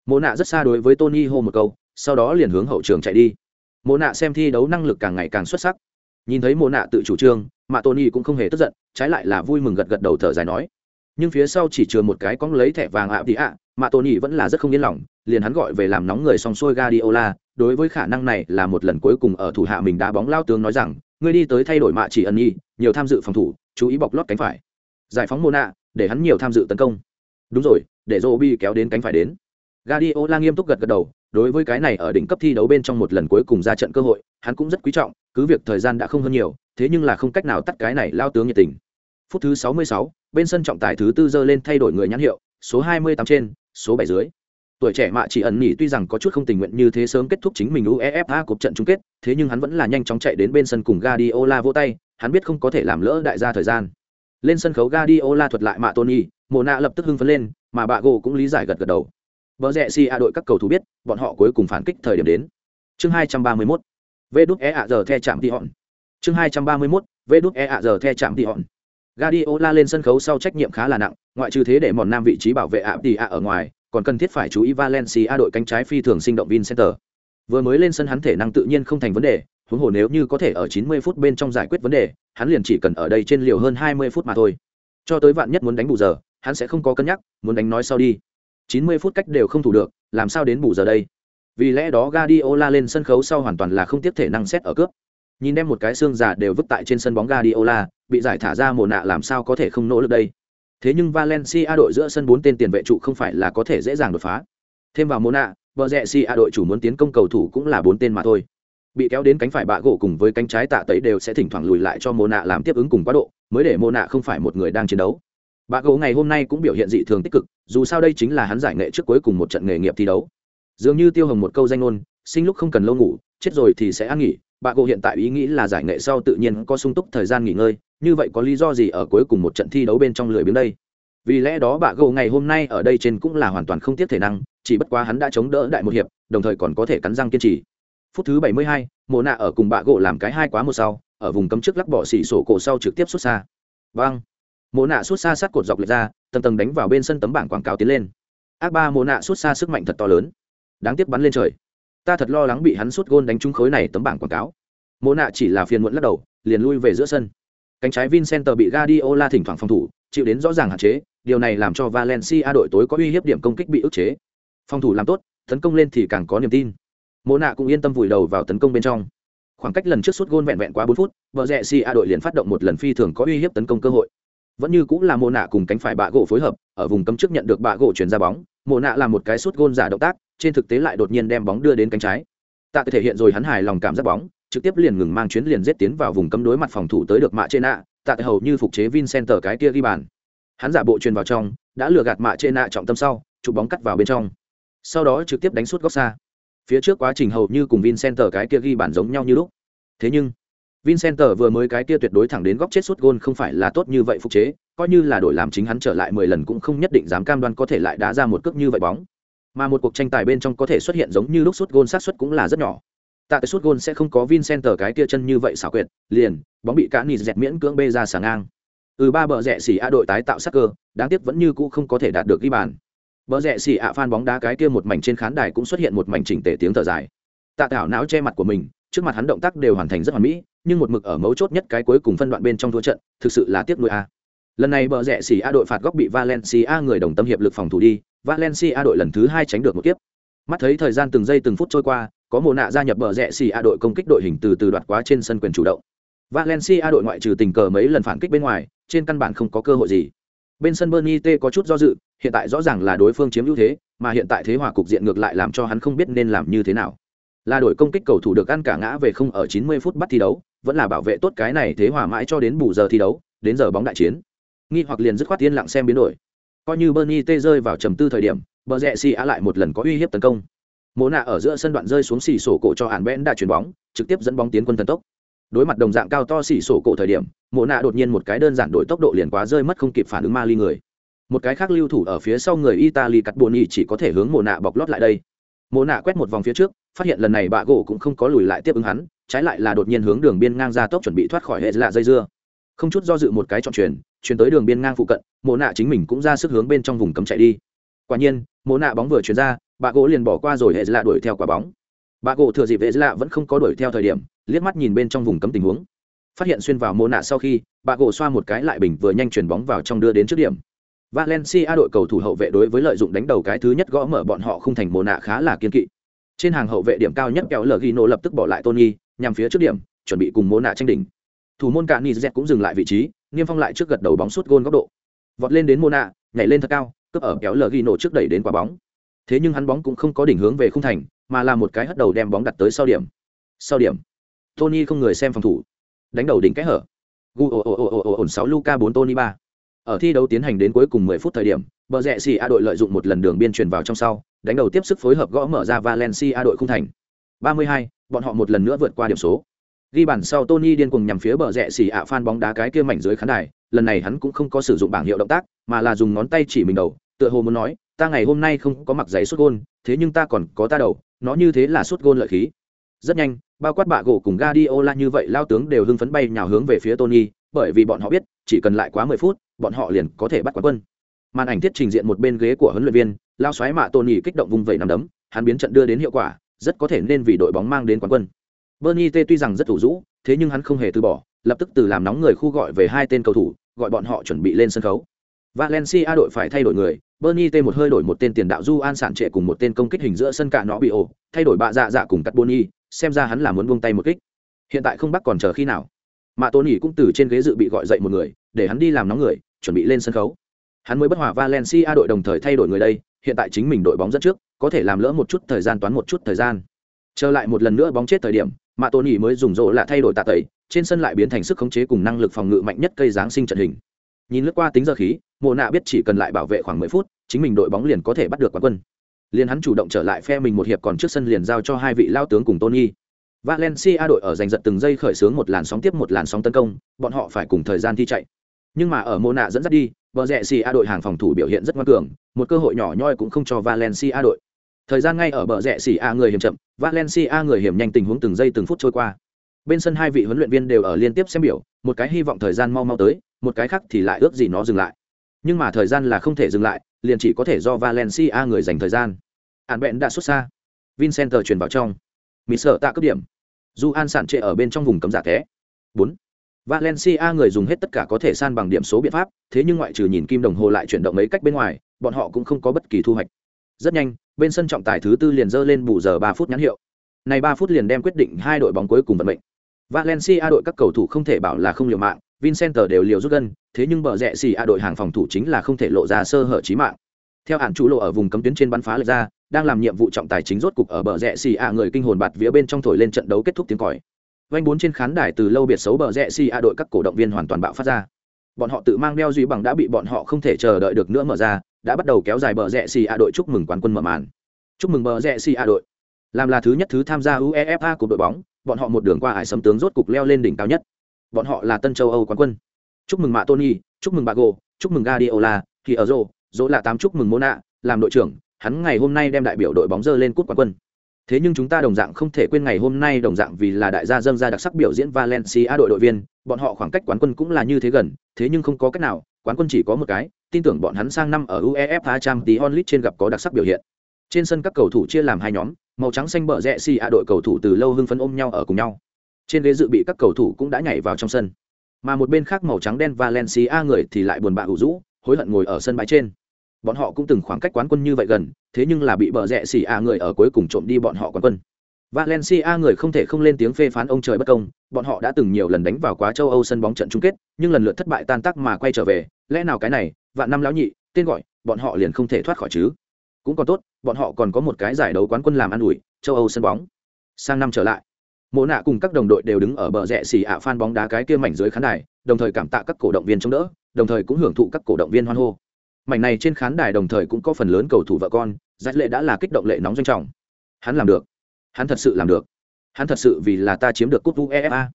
Mộ nạ rất xa đối với tony hô một câu sau đó liền hướng hậu trường chạy đi mộ nạ xem thi đấu năng lực càng ngày càng xuất sắc nhìn thấy mộ nạ tự chủ trương mà tony cũng không hề tức giận trái lại là vui mừng gật gật đầu thở dài nói nhưng phía sau chỉ chừa một cái cóng lấy thẻ vàng ạ đi ạ mà tony vẫn là rất không yên lòng liền hắn gọi về làm nóng người xong xuôi Guardiola, đối với khả năng này là một lần cuối cùng ở thủ hạ mình đá bóng lao tướng nói rằng, ngươi đi tới thay đổi mạ chỉ ẩn nhi, nhiều tham dự phòng thủ, chú ý bọc lót cánh phải. Giải phóng Mona, để hắn nhiều tham dự tấn công. Đúng rồi, để Robi kéo đến cánh phải đến. Guardiola nghiêm túc gật gật đầu, đối với cái này ở đỉnh cấp thi đấu bên trong một lần cuối cùng ra trận cơ hội, hắn cũng rất quý trọng, cứ việc thời gian đã không hơn nhiều, thế nhưng là không cách nào tắt cái này lao tướng nhiệt tình. Phút thứ 66, bên sân trọng tài thứ tư giơ lên thay đổi người nhãn hiệu, số 28 trên, số 7 dưới. Tuổi trẻ mạ chỉ ẩn nhỉ tuy rằng có chút không tình nguyện như thế sớm kết thúc chính mình uefa cuộc trận chung kết thế nhưng hắn vẫn là nhanh chóng chạy đến bên sân cùng Guardiola vỗ tay hắn biết không có thể làm lỡ đại gia thời gian. Lên sân khấu Guardiola thuật lại mạ Tony mồ nạ lập tức hưng phấn lên mà bà gỗ cũng lý giải gật gật đầu. Bờ rẽ si a đội các cầu thủ biết bọn họ cuối cùng phản kích thời điểm đến chương 231 vê đút e ạ giờ the chạm đi hòn chương 231 vê đút e ạ giờ the chạm đi hòn Guardiola lên sân khấu sau trách nhiệm khá là nặng, ngoại trừ thế để mòn nam vị trí bảo vệ ạ đi ạ ở ngoài, còn cần thiết phải chú ý Valencia đội cánh trái phi thường sinh động Vincenter. Vừa mới lên sân hắn thể năng tự nhiên không thành vấn đề, huống hồ nếu như có thể ở 90 phút bên trong giải quyết vấn đề, hắn liền chỉ cần ở đây trên liều hơn 20 phút mà thôi. Cho tới vạn nhất muốn đánh bù giờ, hắn sẽ không có cân nhắc, muốn đánh nói sau đi. 90 phút cách đều không thủ được, làm sao đến bù giờ đây? Vì lẽ đó Guardiola lên sân khấu sau hoàn toàn là không tiếp thể năng xét ở cướp. Nhìn đem một cái xương giả đều vứt tại trên sân bóng Guardiola, bị giải thả ra mồ nạ làm sao có thể không nỗ lực đây? Thế nhưng Valencia đội giữa sân bốn tên tiền vệ trụ không phải là có thể dễ dàng đột phá. Thêm vào Mona, vợ rẽ si đội chủ muốn tiến công cầu thủ cũng là bốn tên mà thôi. Bị kéo đến cánh phải bạ gỗ cùng với cánh trái tạ tẩy đều sẽ thỉnh thoảng lùi lại cho Mona làm tiếp ứng cùng quá độ, mới để Mona không phải một người đang chiến đấu bà gấu ngày hôm nay cũng biểu hiện dị thường tích cực, dù sao đây chính là hắn giải nghệ trước cuối cùng một trận nghề nghiệp thi đấu. Dường như tiêu hồng một câu danh ngôn, sinh lúc không cần lâu ngủ, chết rồi thì sẽ ăn nghỉ. bà gấu hiện tại ý nghĩ là giải nghệ sau tự nhiên có sung túc thời gian nghỉ ngơi, như vậy có lý do gì ở cuối cùng một trận thi đấu bên trong lười biếng đây vì lẽ đó bà gấu ngày hôm nay ở đây trên cũng là hoàn toàn không tiếp thể năng chỉ bất quá hắn đã chống đỡ đại một hiệp đồng thời còn có thể cắn răng kiên trì phút thứ 72, mồ nạ ở cùng bà gỗ làm cái hai quá một sau ở vùng cấm trước lắc bỏ xỉ sổ cổ sau trực tiếp xuất xa vâng mộ nạ xuất xa sát cột dọc lệch ra tầng tầng đánh vào bên sân tấm bảng quảng cáo tiến lên ác ba mộ nạ xuất xa sức mạnh thật to lớn đáng tiếc bắn lên trời ta thật lo lắng bị hắn suốt gôn đánh trúng khối này tấm bảng quảng cáo mộ nạ chỉ là phiền muộn lắc đầu liền lui về giữa sân cánh trái Vincenter bị Guardiola thỉnh thoảng phòng thủ, chịu đến rõ ràng hạn chế, điều này làm cho Valencia đội tối có uy hiếp điểm công kích bị ức chế. Phòng thủ làm tốt, tấn công lên thì càng có niềm tin. Mộ nạ cũng yên tâm vùi đầu vào tấn công bên trong. Khoảng cách lần trước suốt gôn vẹn vẹn quá bốn phút, Valencia đội liền phát động một lần phi thường có uy hiếp tấn công cơ hội. Vẫn như cũng là Mộ nạ cùng cánh phải bạ gỗ phối hợp, ở vùng cấm trước nhận được bạ gỗ chuyển ra bóng, Mộ nạ làm một cái sút gôn giả động tác, trên thực tế lại đột nhiên đem bóng đưa đến cánh trái. Tạ thể hiện rồi hắn hài lòng cảm giác bóng, trực tiếp liền ngừng mang chuyến liền giết tiến vào vùng cấm đối mặt phòng thủ tới được mạ trên nạ, tạ hầu như phục chế Vincenter cái kia ghi bàn. Hắn giả bộ truyền vào trong, đã lừa gạt mạ trên nạ trọng tâm sau, chụp bóng cắt vào bên trong. Sau đó trực tiếp đánh suốt góc xa. Phía trước quá trình hầu như cùng Vincenter cái kia ghi bàn giống nhau như lúc. Thế nhưng, Vincenter vừa mới cái kia tuyệt đối thẳng đến góc chết suốt gôn không phải là tốt như vậy phục chế, coi như là đổi làm chính hắn trở lại 10 lần cũng không nhất định dám cam đoan có thể lại đá ra một cước như vậy bóng. Mà một cuộc tranh tài bên trong có thể xuất hiện giống như lúc suốt gôn sát suất cũng là rất nhỏ. Tạ cái suốt gôn sẽ không có Vincenter cái kia chân như vậy xảo quyệt, liền, bóng bị cả nỉ dẹt miễn cưỡng bê ra sả ngang ừ ba bờ rẽ xỉ a đội tái tạo sắc cơ đáng tiếc vẫn như cũ không có thể đạt được ghi bàn bờ rẽ xỉ a phan bóng đá cái kia một mảnh trên khán đài cũng xuất hiện một mảnh chỉnh tề tiếng thở dài tạ thảo não che mặt của mình trước mặt hắn động tác đều hoàn thành rất hoàn mỹ nhưng một mực ở mấu chốt nhất cái cuối cùng phân đoạn bên trong thua trận thực sự là tiếc nuôi a lần này bờ rẽ xỉ a đội phạt góc bị valencia người đồng tâm hiệp lực phòng thủ đi valencia đội lần thứ hai tránh được một kiếp mắt thấy thời gian từng giây từng phút trôi qua có mồ nạ gia nhập bờ rẽ xỉ a đội công kích đội hình từ từ đoạt quá trên sân quyền chủ động Valencia đội ngoại trừ tình cờ mấy lần phản kích bên ngoài, trên căn bản không có cơ hội gì. Bên sân Bernie T có chút do dự, hiện tại rõ ràng là đối phương chiếm ưu thế, mà hiện tại thế hòa cục diện ngược lại làm cho hắn không biết nên làm như thế nào. Là đội công kích cầu thủ được ăn cả ngã về không ở 90 phút bắt thi đấu, vẫn là bảo vệ tốt cái này thế hòa mãi cho đến bù giờ thi đấu, đến giờ bóng đại chiến. Nghi hoặc liền dứt khoát yên lặng xem biến đổi. Coi như Bernie tê rơi vào trầm tư thời điểm, bờ rẽ si lại một lần có uy hiếp tấn công. mồ nạ ở giữa sân đoạn rơi xuống xì sổ cổ cho Hàn Bén đã chuyển bóng, trực tiếp dẫn bóng tiến quân thần tốc đối mặt đồng dạng cao to xì sổ cổ thời điểm mộ nạ đột nhiên một cái đơn giản đổi tốc độ liền quá rơi mất không kịp phản ứng ma ly người một cái khác lưu thủ ở phía sau người italy cắt bồn ỉ chỉ có thể hướng mộ nạ bọc lót lại đây mộ nạ quét một vòng phía trước phát hiện lần này bạ gỗ cũng không có lùi lại tiếp ứng hắn, trái lại là đột nhiên hướng đường biên ngang ra tốc chuẩn bị thoát khỏi hệ lạ dây dưa. Không chút do dự một cái chọn truyền truyền tới đường biên ngang phụ cận, mộ nạ chính mình cũng ra sức hướng bên trong vùng cấm chạy đi. Quả nhiên, mộ nạ bóng vừa chuyển ra, bạ gỗ liền bỏ qua rồi hệ lạ đuổi theo quả bóng. Bạ gỗ thừa dịp hệ lạ vẫn không có đuổi theo thời điểm, liếc mắt nhìn bên trong vùng cấm tình huống. Phát hiện xuyên vào mộ nạ sau khi, bạ gỗ xoa một cái lại bình vừa nhanh chuyển bóng vào trong đưa đến trước điểm. Valencia đội cầu thủ hậu vệ đối với lợi dụng đánh đầu cái thứ nhất gõ mở bọn họ không thành mồ nạ khá là kiên kỵ. Trên hàng hậu vệ điểm cao nhất kéo lở ghi nổ lập tức bỏ lại Tony, nhằm phía trước điểm, chuẩn bị cùng mô nạ tranh đỉnh. Thủ môn Cani Z cũng dừng lại vị trí, niêm phong lại trước gật đầu bóng suốt gôn góc độ. Vọt lên đến mô nạ, nhảy lên thật cao, cướp ở kéo lở ghi nổ trước đẩy đến quả bóng. Thế nhưng hắn bóng cũng không có đỉnh hướng về khung thành, mà là một cái hất đầu đem bóng đặt tới sau điểm. Sau điểm, Tony không người xem phòng thủ, đánh đầu đỉnh kẽ hở. Gu ồ ồ ồ ồ ồ 6 Luca 4 Tony 3 ở thi đấu tiến hành đến cuối cùng 10 phút thời điểm, bờ rẽ xì A đội lợi dụng một lần đường biên truyền vào trong sau, đánh đầu tiếp sức phối hợp gõ mở ra Valencia đội không thành. 32, bọn họ một lần nữa vượt qua điểm số. Ghi bàn sau Tony điên cuồng nhằm phía bờ rẽ xì a phan bóng đá cái kia mảnh dưới khán đài, lần này hắn cũng không có sử dụng bảng hiệu động tác, mà là dùng ngón tay chỉ mình đầu, tựa hồ muốn nói, ta ngày hôm nay không có mặc giày sút gôn, thế nhưng ta còn có ta đầu, nó như thế là sút gôn lợi khí. Rất nhanh, bao quát bạ gỗ cùng Guardiola như vậy lao tướng đều hưng phấn bay nhào hướng về phía Tony, bởi vì bọn họ biết, chỉ cần lại quá 10 phút, bọn họ liền có thể bắt quán quân màn ảnh thiết trình diện một bên ghế của huấn luyện viên, lao xoáy mạ tôn nhì kích động vùng vẩy nằm đấm, hắn biến trận đưa đến hiệu quả, rất có thể nên vì đội bóng mang đến quán quân. Bernie t tuy rằng rất thủ rũ thế nhưng hắn không hề từ bỏ, lập tức từ làm nóng người khu gọi về hai tên cầu thủ, gọi bọn họ chuẩn bị lên sân khấu. Valencia đội phải thay đổi người, bernie t một hơi đổi một tên tiền đạo du an sản trệ cùng một tên công kích hình giữa sân cả nó bị ổ, thay đổi bạ dạ dạ cùng cắt boni xem ra hắn là muốn buông tay một kích. Hiện tại không bắt còn chờ khi nào. Mạ tôn nhì cũng từ trên ghế dự bị gọi dậy một người, để hắn đi làm nóng người, chuẩn bị lên sân khấu hắn mới bất hòa valencia đội đồng thời thay đổi người đây, hiện tại chính mình đội bóng dẫn trước, có thể làm lỡ một chút thời gian toán một chút thời gian. Trở lại một lần nữa bóng chết thời điểm mà tony mới dùng rộ là thay đổi tạ tẩy, trên sân lại biến thành sức khống chế cùng năng lực phòng ngự mạnh nhất cây giáng sinh trận hình. Nhìn lướt qua tính giờ khí, mộ nạ biết chỉ cần lại bảo vệ khoảng mười phút, chính mình đội bóng liền có thể bắt được quán quân. Liền hắn chủ động trở lại phe mình một hiệp còn trước sân liền giao cho hai vị lao tướng cùng tony. Valencia đội ở giành giật từng giây khởi xướng một làn sóng tiếp một làn sóng tấn công, bọn họ phải cùng thời gian thi chạy. Nhưng mà ở mộ nạ dẫn dắt đi Bờ rẽ xì a đội hàng phòng thủ biểu hiện rất ngoan cường, một cơ hội nhỏ nhoi cũng không cho valencia đội. Thời gian ngay ở bờ rẽ xì a người hiểm chậm, valencia người hiểm nhanh tình huống từng giây từng phút trôi qua. Bên sân hai vị huấn luyện viên đều ở liên tiếp xem biểu, một cái hy vọng thời gian mau mau tới, một cái khác thì lại ước gì nó dừng lại. Nhưng mà thời gian là không thể dừng lại, liền chỉ có thể do valencia người dành thời gian. Hạn bện đã xuất xa. Vincenter chuyển vào trong. Mỹ sợ tạ cấp điểm. Du an sản trệ ở bên trong vùng cấm giả thế. Bốn. Valencia người dùng hết tất cả có thể san bằng điểm số biện pháp, thế nhưng ngoại trừ nhìn kim đồng hồ lại chuyển động mấy cách bên ngoài, bọn họ cũng không có bất kỳ thu hoạch. Rất nhanh, bên sân trọng tài thứ tư liền dơ lên bù giờ 3 phút nhãn hiệu. Này 3 phút liền đem quyết định hai đội bóng cuối cùng vận mệnh. Valencia đội các cầu thủ không thể bảo là không liều mạng, Vincenter đều liều rút gân, thế nhưng bờ rẹ xì a đội hàng phòng thủ chính là không thể lộ ra sơ hở chí mạng. Theo hạn chủ lộ ở vùng cấm tuyến trên bắn phá lệch ra, đang làm nhiệm vụ trọng tài chính rốt cục ở bờ rẹ xì a người kinh hồn bạt vía bên trong thổi lên trận đấu kết thúc tiếng còi vanh bốn trên khán đài từ lâu biệt xấu bờ rẽ si a đội các cổ động viên hoàn toàn bạo phát ra. Bọn họ tự mang đeo duy bằng đã bị bọn họ không thể chờ đợi được nữa mở ra, đã bắt đầu kéo dài bờ rẽ si a đội chúc mừng quán quân mở màn. Chúc mừng bờ rẽ si a đội. Làm là thứ nhất thứ tham gia uefa của đội bóng, bọn họ một đường qua ải sấm tướng rốt cục leo lên đỉnh cao nhất. Bọn họ là tân châu âu quán quân. Chúc mừng mạ tony chúc mừng bago, chúc mừng guardiola thì ở rô dỗ là tám chúc mừng mona, làm đội trưởng, hắn ngày hôm nay đem đại biểu đội bóng dơ lên cúp quán quân thế nhưng chúng ta đồng dạng không thể quên ngày hôm nay đồng dạng vì là đại gia dân ra đặc sắc biểu diễn valencia đội đội viên, bọn họ khoảng cách quán quân cũng là như thế gần, thế nhưng không có cách nào, quán quân chỉ có một cái, tin tưởng bọn hắn sang năm ở uefa trang tí onlit trên gặp có đặc sắc biểu hiện. Trên sân các cầu thủ chia làm hai nhóm, màu trắng xanh bờ rẽ xì a đội cầu thủ từ lâu hưng phấn ôm nhau ở cùng nhau. Trên ghế dự bị các cầu thủ cũng đã nhảy vào trong sân. Mà một bên khác màu trắng đen valencia người thì lại buồn bã ủ rũ, hối hận ngồi ở sân bãi trên bọn họ cũng từng khoảng cách quán quân như vậy gần, thế nhưng là bị bờ rẽ xỉ a người ở cuối cùng trộm đi bọn họ quán quân. Valencia người không thể không lên tiếng phê phán ông trời bất công, bọn họ đã từng nhiều lần đánh vào quá châu âu sân bóng trận chung kết, nhưng lần lượt thất bại tan tác mà quay trở về, lẽ nào cái này, vạn năm lão nhị, tên gọi, bọn họ liền không thể thoát khỏi chứ? Cũng còn tốt, bọn họ còn có một cái giải đấu quán quân làm ăn ủi, châu âu sân bóng. Sang năm trở lại, mộ nạ cùng các đồng đội đều đứng ở bờ rẽ xì ạ phan bóng đá cái kia mảnh dưới khán đài, đồng thời cảm tạ các cổ động viên chống đỡ, đồng thời cũng hưởng thụ các cổ động viên hoan hô mảnh này trên khán đài đồng thời cũng có phần lớn cầu thủ vợ con, giải lệ đã là kích động lệ nóng doanh trọng. Hắn làm được. Hắn thật sự làm được. Hắn thật sự vì là ta chiếm được cúp uefa.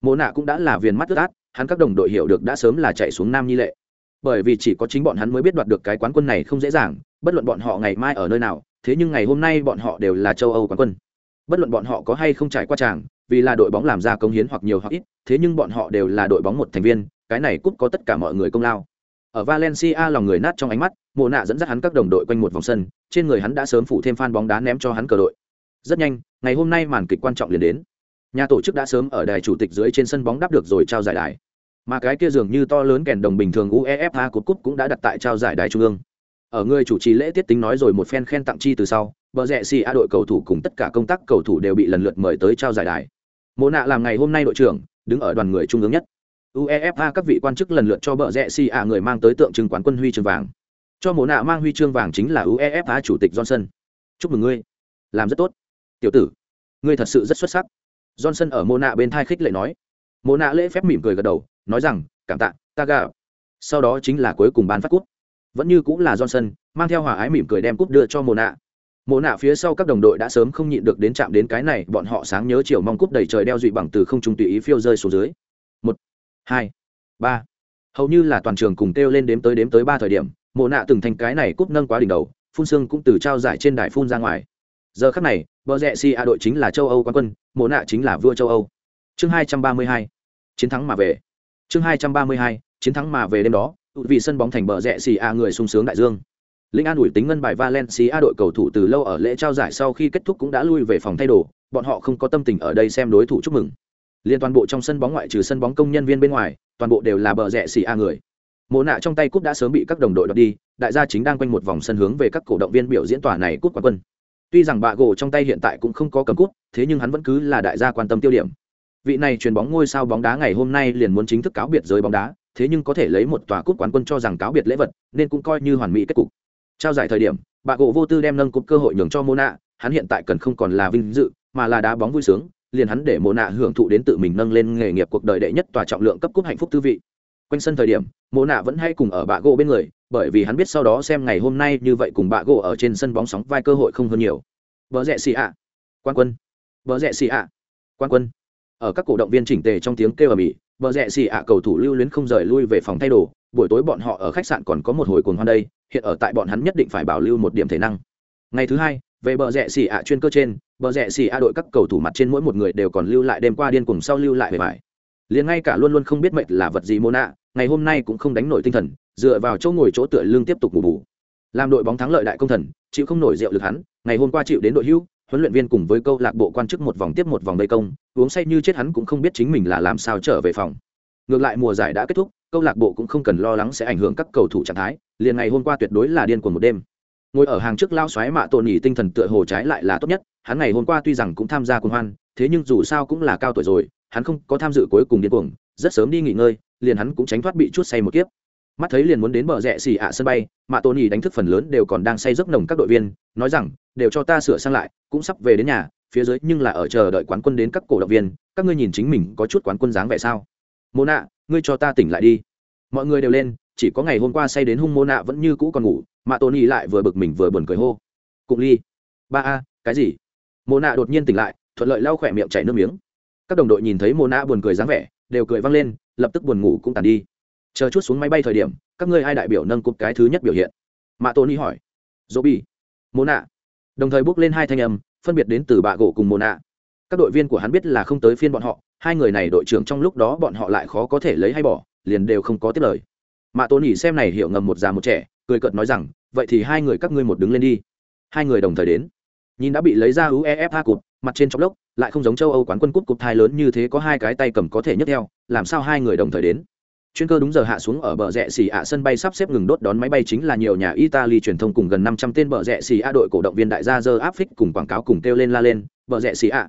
Mồ nạ cũng đã là viền mắt ướt át, hắn các đồng đội hiểu được đã sớm là chạy xuống nam nhi lệ. Bởi vì chỉ có chính bọn hắn mới biết đoạt được cái quán quân này không dễ dàng, bất luận bọn họ ngày mai ở nơi nào, thế nhưng ngày hôm nay bọn họ đều là châu âu quán quân. Bất luận bọn họ có hay không trải qua tràng, vì là đội bóng làm ra công hiến hoặc nhiều hoặc ít, thế nhưng bọn họ đều là đội bóng một thành viên, cái này cúp có tất cả mọi người công lao ở Valencia lòng người nát trong ánh mắt, Mộ Nạ dẫn dắt hắn các đồng đội quanh một vòng sân, trên người hắn đã sớm phủ thêm fan bóng đá ném cho hắn cờ đội. Rất nhanh, ngày hôm nay màn kịch quan trọng liền đến. Nhà tổ chức đã sớm ở đài chủ tịch dưới trên sân bóng đáp được rồi trao giải đài. mà cái kia dường như to lớn kèn đồng bình thường uefa cột cúp cũng đã đặt tại trao giải đài trung ương ở người chủ trì lễ tiết tính nói rồi một phen khen tặng chi từ sau bờ rẽ xì a đội cầu thủ cùng tất cả công tác cầu thủ đều bị lần lượt mời tới trao giải đài mộ nạ làm ngày hôm nay đội trưởng đứng ở đoàn người trung ương nhất uefa các vị quan chức lần lượt cho bờ rẽ xì ạ người mang tới tượng trưng quán quân huy chương vàng. Cho mồ nạ mang huy chương vàng chính là uefa chủ tịch johnson. Chúc mừng ngươi. Làm rất tốt. Tiểu tử, ngươi thật sự rất xuất sắc. Johnson ở mồ nạ bên thai khích lệ nói. Mồ nạ lễ phép mỉm cười gật đầu, nói rằng, cảm tạ, ta gà. Sau đó chính là cuối cùng ban phát cúp. Vẫn như cũng là johnson, mang theo hòa ái mỉm cười đem cúp đưa cho mồ nạ. Mồ nạ phía sau các đồng đội đã sớm không nhịn được đến chạm đến cái này, bọn họ sáng nhớ chiều mong cúp đầy trời đeo dụy bằng từ không trung tùy ý phiêu rơi xuống dưới. Một hai, ba. Hầu như là toàn trường cùng kêu lên đếm tới đếm tới ba thời điểm, mộ nạ từng thành cái này cúp nâng quá đỉnh đầu, phun xương cũng từ trao giải trên đài phun ra ngoài. Giờ khắc này, bờ rẽ si a đội chính là châu âu quán quân, mộ nạ chính là vua châu âu. Chương hai trăm ba mươi hai, chiến thắng mà về. Chương hai trăm ba mươi hai, chiến thắng mà về đêm đó vì sân bóng thành bờ rẽ xì a người sung sướng đại dương. Linh an ủi tính ngân bài valencia đội cầu thủ từ lâu ở lễ trao giải sau khi kết thúc cũng đã lui về phòng thay đồ, bọn họ không có tâm tình ở đây xem đối thủ chúc mừng liên toàn bộ trong sân bóng ngoại trừ sân bóng công nhân viên bên ngoài, toàn bộ đều là bờ rẽ xì a người. Mộ nạ trong tay cúp đã sớm bị các đồng đội đoạt đi, đại gia chính đang quanh một vòng sân hướng về các cổ động viên biểu diễn tòa này cúp quán quân. Tuy rằng bạ gỗ trong tay hiện tại cũng không có cầm cúp, thế nhưng hắn vẫn cứ là đại gia quan tâm tiêu điểm. Vị này chuyền bóng ngôi sao bóng đá ngày hôm nay liền muốn chính thức cáo biệt giới bóng đá, thế nhưng có thể lấy một tòa cúp quán quân cho rằng cáo biệt lễ vật, nên cũng coi như hoàn mỹ kết cục. Trao giải thời điểm, bạ gỗ vô tư đem nâng cúp cơ hội nhường cho mona hắn hiện tại cần không còn là vinh dự, mà là đá bóng vui sướng liền hắn để mona hưởng thụ đến tự mình nâng lên nghề nghiệp cuộc đời đệ nhất tòa trọng lượng cấp cúp hạnh phúc tư vị. Quanh sân thời điểm, mộ nạ vẫn hay cùng ở bạ gỗ bên người, bởi vì hắn biết sau đó xem ngày hôm nay như vậy cùng bạ gỗ ở trên sân bóng sóng vai cơ hội không hơn nhiều. Vợ rẽ xì ạ. Quan quân. Vợ rẽ xì ạ. Quan quân. Ở các cổ động viên chỉnh tề trong tiếng kêu ở mỹ vợ rẽ xì ạ cầu thủ lưu luyến không rời lui về phòng thay đồ. Buổi tối bọn họ ở khách sạn còn có một hồi cuồng hoan đây, hiện ở tại bọn hắn nhất định phải bảo lưu một điểm thể năng. Ngày thứ hai về bờ rẽ xì ạ chuyên cơ trên, bờ rẽ xì ạ đội các cầu thủ mặt trên mỗi một người đều còn lưu lại đêm qua điên cùng sau lưu lại về bài. Liền ngay cả luôn luôn không biết mệnh là vật gì mô nạ ngày hôm nay cũng không đánh nổi tinh thần, dựa vào chỗ ngồi chỗ tựa lưng tiếp tục ngủ bù. Làm đội bóng thắng lợi đại công thần, chịu không nổi rượu lực hắn, ngày hôm qua chịu đến đội hưu, huấn luyện viên cùng với câu lạc bộ quan chức một vòng tiếp một vòng vây công, uống say như chết hắn cũng không biết chính mình là làm sao trở về phòng. Ngược lại mùa giải đã kết thúc, câu lạc bộ cũng không cần lo lắng sẽ ảnh hưởng các cầu thủ trạng thái, liền ngày hôm qua tuyệt đối là điên của một đêm ngồi ở hàng trước lao xoáy mạ tổn nhỉ tinh thần tựa hồ trái lại là tốt nhất, hắn ngày hôm qua tuy rằng cũng tham gia cuồng hoan, thế nhưng dù sao cũng là cao tuổi rồi, hắn không có tham dự cuối cùng điên cuồng, rất sớm đi nghỉ ngơi, liền hắn cũng tránh thoát bị chút say một kiếp. Mắt thấy liền muốn đến bờ rẽ xì ạ sân bay, mạ tôn nhì đánh thức phần lớn đều còn đang say giấc nồng các đội viên, nói rằng, đều cho ta sửa sang lại, cũng sắp về đến nhà, phía dưới nhưng là ở chờ đợi quán quân đến các cổ động viên, các ngươi nhìn chính mình có chút quán quân dáng vẻ sao? Mô nạ, ngươi cho ta tỉnh lại đi. Mọi người đều lên, chỉ có ngày hôm qua say đến hung mô nạ vẫn như cũ còn ngủ mạ tôn nhì lại vừa bực mình vừa buồn cười hô. Cụng ly. Ba a, cái gì? Mô nạ đột nhiên tỉnh lại, thuận lợi lau khỏe miệng chảy nước miếng. Các đồng đội nhìn thấy mô nạ buồn cười dáng vẻ, đều cười văng lên, lập tức buồn ngủ cũng tàn đi. Chờ chút xuống máy bay thời điểm, các ngươi hai đại biểu nâng cúp cái thứ nhất biểu hiện? Mạ tôn hỏi. Dỗ bi mô nạ. Đồng thời bước lên hai thanh âm, phân biệt đến từ bạ gỗ cùng mô nạ. Các đội viên của hắn biết là không tới phiên bọn họ, hai người này đội trưởng trong lúc đó bọn họ lại khó có thể lấy hay bỏ, liền đều không có tiết lời. Mạ tôn nhỉ xem này hiểu ngầm một già một trẻ cười cợt nói rằng, vậy thì hai người các ngươi một đứng lên đi. Hai người đồng thời đến. Nhìn đã bị lấy ra uefa cụt mặt trên trong lốc, lại không giống châu âu quán quân cúp cúp thai lớn như thế có hai cái tay cầm có thể nhấc theo, làm sao hai người đồng thời đến? Chuyên cơ đúng giờ hạ xuống ở bờ rẽ xì ạ sân bay sắp xếp ngừng đốt đón máy bay chính là nhiều nhà italy truyền thông cùng gần năm trăm tên bờ rẽ xì ạ đội cổ động viên đại gia dơ áp phích cùng quảng cáo cùng kêu lên la lên, bờ rẽ xì ạ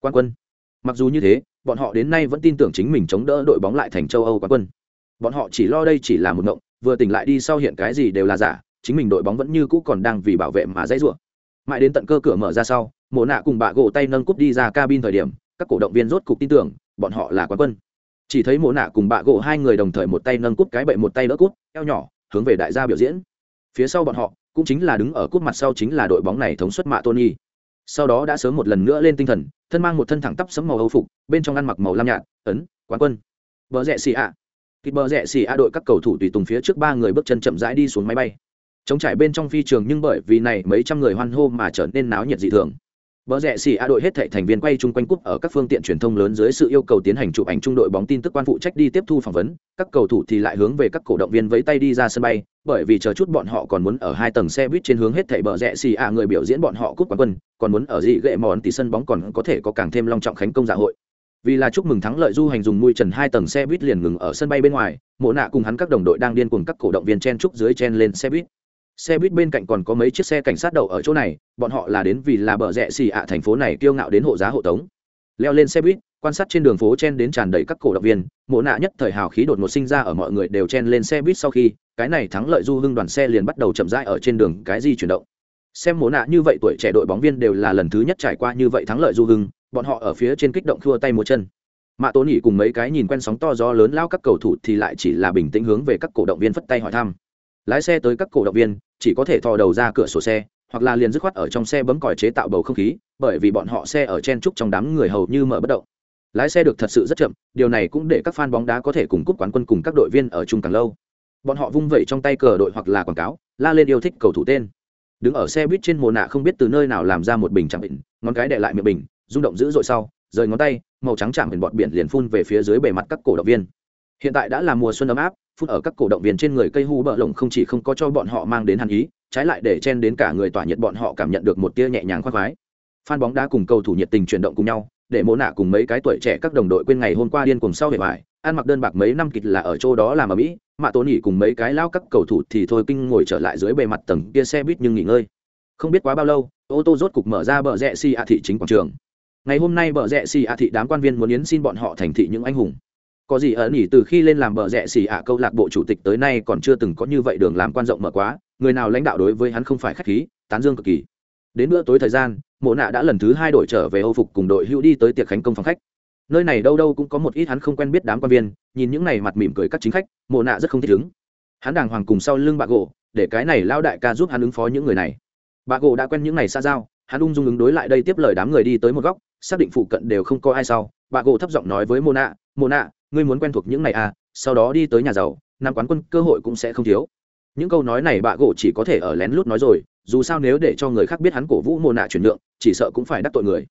quan quân. Mặc dù như thế, bọn họ đến nay vẫn tin tưởng chính mình chống đỡ đội bóng lại thành châu âu quán quân. Bọn họ chỉ lo đây chỉ là một ngộng vừa tỉnh lại đi sau hiện cái gì đều là giả, chính mình đội bóng vẫn như cũ còn đang vì bảo vệ mà dãy rủa. Mãi đến tận cơ cửa mở ra sau, mộ nạ cùng bà gỗ tay nâng cúp đi ra cabin thời điểm, các cổ động viên rốt cục tin tưởng, bọn họ là quán quân. Chỉ thấy mộ nạ cùng bà gỗ hai người đồng thời một tay nâng cúp cái bậy một tay đỡ cúp, eo nhỏ, hướng về đại gia biểu diễn. Phía sau bọn họ, cũng chính là đứng ở cúp mặt sau chính là đội bóng này thống suất mạ tony sau đó đã sớm một lần nữa lên tinh thần, thân mang một thân thẳng tắp sấm màu âu phục, bên trong ăn mặc màu lam nhạt, ấn, quán quân. Bờ rẽ xì ạ thịt bờ rẽ xì a đội các cầu thủ tùy tùng phía trước ba người bước chân chậm rãi đi xuống máy bay chống trải bên trong phi trường nhưng bởi vì này mấy trăm người hoan hô mà trở nên náo nhiệt dị thường Bờ rẽ xì A đội hết thảy thành viên quay chung quanh cúp ở các phương tiện truyền thông lớn dưới sự yêu cầu tiến hành chụp ảnh trung đội bóng tin tức quan phụ trách đi tiếp thu phỏng vấn, các cầu thủ thì lại hướng về các cổ động viên vẫy tay đi ra sân bay, bởi vì chờ chút bọn họ còn muốn ở hai tầng xe buýt trên hướng hết thảy bờ rẽ xì A người biểu diễn bọn họ cúp quán quân, còn muốn ở dị gệ mòn thì sân bóng còn có thể có càng thêm long trọng khánh công dạ hội vì là chúc mừng thắng lợi du hành dùng mui trần hai tầng xe buýt liền ngừng ở sân bay bên ngoài, mộ nạ cùng hắn các đồng đội đang điên cùng các cổ động viên chen trúc dưới chen lên xe buýt. Xe buýt bên cạnh còn có mấy chiếc xe cảnh sát đậu ở chỗ này, bọn họ là đến vì là bờ rẽ xì ạ thành phố này kiêu ngạo đến hộ giá hộ tống. Leo lên xe buýt, quan sát trên đường phố chen đến tràn đầy các cổ động viên, mộ nạ nhất thời hào khí đột ngột sinh ra ở mọi người đều chen lên xe buýt sau khi, cái này thắng lợi du hưng đoàn xe liền bắt đầu chậm rãi ở trên đường cái di chuyển động. Xem mộ nạ như vậy tuổi trẻ đội bóng viên đều là lần thứ nhất trải qua như vậy thắng lợi du hưng bọn họ ở phía trên kích động khua tay múa chân. Mạ tố nhỉ cùng mấy cái nhìn quen sóng to gió lớn lao các cầu thủ thì lại chỉ là bình tĩnh hướng về các cổ động viên phất tay hỏi thăm. Lái xe tới các cổ động viên, chỉ có thể thò đầu ra cửa sổ xe, hoặc là liền dứt khoát ở trong xe bấm còi chế tạo bầu không khí, bởi vì bọn họ xe ở chen trúc trong đám người hầu như mở bất động. Lái xe được thật sự rất chậm, điều này cũng để các fan bóng đá có thể cùng cúp quán quân cùng các đội viên ở chung càng lâu. Bọn họ vung vẩy trong tay cờ đội hoặc là quảng cáo, la lên yêu thích cầu thủ tên. Đứng ở xe buýt trên mồ nạ không biết từ nơi nào làm ra một bình chạm bình, ngón cái đệ lại miệng bình rung động dữ dội sau, rời ngón tay, màu trắng chạm biển bọt biển liền phun về phía dưới bề mặt các cổ động viên. Hiện tại đã là mùa xuân ấm áp phun ở các cổ động viên trên người cây hu bờ lồng không chỉ không có cho bọn họ mang đến hàn ý, trái lại để chen đến cả người tỏa nhiệt bọn họ cảm nhận được một tia nhẹ nhàng khoác khoái. Phan bóng đá cùng cầu thủ nhiệt tình chuyển động cùng nhau, để mỗ nạ cùng mấy cái tuổi trẻ các đồng đội quên ngày hôm qua điên cùng sau hệ vải ăn mặc đơn bạc mấy năm kịch là ở chỗ đó làm ở mỹ mạ tố nhỉ cùng mấy cái lao các cầu thủ thì thôi kinh ngồi trở lại dưới bề mặt tầng kia xe buýt nhưng nghỉ ngơi. Không biết quá bao lâu, ô tô rốt cục mở ra bờ rẽ si ạ thị chính quảng trường ngày hôm nay bờ rẽ xì ạ thị đám quan viên muốn yến xin bọn họ thành thị những anh hùng. Có gì ở nhỉ, từ khi lên làm bờ rẽ xì ạ, câu lạc bộ chủ tịch tới nay còn chưa từng có như vậy đường làm quan rộng mở quá. Người nào lãnh đạo đối với hắn không phải khách khí, tán dương cực kỳ. Đến bữa tối thời gian, mộ nạ đã lần thứ hai đổi trở về âu phục cùng đội hữu đi tới tiệc khánh công phòng khách. Nơi này đâu đâu cũng có một ít hắn không quen biết đám quan viên, nhìn những này mặt mỉm cười các chính khách, mộ nạ rất không thích ứng hắn đàng hoàng cùng sau lưng bà gỗ, để cái này lao đại ca giúp hắn ứng phó những người này. Bà gỗ đã quen những này xa giao, hắn ung dung ứng đối lại đây tiếp lời đám người đi tới một góc xác định phụ cận đều không có ai sau, bà gỗ thấp giọng nói với mô nạ mô nạ ngươi muốn quen thuộc những này à sau đó đi tới nhà giàu, năm quán quân cơ hội cũng sẽ không thiếu. Những câu nói này bà gỗ chỉ có thể ở lén lút nói rồi, dù sao nếu để cho người khác biết hắn cổ vũ mô nạ chuyển nhượng, chỉ sợ cũng phải đắc tội người.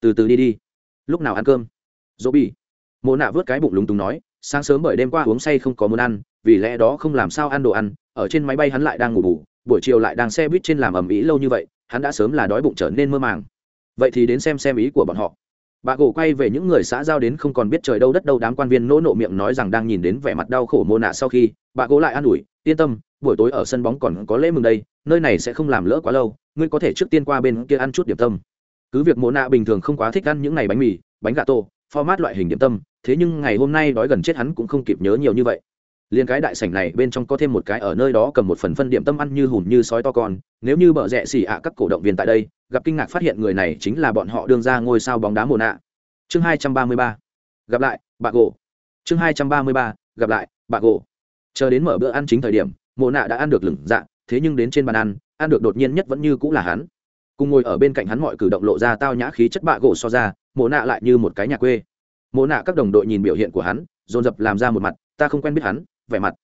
Từ từ đi đi. Lúc nào ăn cơm? Dỗ bi mô nạ vớt cái bụng lúng túng nói, sáng sớm bởi đêm qua uống say không có muốn ăn, vì lẽ đó không làm sao ăn đồ ăn, ở trên máy bay hắn lại đang ngủ bù, buổi chiều lại đang xe buýt trên làm ầm ĩ lâu như vậy, hắn đã sớm là đói bụng trở nên mơ màng vậy thì đến xem xem ý của bọn họ. Bà gỗ quay về những người xã giao đến không còn biết trời đâu đất đâu, đám quan viên nỗ nộ miệng nói rằng đang nhìn đến vẻ mặt đau khổ mô nạ sau khi, bà gỗ lại an ủi, yên tâm, buổi tối ở sân bóng còn có lễ mừng đây, nơi này sẽ không làm lỡ quá lâu, ngươi có thể trước tiên qua bên kia ăn chút điểm tâm. Cứ việc mô nạ bình thường không quá thích ăn những ngày bánh mì, bánh gà tô, format loại hình điểm tâm, thế nhưng ngày hôm nay đói gần chết hắn cũng không kịp nhớ nhiều như vậy liền cái đại sảnh này bên trong có thêm một cái ở nơi đó cầm một phần phân điểm tâm ăn như hùn như sói to con, nếu như bợ rẽ xì ạ các cổ động viên tại đây, gặp kinh ngạc phát hiện người này chính là bọn họ đương ra ngôi sao bóng đá mồ nạ. Chương hai trăm ba mươi ba. Gặp lại, bà gỗ. Chương hai trăm ba mươi ba. Gặp lại, bà gỗ. Chờ đến mở bữa ăn chính thời điểm mồ nạ đã ăn được lửng dạ thế nhưng đến trên bàn ăn ăn được đột nhiên nhất vẫn như cũng là hắn. Cùng ngồi ở bên cạnh hắn mọi cử động lộ ra tao nhã khí chất bạ gỗ so ra mồ nạ lại như một cái nhà quê. Mồ nạ các đồng đội nhìn biểu hiện của hắn, dồn dập làm ra một mặt, ta không quen biết hắn vẻ mặt.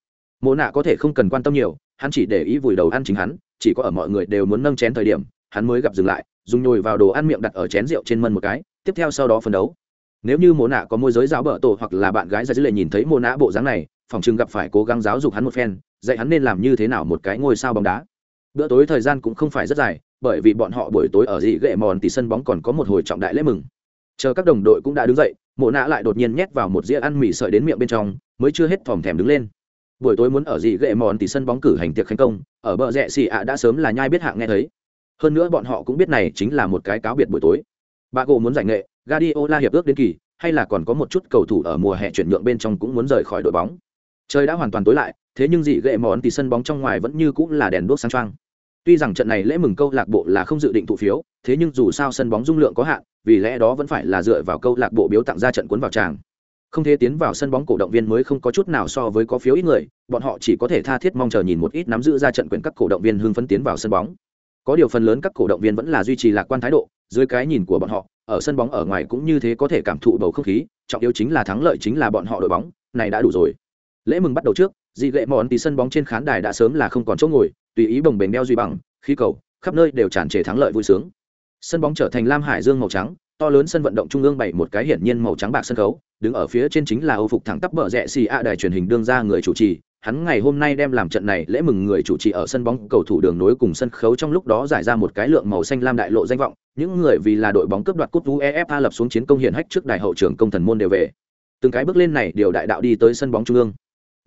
Mộ nạ có thể không cần quan tâm nhiều, hắn chỉ để ý vùi đầu ăn chính hắn, chỉ có ở mọi người đều muốn nâng chén thời điểm, hắn mới gặp dừng lại, dùng nhồi vào đồ ăn miệng đặt ở chén rượu trên mân một cái, tiếp theo sau đó phấn đấu. Nếu như mộ nạ có môi giới giáo bợ tổ hoặc là bạn gái ra dưới lệ nhìn thấy mộ nạ bộ dáng này, phòng chừng gặp phải cố gắng giáo dục hắn một phen, dạy hắn nên làm như thế nào một cái ngôi sao bóng đá. Bữa tối thời gian cũng không phải rất dài, bởi vì bọn họ buổi tối ở dị ghệ mòn thì sân bóng còn có một hồi trọng đại lễ mừng. Chờ các đồng đội cũng đã đứng dậy, mộ nạ lại đột nhiên nhét vào một dĩa ăn mì sợi đến miệng bên trong, mới chưa hết thòm thèm đứng lên buổi tối muốn ở dị gệ mòn thì sân bóng cử hành tiệc khánh công, ở bờ rẽ xì ạ đã sớm là nhai biết hạng nghe thấy. Hơn nữa bọn họ cũng biết này chính là một cái cáo biệt buổi tối. Bà gỗ muốn giải nghệ, Guardiola hiệp ước đến kỳ, hay là còn có một chút cầu thủ ở mùa hè chuyển nhượng bên trong cũng muốn rời khỏi đội bóng. Trời đã hoàn toàn tối lại, thế nhưng dị gệ mòn thì sân bóng trong ngoài vẫn như cũng là đèn đuốc sáng trăng tuy rằng trận này lễ mừng câu lạc bộ là không dự định thụ phiếu, thế nhưng dù sao sân bóng dung lượng có hạn, vì lẽ đó vẫn phải là dựa vào câu lạc bộ biếu tặng ra trận cuốn vào tràng không thể tiến vào sân bóng cổ động viên mới không có chút nào so với có phiếu ít người, bọn họ chỉ có thể tha thiết mong chờ nhìn một ít nắm giữ ra trận quyền các cổ động viên hưng phấn tiến vào sân bóng. Có điều phần lớn các cổ động viên vẫn là duy trì lạc quan thái độ, dưới cái nhìn của bọn họ, ở sân bóng ở ngoài cũng như thế có thể cảm thụ bầu không khí, trọng yếu chính là thắng lợi chính là bọn họ đội bóng, này đã đủ rồi. Lễ mừng bắt đầu trước, dị lệ mòn thì sân bóng trên khán đài đã sớm là không còn chỗ ngồi, tùy ý bồng bềnh đeo duy bằng, khí cầu, khắp nơi đều tràn trề thắng lợi vui sướng. Sân bóng trở thành lam hải dương màu trắng to lớn sân vận động trung ương bày một cái hiển nhiên màu trắng bạc sân khấu, đứng ở phía trên chính là âu phục thẳng tắp bờ rẽ xì ạ đài truyền hình đương ra người chủ trì. Hắn ngày hôm nay đem làm trận này lễ mừng người chủ trì ở sân bóng cầu thủ đường nối cùng sân khấu trong lúc đó giải ra một cái lượng màu xanh lam đại lộ danh vọng. Những người vì là đội bóng cướp đoạt cúp uefa lập xuống chiến công hiển hách trước đại hậu trưởng công thần môn đều về. Từng cái bước lên này đều đại đạo đi tới sân bóng trung ương.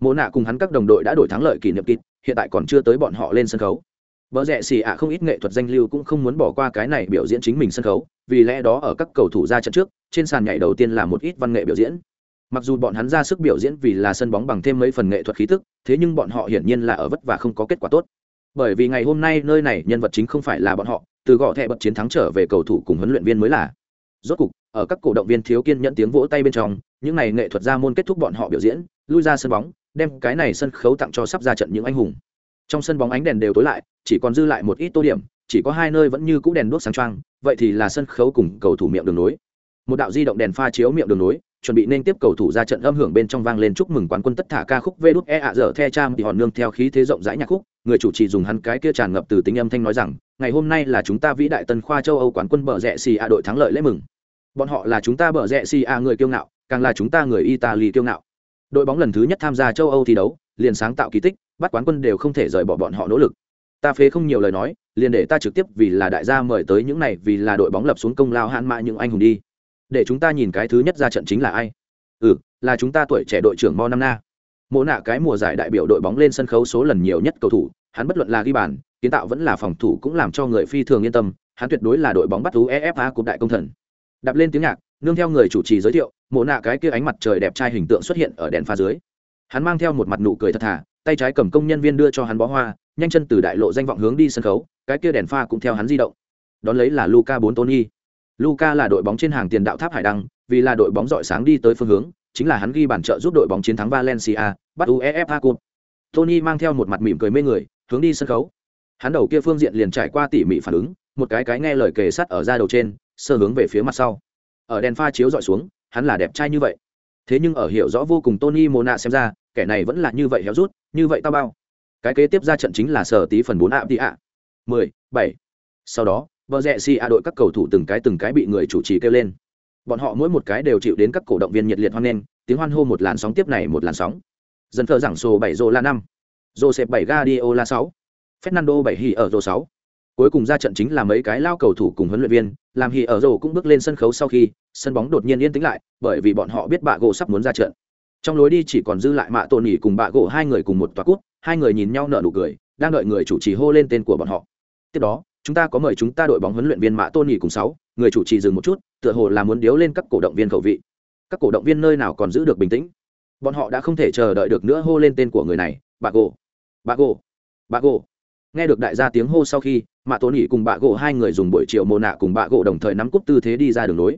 Mộ nạ cùng hắn các đồng đội đã đổi thắng lợi kỷ niệm kịt hiện tại còn chưa tới bọn họ lên sân khấu. Bờ rẹ xì ạ không ít nghệ thuật danh lưu cũng không muốn bỏ qua cái này biểu diễn chính mình sân khấu, vì lẽ đó ở các cầu thủ ra trận trước, trên sàn nhảy đầu tiên là một ít văn nghệ biểu diễn. Mặc dù bọn hắn ra sức biểu diễn vì là sân bóng bằng thêm mấy phần nghệ thuật khí tức, thế nhưng bọn họ hiển nhiên là ở vất vả không có kết quả tốt. Bởi vì ngày hôm nay nơi này nhân vật chính không phải là bọn họ, từ gõ thẻ bật chiến thắng trở về cầu thủ cùng huấn luyện viên mới là. Rốt cục, ở các cổ động viên thiếu kiên nhẫn tiếng vỗ tay bên trong, những này nghệ thuật gia môn kết thúc bọn họ biểu diễn, lui ra sân bóng, đem cái này sân khấu tặng cho sắp ra trận những anh hùng trong sân bóng ánh đèn đều tối lại, chỉ còn dư lại một ít tô điểm, chỉ có hai nơi vẫn như cũ đèn đuốc sáng trăng vậy thì là sân khấu cùng cầu thủ miệng đường nối. Một đạo di động đèn pha chiếu miệng đường nối, chuẩn bị nên tiếp cầu thủ ra trận âm hưởng bên trong vang lên chúc mừng quán quân tất thả ca khúc vê đút e ạ dở the trang thì hòn nương theo khí thế rộng rãi nhạc khúc, người chủ trì dùng hắn cái kia tràn ngập từ tính âm thanh nói rằng, ngày hôm nay là chúng ta vĩ đại tân khoa châu âu quán quân bờ rẽ xì a đội thắng lợi lễ mừng. Bọn họ là chúng ta bờ rẽ xì a người kiêu ngạo, càng là chúng ta người italy kiêu ngạo. Đội bóng lần thứ nhất tham gia châu âu thi đấu liền sáng tạo kỳ tích, bắt quán quân đều không thể rời bỏ bọn họ nỗ lực. Ta phế không nhiều lời nói, liền để ta trực tiếp vì là đại gia mời tới những này, vì là đội bóng lập xuống công lao hãn mã những anh hùng đi. Để chúng ta nhìn cái thứ nhất ra trận chính là ai? Ừ là chúng ta tuổi trẻ đội trưởng mo năm na. Mộ nạ cái mùa giải đại biểu đội bóng lên sân khấu số lần nhiều nhất cầu thủ, hắn bất luận là ghi bàn, kiến tạo vẫn là phòng thủ cũng làm cho người phi thường yên tâm, hắn tuyệt đối là đội bóng bắt thú efa cục đại công thần. Đạp lên tiếng nhạc, nương theo người chủ trì giới thiệu, mộ nạ cái kia ánh mặt trời đẹp trai hình tượng xuất hiện ở đèn pha dưới hắn mang theo một mặt nụ cười thật thà, tay trái cầm công nhân viên đưa cho hắn bó hoa, nhanh chân từ đại lộ danh vọng hướng đi sân khấu, cái kia đèn pha cũng theo hắn di động. Đón lấy là luca bốn tony. Luca là đội bóng trên hàng tiền đạo tháp hải đăng, vì là đội bóng dọi sáng đi tới phương hướng, chính là hắn ghi bàn trợ giúp đội bóng chiến thắng valencia, bắt uefa cup. Tony mang theo một mặt mỉm cười mê người, hướng đi sân khấu. Hắn đầu kia phương diện liền trải qua tỉ mỉ phản ứng, một cái cái nghe lời kề sắt ở ra đầu trên, sơ hướng về phía mặt sau. Ở đèn pha chiếu dọi xuống, hắn là đẹp trai như vậy. Thế nhưng ở hiểu rõ vô cùng tony mona xem ra kẻ này vẫn là như vậy héo rút, như vậy tao bao. Cái kế tiếp ra trận chính là sở tí phần bốn ạ, đi ạ. Mười, bảy. Sau đó, vợ rẽ si a đội các cầu thủ từng cái từng cái bị người chủ trì kêu lên. Bọn họ mỗi một cái đều chịu đến các cổ động viên nhiệt liệt hoan nghênh, tiếng hoan hô một làn sóng tiếp này một làn sóng. Dần thờ giảng sổ bảy rô la năm. Joseph bảy gadio la sáu. Fernando bảy hì ở rô sáu. Cuối cùng ra trận chính là mấy cái lao cầu thủ cùng huấn luyện viên, làm hì ở rô cũng bước lên sân khấu sau khi sân bóng đột nhiên yên tĩnh lại, bởi vì bọn họ biết bạ gỗ sắp muốn ra trận trong lối đi chỉ còn dư lại mạ tôn nhỉ cùng bạ gỗ hai người cùng một tòa cút, hai người nhìn nhau nở nụ cười, đang đợi người chủ trì hô lên tên của bọn họ. Tiếp đó, chúng ta có mời chúng ta đội bóng huấn luyện viên mạ tôn nhỉ cùng sáu, người chủ trì dừng một chút, tựa hồ là muốn điếu lên các cổ động viên khẩu vị. Các cổ động viên nơi nào còn giữ được bình tĩnh? Bọn họ đã không thể chờ đợi được nữa hô lên tên của người này bà gỗ. Bà gỗ. Bà gỗ. Nghe được đại gia tiếng hô sau khi, mạ tôn nhỉ cùng bà gỗ hai người dùng buổi chiều mồ nạ cùng bà gỗ đồng thời nắm cúp tư thế đi ra đường lối.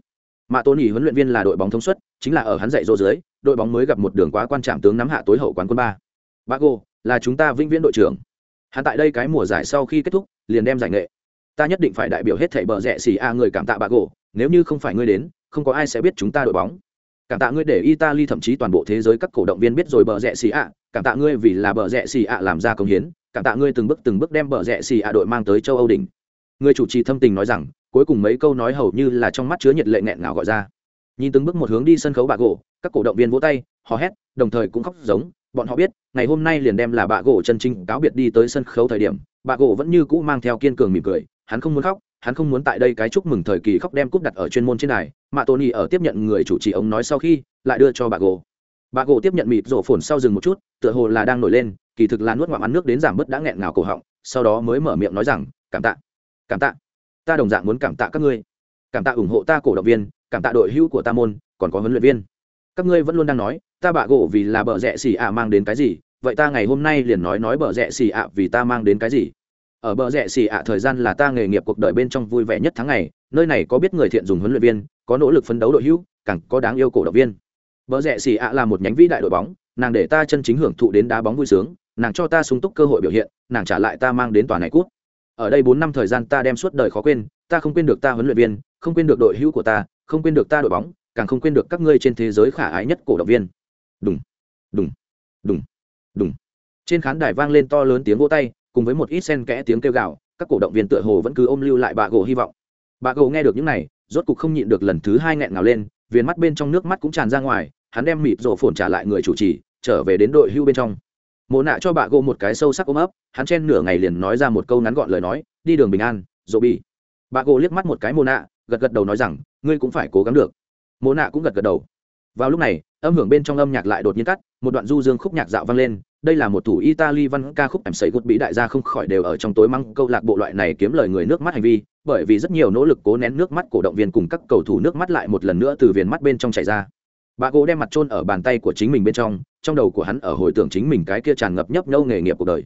Mạ tôn nhỉ huấn luyện viên là đội bóng thông suất, chính là ở hắn dạy dỗ dưới đội bóng mới gặp một đường quá quan trọng tướng nắm hạ tối hậu quán quân ba. Bago là chúng ta vĩnh viễn đội trưởng. Hắn tại đây cái mùa giải sau khi kết thúc, liền đem giải nghệ. Ta nhất định phải đại biểu hết thảy bờ rẽ xì a người cảm tạ bago nếu như không phải ngươi đến, không có ai sẽ biết chúng ta đội bóng. Cảm tạ ngươi để italy thậm chí toàn bộ thế giới các cổ động viên biết rồi bờ rẽ xì a, cảm tạ ngươi vì là bờ rẽ xì a làm ra công hiến, cảm tạ ngươi từng bước từng bước đem bờ rẽ xì a đội mang tới châu âu đỉnh. Người chủ trì thâm tình nói rằng, cuối cùng mấy câu nói hầu như là trong mắt chứa nhiệt lệ nghẹn ngào gọi ra nhìn từng bước một hướng đi sân khấu bà gỗ, các cổ động viên vỗ tay, hò hét, đồng thời cũng khóc giống, bọn họ biết, ngày hôm nay liền đem là bà gỗ chân chính cáo biệt đi tới sân khấu thời điểm bà gỗ vẫn như cũ mang theo kiên cường mỉm cười, hắn không muốn khóc, hắn không muốn tại đây cái chúc mừng thời kỳ khóc đem cúp đặt ở chuyên môn trên đài, mà tony ở tiếp nhận người chủ trì ông nói sau khi, lại đưa cho bà gỗ. Bà gỗ tiếp nhận mịt rổ phồn sau dừng một chút, tựa hồ là đang nổi lên, kỳ thực là nuốt ngoạm ăn nước đến giảm bớt đã nghẹn ngào cổ họng, sau đó mới mở miệng nói rằng, cảm tạ cảm tạ, ta đồng dạng muốn cảm tạ các ngươi, cảm tạ ủng hộ ta cổ động viên cảm tạ đội hữu của ta môn, còn có huấn luyện viên. Các ngươi vẫn luôn đang nói, ta bạ gỗ vì là bờ rẽ xì ạ mang đến cái gì, vậy ta ngày hôm nay liền nói nói bờ rẽ xì ạ vì ta mang đến cái gì. Ở bờ rẽ xì ạ thời gian là ta nghề nghiệp cuộc đời bên trong vui vẻ nhất tháng ngày, nơi này có biết người thiện dùng huấn luyện viên, có nỗ lực phấn đấu đội hữu, càng có đáng yêu cổ động viên. Bờ rẽ xì ạ là một nhánh vĩ đại đội bóng, nàng để ta chân chính hưởng thụ đến đá bóng vui sướng, nàng cho ta sung túc cơ hội biểu hiện, nàng trả lại ta mang đến tòa này cút. Ở đây bốn năm thời gian ta đem suốt đời khó quên, ta không quên được ta huấn luyện viên, không quên được đội hữu của ta không quên được ta đội bóng, càng không quên được các ngươi trên thế giới khả ái nhất cổ động viên. Đùng đùng đùng đùng. Trên khán đài vang lên to lớn tiếng vỗ tay, cùng với một ít sen kẽ tiếng kêu gào, các cổ động viên tựa hồ vẫn cứ ôm lưu lại bà gỗ hy vọng. Bà gỗ nghe được những này, rốt cục không nhịn được lần thứ hai nghẹn ngào lên, viền mắt bên trong nước mắt cũng tràn ra ngoài, hắn đem mịt rổ phồn trả lại người chủ trì, trở về đến đội hưu bên trong. Mộ nạ cho bà gỗ một cái sâu sắc ôm ấp, hắn chen nửa ngày liền nói ra một câu ngắn gọn lời nói, đi đường bình an, dỗ bị bà gỗ liếc mắt một cái mộ nạ gật gật đầu nói rằng, ngươi cũng phải cố gắng được. Mộ nạ cũng gật gật đầu. Vào lúc này, âm hưởng bên trong âm nhạc lại đột nhiên cắt một đoạn du dương khúc nhạc dạo vang lên, đây là một thủ italy văn ca khúc em sấy gút bị đại gia không khỏi đều ở trong tối măng câu lạc bộ loại này kiếm lời người nước mắt hành vi, bởi vì rất nhiều nỗ lực cố nén nước mắt cổ động viên cùng các cầu thủ nước mắt lại một lần nữa từ viền mắt bên trong chảy ra. Bà gỗ đem mặt trôn ở bàn tay của chính mình bên trong trong đầu của hắn ở hồi tưởng chính mình cái kia tràn ngập nhấp nhâu nghề nghiệp cuộc đời.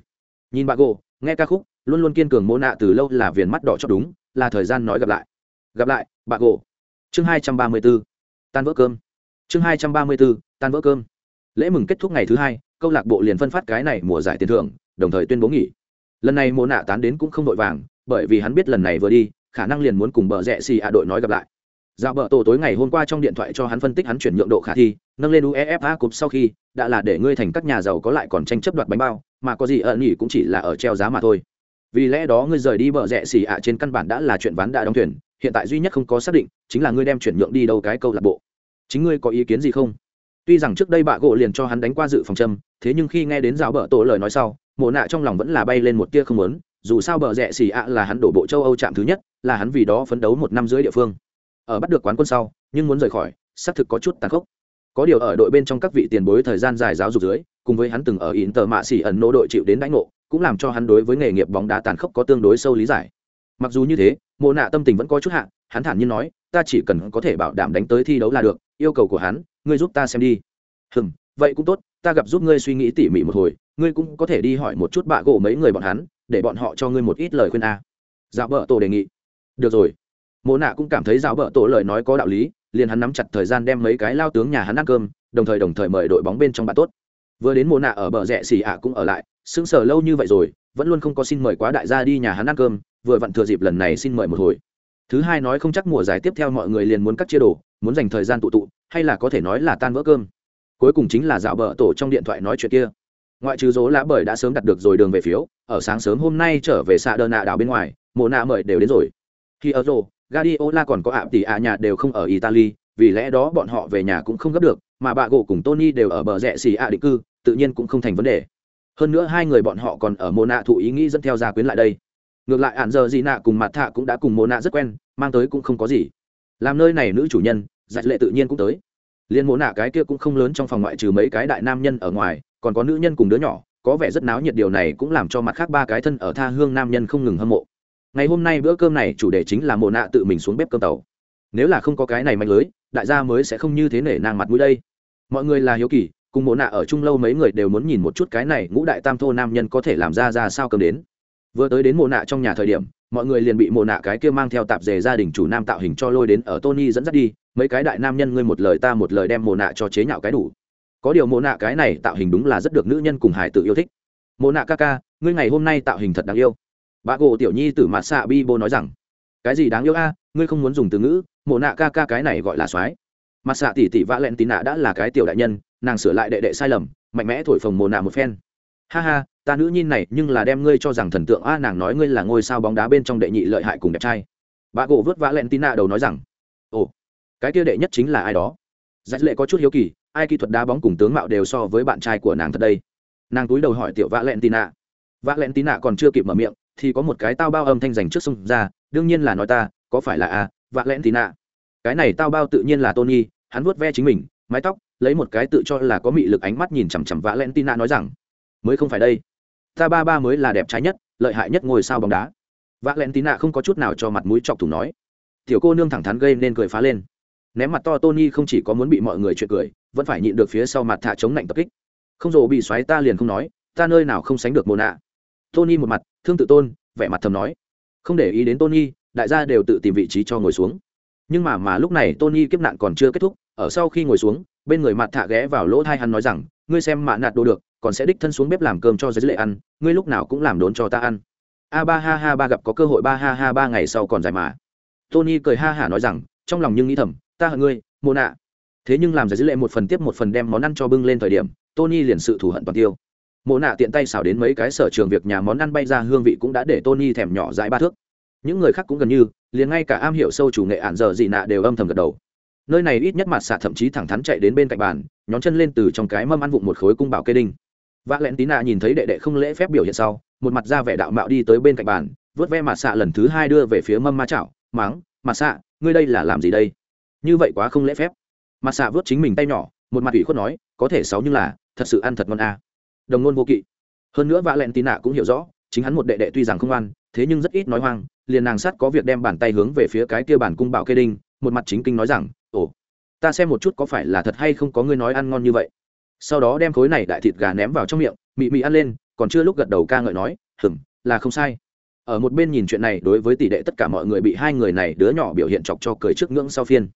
Nhìn bà gỗ, nghe ca khúc, luôn luôn kiên cường mô nạ từ lâu là viền mắt đỏ cho đúng, là thời gian nói gặp lại gặp lại bà gỗ. Chương hai trăm ba mươi b ố tan vỡ cơm. Chương hai trăm ba mươi b ố tan vỡ cơm. Lễ mừng kết thúc ngày thứ hai, câu lạc bộ liền phân phát cái này mùa giải tiền thưởng, đồng thời tuyên bố nghỉ. Lần này mùa nạ tán đến cũng không vội vàng, bởi vì hắn biết lần này vừa đi, khả năng liền muốn cùng bờ rẽ xì ạ đội nói gặp lại. Giao bờ tổ tối ngày hôm qua trong điện thoại cho hắn phân tích hắn chuyển nhượng độ khả thi, nâng lên uefa cup sau khi, đã là để ngươi thành các nhà giàu có lại còn tranh chấp đoạt bánh bao, mà có gì ẩn nghỉ cũng chỉ là ở treo giá mà thôi vì lẽ đó ngươi rời đi bờ rẽ xì ạ trên căn bản đã là chuyện ván đã đóng thuyền, hiện tại duy nhất không có xác định chính là ngươi đem chuyển nhượng đi đâu cái câu lạc bộ. Chính ngươi có ý kiến gì không? Tuy rằng trước đây bạ gỗ liền cho hắn đánh qua dự phòng châm, thế nhưng khi nghe đến rào bờ tổ lời nói sau, mộ nạ trong lòng vẫn là bay lên một tia không lớn dù sao bờ rẽ xì ạ là hắn đổ bộ châu âu chạm thứ nhất, là hắn vì đó phấn đấu một năm dưới địa phương. Ở bắt được quán quân sau, nhưng muốn rời khỏi, xác thực có chút tàn khốc. Có điều ở đội bên trong các vị tiền bối thời gian dài giáo dục dưới, cùng với hắn từng ở in tờ mạ xỉ ẩn nô đội chịu đến đánh ngộ cũng làm cho hắn đối với nghề nghiệp bóng đá tàn khốc có tương đối sâu lý giải. Mặc dù như thế, mộ nạ tâm tình vẫn có chút hạ, hắn thản nhiên nói, ta chỉ cần có thể bảo đảm đánh tới thi đấu là được, yêu cầu của hắn, ngươi giúp ta xem đi. Hừm, vậy cũng tốt, ta gặp giúp ngươi suy nghĩ tỉ mỉ một hồi, ngươi cũng có thể đi hỏi một chút bạ gỗ mấy người bọn hắn, để bọn họ cho ngươi một ít lời khuyên a. Dạo bợ tổ đề nghị. Được rồi. Mộ nạ cũng cảm thấy dạo bợ tổ lời nói có đạo lý, liền hắn nắm chặt thời gian đem mấy cái lao tướng nhà hắn ăn cơm, đồng thời đồng thời mời đội bóng bên trong bạn tốt. Vừa đến mộ nạ ở bờ rẽ xì ạ cũng ở lại sững sờ lâu như vậy rồi vẫn luôn không có xin mời quá đại gia đi nhà hắn ăn cơm vừa vặn thừa dịp lần này xin mời một hồi. Thứ hai nói không chắc mùa giải tiếp theo mọi người liền muốn cắt chia đồ muốn dành thời gian tụ tụ hay là có thể nói là tan vỡ cơm. Cuối cùng chính là dạo bờ tổ trong điện thoại nói chuyện kia. Ngoại trừ dỗ lá bởi đã sớm đặt được rồi đường về phiếu ở sáng sớm hôm nay trở về xạ đơn nạ đảo bên ngoài mộ nạ mời đều đến rồi. Khi ở rồ gadiola còn có ạ tỷ ạ nhà đều không ở Italy, vì lẽ đó bọn họ về nhà cũng không gấp được, mà bà gỗ cùng Tony đều ở bờ rẽ xì ạ định cư, tự nhiên cũng không thành vấn đề. Hơn nữa hai người bọn họ còn ở Mona thụ ý nghĩ dẫn theo gia quyến lại đây. Ngược lại ản giờ gì nạ cùng mặt thạ cũng đã cùng Mona rất quen, mang tới cũng không có gì. Làm nơi này nữ chủ nhân, dạch lệ tự nhiên cũng tới. Liên Mona cái kia cũng không lớn trong phòng ngoại trừ mấy cái đại nam nhân ở ngoài, còn có nữ nhân cùng đứa nhỏ, có vẻ rất náo nhiệt điều này cũng làm cho mặt khác ba cái thân ở tha hương nam nhân không ngừng hâm mộ ngày hôm nay bữa cơm này chủ đề chính là mồ nạ tự mình xuống bếp cơm tàu nếu là không có cái này mạnh lưới đại gia mới sẽ không như thế nể nang mặt mũi đây mọi người là hiếu kỳ cùng mộ nạ ở chung lâu mấy người đều muốn nhìn một chút cái này ngũ đại tam thô nam nhân có thể làm ra ra sao cầm đến. Vừa tới đến mộ nạ trong nhà thời điểm, mọi người liền bị mộ nạ cái kia mang theo tạp dề gia đình chủ nam tạo hình cho lôi đến ở tony dẫn dắt đi, mấy cái đại nam nhân ngươi một lời ta một lời đem mộ nạ cho chế nhạo cái đủ. Có điều mộ nạ cái này tạo hình đúng là rất được nữ nhân cùng hải tự yêu thích. Mộ nạ ca ca, ngươi ngày hôm nay tạo hình thật đáng yêu. Bà gỗ tiểu nhi tử mặt xạ bi bô nói rằng, cái gì đáng yêu a, ngươi không muốn dùng từ ngữ, mộ nạ ca ca cái này gọi là soái. Mặt xạ tỷ tỷ vã len tín nạ đã là cái tiểu đại nhân nàng sửa lại đệ đệ sai lầm, mạnh mẽ thổi phồng mồ nạ một phen. Ha ha, ta nữ nhi này nhưng là đem ngươi cho rằng thần tượng a, nàng nói ngươi là ngôi sao bóng đá bên trong đệ nhị lợi hại cùng đẹp trai. Bà gỗ vớt vã lẹn tín nạ đầu nói rằng, ồ, cái kia đệ nhất chính là ai đó? Giải lệ có chút hiếu kỳ, ai kỹ thuật đá bóng cùng tướng mạo đều so với bạn trai của nàng thật đây. Nàng túi đầu hỏi tiểu vã lẹn tín nạ. Vã lẹn tín nạ còn chưa kịp mở miệng, thì có một cái tao bao âm thanh dành trước sông ra, đương nhiên là nói ta, có phải là a vạ lẽn tí nạ? Cái này tao bao tự nhiên là tony, hắn vuốt ve chính mình, mái tóc lấy một cái tự cho là có mị lực ánh mắt nhìn chằm chằm vã lẽn Tina nói rằng, mới không phải đây. Ta ba ba mới là đẹp trái nhất, lợi hại nhất ngôi sao bóng đá. Vã lẽn Tina không có chút nào cho mặt mũi chọc thủng nói. Tiểu cô nương thẳng thắn gây nên cười phá lên. Ném mặt to tony không chỉ có muốn bị mọi người chuyện cười, vẫn phải nhịn được phía sau mặt thả chống lạnh tập kích. Không rồ bị xoáy ta liền không nói, ta nơi nào không sánh được mồ nạ tony một mặt, thương tự tôn, vẻ mặt thầm nói. Không để ý đến tony, đại gia đều tự tìm vị trí cho ngồi xuống. Nhưng mà mà lúc này tony kiếp nạn còn chưa kết thúc, ở sau khi ngồi xuống bên người mặt thạ ghé vào lỗ thai hắn nói rằng, ngươi xem mạ nạt đồ được, còn sẽ đích thân xuống bếp làm cơm cho giới lệ ăn, ngươi lúc nào cũng làm đốn cho ta ăn. A, ba, ha ha, ba, gặp có cơ hội, ba, ha ha, ba, ngày sau còn dài mà. Tony cười ha hả nói rằng, trong lòng nhưng nghĩ thầm, ta hận ngươi mô nạ. Thế nhưng làm giới lệ một phần tiếp một phần đem món ăn cho bưng lên thời điểm, tony liền sự thù hận toàn tiêu. Mộ nạ tiện tay xào đến mấy cái sở trường việc nhà món ăn bay ra hương vị cũng đã để tony thèm nhỏ dãi ba thước. Những người khác cũng gần như, liền ngay cả am hiểu sâu chủ nghệ ạn giờ gì nạ đều âm thầm gật đầu nơi này ít nhất mặt xạ thậm chí thẳng thắn chạy đến bên cạnh bàn, nhón chân lên từ trong cái mâm ăn vụng một khối cung bảo kê đinh. Vạ lẹn tí nạ nhìn thấy đệ đệ không lễ phép biểu hiện sau, một mặt ra vẻ đạo mạo đi tới bên cạnh bàn, vớt ve mặt xạ lần thứ hai đưa về phía mâm ma chảo máng mặt xạ, ngươi đây là làm gì đây? Như vậy quá không lễ phép. Mặt xạ vớt chính mình tay nhỏ, một mặt ủy khuất nói, có thể sáu nhưng là, thật sự ăn thật ngon à. đồng ngôn vô kỵ. Hơn nữa vạ lẹn tí nạ cũng hiểu rõ, chính hắn một đệ đệ tuy rằng không ăn thế nhưng rất ít nói hoang, liền nàng sắt có việc đem bàn tay hướng về phía cái kia bản cung bảo kê đinh, một mặt chính kinh nói rằng ta xem một chút có phải là thật hay không có ngươi nói ăn ngon như vậy. Sau đó đem khối này đại thịt gà ném vào trong miệng, mị mị ăn lên, còn chưa lúc gật đầu ca ngợi nói hừng là không sai. Ở một bên nhìn chuyện này, đối với tỷ đệ tất cả mọi người bị hai người này đứa nhỏ biểu hiện chọc cho cười trước ngưỡng sau phiên.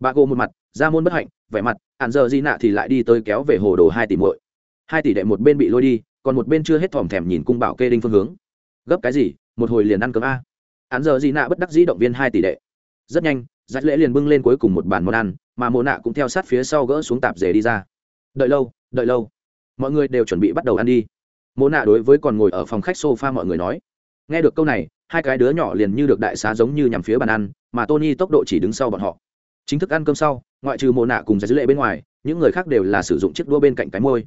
Bà gô một mặt, ra môn bất hạnh, vẻ mặt ạn giờ di nạ thì lại đi tới kéo về hồ đồ hai tỷ muội. Hai tỷ đệ một bên bị lôi đi, còn một bên chưa hết thòm thèm nhìn cung bảo kê đinh phương hướng. Gấp cái gì, một hồi liền ăn cơm a. Ạn giờ di nạ bất đắc dĩ động viên hai tỷ đệ. Rất nhanh dắt lễ liền bưng lên cuối cùng một bàn món ăn, mà mồ nạ cũng theo sát phía sau gỡ xuống tạp dề đi ra. Đợi lâu đợi lâu. Mọi người đều chuẩn bị bắt đầu ăn đi. Mồ nạ đối với còn ngồi ở phòng khách sofa mọi người nói. Nghe được câu này, hai cái đứa nhỏ liền như được đại xá giống như nhằm phía bàn ăn, mà tony tốc độ chỉ đứng sau bọn họ. Chính thức ăn cơm sau, ngoại trừ mồ nạ cùng giải dữ lệ bên ngoài, những người khác đều là sử dụng chiếc đũa bên cạnh cái môi.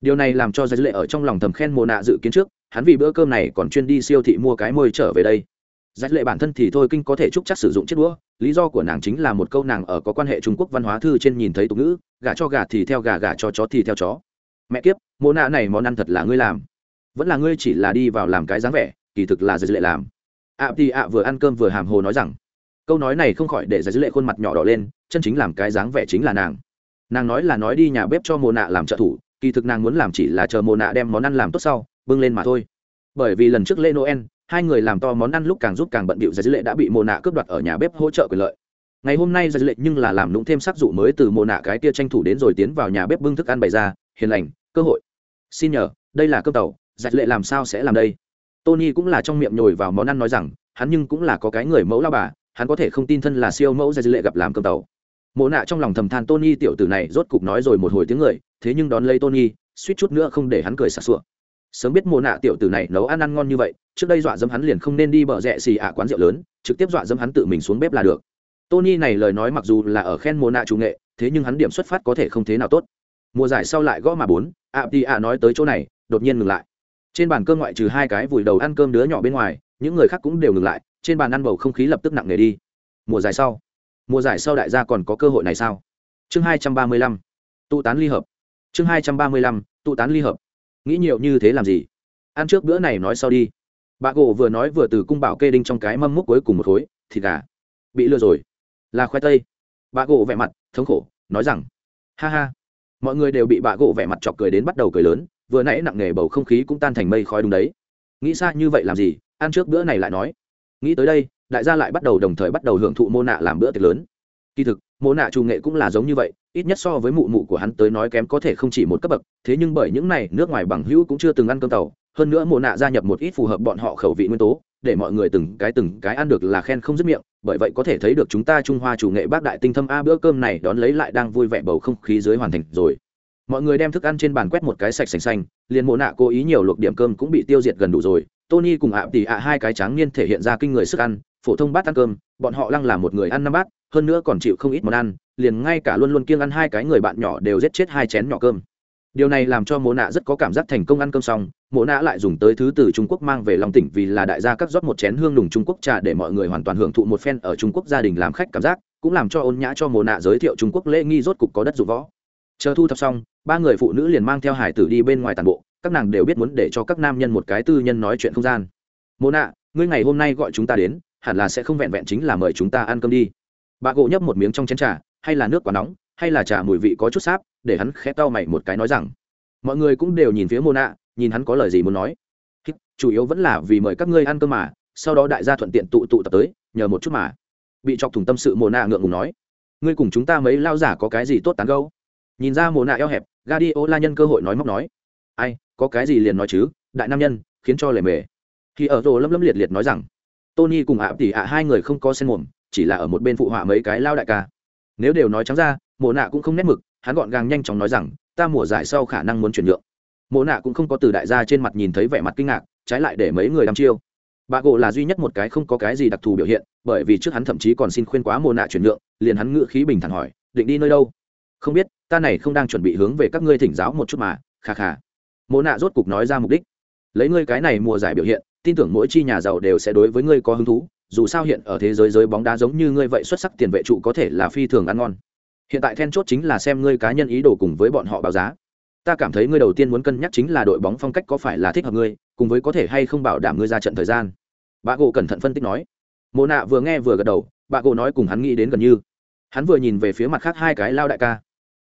Điều này làm cho giải dữ lệ ở trong lòng thầm khen mồ nạ dự kiến trước, hắn vì bữa cơm này còn chuyên đi siêu thị mua cái môi trở về đây giải lệ bản thân thì thôi, kinh có thể chúc chắc sử dụng chiếc đũa. Lý do của nàng chính là một câu nàng ở có quan hệ trung quốc văn hóa thư trên nhìn thấy tục ngữ gà cho gà thì theo gà gà cho chó thì theo chó. Mẹ kiếp, mô nạ này món ăn thật là ngươi làm. Vẫn là ngươi chỉ là đi vào làm cái dáng vẻ, kỳ thực là giải lệ làm. Ạ thì ạ vừa ăn cơm vừa hàm hồ nói rằng, câu nói này không khỏi để giải lệ khuôn mặt nhỏ đỏ lên, chân chính làm cái dáng vẻ chính là nàng. Nàng nói là nói đi nhà bếp cho mồ nạ làm trợ thủ, kỳ thực nàng muốn làm chỉ là chờ mồ nạ đem món ăn làm tốt sau, bưng lên mà thôi. Bởi vì lần trước lễ noel hai người làm to món ăn lúc càng giúp càng bận bịu giải lệ đã bị mồ nạ cướp đoạt ở nhà bếp hỗ trợ quyền lợi. Ngày hôm nay giải lệ nhưng là làm lũng thêm sắc dụ mới từ mồ nạ cái kia tranh thủ đến rồi tiến vào nhà bếp bưng thức ăn bày ra, hiền lành, cơ hội. Xin nhờ, đây là cơm tàu giải lệ làm sao sẽ làm đây? Tony cũng là trong miệng nhồi vào món ăn nói rằng, hắn nhưng cũng là có cái người mẫu lao bà, hắn có thể không tin thân là siêu mẫu giải lệ gặp làm cơm tàu. Mồ nạ trong lòng thầm than tony tiểu tử này rốt cục nói rồi một hồi tiếng người, thế nhưng đón lấy tony, suýt chút nữa không để hắn cười sặc sụa sớm biết mồ nạ tiểu tử này nấu ăn ăn ngon như vậy, trước đây dọa dẫm hắn liền không nên đi bờ rẽ xì ả quán rượu lớn, trực tiếp dọa dẫm hắn tự mình xuống bếp là được. Tony này lời nói mặc dù là ở khen mồ nạ chủ nghệ, thế nhưng hắn điểm xuất phát có thể không thế nào tốt. Mùa giải sau lại gõ mà bốn ạ đi ạ nói tới chỗ này, đột nhiên ngừng lại. Trên bàn cơm ngoại trừ hai cái vùi đầu ăn cơm đứa nhỏ bên ngoài, những người khác cũng đều ngừng lại, trên bàn ăn bầu không khí lập tức nặng nề đi. Mùa giải sau. Mùa giải sau đại gia còn có cơ hội này sao? Chương hai trăm ba mươi lăm. Tụ tán ly hợp. Chương hai trăm ba mươi lăm, tụ tán ly hợp nghĩ nhiều như thế làm gì? Ăn trước bữa này nói sau đi. Bà gỗ vừa nói vừa từ cung bảo kê đinh trong cái mâm múc cuối cùng một khối, thịt gà. Bị lừa rồi. Là khoai tây. Bà gỗ vẻ mặt thống khổ, nói rằng, ha ha. Mọi người đều bị bà gỗ vẻ mặt chọc cười đến bắt đầu cười lớn, vừa nãy nặng nề bầu không khí cũng tan thành mây khói đúng đấy. Nghĩ xa như vậy làm gì? Ăn trước bữa này lại nói. Nghĩ tới đây, đại gia lại bắt đầu đồng thời bắt đầu hưởng thụ mô nạ làm bữa tiệc lớn. Kỳ thực Mộ nạ trù nghệ cũng là giống như vậy, ít nhất so với mụ mụ của hắn tới nói kém có thể không chỉ một cấp bậc, thế nhưng bởi những này, nước ngoài bằng hữu cũng chưa từng ăn cơm tàu, hơn nữa Mộ nạ gia nhập một ít phù hợp bọn họ khẩu vị nguyên tố, để mọi người từng cái từng cái ăn được là khen không dứt miệng, bởi vậy có thể thấy được chúng ta trung hoa chủ nghệ bác đại tinh thâm a, bữa cơm này đón lấy lại đang vui vẻ bầu không khí dưới hoàn thành rồi. Mọi người đem thức ăn trên bàn quét một cái sạch sành xanh, liền Mộ nạ cố ý nhiều luộc điểm cơm cũng bị tiêu diệt gần đủ rồi. Tony cùng ạ tỉ ạ, hai cái tráng niên thể hiện ra kinh người sức ăn, phổ thông bát ăn cơm bọn họ lăng là một người ăn năm bát, hơn nữa còn chịu không ít món ăn, liền ngay cả luôn luôn kiêng ăn hai cái người bạn nhỏ đều giết chết hai chén nhỏ cơm. Điều này làm cho mộ nạ rất có cảm giác thành công ăn cơm xong, mộ nạ lại dùng tới thứ từ trung quốc mang về lòng tỉnh vì là đại gia cắt rót một chén hương nùng trung quốc trà để mọi người hoàn toàn hưởng thụ một phen ở trung quốc gia đình làm khách cảm giác, cũng làm cho ôn nhã cho mộ nạ giới thiệu trung quốc lễ nghi rốt cục có đất dụng võ. Chờ thu thập xong, ba người phụ nữ liền mang theo hải tử đi bên ngoài tàn bộ, các nàng đều biết muốn để cho các nam nhân một cái tư nhân nói chuyện không gian. Mộ nạ, ngươi ngày hôm nay gọi chúng ta đến hẳn là sẽ không vẹn vẹn chính là mời chúng ta ăn cơm đi. Bà gỗ nhấp một miếng trong chén trà, hay là nước quá nóng, hay là trà mùi vị có chút sáp, để hắn khẽ tao mày một cái nói rằng, mọi người cũng đều nhìn phía mô nạ nhìn hắn có lời gì muốn nói. Chủ yếu vẫn là vì mời các ngươi ăn cơm mà, sau đó đại gia thuận tiện tụ tụ tập tới, nhờ một chút mà. Bị chọc thủng tâm sự mồ nạ ngượng ngùng nói, ngươi cùng chúng ta mấy lao giả có cái gì tốt tán gâu nhìn ra mồ nạ eo hẹp gadio la nhân cơ hội nói móc nói, ai, có cái gì liền nói chứ, đại nam nhân, khiến cho lề mề. Khi ở rồ lâm lâm liệt liệt nói rằng tony cùng ạ tỉ ạ hai người không có sen mồm, chỉ là ở một bên phụ họa mấy cái lao đại ca. Nếu đều nói trắng ra, Mộ nạ cũng không nét mực, hắn gọn gàng nhanh chóng nói rằng, ta mùa giải sau khả năng muốn chuyển nhượng. Mộ nạ cũng không có từ đại gia trên mặt nhìn thấy vẻ mặt kinh ngạc, trái lại để mấy người đăm chiêu. Bà gỗ là duy nhất một cái không có cái gì đặc thù biểu hiện, bởi vì trước hắn thậm chí còn xin khuyên quá mồ nạ chuyển nhượng, liền hắn ngự khí bình thản hỏi, định đi nơi đâu? Không biết, ta này không đang chuẩn bị hướng về các ngươi thỉnh giáo một chút mà khà khà mộ nạ rốt cục nói ra mục đích. Lấy ngươi cái này mùa giải biểu hiện tin tưởng mỗi chi nhà giàu đều sẽ đối với ngươi có hứng thú, dù sao hiện ở thế giới giới bóng đá giống như ngươi vậy xuất sắc tiền vệ trụ có thể là phi thường ăn ngon hiện tại then chốt chính là xem ngươi cá nhân ý đồ cùng với bọn họ báo giá ta cảm thấy ngươi đầu tiên muốn cân nhắc chính là đội bóng phong cách có phải là thích hợp ngươi, cùng với có thể hay không bảo đảm ngươi ra trận thời gian bà gỗ cẩn thận phân tích nói mộ nạ vừa nghe vừa gật đầu, bà gỗ nói cùng hắn nghĩ đến gần như hắn vừa nhìn về phía mặt khác hai cái lao đại ca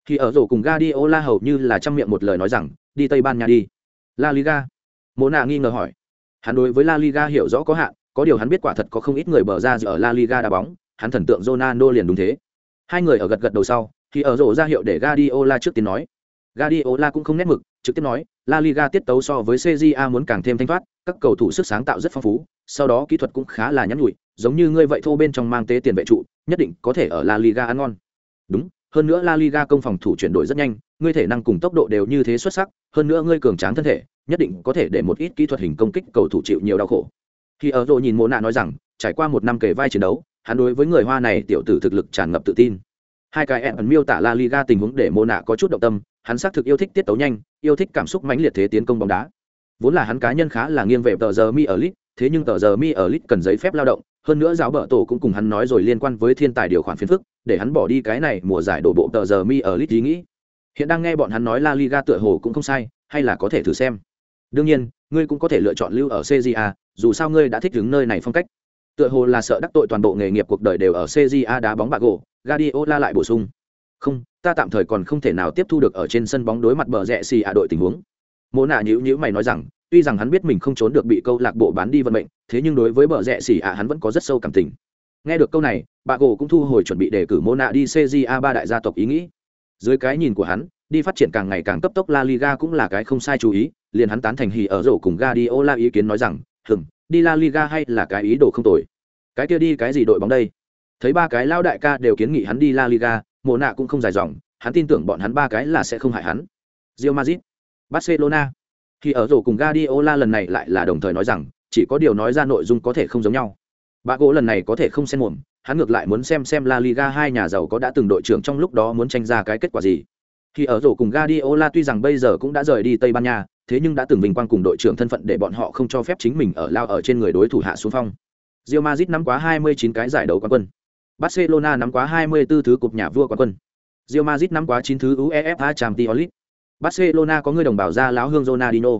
thì ở rổ cùng Guardiola hầu như là trăm miệng một lời nói rằng, đi Tây Ban Nha đi. La Liga. Mộ nạ nghi ngờ hỏi. Hắn đối với La Liga hiểu rõ có hạn, có điều hắn biết quả thật có không ít người bờ ra ở La Liga đá bóng, hắn thần tượng Ronaldo liền đúng thế. Hai người ở gật gật đầu sau, thì ở rổ ra hiệu để Guardiola trước tiên nói. Guardiola cũng không nét mực, trực tiếp nói, La Liga tiết tấu so với CJA muốn càng thêm thanh thoát, các cầu thủ sức sáng tạo rất phong phú, sau đó kỹ thuật cũng khá là nhắn nhủi, giống như ngươi vậy thô bên trong mang tế tiền vệ trụ, nhất định có thể ở La Liga ăn ngon. Đúng, hơn nữa La Liga công phòng thủ chuyển đổi rất nhanh, ngươi thể năng cùng tốc độ đều như thế xuất sắc, hơn nữa ngươi cường tráng thân thể, nhất định có thể để một ít kỹ thuật hình công kích cầu thủ chịu nhiều đau khổ. Khi ở rồi nhìn Mộ Nạ nói rằng, trải qua một năm kể vai chiến đấu, hắn đối với người Hoa này tiểu tử thực lực tràn ngập tự tin. Hai cái ẩn miêu tả La Liga tình huống để Mộ Nạ có chút động tâm, hắn xác thực yêu thích tiết tấu nhanh, yêu thích cảm xúc mãnh liệt thế tiến công bóng đá. Vốn là hắn cá nhân khá là nghiêng về tờ giờ mi ở lit, thế nhưng tờ giờ mi ở lit cần giấy phép lao động, hơn nữa giáo bợ tổ cũng cùng hắn nói rồi liên quan với thiên tài điều khoản phiền phức, để hắn bỏ đi cái này mùa giải đổ bộ tờ giờ mi ở lit ý nghĩ. Hiện đang nghe bọn hắn nói La Liga tựa hồ cũng không sai, hay là có thể thử xem. Đương nhiên, ngươi cũng có thể lựa chọn lưu ở CJA, dù sao ngươi đã thích đứng nơi này phong cách. Tựa hồ là sợ đắc tội toàn bộ nghề nghiệp cuộc đời đều ở CJA đá bóng bạc gỗ, Guardiola lại bổ sung. Không, ta tạm thời còn không thể nào tiếp thu được ở trên sân bóng đối mặt bờ rẽ xì ạ đội tình huống. Mộ nạ nhữ nhữ mày nói rằng, tuy rằng hắn biết mình không trốn được bị câu lạc bộ bán đi vận mệnh, thế nhưng đối với bờ rẽ xì ạ hắn vẫn có rất sâu cảm tình. Nghe được câu này, bà gỗ cũng thu hồi chuẩn bị đề cử mô nạ đi CJA ba đại gia tộc ý nghĩ. Dưới cái nhìn của hắn, đi phát triển càng ngày càng cấp tốc La Liga cũng là cái không sai chú ý, liền hắn tán thành hỉ ở rổ cùng Guardiola ý kiến nói rằng, "Ừm, đi La Liga hay là cái ý đồ không tồi." Cái kia đi cái gì đội bóng đây? Thấy ba cái lao đại ca đều kiến nghị hắn đi La Liga, Mộ nạ cũng không dài dòng, hắn tin tưởng bọn hắn ba cái là sẽ không hại hắn. Real Madrid, Barcelona. Khi ở rổ cùng Guardiola lần này lại là đồng thời nói rằng, chỉ có điều nói ra nội dung có thể không giống nhau. Bà gỗ lần này có thể không xen mồm, hắn ngược lại muốn xem xem La Liga hai nhà giàu có đã từng đội trưởng trong lúc đó muốn tranh ra cái kết quả gì. Khi ở rổ cùng Guardiola tuy rằng bây giờ cũng đã rời đi Tây Ban Nha, thế nhưng đã từng vinh quang cùng đội trưởng thân phận để bọn họ không cho phép chính mình ở lao ở trên người đối thủ hạ xuống phong. Real Madrid nắm quá 29 cái giải đấu quán quân. Barcelona nắm quá 24 thứ cục nhà vua quán quân. Real Madrid nắm quá 9 thứ UEFA Champions League. Barcelona có người đồng bào ra láo hương Ronaldinho.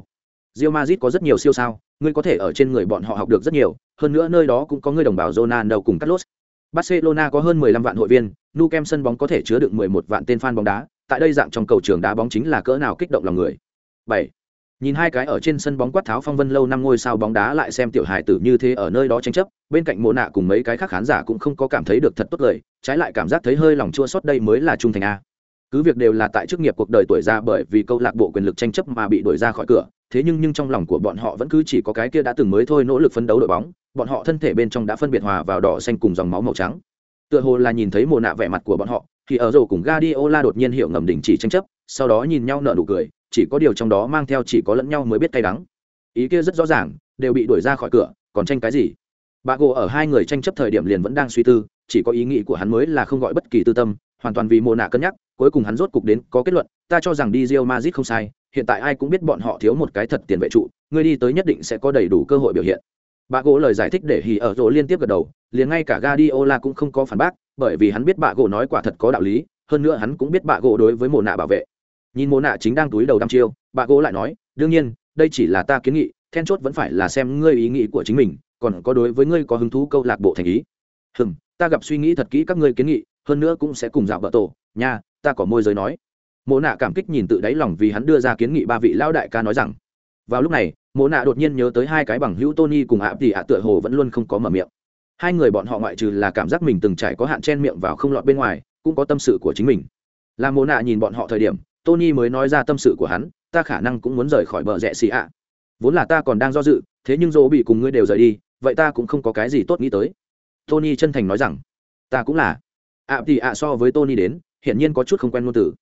Real Madrid có rất nhiều siêu sao, ngươi có thể ở trên người bọn họ học được rất nhiều, hơn nữa nơi đó cũng có người đồng bào Ronaldo cùng Carlos. Barcelona có hơn 15 vạn hội viên, Nou Camp sân bóng có thể chứa được 11 vạn tên fan bóng đá, tại đây dạng trong cầu trường đá bóng chính là cỡ nào kích động lòng người. 7. Nhìn hai cái ở trên sân bóng quát tháo phong vân lâu năm ngôi sao bóng đá lại xem tiểu hài tử như thế ở nơi đó tranh chấp, bên cạnh mồ nạ cùng mấy cái khác khán giả cũng không có cảm thấy được thật tốt lời, trái lại cảm giác thấy hơi lòng chua xót đây mới là trung thành a. Cứ việc đều là tại chức nghiệp cuộc đời tuổi già bởi vì câu lạc bộ quyền lực tranh chấp mà bị đuổi ra khỏi cửa, thế nhưng nhưng trong lòng của bọn họ vẫn cứ chỉ có cái kia đã từng mới thôi nỗ lực phấn đấu đội bóng, bọn họ thân thể bên trong đã phân biệt hòa vào đỏ xanh cùng dòng máu màu trắng. Tựa hồ là nhìn thấy mồ nạ vẻ mặt của bọn họ, thì ở rổ cùng Guardiola đột nhiên hiểu ngầm đình chỉ tranh chấp, sau đó nhìn nhau nở nụ cười, chỉ có điều trong đó mang theo chỉ có lẫn nhau mới biết cay đắng. Ý kia rất rõ ràng, đều bị đuổi ra khỏi cửa, còn tranh cái gì? Bà gỗ ở hai người tranh chấp thời điểm liền vẫn đang suy tư, chỉ có ý nghĩ của hắn mới là không gọi bất kỳ tư tâm, hoàn toàn vì mồ nạ cân nhắc, cuối cùng hắn rốt cục đến có kết luận, ta cho rằng đi Real Madrid không sai, hiện tại ai cũng biết bọn họ thiếu một cái thật tiền vệ trụ, người đi tới nhất định sẽ có đầy đủ cơ hội biểu hiện. Bà gỗ lời giải thích để hỉ ở rồ liên tiếp gật đầu, liền ngay cả Guardiola cũng không có phản bác, bởi vì hắn biết bạ gỗ nói quả thật có đạo lý, hơn nữa hắn cũng biết bạ gỗ đối với mồ nạ bảo vệ. Nhìn mồ nạ chính đang túi đầu đăm chiêu, bạ gỗ lại nói, đương nhiên, đây chỉ là ta kiến nghị, then chốt vẫn phải là xem ngươi ý nghĩ của chính mình, còn có đối với ngươi có hứng thú câu lạc bộ thành ý. Hừm, ta gặp suy nghĩ thật kỹ các ngươi kiến nghị, hơn nữa cũng sẽ cùng dạo vợ tổ, nha, ta có môi giới nói mộ nạ cảm kích nhìn tự đáy lòng vì hắn đưa ra kiến nghị ba vị lão đại ca nói rằng vào lúc này mộ nạ đột nhiên nhớ tới hai cái bằng hữu tony cùng ạ thì ạ tựa hồ vẫn luôn không có mở miệng hai người bọn họ ngoại trừ là cảm giác mình từng trải có hạn chen miệng vào không lọt bên ngoài, cũng có tâm sự của chính mình. Là mộ nạ nhìn bọn họ thời điểm, tony mới nói ra tâm sự của hắn, ta khả năng cũng muốn rời khỏi bờ rẽ xì ạ. Vốn là ta còn đang do dự, thế nhưng dỗ bị cùng ngươi đều rời đi, vậy ta cũng không có cái gì tốt nghĩ tới. Tony chân thành nói rằng, ta cũng là. Ạ thì ạ, so với tony đến, hiển nhiên có chút không quen ngôn từ.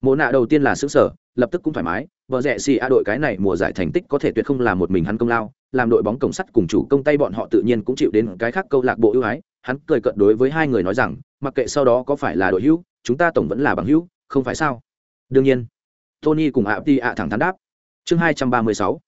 Mộ nạ đầu tiên là xứng sở lập tức cũng thoải mái vợ rẻ xì a đội cái này mùa giải thành tích có thể tuyệt không là một mình hắn công lao, làm đội bóng cổng sắt cùng chủ công tay bọn họ tự nhiên cũng chịu đến cái khác câu lạc bộ ưu ái. Hắn cười cận đối với hai người nói rằng, mặc kệ sau đó có phải là đội hữu, chúng ta tổng vẫn là bằng hữu, không phải sao? Đương nhiên, tony cùng ạ ti ạ thẳng thắn đáp. Chương hai trăm ba mươi sáu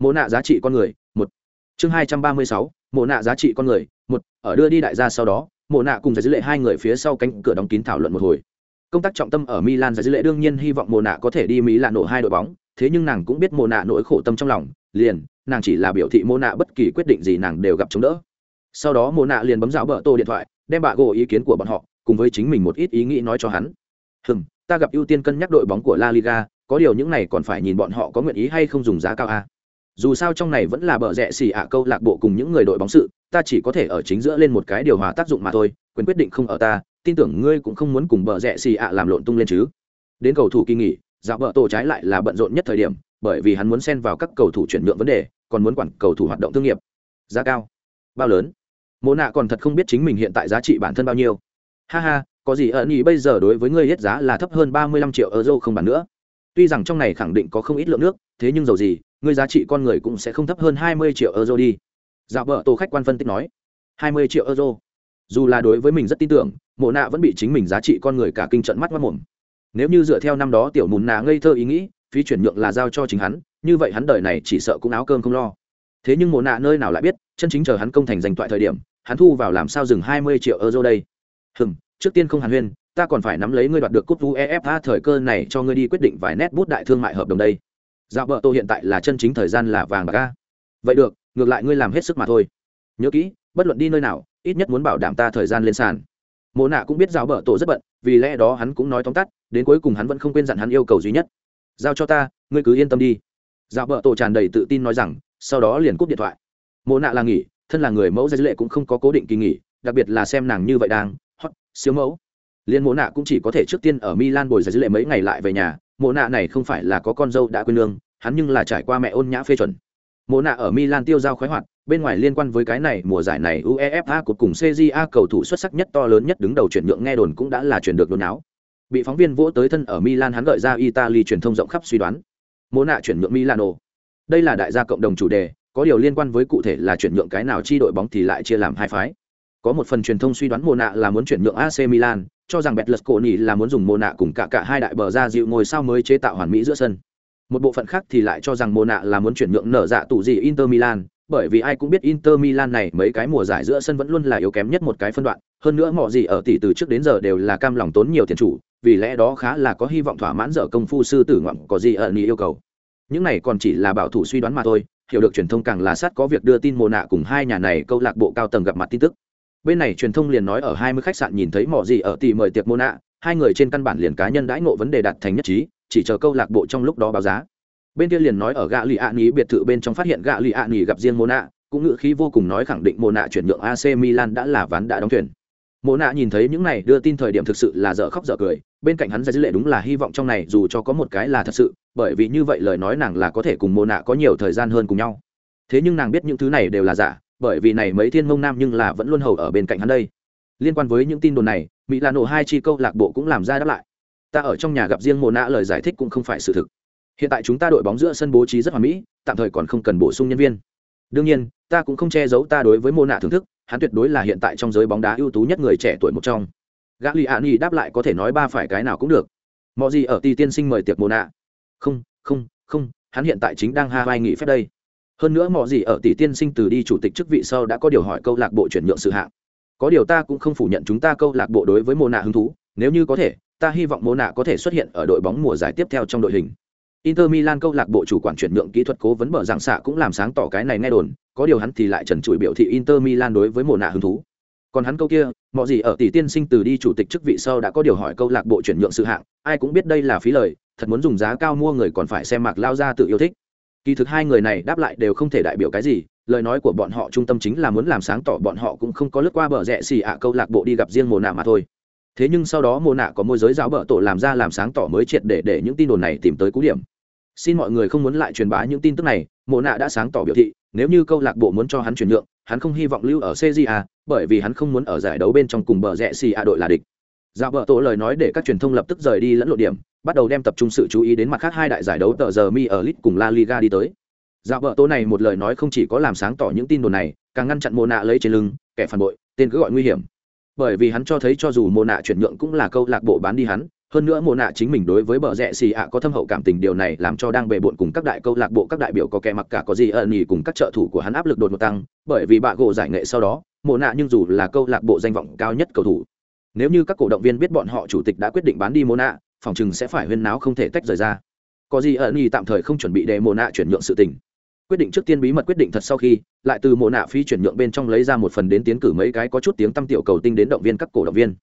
mộ nạ giá trị con người, một. Chương hai trăm ba mươi sáu mộ nạ giá trị con người, một. Ở đưa đi đại gia sau đó mộ nạ cùng giải dữ lệ hai người phía sau cánh cửa đóng kín thảo luận một hồi. Công tác trọng tâm ở milan giải dữ lệ đương nhiên hy vọng mộ nạ có thể đi mỹ lạ nổ hai đội bóng thế nhưng nàng cũng biết mô nạ nỗi khổ tâm trong lòng, liền, nàng chỉ là biểu thị mô nạ bất kỳ quyết định gì nàng đều gặp chống đỡ. Sau đó mô nạ liền bấm dạo bờ tô điện thoại, đem bạ gỗ ý kiến của bọn họ, cùng với chính mình một ít ý nghĩ nói cho hắn. Hừm, ta gặp ưu tiên cân nhắc đội bóng của la liga, có điều những này còn phải nhìn bọn họ có nguyện ý hay không dùng giá cao a. Dù sao trong này vẫn là bờ rẽ xì ạ câu lạc bộ cùng những người đội bóng sự, ta chỉ có thể ở chính giữa lên một cái điều hòa tác dụng mà thôi, quyền quyết định không ở ta, tin tưởng ngươi cũng không muốn cùng bờ rẽ xì ạ làm lộn tung lên chứ. Đến cầu thủ kỳ nghỉ dạo vợ tổ trái lại là bận rộn nhất thời điểm, bởi vì hắn muốn xen vào các cầu thủ chuyển nhượng vấn đề, còn muốn quản cầu thủ hoạt động thương nghiệp. Giá cao. Bao lớn. Mộ nạ còn thật không biết chính mình hiện tại giá trị bản thân bao nhiêu. Ha ha, có gì ẩn ý bây giờ đối với ngươi hết giá là thấp hơn ba mươi lăm triệu euro không bản nữa. Tuy rằng trong này khẳng định có không ít lượng nước, thế nhưng dầu gì, ngươi giá trị con người cũng sẽ không thấp hơn hai mươi triệu euro đi. Dạo vợ tổ khách quan phân tích nói. hai mươi triệu euro. Dù là đối với mình rất tin tưởng, mộ nạ vẫn bị chính mình giá trị con người cả kinh trận mắt mất mồm nếu như dựa theo năm đó tiểu mùn nà ngây thơ ý nghĩ, phí chuyển nhượng là giao cho chính hắn, như vậy hắn đời này chỉ sợ cũng áo cơm không lo. Thế nhưng mộ nạ nơi nào lại biết, chân chính chờ hắn công thành giành toại thời điểm, hắn thu vào làm sao dừng hai mươi triệu euro đây? Hừm, trước tiên không hàn huyên, ta còn phải nắm lấy ngươi đoạt được cúp uefa thời cơ này cho ngươi đi quyết định vài nét bút đại thương mại hợp đồng đây. Dạo vợ tô hiện tại là chân chính thời gian là vàng bạc ca vậy được, ngược lại ngươi làm hết sức mà thôi. Nhớ kỹ, bất luận đi nơi nào, ít nhất muốn bảo đảm ta thời gian lên sàn mộ nạ cũng biết giáo bờ tổ rất bận, vì lẽ đó hắn cũng nói tóm tắt, đến cuối cùng hắn vẫn không quên dặn hắn yêu cầu duy nhất. Giao cho ta, ngươi cứ yên tâm đi. Giáo bờ tổ tràn đầy tự tin nói rằng, sau đó liền cúp điện thoại. Mộ nạ là nghỉ, thân là người mẫu giấy lệ cũng không có cố định kỳ nghỉ, đặc biệt là xem nàng như vậy đang, hot, siêu mẫu. Liên mộ nạ cũng chỉ có thể trước tiên ở milan bồi giấy lệ mấy ngày lại về nhà, mộ nạ này không phải là có con dâu đã quên lương, hắn nhưng là trải qua mẹ ôn nhã phê chuẩn. Mộ nạ ở milan tiêu giao khoái hoạt bên ngoài liên quan với cái này mùa giải này uefa của cùng cja cầu thủ xuất sắc nhất to lớn nhất đứng đầu chuyển nhượng nghe đồn cũng đã là chuyển được đồn áo. Bị phóng viên vỗ tới thân ở milan hắn gợi ra italy truyền thông rộng khắp suy đoán. Mô nạ chuyển nhượng milano. Đây là đại gia cộng đồng chủ đề có điều liên quan với cụ thể là chuyển nhượng cái nào chi đội bóng thì lại chia làm hai phái. Có một phần truyền thông suy đoán Mô nạ là muốn chuyển nhượng ac milan cho rằng Betlesconi là muốn dùng Mô nạ cùng cả cả hai đại bờ ra dịu ngồi sao mới chế tạo hoàn mỹ giữa sân. Một bộ phận khác thì lại cho rằng Mô nạ là muốn chuyển nhượng nở dạ tủ gì Inter Milan, bởi vì ai cũng biết Inter Milan này mấy cái mùa giải giữa sân vẫn luôn là yếu kém nhất một cái phân đoạn, hơn nữa mọi gì ở tỷ từ trước đến giờ đều là cam lòng tốn nhiều tiền chủ, vì lẽ đó khá là có hy vọng thỏa mãn dở công phu sư tử ngoạn có gì ở yêu cầu. Những này còn chỉ là bảo thủ suy đoán mà thôi, hiểu được truyền thông càng là sát có việc đưa tin mồ nạ cùng hai nhà này câu lạc bộ cao tầng gặp mặt tin tức. Bên này truyền thông liền nói ở hai mươi khách sạn nhìn thấy mỏ gì ở tỷ mời tiệc mồ nạ hai người trên căn bản liền cá nhân đãi ngộ vấn đề đạt thành nhất trí chỉ chờ câu lạc bộ trong lúc đó báo giá bên kia liền nói ở gạ lì ạ nghỉ biệt thự bên trong phát hiện gạ lì ạ nghỉ gặp riêng mô nạ cũng ngữ khí vô cùng nói khẳng định mô nạ chuyển nhượng ac milan đã là ván đã đóng thuyền. Mô nạ nhìn thấy những này, đưa tin thời điểm thực sự là dở khóc dở cười, bên cạnh hắn ra dữ lệ đúng là hy vọng trong này dù cho có một cái là thật sự, bởi vì như vậy lời nói nàng là có thể cùng mô nạ có nhiều thời gian hơn cùng nhau. Thế nhưng nàng biết những thứ này đều là giả, bởi vì này mấy thiên mông nam nhưng là vẫn luôn hầu ở bên cạnh hắn đây. Liên quan với những tin đồn này mỹ là nổ hai chi câu lạc bộ cũng làm ra đáp lại. Ta ở trong nhà gặp riêng mồ nạ lời giải thích cũng không phải sự thực hiện tại chúng ta đội bóng giữa sân bố trí rất hoàn mỹ, tạm thời còn không cần bổ sung nhân viên. Đương nhiên, ta cũng không che giấu ta đối với mô nạ thưởng thức, hắn tuyệt đối là hiện tại trong giới bóng đá ưu tú nhất người trẻ tuổi một trong. Gã A Nghi đáp lại có thể nói ba phải cái nào cũng được. Mọi gì ở ti tiên sinh mời tiệc mô nạ không không không, hắn hiện tại chính đang ha vai nghỉ phép đây. Hơn nữa mọi gì ở tỷ tiên sinh từ đi chủ tịch chức vị sau đã có điều hỏi câu lạc bộ chuyển nhượng sự hạng. Có điều ta cũng không phủ nhận chúng ta câu lạc bộ đối với mô nạ hứng thú, nếu như có thể, ta hy vọng mô nạ có thể xuất hiện ở đội bóng mùa giải tiếp theo trong đội hình. Inter Milan câu lạc bộ chủ quản chuyển nhượng kỹ thuật cố vấn bở dạng xạ cũng làm sáng tỏ cái này nghe đồn, có điều hắn thì lại trần trụi biểu thị Inter Milan đối với mồ nạ hứng thú. Còn hắn câu kia, mọi gì ở tỷ tiên sinh từ đi chủ tịch chức vị sau đã có điều hỏi câu lạc bộ chuyển nhượng sự hạng, ai cũng biết đây là phí lời, thật muốn dùng giá cao mua người còn phải xem mạc lao ra tự yêu thích. Kỳ thực hai người này đáp lại đều không thể đại biểu cái gì lời nói của bọn họ trung tâm chính là muốn làm sáng tỏ bọn họ cũng không có lướt qua bờ rẽ xì ạ câu lạc bộ đi gặp riêng mồ nạ mà thôi. Thế nhưng sau đó mồ nạ có môi giới giáo bờ tổ làm ra làm sáng tỏ mới triệt để để những tin đồn này tìm tới cú điểm xin mọi người không muốn lại truyền bá những tin tức này, mộ nạ đã sáng tỏ biểu thị, nếu như câu lạc bộ muốn cho hắn chuyển nhượng, hắn không hy vọng lưu ở cja bởi vì hắn không muốn ở giải đấu bên trong cùng bờ rẽ xì a đội là địch. Dạ Giáo bờ tổ lời nói để các truyền thông lập tức rời đi lẫn lộ điểm, bắt đầu đem tập trung sự chú ý đến mặt khác hai đại giải đấu tờ giờ mi ở lit cùng la liga đi tới. Dạo vợ tổ này một lời nói không chỉ có làm sáng tỏ những tin đồn này, càng ngăn chặn Mộ nạ lấy trên lưng, kẻ phản bội, tên cứ gọi nguy hiểm. Bởi vì hắn cho thấy cho dù Mộ nạ chuyển nhượng cũng là câu lạc bộ bán đi hắn hơn nữa mộ nạ chính mình đối với bờ rẽ xì ạ có thâm hậu cảm tình, điều này làm cho đang bề bộn cùng các đại câu lạc bộ, các đại biểu có kẻ mặc cả có gì ẩn nhì cùng các trợ thủ của hắn áp lực đột ngột tăng, bởi vì bạ gỗ giải nghệ sau đó, mộ nạ nhưng dù là câu lạc bộ danh vọng cao nhất cầu thủ, nếu như các cổ động viên biết bọn họ chủ tịch đã quyết định bán đi mộ nạ, phòng chừng sẽ phải huyên náo không thể tách rời ra. Có gì ẩn nhì tạm thời không chuẩn bị để mộ nạ chuyển nhượng sự tình. Quyết định trước tiên bí mật quyết định thật sau khi, lại từ mộ nạ phi chuyển nhượng bên trong lấy ra một phần đến tiến cử mấy cái có chút tiếng tăm tiểu cầu tinh đến động viên các cổ động viên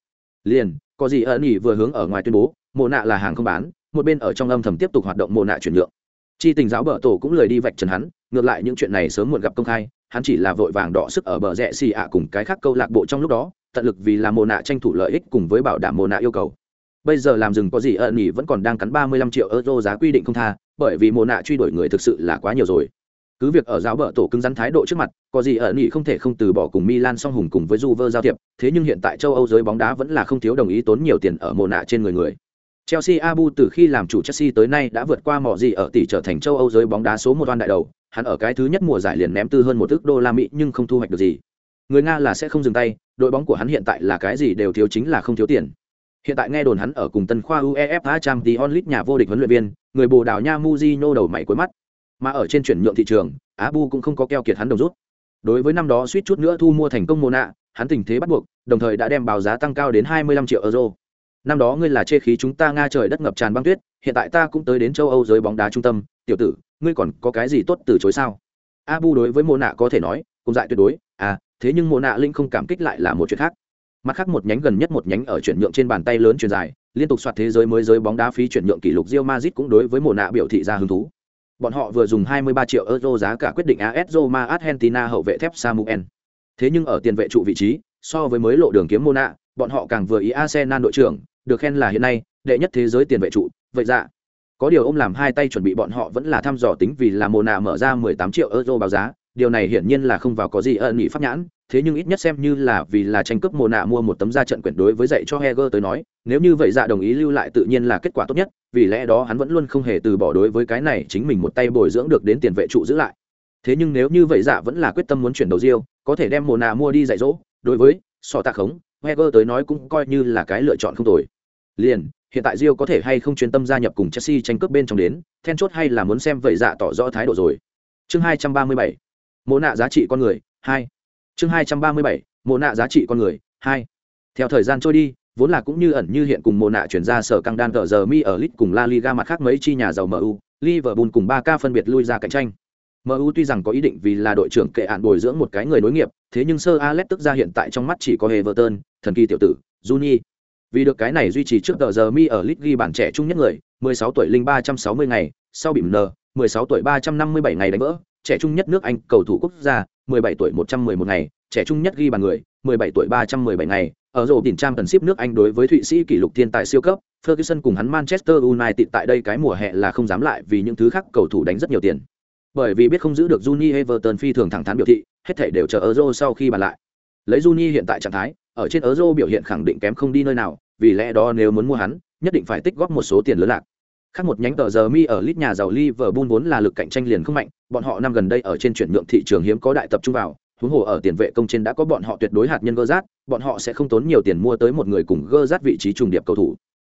liền, có gì ẩn ỉ vừa hướng ở ngoài tuyên bố, mộ nạ là hàng không bán, một bên ở trong âm thầm tiếp tục hoạt động mộ nạ chuyển nhượng. Chi tình giáo bờ tổ cũng lời đi vạch trần hắn, ngược lại những chuyện này sớm muộn gặp công khai, hắn chỉ là vội vàng đỏ sức ở bờ rẽ xì ạ cùng cái khác câu lạc bộ trong lúc đó, tận lực vì là mồ nạ tranh thủ lợi ích cùng với bảo đảm mồ nạ yêu cầu. Bây giờ làm rừng có gì ẩn nhỉ vẫn còn đang cắn ba mươi lăm triệu euro giá quy định không tha, bởi vì mồ nạ truy đuổi người thực sự là quá nhiều rồi cứ việc ở giáo bờ tổ cứng rắn thái độ trước mặt có gì ở nghị không thể không từ bỏ cùng milan song hùng cùng với juve giao thiệp thế nhưng hiện tại châu âu giới bóng đá vẫn là không thiếu đồng ý tốn nhiều tiền ở mồ nạ trên người người Chelsea Abu từ khi làm chủ Chelsea tới nay đã vượt qua mọi gì ở tỷ trở thành châu Âu giới bóng đá số một oan đại đầu, hắn ở cái thứ nhất mùa giải liền ném tư hơn một ước đô la Mỹ nhưng không thu hoạch được gì. Người Nga là sẽ không dừng tay, đội bóng của hắn hiện tại là cái gì đều thiếu chính là không thiếu tiền. Hiện tại nghe đồn hắn ở cùng tân khoa UEFA Champions League nhà vô địch huấn luyện viên, người Bồ Đào Nha Mujinho đầu mày cuối mắt. Mà ở trên chuyển nhượng thị trường, Abu cũng không có keo kiệt hắn đồng rút. Đối với năm đó suýt chút nữa thu mua thành công Mona, hắn tình thế bắt buộc, đồng thời đã đem báo giá tăng cao đến 25 triệu euro năm đó ngươi là chê khí chúng ta nga trời đất ngập tràn băng tuyết hiện tại ta cũng tới đến châu âu giới bóng đá trung tâm tiểu tử ngươi còn có cái gì tốt từ chối sao abu đối với mô nạ có thể nói cùng dại tuyệt đối à thế nhưng mô nạ linh không cảm kích lại là một chuyện khác mặt khác một nhánh gần nhất một nhánh ở chuyển nhượng trên bàn tay lớn truyền dài liên tục soạt thế giới mới giới bóng đá phí chuyển nhượng kỷ lục Real Madrid cũng đối với mồ nạ biểu thị ra hứng thú. Bọn họ vừa dùng 23 triệu euro giá cả quyết định AS Roma Argentina hậu vệ thép Samuel. Thế nhưng ở tiền vệ trụ vị trí, so với mới lộ đường kiếm Mona, bọn họ càng vừa ý Arsenal đội trưởng, được khen là hiện nay đệ nhất thế giới tiền vệ trụ vậy dạ có điều ông làm hai tay chuẩn bị bọn họ vẫn là thăm dò tính vì là Mona mở ra 18 triệu euro báo giá điều này hiển nhiên là không vào có gì ẩn nghị pháp nhãn thế nhưng ít nhất xem như là vì là tranh cướp mồ nạ mua một tấm ra trận quyển đối với dạy cho Heger tới nói nếu như vậy dạ đồng ý lưu lại tự nhiên là kết quả tốt nhất vì lẽ đó hắn vẫn luôn không hề từ bỏ đối với cái này chính mình một tay bồi dưỡng được đến tiền vệ trụ giữ lại thế nhưng nếu như vậy dạ vẫn là quyết tâm muốn chuyển đầu riêu có thể đem mồ nạ mua đi dạy dỗ đối với sọ tạ khống Heger tới nói cũng coi như là cái lựa chọn không tồi Liền, hiện tại riêu có thể hay không chuyên tâm gia nhập cùng Chelsea tranh cướp bên trong đến, then chốt hay là muốn xem vậy dạ tỏ rõ thái độ rồi. Chương 237. Mộ nạ giá trị con người 2. Chương 237. Mộ nạ giá trị con người 2. Theo thời gian trôi đi, vốn là cũng như ẩn như hiện cùng mộ nạ chuyển ra sở căng đan tờ giờ mi ở lit cùng La Liga mặt khác mấy chi nhà giàu MU, Liverpool cùng 3K phân biệt lui ra cạnh tranh. MU tuy rằng có ý định vì là đội trưởng kệ ạn bồi dưỡng một cái người nối nghiệp, thế nhưng sơ Alex tức ra hiện tại trong mắt chỉ có Everton, thần kỳ tiểu tử, Juni, vì được cái này duy trì trước tờ giờ mi ở lit ghi bản trẻ trung nhất người 16 tuổi linh 360 ngày sau bị n 16 tuổi 357 ngày đánh vỡ trẻ trung nhất nước anh cầu thủ quốc gia 17 tuổi 111 ngày. Trẻ trung nhất ghi bàn người 17 tuổi 317 ngày. Ở rổ đỉnh trang cần ship nước anh đối với thụy sĩ kỷ lục thiên tài siêu cấp ferguson cùng hắn manchester united tại đây cái mùa hè là không dám lại vì những thứ khác cầu thủ đánh rất nhiều tiền. Bởi vì biết không giữ được Juni Everton phi thường thẳng thắn biểu thị hết thảy đều chờ Euro sau khi bàn lại. Lấy Juni hiện tại trạng thái ở trên Euro biểu hiện khẳng định kém không đi nơi nào vì lẽ đó nếu muốn mua hắn, nhất định phải tích góp một số tiền lớn lạc. Khác một nhánh tờ giờ mi ở list nhà giàu Liverpool vốn là lực cạnh tranh liền không mạnh, bọn họ năm gần đây ở trên chuyển nhượng thị trường hiếm có đại tập trung vào, huống hồ ở tiền vệ công trên đã có bọn họ tuyệt đối hạt nhân Gerrard, bọn họ sẽ không tốn nhiều tiền mua tới một người cùng Gerrard vị trí trùng điệp cầu thủ.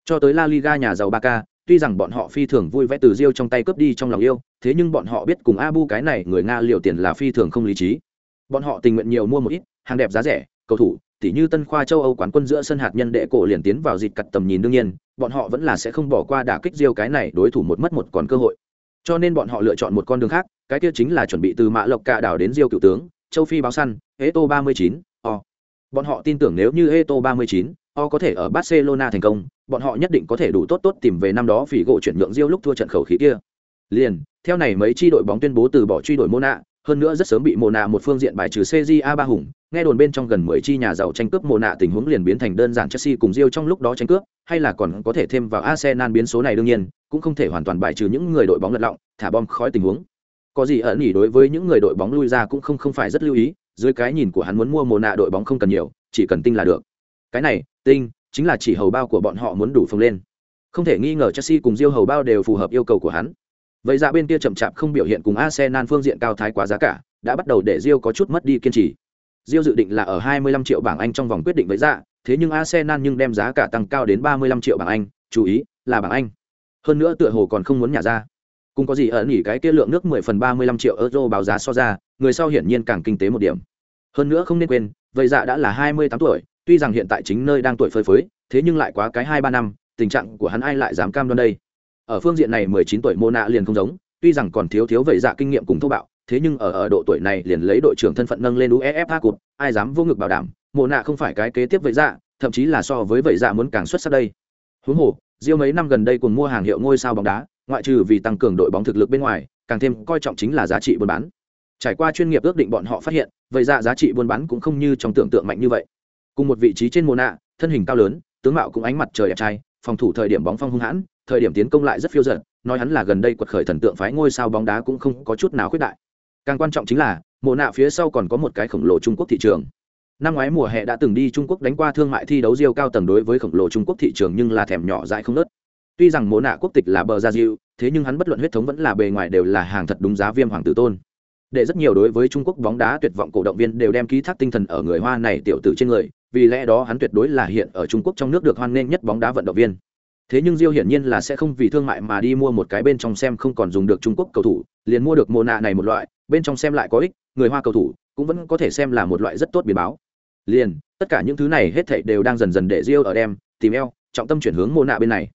Cho tới La Liga nhà giàu Barca, tuy rằng bọn họ phi thường vui vẻ từ Rio trong tay cướp đi trong lòng yêu, thế nhưng bọn họ biết cùng Abu cái này người Nga liều tiền là phi thường không lý trí. Bọn họ tình nguyện nhiều mua một ít, hàng đẹp giá rẻ, cầu thủ, tỉ như tân khoa châu âu quán quân giữa sân hạt nhân đệ cổ liền tiến vào dịp cặt tầm nhìn đương nhiên, bọn họ vẫn là sẽ không bỏ qua đả kích diêu cái này đối thủ một mất một còn cơ hội. Cho nên bọn họ lựa chọn một con đường khác, cái kia chính là chuẩn bị từ Mạ lộc cạ đảo đến diêu cựu tướng, châu phi báo săn, eto ba mươi chín, o. Bọn họ tin tưởng nếu như eto ba mươi chín, o có thể ở barcelona thành công, bọn họ nhất định có thể đủ tốt tốt tìm về năm đó vì gỗ chuyển nhượng diêu lúc thua trận khẩu khí kia. Liền, theo này mấy chi đội bóng tuyên bố từ bỏ truy đuổi mona hơn nữa rất sớm bị mồ nạ một phương diện bài trừ CJA ba hùng, nghe đồn bên trong gần 10 chi nhà giàu tranh cướp mồ nạ tình huống liền biến thành đơn giản Chelsea cùng Real trong lúc đó tranh cướp, hay là còn có thể thêm vào Arsenal biến số này đương nhiên, cũng không thể hoàn toàn bài trừ những người đội bóng lật lọng, thả bom khói tình huống. Có gì ẩn nhỉ đối với những người đội bóng lui ra cũng không không phải rất lưu ý, dưới cái nhìn của hắn muốn mua mồ nạ đội bóng không cần nhiều, chỉ cần tinh là được. Cái này, tinh, chính là chỉ hầu bao của bọn họ muốn đủ phồng lên. Không thể nghi ngờ Chelsea cùng Real hầu bao đều phù hợp yêu cầu của hắn. Vậy ra bên kia chậm chạp không biểu hiện cùng Arsenal phương diện cao thái quá giá cả, đã bắt đầu để Rio có chút mất đi kiên trì. Rio dự định là ở 25 triệu bảng Anh trong vòng quyết định với dạ, thế nhưng Arsenal nhưng đem giá cả tăng cao đến 35 triệu bảng Anh, chú ý là bảng anh. Hơn nữa tựa hồ còn không muốn nhả ra. Cũng có gì ẩn nghỉ cái kia lượng nước 10 phần 35 triệu euro báo giá so ra người sau hiển nhiên càng kinh tế một điểm. Hơn nữa không nên quên vậy dạ đã là 28 tuổi tuy rằng hiện tại chính nơi đang tuổi phơi phới thế nhưng lại quá cái hai ba năm tình trạng của hắn ai lại dám cam đoan đây? Ở phương diện này 19 tuổi mô nạ liền không giống tuy rằng còn thiếu thiếu vậy dạ kinh nghiệm cùng thô bạo thế nhưng ở ở độ tuổi này liền lấy đội trưởng thân phận nâng lên uefa cụt ai dám vô ngực bảo đảm mô nạ không phải cái kế tiếp vậy dạ thậm chí là so với vậy dạ muốn càng xuất sắc đây huống hồ riêng mấy năm gần đây cùng mua hàng hiệu ngôi sao bóng đá, ngoại trừ vì tăng cường đội bóng thực lực bên ngoài, càng thêm coi trọng chính là giá trị buôn bán. Trải qua chuyên nghiệp ước định bọn họ phát hiện, vậy ra dạ giá trị buôn bán cũng không như trong tưởng tượng mạnh như vậy. Cùng một vị trí trên Mona, nạ, thân hình cao lớn, tướng mạo cũng ánh mặt trời đẹp trai, phòng thủ thời điểm bóng phong hung hãn, thời điểm tiến công lại rất phiêu dật, nói hắn là gần đây quật khởi thần tượng phái ngôi sao bóng đá cũng không có chút nào khuyết đại. Càng quan trọng chính là, mùa nạ phía sau còn có một cái khổng lồ Trung Quốc thị trường. Năm ngoái mùa hè đã từng đi trung quốc đánh qua thương mại thi đấu diêu cao tầng đối với khổng lồ trung quốc thị trường nhưng là thèm nhỏ dại không nớt. Tuy rằng mô nạ quốc tịch là bờ ra diêu thế nhưng hắn bất luận huyết thống vẫn là bề ngoài đều là hàng thật đúng giá viêm hoàng tử tôn. Để rất nhiều đối với trung quốc bóng đá tuyệt vọng cổ động viên đều đem ký thác tinh thần ở người hoa này tiểu tử trên người vì lẽ đó hắn tuyệt đối là hiện ở trung quốc trong nước được hoan nghênh nhất bóng đá vận động viên. Thế nhưng diêu hiển nhiên là sẽ không vì thương mại mà đi mua một cái bên trong xem không còn dùng được trung quốc cầu thủ, liền mua được mô nạ này một loại, bên trong xem lại có ích, người hoa cầu thủ cũng vẫn có thể xem là một loại rất tốt biến báo. Liền, tất cả những thứ này hết thảy đều đang dần dần để Diêu ở đem, tìm eo, trọng tâm chuyển hướng mô nạ bên này.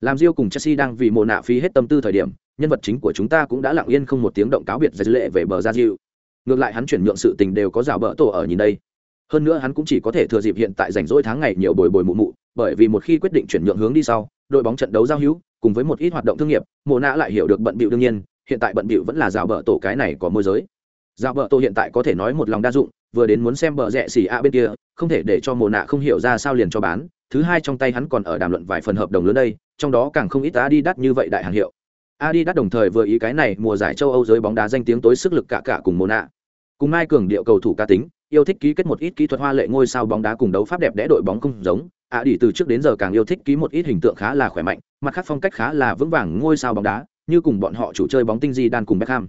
Làm Diêu cùng Chelsea đang vì mô nạ phí hết tâm tư thời điểm, nhân vật chính của chúng ta cũng đã lặng yên không một tiếng động cáo biệt giải lệ về bờ ra Diêu. ngược lại hắn chuyển nhượng sự tình đều có rào bỡ tổ ở nhìn đây hơn nữa hắn cũng chỉ có thể thừa dịp hiện tại rảnh rỗi tháng ngày nhiều bồi bồi mụ mụ, bởi vì một khi quyết định chuyển nhượng hướng đi sau, đội bóng trận đấu giao hữu, cùng với một ít hoạt động thương nghiệp mồ nạ lại hiểu được bận bịu đương nhiên, hiện tại bận bịu vẫn là rào bờ tổ cái này có môi giới. Rào bờ tổ hiện tại có thể nói một lòng đa dụng, vừa đến muốn xem bờ rẽ xỉ a bên kia, không thể để cho mồ nạ không hiểu ra sao liền cho bán, thứ hai trong tay hắn còn ở đàm luận vài phần hợp đồng lớn đây, trong đó càng không ít adidas đắt như vậy đại hàng hiệu. Adidas đắt đồng thời vừa ý cái này mùa giải châu âu giới bóng đá danh tiếng tối sức lực cả cả cùng mồ nạ. Cùng mai cường điệu cầu thủ ca tính yêu thích ký kết một ít kỹ thuật hoa lệ ngôi sao bóng đá cùng đấu pháp đẹp đẽ đội bóng không giống. Ạ đi từ trước đến giờ càng yêu thích ký một ít hình tượng khá là khỏe mạnh, mặt khác phong cách khá là vững vàng ngôi sao bóng đá, như cùng bọn họ chủ chơi bóng tinh di đan cùng Beckham.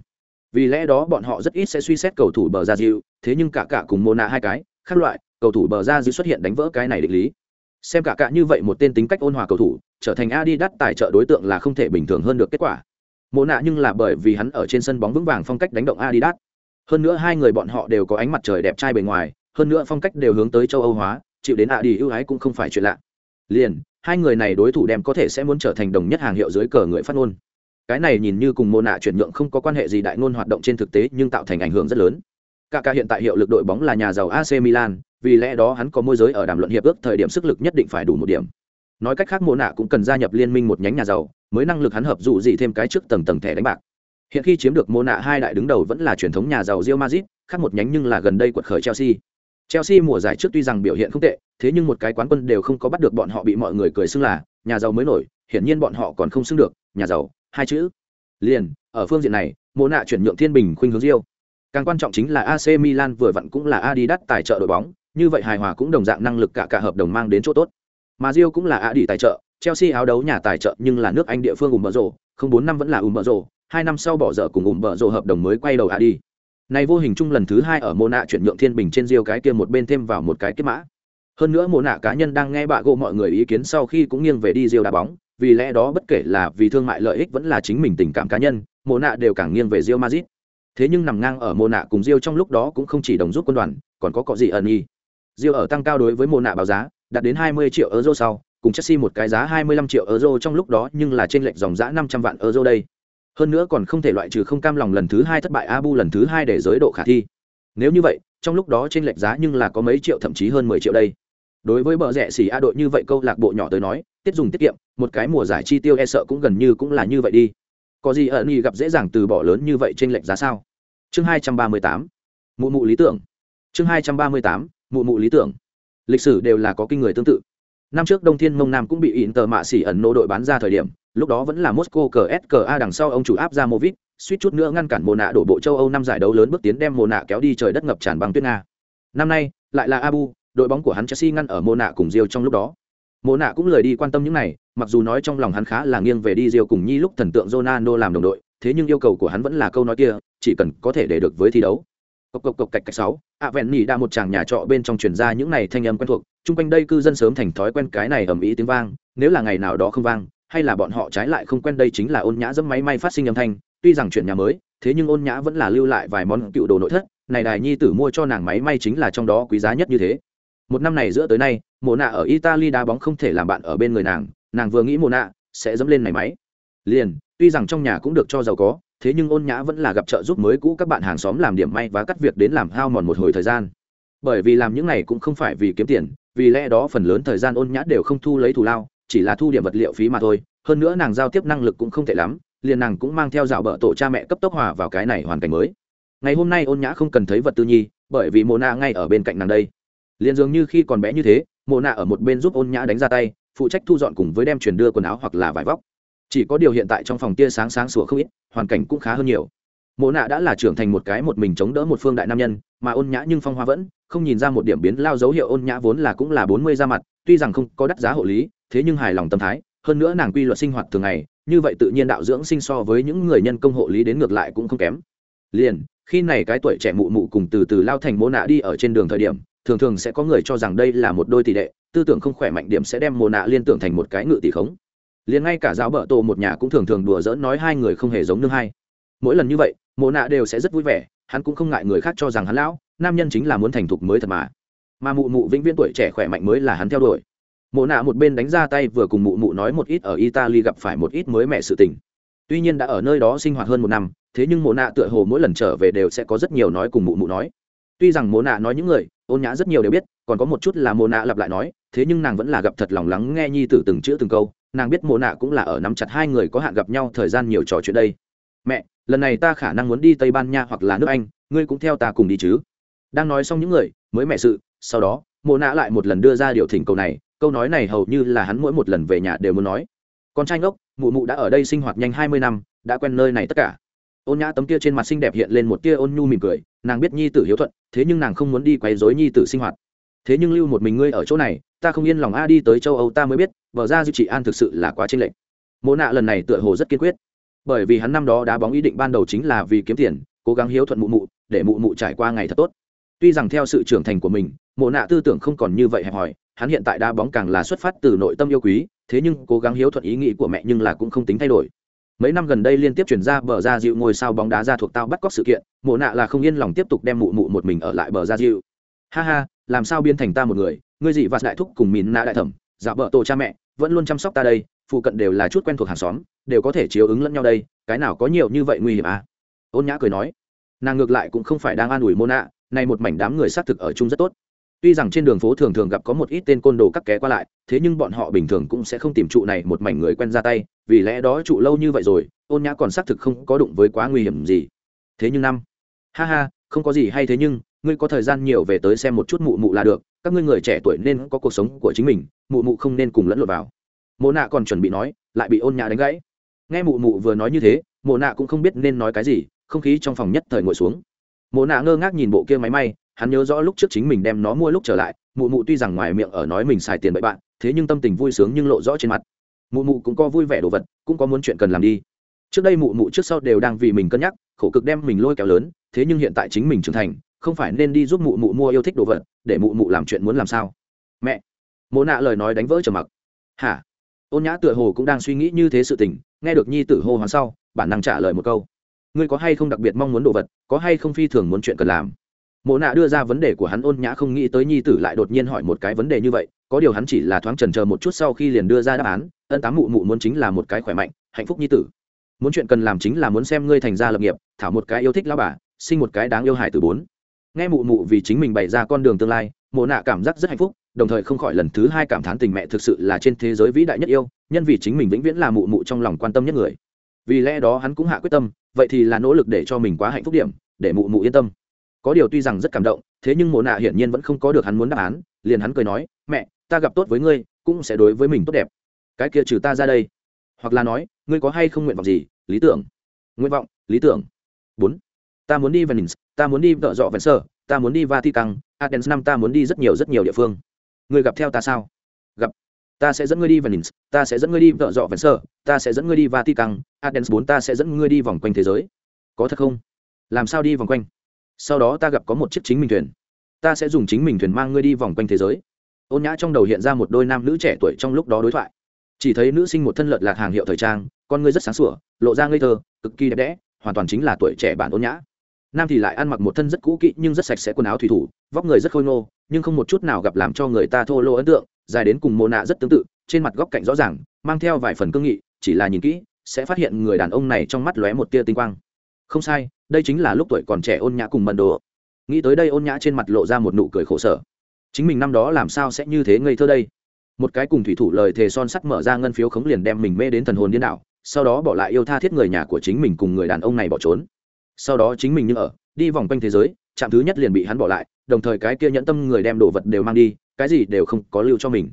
Vì lẽ đó bọn họ rất ít sẽ suy xét cầu thủ bờ ra diệu thế nhưng cả cả cùng Mona hai cái, khác loại, cầu thủ bờ ra diệu xuất hiện đánh vỡ cái này định lý. Xem cả cả như vậy một tên tính cách ôn hòa cầu thủ, trở thành adidas tài trợ đối tượng là không thể bình thường hơn được kết quả. Mona nhưng là bởi vì hắn ở trên sân bóng vững vàng phong cách đánh động adidas hơn nữa hai người bọn họ đều có ánh mặt trời đẹp trai bề ngoài, hơn nữa phong cách đều hướng tới châu âu hóa, chịu đến ạ đi ưu ái cũng không phải chuyện lạ. Liền, hai người này đối thủ đem có thể sẽ muốn trở thành đồng nhất hàng hiệu dưới cờ người phát ngôn. Cái này nhìn như cùng mô nạ chuyển nhượng không có quan hệ gì đại ngôn hoạt động trên thực tế nhưng tạo thành ảnh hưởng rất lớn. Cả cả hiện tại hiệu lực đội bóng là nhà giàu AC Milan, vì lẽ đó hắn có môi giới ở đàm luận hiệp ước thời điểm sức lực nhất định phải đủ một điểm. Nói cách khác mô nạ cũng cần gia nhập liên minh một nhánh nhà giàu, mới năng lực hắn hợp dụ gì thêm cái trước tầng tầng thẻ đánh bạc hiện khi chiếm được mô nạ hai đại đứng đầu vẫn là truyền thống nhà giàu Real Madrid khác một nhánh nhưng là gần đây quật khởi Chelsea. Chelsea mùa giải trước tuy rằng biểu hiện không tệ thế nhưng một cái quán quân đều không có bắt được bọn họ bị mọi người cười xưng là nhà giàu mới nổi hiển nhiên bọn họ còn không xưng được nhà giàu hai chữ. Liền ở phương diện này mô nạ chuyển nhượng thiên bình khuynh hướng Real. Càng quan trọng chính là ac milan vừa vặn cũng là adidas tài trợ đội bóng như vậy hài hòa cũng đồng dạng năng lực cả cả hợp đồng mang đến chỗ tốt. Mà Real cũng là adi tài trợ chelsea áo đấu nhà tài trợ nhưng là nước anh địa phương ủng mở rồ, không bốn năm vẫn là ủng mở rồ, hai năm sau bỏ dở cùng ủng bờ rộ hợp đồng mới quay đầu hạ đi. này vô hình chung lần thứ hai ở mô nạ chuyển nhượng thiên bình trên riêu cái kia một bên thêm vào một cái kết mã. Hơn nữa mô nạ cá nhân đang nghe bạ gỗ mọi người ý kiến sau khi cũng nghiêng về đi riêu đá bóng, vì lẽ đó bất kể là vì thương mại lợi ích vẫn là chính mình tình cảm cá nhân mô nạ đều càng nghiêng về riêu mazit thế nhưng nằm ngang ở mô nạ cùng riêu trong lúc đó cũng không chỉ đồng giúp quân đoàn, còn có cọ gì ẩn y. Riêu ở tăng cao đối với mô nạ báo giá, đạt đến 20 triệu euro sau, cùng chelsea một cái giá 25 triệu euro trong lúc đó nhưng là trên lệch dòng giá 500 vạn euro đây hơn nữa còn không thể loại trừ không cam lòng lần thứ hai thất bại abu lần thứ hai để giới độ khả thi. Nếu như vậy, trong lúc đó trên lệch giá nhưng là có mấy triệu thậm chí hơn 10 triệu đây. Đối với bờ rẻ xỉ a đội như vậy câu lạc bộ nhỏ tới nói, tiết dùng tiết kiệm, một cái mùa giải chi tiêu e sợ cũng gần như cũng là như vậy đi. Có gì ẩn ni gặp dễ dàng từ bỏ lớn như vậy trên lệch giá sao? Chương hai trăm ba mươi tám. Mụ mụ lý tưởng. Chương hai trăm ba mươi tám. Mụ mụ lý tưởng. Lịch sử đều là có kinh người tương tự. Năm trước đông thiên mông nam cũng bị ỉn tờ mạ xỉ ẩn nô đội bán ra thời điểm lúc đó vẫn là moscow cờ ska đằng sau ông chủ áp ra movit suýt chút nữa ngăn cản mồ nạ đổ bộ châu âu năm giải đấu lớn bước tiến đem mồ nạ kéo đi trời đất ngập tràn băng tuyết nga năm nay lại là abu đội bóng của hắn chelsea ngăn ở mồ nạ cùng rio trong lúc đó mồ nạ cũng lời đi quan tâm những này mặc dù nói trong lòng hắn khá là nghiêng về đi Rio cùng Nhi lúc thần tượng Ronaldo làm đồng đội, thế nhưng yêu cầu của hắn vẫn là câu nói kia, chỉ cần có thể để được với thi đấu. Cộc cộc cộc cạch cạch sáu, ạ vẹn nỉ đa một chàng nhà trọ bên trong truyền ra những này thanh âm quen thuộc, chung quanh đây cư dân sớm thành thói quen cái này ầm ĩ tiếng vang, nếu là ngày nào đó không vang hay là bọn họ trái lại không quen đây chính là ôn nhã dẫm máy may phát sinh âm thanh, tuy rằng chuyện nhà mới, thế nhưng ôn nhã vẫn là lưu lại vài món cựu đồ nội thất, này đài nhi tử mua cho nàng máy may chính là trong đó quý giá nhất như thế. Một năm này giữa tới nay mồ nạ ở italy đá bóng không thể làm bạn ở bên người nàng nàng vừa nghĩ mồ nạ sẽ dẫm lên này máy. Liền, tuy rằng trong nhà cũng được cho giàu có, thế nhưng ôn nhã vẫn là gặp trợ giúp mới cũ các bạn hàng xóm làm điểm may và cắt việc đến làm hao mòn một hồi thời gian. Bởi vì làm những này cũng không phải vì kiếm tiền, vì lẽ đó phần lớn thời gian ôn nhã đều không thu lấy thù lao chỉ là thu điểm vật liệu phí mà thôi, hơn nữa nàng giao tiếp năng lực cũng không tệ lắm, liền nàng cũng mang theo dạo bợ tổ cha mẹ cấp tốc hòa vào cái này hoàn cảnh mới. Ngày hôm nay ôn nhã không cần thấy vật tư nhi, bởi vì mộ nạ ngay ở bên cạnh nàng đây. Liền dường như khi còn bé như thế, mộ nạ ở một bên giúp ôn nhã đánh ra tay, phụ trách thu dọn cùng với đem chuyển đưa quần áo hoặc là vải vóc. Chỉ có điều hiện tại trong phòng tia sáng sáng sủa không ít, hoàn cảnh cũng khá hơn nhiều. Mộ nạ đã là trưởng thành một cái một mình chống đỡ một phương đại nam nhân, mà ôn nhã nhưng phong hoa vẫn, không nhìn ra một điểm biến lao dấu hiệu ôn nhã vốn là cũng là bốn mươi ra mặt, tuy rằng không có đắt giá hộ lý thế nhưng hài lòng tâm thái, hơn nữa nàng quy luật sinh hoạt thường ngày, như vậy tự nhiên đạo dưỡng sinh so với những người nhân công hộ lý đến ngược lại cũng không kém. Liền, khi này cái tuổi trẻ mụ mụ cùng từ từ lao thành mô nạ đi ở trên đường thời điểm, thường thường sẽ có người cho rằng đây là một đôi tỷ đệ, tư tưởng không khỏe mạnh điểm sẽ đem mồ nạ liên tưởng thành một cái ngự tỷ khống. Liền ngay cả giáo bợ tổ một nhà cũng thường thường đùa giỡn nói hai người không hề giống nương hai. Mỗi lần như vậy mồ nạ đều sẽ rất vui vẻ, hắn cũng không ngại người khác cho rằng hắn lão, nam nhân chính là muốn thành thục mới thật mà. Mà mụ mụ vĩnh viễn tuổi trẻ khỏe mạnh mới là hắn theo đuổi mộ nạ một bên đánh ra tay vừa cùng mụ mụ nói một ít ở italy gặp phải một ít mới mẹ sự tình. Tuy nhiên đã ở nơi đó sinh hoạt hơn một năm, thế nhưng mộ nạ tựa hồ mỗi lần trở về đều sẽ có rất nhiều nói cùng mụ mụ nói. Tuy rằng mộ nạ nói những người, ôn nhã rất nhiều đều biết, còn có một chút là mộ nạ lặp lại nói, thế nhưng nàng vẫn là gặp thật lòng lắng nghe nhi tử từng chữ từng câu, nàng biết mộ nạ cũng là ở nắm chặt hai người có hạn gặp nhau thời gian nhiều trò chuyện đây. Mẹ, lần này ta khả năng muốn đi tây ban nha hoặc là nước anh, ngươi cũng theo ta cùng đi chứ. Đang nói xong những người, mới mẹ sự, sau đó, mộ nạ lại một lần đưa ra điều thỉnh cầu này câu nói này hầu như là hắn mỗi một lần về nhà đều muốn nói. Con trai ngốc, mụ mụ đã ở đây sinh hoạt nhanh hai mươi năm, đã quen nơi này tất cả. Ôn nhã tấm kia trên mặt xinh đẹp hiện lên một tia ôn nhu mỉm cười, nàng biết nhi tử hiếu thuận, thế nhưng nàng không muốn đi quấy dối nhi tử sinh hoạt. Thế nhưng lưu một mình ngươi ở chỗ này, ta không yên lòng a, đi tới châu âu ta mới biết, vợ ra dư chị an thực sự là quá tranh lệch. Mộ nạ lần này tựa hồ rất kiên quyết. Bởi vì hắn năm đó đá bóng ý định ban đầu chính là vì kiếm tiền, cố gắng hiếu thuận mụ mụ, để mụ mụ trải qua ngày thật tốt. Tuy rằng theo sự trưởng thành của mình, mộ nạ tư tưởng không còn như vậy hẹp hòi hắn hiện tại đá bóng càng là xuất phát từ nội tâm yêu quý, thế nhưng cố gắng hiếu thuận ý nghĩ của mẹ nhưng là cũng không tính thay đổi. Mấy năm gần đây liên tiếp chuyển ra bờ ra dịu ngôi sao bóng đá ra thuộc tao bắt cóc sự kiện, mộ nạ là không yên lòng tiếp tục đem mụ mụ một mình ở lại bờ ra dịu. Ha ha, làm sao biến thành ta một người, ngươi dị và đại thúc cùng mìn nạ đại thẩm, giả vợ tổ cha mẹ, vẫn luôn chăm sóc ta đây, phụ cận đều là chút quen thuộc hàng xóm, đều có thể chiếu ứng lẫn nhau đây, cái nào có nhiều như vậy nguy hiểm à? Ôn nhã cười nói. Nàng ngược lại cũng không phải đang an ủi mô nạ này một mảnh đám người xác thực ở chung rất tốt tuy rằng trên đường phố thường thường gặp có một ít tên côn đồ cắt ké qua lại, thế nhưng bọn họ bình thường cũng sẽ không tìm trụ này một mảnh người quen ra tay, vì lẽ đó trụ lâu như vậy rồi, ôn nhã còn xác thực không có đụng với quá nguy hiểm gì. Thế nhưng năm, ha ha, không có gì hay thế nhưng, ngươi có thời gian nhiều về tới xem một chút mụ mụ là được, các ngươi người trẻ tuổi nên có cuộc sống của chính mình, mụ mụ không nên cùng lẫn lộn vào. Mộ nạ còn chuẩn bị nói, lại bị ôn nhã đánh gãy. Nghe mụ mụ vừa nói như thế, mộ nạ cũng không biết nên nói cái gì, không khí trong phòng nhất thời ngồi xuống. Mộ nạ ngơ ngác nhìn bộ kia máy may hắn nhớ rõ lúc trước chính mình đem nó mua lúc trở lại, mụ mụ tuy rằng ngoài miệng ở nói mình xài tiền bậy bạn, thế nhưng tâm tình vui sướng nhưng lộ rõ trên mặt. Mụ mụ cũng có vui vẻ đồ vật, cũng có muốn chuyện cần làm đi. Trước đây mụ mụ trước sau đều đang vì mình cân nhắc, khổ cực đem mình lôi kéo lớn, thế nhưng hiện tại chính mình trưởng thành, không phải nên đi giúp mụ mụ mua yêu thích đồ vật, để mụ mụ làm chuyện muốn làm sao? Mẹ! Mộ nạ lời nói đánh vỡ trầm mặc. Hả? Ôn nhã tựa hồ cũng đang suy nghĩ như thế sự tình, nghe được nhi tử hô hoán sau, bản năng trả lời một câu. Ngươi có hay không đặc biệt mong muốn đồ vật, có hay không phi thường muốn chuyện cần làm? Mộ nạ đưa ra vấn đề của hắn ôn nhã không nghĩ tới nhi tử lại đột nhiên hỏi một cái vấn đề như vậy, có điều hắn chỉ là thoáng trần chờ một chút sau khi liền đưa ra đáp án, ân tám mụ mụ muốn chính là một cái khỏe mạnh, hạnh phúc nhi tử. Muốn chuyện cần làm chính là muốn xem ngươi thành ra lập nghiệp, thảo một cái yêu thích lao bà, sinh một cái đáng yêu hài từ bốn. Nghe mụ mụ vì chính mình bày ra con đường tương lai, mộ nạ cảm giác rất hạnh phúc, đồng thời không khỏi lần thứ hai cảm thán tình mẹ thực sự là trên thế giới vĩ đại nhất yêu, nhân vì chính mình vĩnh viễn là mụ mụ trong lòng quan tâm nhất người. Vì lẽ đó hắn cũng hạ quyết tâm, vậy thì là nỗ lực để cho mình quá hạnh phúc điểm, để mụ mụ yên tâm có điều tuy rằng rất cảm động, thế nhưng mộ nạ hiển nhiên vẫn không có được hắn muốn đáp án, liền hắn cười nói, mẹ, ta gặp tốt với ngươi, cũng sẽ đối với mình tốt đẹp. Cái kia trừ ta ra đây. Hoặc là nói, ngươi có hay không nguyện vọng gì? Lý tưởng. Nguyện vọng, lý tưởng. Bốn, ta muốn đi venice, ta muốn đi vợ dọ vẹn sơ, ta muốn đi vatican, athens năm ta muốn đi rất nhiều rất nhiều địa phương. Ngươi gặp theo ta sao? Gặp. Ta sẽ dẫn ngươi đi venice, ta sẽ dẫn ngươi đi vợ dọ vẹn sơ, ta sẽ dẫn ngươi đi vatican, athens bốn ta sẽ dẫn ngươi đi vòng quanh thế giới. Có thật không? Làm sao đi vòng quanh? Sau đó ta gặp có một chiếc chính mình thuyền. Ta sẽ dùng chính mình thuyền mang ngươi đi vòng quanh thế giới. Ôn nhã trong đầu hiện ra một đôi nam nữ trẻ tuổi trong lúc đó đối thoại. Chỉ thấy nữ sinh một thân lợt lạc hàng hiệu thời trang, con ngươi rất sáng sủa, lộ ra ngây thơ, cực kỳ đẹp đẽ, hoàn toàn chính là tuổi trẻ bản ôn nhã. Nam thì lại ăn mặc một thân rất cũ kỹ nhưng rất sạch sẽ quần áo thủy thủ, vóc người rất khôi ngô, nhưng không một chút nào gặp làm cho người ta thô lô ấn tượng, dài đến cùng mồ nạ rất tương tự, trên mặt góc cạnh rõ ràng, mang theo vài phần cương nghị, chỉ là nhìn kỹ, sẽ phát hiện người đàn ông này trong mắt lóe một tia tinh quang không sai, đây chính là lúc tuổi còn trẻ ôn nhã cùng mần đồ. Nghĩ tới đây ôn nhã trên mặt lộ ra một nụ cười khổ sở. Chính mình năm đó làm sao sẽ như thế ngây thơ đây? Một cái cùng thủy thủ lời thề son sắt mở ra ngân phiếu khống liền đem mình mê đến thần hồn điên đảo, sau đó bỏ lại yêu tha thiết người nhà của chính mình cùng người đàn ông này bỏ trốn. Sau đó chính mình như ở, đi vòng quanh thế giới, trạm thứ nhất liền bị hắn bỏ lại, đồng thời cái kia nhẫn tâm người đem đồ vật đều mang đi, cái gì đều không có lưu cho mình.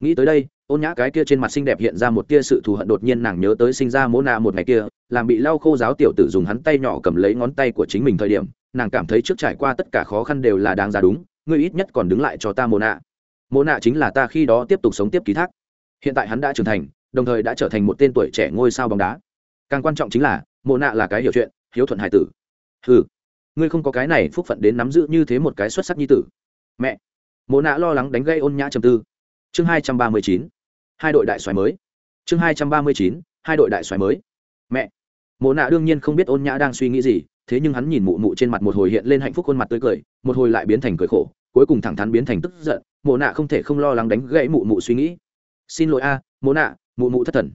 Nghĩ tới đây ôn nhã cái kia trên mặt xinh đẹp hiện ra một tia sự thù hận đột nhiên nàng nhớ tới sinh ra mỗ nạ một ngày kia, làm bị lau khô giáo tiểu tử dùng hắn tay nhỏ cầm lấy ngón tay của chính mình thời điểm, nàng cảm thấy trước trải qua tất cả khó khăn đều là đáng ra đúng, ngươi ít nhất còn đứng lại cho ta mồ nạ mồ nạ chính là ta khi đó tiếp tục sống tiếp ký thác. Hiện tại hắn đã trưởng thành, đồng thời đã trở thành một tên tuổi trẻ ngôi sao bóng đá. Càng quan trọng chính là mồ nạ là cái hiểu chuyện, hiếu thuận hải tử. Ừ ngươi không có cái này phúc phận đến nắm giữ như thế một cái xuất sắc như tử. Mẹ mồ nạ lo lắng đánh gây ôn nhã trầm tư chương hai trăm ba mươi chín hai đội đại xoáy mới. Chương hai trăm ba mươi chín hai đội đại xoáy mới. Mẹ. Mồ nạ đương nhiên không biết ôn nhã đang suy nghĩ gì thế nhưng hắn nhìn mụ mụ trên mặt một hồi hiện lên hạnh phúc khuôn mặt tươi cười một hồi lại biến thành cười khổ cuối cùng thẳng thắn biến thành tức giận. Mộ nạ không thể không lo lắng đánh gãy mụ mụ suy nghĩ. Xin lỗi a à, mộ nạ mụ mụ thất thần.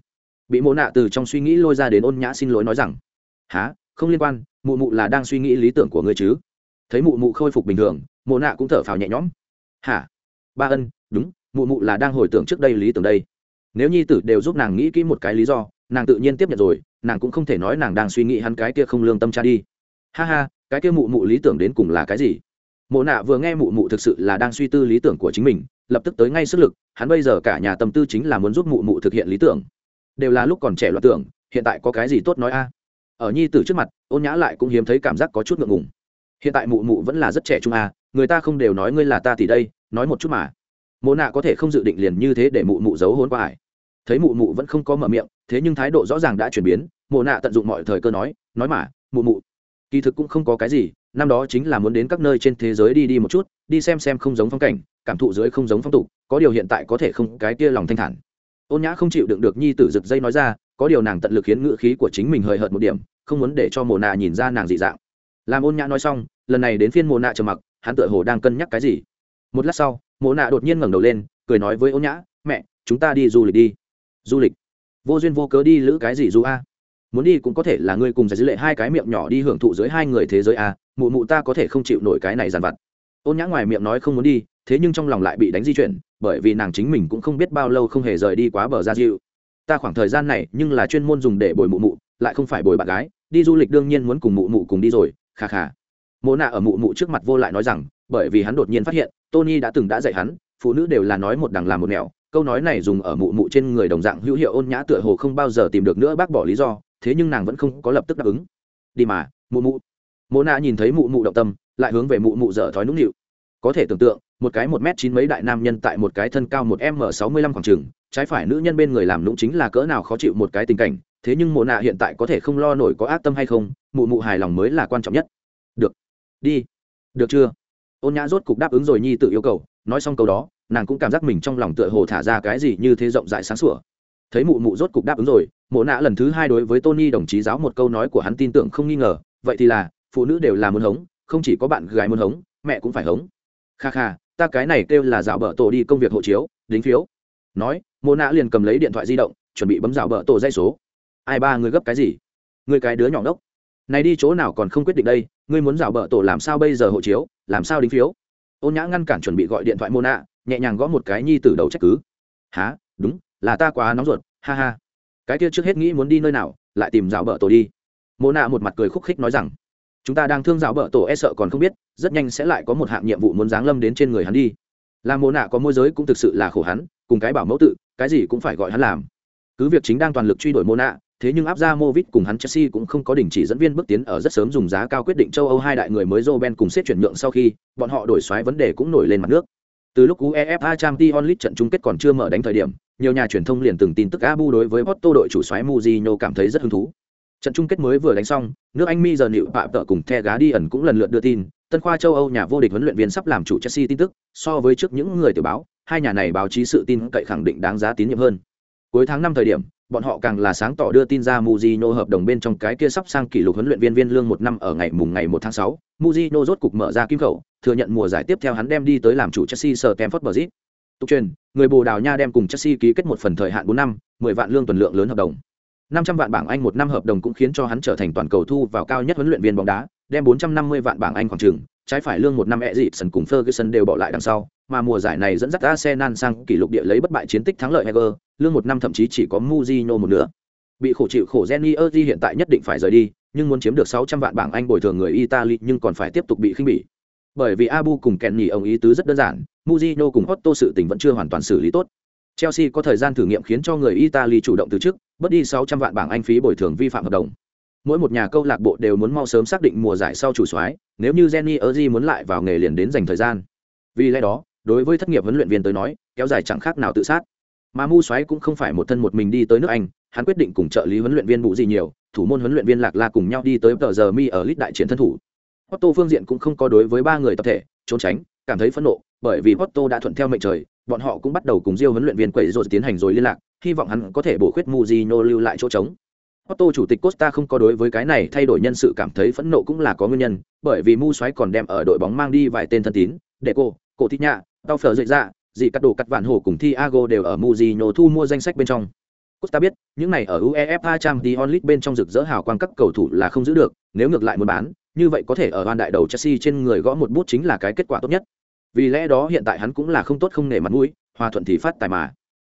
Bị mộ nạ từ trong suy nghĩ lôi ra đến ôn nhã xin lỗi nói rằng há không liên quan mụ mụ là đang suy nghĩ lý tưởng của ngươi chứ? Thấy mụ mụ khôi phục bình thường mộ nạ cũng thở phào nhẹ nhõm. Hả? Ba ân đúng mụ mụ là đang hồi tưởng trước đây lý tưởng đây. Nếu nhi tử đều giúp nàng nghĩ kỹ một cái lý do, nàng tự nhiên tiếp nhận rồi, nàng cũng không thể nói nàng đang suy nghĩ hắn cái kia không lương tâm cha đi. Ha ha, cái kia mụ mụ lý tưởng đến cùng là cái gì? Mộ nạ vừa nghe mụ mụ thực sự là đang suy tư lý tưởng của chính mình, lập tức tới ngay sức lực, hắn bây giờ cả nhà tâm tư chính là muốn giúp mụ mụ thực hiện lý tưởng. Đều là lúc còn trẻ loạt tưởng, hiện tại có cái gì tốt nói a? Ở nhi tử trước mặt, ôn nhã lại cũng hiếm thấy cảm giác có chút ngượng ngùng. Hiện tại mụ mụ vẫn là rất trẻ trung a, người ta không đều nói ngươi là ta thì đây, nói một chút mà mộ nạ có thể không dự định liền như thế để mụ mụ giấu hôn qua ải. Thấy mụ mụ vẫn không có mở miệng, thế nhưng thái độ rõ ràng đã chuyển biến, mộ nạ tận dụng mọi thời cơ nói nói mà, mụ mụ, kỳ thực cũng không có cái gì, năm đó chính là muốn đến các nơi trên thế giới đi đi một chút, đi xem xem không giống phong cảnh, cảm thụ dưới không giống phong tục, có điều hiện tại có thể không cái kia lòng thanh thản. Ôn nhã không chịu đựng được nhi tử rực dây nói ra, có điều nàng tận lực khiến ngữ khí của chính mình hời hợt một điểm, không muốn để cho mồ nạ nhìn ra nàng dị dạng. Làm ôn nhã nói xong, lần này đến phiên mồ nạ trầm mặc, hắn tựa hồ đang cân nhắc cái gì. Một lát sau Mộ nạ đột nhiên ngẩng đầu lên, cười nói với ôn nhã, mẹ, chúng ta đi du lịch đi. Du lịch? Vô duyên vô cớ đi lữ cái gì du a? Muốn đi cũng có thể là ngươi cùng giải dữ lệ hai cái miệng nhỏ đi hưởng thụ dưới hai người thế giới a, mụ mụ ta có thể không chịu nổi cái này dàn vặt. Ôn nhã ngoài miệng nói không muốn đi, thế nhưng trong lòng lại bị đánh di chuyển, bởi vì nàng chính mình cũng không biết bao lâu không hề rời đi quá bờ ra dịu ta khoảng thời gian này nhưng là chuyên môn dùng để bồi mụ mụ, lại không phải bồi bạn gái, đi du lịch đương nhiên muốn cùng mụ mụ cùng đi rồi khà khà mộ nạ ở mụ mụ trước mặt vô lại nói rằng, bởi vì hắn đột nhiên phát hiện tony đã từng đã dạy hắn, phụ nữ đều là nói một đằng làm một nẻo, câu nói này dùng ở mụ mụ trên người đồng dạng hữu hiệu ôn nhã tựa hồ không bao giờ tìm được nữa bác bỏ lý do, thế nhưng nàng vẫn không có lập tức đáp ứng. Đi mà, mụ mụ. Mộ nạ nhìn thấy mụ mụ động tâm, lại hướng về mụ mụ dở thói nũng nịu. Có thể tưởng tượng, một cái một m chín mấy đại nam nhân tại một cái thân cao một m sáu mươi lăm khoảng trừng trái phải nữ nhân bên người làm nũng chính là cỡ nào khó chịu một cái tình cảnh, thế nhưng mộ nạ hiện tại có thể không lo nổi có ác tâm hay không, mụ mụ hài lòng mới là quan trọng nhất. Được. Đi. Được chưa? Ôn nhã rốt cục đáp ứng rồi nhi tự yêu cầu, nói xong câu đó, nàng cũng cảm giác mình trong lòng tựa hồ thả ra cái gì như thế rộng rãi sáng sủa. Thấy mụ mụ rốt cục đáp ứng rồi, mộ nạ lần thứ hai đối với tony đồng chí giáo một câu nói của hắn tin tưởng không nghi ngờ, vậy thì là, phụ nữ đều là muốn hống, không chỉ có bạn gái muốn hống, mẹ cũng phải hống. Kha kha, ta cái này kêu là dạo bờ tổ đi công việc hộ chiếu, đính phiếu. Nói, mộ nạ liền cầm lấy điện thoại di động, chuẩn bị bấm dạo bờ tổ dây số. Ai ba người gấp cái gì? Người cái đứa nhỏ đốc này đi chỗ nào còn không quyết định đây? Ngươi muốn dạo bờ tổ làm sao bây giờ hộ chiếu, làm sao đính phiếu? Ôn nhã ngăn cản chuẩn bị gọi điện thoại mô nạ nhẹ nhàng gõ một cái nhi từ đầu trách cứ. Há đúng, là ta quá nóng ruột, ha ha. Cái kia trước hết nghĩ muốn đi nơi nào, lại tìm dạo bờ tổ đi. Mô nạ một mặt cười khúc khích nói rằng, chúng ta đang thương dạo bờ tổ e sợ còn không biết, rất nhanh sẽ lại có một hạng nhiệm vụ muốn giáng lâm đến trên người hắn đi. Là mô nạ có môi giới cũng thực sự là khổ hắn, cùng cái bảo mẫu tự, cái gì cũng phải gọi hắn làm. Cứ việc chính đang toàn lực truy đuổi mô nạ thế nhưng áp ra Movit cùng hắn Chelsea cũng không có đình chỉ dẫn viên bước tiến ở rất sớm dùng giá cao quyết định châu Âu hai đại người mới Roben cùng xếp chuyển nhượng sau khi, bọn họ đổi xoáy vấn đề cũng nổi lên mặt nước. Từ lúc UEFA Champions League trận chung kết còn chưa mở đánh thời điểm, nhiều nhà truyền thông liền từng tin tức Abu đối với Porto đội chủ xoáy Mourinho cảm thấy rất hứng thú. Trận chung kết mới vừa đánh xong, nước Anh Mi giờ nịu phạm tợ cùng The Guardian cũng lần lượt đưa tin, tân khoa châu Âu nhà vô địch huấn luyện viên sắp làm chủ Chelsea tin tức, so với trước những người tiểu báo, hai nhà này báo chí sự tin cậy khẳng định đáng giá tín nhiệm hơn. Cuối tháng năm thời điểm, bọn họ càng là sáng tỏ đưa tin ra Mujino hợp đồng bên trong cái kia sắp sang kỷ lục huấn luyện viên viên lương một năm ở ngày mùng ngày 1 tháng 6, Mujino rốt cục mở ra kim khẩu, thừa nhận mùa giải tiếp theo hắn đem đi tới làm chủ Chelsea sở Stamford Bridge. Tục truyền, người Bồ Đào Nha đem cùng Chelsea ký kết một phần thời hạn 4 năm, 10 vạn lương tuần lượng lớn hợp đồng. 500 vạn bảng Anh một năm hợp đồng cũng khiến cho hắn trở thành toàn cầu thu vào cao nhất huấn luyện viên bóng đá, đem 450 vạn bảng Anh khoảng chừng, trái phải lương một năm e dịp sân cùng Ferguson đều bỏ lại đằng sau, mà mùa giải này dẫn dắt Arsenal sang kỷ lục địa lấy bất bại chiến tích thắng lợi Heger, lương một năm thậm chí chỉ có Mourinho một nửa. Bị khổ chịu khổ Jenny Erdi hiện tại nhất định phải rời đi, nhưng muốn chiếm được 600 vạn bảng Anh bồi thường người Italy nhưng còn phải tiếp tục bị khinh bỉ. Bởi vì Abu cùng Kenny ông ý tứ rất đơn giản, Mourinho cùng Otto sự tình vẫn chưa hoàn toàn xử lý tốt. Chelsea có thời gian thử nghiệm khiến cho người Italy chủ động từ chức, bất đi 600 vạn bảng Anh phí bồi thường vi phạm hợp đồng. Mỗi một nhà câu lạc bộ đều muốn mau sớm xác định mùa giải sau chủ soái, nếu như Jenny Erdi muốn lại vào nghề liền đến dành thời gian. Vì lẽ đó, đối với thất nghiệp huấn luyện viên tới nói, kéo dài chẳng khác nào tự sát. Mà Mu xoáy cũng không phải một thân một mình đi tới nước Anh, hắn quyết định cùng trợ lý huấn luyện viên bù gì nhiều, thủ môn huấn luyện viên Lạc La cùng nhau đi tới tờ giờ mi ở lít đại chiến thân thủ. Otto phương diện cũng không có đối với ba người tập thể trốn tránh, cảm thấy phẫn nộ, bởi vì Otto đã thuận theo mệnh trời, bọn họ cũng bắt đầu cùng Diêu huấn luyện viên quậy rồi tiến hành rồi liên lạc, hy vọng hắn có thể bổ khuyết Mujino lưu lại chỗ trống. Otto chủ tịch Costa không có đối với cái này thay đổi nhân sự cảm thấy phẫn nộ cũng là có nguyên nhân, bởi vì Mu Soái còn đem ở đội bóng mang đi vài tên thân tín, để cô, cổ thích nhạ, tao phở dậy ra, dị cắt đồ cắt vạn hồ cùng Thiago đều ở Mujino thu mua danh sách bên trong. Costa biết, những này ở UEFA Champions League bên trong rực rỡ hào quang các cầu thủ là không giữ được, nếu ngược lại muốn bán, như vậy có thể ở ban đại đầu Chelsea trên người gõ một bút chính là cái kết quả tốt nhất. Vì lẽ đó hiện tại hắn cũng là không tốt không nể mặt mũi, hòa thuận thì phát tài mà.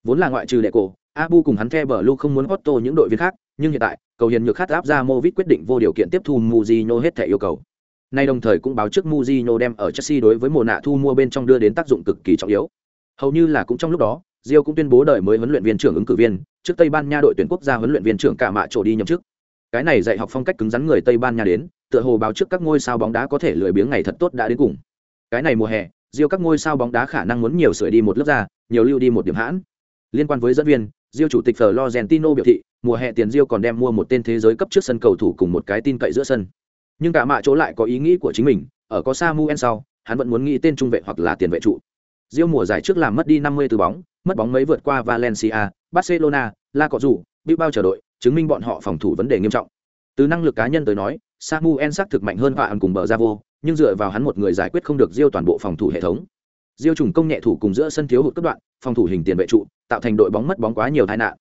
Vốn là ngoại trừ đệ cổ, Abu cùng hắn The Blue không muốn Otto những đội viên khác, nhưng hiện tại, cầu hiền nhược khát áp ra Movit quyết định vô điều kiện tiếp thu Mujino hết thẻ yêu cầu. Nay đồng thời cũng báo trước Mujino đem ở Chelsea đối với mùa nạ thu mua bên trong đưa đến tác dụng cực kỳ trọng yếu. Hầu như là cũng trong lúc đó, Rio cũng tuyên bố đời mới huấn luyện viên trưởng ứng cử viên, trước Tây Ban Nha đội tuyển quốc gia huấn luyện viên trưởng cả mạ chỗ đi nhậm chức. Cái này dạy học phong cách cứng rắn người Tây Ban Nha đến, tựa hồ báo trước các ngôi sao bóng đá có thể lười biếng ngày thật tốt đã đến cùng. Cái này mùa hè, Rio các ngôi sao bóng đá khả năng muốn nhiều sửa đi một lớp ra, nhiều lưu đi một điểm hãn. Liên quan với dẫn viên, Rio chủ tịch Florentino biểu thị, mùa hè tiền Rio còn đem mua một tên thế giới cấp trước sân cầu thủ cùng một cái tin cậy giữa sân. Nhưng cả mạ chỗ lại có ý nghĩ của chính mình, ở có Samuel sau, hắn vẫn muốn nghĩ tên trung vệ hoặc là tiền vệ trụ. Diêu mùa giải trước làm mất đi 50 từ bóng, mất bóng mấy vượt qua Valencia, Barcelona, La Cọ Dù, bao chờ đội, chứng minh bọn họ phòng thủ vấn đề nghiêm trọng. Từ năng lực cá nhân tới nói, Samuel sắc thực mạnh hơn và ăn cùng bờ Bravo, nhưng dựa vào hắn một người giải quyết không được Diêu toàn bộ phòng thủ hệ thống. Diêu trùng công nhẹ thủ cùng giữa sân thiếu hụt cấp đoạn, phòng thủ hình tiền vệ trụ, tạo thành đội bóng mất bóng quá nhiều tai nạn.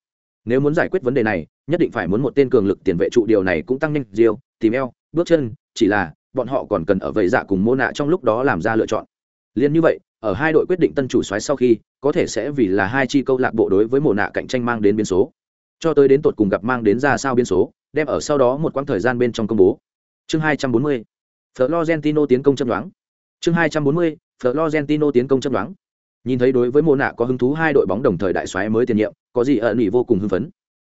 Nếu muốn giải quyết vấn đề này, nhất định phải muốn một tên cường lực tiền vệ trụ điều này cũng tăng nhanh Diêu, tìm eo, bước chân, chỉ là bọn họ còn cần ở vậy dạ cùng mô nạ trong lúc đó làm ra lựa chọn. Liên như vậy, ở hai đội quyết định tân chủ xoáy sau khi, có thể sẽ vì là hai chi câu lạc bộ đối với mồ nạ cạnh tranh mang đến biến số. Cho tới đến tột cùng gặp mang đến ra sao biến số, đem ở sau đó một quãng thời gian bên trong công bố. Chương 240. Florentino tiến công châm đoán. Chương 240. Florentino tiến công châm đoán. Nhìn thấy đối với mồ nạ có hứng thú hai đội bóng đồng thời đại xoáy mới tiền nhiệm, có gì ẩn nhỉ vô cùng hưng phấn.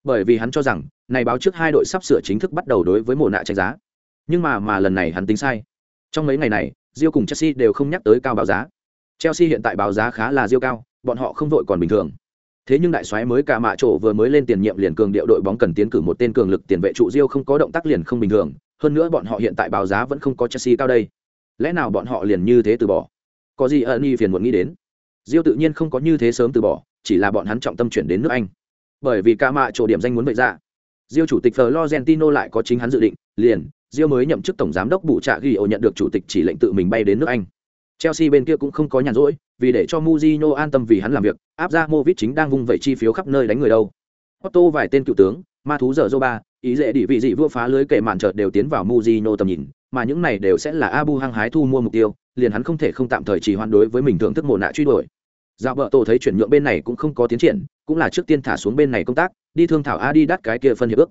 Bởi vì hắn cho rằng, này báo trước hai đội sắp sửa chính thức bắt đầu đối với mồ nạ tranh giá. Nhưng mà mà lần này hắn tính sai. Trong mấy ngày này, Rio cùng Chelsea đều không nhắc tới cao báo giá. Chelsea hiện tại báo giá khá là siêu cao, bọn họ không vội còn bình thường. Thế nhưng đại soái mới cả mạ trổ vừa mới lên tiền nhiệm liền cường điệu đội bóng cần tiến cử một tên cường lực tiền vệ trụ diêu không có động tác liền không bình thường, hơn nữa bọn họ hiện tại báo giá vẫn không có Chelsea cao đây. Lẽ nào bọn họ liền như thế từ bỏ? Có gì ẩn phiền muộn nghĩ đến. Diêu tự nhiên không có như thế sớm từ bỏ, chỉ là bọn hắn trọng tâm chuyển đến nước Anh. Bởi vì cả mạ trổ điểm danh muốn vậy ra. Diêu chủ tịch Florentino lại có chính hắn dự định, liền, Diêu mới nhậm chức tổng giám đốc bụ trạ ghi nhận được chủ tịch chỉ lệnh tự mình bay đến nước Anh. Chelsea bên kia cũng không có nhàn rỗi, vì để cho Mourinho an tâm vì hắn làm việc, Abramovich Movit chính đang vung vẩy chi phiếu khắp nơi đánh người đâu. Otto vài tên cựu tướng, ma thú giờ Zoba, ý dễ đỉ vị dị vua phá lưới kệ màn chợt đều tiến vào Mourinho tầm nhìn, mà những này đều sẽ là Abu hăng hái thu mua mục tiêu, liền hắn không thể không tạm thời chỉ hoãn đối với mình thưởng thức mồ nạ truy đuổi. Dạo vợ tổ thấy chuyển nhượng bên này cũng không có tiến triển, cũng là trước tiên thả xuống bên này công tác, đi thương thảo Adidas cái kia phân hiệp ước.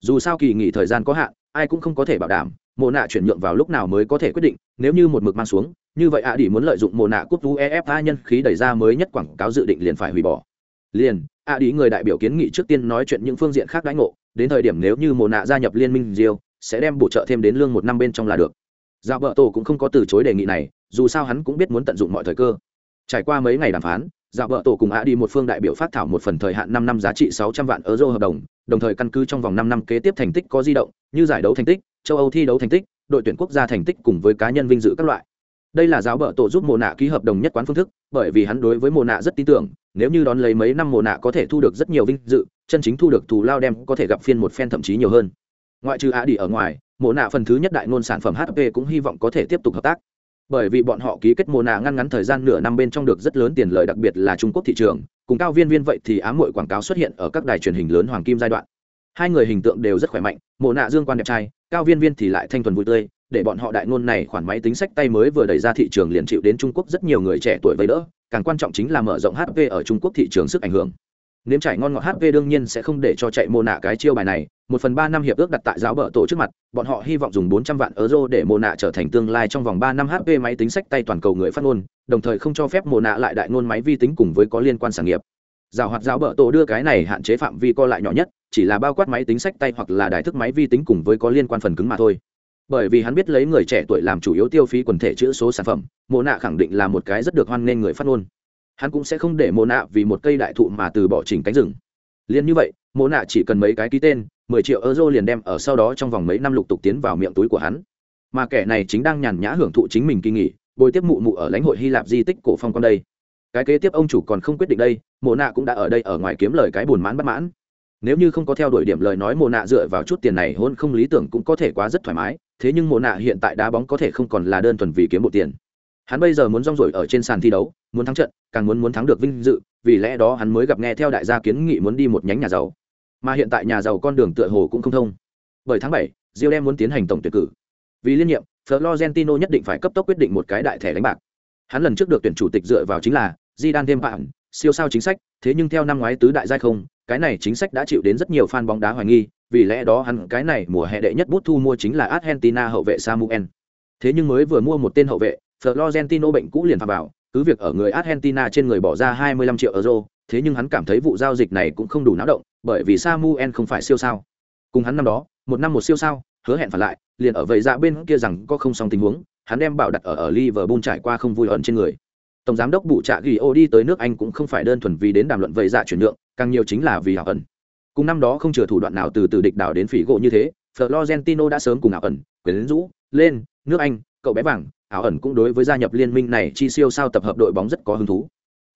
Dù sao kỳ nghỉ thời gian có hạn, ai cũng không có thể bảo đảm, mồ nạ chuyển nhượng vào lúc nào mới có thể quyết định, nếu như một mực mang xuống, như vậy ạ, đi muốn lợi dụng mồ nạ cúp uefa nhân khí đẩy ra mới nhất quảng cáo dự định liền phải hủy bỏ. Liền, ạ, đi người đại biểu kiến nghị trước tiên nói chuyện những phương diện khác đãi ngộ, đến thời điểm nếu như mồ nạ gia nhập liên minh diêu sẽ đem bổ trợ thêm đến lương một năm bên trong là được. Giao vợ tổ cũng không có từ chối đề nghị này, dù sao hắn cũng biết muốn tận dụng mọi thời cơ. Trải qua mấy ngày đàm phán Giao vợ tổ cùng ạ, đi một phương đại biểu phát thảo một phần thời hạn năm năm giá trị sáu trăm vạn euro hợp đồng đồng thời căn cứ trong vòng năm năm kế tiếp thành tích có di động, như giải đấu thành tích, châu âu thi đấu thành tích, đội tuyển quốc gia thành tích cùng với cá nhân vinh dự các loại đây là giáo bợ tổ giúp mồ nạ ký hợp đồng nhất quán phương thức, bởi vì hắn đối với mồ nạ rất tin tưởng, nếu như đón lấy mấy năm mồ nạ có thể thu được rất nhiều vinh dự, chân chính thu được thù lao đem có thể gặp phiên một phen thậm chí nhiều hơn. Ngoại trừ á đi ở ngoài mồ nạ phần thứ nhất đại ngôn sản phẩm hp cũng hy vọng có thể tiếp tục hợp tác. Bởi vì bọn họ ký kết mồ nạ ngăn ngắn thời gian nửa năm bên trong được rất lớn tiền lợi, đặc biệt là trung quốc thị trường, cùng cao viên viên vậy thì ám mội quảng cáo xuất hiện ở các đài truyền hình lớn hoàng kim giai đoạn. Hai người hình tượng đều rất khỏe mạnh mồ nạ dương quan đẹp trai, cao viên viên thì lại thanh thuần vui tươi để bọn họ đại ngôn này khoản máy tính sách tay mới vừa đẩy ra thị trường liền chịu đến trung quốc rất nhiều người trẻ tuổi vây đỡ, càng quan trọng chính là mở rộng hp ở trung quốc thị trường sức ảnh hưởng. Nếm trải ngon ngọt hp đương nhiên sẽ không để cho chạy mô nạ cái chiêu bài này, một phần ba năm hiệp ước đặt tại giáo bờ tổ trước mặt, bọn họ hy vọng dùng bốn trăm vạn euro để mô nạ trở thành tương lai trong vòng ba năm hp máy tính sách tay toàn cầu người phát ngôn, đồng thời không cho phép mô nạ lại đại ngôn máy vi tính cùng với có liên quan sản nghiệp. Giảo hoạt giáo bờ tổ đưa cái này hạn chế phạm vi co lại nhỏ nhất, chỉ là bao quát máy tính sách tay hoặc là đại thức máy vi tính cùng với có liên quan phần cứng mà thôi bởi vì hắn biết lấy người trẻ tuổi làm chủ yếu tiêu phí quần thể chữ số sản phẩm mô nạ khẳng định là một cái rất được hoan nghênh người phát ngôn. Hắn cũng sẽ không để mô nạ vì một cây đại thụ mà từ bỏ chỉnh cánh rừng. Liền như vậy mô nạ chỉ cần mấy cái ký tên, mười triệu euro liền đem ở sau đó trong vòng mấy năm lục tục tiến vào miệng túi của hắn. Mà kẻ này chính đang nhàn nhã hưởng thụ chính mình kỳ nghỉ, bồi tiếp mụ mụ ở lãnh hội hy lạp di tích cổ phong con đây. Cái kế tiếp ông chủ còn không quyết định đây, mộ nạ cũng đã ở đây ở ngoài kiếm lời cái buồn mãn bất mãn. Nếu như không có theo đuổi điểm lời nói mồ nạ dựa vào chút tiền này hôn không lý tưởng cũng có thể quá rất thoải mái thế nhưng mộ nạ hiện tại đá bóng có thể không còn là đơn thuần vì kiếm bộ tiền. Hắn bây giờ muốn rong rổi ở trên sàn thi đấu, muốn thắng trận, càng muốn muốn thắng được vinh dự, vì lẽ đó hắn mới gặp nghe theo đại gia kiến nghị muốn đi một nhánh nhà giàu. Mà hiện tại nhà giàu con đường tựa hồ cũng không thông. Bởi tháng bảy rio đem muốn tiến hành tổng tuyển cử. Vì liên nhiệm, florentino nhất định phải cấp tốc quyết định một cái đại thẻ đánh bạc. Hắn lần trước được tuyển chủ tịch dựa vào chính là di đan thêm bạn, siêu sao chính sách, thế nhưng theo năm ngoái tứ đại giai không, cái này chính sách đã chịu đến rất nhiều fan bóng đá hoài nghi vì lẽ đó hắn cái này mùa hè đệ nhất bút thu mua chính là argentina hậu vệ samuel. Thế nhưng mới vừa mua một tên hậu vệ, florentino bệnh cũ liền phạm vào, cứ việc ở người argentina trên người bỏ ra 25 triệu euro, thế nhưng hắn cảm thấy vụ giao dịch này cũng không đủ náo động, bởi vì samuel không phải siêu sao. Cùng hắn năm đó, một năm một siêu sao, hứa hẹn phản lại, liền ở vậy ra bên kia rằng có không xong tình huống, hắn đem bảo đặt ở ở liverpool trải qua không vui ẩn trên người. Tổng giám đốc bụ trạ ghi ô đi tới nước anh cũng không phải đơn thuần vì đến đàm luận vậy dạ chuyển nhượng, càng nhiều chính là vì hảo ẩn cùng năm đó không chừa thủ đoạn nào từ từ địch đảo đến phỉ gỗ như thế florentino đã sớm cùng ảo ẩn quyến rũ lên nước anh cậu bé vàng ảo ẩn cũng đối với gia nhập liên minh này chi siêu sao tập hợp đội bóng rất có hứng thú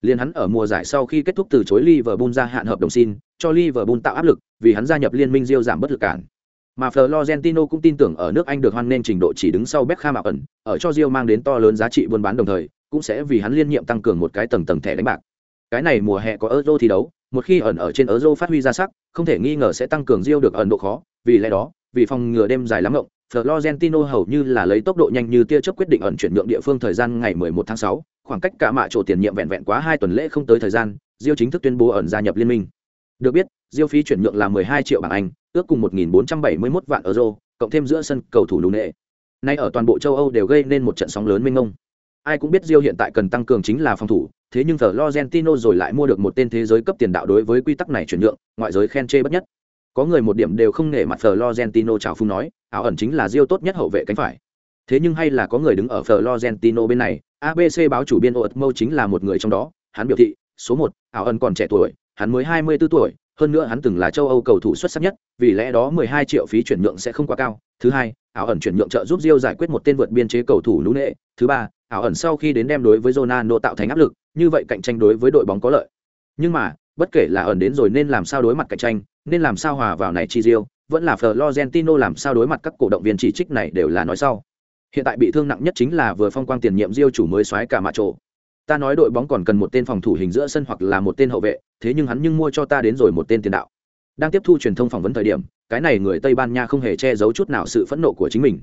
Liên hắn ở mùa giải sau khi kết thúc từ chối Liverpool ra hạn hợp đồng xin, cho Liverpool tạo áp lực, vì hắn gia nhập liên minh Rio giảm bất lực cản. Mà Florentino cũng tin tưởng ở nước Anh được hoan nên trình độ chỉ đứng sau Beckham ẩn, ở cho Rio mang đến to lớn giá trị buôn bán đồng thời, cũng sẽ vì hắn liên nhiệm tăng cường một cái tầng tầng thẻ đánh bạc. Cái này mùa hè có Euro thi đấu, một khi ẩn ở trên Euro phát huy ra sắc, không thể nghi ngờ sẽ tăng cường Diêu được ẩn độ khó, vì lẽ đó, vì phòng ngừa đêm dài lắm ngộng, Florentino hầu như là lấy tốc độ nhanh như tia chớp quyết định ẩn chuyển nhượng địa phương thời gian ngày 11 tháng 6, khoảng cách cả mạ chỗ tiền nhiệm vẹn vẹn quá 2 tuần lễ không tới thời gian, Diêu chính thức tuyên bố ẩn gia nhập liên minh. Được biết, Diêu phí chuyển nhượng là 12 triệu bảng Anh, ước cùng 1471 vạn euro, cộng thêm giữa sân cầu thủ lù nệ. Nay ở toàn bộ châu Âu đều gây nên một trận sóng lớn mênh mông. Ai cũng biết Rio hiện tại cần tăng cường chính là phòng thủ, thế nhưng Florentino rồi lại mua được một tên thế giới cấp tiền đạo đối với quy tắc này chuyển nhượng, ngoại giới khen chê bất nhất. Có người một điểm đều không nể mặt Florentino chào phung nói, áo ẩn chính là Rio tốt nhất hậu vệ cánh phải. Thế nhưng hay là có người đứng ở Florentino bên này, ABC báo chủ biên Otmo chính là một người trong đó, hắn biểu thị, số một, áo ẩn còn trẻ tuổi, hắn mới 24 tuổi, hơn nữa hắn từng là châu Âu cầu thủ xuất sắc nhất, vì lẽ đó 12 triệu phí chuyển nhượng sẽ không quá cao. Thứ hai, áo ẩn chuyển nhượng trợ giúp Rio giải quyết một tên vượt biên chế cầu thủ lũ nệ. Thứ ba, ảo ẩn sau khi đến đem đối với Ronaldo tạo thành áp lực, như vậy cạnh tranh đối với đội bóng có lợi. Nhưng mà, bất kể là ẩn đến rồi nên làm sao đối mặt cạnh tranh, nên làm sao hòa vào này chi riêu, vẫn là Florentino làm sao đối mặt các cổ động viên chỉ trích này đều là nói sau. Hiện tại bị thương nặng nhất chính là vừa phong quang tiền nhiệm diêu chủ mới xoáy cả mạ trổ. Ta nói đội bóng còn cần một tên phòng thủ hình giữa sân hoặc là một tên hậu vệ, thế nhưng hắn nhưng mua cho ta đến rồi một tên tiền đạo. Đang tiếp thu truyền thông phỏng vấn thời điểm, cái này người Tây Ban Nha không hề che giấu chút nào sự phẫn nộ của chính mình.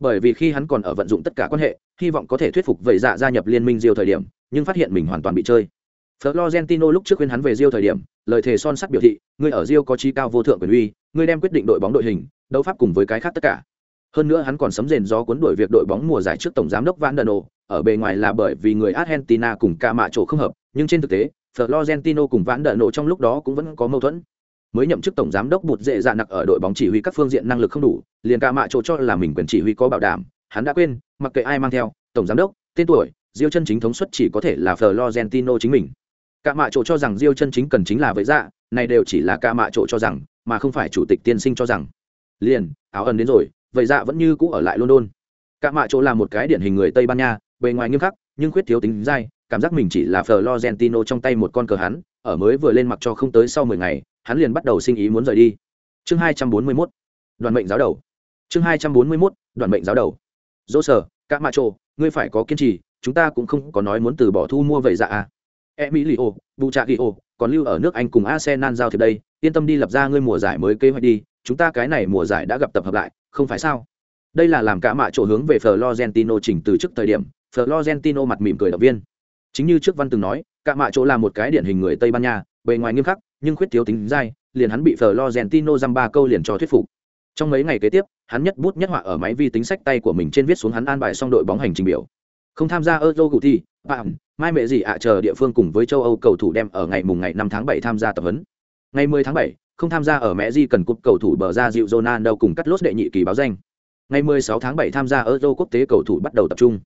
Bởi vì khi hắn còn ở vận dụng tất cả quan hệ, hy vọng có thể thuyết phục vậy dạ gia nhập liên minh diêu thời điểm, nhưng phát hiện mình hoàn toàn bị chơi. Florentino lúc trước khuyên hắn về diêu thời điểm, lời thề son sắt biểu thị, ngươi ở diêu có trí cao vô thượng quyền uy, ngươi đem quyết định đội bóng đội hình, đấu pháp cùng với cái khác tất cả. Hơn nữa hắn còn sấm rền gió cuốn đuổi việc đội bóng mùa giải trước tổng giám đốc Van đano ở bề ngoài là bởi vì người Argentina cùng ca mạ chỗ không hợp, nhưng trên thực tế, Florentino cùng Van đano trong lúc đó cũng vẫn có mâu thuẫn. Mới nhậm chức tổng giám đốc bụt dễ dạ nặc ở đội bóng chỉ huy các phương diện năng lực không đủ, liền ca mạ chỗ cho là mình quyền chỉ huy có bảo đảm, hắn đã quên, mặc kệ ai mang theo, tổng giám đốc, tên tuổi, Diêu chân chính thống suất chỉ có thể là Florentino chính mình. Cả mạ chỗ cho rằng Diêu chân chính cần chính là vậy dạ, này đều chỉ là ca mạ chỗ cho rằng, mà không phải chủ tịch tiên sinh cho rằng. Liền, áo ẩn đến rồi, vậy dạ vẫn như cũ ở lại London. Cả mạ chỗ là một cái điển hình người Tây Ban Nha, bề ngoài nghiêm khắc nhưng khuyết thiếu tính dai cảm giác mình chỉ là Florentino trong tay một con cờ hắn ở mới vừa lên mặc cho không tới sau mười ngày hắn liền bắt đầu sinh ý muốn rời đi. Chương hai trăm bốn mươi 241 đoàn mệnh giáo đầu. Chương hai trăm bốn mươi 241 đoàn mệnh giáo đầu. Dỗ sở các mạ trộ ngươi phải có kiên trì, chúng ta cũng không có nói muốn từ bỏ thu mua vậy dạ à. Emilio buchagio còn lưu ở nước anh cùng arsenal giao thiệp đây, yên tâm đi lập ra ngươi mùa giải mới kế hoạch đi, chúng ta cái này mùa giải đã gặp tập hợp lại, không phải sao? Đây là làm cả mạ chỗ hướng về Florentino chỉnh từ trước thời điểm, Florentino mặt mỉm cười động viên. Chính như trước văn từng nói cả mạ chỗ là một cái điển hình người tây ban nha bề ngoài nghiêm khắc, nhưng khuyết thiếu tính dai, liền hắn bị Florentino dăm ba câu liền cho thuyết phục. Trong mấy ngày kế tiếp, hắn nhất bút nhất họa ở máy vi tính sách tay của mình trên viết xuống hắn an bài xong đội bóng hành trình biểu. Không tham gia euro cụ thi bạn mai mẹ gì ạ chờ địa phương cùng với châu âu cầu thủ đem ở ngày mùng ngày năm tháng bảy tham gia tập huấn. Ngày 10 tháng bảy, không tham gia ở mẹ di cần cúp cầu thủ bờ ra dịu Ronaldo cùng cắt lốt đệ nhị kỳ báo danh. Ngày 16 tháng 7 tham gia euro quốc tế cầu thủ bắt đầu tập trung.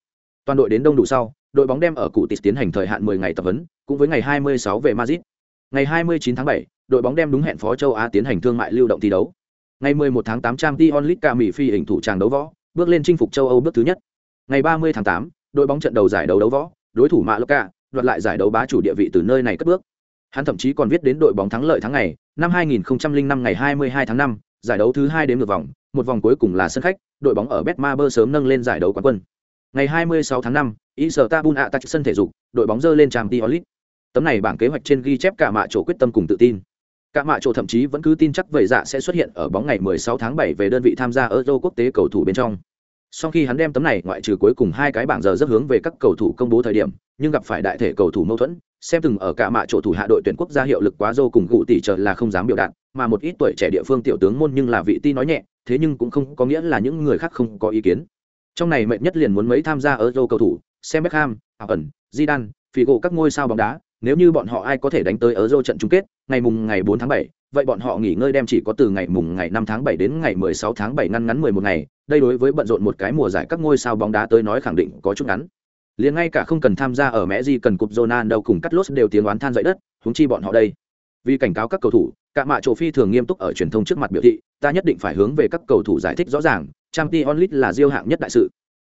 Toàn đội đến đông đủ sau, đội bóng đem ở cụ tít tiến hành thời hạn 10 ngày tập huấn, cũng với ngày 26 về madrid ngày 29 tháng 7, đội bóng đem đúng hẹn phó châu á tiến hành thương mại lưu động thi đấu. Ngày 11 tháng 8 trang Dion Lit Mỹ phi hình thủ tràng đấu võ bước lên chinh phục châu âu bước thứ nhất. Ngày 30 tháng 8, đội bóng trận đầu giải đấu đấu võ đối thủ mạ đoạt lại giải đấu bá chủ địa vị từ nơi này cất bước. Hắn thậm chí còn viết đến đội bóng thắng lợi tháng ngày năm 2005 ngày 22 tháng 5, giải đấu thứ hai đến ngược vòng một vòng cuối cùng là sân khách đội bóng ở betmaber sớm nâng lên giải đấu quán quân. Ngày 26 tháng 5, Istanbul Atak sân thể dục, đội bóng dơ lên Champions League. Tấm này bảng kế hoạch trên ghi chép cả mạ chỗ quyết tâm cùng tự tin. Cả mạ chỗ thậm chí vẫn cứ tin chắc vậy dạ sẽ xuất hiện ở bóng ngày 16 tháng 7 về đơn vị tham gia Euro quốc tế cầu thủ bên trong. Sau khi hắn đem tấm này ngoại trừ cuối cùng hai cái bảng giờ rất hướng về các cầu thủ công bố thời điểm, nhưng gặp phải đại thể cầu thủ mâu thuẫn, xem từng ở cả mạ chỗ thủ hạ đội tuyển quốc gia hiệu lực quá dô cùng gụ tỷ chờ là không dám biểu đạt, mà một ít tuổi trẻ địa phương tiểu tướng môn nhưng là vị ti nói nhẹ, thế nhưng cũng không có nghĩa là những người khác không có ý kiến. Trong này mệt nhất liền muốn mấy tham gia Euro cầu thủ, xem Beckham, Ẩn, Zidane, Figo các ngôi sao bóng đá, nếu như bọn họ ai có thể đánh tới ở dâu trận chung kết, ngày mùng ngày 4 tháng 7, vậy bọn họ nghỉ ngơi đem chỉ có từ ngày mùng ngày 5 tháng 7 đến ngày 16 tháng 7 ngăn ngắn 11 ngày, đây đối với bận rộn một cái mùa giải các ngôi sao bóng đá tới nói khẳng định có chút ngắn. Liền ngay cả không cần tham gia ở mẹ gì cần cục Ronaldo cùng cắt lốt đều tiếng oán than dậy đất, huống chi bọn họ đây. Vì cảnh cáo các cầu thủ, cả mạ trổ phi thường nghiêm túc ở truyền thông trước mặt biểu thị, ta nhất định phải hướng về các cầu thủ giải thích rõ ràng, Champions League là diêu hạng nhất đại sự.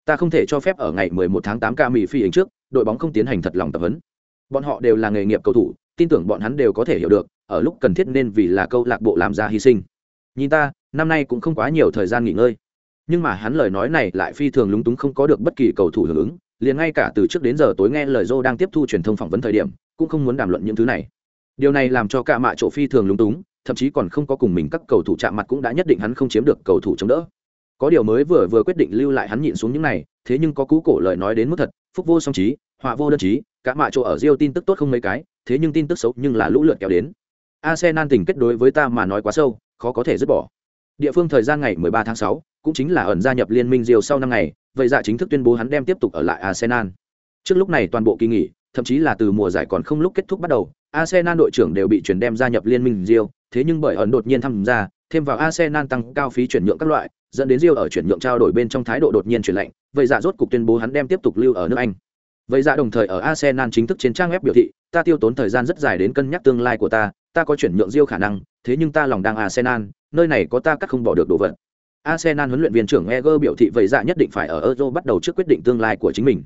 Ta không thể cho phép ở ngày 11 tháng 8 ca mì phi hình trước, đội bóng không tiến hành thật lòng tập huấn. Bọn họ đều là nghề nghiệp cầu thủ, tin tưởng bọn hắn đều có thể hiểu được, ở lúc cần thiết nên vì là câu lạc bộ làm ra hy sinh. Nhìn ta, năm nay cũng không quá nhiều thời gian nghỉ ngơi. Nhưng mà hắn lời nói này lại phi thường lúng túng không có được bất kỳ cầu thủ hưởng ứng, liền ngay cả từ trước đến giờ tối nghe lời dô đang tiếp thu truyền thông phỏng vấn thời điểm, cũng không muốn đàm luận những thứ này. Điều này làm cho cả mạ chỗ phi thường lúng túng, thậm chí còn không có cùng mình các cầu thủ chạm mặt cũng đã nhất định hắn không chiếm được cầu thủ chống đỡ. Có điều mới vừa vừa quyết định lưu lại hắn nhịn xuống những này, thế nhưng có cú cổ lời nói đến mức thật, phúc vô song trí, họa vô đơn trí, cả mạ chỗ ở Rio tin tức tốt không mấy cái, thế nhưng tin tức xấu nhưng là lũ lượt kéo đến. Arsenal tình kết đối với ta mà nói quá sâu, khó có thể dứt bỏ. Địa phương thời gian ngày 13 tháng 6, cũng chính là ẩn gia nhập liên minh Rio sau năm ngày, vậy dạ chính thức tuyên bố hắn đem tiếp tục ở lại Arsenal. Trước lúc này toàn bộ kỳ nghỉ, thậm chí là từ mùa giải còn không lúc kết thúc bắt đầu, Arsenal đội trưởng đều bị chuyển đem gia nhập liên minh Rio, thế nhưng bởi ẩn đột nhiên tham gia, thêm vào Arsenal tăng cao phí chuyển nhượng các loại, dẫn đến Rio ở chuyển nhượng trao đổi bên trong thái độ đột nhiên chuyển lạnh, vậy dạ rốt cục tuyên bố hắn đem tiếp tục lưu ở nước Anh. Vậy dạ đồng thời ở Arsenal chính thức trên trang web biểu thị, ta tiêu tốn thời gian rất dài đến cân nhắc tương lai của ta, ta có chuyển nhượng Rio khả năng, thế nhưng ta lòng đang Arsenal, nơi này có ta cắt không bỏ được đồ vật. Arsenal huấn luyện viên trưởng Eger biểu thị vậy dạ nhất định phải ở Euro bắt đầu trước quyết định tương lai của chính mình.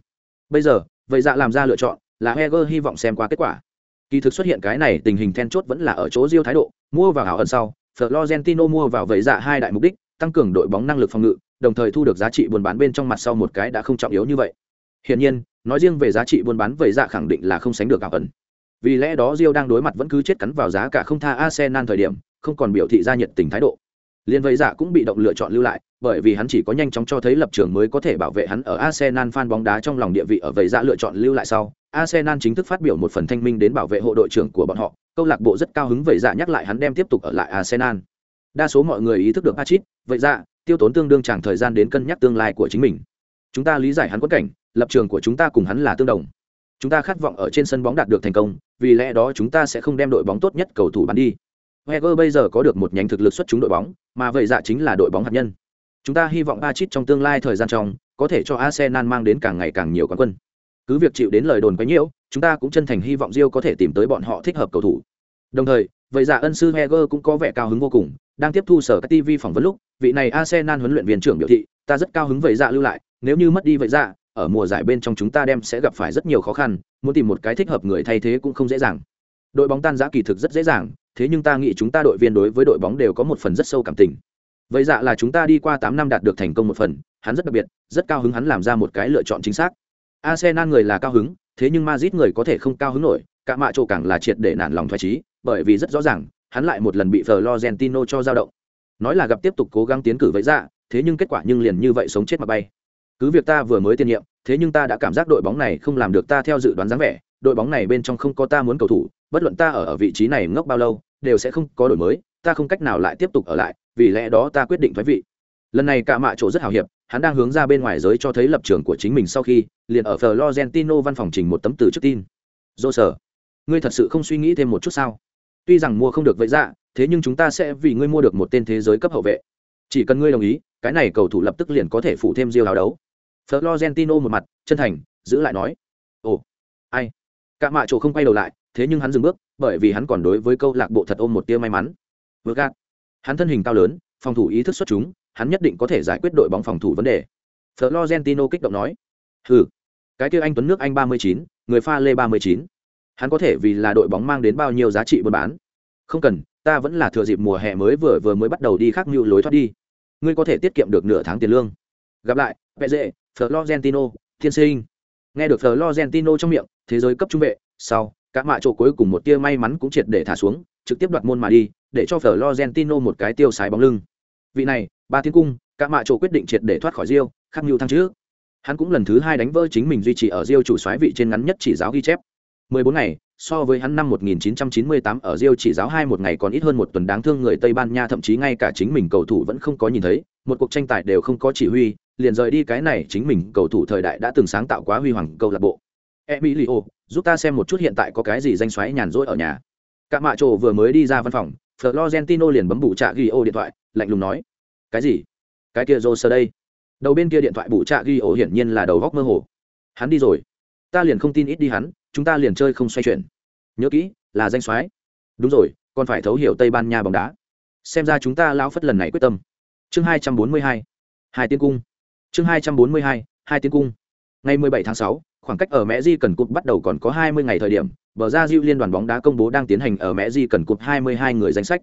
Bây giờ, vậy dạ làm ra lựa chọn, là Eger hy vọng xem qua kết quả. Kỳ thực xuất hiện cái này tình hình then chốt vẫn là ở chỗ Rio thái độ, mua vào hảo ẩn sau, Florentino mua vào vậy dạ hai đại mục đích, tăng cường đội bóng năng lực phòng ngự, đồng thời thu được giá trị buôn bán bên trong mặt sau một cái đã không trọng yếu như vậy. Hiển nhiên, nói riêng về giá trị buôn bán vậy dạ khẳng định là không sánh được hảo ẩn. Vì lẽ đó Rio đang đối mặt vẫn cứ chết cắn vào giá cả không tha Arsenal thời điểm, không còn biểu thị ra nhiệt tình thái độ liên vậy dạ cũng bị động lựa chọn lưu lại bởi vì hắn chỉ có nhanh chóng cho thấy lập trường mới có thể bảo vệ hắn ở arsenal fan bóng đá trong lòng địa vị ở vậy dạ lựa chọn lưu lại sau. Arsenal chính thức phát biểu một phần thanh minh đến bảo vệ hộ đội trưởng của bọn họ. Câu lạc bộ rất cao hứng vậy dạ nhắc lại hắn đem tiếp tục ở lại arsenal. Đa số mọi người ý thức được Pachit, vậy dạ tiêu tốn tương đương chẳng thời gian đến cân nhắc tương lai của chính mình. Chúng ta lý giải hắn quất cảnh lập trường của chúng ta cùng hắn là tương đồng. Chúng ta khát vọng ở trên sân bóng đạt được thành công vì lẽ đó chúng ta sẽ không đem đội bóng tốt nhất cầu thủ bán đi. Heger bây giờ có được một nhánh thực lực xuất chúng đội bóng, mà vậy dạ chính là đội bóng hạt nhân. Chúng ta hy vọng Patrick trong tương lai thời gian trong có thể cho Arsenal mang đến càng ngày càng nhiều quán quân. Cứ việc chịu đến lời đồn quá nhiều, chúng ta cũng chân thành hy vọng Rio có thể tìm tới bọn họ thích hợp cầu thủ. Đồng thời, vậy dạ ân sư Heger cũng có vẻ cao hứng vô cùng, đang tiếp thu sở các TV phỏng vấn lúc, vị này Arsenal huấn luyện viên trưởng biểu thị, ta rất cao hứng vậy dạ lưu lại, nếu như mất đi vậy dạ, ở mùa giải bên trong chúng ta đem sẽ gặp phải rất nhiều khó khăn muốn tìm một cái thích hợp người thay thế cũng không dễ dàng đội bóng tan giá kỳ thực rất dễ dàng thế nhưng ta nghĩ chúng ta đội viên đối với đội bóng đều có một phần rất sâu cảm tình. Vậy dạ là chúng ta đi qua tám năm đạt được thành công một phần, hắn rất đặc biệt, rất cao hứng hắn làm ra một cái lựa chọn chính xác. Arsenal người là cao hứng, thế nhưng Madrid người có thể không cao hứng nổi, cả mạ chỗ càng là triệt để nản lòng thoái trí bởi vì rất rõ ràng, hắn lại một lần bị Florentino cho dao động. Nói là gặp tiếp tục cố gắng tiến cử vậy dạ thế nhưng kết quả nhưng liền như vậy sống chết mà bay. Cứ việc ta vừa mới tiền nhiệm, thế nhưng ta đã cảm giác đội bóng này không làm được ta theo dự đoán dáng vẻ, đội bóng này bên trong không có ta muốn cầu thủ, bất luận ta ở ở vị trí này ngốc bao lâu đều sẽ không có đổi mới, ta không cách nào lại tiếp tục ở lại, vì lẽ đó ta quyết định thoái vị. Lần này cả mạ chỗ rất hào hiệp, hắn đang hướng ra bên ngoài giới cho thấy lập trường của chính mình sau khi, liền ở Florentino văn phòng trình một tấm từ trước tin. Dô sở, ngươi thật sự không suy nghĩ thêm một chút sao? Tuy rằng mua không được vậy dạ thế nhưng chúng ta sẽ vì ngươi mua được một tên thế giới cấp hậu vệ. Chỉ cần ngươi đồng ý, cái này cầu thủ lập tức liền có thể phụ thêm diêu hào đấu. Florentino một mặt, chân thành, giữ lại nói. Ồ, ai? Cả mạ chỗ không quay đầu lại thế nhưng hắn dừng bước bởi vì hắn còn đối với câu lạc bộ thật ôm một tia may mắn. Vừa gạt hắn thân hình cao lớn phòng thủ ý thức xuất chúng hắn nhất định có thể giải quyết đội bóng phòng thủ vấn đề. Florentino kích động nói ừ cái kia anh tuấn nước anh 39, người pha lê 39. hắn có thể vì là đội bóng mang đến bao nhiêu giá trị buôn bán? Không cần ta vẫn là thừa dịp mùa hè mới vừa vừa mới bắt đầu đi khác mưu lối thoát đi. Ngươi có thể tiết kiệm được nửa tháng tiền lương. Gặp lại vẹ dễ florentino thiên sinh. Nghe được florentino trong miệng thế giới cấp trung vệ sau các mạ chỗ cuối cùng một tia may mắn cũng triệt để thả xuống trực tiếp đoạt môn mà đi để cho florentino một cái tiêu sái bóng lưng. Vị này ba thiên cung các mạ chỗ quyết định triệt để thoát khỏi rio khắc mưu thăng trước hắn cũng lần thứ hai đánh vỡ chính mình duy trì ở rio chủ soái vị trên ngắn nhất chỉ giáo ghi chép. 14 ngày so với hắn năm 1998 ở Rio chỉ giáo hai một ngày còn ít hơn một tuần đáng thương người Tây Ban Nha thậm chí ngay cả chính mình cầu thủ vẫn không có nhìn thấy, một cuộc tranh tài đều không có chỉ huy, liền rời đi cái này chính mình cầu thủ thời đại đã từng sáng tạo quá huy hoàng câu lạc bộ. Emilio, giúp ta xem một chút hiện tại có cái gì danh xoáy nhàn rỗi ở nhà. Cả mạ trồ vừa mới đi ra văn phòng, Florentino liền bấm bụ trạ ghi ô điện thoại, lạnh lùng nói: "Cái gì? Cái kia Rose đây?" Đầu bên kia điện thoại bụ trạ ghi ô hiển nhiên là đầu góc mơ hồ. Hắn đi rồi. Ta liền không tin ít đi hắn, chúng ta liền chơi không xoay chuyển nhớ kỹ là danh soái đúng rồi còn phải thấu hiểu tây ban nha bóng đá xem ra chúng ta lão phất lần này quyết tâm chương hai trăm bốn mươi hai hai tiên cung chương hai trăm bốn mươi hai hai tiên cung ngày mười bảy tháng sáu khoảng cách ở mẹ di cần cụt bắt đầu còn có hai mươi ngày thời điểm bờ ra diêu liên đoàn bóng đá công bố đang tiến hành ở mẹ di cần cụt hai mươi hai người danh sách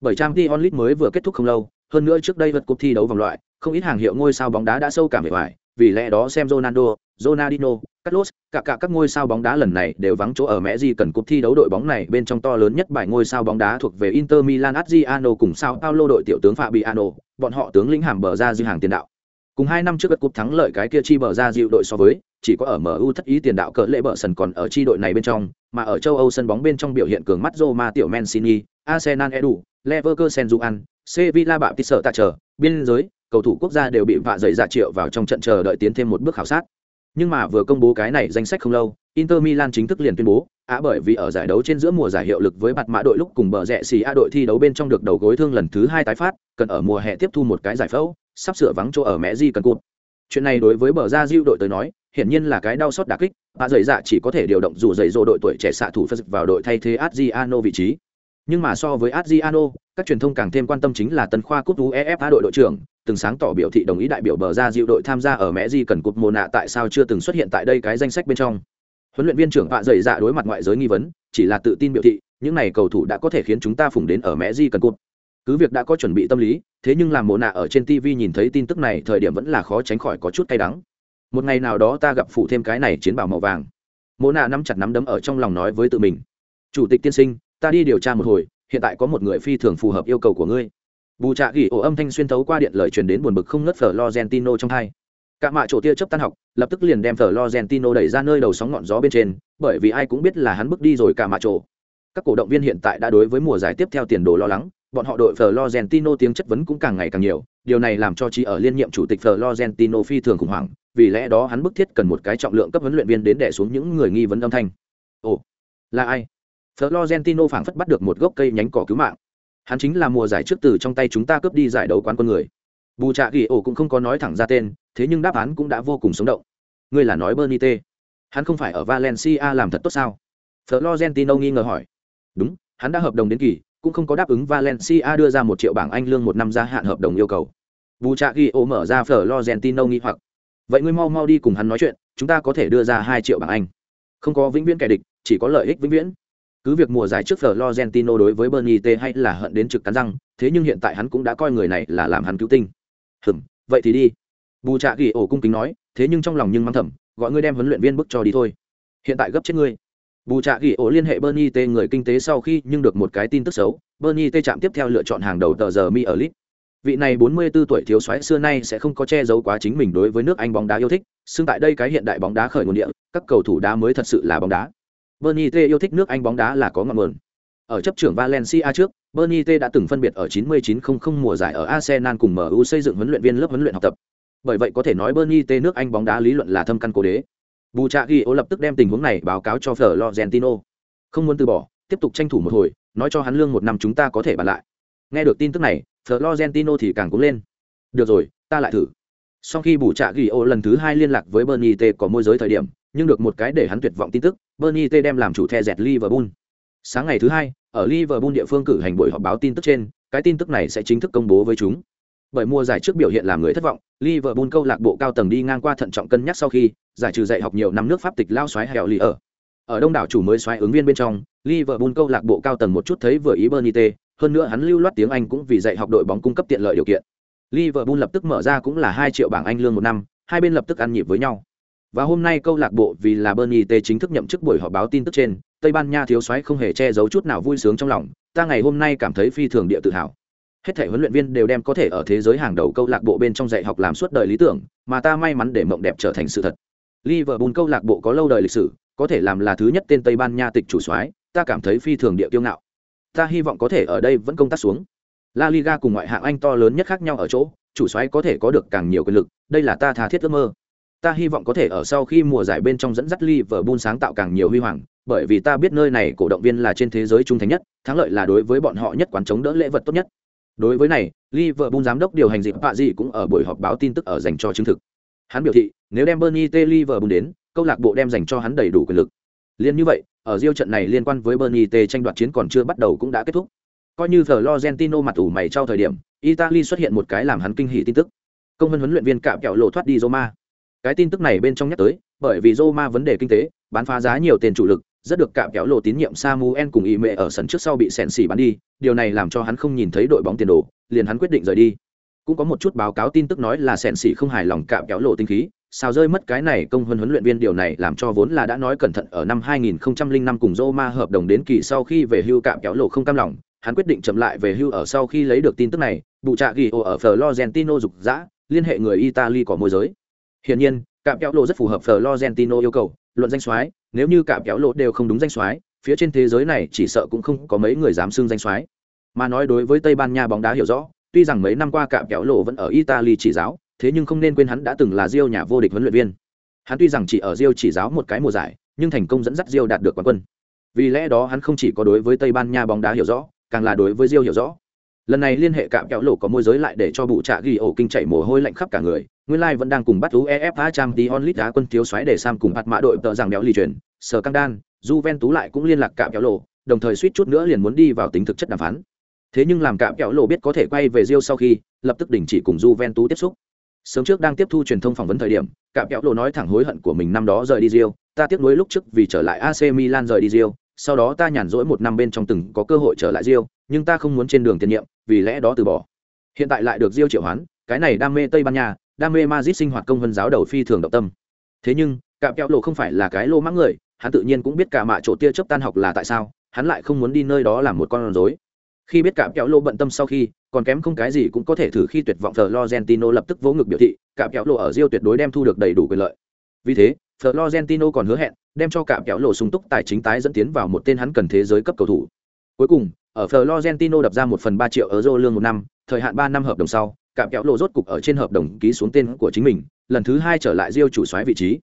bởi trang thi onlit mới vừa kết thúc không lâu hơn nữa trước đây vật cúp thi đấu vòng loại không ít hàng hiệu ngôi sao bóng đá đã sâu cảm về ngoài. vì lẽ đó xem Ronaldo, Ronaldinho, Carlos, cả cả các ngôi sao bóng đá lần này đều vắng chỗ ở mẹ di cần cúp thi đấu đội bóng này bên trong to lớn nhất bài ngôi sao bóng đá thuộc về Inter Milan Adriano cùng sao Paulo đội tiểu tướng Fabiano, bọn họ tướng lĩnh hàm bờ ra dư hàng tiền đạo. Cùng hai năm trước bất cúp thắng lợi cái kia chi bờ ra dịu đội so với, chỉ có ở MU thất ý tiền đạo cỡ lệ bờ sần còn ở chi đội này bên trong, mà ở châu Âu sân bóng bên trong biểu hiện cường mắt Roma tiểu Mancini, Arsenal Edu, Leverkusen Juan, Sevilla bạo tít sợ tạ trở, biên giới, cầu thủ quốc gia đều bị vạ dày dạ triệu vào trong trận chờ đợi tiến thêm một bước khảo sát. Nhưng mà vừa công bố cái này danh sách không lâu, Inter Milan chính thức liền tuyên bố, á bởi vì ở giải đấu trên giữa mùa giải hiệu lực với mặt mã đội lúc cùng bờ rẽ xì a đội thi đấu bên trong được đầu gối thương lần thứ hai tái phát, cần ở mùa hè tiếp thu một cái giải phẫu, sắp sửa vắng chỗ ở mẹ di cần cụt. Chuyện này đối với bờ ra diêu đội tới nói, hiển nhiên là cái đau xót đả kích, bà dày dạ chỉ có thể điều động dù dày dỗ đội tuổi trẻ xạ thủ phật vào đội thay thế Adriano vị trí. Nhưng mà so với Adriano, các truyền thông càng thêm quan tâm chính là Tân khoa cúp UEFA đội đội trưởng, từng sáng tỏ biểu thị đồng ý đại biểu bờ ra diệu đội tham gia ở mẹ di cần cúp mồ nạ tại sao chưa từng xuất hiện tại đây cái danh sách bên trong huấn luyện viên trưởng vạ dày dạ đối mặt ngoại giới nghi vấn chỉ là tự tin biểu thị những này cầu thủ đã có thể khiến chúng ta phủng đến ở mẹ di cần cúp cứ việc đã có chuẩn bị tâm lý thế nhưng làm mộ nạ ở trên tv nhìn thấy tin tức này, thời điểm vẫn là khó tránh khỏi có chút cay đắng. Một ngày nào đó ta gặp phụ thêm cái này chiến bảo màu vàng. Mộ nạ nắm chặt nắm đấm ở trong lòng nói với tự mình. Chủ tịch tiên sinh, ta đi điều tra một hồi, hiện tại có một người phi thường phù hợp yêu cầu của ngươi. Bù trạ ghi ổ âm thanh xuyên thấu qua điện lời truyền đến buồn bực không ngất phở lo gentino trong hai. Cả mạ chỗ tia chấp tan học, lập tức liền đem phở lo gentino đẩy ra nơi đầu sóng ngọn gió bên trên, bởi vì ai cũng biết là hắn bước đi rồi cả mạ chỗ. Các cổ động viên hiện tại đã đối với mùa giải tiếp theo tiền đồ lo lắng bọn họ đội Florentino tiếng chất vấn cũng càng ngày càng nhiều, điều này làm cho chi ở liên nhiệm chủ tịch Florentino phi thường khủng hoảng, vì lẽ đó hắn bức thiết cần một cái trọng lượng cấp huấn luyện viên đến đè xuống những người nghi vấn âm thanh. Ồ, là ai? Florentino phảng phất bắt được một gốc cây nhánh cỏ cứu mạng. Hắn chính là mùa giải trước từ trong tay chúng ta cướp đi giải đấu quán quân người. Bù trạ ghi ổ cũng không có nói thẳng ra tên thế nhưng đáp án cũng đã vô cùng sống động. Ngươi là nói bernie t hắn không phải ở valencia làm thật tốt sao? Florentino nghi ngờ hỏi. Đúng hắn đã hợp đồng đến kỳ cũng không có đáp ứng valencia đưa ra một triệu bảng anh lương một năm gia hạn hợp đồng yêu cầu. Bù mở ra florentino nghi hoặc. Vậy ngươi mau mau đi cùng hắn nói chuyện, chúng ta có thể đưa ra hai triệu bảng anh. Không có vĩnh viễn kẻ địch, chỉ có lợi ích vĩnh viễn. Cứ việc mùa giải trước Florentino đối với Bernie T hay là hận đến trực cắn răng, thế nhưng hiện tại hắn cũng đã coi người này là làm hắn cứu tinh. Hừm, vậy thì đi. Bù cung kính nói, thế nhưng trong lòng nhưng mắng thầm, gọi ngươi đem huấn luyện viên bức cho đi thôi. Hiện tại gấp chết ngươi bù trạ ghi ổ liên hệ bernie t người kinh tế sau khi nhưng được một cái tin tức xấu, bernie t chạm tiếp theo lựa chọn hàng đầu tờ giờ mi ở lit vị này 44 tuổi thiếu soái xưa nay sẽ không có che giấu quá chính mình đối với nước anh bóng đá yêu thích, xưng tại đây cái hiện đại bóng đá khởi nguồn địa, các cầu thủ đá mới thật sự là bóng đá. Bernie t yêu thích nước anh bóng đá là có ngọn nguồn. Ở chấp trưởng valencia trước, bernie t đã từng phân biệt ở 9900 mùa giải ở arsenal cùng mu xây dựng huấn luyện viên lớp huấn luyện học tập. Bởi vậy có thể nói bernie t nước anh bóng đá lý luận là thâm căn cố đế bù trạ ghi ô lập tức đem tình huống này báo cáo cho florentino. Không muốn từ bỏ, tiếp tục tranh thủ một hồi, nói cho hắn lương một năm chúng ta có thể bàn lại. Nghe được tin tức này, florentino thì càng cúng lên. Được rồi, ta lại thử. Sau khi bù trạ ghi ô lần thứ hai liên lạc với bernie t có môi giới thời điểm, nhưng được một cái để hắn tuyệt vọng tin tức, bernie t đem làm chủ the dẹt liverpool. Sáng ngày thứ hai, ở liverpool địa phương cử hành buổi họp báo tin tức trên, cái tin tức này sẽ chính thức công bố với chúng bởi mùa giải trước biểu hiện làm người thất vọng, Liverpool câu lạc bộ cao tầng đi ngang qua thận trọng cân nhắc sau khi giải trừ dạy học nhiều năm nước Pháp tịch lao xoáy hẻo lì ở. Ở đông đảo chủ mới xoáy ứng viên bên trong, Liverpool câu lạc bộ cao tầng một chút thấy vừa ý Bernite, hơn nữa hắn lưu loát tiếng Anh cũng vì dạy học đội bóng cung cấp tiện lợi điều kiện. Liverpool lập tức mở ra cũng là 2 triệu bảng Anh lương một năm, hai bên lập tức ăn nhịp với nhau. Và hôm nay câu lạc bộ vì là Bernite chính thức nhậm chức buổi họp báo tin tức trên, Tây Ban Nha thiếu soái không hề che giấu chút nào vui sướng trong lòng, ta ngày hôm nay cảm thấy phi thường địa tự hào hết thể huấn luyện viên đều đem có thể ở thế giới hàng đầu câu lạc bộ bên trong dạy học làm suốt đời lý tưởng, mà ta may mắn để mộng đẹp trở thành sự thật. Liverpool câu lạc bộ có lâu đời lịch sử, có thể làm là thứ nhất tên tây ban nha tịch chủ soái, ta cảm thấy phi thường địa kiêu ngạo. Ta hy vọng có thể ở đây vẫn công tác xuống. La liga cùng ngoại hạng anh to lớn nhất khác nhau ở chỗ, chủ soái có thể có được càng nhiều quyền lực, đây là ta tha thiết ước mơ. Ta hy vọng có thể ở sau khi mùa giải bên trong dẫn dắt Liverpool sáng tạo càng nhiều huy hoàng, bởi vì ta biết nơi này cổ động viên là trên thế giới trung thành nhất, thắng lợi là đối với bọn họ nhất quán chống đỡ lễ vật tốt nhất. Đối với này, Liverpool giám đốc điều hành dịp bạ gì cũng ở buổi họp báo tin tức ở dành cho chứng thực. Hắn biểu thị, nếu đem Bernie T Liverpool đến, câu lạc bộ đem dành cho hắn đầy đủ quyền lực. Liên như vậy, ở Rio trận này liên quan với Bernie T tranh đoạt chiến còn chưa bắt đầu cũng đã kết thúc. Coi như Florentino mặt ủ mày trong thời điểm, Italy xuất hiện một cái làm hắn kinh hỉ tin tức. Công văn huấn luyện viên cạm kẹo lộ thoát đi Roma. Cái tin tức này bên trong nhắc tới, bởi vì Roma vấn đề kinh tế, bán phá giá nhiều tiền chủ lực, rất được cạm kéo lộ tín nhiệm Samuel cùng y mẹ ở sân trước sau bị sèn xỉ bắn đi, điều này làm cho hắn không nhìn thấy đội bóng tiền đồ, liền hắn quyết định rời đi. Cũng có một chút báo cáo tin tức nói là sèn xỉ không hài lòng cạm kéo lộ tinh khí, sao rơi mất cái này công huấn huấn luyện viên điều này làm cho vốn là đã nói cẩn thận ở năm 2005 cùng Roma hợp đồng đến kỳ sau khi về hưu cạm kéo lộ không cam lòng, hắn quyết định chậm lại về hưu ở sau khi lấy được tin tức này, bù trạ ghi ở Florentino dục dã, liên hệ người Italy có môi giới. Hiển nhiên, cạm kéo lộ rất phù hợp Florentino yêu cầu, luận danh soái nếu như cả kéo lộ đều không đúng danh soái, phía trên thế giới này chỉ sợ cũng không có mấy người dám xưng danh soái. Mà nói đối với tây ban nha bóng đá hiểu rõ, tuy rằng mấy năm qua cả kéo lộ vẫn ở italy chỉ giáo, thế nhưng không nên quên hắn đã từng là Rio nhà vô địch huấn luyện viên. Hắn tuy rằng chỉ ở Rio chỉ giáo một cái mùa giải, nhưng thành công dẫn dắt Rio đạt được quán quân. Vì lẽ đó hắn không chỉ có đối với tây ban nha bóng đá hiểu rõ, càng là đối với Rio hiểu rõ. Lần này liên hệ cạm kéo lộ có môi giới lại để cho bụ trạ ghi ổ kinh chạy mồ hôi lạnh khắp cả người nguyên lai vẫn đang cùng bắt uefa trang tí onlit đá quân thiếu xoáy để sam cùng bắt mã đội tợ rằng béo lì chuyển, sở căng đan tú lại cũng liên lạc cạm kéo lộ, đồng thời suýt chút nữa liền muốn đi vào tính thực chất đàm phán. Thế nhưng làm cạm kéo lộ biết có thể quay về rio sau khi, lập tức đình chỉ cùng tú tiếp xúc. Sớm trước đang tiếp thu truyền thông phỏng vấn thời điểm, cạm kéo lộ nói thẳng hối hận của mình năm đó rời đi rio ta tiếc nuối lúc trước vì trở lại ac milan rời đi rio sau đó ta nhàn rỗi một năm bên trong từng có cơ hội trở lại rio nhưng ta không muốn trên đường tiền nhiệm, vì lẽ đó từ bỏ. Hiện tại lại được Rio triệu hoán, cái này đam mê tây ban nha đam mê Madrid sinh hoạt công vân giáo đầu phi thường động tâm. Thế nhưng cạm kẹo lộ không phải là cái lô mắng người hắn tự nhiên cũng biết cả mạ chỗ tia chớp tan học là tại sao hắn lại không muốn đi nơi đó làm một con rối. Khi biết cạm kẹo lộ bận tâm sau khi còn kém không cái gì cũng có thể thử khi tuyệt vọng Florentino lập tức vỗ ngực biểu thị cạm kẹo lộ ở Rio tuyệt đối đem thu được đầy đủ quyền lợi. Vì thế Florentino còn hứa hẹn đem cho cạm kẹo lộ sung túc tài chính tái dẫn tiến vào một tên hắn cần thế giới cấp cầu thủ. Cuối cùng ở Florentino đập ra một phần ba triệu euro lương một năm, thời hạn ba năm hợp đồng sau, cạm kéo lộ rốt cục ở trên hợp đồng ký xuống tên của chính mình, lần thứ hai trở lại diêu chủ soái vị trí.